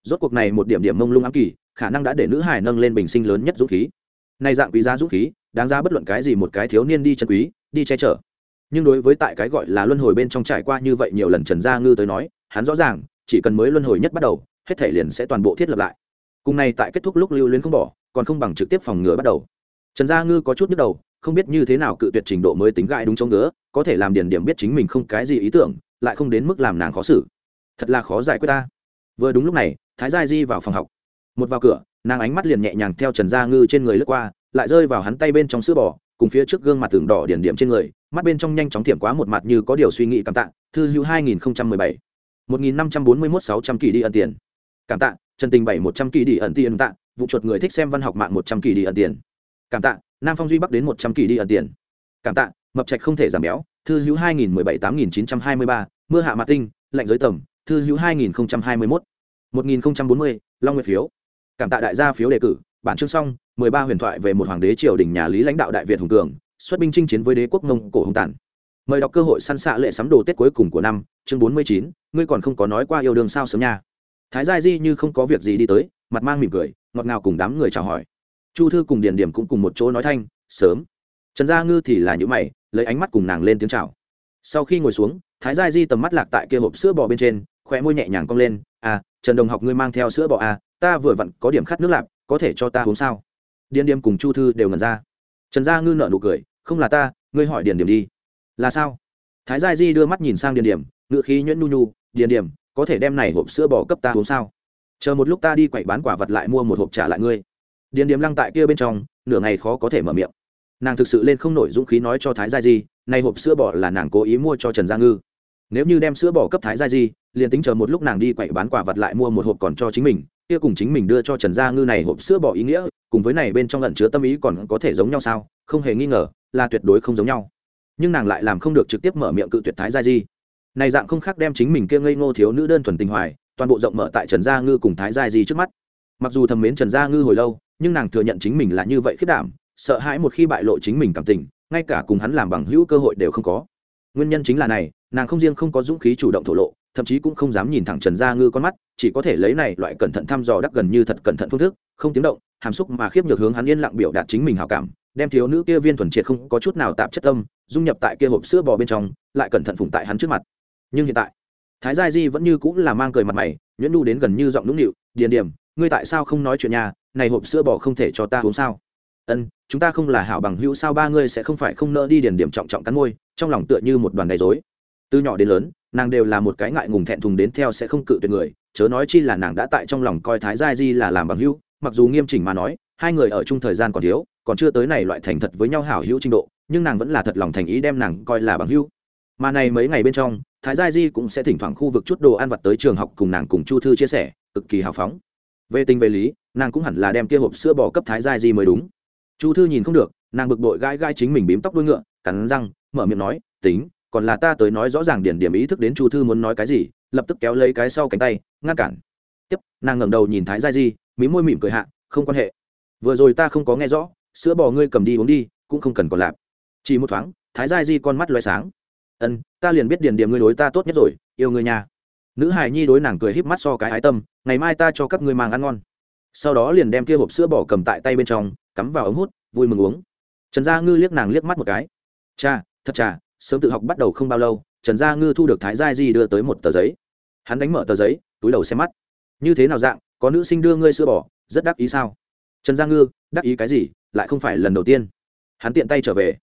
S1: Rốt cuộc này một điểm điểm mông lung ám kỳ, khả năng đã để nữ hải nâng lên bình sinh lớn nhất dũng khí. Nay dạng quý giá dũng khí, đáng ra bất luận cái gì một cái thiếu niên đi chân quý, đi che chở nhưng đối với tại cái gọi là luân hồi bên trong trải qua như vậy nhiều lần trần gia ngư tới nói, hắn rõ ràng, chỉ cần mới luân hồi nhất bắt đầu, hết thể liền sẽ toàn bộ thiết lập lại. Cùng này tại kết thúc lúc lưu luyến không bỏ, còn không bằng trực tiếp phòng ngừa bắt đầu. Trần gia ngư có chút nhức đầu, không biết như thế nào cự tuyệt trình độ mới tính gại đúng chống ngứa, có thể làm điển điểm biết chính mình không cái gì ý tưởng, lại không đến mức làm nàng khó xử. Thật là khó giải quyết ta. Vừa đúng lúc này, thái gia di vào phòng học. Một vào cửa, nàng ánh mắt liền nhẹ nhàng theo trần gia ngư trên người lướt qua, lại rơi vào hắn tay bên trong sữa bò, cùng phía trước gương mặt tường đỏ điển điểm trên người mắt bên trong nhanh chóng thiểm quá một mặt như có điều suy nghĩ cảm tạ, thư hữu hai nghìn bảy. một nghìn năm trăm bốn mươi mốt sáu trăm kỳ đi ẩn tiền. Cảm tạ, trần tình bảy một trăm kỳ đi ẩn tiền tạ, vụ chuột người thích xem văn học mạng một trăm kỳ đi ẩn tiền. Cảm tạ, nam phong duy bắc đến một trăm kỳ đi ẩn tiền. Cảm tạ, mập trạch không thể giảm béo, thư hữu hai nghìn mười bảy tám nghìn chín trăm hai mươi ba, mưa hạ mặt tinh, lạnh giới tầm, thư hữu hai nghìn hai mươi mốt. một nghìn bốn mươi, long nguyệt phiếu. Cảm tạ đại gia phiếu đề cử, bản chương xong, mười ba huyền thoại về một hoàng đế triều đình nhà lý lãnh đạo đại việt hùng cường xuất binh chinh chiến với đế quốc mông cổ hùng tản. Mời đọc cơ hội săn xạ lệ sắm đồ tết cuối cùng của năm, chương bốn mươi chín, ngươi còn không có nói qua yêu đương sao sớm nha. Thái gia di như không có việc gì đi tới, mặt mang mỉm cười, ngọt ngào cùng đám người chào hỏi. Chu thư cùng điền điểm cũng cùng một chỗ nói thanh, sớm. Trần gia ngư thì là những mày, lấy ánh mắt cùng nàng lên tiếng chào. Sau khi ngồi xuống, thái gia di tầm mắt lạc tại kia hộp sữa bò bên trên, khóe môi nhẹ nhàng cong lên à trần đồng học ngươi mang theo sữa bò à ta vừa vặn có điểm khát nước lạp, có thể cho ta uống sao? Điền điềm cùng chu thư đều ngẩn ra. Trần gia ngư nợ nụ cười không là ta, ngươi hỏi điền điểm đi. Là sao? Thái gia di đưa mắt nhìn sang điền điểm ngựa khí nhuyễn nu nu điền điểm, có thể đem này hộp sữa bò cấp ta uống sao? Chờ một lúc ta đi quậy bán quả vật lại mua một hộp trả lại ngươi. Điền điểm lăng tại kia bên trong, nửa ngày khó có thể mở miệng. Nàng thực sự lên không nổi dũng khí nói cho thái gia di, này hộp sữa bò là nàng cố ý mua cho trần gia ngư. Nếu như đem sữa bò cấp thái gia di, liền tính chờ một lúc nàng đi quậy bán quả vật lại mua một hộp còn cho chính mình, kia cùng chính mình đưa cho trần gia ngư này hộp sữa bò ý nghĩa, cùng với này bên trong lẩn chứa tâm ý còn có thể giống nhau sao? Không hề nghi ngờ là tuyệt đối không giống nhau. Nhưng nàng lại làm không được trực tiếp mở miệng cự tuyệt thái gia di. Này dạng không khác đem chính mình kia ngây ngô thiếu nữ đơn thuần tình hoài, toàn bộ rộng mở tại trần gia ngư cùng thái gia di trước mắt. Mặc dù thầm mến trần gia ngư hồi lâu, nhưng nàng thừa nhận chính mình là như vậy khiết đảm, sợ hãi một khi bại lộ chính mình cảm tình, ngay cả cùng hắn làm bằng hữu cơ hội đều không có. Nguyên nhân chính là này, nàng không riêng không có dũng khí chủ động thổ lộ, thậm chí cũng không dám nhìn thẳng trần gia ngư con mắt, chỉ có thể lấy này loại cẩn thận thăm dò đắc gần như thật cẩn thận phương thức, không tiếng động, hàm xúc mà khiếp nhược hướng hắn yên lặng biểu đạt chính mình hào cảm đem thiếu nữ kia viên thuần triệt không có chút nào tạp chất tâm dung nhập tại kia hộp sữa bò bên trong, lại cẩn thận phụng tại hắn trước mặt. Nhưng hiện tại, thái gia di vẫn như cũng là mang cười mặt mày, nhuyễn nu đến gần như giọng nũng nịu, điền điểm, ngươi tại sao không nói chuyện nhà? Này hộp sữa bò không thể cho ta uống sao? Ân, chúng ta không là hảo bằng hữu sao ba ngươi sẽ không phải không nỡ đi điền điểm trọng trọng cắn môi, trong lòng tựa như một đoàn đầy dối từ nhỏ đến lớn, nàng đều là một cái ngại ngùng thẹn thùng đến theo sẽ không cự tuyệt người, chớ nói chi là nàng đã tại trong lòng coi thái gia di là làm bằng hữu, mặc dù nghiêm chỉnh mà nói, hai người ở chung thời gian còn thiếu còn chưa tới này loại thành thật với nhau hảo hữu trình độ, nhưng nàng vẫn là thật lòng thành ý đem nàng coi là bằng hữu. Mà này mấy ngày bên trong, thái gia di cũng sẽ thỉnh thoảng khu vực chút đồ ăn vặt tới trường học cùng nàng cùng chu thư chia sẻ, cực kỳ hào phóng. Về tình về lý, nàng cũng hẳn là đem kia hộp sữa bò cấp thái gia di mới đúng. Chu thư nhìn không được, nàng bực bội gai gai chính mình bím tóc đuôi ngựa, cắn răng, mở miệng nói, tính, còn là ta tới nói rõ ràng điển điểm ý thức đến chu thư muốn nói cái gì, lập tức kéo lấy cái sau cánh tay, ngăn cản. Tiếp, nàng ngẩng đầu nhìn thái gia di, mí môi mỉm cười hạ, không quan hệ. Vừa rồi ta không có nghe rõ sữa bò ngươi cầm đi uống đi, cũng không cần còn lạp. Chỉ một thoáng, thái gia di con mắt loay sáng. Ân, ta liền biết điền điểm ngươi đối ta tốt nhất rồi, yêu ngươi nhà nữ hài nhi đối nàng cười híp mắt so cái ái tâm, ngày mai ta cho các ngươi mang ăn ngon. Sau đó liền đem kia hộp sữa bò cầm tại tay bên trong, cắm vào ống hút, vui mừng uống. Trần gia ngư liếc nàng liếc mắt một cái. Cha, thật trà sớm tự học bắt đầu không bao lâu, trần gia ngư thu được thái gia di đưa tới một tờ giấy. Hắn đánh mở tờ giấy, túi đầu xem mắt. Như thế nào dạng, có nữ sinh đưa ngươi sữa bò, rất đắc ý sao? Trần gia ngư, đắc ý cái gì, lại không phải lần đầu tiên. Hắn tiện tay trở về.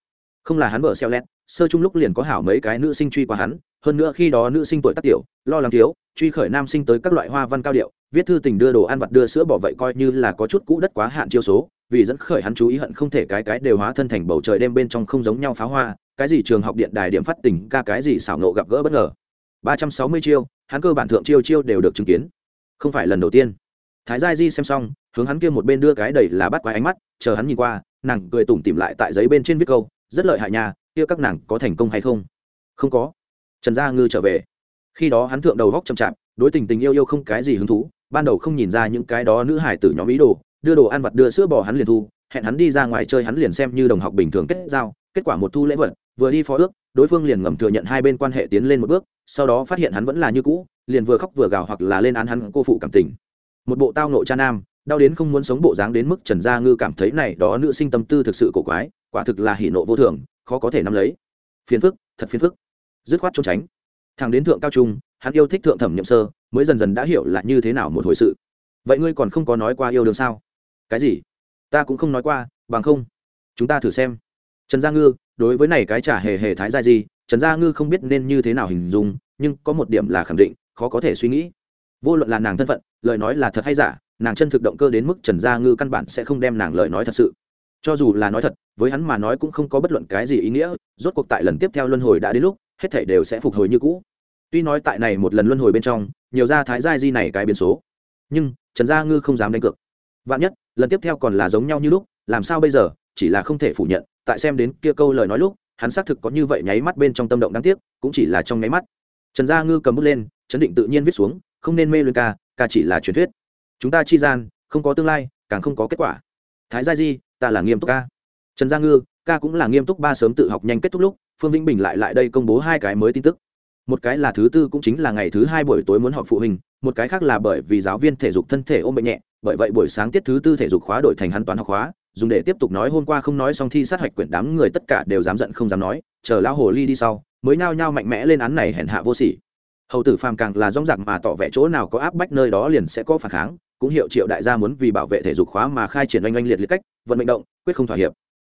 S1: Không là hắn vợ xeo lét, sơ chung lúc liền có hảo mấy cái nữ sinh truy qua hắn, hơn nữa khi đó nữ sinh tuổi tác tiểu, lo lắng thiếu, truy khởi nam sinh tới các loại hoa văn cao điệu, viết thư tình đưa đồ ăn vặt đưa sữa bỏ vậy coi như là có chút cũ đất quá hạn chiêu số, vì dẫn khởi hắn chú ý hận không thể cái cái đều hóa thân thành bầu trời đêm bên trong không giống nhau pháo hoa, cái gì trường học điện đài điểm phát tình ca cái gì xảo nộ gặp gỡ bất ngờ. Ba trăm sáu mươi chiêu, hắn cơ bản thượng chiêu chiêu đều được chứng kiến. Không phải lần đầu tiên thái gia di xem xong, hướng hắn kia một bên đưa cái đầy là bắt quái ánh mắt, chờ hắn nhìn qua, nàng cười tủm tỉm lại tại giấy bên trên viết câu, rất lợi hại nhà kia các nàng có thành công hay không? Không có. Trần gia ngư trở về. Khi đó hắn thượng đầu góc chậm chạp, đối tình tình yêu yêu không cái gì hứng thú, ban đầu không nhìn ra những cái đó nữ hải tử nhóm ý đồ, đưa đồ ăn vặt đưa sữa bò hắn liền thu, hẹn hắn đi ra ngoài chơi hắn liền xem như đồng học bình thường kết giao, kết quả một thu lễ vật, vừa đi phó ước, đối phương liền ngầm thừa nhận hai bên quan hệ tiến lên một bước, sau đó phát hiện hắn vẫn là như cũ, liền vừa khóc vừa gào hoặc là lên án hắn cô phụ cảm tình một bộ tao nộ cha nam, đau đến không muốn sống bộ dáng đến mức trần gia ngư cảm thấy này đó nữ sinh tâm tư thực sự cổ quái, quả thực là hỉ nộ vô thường, khó có thể nắm lấy. Phiền phức, thật phiền phức. Dứt khoát trốn tránh. Thằng đến thượng cao trung, hắn yêu thích thượng thẩm nhậm sơ, mới dần dần đã hiểu là như thế nào một hồi sự. Vậy ngươi còn không có nói qua yêu đương sao? Cái gì? Ta cũng không nói qua, bằng không. Chúng ta thử xem. Trần gia ngư, đối với này cái trả hề hề thái gia gì, trần gia ngư không biết nên như thế nào hình dung, nhưng có một điểm là khẳng định, khó có thể suy nghĩ. Vô luận là nàng thân phận lời nói là thật hay giả, nàng chân thực động cơ đến mức trần gia ngư căn bản sẽ không đem nàng lời nói thật sự. Cho dù là nói thật, với hắn mà nói cũng không có bất luận cái gì ý nghĩa, rốt cuộc tại lần tiếp theo luân hồi đã đến lúc, hết thể đều sẽ phục hồi như cũ. Tuy nói tại này một lần luân hồi bên trong, nhiều ra thái giai di này cái biến số, nhưng trần gia ngư không dám đánh cược. Vạn nhất, lần tiếp theo còn là giống nhau như lúc, làm sao bây giờ, chỉ là không thể phủ nhận, tại xem đến kia câu lời nói lúc, hắn xác thực có như vậy nháy mắt bên trong tâm động đáng tiếc, cũng chỉ là trong nháy mắt. Trần gia ngư cầm bút lên, chấn định tự nhiên viết xuống không nên mê luyện ca ca chỉ là truyền thuyết. Chúng ta chi gian, không có tương lai, càng không có kết quả. Thái gia di, ta là nghiêm túc ca. Trần gia ngư, ca cũng là nghiêm túc ba sớm tự học nhanh kết thúc lúc, phương vĩnh bình lại lại đây công bố hai cái mới tin tức. Một cái là thứ tư cũng chính là ngày thứ hai buổi tối muốn họp phụ huynh, một cái khác là bởi vì giáo viên thể dục thân thể ôm bệnh nhẹ, bởi vậy buổi sáng tiết thứ tư thể dục khóa đổi thành hắn toán học khóa, dùng để tiếp tục nói hôm qua không nói xong thi sát hạch quyển đám người tất cả đều dám giận không dám nói, chờ lão hồ ly đi sau, mới nhao nhao mạnh mẽ lên án này hèn hạ vô sỉ hầu tử phàm càng là rong rạc mà tỏ vẻ chỗ nào có áp bách nơi đó liền sẽ có phản kháng, cũng hiệu triệu đại gia muốn vì bảo vệ thể dục khóa mà khai triển oanh oanh liệt liệt cách, vận mệnh động, quyết không thỏa hiệp.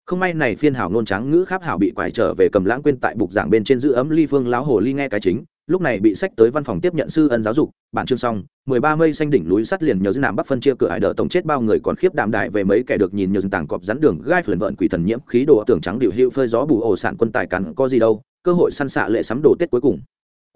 S1: Không may này phiên hảo nôn trắng ngữ kháp hảo bị quải trở về cầm lãng quên tại bục giảng bên trên giữ ấm ly phương lão hồ ly nghe cái chính, lúc này bị sách tới văn phòng tiếp nhận sư ân giáo dục, bản chương xong, mười ba mây xanh đỉnh núi sắt liền nhớ dân nam bắc phân chia cửa hải đỡ tổng chết bao người còn khiếp đạm đại về mấy kẻ được nhìn nhờ dân tảng cọp rắn đường gai phần vợn quỷ thần nhiễm khí đồ tưởng trắng điệu hữu phơi gió bù ổ sản quân tài cắn có gì đâu, cơ hội săn xạ lệ sắm đồ tết cuối cùng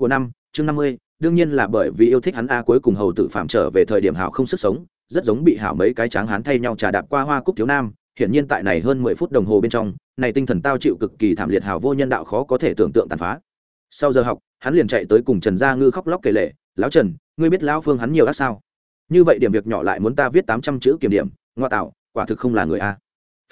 S1: của năm, chương năm mươi, đương nhiên là bởi vì yêu thích hắn a cuối cùng hầu tử phạm trở về thời điểm hảo không sức sống, rất giống bị hảo mấy cái tráng hán thay nhau trà đạp qua hoa cúc thiếu nam, hiển nhiên tại này hơn mười phút đồng hồ bên trong, này tinh thần tao chịu cực kỳ thảm liệt hảo vô nhân đạo khó có thể tưởng tượng tàn phá. Sau giờ học, hắn liền chạy tới cùng trần gia ngư khóc lóc kể lệ lão trần, ngươi biết lão phương hắn nhiều ác sao? Như vậy điểm việc nhỏ lại muốn ta viết tám trăm chữ kiểm điểm, ngoa tạo, quả thực không là người a.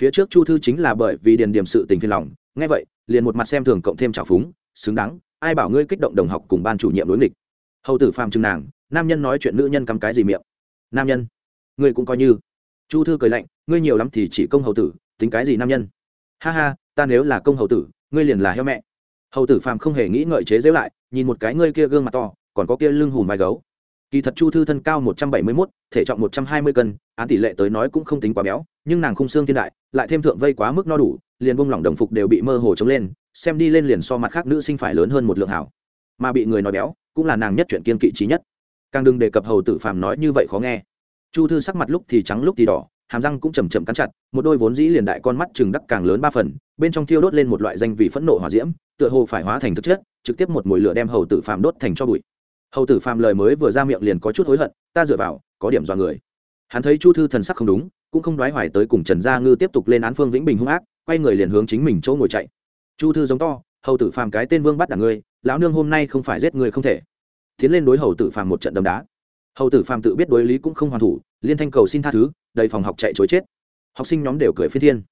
S1: Phía trước chu thư chính là bởi vì điền điểm sự tình phiền lòng, nghe vậy, liền một mặt xem thường cộng thêm trào phúng, xứng đáng ai bảo ngươi kích động đồng học cùng ban chủ nhiệm đối nghịch? Hầu tử phàm chừng nàng, nam nhân nói chuyện nữ nhân cắm cái gì miệng? Nam nhân? Ngươi cũng coi như. Chu thư cười lạnh, ngươi nhiều lắm thì chỉ công hầu tử, tính cái gì nam nhân? Ha ha, ta nếu là công hầu tử, ngươi liền là heo mẹ. Hầu tử phàm không hề nghĩ ngợi chế dễu lại, nhìn một cái ngươi kia gương mặt to, còn có kia lưng hùm vai gấu. Kỳ thật chu thư thân cao một trăm bảy mươi mốt, thể trọng một trăm hai mươi cân, án tỷ lệ tới nói cũng không tính quá béo, nhưng nàng khung xương thiên đại, lại thêm thượng vây quá mức no đủ, liền bông lỏng đồng phục đều bị mơ hồ trống lên xem đi lên liền so mặt khác nữ sinh phải lớn hơn một lượng hảo. Mà bị người nói béo, cũng là nàng nhất chuyện kiên kỵ trí nhất. Càng đừng đề cập hầu tử phàm nói như vậy khó nghe. Chu thư sắc mặt lúc thì trắng lúc thì đỏ, hàm răng cũng chầm chậm cắn chặt, một đôi vốn dĩ liền đại con mắt chừng đắc càng lớn ba phần, bên trong thiêu đốt lên một loại danh vị phẫn nộ hỏa diễm, tựa hồ phải hóa thành thực chất, trực tiếp một mùi lửa đem hầu tử phàm đốt thành cho bụi. Hầu tử phàm lời mới vừa ra miệng liền có chút hối hận, ta dựa vào, có điểm do người. Hắn thấy chu thư thần sắc không đúng, cũng không đoái hoài tới cùng trần gia ngư tiếp tục lên án phương vĩnh bình hung ác, quay người liền hướng chính mình chỗ ngồi chạy chu thư giống to, hầu tử phàm cái tên vương bắt đảng ngươi, lão nương hôm nay không phải giết người không thể. Tiến lên đối hầu tử phàm một trận đấm đá. Hầu tử phàm tự biết đối lý cũng không hoàn thủ, liên thanh cầu xin tha thứ, đầy phòng học chạy chối chết. Học sinh nhóm đều cười phi thiên.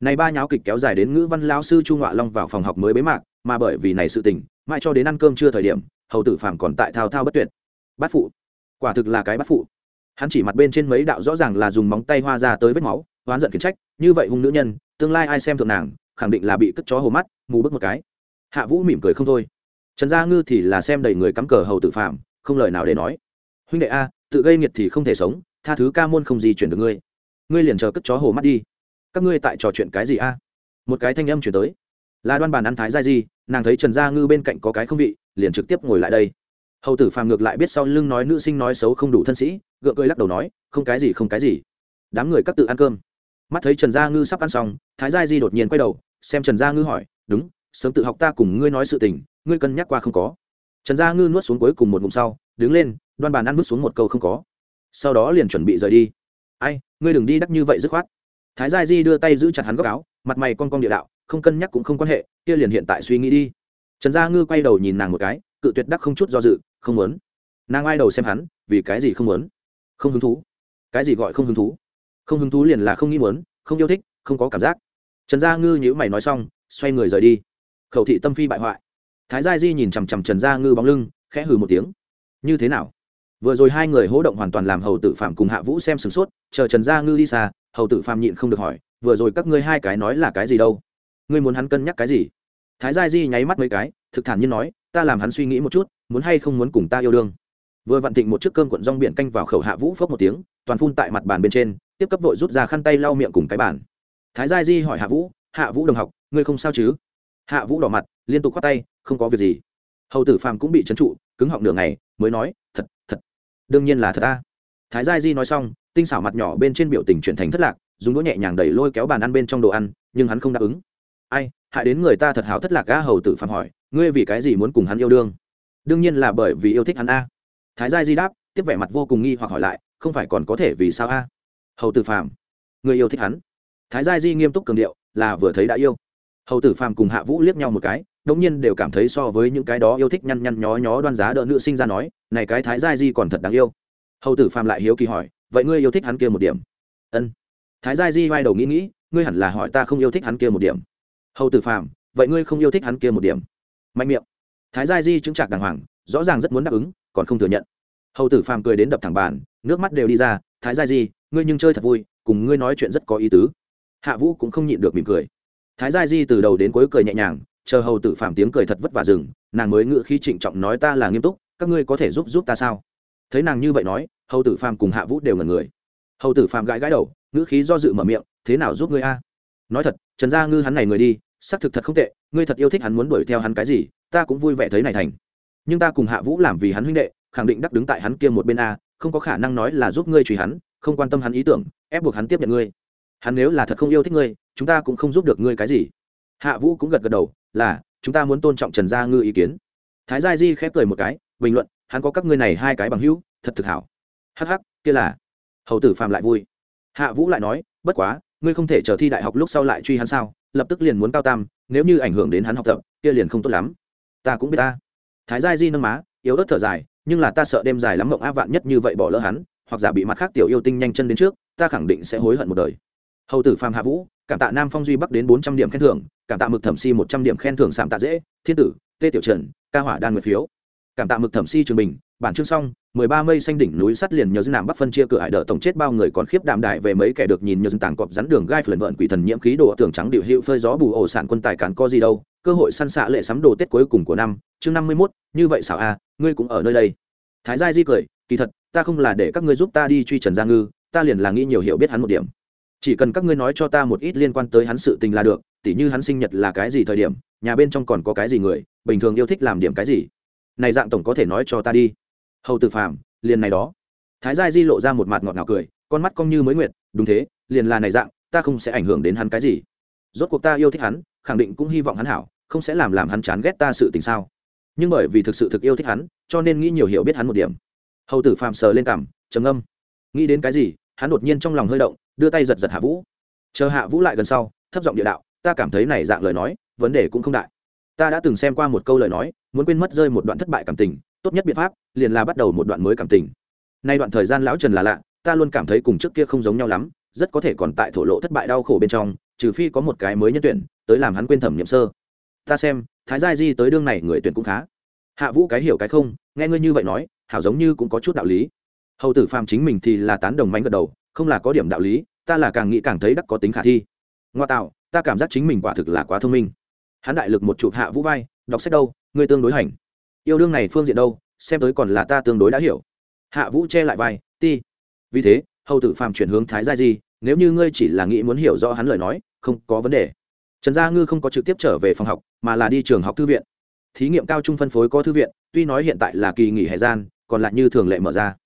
S1: Này ba nháo kịch kéo dài đến ngữ văn lão sư chu ngọa long vào phòng học mới bế mạc, mà bởi vì này sự tình, mãi cho đến ăn cơm chưa thời điểm, hầu tử phàm còn tại thao thao bất tuyệt. Bát phụ. Quả thực là cái bát phụ. Hắn chỉ mặt bên trên mấy đạo rõ ràng là dùng móng tay hoa ra tới vết máu, oán giận khiển trách, như vậy hung nữ nhân, tương lai ai xem thượng nàng khẳng định là bị cất chó hồ mắt, mù bức một cái. Hạ vũ mỉm cười không thôi. Trần gia ngư thì là xem đầy người cắm cờ hầu tử phạm không lời nào để nói. Huynh đệ a, tự gây nghiệt thì không thể sống, tha thứ ca môn không gì chuyển được ngươi. Ngươi liền chờ cất chó hồ mắt đi. Các ngươi tại trò chuyện cái gì a? Một cái thanh âm chuyển tới. Là đoan bàn ăn thái giai di, nàng thấy trần gia ngư bên cạnh có cái không vị, liền trực tiếp ngồi lại đây. Hầu tử phàm ngược lại biết sau lưng nói nữ sinh nói xấu không đủ thân sĩ, gượng cười lắc đầu nói, không cái gì, không cái gì. Đám người các tự ăn cơm mắt thấy trần gia ngư sắp ăn xong, thái gia di đột nhiên quay đầu, xem trần gia ngư hỏi, đúng, sớm tự học ta cùng ngươi nói sự tình, ngươi cân nhắc qua không có? Trần gia ngư nuốt xuống cuối cùng một ngụm sau, đứng lên, đoan bàn ăn bước xuống một câu không có. Sau đó liền chuẩn bị rời đi. Ai, ngươi đừng đi đắc như vậy dứt khoát. Thái gia di đưa tay giữ chặt hắn góc áo, mặt mày con con địa đạo, không cân nhắc cũng không quan hệ, kia liền hiện tại suy nghĩ đi. Trần gia ngư quay đầu nhìn nàng một cái, cự tuyệt đắc không chút do dự, không muốn. Nàng ai đầu xem hắn, vì cái gì không muốn? Không hứng thú. Cái gì gọi không hứng thú? Không hứng thú liền là không nghĩ muốn, không yêu thích, không có cảm giác. Trần gia ngư nhữ mày nói xong, xoay người rời đi. Khẩu thị tâm phi bại hoại. Thái gia di nhìn chằm chằm trần gia ngư bóng lưng, khẽ hừ một tiếng. Như thế nào? Vừa rồi hai người hỗ động hoàn toàn làm hầu tử phạm cùng hạ vũ xem sửng sốt, chờ trần gia ngư đi xa, hầu tử phạm nhịn không được hỏi, vừa rồi các ngươi hai cái nói là cái gì đâu? Ngươi muốn hắn cân nhắc cái gì? Thái gia di nháy mắt mấy cái, thực thản nhiên nói, ta làm hắn suy nghĩ một chút, muốn hay không muốn cùng ta yêu đương. Vừa vặn thịnh một chiếc cơm cuộn rong biển canh vào khẩu hạ vũ phốc một tiếng, toàn phun tại mặt bàn bên trên tiếp cấp vội rút ra khăn tay lau miệng cùng cái bàn. Thái gia di hỏi hạ vũ hạ vũ đồng học, ngươi không sao chứ? Hạ vũ đỏ mặt, liên tục khoát tay, không có việc gì. Hầu tử phàm cũng bị trấn trụ, cứng họng nửa ngày, mới nói, thật thật, đương nhiên là thật ta thái gia di nói xong, tinh xảo mặt nhỏ bên trên biểu tình chuyển thành thất lạc, dùng đũa nhẹ nhàng đẩy lôi kéo bàn ăn bên trong đồ ăn, nhưng hắn không đáp ứng. Ai, hại đến người ta thật hào thất lạc ga hầu tử phàm hỏi, ngươi vì cái gì muốn cùng hắn yêu đương? Đương nhiên là bởi vì yêu thích hắn a. Thái gia di đáp, tiếp vẻ mặt vô cùng nghi hoặc hỏi lại, không phải còn có thể vì sao a? Hầu tử phàm, người yêu thích hắn. Thái gia di nghiêm túc cường điệu, là vừa thấy đã yêu. Hầu tử phàm cùng hạ vũ liếc nhau một cái, đống nhiên đều cảm thấy so với những cái đó yêu thích nhăn nhăn nhó nhó đoan giá đỡ nữ sinh ra nói, này cái thái gia di còn thật đáng yêu. Hầu tử phàm lại hiếu kỳ hỏi, vậy ngươi yêu thích hắn kia một điểm? Ân. Thái gia di vai đầu nghĩ nghĩ, ngươi hẳn là hỏi ta không yêu thích hắn kia một điểm. Hầu tử phàm, vậy ngươi không yêu thích hắn kia một điểm? Mạnh miệng. Thái gia di chứng trạc đàng hoàng, rõ ràng rất muốn đáp ứng, còn không thừa nhận. Hầu tử phàm cười đến đập thẳng bàn, nước mắt đều đi ra, thái gia di ngươi nhưng chơi thật vui, cùng ngươi nói chuyện rất có ý tứ. Hạ vũ cũng không nhịn được mỉm cười. Thái gia di từ đầu đến cuối cười nhẹ nhàng, chờ hầu tử phàm tiếng cười thật vất vả dừng, nàng mới ngự khi trịnh trọng nói ta là nghiêm túc, các ngươi có thể giúp giúp ta sao? Thấy nàng như vậy nói, hầu tử phàm cùng hạ vũ đều ngần người. Hầu tử phàm gãi gãi đầu, ngữ khí do dự mở miệng, thế nào giúp ngươi a? Nói thật, trần gia ngư hắn này người đi, xác thực thật không tệ, ngươi thật yêu thích hắn muốn đuổi theo hắn cái gì, ta cũng vui vẻ thấy này thành. Nhưng ta cùng hạ vũ làm vì hắn huynh đệ, khẳng định đắc đứng tại hắn kia một bên a, không có khả năng nói là giúp ngươi truy hắn không quan tâm hắn ý tưởng, ép buộc hắn tiếp nhận ngươi. Hắn nếu là thật không yêu thích ngươi, chúng ta cũng không giúp được ngươi cái gì. Hạ vũ cũng gật gật đầu, là, chúng ta muốn tôn trọng trần gia ngư ý kiến. Thái gia di khép cười một cái, bình luận, hắn có các ngươi này hai cái bằng hữu, thật thực hảo. Hắc hắc, kia là. Hầu tử phàm lại vui. Hạ vũ lại nói, bất quá, ngươi không thể chờ thi đại học lúc sau lại truy hắn sao, lập tức liền muốn cao tam, nếu như ảnh hưởng đến hắn học tập, kia liền không tốt lắm. Ta cũng biết ta. Thái gia di nâng má, yếu ớt thở dài, nhưng là ta sợ đêm dài lắm mộng a vạn nhất như vậy bỏ lỡ hắn hoặc giả bị mặt khác tiểu yêu tinh nhanh chân đến trước, ta khẳng định sẽ hối hận một đời. Hầu tử phàm hạ vũ, cảm tạ nam phong duy bắc đến bốn trăm điểm khen thưởng, cảm tạ mực thẩm si một trăm điểm khen thưởng sảm tạ dễ, thiên tử, tê tiểu trần, ca hỏa đan nguyệt phiếu. Cảm tạ mực thẩm si trường bình, bản chương xong, mười ba mây xanh đỉnh núi sắt liền nhờ dân nam bắc phân chia cửa hải đỡ tổng chết bao người còn khiếp đạm đại về mấy kẻ được nhìn nhờ dân tàng cọp rắn đường gai phần vợn quỷ thần nhiễm khí đồ tưởng trắng điệu hiệu phơi gió bù ổ sản quân tài cán có gì đâu, cơ hội săn xạ lệ sắm đồ tết cuối cùng của năm, chương năm mươi mốt, như vậy xảo a ngươi cũng ở nơi đây. Thái giai di cười, kỳ thật ta không là để các ngươi giúp ta đi truy trần gia ngư, ta liền là nghĩ nhiều hiểu biết hắn một điểm. Chỉ cần các ngươi nói cho ta một ít liên quan tới hắn sự tình là được, tỉ như hắn sinh nhật là cái gì thời điểm, nhà bên trong còn có cái gì người, bình thường yêu thích làm điểm cái gì. Này dạng tổng có thể nói cho ta đi. Hầu tử phàm, liền này đó. Thái gia di lộ ra một mặt ngọt ngào cười, con mắt cong như mới nguyệt, đúng thế, liền là này dạng, ta không sẽ ảnh hưởng đến hắn cái gì. Rốt cuộc ta yêu thích hắn, khẳng định cũng hy vọng hắn hảo, không sẽ làm làm hắn chán ghét ta sự tình sao. Nhưng bởi vì thực sự thực yêu thích hắn, cho nên nghĩ nhiều hiểu biết hắn một điểm hầu tử phàm sờ lên cảm, trầm âm nghĩ đến cái gì, hắn đột nhiên trong lòng hơi động, đưa tay giật giật hạ vũ. Chờ hạ vũ lại gần sau, thấp giọng địa đạo, ta cảm thấy này dạng lời nói, vấn đề cũng không đại. Ta đã từng xem qua một câu lời nói, muốn quên mất rơi một đoạn thất bại cảm tình, tốt nhất biện pháp, liền là bắt đầu một đoạn mới cảm tình. Nay đoạn thời gian lão trần là lạ, ta luôn cảm thấy cùng trước kia không giống nhau lắm, rất có thể còn tại thổ lộ thất bại đau khổ bên trong, trừ phi có một cái mới nhân tuyển, tới làm hắn quên thẩm nhiệm sơ. Ta xem, thái gia di tới đương này người tuyển cũng khá. Hạ vũ cái hiểu cái không, nghe ngươi như vậy nói hảo giống như cũng có chút đạo lý. Hầu tử phàm chính mình thì là tán đồng mánh gật đầu, không là có điểm đạo lý, ta là càng nghĩ càng thấy đắc có tính khả thi. Ngoa tạo, ta cảm giác chính mình quả thực là quá thông minh. Hắn đại lực một chụp hạ vũ vai, đọc sách đâu, ngươi tương đối hành. Yêu đương này phương diện đâu, xem tới còn là ta tương đối đã hiểu. Hạ vũ che lại vai, ti. Vì thế, hầu tử phàm chuyển hướng thái gia di, nếu như ngươi chỉ là nghĩ muốn hiểu rõ hắn lời nói, không có vấn đề. Trần gia ngư không có trực tiếp trở về phòng học, mà là đi trường học thư viện. Thí nghiệm cao trung phân phối có thư viện, tuy nói hiện tại là kỳ nghỉ hè gian còn lại như thường lệ mở ra.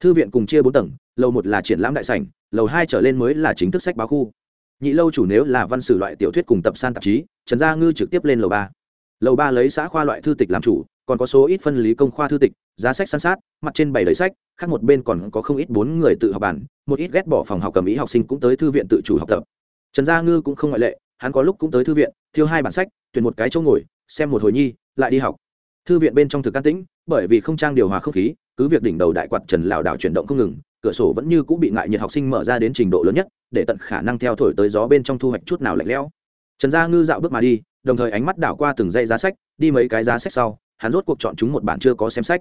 S1: Thư viện cùng chia bốn tầng, lầu một là triển lãm đại sảnh, lầu hai trở lên mới là chính thức sách báo khu. Nhị lâu chủ nếu là văn sử loại tiểu thuyết cùng tập san tạp chí, trần gia ngư trực tiếp lên lầu ba. Lầu ba lấy xã khoa loại thư tịch làm chủ, còn có số ít phân lý công khoa thư tịch, giá sách san sát, mặt trên bảy đầy sách, khác một bên còn có không ít bốn người tự học bản, một ít ghét bỏ phòng học cầm ý học sinh cũng tới thư viện tự chủ học tập. Trần gia ngư cũng không ngoại lệ, hắn có lúc cũng tới thư viện, thiêu hai bản sách, tuyển một cái chỗ ngồi, xem một hồi nhi, lại đi học thư viện bên trong thực can tĩnh, bởi vì không trang điều hòa không khí, cứ việc đỉnh đầu đại quạt trần lảo đảo chuyển động không ngừng, cửa sổ vẫn như cũng bị ngại nhiệt học sinh mở ra đến trình độ lớn nhất, để tận khả năng theo thổi tới gió bên trong thu hoạch chút nào lạnh lẽo. Trần gia ngư dạo bước mà đi, đồng thời ánh mắt đảo qua từng dây giá sách, đi mấy cái giá sách sau, hắn rốt cuộc chọn chúng một bản chưa có xem sách.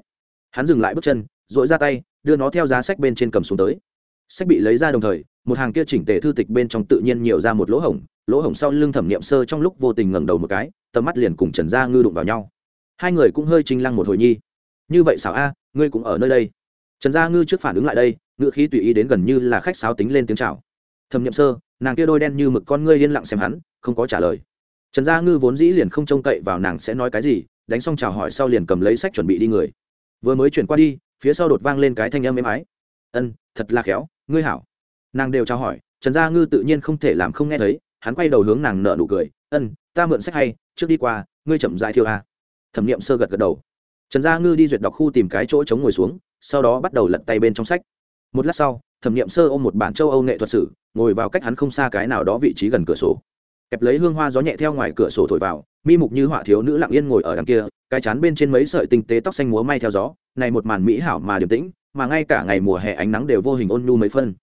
S1: Hắn dừng lại bước chân dội ra tay, đưa nó theo giá sách bên trên cầm xuống tới. Sách bị lấy ra đồng thời, một hàng kia chỉnh tề thư tịch bên trong tự nhiên nhiều ra một lỗ hổng lỗ hổng sau lưng thẩm nghiệm sơ trong lúc vô tình ngẩng đầu một cái, tầm mắt liền cùng trần gia ngư đụng vào nhau hai người cũng hơi trinh lăng một hồi nhi. Như vậy xảo a, ngươi cũng ở nơi đây. Trần gia ngư trước phản ứng lại đây ngựa khí tùy ý đến gần như là khách sáo tính lên tiếng chào. Thẩm nhậm sơ, nàng kia đôi đen như mực con ngươi yên lặng xem hắn, không có trả lời. Trần gia ngư vốn dĩ liền không trông cậy vào nàng sẽ nói cái gì, đánh xong chào hỏi sau liền cầm lấy sách chuẩn bị đi người. Vừa mới chuyển qua đi, phía sau đột vang lên cái thanh âm êm ái. Ân, thật là khéo, ngươi hảo. Nàng đều chào hỏi, trần gia ngư tự nhiên không thể làm không nghe thấy, hắn quay đầu hướng nàng nợ nụ cười. Ân, ta mượn sách hay, trước đi qua, ngươi chậm dại thiêu a thẩm n i ệ m sơ gật gật đầu. Trần gia ngư đi duyệt đọc khu tìm cái chỗ chống ngồi xuống, sau đó bắt đầu lật tay bên trong sách. Một lát sau, thẩm n i ệ m sơ ôm một bản châu âu nghệ thuật sử, ngồi vào cách hắn không xa cái nào đó vị trí gần cửa sổ. Kẹp lấy hương hoa gió nhẹ theo ngoài cửa sổ thổi vào, mi mục như họa thiếu nữ lặng yên ngồi ở đằng kia, cái chán bên trên mấy sợi tinh tế tóc xanh múa may theo gió, này một màn mỹ hảo mà điềm tĩnh, mà ngay cả ngày mùa hè ánh nắng đều vô hình ôn nhu mấy phân.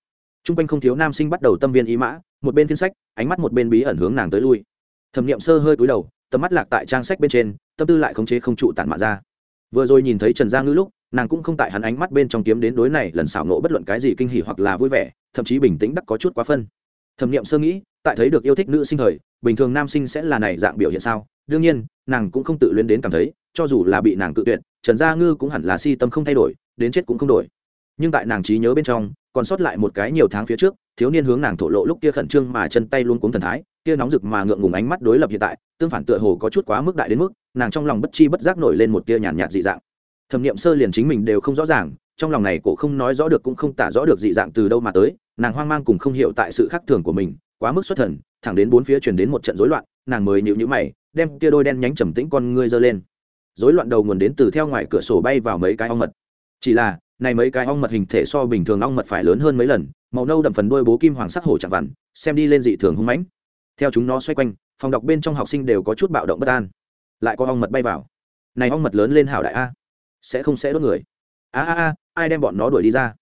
S1: T r u n g quanh không thiếu nam sinh bắt đầu tâm viên ý mã, một bên phiên sách, ánh mắt một bên bí ẩn hướng nàng tới lui. Thẩm n i ệ m sơ hơi cúi đầu tầm mắt lạc tại trang sách bên trên, tâm tư lại khống chế không trụ tản mạ ra. Vừa rồi nhìn thấy trần gia ngư lúc, nàng cũng không tại hắn ánh mắt bên trong kiếm đến đối này lần xảo nộ bất luận cái gì kinh hỉ hoặc là vui vẻ, thậm chí bình tĩnh đắc có chút quá phân. Thẩm nghiệm sơ nghĩ, tại thấy được yêu thích nữ sinh thời, bình thường nam sinh sẽ là này dạng biểu hiện sao? Đương nhiên, nàng cũng không tự luyến đến cảm thấy, cho dù là bị nàng cự tuyệt, trần gia ngư cũng hẳn là si tâm không thay đổi, đến chết cũng không đổi. Nhưng tại nàng trí nhớ bên trong, còn sót lại một cái nhiều tháng phía trước, thiếu niên hướng nàng thổ lộ lúc kia khẩn trương mà chân tay luôn cuống thần thái kia nóng rực mà ngượng ngùng ánh mắt đối lập hiện tại, tương phản tựa hồ có chút quá mức đại đến mức, nàng trong lòng bất chi bất giác nổi lên một tia nhàn nhạt dị dạng. Thẩm nghiệm sơ liền chính mình đều không rõ ràng, trong lòng này cổ không nói rõ được cũng không tả rõ được dị dạng từ đâu mà tới, nàng hoang mang cùng không hiểu tại sự khác thường của mình, quá mức xuất thần, thẳng đến bốn phía chuyển đến một trận rối loạn, nàng mới nhịu nhữ mày, đem tia đôi đen nhánh trầm tĩnh con ngươi giơ lên. Rối loạn đầu nguồn đến từ theo ngoài cửa sổ bay vào mấy cái ong mật. Chỉ là, này mấy cái ong mật hình thể so bình thường ong mật phải lớn hơn mấy lần, màu nâu đậm phần đôi bố kim hoàng sắc hổ chạm vằn, xem đi lên dị thường hung mãnh theo chúng nó xoay quanh, phòng đọc bên trong học sinh đều có chút bạo động bất an. Lại có ong mật bay vào. Này ong mật lớn lên hảo đại a. Sẽ không sẽ đốt người. A a a, ai đem bọn nó đuổi đi ra?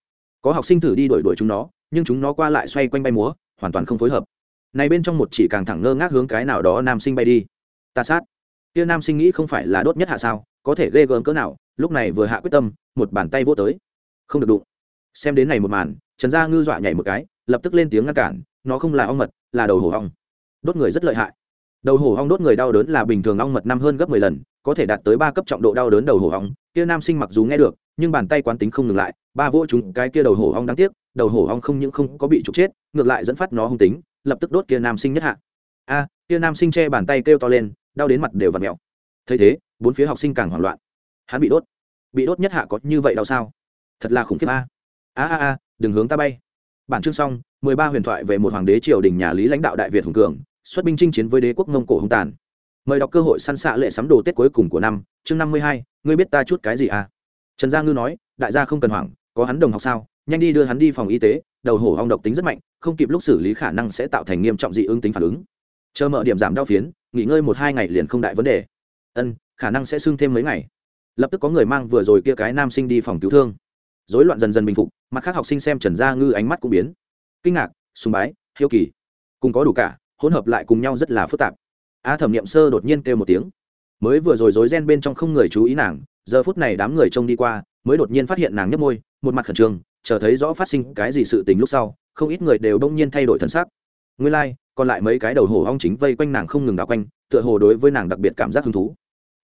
S1: Có học sinh thử đi đuổi đuổi chúng nó, nhưng chúng nó qua lại xoay quanh bay múa, hoàn toàn không phối hợp. Này bên trong một chỉ càng thẳng ngơ ngác hướng cái nào đó nam sinh bay đi. Ta sát. Kia nam sinh nghĩ không phải là đốt nhất hạ sao, có thể ghê gớm cỡ nào, lúc này vừa hạ quyết tâm, một bàn tay vô tới. Không được đụng. Xem đến này một màn, trần gia ngư dọa nhảy một cái, lập tức lên tiếng ngăn cản, nó không là ong mật, là đầu hổ ong đốt người rất lợi hại. Đầu hổ hong đốt người đau đớn là bình thường ong mật năm hơn gấp mười lần, có thể đạt tới ba cấp trọng độ đau đớn đầu hổ hong. Kia nam sinh mặc dù nghe được, nhưng bàn tay quán tính không ngừng lại, ba vỗ chúng cái kia đầu hổ hong đáng tiếc, đầu hổ hong không những không có bị trục chết, ngược lại dẫn phát nó hung tính, lập tức đốt kia nam sinh nhất hạ. A, kia nam sinh che bàn tay kêu to lên, đau đến mặt đều v ặ mẹo thấy thế, bốn phía học sinh càng hoảng loạn. Hắn bị đốt. Bị đốt nhất hạ có như vậy đau sao? Thật là khủng khiếp a. A a a, đừng hướng ta bay. Bản chương xong, mười ba huyền thoại về một hoàng đế triều đình nhà lý lãnh đạo đại việt hùng cường xuất binh chinh chiến với đế quốc mông cổ hung tàn. Mời đọc cơ hội săn xạ lệ sắm đồ tết cuối cùng của năm, chương năm mươi hai, ngươi biết ta chút cái gì à? Trần gia ngư nói, đại gia không cần hoảng, có hắn đồng học sao? Nhanh đi đưa hắn đi phòng y tế, đầu hổ hong độc tính rất mạnh, không kịp lúc xử lý khả năng sẽ tạo thành nghiêm trọng dị ứng tính phản ứng. Chờ mở điểm giảm đau phiến, nghỉ ngơi một hai ngày liền không đại vấn đề. Ân, khả năng sẽ sưng thêm mấy ngày. Lập tức có người mang vừa rồi kia cái nam sinh đi phòng cứu thương. Rối loạn dần dần bình phục, mặt khác học sinh xem trần gia ngư ánh mắt cũng biến. Kinh ngạc, sùng bái, hiếu kỳ. Cùng có đủ cả hỗn hợp lại cùng nhau rất là phức tạp. A thẩm nghiệm sơ đột nhiên kêu một tiếng. Mới vừa rồi rối ren bên trong không người chú ý nàng giờ phút này đám người trông đi qua mới đột nhiên phát hiện nàng nhấp môi một mặt khẩn trương chờ thấy rõ phát sinh cái gì sự tình lúc sau không ít người đều đông nhiên thay đổi thân xác nguyên lai、like, còn lại mấy cái đầu hổ ong chính vây quanh nàng không ngừng đào quanh tựa hồ đối với nàng đặc biệt cảm giác hứng thú.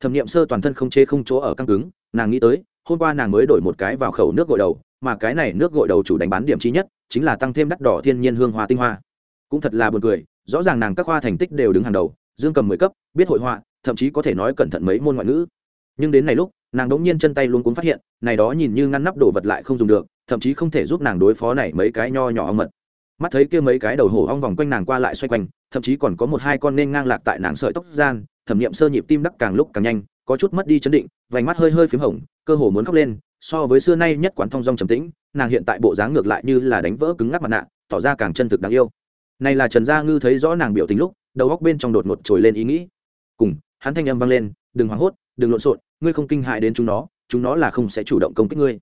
S1: Thẩm nghiệm sơ toàn thân không chê không chỗ ở căng cứng nàng nghĩ tới hôm qua nàng mới đổi một cái vào khẩu nước gội đầu mà cái này nước gội đầu chủ đánh bán điểm chi nhất chính là tăng thêm đắt đỏ thiên nhiên hương hoa tinh hoa. Cũng thật là buồn cười rõ ràng nàng các khoa thành tích đều đứng hàng đầu, dương cầm mười cấp, biết hội họa, thậm chí có thể nói cẩn thận mấy môn ngoại ngữ. Nhưng đến này lúc, nàng đống nhiên chân tay luôn cuốn phát hiện, này đó nhìn như ngăn nắp đồ vật lại không dùng được, thậm chí không thể giúp nàng đối phó này mấy cái nho nhỏ ong mật. Mắt thấy kia mấy cái đầu hổ ong vòng quanh nàng qua lại xoay quanh, thậm chí còn có một hai con nên ngang lạc tại nàng sợi tóc gian, thẩm nghiệm sơ nhịp tim đắc càng lúc càng nhanh, có chút mất đi chấn định, vành mắt hơi hơi p h í m hồng, cơ hồ muốn khóc lên, so với xưa nay nhất quán thông dong trầm tĩnh, nàng hiện tại bộ dáng ngược lại như là đánh vỡ cứng ngắc mặt nạ, tỏ ra càng chân thực đáng yêu này là trần gia ngư thấy rõ nàng biểu tình lúc, đầu góc bên trong đột ngột trồi lên ý nghĩ. Cùng, hắn thanh âm vang lên, đừng hoảng hốt, đừng lộn xộn, ngươi không kinh hại đến chúng nó chúng nó là không sẽ chủ động công kích ngươi.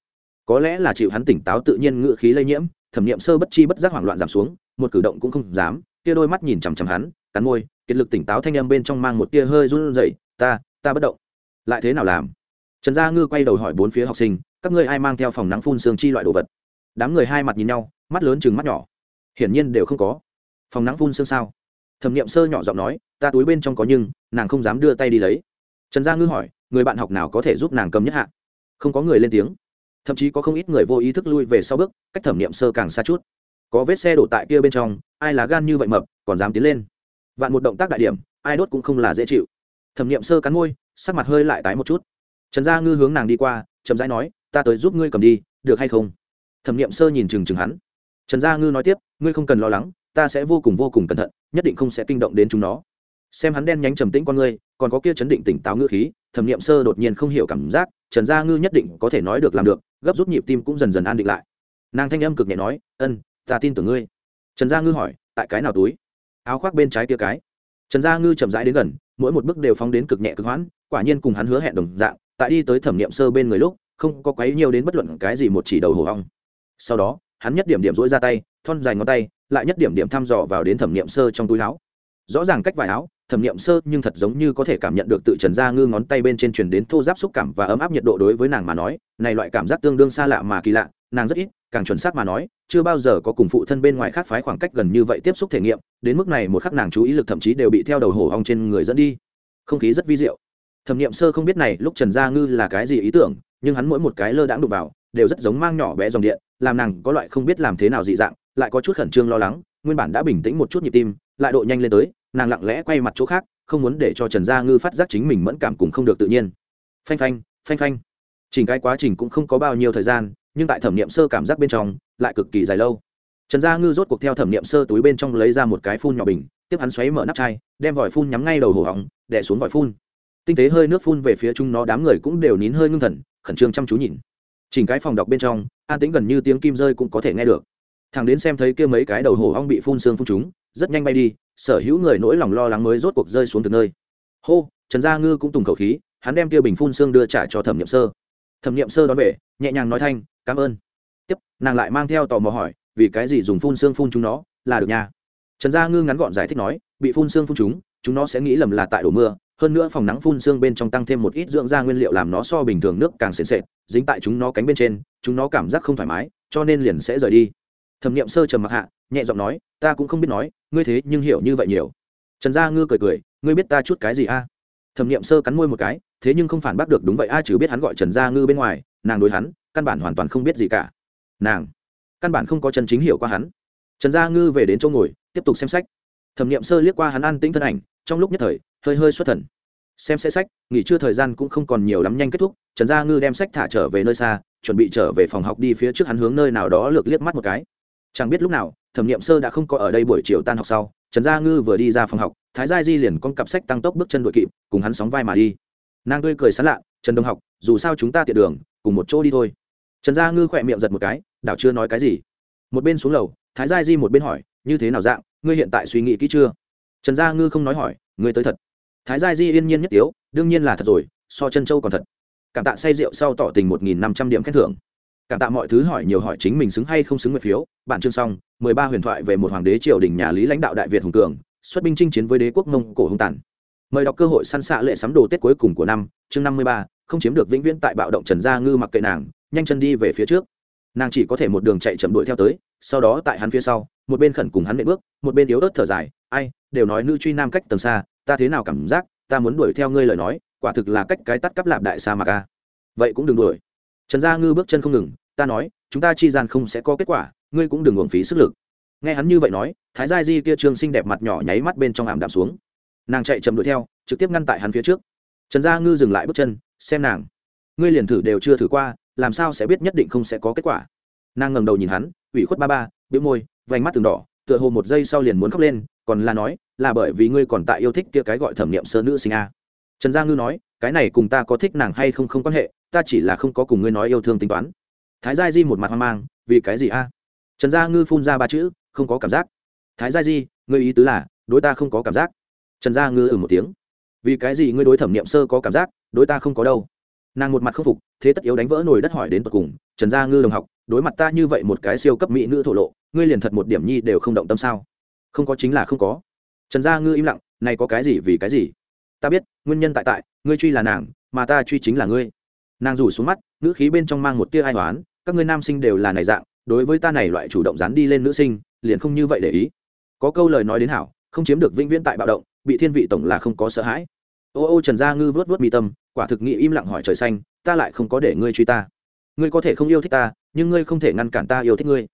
S1: Có lẽ là chịu hắn tỉnh táo tự nhiên ngự khí lây nhiễm, thẩm nghiệm sơ bất chi bất giác hoảng loạn giảm xuống, một cử động cũng không dám tia đôi mắt nhìn chằm chằm hắn, cắn môi, kiệt lực tỉnh táo thanh âm bên trong mang một tia hơi run rẩy, ta ta bất động. Lại thế nào làm? Trần gia ngư quay đầu hỏi bốn phía học sinh, các ngươi ai mang theo phòng nắng phun sương chi loại đồ vật? Đám người hai mặt nhìn nhau, mắt lớn chừng mắt nhỏ. Hiển nhiên đều không có phòng nắng phun sương sao? Thẩm nghiệm sơ nhỏ giọng nói, ta túi bên trong có nhưng, nàng không dám đưa tay đi lấy. Trần gia ngư hỏi, người bạn học nào có thể giúp nàng cầm nhất hạ? Không có người lên tiếng. Thậm chí có không ít người vô ý thức lui về sau bước, cách thẩm nghiệm sơ càng xa chút. Có vết xe đổ tại kia bên trong, ai là gan như vậy mập, còn dám tiến lên. Vạn một động tác đại điểm, ai đốt cũng không là dễ chịu. Thẩm nghiệm sơ cắn môi, sắc mặt hơi lại tái một chút. Trần gia ngư hướng nàng đi qua, chậm rãi nói, ta tới giúp ngươi cầm đi, được hay không? Thẩm nghiệm sơ nhìn chừng chừng hắn. Trần gia ngư nói tiếp, ngươi không cần lo lắng ta sẽ vô cùng vô cùng cẩn thận, nhất định không sẽ kinh động đến chúng nó. Xem hắn đen nhánh trầm tĩnh con ngươi, còn có kia chấn định tỉnh táo ngữ khí, thẩm nghiệm sơ đột nhiên không hiểu cảm giác, trần gia ngư nhất định có thể nói được làm được, gấp rút nhịp tim cũng dần dần an định lại. Nàng thanh âm cực nhẹ nói, ân, ta tin tưởng ngươi. Trần gia ngư hỏi, tại cái nào túi? Áo khoác bên trái kia cái. Trần gia ngư chậm rãi đến gần, mỗi một bước đều phóng đến cực nhẹ cực hoãn, quả nhiên cùng hắn hứa hẹn đồng dạng, tại đi tới thẩm nghiệm sơ bên người lúc, không có quấy nhiều đến bất luận cái gì một chỉ đầu hổ hong. Sau đó, hắn nhất điểm điểm rỗi ra tay, thon dài ngón tay lại nhất điểm điểm thăm dò vào đến thẩm nghiệm sơ trong túi áo. Rõ ràng cách vải áo, thẩm nghiệm sơ nhưng thật giống như có thể cảm nhận được tự trần gia ngư ngón tay bên trên truyền đến thô giáp xúc cảm và ấm áp nhiệt độ đối với nàng mà nói, này loại cảm giác tương đương xa lạ mà kỳ lạ, nàng rất ít, càng chuẩn xác mà nói, chưa bao giờ có cùng phụ thân bên ngoài khác phái khoảng cách gần như vậy tiếp xúc thể nghiệm, đến mức này một khắc nàng chú ý lực thậm chí đều bị theo đầu hổ hong trên người dẫn đi. Không khí rất vi diệu. Thẩm nghiệm sơ không biết này, lúc trần gia ngư là cái gì ý tưởng, nhưng hắn mỗi một cái lơ đãng đụng vào, đều rất giống mang nhỏ bé dòng điện, làm nàng có loại không biết làm thế nào dị dạng lại có chút khẩn trương lo lắng, nguyên bản đã bình tĩnh một chút nhịp tim, lại độ nhanh lên tới, nàng lặng lẽ quay mặt chỗ khác, không muốn để cho trần gia ngư phát giác chính mình mẫn cảm cùng không được tự nhiên. Phanh phanh phanh phanh. Chỉnh cái quá trình cũng không có bao nhiêu thời gian, nhưng tại thẩm nghiệm sơ cảm giác bên trong, lại cực kỳ dài lâu. Trần gia ngư rốt cuộc theo thẩm nghiệm sơ túi bên trong lấy ra một cái phun nhỏ bình, tiếp hắn xoáy mở nắp chai, đem vòi phun nhắm ngay đầu hổ hỏng đẻ xuống vòi phun. Tinh tế hơi nước phun về phía chúng nó đám người cũng đều nín hơi ngưng thần, khẩn trương chăm chú nhìn. Chỉnh cái phòng đọc bên trong, an tĩnh gần như tiếng kim rơi cũng có thể nghe được thằng đến xem thấy kia mấy cái đầu hổ ong bị phun xương phun chúng, rất nhanh bay đi, sở hữu người nỗi lòng lo lắng mới rốt cuộc rơi xuống từ nơi. Hô, trần gia ngư cũng tùng khẩu khí, hắn đem kia bình phun xương đưa trả cho thẩm n i ệ m sơ. Thẩm n i ệ m sơ đón về, nhẹ nhàng nói thanh, cảm ơn. Tiếp, nàng lại mang theo tò mò hỏi, vì cái gì dùng phun xương phun chúng nó, là được nha? Trần gia ngư ngắn gọn giải thích nói, bị phun xương phun chúng chúng nó sẽ nghĩ lầm là tại đổ mưa, hơn nữa phòng nắng phun xương bên trong tăng thêm một ít dưỡng da nguyên liệu làm nó so bình thường nước càng sền sệt, dính tại chúng nó cánh bên trên, chúng nó cảm giác không thoải mái, cho nên liền sẽ rời đi thẩm n i ệ m sơ trầm mặc hạ nhẹ giọng nói ta cũng không biết nói ngươi thế nhưng hiểu như vậy nhiều. Trần gia ngư cười cười ngươi biết ta chút cái gì a? À? thẩm n i ệ m sơ cắn môi một cái thế nhưng không phản bác được đúng vậy a à, chứ biết hắn gọi trần gia ngư bên ngoài nàng đối hắn căn bản hoàn toàn không biết gì cả. Nàng căn bản không có chân chính hiểu qua hắn. Trần gia ngư về đến chỗ ngồi tiếp tục xem sách. Thẩm n i ệ m sơ liếc qua hắn an tĩnh thân ảnh trong lúc nhất thời hơi hơi xuất thần. Xem sẽ sách nghỉ trưa thời gian cũng không còn nhiều lắm nhanh kết thúc trần gia ngư đem sách thả trở về nơi xa chuẩn bị trở về phòng học đi phía trước hắn hướng nơi nào đó lược liếc mắt một cái chẳng biết lúc nào, thẩm nghiệm sơ đã không có ở đây buổi chiều tan học sau, trần gia ngư vừa đi ra phòng học, thái gia di liền con cặp sách tăng tốc bước chân đội kịp, cùng hắn sóng vai mà đi. Nàng tươi cười sán lạ, trần đông học, dù sao chúng ta tiện đường, cùng một chỗ đi thôi. Trần gia ngư khỏe miệng giật một cái, đảo chưa nói cái gì? Một bên xuống lầu, thái gia di một bên hỏi, như thế nào dạng, ngươi hiện tại suy nghĩ kỹ chưa? Trần gia ngư không nói hỏi, ngươi tới thật. Thái gia di yên nhiên nhất tiếu, đương nhiên là thật rồi, so chân châu còn thật. Cảm tạ say rượu sau tỏ tình một nghìn năm trăm điểm khen thưởng cảm tạ mọi thứ hỏi nhiều hỏi chính mình xứng hay không xứng nguyện phiếu. Bản chương xong, mười ba huyền thoại về một hoàng đế triều đình nhà lý lãnh đạo đại việt hùng cường, xuất binh chinh chiến với đế quốc mông cổ hung tàn. Mời đọc cơ hội săn xạ lệ sắm đồ tết cuối cùng của năm, chương năm mươi ba, không chiếm được vĩnh viễn tại bạo động trần gia ngư mặc kệ nàng, nhanh chân đi về phía trước. Nàng chỉ có thể một đường chạy chậm đuổi theo tới, sau đó tại hắn phía sau, một bên khẩn cùng hắn mệt bước, một bên yếu ớt thở dài, ai, đều nói nữ truy nam cách tầng xa, ta thế nào cảm giác, ta muốn đuổi theo ngươi lời nói, quả thực là cách cái tắt cắp lạp đại sa mạc a. Vậy cũng đừng đuổi trần gia ngư bước chân không ngừng, ta nói, chúng ta chi gian không sẽ có kết quả, ngươi cũng đừng uổng phí sức lực. Nghe hắn như vậy nói, thái gia di kia trương xinh đẹp mặt nhỏ nháy mắt bên trong ảm đạm xuống. Nàng chạy chậm đuổi theo, trực tiếp ngăn tại hắn phía trước. Trần gia ngư dừng lại bước chân, xem nàng, ngươi liền thử đều chưa thử qua, làm sao sẽ biết nhất định không sẽ có kết quả? Nàng ngẩng đầu nhìn hắn, ủy khuất ba ba, bĩu môi, vành mắt từng đỏ, tựa hồ một giây sau liền muốn khóc lên, còn là nói, là bởi vì ngươi còn tại yêu thích kia cái gọi thẩm nghiệm sơ nữ sinh a. Trần gia ngư nói, cái này cùng ta có thích nàng hay không không quan hệ ta chỉ là không có cùng ngươi nói yêu thương tính toán. Thái gia di một mặt hoang mang, vì cái gì a? Trần gia ngư phun ra ba chữ, không có cảm giác. Thái gia di, ngươi ý tứ là, đối ta không có cảm giác. Trần gia ngư ừ một tiếng. Vì cái gì ngươi đối thẩm nghiệm sơ có cảm giác, đối ta không có đâu? Nàng một mặt không phục, thế tất yếu đánh vỡ nồi đất hỏi đến tột cùng, trần gia ngư đồng học, đối mặt ta như vậy một cái siêu cấp mỹ nữ thổ lộ, ngươi liền thật một điểm nhi đều không động tâm sao? Không có chính là không có. Trần gia ngư im lặng, này có cái gì vì cái gì? Ta biết, nguyên nhân tại tại, ngươi truy là nàng, mà ta truy chính là ngươi nàng rủ xuống mắt nữ khí bên trong mang một tia ai toán các ngươi nam sinh đều là này dạng, đối với ta này loại chủ động dán đi lên nữ sinh, liền không như vậy để ý. Có câu lời nói đến hảo, không chiếm được vĩnh viễn tại bạo động, bị thiên vị tổng là không có sợ hãi. Ô ô trần gia ngư vớt vớt mi tâm, quả thực nghĩ im lặng hỏi trời xanh, ta lại không có để ngươi truy ta. Ngươi có thể không yêu thích ta, nhưng ngươi không thể ngăn cản ta yêu thích ngươi.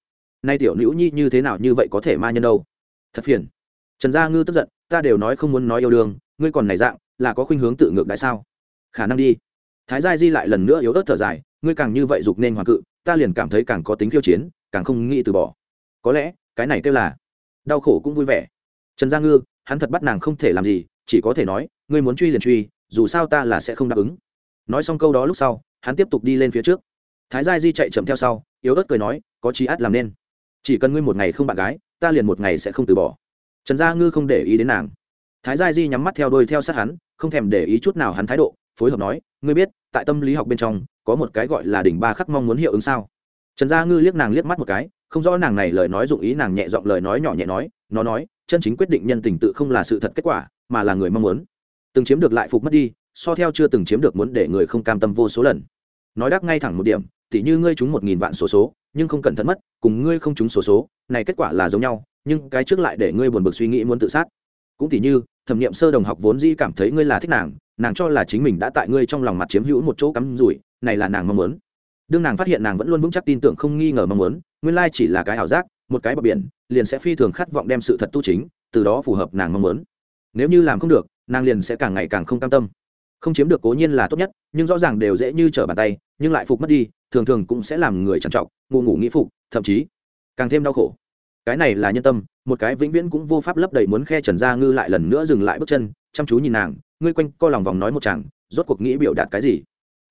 S1: Nay tiểu nữ nhi như thế nào như vậy có thể ma nhân đâu? Thật phiền. Trần gia ngư tức giận, ta đều nói không muốn nói yêu đương, ngươi còn này dạng, là có khuynh hướng tự ngược đại sao? Khả năng đi thái gia di lại lần nữa yếu ớt thở dài, ngươi càng như vậy dục nên hoàng cự, ta liền cảm thấy càng có tính khiêu chiến, càng không nghĩ từ bỏ. Có lẽ, cái này kêu là đau khổ cũng vui vẻ. Trần gia ngư, hắn thật bắt nàng không thể làm gì, chỉ có thể nói, ngươi muốn truy liền truy, dù sao ta là sẽ không đáp ứng. Nói xong câu đó lúc sau, hắn tiếp tục đi lên phía trước. Thái gia di chạy chậm theo sau, yếu ớt cười nói, có trí át làm nên. Chỉ cần ngươi một ngày không bạn gái, ta liền một ngày sẽ không từ bỏ. Trần gia ngư không để ý đến nàng. Thái gia di nhắm mắt theo đôi theo sát hắn, không thèm để ý chút nào hắn thái độ, phối hợp nói ngươi biết, tại tâm lý học bên trong, có một cái gọi là đỉnh ba khắc mong muốn hiệu ứng sao? Trần gia ngư liếc nàng liếc mắt một cái, không rõ nàng này lời nói dụng ý, nàng nhẹ giọng lời nói nhỏ nhẹ nói, nó nói, chân chính quyết định nhân tình tự không là sự thật kết quả, mà là người mong muốn. Từng chiếm được lại phục mất đi, so theo chưa từng chiếm được muốn để người không cam tâm vô số lần. Nói đắc ngay thẳng một điểm, tỉ như ngươi trúng một nghìn vạn số số, nhưng không cẩn thận mất, cùng ngươi không trúng số số, này kết quả là giống nhau, nhưng cái trước lại để ngươi buồn bực suy nghĩ muốn tự sát. Cũng tỉ như, thẩm nghiệm sơ đồng học vốn dĩ cảm thấy ngươi là thích nàng nàng cho là chính mình đã tại ngươi trong lòng mặt chiếm hữu một chỗ cắm rủi, này là nàng mong muốn. Đương nàng phát hiện nàng vẫn luôn vững chắc tin tưởng không nghi ngờ mong muốn, nguyên lai chỉ là cái ảo giác, một cái bờ biển, liền sẽ phi thường khát vọng đem sự thật tu chính, từ đó phù hợp nàng mong muốn. Nếu như làm không được, nàng liền sẽ càng ngày càng không cam tâm. Không chiếm được cố nhiên là tốt nhất, nhưng rõ ràng đều dễ như trở bàn tay, nhưng lại phục mất đi, thường thường cũng sẽ làm người trằn trọc ngủ ngủ nghĩ phục, thậm chí càng thêm đau khổ. Cái này là nhân tâm, một cái vĩnh viễn cũng vô pháp lấp đầy muốn khe trần gia ngư lại lần nữa dừng lại bước chân, chăm chú nhìn nàng ngươi quanh co lòng vòng nói một chàng, rốt cuộc nghĩ biểu đạt cái gì?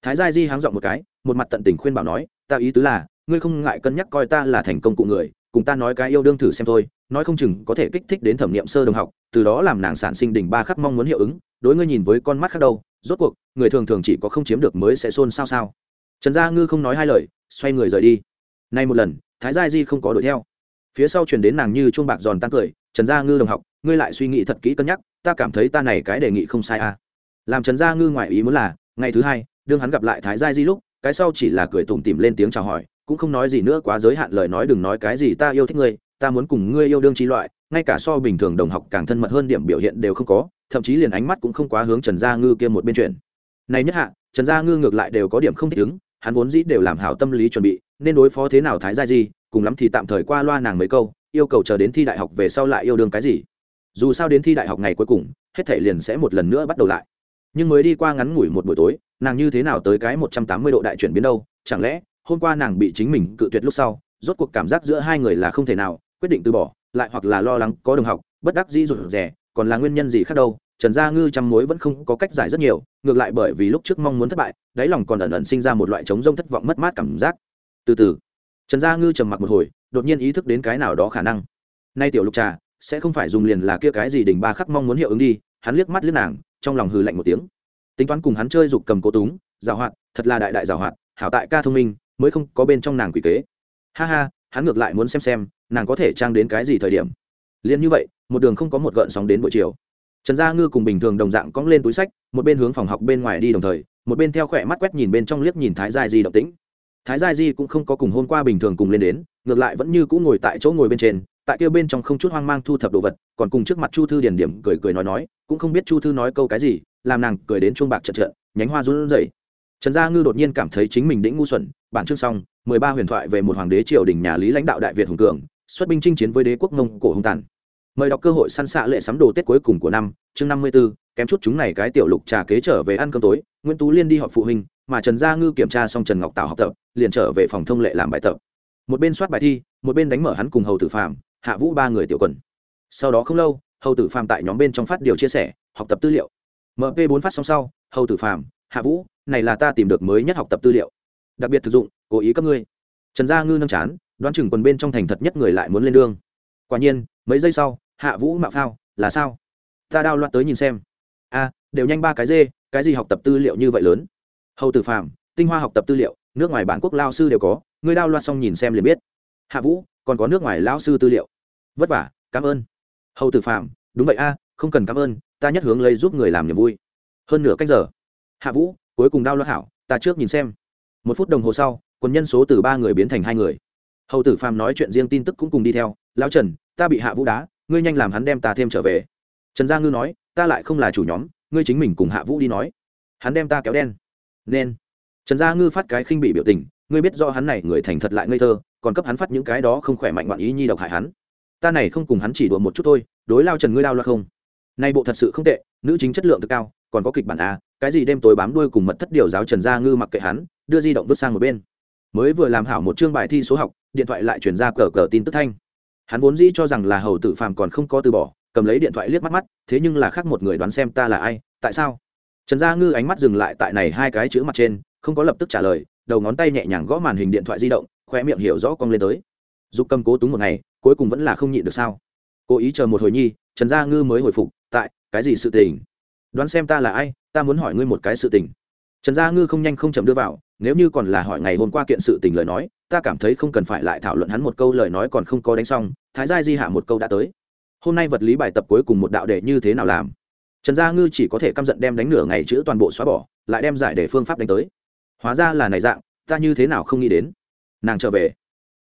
S1: Thái gia di háng dọn một cái, một mặt tận tình khuyên bảo nói, ta ý tứ là, ngươi không ngại cân nhắc coi ta là thành công cụ người, cùng ta nói cái yêu đương thử xem thôi, nói không chừng có thể kích thích đến thẩm nghiệm sơ đồng học, từ đó làm nàng sản sinh đỉnh ba khắc mong muốn hiệu ứng, đối ngươi nhìn với con mắt khác đâu, rốt cuộc, người thường thường chỉ có không chiếm được mới sẽ xôn xao sao. Trần gia ngư không nói hai lời, xoay người rời đi. Nay một lần, thái gia di không có đuổi theo. Phía sau chuyển đến nàng như chuông bạc giòn tan cười, trần gia ngư đồng học, ngươi lại suy nghĩ thật kỹ cân nhắc ta cảm thấy ta này cái đề nghị không sai à. Làm trần gia ngư ngoại ý muốn là, ngày thứ hai, đương hắn gặp lại thái gia di lúc, cái sau chỉ là cười tủm tỉm lên tiếng chào hỏi, cũng không nói gì nữa quá giới hạn lời nói đừng nói cái gì ta yêu thích ngươi, ta muốn cùng ngươi yêu đương trí loại, ngay cả so bình thường đồng học càng thân mật hơn điểm biểu hiện đều không có, thậm chí liền ánh mắt cũng không quá hướng trần gia ngư kia một bên chuyện này nhất hạ, trần gia ngư ngược lại đều có điểm không thích ứng, hắn vốn dĩ đều làm hảo tâm lý chuẩn bị, nên đối phó thế nào thái gia di, cùng lắm thì tạm thời qua loa nàng mấy câu, yêu cầu chờ đến thi đại học về sau lại yêu đương cái gì dù sao đến thi đại học ngày cuối cùng, hết thể liền sẽ một lần nữa bắt đầu lại. Nhưng mới đi qua ngắn ngủi một buổi tối, nàng như thế nào tới cái một trăm tám mươi độ đại chuyển biến đâu? Chẳng lẽ, hôm qua nàng bị chính mình cự tuyệt lúc sau, rốt cuộc cảm giác giữa hai người là không thể nào, quyết định từ bỏ, lại hoặc là lo lắng có đồng học, bất đắc dĩ rụt rè, còn là nguyên nhân gì khác đâu? Trần gia ngư chăm mối vẫn không có cách giải rất nhiều, ngược lại bởi vì lúc trước mong muốn thất bại, đáy lòng còn ẩn ẩn sinh ra một loại trống rông thất vọng mất mát cảm giác. Từ từ, trần gia ngư trầm mặc một hồi, đột nhiên ý thức đến cái nào đó khả năng. Nay tiểu lục trà sẽ không phải dùng liền là kia cái gì đỉnh ba khắc mong muốn hiệu ứng đi, hắn liếc mắt liếc nàng, trong lòng hừ lạnh một tiếng. Tính toán cùng hắn chơi dục cầm cố túng, giảo hoạt, thật là đại đại giảo hoạt, hảo tại ca thông minh, mới không có bên trong nàng quỷ kế. Ha ha, hắn ngược lại muốn xem xem, nàng có thể trang đến cái gì thời điểm. Liền như vậy, một đường không có một gợn sóng đến buổi chiều. Trần gia ngư cùng bình thường đồng dạng cóng lên túi sách, một bên hướng phòng học bên ngoài đi đồng thời, một bên theo khỏe mắt quét nhìn bên trong liếc nhìn thái giai di động tĩnh thái gia di cũng không có cùng hôm qua bình thường cùng lên đến, ngược lại vẫn như cũng ngồi tại chỗ ngồi bên trên, tại kia bên trong không chút hoang mang thu thập đồ vật, còn cùng trước mặt chu thư điển điểm cười cười nói nói, cũng không biết chu thư nói câu cái gì, làm nàng cười đến chuông bạc chật trợn nhánh hoa run rẩy. Trần gia ngư đột nhiên cảm thấy chính mình đĩnh ngu xuẩn, bản chương xong, mười ba huyền thoại về một hoàng đế triều đình nhà lý lãnh đạo đại việt hùng cường, xuất binh chinh chiến với đế quốc mông cổ hung tàn. Mời đọc cơ hội săn xạ lệ sắm đồ tết cuối cùng của năm, chương năm mươi b ố kém chút chúng này cái tiểu lục trà kế trở về ăn cơm tối, nguyễn tú liên đi họp phụ huynh mà trần gia ngư kiểm tra xong trần ngọc Tạo học tập, liền trở về phòng thông lệ làm bài tập. Một bên soát bài thi, một bên đánh mở hắn cùng hầu tử phạm hạ vũ ba người tiểu quần. Sau đó không lâu, hầu tử phạm tại nhóm bên trong phát điều chia sẻ, học tập tư liệu. Mp bốn phát xong sau, hầu tử phạm hạ vũ, này là ta tìm được mới nhất học tập tư liệu. Đặc biệt thực dụng, cố ý cấp ngươi. Trần gia ngư nâng chán, đoán chừng quần bên trong thành thật nhất người lại muốn lên đường. quả nhiên, mấy giây sau, hạ vũ mạo phao, là sao? Ta đao loạt tới nhìn xem. A, đều nhanh ba cái dê, cái gì học tập tư liệu như vậy lớn? Hầu tử phạm tinh hoa học tập tư liệu, nước ngoài bản quốc lao sư đều có ngươi đao loạt xong nhìn xem liền biết. Hạ vũ, còn có nước ngoài lao sư tư liệu. Vất vả, cảm ơn. Hầu tử phạm đúng vậy a, không cần cảm ơn, ta nhất hướng lấy giúp người làm niềm vui. Hơn nửa cách giờ. Hạ vũ, cuối cùng đao loạt hảo, ta trước nhìn xem. Một phút đồng hồ sau, quân nhân số từ ba người biến thành hai người. Hầu tử phàm nói chuyện riêng tin tức cũng cùng đi theo. Lão trần, ta bị hạ vũ đá, ngươi nhanh làm hắn đem ta thêm trở về. Trần gia ngư nói, ta lại không là chủ nhóm, ngươi chính mình cùng hạ vũ đi nói. Hắn đem ta kéo đen nên. Trần gia ngư phát cái khinh bị biểu tình, ngươi biết do hắn này người thành thật lại ngây thơ, còn cấp hắn phát những cái đó không khỏe mạnh ngoạn ý nhi độc hại hắn. Ta này không cùng hắn chỉ đùa một chút thôi, đối lao trần ngươi lao loa không. Nay bộ thật sự không tệ, nữ chính chất lượng thật cao, còn có kịch bản a, cái gì đêm tối bám đuôi cùng mật thất điều giáo trần gia ngư mặc kệ hắn, đưa di động vứt sang một bên. Mới vừa làm hảo một chương bài thi số học, điện thoại lại chuyển ra cờ cờ tin tức thanh. Hắn vốn dĩ cho rằng là hầu tử phàm còn không có từ bỏ, cầm lấy điện thoại liếc mắt mắt, thế nhưng là khác một người đoán xem ta là ai, tại sao? Trần gia ngư ánh mắt dừng lại tại này hai cái chữ mặt trên, không có lập tức trả lời, đầu ngón tay nhẹ nhàng gõ màn hình điện thoại di động khoe miệng hiểu rõ cong lên tới. Dục cầm cố túng một ngày, cuối cùng vẫn là không nhịn được sao? Cố ý chờ một hồi nhi, trần gia ngư mới hồi phục, tại, cái gì sự tình? Đoán xem ta là ai, ta muốn hỏi ngươi một cái sự tình. Trần gia ngư không nhanh không chậm đưa vào, nếu như còn là hỏi ngày hôm qua kiện sự tình lời nói, ta cảm thấy không cần phải lại thảo luận hắn một câu lời nói còn không có đánh xong, thái gia di hạ một câu đã tới. Hôm nay vật lý bài tập cuối cùng một đạo đề như thế nào làm? Trần gia ngư chỉ có thể căm giận đem đánh nửa ngày chữ toàn bộ xóa bỏ lại đem giải để phương pháp đánh tới. Hóa ra là này dạng ta như thế nào không nghĩ đến. Nàng trở về.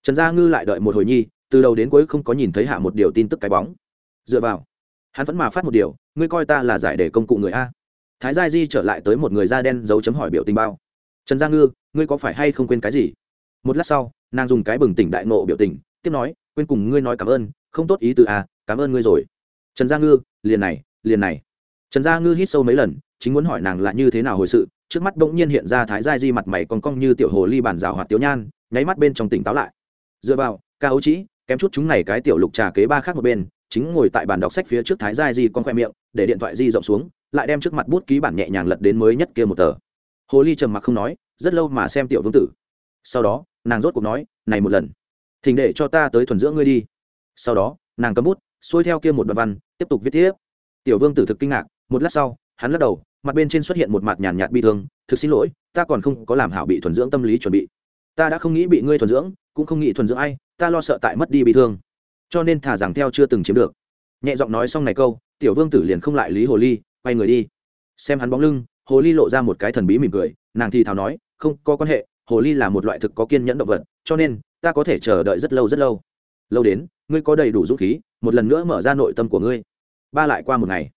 S1: Trần gia ngư lại đợi một hồi nhi từ đầu đến cuối không có nhìn thấy hạ một điều tin tức cái bóng. Dựa vào hắn vẫn mà phát một điều ngươi coi ta là giải để công cụ người a. Thái gia di trở lại tới một người da đen dấu chấm hỏi biểu tình bao. Trần gia ngư ngươi có phải hay không quên cái gì? Một lát sau nàng dùng cái bừng tỉnh đại nộ biểu tình tiếp nói quên cùng ngươi nói cảm ơn không tốt ý từ a, cảm ơn ngươi rồi. Trần gia ngư liền này liền này trần gia ngư hít sâu mấy lần, chính muốn hỏi nàng là như thế nào hồi sự, trước mắt bỗng nhiên hiện ra thái gia di mặt mày còn cong như tiểu hồ ly bản rào hoạt Tiểu nhan, nháy mắt bên trong tỉnh táo lại. Dựa vào, ca ấu trĩ, kém chút chúng này cái tiểu lục trà kế ba khác một bên, chính ngồi tại bàn đọc sách phía trước thái gia di con khoe miệng, để điện thoại di rộng xuống, lại đem trước mặt bút ký bản nhẹ nhàng lật đến mới nhất kia một tờ. Hồ ly trầm mặc không nói, rất lâu mà xem tiểu vương tử. Sau đó, nàng rốt cuộc nói, này một lần, thỉnh để cho ta tới thuần giữa ngươi đi. Sau đó, nàng cấm bút, xuôi theo kia một đoạn văn, tiếp tục viết tiếp. Tiểu vương tử thực kinh ngạc một lát sau, hắn lắc đầu, mặt bên trên xuất hiện một mặt nhàn nhạt bi thương, thực xin lỗi, ta còn không có làm hảo bị thuần dưỡng tâm lý chuẩn bị. Ta đã không nghĩ bị ngươi thuần dưỡng, cũng không nghĩ thuần dưỡng ai, ta lo sợ tại mất đi bị thương. Cho nên thả rằng theo chưa từng chiếm được. Nhẹ giọng nói xong này câu, tiểu vương tử liền không lại lý hồ ly, quay người đi. Xem hắn bóng lưng, hồ ly lộ ra một cái thần bí mỉm cười, nàng thì thào nói, không có quan hệ, hồ ly là một loại thực có kiên nhẫn động vật, cho nên ta có thể chờ đợi rất lâu rất lâu. Lâu đến, ngươi có đầy đủ dũng khí, một lần nữa mở ra nội tâm của ngươi. Ba lại qua một ngày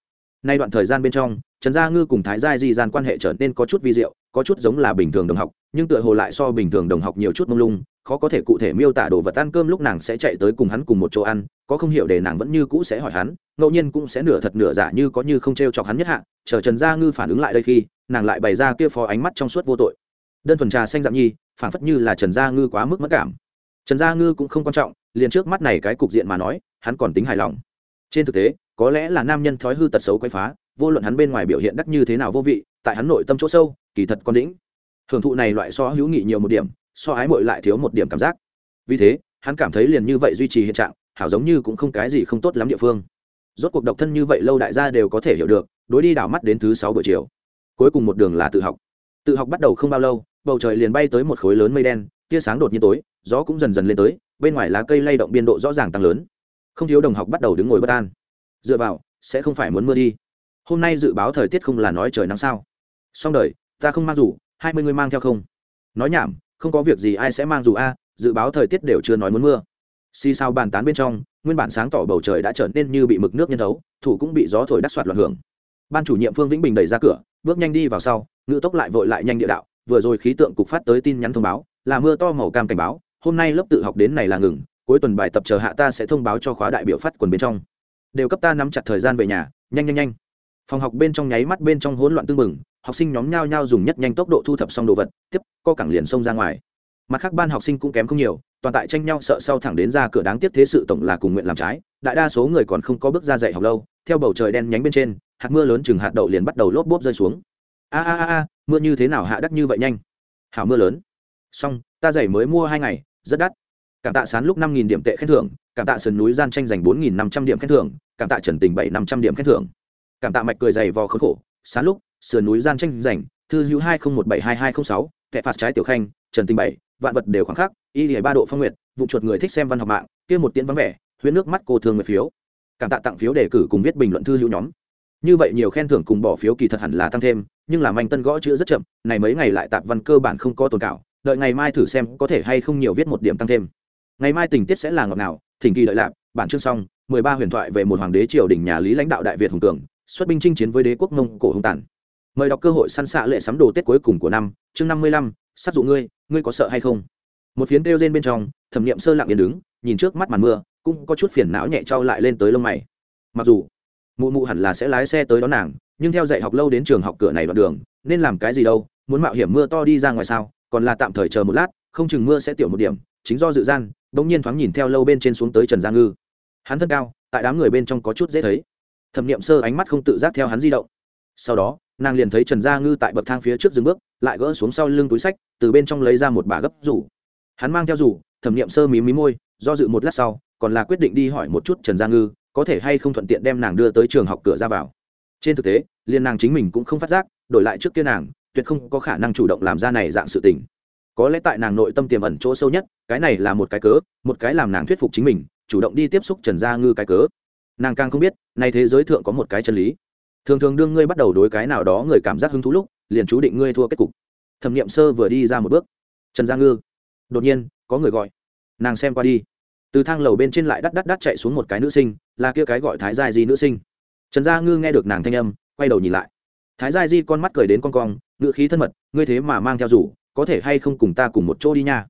S1: nay đoạn thời gian bên trong, trần gia ngư cùng thái gia di gian quan hệ trở nên có chút vi diệu, có chút giống là bình thường đồng học, nhưng tựa hồ lại so bình thường đồng học nhiều chút mông lung, khó có thể cụ thể miêu tả đồ vật ăn cơm lúc nàng sẽ chạy tới cùng hắn cùng một chỗ ăn, có không hiểu để nàng vẫn như cũ sẽ hỏi hắn, ngẫu nhiên cũng sẽ nửa thật nửa giả như có như không t r e o chọc hắn nhất hạ, chờ trần gia ngư phản ứng lại đây khi, nàng lại bày ra kia phó ánh mắt trong suốt vô tội. Đơn thuần trà xanh dạng nhi, phản phất như là trần gia ngư quá mức mất cảm. Trần gia ngư cũng không quan trọng, liền trước mắt này cái cục diện mà nói, hắn còn tính hài lòng. Trên thực tế có lẽ là nam nhân thói hư tật xấu quay phá, vô luận hắn bên ngoài biểu hiện đắc như thế nào vô vị, tại hắn nội tâm chỗ sâu, kỳ thật con đĩnh. Hưởng thụ này loại so hữu nghị nhiều một điểm, so ái mội lại thiếu một điểm cảm giác. Vì thế, hắn cảm thấy liền như vậy duy trì hiện trạng, hảo giống như cũng không cái gì không tốt lắm địa phương. Rốt cuộc độc thân như vậy lâu đại gia đều có thể hiểu được, đối đi đảo mắt đến thứ sáu buổi chiều. Cuối cùng một đường là tự học. Tự học bắt đầu không bao lâu, bầu trời liền bay tới một khối lớn mây đen, tia sáng đột nhiên tối, gió cũng dần dần lên tới, bên ngoài lá cây lay động biên độ rõ ràng tăng lớn. Không thiếu đồng học bắt đầu đứng ngồi bất an dựa vào, sẽ không phải muốn mưa đi. Hôm nay dự báo thời tiết không là nói trời nắng sao. Xong đời, ta không mang dù, hai mươi người mang theo không. Nói nhảm, không có việc gì ai sẽ mang dù a, dự báo thời tiết đều chưa nói muốn mưa. Xì sao bàn tán bên trong, nguyên bản sáng tỏ bầu trời đã trở nên như bị mực nước nhân thấu, thủ cũng bị gió thổi đắt soạt loạn hưởng. Ban chủ nhiệm phương vĩnh bình đẩy ra cửa, bước nhanh đi vào sau, ngự tốc lại vội lại nhanh địa đạo, vừa rồi khí tượng cục phát tới tin nhắn thông báo, là mưa to màu cam cảnh báo, hôm nay lớp tự học đến này là ngừng, cuối tuần bài tập chờ hạ ta sẽ thông báo cho khóa đại biểu phát quần bên trong đều cấp ta nắm chặt thời gian về nhà, nhanh nhanh nhanh. Phòng học bên trong nháy mắt bên trong hỗn loạn tương mừng học sinh nhóm nhao nhao dùng nhất nhanh tốc độ thu thập xong đồ vật, tiếp, co cẳng liền xông ra ngoài. Mặt khác ban học sinh cũng kém không nhiều, toàn tại tranh nhau sợ sau thẳng đến ra cửa đáng tiếc thế sự tổng là cùng nguyện làm trái, đại đa số người còn không có bước ra dạy học lâu, theo bầu trời đen nhánh bên trên, hạt mưa lớn chừng hạt đậu liền bắt đầu lốp bốp rơi xuống. A a a a, mưa như thế nào hạ đắt như vậy nhanh? Hảo mưa lớn. Xong, ta giày mới mua hai ngày, rất đắt cảm tạ sán lúc năm nghìn điểm tệ khen thưởng, cảm tạ sườn núi gian tranh giành bốn nghìn năm trăm điểm khen thưởng, cảm tạ trần tình bảy năm trăm điểm khen thưởng. Cảm tạ mạch cười dày vò khốn khổ, sán lúc, sườn núi gian tranh giành, thư hữu hai không một bảy hai hai không sáu tệ phạt trái tiểu khanh, trần tình bảy, vạn vật đều khoảng khắc, y lìa ba độ phong nguyệt, vụ chuột người thích xem văn học mạng, kia một tiễn vắng vẻ huyễn nước mắt cô thường người phiếu. Cảm tạ tặng phiếu đề cử cùng viết bình luận thư hữu nhóm. Như vậy nhiều khen thưởng cùng bỏ phiếu kỳ thật hẳn là tăng thêm, nhưng làm anh tân gõ chữ rất chậm, này mấy ngày lại tạp văn cơ bản không có tồn cảo, đợi ngày mai thử xem có thể hay không nhiều viết một điểm tăng thêm ngày mai tình tiết sẽ là ngọt nào, thỉnh kỳ đợi lạp bản chương xong mười ba huyền thoại về một hoàng đế triều đình nhà lý lãnh đạo đại việt hùng cường xuất binh chinh chiến với đế quốc mông cổ hùng tản mời đọc cơ hội săn xạ lệ sắm đồ tết cuối cùng của năm chương năm mươi lăm sát dụ ngươi ngươi có sợ hay không? Một phiến đeo trên bên trong thẩm nghiệm sơ lặng yên đứng nhìn trước mắt màn mưa cũng có chút phiền não nhẹ trao lại lên tới lông mày. Mặc dù mụ mụ hẳn là sẽ lái xe tới đón nàng nhưng theo dạy học lâu đến trường học cửa này đoạn đường nên làm cái gì đâu muốn mạo hiểm mưa to đi ra ngoài sao còn là tạm thời chờ một lát không chừng mưa sẽ tiểu một điểm chính do dự gian bỗng nhiên thoáng nhìn theo lâu bên trên xuống tới trần gia ngư. Hắn thân cao, tại đám người bên trong có chút dễ thấy. Thẩm nghiệm sơ ánh mắt không tự giác theo hắn di động. Sau đó, nàng liền thấy trần gia ngư tại bậc thang phía trước dừng bước, lại gỡ xuống sau lưng túi sách, từ bên trong lấy ra một bà gấp rủ. Hắn mang theo rủ, thẩm nghiệm sơ mí mí môi, do dự một lát sau, còn là quyết định đi hỏi một chút trần gia ngư, có thể hay không thuận tiện đem nàng đưa tới trường học cửa ra vào. Trên thực tế liên nàng chính mình cũng không phát giác, đổi lại trước kia nàng, tuyệt không có khả năng chủ động làm ra này dạng sự tình có lẽ tại nàng nội tâm tiềm ẩn chỗ sâu nhất, cái này là một cái cớ, một cái làm nàng thuyết phục chính mình, chủ động đi tiếp xúc trần gia ngư cái cớ. Nàng càng không biết, nay thế giới thượng có một cái chân lý. Thường thường đương ngươi bắt đầu đối cái nào đó người cảm giác hứng thú lúc, liền chú định ngươi thua kết cục. Thẩm n i ệ m sơ vừa đi ra một bước. Trần gia ngư. Đột nhiên, có người gọi. Nàng xem qua đi. Từ thang lầu bên trên lại đắt đắt đắt chạy xuống một cái nữ sinh, là kia cái gọi thái gia di nữ sinh. Trần gia ngư nghe được nàng thanh âm, quay đầu nhìn lại. Thái gia di con mắt cười đến con cong ngự khí thân mật, ngươi thế mà mang theo rủ có thể hay không cùng ta cùng một chỗ đi nha.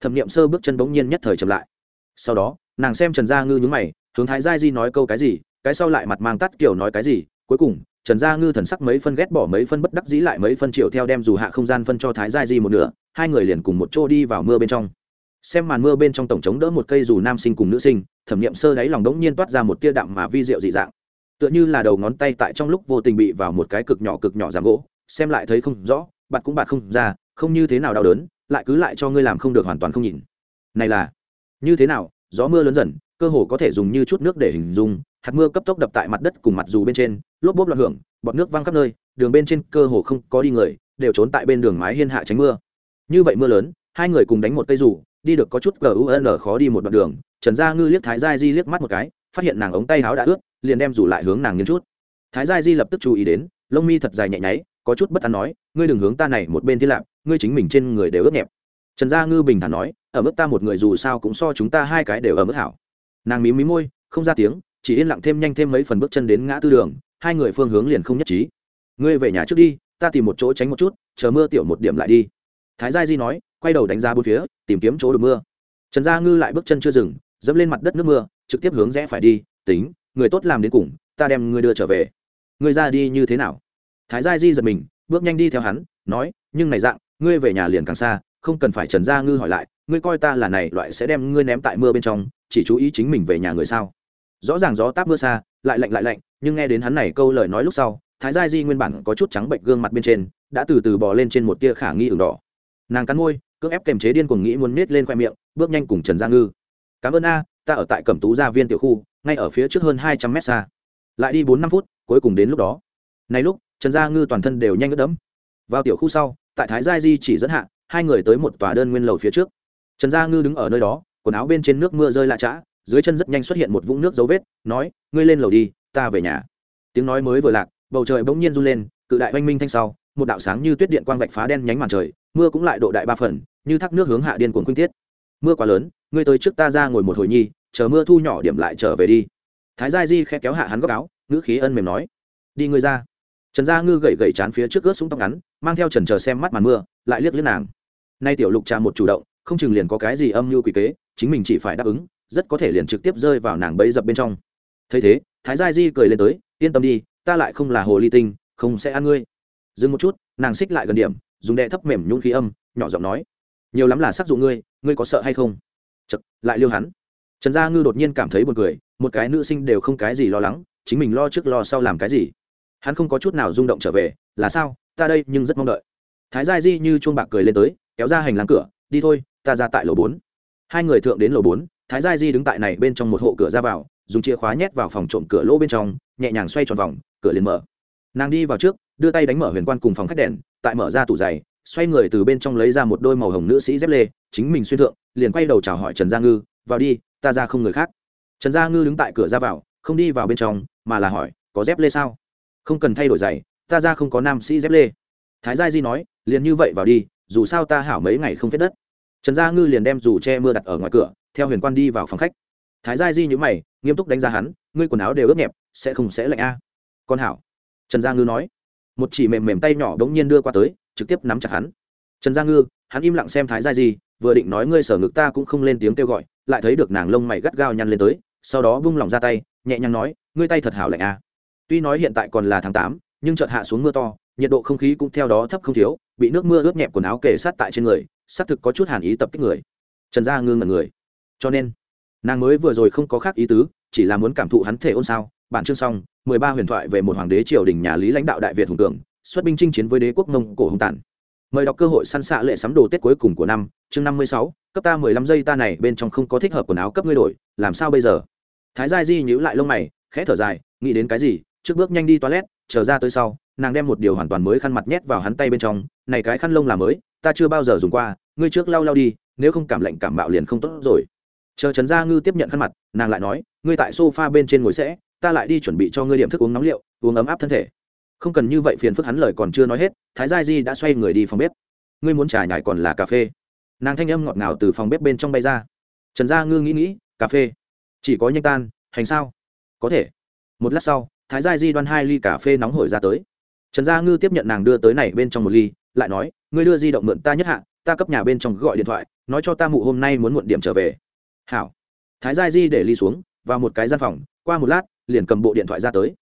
S1: Thẩm n i ệ m sơ bước chân bỗng nhiên nhất thời chậm lại. Sau đó, nàng xem trần gia ngư nhúng mày, hướng thái gia di nói câu cái gì, cái sau lại mặt mang tắt kiểu nói cái gì, cuối cùng, trần gia ngư thần sắc mấy phân ghét bỏ mấy phân bất đắc dĩ lại mấy phân triệu theo đem dù hạ không gian phân cho thái gia di một nửa, hai người liền cùng một chỗ đi vào mưa bên trong. Xem màn mưa bên trong tổng chống đỡ một cây dù nam sinh cùng nữ sinh, thẩm nghiệm sơ đáy lòng đống nhiên toát ra một tia đạm mà vi diệu dị dạng. Tựa như là đầu ngón tay tại trong lúc vô tình bị vào một cái cực nhỏ cực nhỏ giảm gỗ, xem lại thấy không rõ bạn cũng bạn không ra không như thế nào đau đớn lại cứ lại cho ngươi làm không được hoàn toàn không nhìn. Này là như thế nào gió mưa lớn dần cơ hồ có thể dùng như chút nước để hình dung hạt mưa cấp tốc đập tại mặt đất cùng mặt dù bên trên lốp bốp loạn hưởng bọt nước văng khắp nơi đường bên trên cơ hồ không có đi người đều trốn tại bên đường mái hiên hạ tránh mưa. Như vậy mưa lớn hai người cùng đánh một cây dù, đi được có chút gun khó đi một đoạn đường trần gia ngư liếc thái gia di liếc mắt một cái phát hiện nàng ống tay áo đã ướt liền đem rủ lại hướng nàng nghiêng chút. Thái gia di lập tức chú ý đến lông mi thật dài nhẹ nháy có chút bất an nói ngươi đừng hướng ta này một bên thiên lạc ngươi chính mình trên người đều ướt nhẹp. Trần gia ngư bình thản nói, ở mức ta một người dù sao cũng so chúng ta hai cái đều ở mức hảo. Nàng mí mí môi, không ra tiếng, chỉ yên lặng thêm nhanh thêm mấy phần bước chân đến ngã tư đường, hai người phương hướng liền không nhất trí. Ngươi về nhà trước đi, ta tìm một chỗ tránh một chút, chờ mưa tiểu một điểm lại đi. Thái gia di nói, quay đầu đánh ra bốn phía, tìm kiếm chỗ được mưa. Trần gia ngư lại bước chân chưa dừng, dẫm lên mặt đất nước mưa, trực tiếp hướng rẽ phải đi, tính, người tốt làm đến cùng, ta đem ngươi đưa trở về. Ngươi ra đi như thế nào? Thái gia di giật mình, bước nhanh đi theo hắn, nói, nhưng này dạng ngươi về nhà liền càng xa, không cần phải trần gia ngư hỏi lại, ngươi coi ta là này, loại sẽ đem ngươi ném tại mưa bên trong, chỉ chú ý chính mình về nhà người sao? Rõ ràng gió táp mưa xa, lại lạnh lại lạnh, nhưng nghe đến hắn này câu lời nói lúc sau, thái gia di nguyên bản có chút trắng bệnh gương mặt bên trên, đã từ từ bò lên trên một tia khả nghi ửng đỏ. Nàng cắn môi, cưỡng ép kềm chế điên cuồng nghĩ muốn nết lên khoe miệng, bước nhanh cùng trần gia ngư. Cảm ơn a, ta ở tại cẩm tú gia viên tiểu khu, ngay ở phía trước hơn hai trăm mét xa. Lại đi bốn năm phút, cuối cùng đến lúc đó. Này lúc, trần gia ngư toàn thân đều nhanh ướt đẫm. Vào tiểu khu sau tại thái gia di chỉ dẫn hạ, hai người tới một tòa đơn nguyên lầu phía trước. Trần gia ngư đứng ở nơi đó, quần áo bên trên nước mưa rơi lạ chã dưới chân rất nhanh xuất hiện một vũng nước dấu vết, nói, ngươi lên lầu đi, ta về nhà. Tiếng nói mới vừa lạc, bầu trời bỗng nhiên run lên, cự đại oanh minh thanh sau, một đạo sáng như tuyết điện quang vạch phá đen nhánh màn trời, mưa cũng lại độ đại ba phần, như thác nước hướng hạ điên cuồng khuynh tiết. Mưa quá lớn, ngươi tới trước ta ra ngồi một hồi nhi, chờ mưa thu nhỏ điểm lại trở về đi. Thái gia di khẽ kéo hạ hắn góc áo, ngữ khí ân mềm nói, đi ngươi ra trần gia ngư gậy gậy chán phía trước ướt súng tóc ngắn, mang theo trần chờ xem mắt màn mưa, lại liếc liếc nàng. Nay tiểu lục trà một chủ động, không chừng liền có cái gì âm mưu quỷ kế, chính mình chỉ phải đáp ứng, rất có thể liền trực tiếp rơi vào nàng bẫy dập bên trong. Thấy thế, thái gia di cười lên tới, yên tâm đi, ta lại không là hồ ly tinh, không sẽ ăn ngươi. Dừng một chút, nàng xích lại gần điểm, dùng đệ thấp mềm nhún khí âm, nhỏ giọng nói, nhiều lắm là sắc dụng ngươi ngươi có sợ hay không? Chật lại liêu hắn. Trần gia ngư đột nhiên cảm thấy buồn cười, một cái nữ sinh đều không cái gì lo lắng, chính mình lo trước lo sau làm cái gì? Hắn không có chút nào rung động trở về, là sao? Ta đây nhưng rất mong đợi. Thái gia di như chuông bạc cười lên tới, kéo ra hành lang cửa, đi thôi, ta ra tại lầu bốn. Hai người thượng đến lầu bốn, thái gia di đứng tại này bên trong một hộ cửa ra vào, dùng chìa khóa nhét vào phòng trộm cửa lỗ bên trong, nhẹ nhàng xoay tròn vòng, cửa liền mở. Nàng đi vào trước, đưa tay đánh mở huyền quan cùng phòng khách đèn, tại mở ra tủ giày, xoay người từ bên trong lấy ra một đôi màu hồng nữ sĩ dép lê, chính mình xuyên thượng, liền quay đầu chào hỏi trần gia ngư, vào đi, ta ra không người khác. Trần gia ngư đứng tại cửa ra vào, không đi vào bên trong, mà là hỏi, có dép lê sao? Không cần thay đổi giày, ta ra không có nam sĩ dép lê. Thái gia di nói, liền như vậy vào đi, dù sao ta hảo mấy ngày không phết đất. Trần gia ngư liền đem dù che mưa đặt ở ngoài cửa, theo huyền quan đi vào phòng khách. Thái gia di nhữ mày, nghiêm túc đánh giá hắn, ngươi quần áo đều ướt nhẹp, sẽ không sẽ lạnh a. À. con hảo. Trần gia ngư nói. Một chỉ mềm mềm tay nhỏ đ ố n g nhiên đưa qua tới, trực tiếp nắm chặt hắn. Trần gia ngư, hắn im lặng xem thái gia di, vừa định nói ngươi sở ngực ta cũng không lên tiếng kêu gọi, lại thấy được nàng lông mày gắt gao nhăn lên tới, sau đó vung lòng ra tay, nhẹ nhàng nói, ngươi tay thật hảo lạnh a. à tuy nói hiện tại còn là tháng tám, nhưng chợt hạ xuống mưa to, nhiệt độ không khí cũng theo đó thấp không thiếu, bị nước mưa ướt nhẹp quần áo kề sát tại trên người, xác thực có chút hàn ý tập kích người. Trần gia ngưng ngẩn người. Cho nên, nàng mới vừa rồi không có khác ý tứ, chỉ là muốn cảm thụ hắn thể ôn sao. Bản chương xong, mười ba huyền thoại về một hoàng đế triều đình nhà lý lãnh đạo đại việt hùng cường, xuất binh chinh chiến với đế quốc mông cổ hùng tản mời đọc cơ hội săn xạ lệ sắm đồ tết cuối cùng của năm, chương năm mươi sáu, cấp ta mười lăm giây ta này, bên trong không có thích hợp quần áo cấp ngươi đổi, làm sao bây giờ? Thái gia di nhíu lại lông mày, khẽ thở dài, nghĩ đến cái gì? Trước bước nhanh đi toilet chờ ra tới sau, nàng đem một điều hoàn toàn mới khăn mặt nhét vào hắn tay bên trong, này cái khăn lông là mới, ta chưa bao giờ dùng qua, ngươi trước lau lau đi, nếu không cảm lạnh cảm mạo liền không tốt rồi. Chờ trần gia ngư tiếp nhận khăn mặt, nàng lại nói, ngươi tại sofa bên trên ngồi sẽ, ta lại đi chuẩn bị cho ngươi điểm thức uống nóng liệu, uống ấm áp thân thể. Không cần như vậy phiền phức hắn lời còn chưa nói hết, thái gia di đã xoay người đi phòng bếp. Ngươi muốn trà nhải còn là cà phê? Nàng thanh âm ngọt ngào từ phòng bếp bên trong bay ra. Trần gia ngư nghĩ nghĩ, cà phê? Chỉ có nhanh tan, hành sao? Có thể. Một lát sau thái gia di đoan hai ly cà phê nóng hổi ra tới. Trần gia ngư tiếp nhận nàng đưa tới này bên trong một ly, lại nói, ngươi đưa di động mượn ta nhất hạ, ta cấp nhà bên trong gọi điện thoại, nói cho ta mụ hôm nay muốn muộn điểm trở về. Hảo. Thái gia di để ly xuống, vào một cái gian phòng, qua một lát, liền cầm bộ điện thoại ra tới.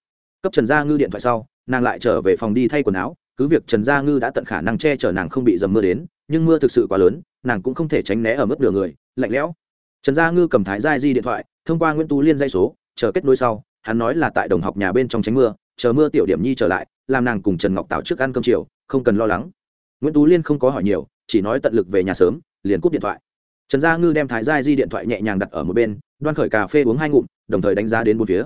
S1: Cấp trần gia ngư điện thoại sau, nàng lại trở về phòng đi thay quần áo, cứ việc trần gia ngư đã tận khả năng che chở nàng không bị dầm mưa đến, nhưng mưa thực sự quá lớn, nàng cũng không thể tránh né ở mức đường người, lạnh lẽo. Trần gia ngư cầm thái gia di điện thoại, thông qua nguyễn tú liên dây số, chờ kết nối sau hắn nói là tại đồng học nhà bên trong tránh mưa, chờ mưa tiểu điểm nhi trở lại, làm nàng cùng trần ngọc tạo trước ăn cơm chiều, không cần lo lắng. Nguyễn tú liên không có hỏi nhiều, chỉ nói tận lực về nhà sớm, liền cúp điện thoại. Trần gia ngư đem thái gia di điện thoại nhẹ nhàng đặt ở một bên, đoan khởi cà phê uống hai ngụm, đồng thời đánh giá đến một phía.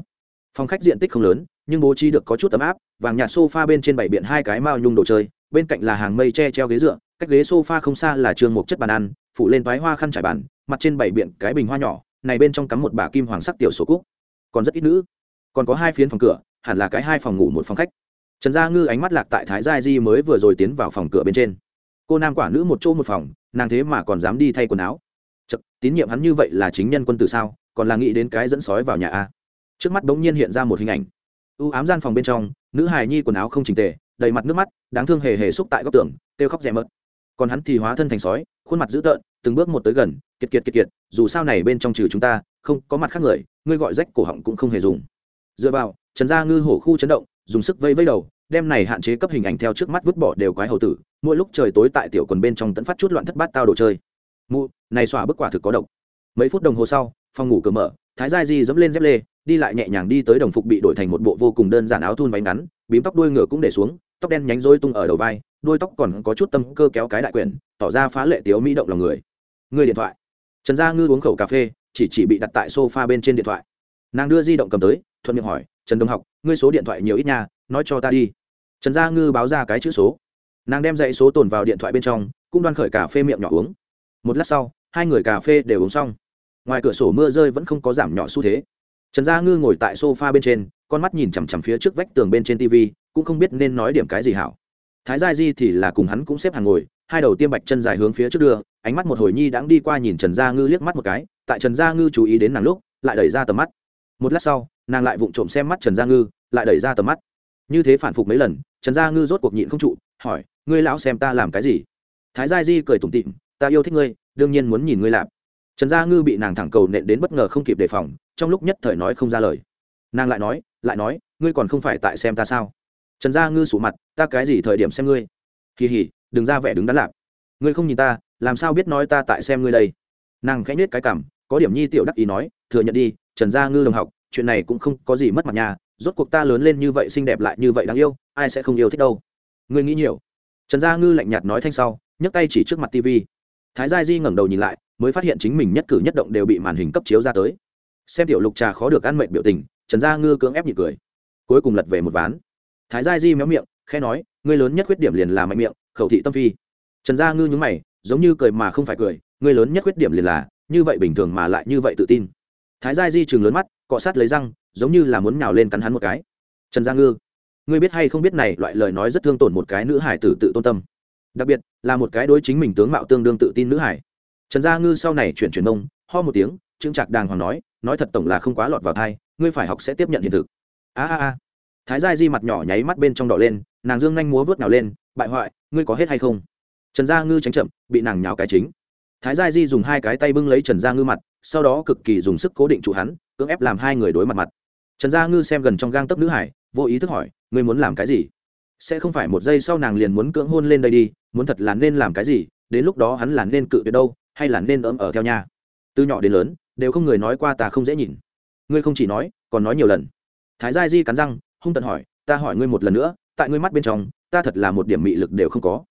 S1: Phòng khách diện tích không lớn, nhưng bố trí được có chút ấm áp, vàng nhạt sofa bên trên bảy biện hai cái mao nhung đồ chơi, bên cạnh là hàng mây tre treo ghế dựa, cách ghế sofa không xa là trường một chất bàn ăn phụ lên toái hoa khăn trải bàn, mặt trên bảy biện cái bình hoa nhỏ, này bên trong cắm một bà kim hoàng sắc tiểu sổ cúc. Còn rất ít nữ còn có hai phiến phòng cửa hẳn là cái hai phòng ngủ một phòng khách. Trần gia ngư ánh mắt lạc tại thái gia di mới vừa rồi tiến vào phòng cửa bên trên. Cô nam quả nữ một chỗ một phòng nàng thế mà còn dám đi thay quần áo. Chật, tín nhiệm hắn như vậy là chính nhân quân tử sao còn là nghĩ đến cái dẫn sói vào nhà a? Trước mắt bỗng nhiên hiện ra một hình ảnh. U ám gian phòng bên trong nữ hài nhi quần áo không chỉnh tề đầy mặt nước mắt đáng thương hề hề xúc tại góc tường kêu khóc rẻ mớt. Còn hắn thì hóa thân thành sói khuôn mặt dữ tợn từng bước một tới gần kiệt kiệt kiệt kiệt dù sao này bên trong trừ chúng ta không có mặt khác người ngươi gọi rách cổ họng cũng không hề dùng dựa vào, trần gia ngư hổ khu chấn động, dùng sức vây vây đầu, đem này hạn chế cấp hình ảnh theo trước mắt vứt bỏ đều quái hầu tử, mỗi lúc trời tối tại tiểu quần bên trong tẫn phát chút loạn thất bát tao đồ chơi. Mụ, này xỏa bức quả thực có độc. Mấy phút đồng hồ sau, phòng ngủ cửa mở, thái gia di dẫm lên dép lê, đi lại nhẹ nhàng đi tới đồng phục bị đổi thành một bộ vô cùng đơn giản áo thun váy ngắn, bím tóc đuôi ngựa cũng để xuống, tóc đen nhánh rối tung ở đầu vai, đuôi tóc còn có chút tâm cơ kéo cái đại quyển, tỏ ra phá lệ tiếu mỹ động lòng người. Người điện thoại. Trần gia ngư uống khẩu cà phê, chỉ chỉ bị đặt tại sofa bên trên điện thoại. Nàng đưa di động cầm tới thuận miệng hỏi, trần đông học, ngươi số điện thoại nhiều ít nha, nói cho ta đi. Trần gia ngư báo ra cái chữ số. Nàng đem dãy số tồn vào điện thoại bên trong, cũng đoan khởi cà phê miệng nhỏ uống. Một lát sau, hai người cà phê đều uống xong. Ngoài cửa sổ mưa rơi vẫn không có giảm nhỏ xu thế. Trần gia ngư ngồi tại sofa bên trên, con mắt nhìn chằm chằm phía trước vách tường bên trên tv cũng không biết nên nói điểm cái gì hảo. Thái gia di thì là cùng hắn cũng xếp hàng ngồi, hai đầu tiêm bạch chân dài hướng phía trước đưa, ánh mắt một hồi nhi đãng đi qua nhìn trần gia ngư liếc mắt một cái, tại trần gia ngư chú ý đến nàng lúc, lại đẩy ra tầm mắt. Một lát sau nàng lại vụng trộm xem mắt trần gia ngư, lại đẩy ra tầm mắt. Như thế phản phục mấy lần, trần gia ngư rốt cuộc nhịn không trụ, hỏi, ngươi lão xem ta làm cái gì? Thái gia di cười tủm tịm ta yêu thích ngươi, đương nhiên muốn nhìn ngươi làm. Trần gia ngư bị nàng thẳng cầu nện đến bất ngờ không kịp đề phòng, trong lúc nhất thời nói không ra lời. Nàng lại nói lại nói, ngươi còn không phải tại xem ta sao? Trần gia ngư sụ mặt, ta cái gì thời điểm xem ngươi? Kỳ hỉ, đừng ra vẻ đứng đắn lạp. Ngươi không nhìn ta, làm sao biết nói ta tại xem ngươi đây? Nàng khẽ nết cái cảm có điểm nhi tiểu đắc ý nói, thừa nhận đi, trần gia ngư đồng học chuyện này cũng không có gì mất mặt nhà rốt cuộc ta lớn lên như vậy xinh đẹp lại như vậy đáng yêu, ai sẽ không yêu thích đâu. Ngươi nghĩ nhiều. Trần gia ngư lạnh nhạt nói thanh sau, nhấc tay chỉ trước mặt tv thái gia di ngẩng đầu nhìn lại, mới phát hiện chính mình nhất cử nhất động đều bị màn hình cấp chiếu ra tới. Xem tiểu lục trà khó được ăn mệnh biểu tình, trần gia ngư cưỡng ép nhị cười. Cuối cùng lật về một ván. Thái gia di méo miệng khe nói, ngươi lớn nhất khuyết điểm liền là mạnh miệng, khẩu thị tâm phi. Trần gia ngư nhúng mày, giống như cười mà không phải cười, ngươi lớn nhất khuyết điểm liền là, như vậy bình thường mà lại như vậy tự tin. Thái gia di chừng lớn mắt cọ sát lấy răng, giống như là muốn nhào lên cắn hắn một cái. Trần gia ngư, ngươi biết hay không biết này loại lời nói rất thương tổn một cái nữ hải tử tự tôn tâm. Đặc biệt, là một cái đối chính mình tướng mạo tương đương tự tin nữ hải. Trần gia ngư sau này chuyển chuyển mông, ho một tiếng trưng trạc đàng hoàng nói nói thật tổng là không quá lọt vào thai, ngươi phải học sẽ tiếp nhận hiện thực. A a a. Thái gia di mặt nhỏ nháy mắt bên trong đỏ lên, nàng dương nhanh múa vớt nào lên, bại hoại, ngươi có hết hay không? Trần gia ngư tránh chậm, bị nàng nhào cái chính thái gia di dùng hai cái tay bưng lấy trần gia ngư mặt, sau đó cực kỳ dùng sức cố định trụ hắn, cưỡng ép làm hai người đối mặt mặt. Trần gia ngư xem gần trong gang tấc nữ hải, vô ý thức hỏi, ngươi muốn làm cái gì? Sẽ không phải một giây sau nàng liền muốn cưỡng hôn lên đây đi, muốn thật là nên làm cái gì, đến lúc đó hắn là nên cự tuyệt đâu, hay là nên ấm ở theo nhà? Từ nhỏ đến lớn, đều không người nói qua ta không dễ nhìn. Ngươi không chỉ nói, còn nói nhiều lần. Thái gia di cắn răng, hung tận hỏi, ta hỏi ngươi một lần nữa, tại ngươi mắt bên trong, ta thật là một điểm mị lực đều không có.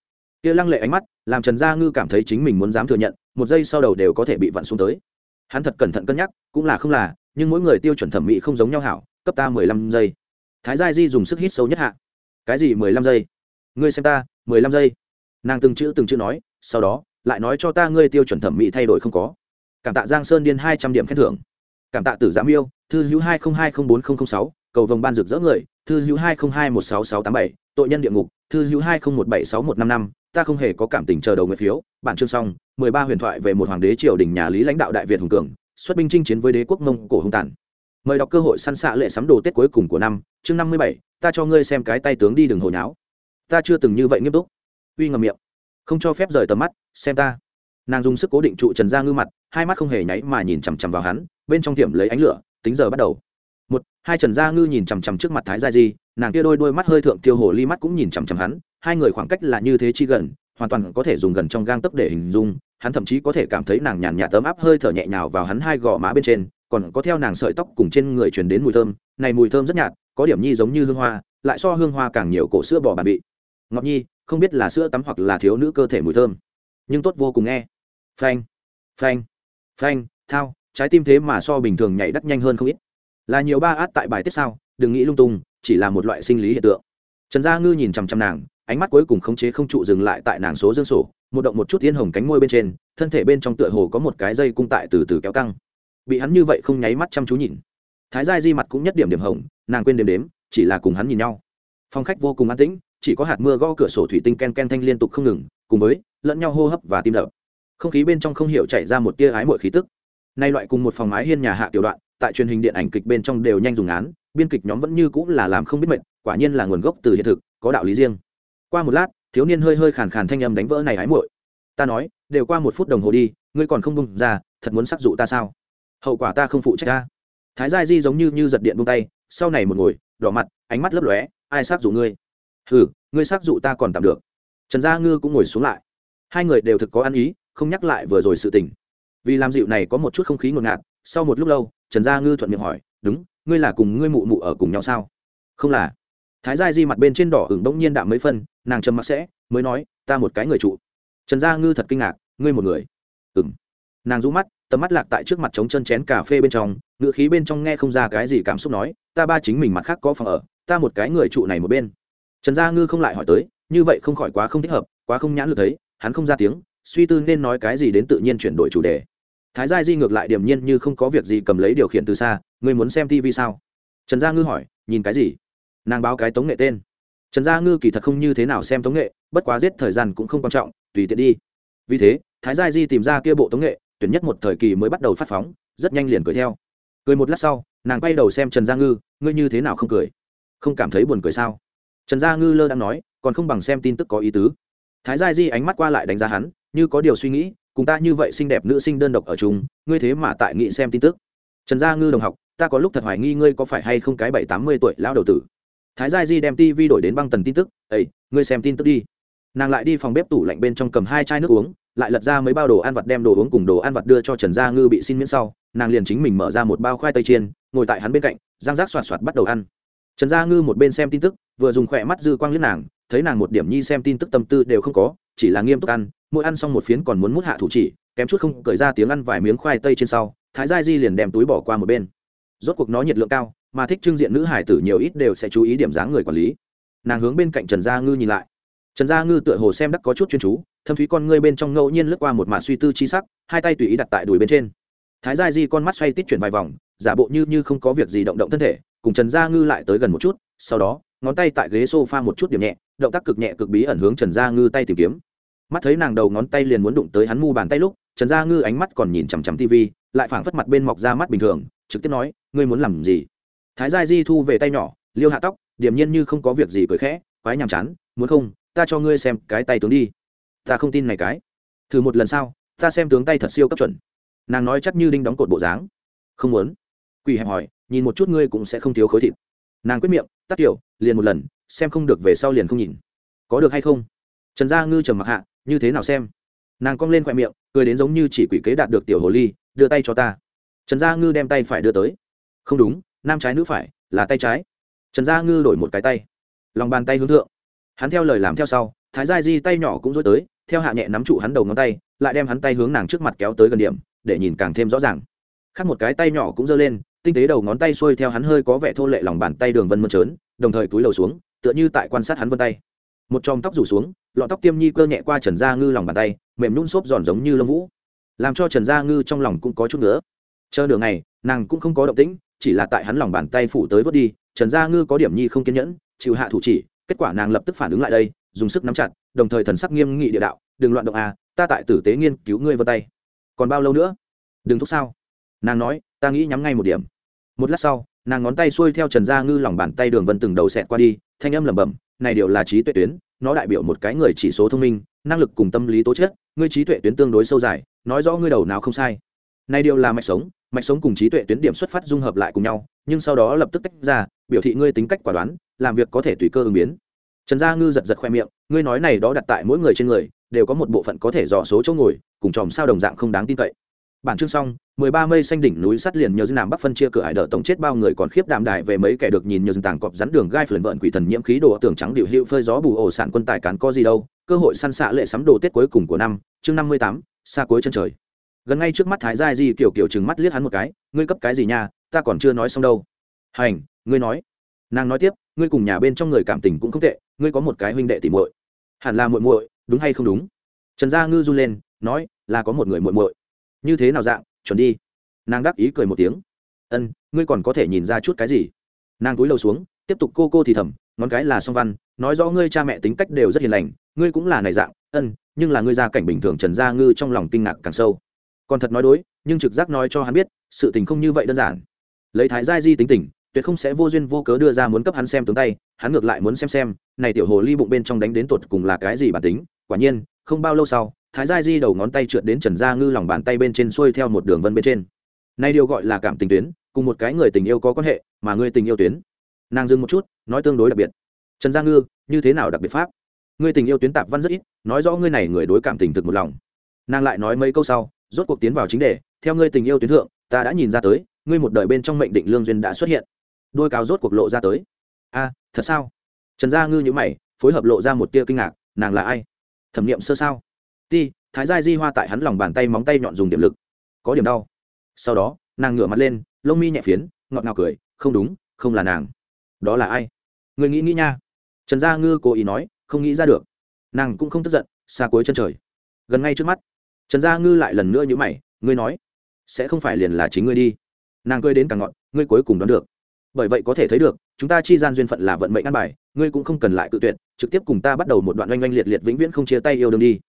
S1: Kia lăng lệ ánh mắt làm trần gia ngư cảm thấy chính mình muốn dám thừa nhận, một giây sau đầu đều có thể bị vặn xuống tới. Hắn thật cẩn thận cân nhắc, cũng là không là, nhưng mỗi người tiêu chuẩn thẩm mỹ không giống nhau hảo, cấp ta mười lăm giây. Thái gia di dùng sức hít sâu nhất hạ. Cái gì mười lăm giây? Ngươi xem ta, mười lăm giây. Nàng từng chữ từng chữ nói, sau đó, lại nói cho ta ngươi tiêu chuẩn thẩm mỹ thay đổi không có. Cảm tạ giang sơn điên hai trăm điểm khen thưởng. Cảm tạ tử dạ giám yêu thư hữu hai không hai không bốn nghìn sáu, cầu vồng ban rực rỡ người, thư hữu hai không hai một sáu sáu tám bảy, tội nhân địa ngục, thư hữu hai không một bảy sáu một năm năm ta không hề có cảm tình chờ đầu nguyện phiếu. Bản chương xong, mười ba huyền thoại về một hoàng đế triều đình nhà lý lãnh đạo đại việt hùng cường, xuất binh chinh chiến với đế quốc mông cổ hung tàn. Mời đọc cơ hội săn xạ lệ sắm đồ tết cuối cùng của năm, chương năm mươi bảy, ta cho ngươi xem cái tay tướng đi đừng hồi nháo. Ta chưa từng như vậy nghiêm túc. Uy ngầm miệng. Không cho phép rời tầm mắt, xem ta. Nàng dùng sức cố định trụ trần gia ngư mặt, hai mắt không hề nháy mà nhìn chằm chằm vào hắn, bên trong tiệm lấy ánh lửa, tính giờ bắt đầu. Một, hai trần gia ngư nhìn chằm chằm trước mặt thái gia di, nàng kia đôi đôi mắt hơi thượng tiêu hồ ly mắt cũng nhìn chằm chằm hắn hai người khoảng cách là như thế chi gần, hoàn toàn có thể dùng gần trong gang tấc để hình dung, hắn thậm chí có thể cảm thấy nàng nhàn nhạt tấm áp hơi thở nhẹ nhào vào hắn hai gò má bên trên, còn có theo nàng sợi tóc cùng trên người truyền đến mùi thơm, này mùi thơm rất nhạt, có điểm nhi giống như hương hoa, lại so hương hoa càng nhiều cổ sữa bò bản vị. Ngọc nhi, không biết là sữa tắm hoặc là thiếu nữ cơ thể mùi thơm, nhưng tốt vô cùng nghe. Phanh phanh phanh, thao, trái tim thế mà so bình thường nhảy đắt nhanh hơn không ít. Là nhiều ba át tại bài tiết sao, đừng nghĩ lung tung, chỉ là một loại sinh lý hiện tượng. Trần gia ngư nhìn chằm chằm nàng ánh mắt cuối cùng khống chế không trụ dừng lại tại nàng số dương sổ, một động một chút thiên hồng cánh môi bên trên, thân thể bên trong tựa hồ có một cái dây cung tại từ từ kéo căng. Bị hắn như vậy không nháy mắt chăm chú nhìn. Thái giai di mặt cũng nhất điểm điểm hồng, nàng quên đếm đếm, chỉ là cùng hắn nhìn nhau. Phong khách vô cùng an tĩnh, chỉ có hạt mưa gõ cửa sổ thủy tinh ken ken thanh liên tục không ngừng, cùng với lẫn nhau hô hấp và tim đập. Không khí bên trong không hiểu chạy ra một tia ái mội khí tức. Nay loại cùng một phòng mái hiên nhà hạ tiểu đoạn, tại truyền hình điện ảnh kịch bên trong đều nhanh dùng án, biên kịch nhóm vẫn như cũng là làm không biết mệt, quả nhiên là nguồn gốc từ hiện thực, có đạo lý riêng qua một lát, thiếu niên hơi hơi khàn khàn thanh âm đánh vỡ này ái muội. Ta nói, đều qua một phút đồng hồ đi, ngươi còn không bung ra, thật muốn sắc dụ ta sao? Hậu quả ta không phụ trách ta. Thái gia di giống như như giật điện buông tay, sau này một ngồi, đỏ mặt, ánh mắt lấp lóe, ai sắc dụ ngươi? Hừ, ngươi sắc dụ ta còn tạm được. Trần gia ngư cũng ngồi xuống lại. Hai người đều thực có ăn ý, không nhắc lại vừa rồi sự tình. Vì làm dịu này có một chút không khí ngột ngạt, sau một lúc lâu, trần gia ngư thuận miệng hỏi, đúng, ngươi là cùng ngươi mụ mụ ở cùng nhau sao? Không là thái gia di mặt bên trên đỏ ửng bỗng nhiên đạm mấy phân, nàng trầm mặc sẽ, mới nói, ta một cái người trụ trần gia ngư thật kinh ngạc, ngươi một người? Ừ m nàng rũ mắt, tầm mắt lạc tại trước mặt trống chân chén cà phê bên trong ngựa khí bên trong nghe không ra cái gì cảm xúc nói, ta ba chính mình mặt khác có phòng ở, ta một cái người trụ này một bên. Trần gia ngư không lại hỏi tới, như vậy không khỏi quá không thích hợp, quá không nhãn lực thấy, hắn không ra tiếng, suy tư nên nói cái gì đến tự nhiên chuyển đổi chủ đề. Thái gia di ngược lại điềm nhiên như không có việc gì cầm lấy điều khiển từ xa, ngươi muốn xem tv sao? Trần gia ngư hỏi, nhìn cái gì? Nàng báo cái tống nghệ tên. Trần gia ngư kỳ thật không như thế nào xem tống nghệ, bất quá giết thời gian cũng không quan trọng, tùy tiện đi. Vì thế, thái gia di tìm ra kia bộ tống nghệ, tuyển nhất một thời kỳ mới bắt đầu phát phóng rất nhanh liền cười theo. Cười một lát sau, nàng quay đầu xem trần gia ngư, ngươi như thế nào không cười? Không cảm thấy buồn cười sao? Trần gia ngư lơ đang nói, còn không bằng xem tin tức có ý tứ. Thái gia di ánh mắt qua lại đánh giá hắn, như có điều suy nghĩ, cùng ta như vậy xinh đẹp nữ sinh đơn độc ở chung, ngươi thế mà tại nghị xem tin tức. Trần gia ngư đồng học, ta có lúc thật hoài nghi ngươi có phải hay không cái bảy tám mươi tuổi lão đầu tử thái gia di đem tv đổi đến băng tần tin tức ây ngươi xem tin tức đi. Nàng lại đi phòng bếp tủ lạnh bên trong cầm hai chai nước uống, lại lật ra mấy bao đồ ăn vặt đem đồ uống cùng đồ ăn vặt đưa cho trần gia ngư bị xin miễn sau, nàng liền chính mình mở ra một bao khoai tây chiên, ngồi tại hắn bên cạnh giang rác soạt soạt bắt đầu ăn. Trần gia ngư một bên xem tin tức, vừa dùng khỏe mắt dư quang liếc nàng, thấy nàng một điểm nhi xem tin tức tâm tư đều không có, chỉ là nghiêm túc ăn, mỗi ăn xong một phiến còn muốn mút hạ thủ chỉ, kém chút không cởi ra tiếng ăn vài miếng khoai tây trên sau, thái gia di liền đem túi bỏ qua một bên. Rốt cuộc nó nhiệt lượng cao mà thích trưng diện nữ hải tử nhiều ít đều sẽ chú ý điểm dáng người quản lý. Nàng hướng bên cạnh trần gia ngư nhìn lại. Trần gia ngư tựa hồ xem đắc có chút chuyên chú, thâm thúy con ngươi bên trong ngẫu nhiên lướt qua một màn suy tư chi sắc, hai tay tùy ý đặt tại đùi bên trên. Thái gia di con mắt xoay tít chuyển vài vòng, giả bộ như như không có việc gì động động thân thể, cùng trần gia ngư lại tới gần một chút, sau đó, ngón tay tại ghế s o f a một chút điểm nhẹ, động tác cực nhẹ cực bí ẩn hướng trần gia ngư tay tìm kiếm. Mắt thấy nàng đầu ngón tay liền muốn đụng tới hắn mu bàn tay lúc, trần gia ngư ánh mắt còn nhìn chằm chằm tv lại phảng phất mặt bên mọc ra mắt bình thường, trực tiếp nói, ngươi muốn làm gì? Thái gia di thu về tay nhỏ, liêu hạ tóc, điềm nhiên như không có việc gì cười khẽ, quái nhàm chán, muốn không, ta cho ngươi xem cái tay tướng đi. Ta không tin này cái. Thử một lần sau ta xem tướng tay thật siêu cấp chuẩn. Nàng nói chắc như đinh đóng cột bộ dáng. Không muốn. Quỳ hẹp hỏi, nhìn một chút ngươi cũng sẽ không thiếu khối thịt. Nàng quyết miệng, tắt kiểu liền một lần, xem không được về sau liền không nhìn. Có được hay không? Trần gia ngư trầm mặc hạ, như thế nào xem? Nàng cong lên khoe miệng, cười đến giống như chỉ quỷ kế đạt được tiểu hồ ly, đưa tay cho ta. Trần gia ngư đem tay phải đưa tới. Không đúng nam trái nữ phải, là tay trái. Trần gia ngư đổi một cái tay. Lòng bàn tay hướng thượng. Hắn theo lời làm theo sau, thái gia di tay nhỏ cũng dối tới, theo hạ nhẹ nắm trụ hắn đầu ngón tay, lại đem hắn tay hướng nàng trước mặt kéo tới gần điểm, để nhìn càng thêm rõ ràng. Khác một cái tay nhỏ cũng giơ lên, tinh tế đầu ngón tay xuôi theo hắn hơi có vẻ thô lệ lòng bàn tay đường vân mơn trớn, đồng thời túi đầu xuống, tựa như tại quan sát hắn vân tay. Một chòm tóc rủ xuống lọ tóc tiêm nhi cơ nhẹ qua trần gia ngư lòng bàn tay, mềm nhún xốp giòn giống như lông vũ. Làm cho trần gia ngư trong lòng cũng có chút nữa chờ nửa ngày, nàng cũng không có động tĩnh chỉ là tại hắn lòng bàn tay phủ tới vớt đi, trần gia ngư có điểm nhi không kiên nhẫn, chịu hạ thủ chỉ, kết quả nàng lập tức phản ứng lại đây, dùng sức nắm chặt, đồng thời thần sắc nghiêm nghị địa đạo, đừng loạn động à ta tại tử tế nghiên cứu ngươi vân tay. Còn bao lâu nữa? Đừng thúc sao. Nàng nói, ta nghĩ nhắm ngay một điểm. Một lát sau, nàng ngón tay xuôi theo trần gia ngư lòng bàn tay đường vân từng đầu xẹt qua đi, thanh âm lẩm bẩm, này đều là trí tuệ tuyến, nó đại biểu một cái người chỉ số thông minh, năng lực cùng tâm lý tố chất, ngươi trí tuệ tuyến tương đối sâu dài, nói rõ ngươi đầu nào không sai này điều là mạch sống mạch sống cùng trí tuệ tuyến điểm xuất phát dung hợp lại cùng nhau, nhưng sau đó lập tức tách ra, biểu thị ngươi tính cách quả đoán, làm việc có thể tùy cơ ứng biến. Trần gia ngư giật giật khoe miệng, ngươi nói này đó đặt tại mỗi người trên người, đều có một bộ phận có thể dò số chỗ ngồi, cùng chòm sao đồng dạng không đáng tin cậy. Bản chương xong, mười ba mây xanh đỉnh núi sắt liền nhờ dân nam bắc phân chia cửa hải đỡ tổng chết bao người còn khiếp đạm đại về mấy kẻ được nhìn nhờ dân tàng cọp rắn đường gai phần vợn quỷ thần nhiễm khí đồ tưởng trắng điều hữu phơi gió bù ổ sản quân tài cán có gì đâu, cơ hội săn xạ lệ sắm đồ tết cuối cùng của năm, chương năm mươi tám, xa cuối chân trời gần ngay trước mắt thái gia di kiểu kiểu chừng mắt liếc hắn một cái, ngươi cấp cái gì nha? Ta còn chưa nói xong đâu. Hành, ngươi nói. Nàng nói tiếp, ngươi cùng nhà bên trong người cảm tình cũng không tệ, ngươi có một cái huynh đệ tỉ muội. Hẳn là muội muội, đúng hay không đúng? Trần gia ngư run lên, nói, là có một người muội muội. Như thế nào dạng? Chuẩn đi. Nàng đáp ý cười một tiếng. Ân, ngươi còn có thể nhìn ra chút cái gì? Nàng cúi đầu xuống, tiếp tục cô cô thì thầm, ngón cái là song văn, nói rõ ngươi cha mẹ tính cách đều rất hiền lành, ngươi cũng là này dạng. Ân, nhưng là ngươi gia cảnh bình thường. Trần gia ngư trong lòng kinh ngạc càng sâu còn thật nói đối, nhưng trực giác nói cho hắn biết, sự tình không như vậy đơn giản. Lấy thái giai di tính tình, tuyệt không sẽ vô duyên vô cớ đưa ra muốn cấp hắn xem tướng tay, hắn ngược lại muốn xem xem, này tiểu hồ ly bụng bên trong đánh đến tuột cùng là cái gì bản tính. Quả nhiên, không bao lâu sau, thái giai di đầu ngón tay trượt đến trần gia ngư lòng bàn tay bên trên xuôi theo một đường vân bên trên. Nay điều gọi là cảm tình tuyến, cùng một cái người tình yêu có quan hệ, mà người tình yêu tuyến. Nàng dừng một chút, nói tương đối đặc biệt. Trần gia ngư, như thế nào đặc biệt pháp? Ngươi tình yêu tuyến tạp văn rất ít, nói rõ ngươi này người đối cảm tình thực một lòng. Nàng lại nói mấy câu sau rốt cuộc tiến vào chính đề, theo ngươi tình yêu tuyến thượng, ta đã nhìn ra tới, ngươi một đời bên trong mệnh định lương duyên đã xuất hiện. Đôi cáo rốt cuộc lộ ra tới. A, thật sao? Trần gia ngư nhữ mày, phối hợp lộ ra một tia kinh ngạc, nàng là ai? Thẩm nghiệm sơ sao? Ti, thái gia di hoa tại hắn lòng bàn tay móng tay nhọn dùng điểm lực. Có điểm đau. Sau đó, nàng ngửa mặt lên, lông mi nhẹ phiến, ngọt ngào cười, không đúng, không là nàng. Đó là ai? Người nghĩ nghĩ nha. Trần gia ngư cố ý nói, không nghĩ ra được. Nàng cũng không tức giận, xa cuối chân trời. Gần ngay trước mắt trần gia ngư lại lần nữa nhữ mày, ngươi nói, sẽ không phải liền là chính ngươi đi? Nàng cười đến càng ngọn ngươi cuối cùng đoán được. Bởi vậy có thể thấy được, chúng ta chi gian duyên phận là vận mệnh ăn bài, ngươi cũng không cần lại cự tuyệt, trực tiếp cùng ta bắt đầu một đoạn oanh oanh liệt liệt vĩnh viễn không chia tay yêu đương đi.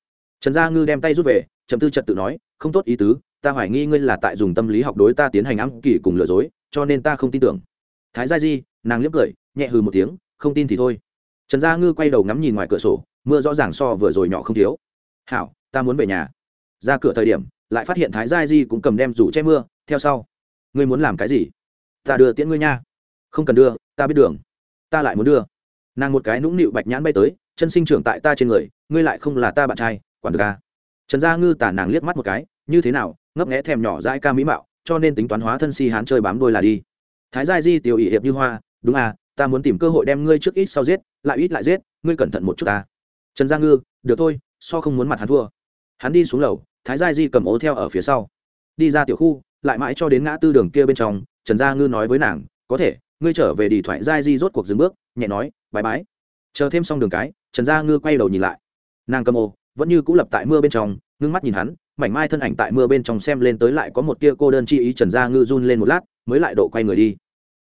S1: Trần gia ngư đem tay rút về, trầm tư trật tự nói, không tốt ý tứ, ta hoài nghi ngươi là tại dùng tâm lý học đối ta tiến hành ám kỳ cùng lừa dối, cho nên ta không tin tưởng. Thái gia di, nàng liếc cười, nhẹ hừ một tiếng, không tin thì thôi. Trần gia ngư quay đầu ngắm nhìn ngoài cửa sổ, mưa rõ ràng so vừa rồi nhỏ không thiếu. Hảo, ta muốn về nhà ra cửa thời điểm, lại phát hiện thái gia di cũng cầm đem rủ che mưa, theo sau. Ngươi muốn làm cái gì? Ta đưa tiễn ngươi nha. Không cần đưa, ta biết đường. Ta lại muốn đưa. Nàng một cái nũng nịu bạch nhãn bay tới, chân sinh trưởng tại ta trên người, ngươi lại không là ta bạn trai, quản được ca trần gia ngư tả nàng liếc mắt một cái, như thế nào, ngấp nghẽ thèm nhỏ dãi ca mỹ mạo, cho nên tính toán hóa thân si hán chơi bám đôi là đi. Thái gia di tiểu ỷ hiệp như hoa, đúng à ta muốn tìm cơ hội đem ngươi trước ít sau giết, lại ít lại giết, ngươi cẩn thận một chút ta. Trần gia ngư, được thôi, so không muốn mặt hắn thua. Hắn đi xuống lầu thái gia di cầm ố theo ở phía sau. Đi ra tiểu khu, lại mãi cho đến ngã tư đường kia bên trong, trần gia ngư nói với nàng, có thể, ngươi trở về đi thoại gia di rốt cuộc dừng bước, nhẹ nói bãi bãi chờ thêm xong đường cái, trần gia ngư quay đầu nhìn lại. Nàng cầm ô vẫn như cũ lập tại mưa bên trong, ngưng mắt nhìn hắn, mảnh mai thân ảnh tại mưa bên trong xem lên tới lại có một tia cô đơn chi ý trần gia ngư run lên một lát, mới lại độ quay người đi.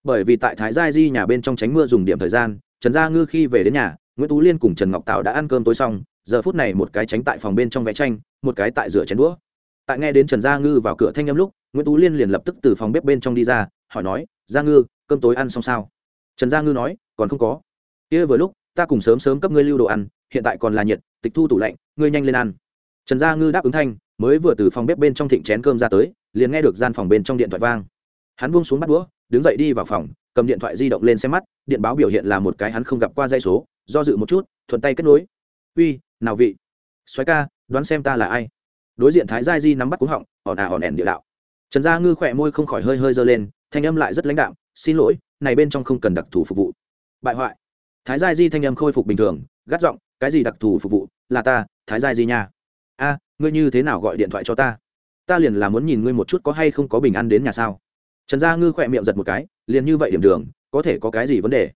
S1: Bởi vì tại thái gia di nhà bên trong tránh mưa dùng điểm thời gian, trần gia ngư khi về đến nhà, nguyễn tú liên cùng trần ngọc tạo đã ăn cơm tối xong giờ phút này một cái tránh tại phòng bên trong vẽ tranh, một cái tại rửa chén đũa. Tại nghe đến trần gia ngư vào cửa thanh âm lúc, nguyễn tú liên liền lập tức từ phòng bếp bên trong đi ra, hỏi nói, gia ngư, cơm tối ăn xong sao? Trần gia ngư nói, còn không có. Kia vừa lúc, ta cùng sớm sớm cấp ngươi lưu đồ ăn, hiện tại còn là nhiệt, tịch thu tủ lạnh, ngươi nhanh lên ăn. Trần gia ngư đáp ứng thanh, mới vừa từ phòng bếp bên trong thịnh chén cơm ra tới, liền nghe được gian phòng bên trong điện thoại vang. Hắn buông xuống bắt đũa, đứng dậy đi vào phòng, cầm điện thoại di động lên xem mắt, điện báo biểu hiện là một cái hắn không gặp qua dây số, do dự một chút, thuận tay kết nối uy, nào vị. Xoáy ca, đoán xem ta là ai. Đối diện thái gia di nắm bắt cúng họng ỏn à ỏn ẻn địa đạo. Trần gia ngư khỏe môi không khỏi hơi hơi dơ lên, thanh âm lại rất lãnh đạm, xin lỗi, này bên trong không cần đặc thù phục vụ. Bại hoại. Thái gia di thanh âm khôi phục bình thường, gắt giọng, cái gì đặc thù phục vụ? Là ta, thái gia di nha. A, ngươi như thế nào gọi điện thoại cho ta? Ta liền là muốn nhìn ngươi một chút có hay không có bình an đến nhà sao. Trần gia ngư khỏe miệng giật một cái, liền như vậy điểm đường, có thể có cái gì vấn đề?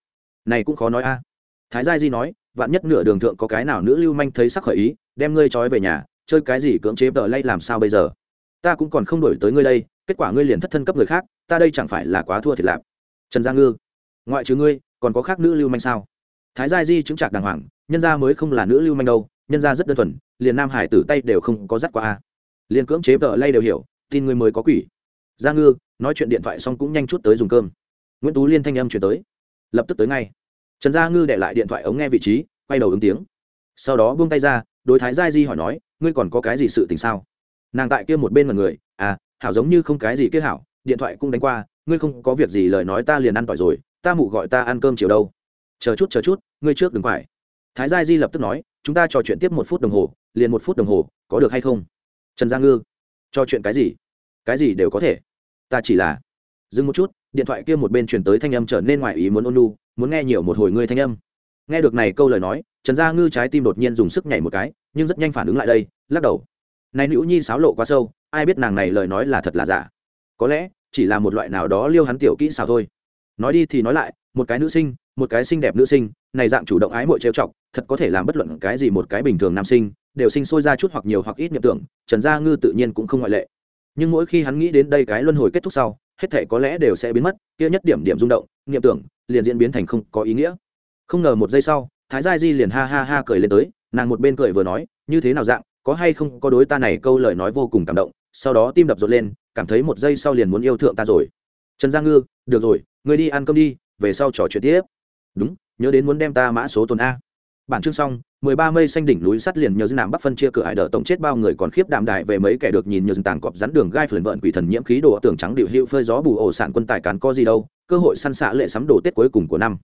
S1: Này cũng khó nói a. Thái gia di nói vạn nhất nửa đường thượng có cái nào nữ lưu manh thấy sắc khởi ý, đem ngươi trói về nhà, chơi cái gì cưỡng chế tờ lay làm sao bây giờ? Ta cũng còn không đổi tới ngươi đây, kết quả ngươi liền thất thân cấp người khác, ta đây chẳng phải là quá thua thiệt lạp. Trần gia ngư, ngoại trừ ngươi, còn có khác nữ lưu manh sao? Thái gia di chứng trạc đàng hoàng, nhân gia mới không là nữ lưu manh đâu, nhân gia rất đơn thuần, liền nam hải tử tay đều không có dắt qua a. Liền cưỡng chế tờ lay đều hiểu, tin ngươi mới có quỷ. Gia ngư, nói chuyện điện thoại xong cũng nhanh chút tới dùng cơm. Nguyễn tú liên thanh âm chuyển tới. Lập tức tới ngay trần gia ngư để lại điện thoại ống nghe vị trí, quay đầu ứng tiếng. Sau đó buông tay ra, đối thái gia di hỏi nói, ngươi còn có cái gì sự tình sao? Nàng tại kia một bên mọi người à hảo giống như không cái gì kia hảo, điện thoại cũng đánh qua, ngươi không có việc gì lời nói ta liền ăn tỏi rồi, ta mụ gọi ta ăn cơm chiều đâu. Chờ chút chờ chút, ngươi trước đừng phải thái gia di lập tức nói, chúng ta trò chuyện tiếp một phút đồng hồ, liền một phút đồng hồ, có được hay không? Trần gia ngư, trò chuyện cái gì? Cái gì đều có thể. Ta chỉ là dừng một chút, điện thoại kia một bên chuyển tới thanh âm trở nên ngoài ý muốn ôn lu muốn nghe nhiều một hồi ngươi thanh âm. Nghe được này câu lời nói, trần gia ngư trái tim đột nhiên dùng sức nhảy một cái, nhưng rất nhanh phản ứng lại đây, lắc đầu. Này nữ nhi sáo lộ quá sâu, ai biết nàng này lời nói là thật là giả. Có lẽ, chỉ là một loại nào đó liêu hắn tiểu kỹ xảo thôi. Nói đi thì nói lại, một cái nữ sinh, một cái xinh đẹp nữ sinh, này dạng chủ động ái mội trêu chọc, thật có thể làm bất luận cái gì một cái bình thường nam sinh, đều sinh sôi ra chút hoặc nhiều hoặc ít niệm tưởng, trần gia ngư tự nhiên cũng không ngoại lệ. Nhưng mỗi khi hắn nghĩ đến đây cái luân hồi kết thúc sau, hết thể có lẽ đều sẽ biến mất, kia nhất điểm điểm rung động, niệm tưởng liền diễn biến thành không có ý nghĩa. Không ngờ một giây sau, thái gia di liền ha ha ha cười lên tới, nàng một bên cười vừa nói, như thế nào dạng, có hay không có đối ta này câu lời nói vô cùng cảm động. Sau đó tim đập rộn lên, cảm thấy một giây sau liền muốn yêu thượng ta rồi. Trần gia ngư, được rồi người đi ăn cơm đi, về sau trò chuyện tiếp. Đúng, nhớ đến muốn đem ta mã số tồn a. Bản chương xong, mười ba mây xanh đỉnh núi sắt liền nhờ dân nam bắc phân chia cửa hải đỡ tổng chết bao người còn khiếp đạm đại về mấy kẻ được nhìn nhờ dân tàng cọp rắn đường gai phần vợn quỷ thần nhiễm khí đồ tưởng trắng điệu hữu phơi gió bù ổ sản quân tài cán có gì đâu cơ hội săn xạ lệ sắm đồ tết cuối cùng của năm.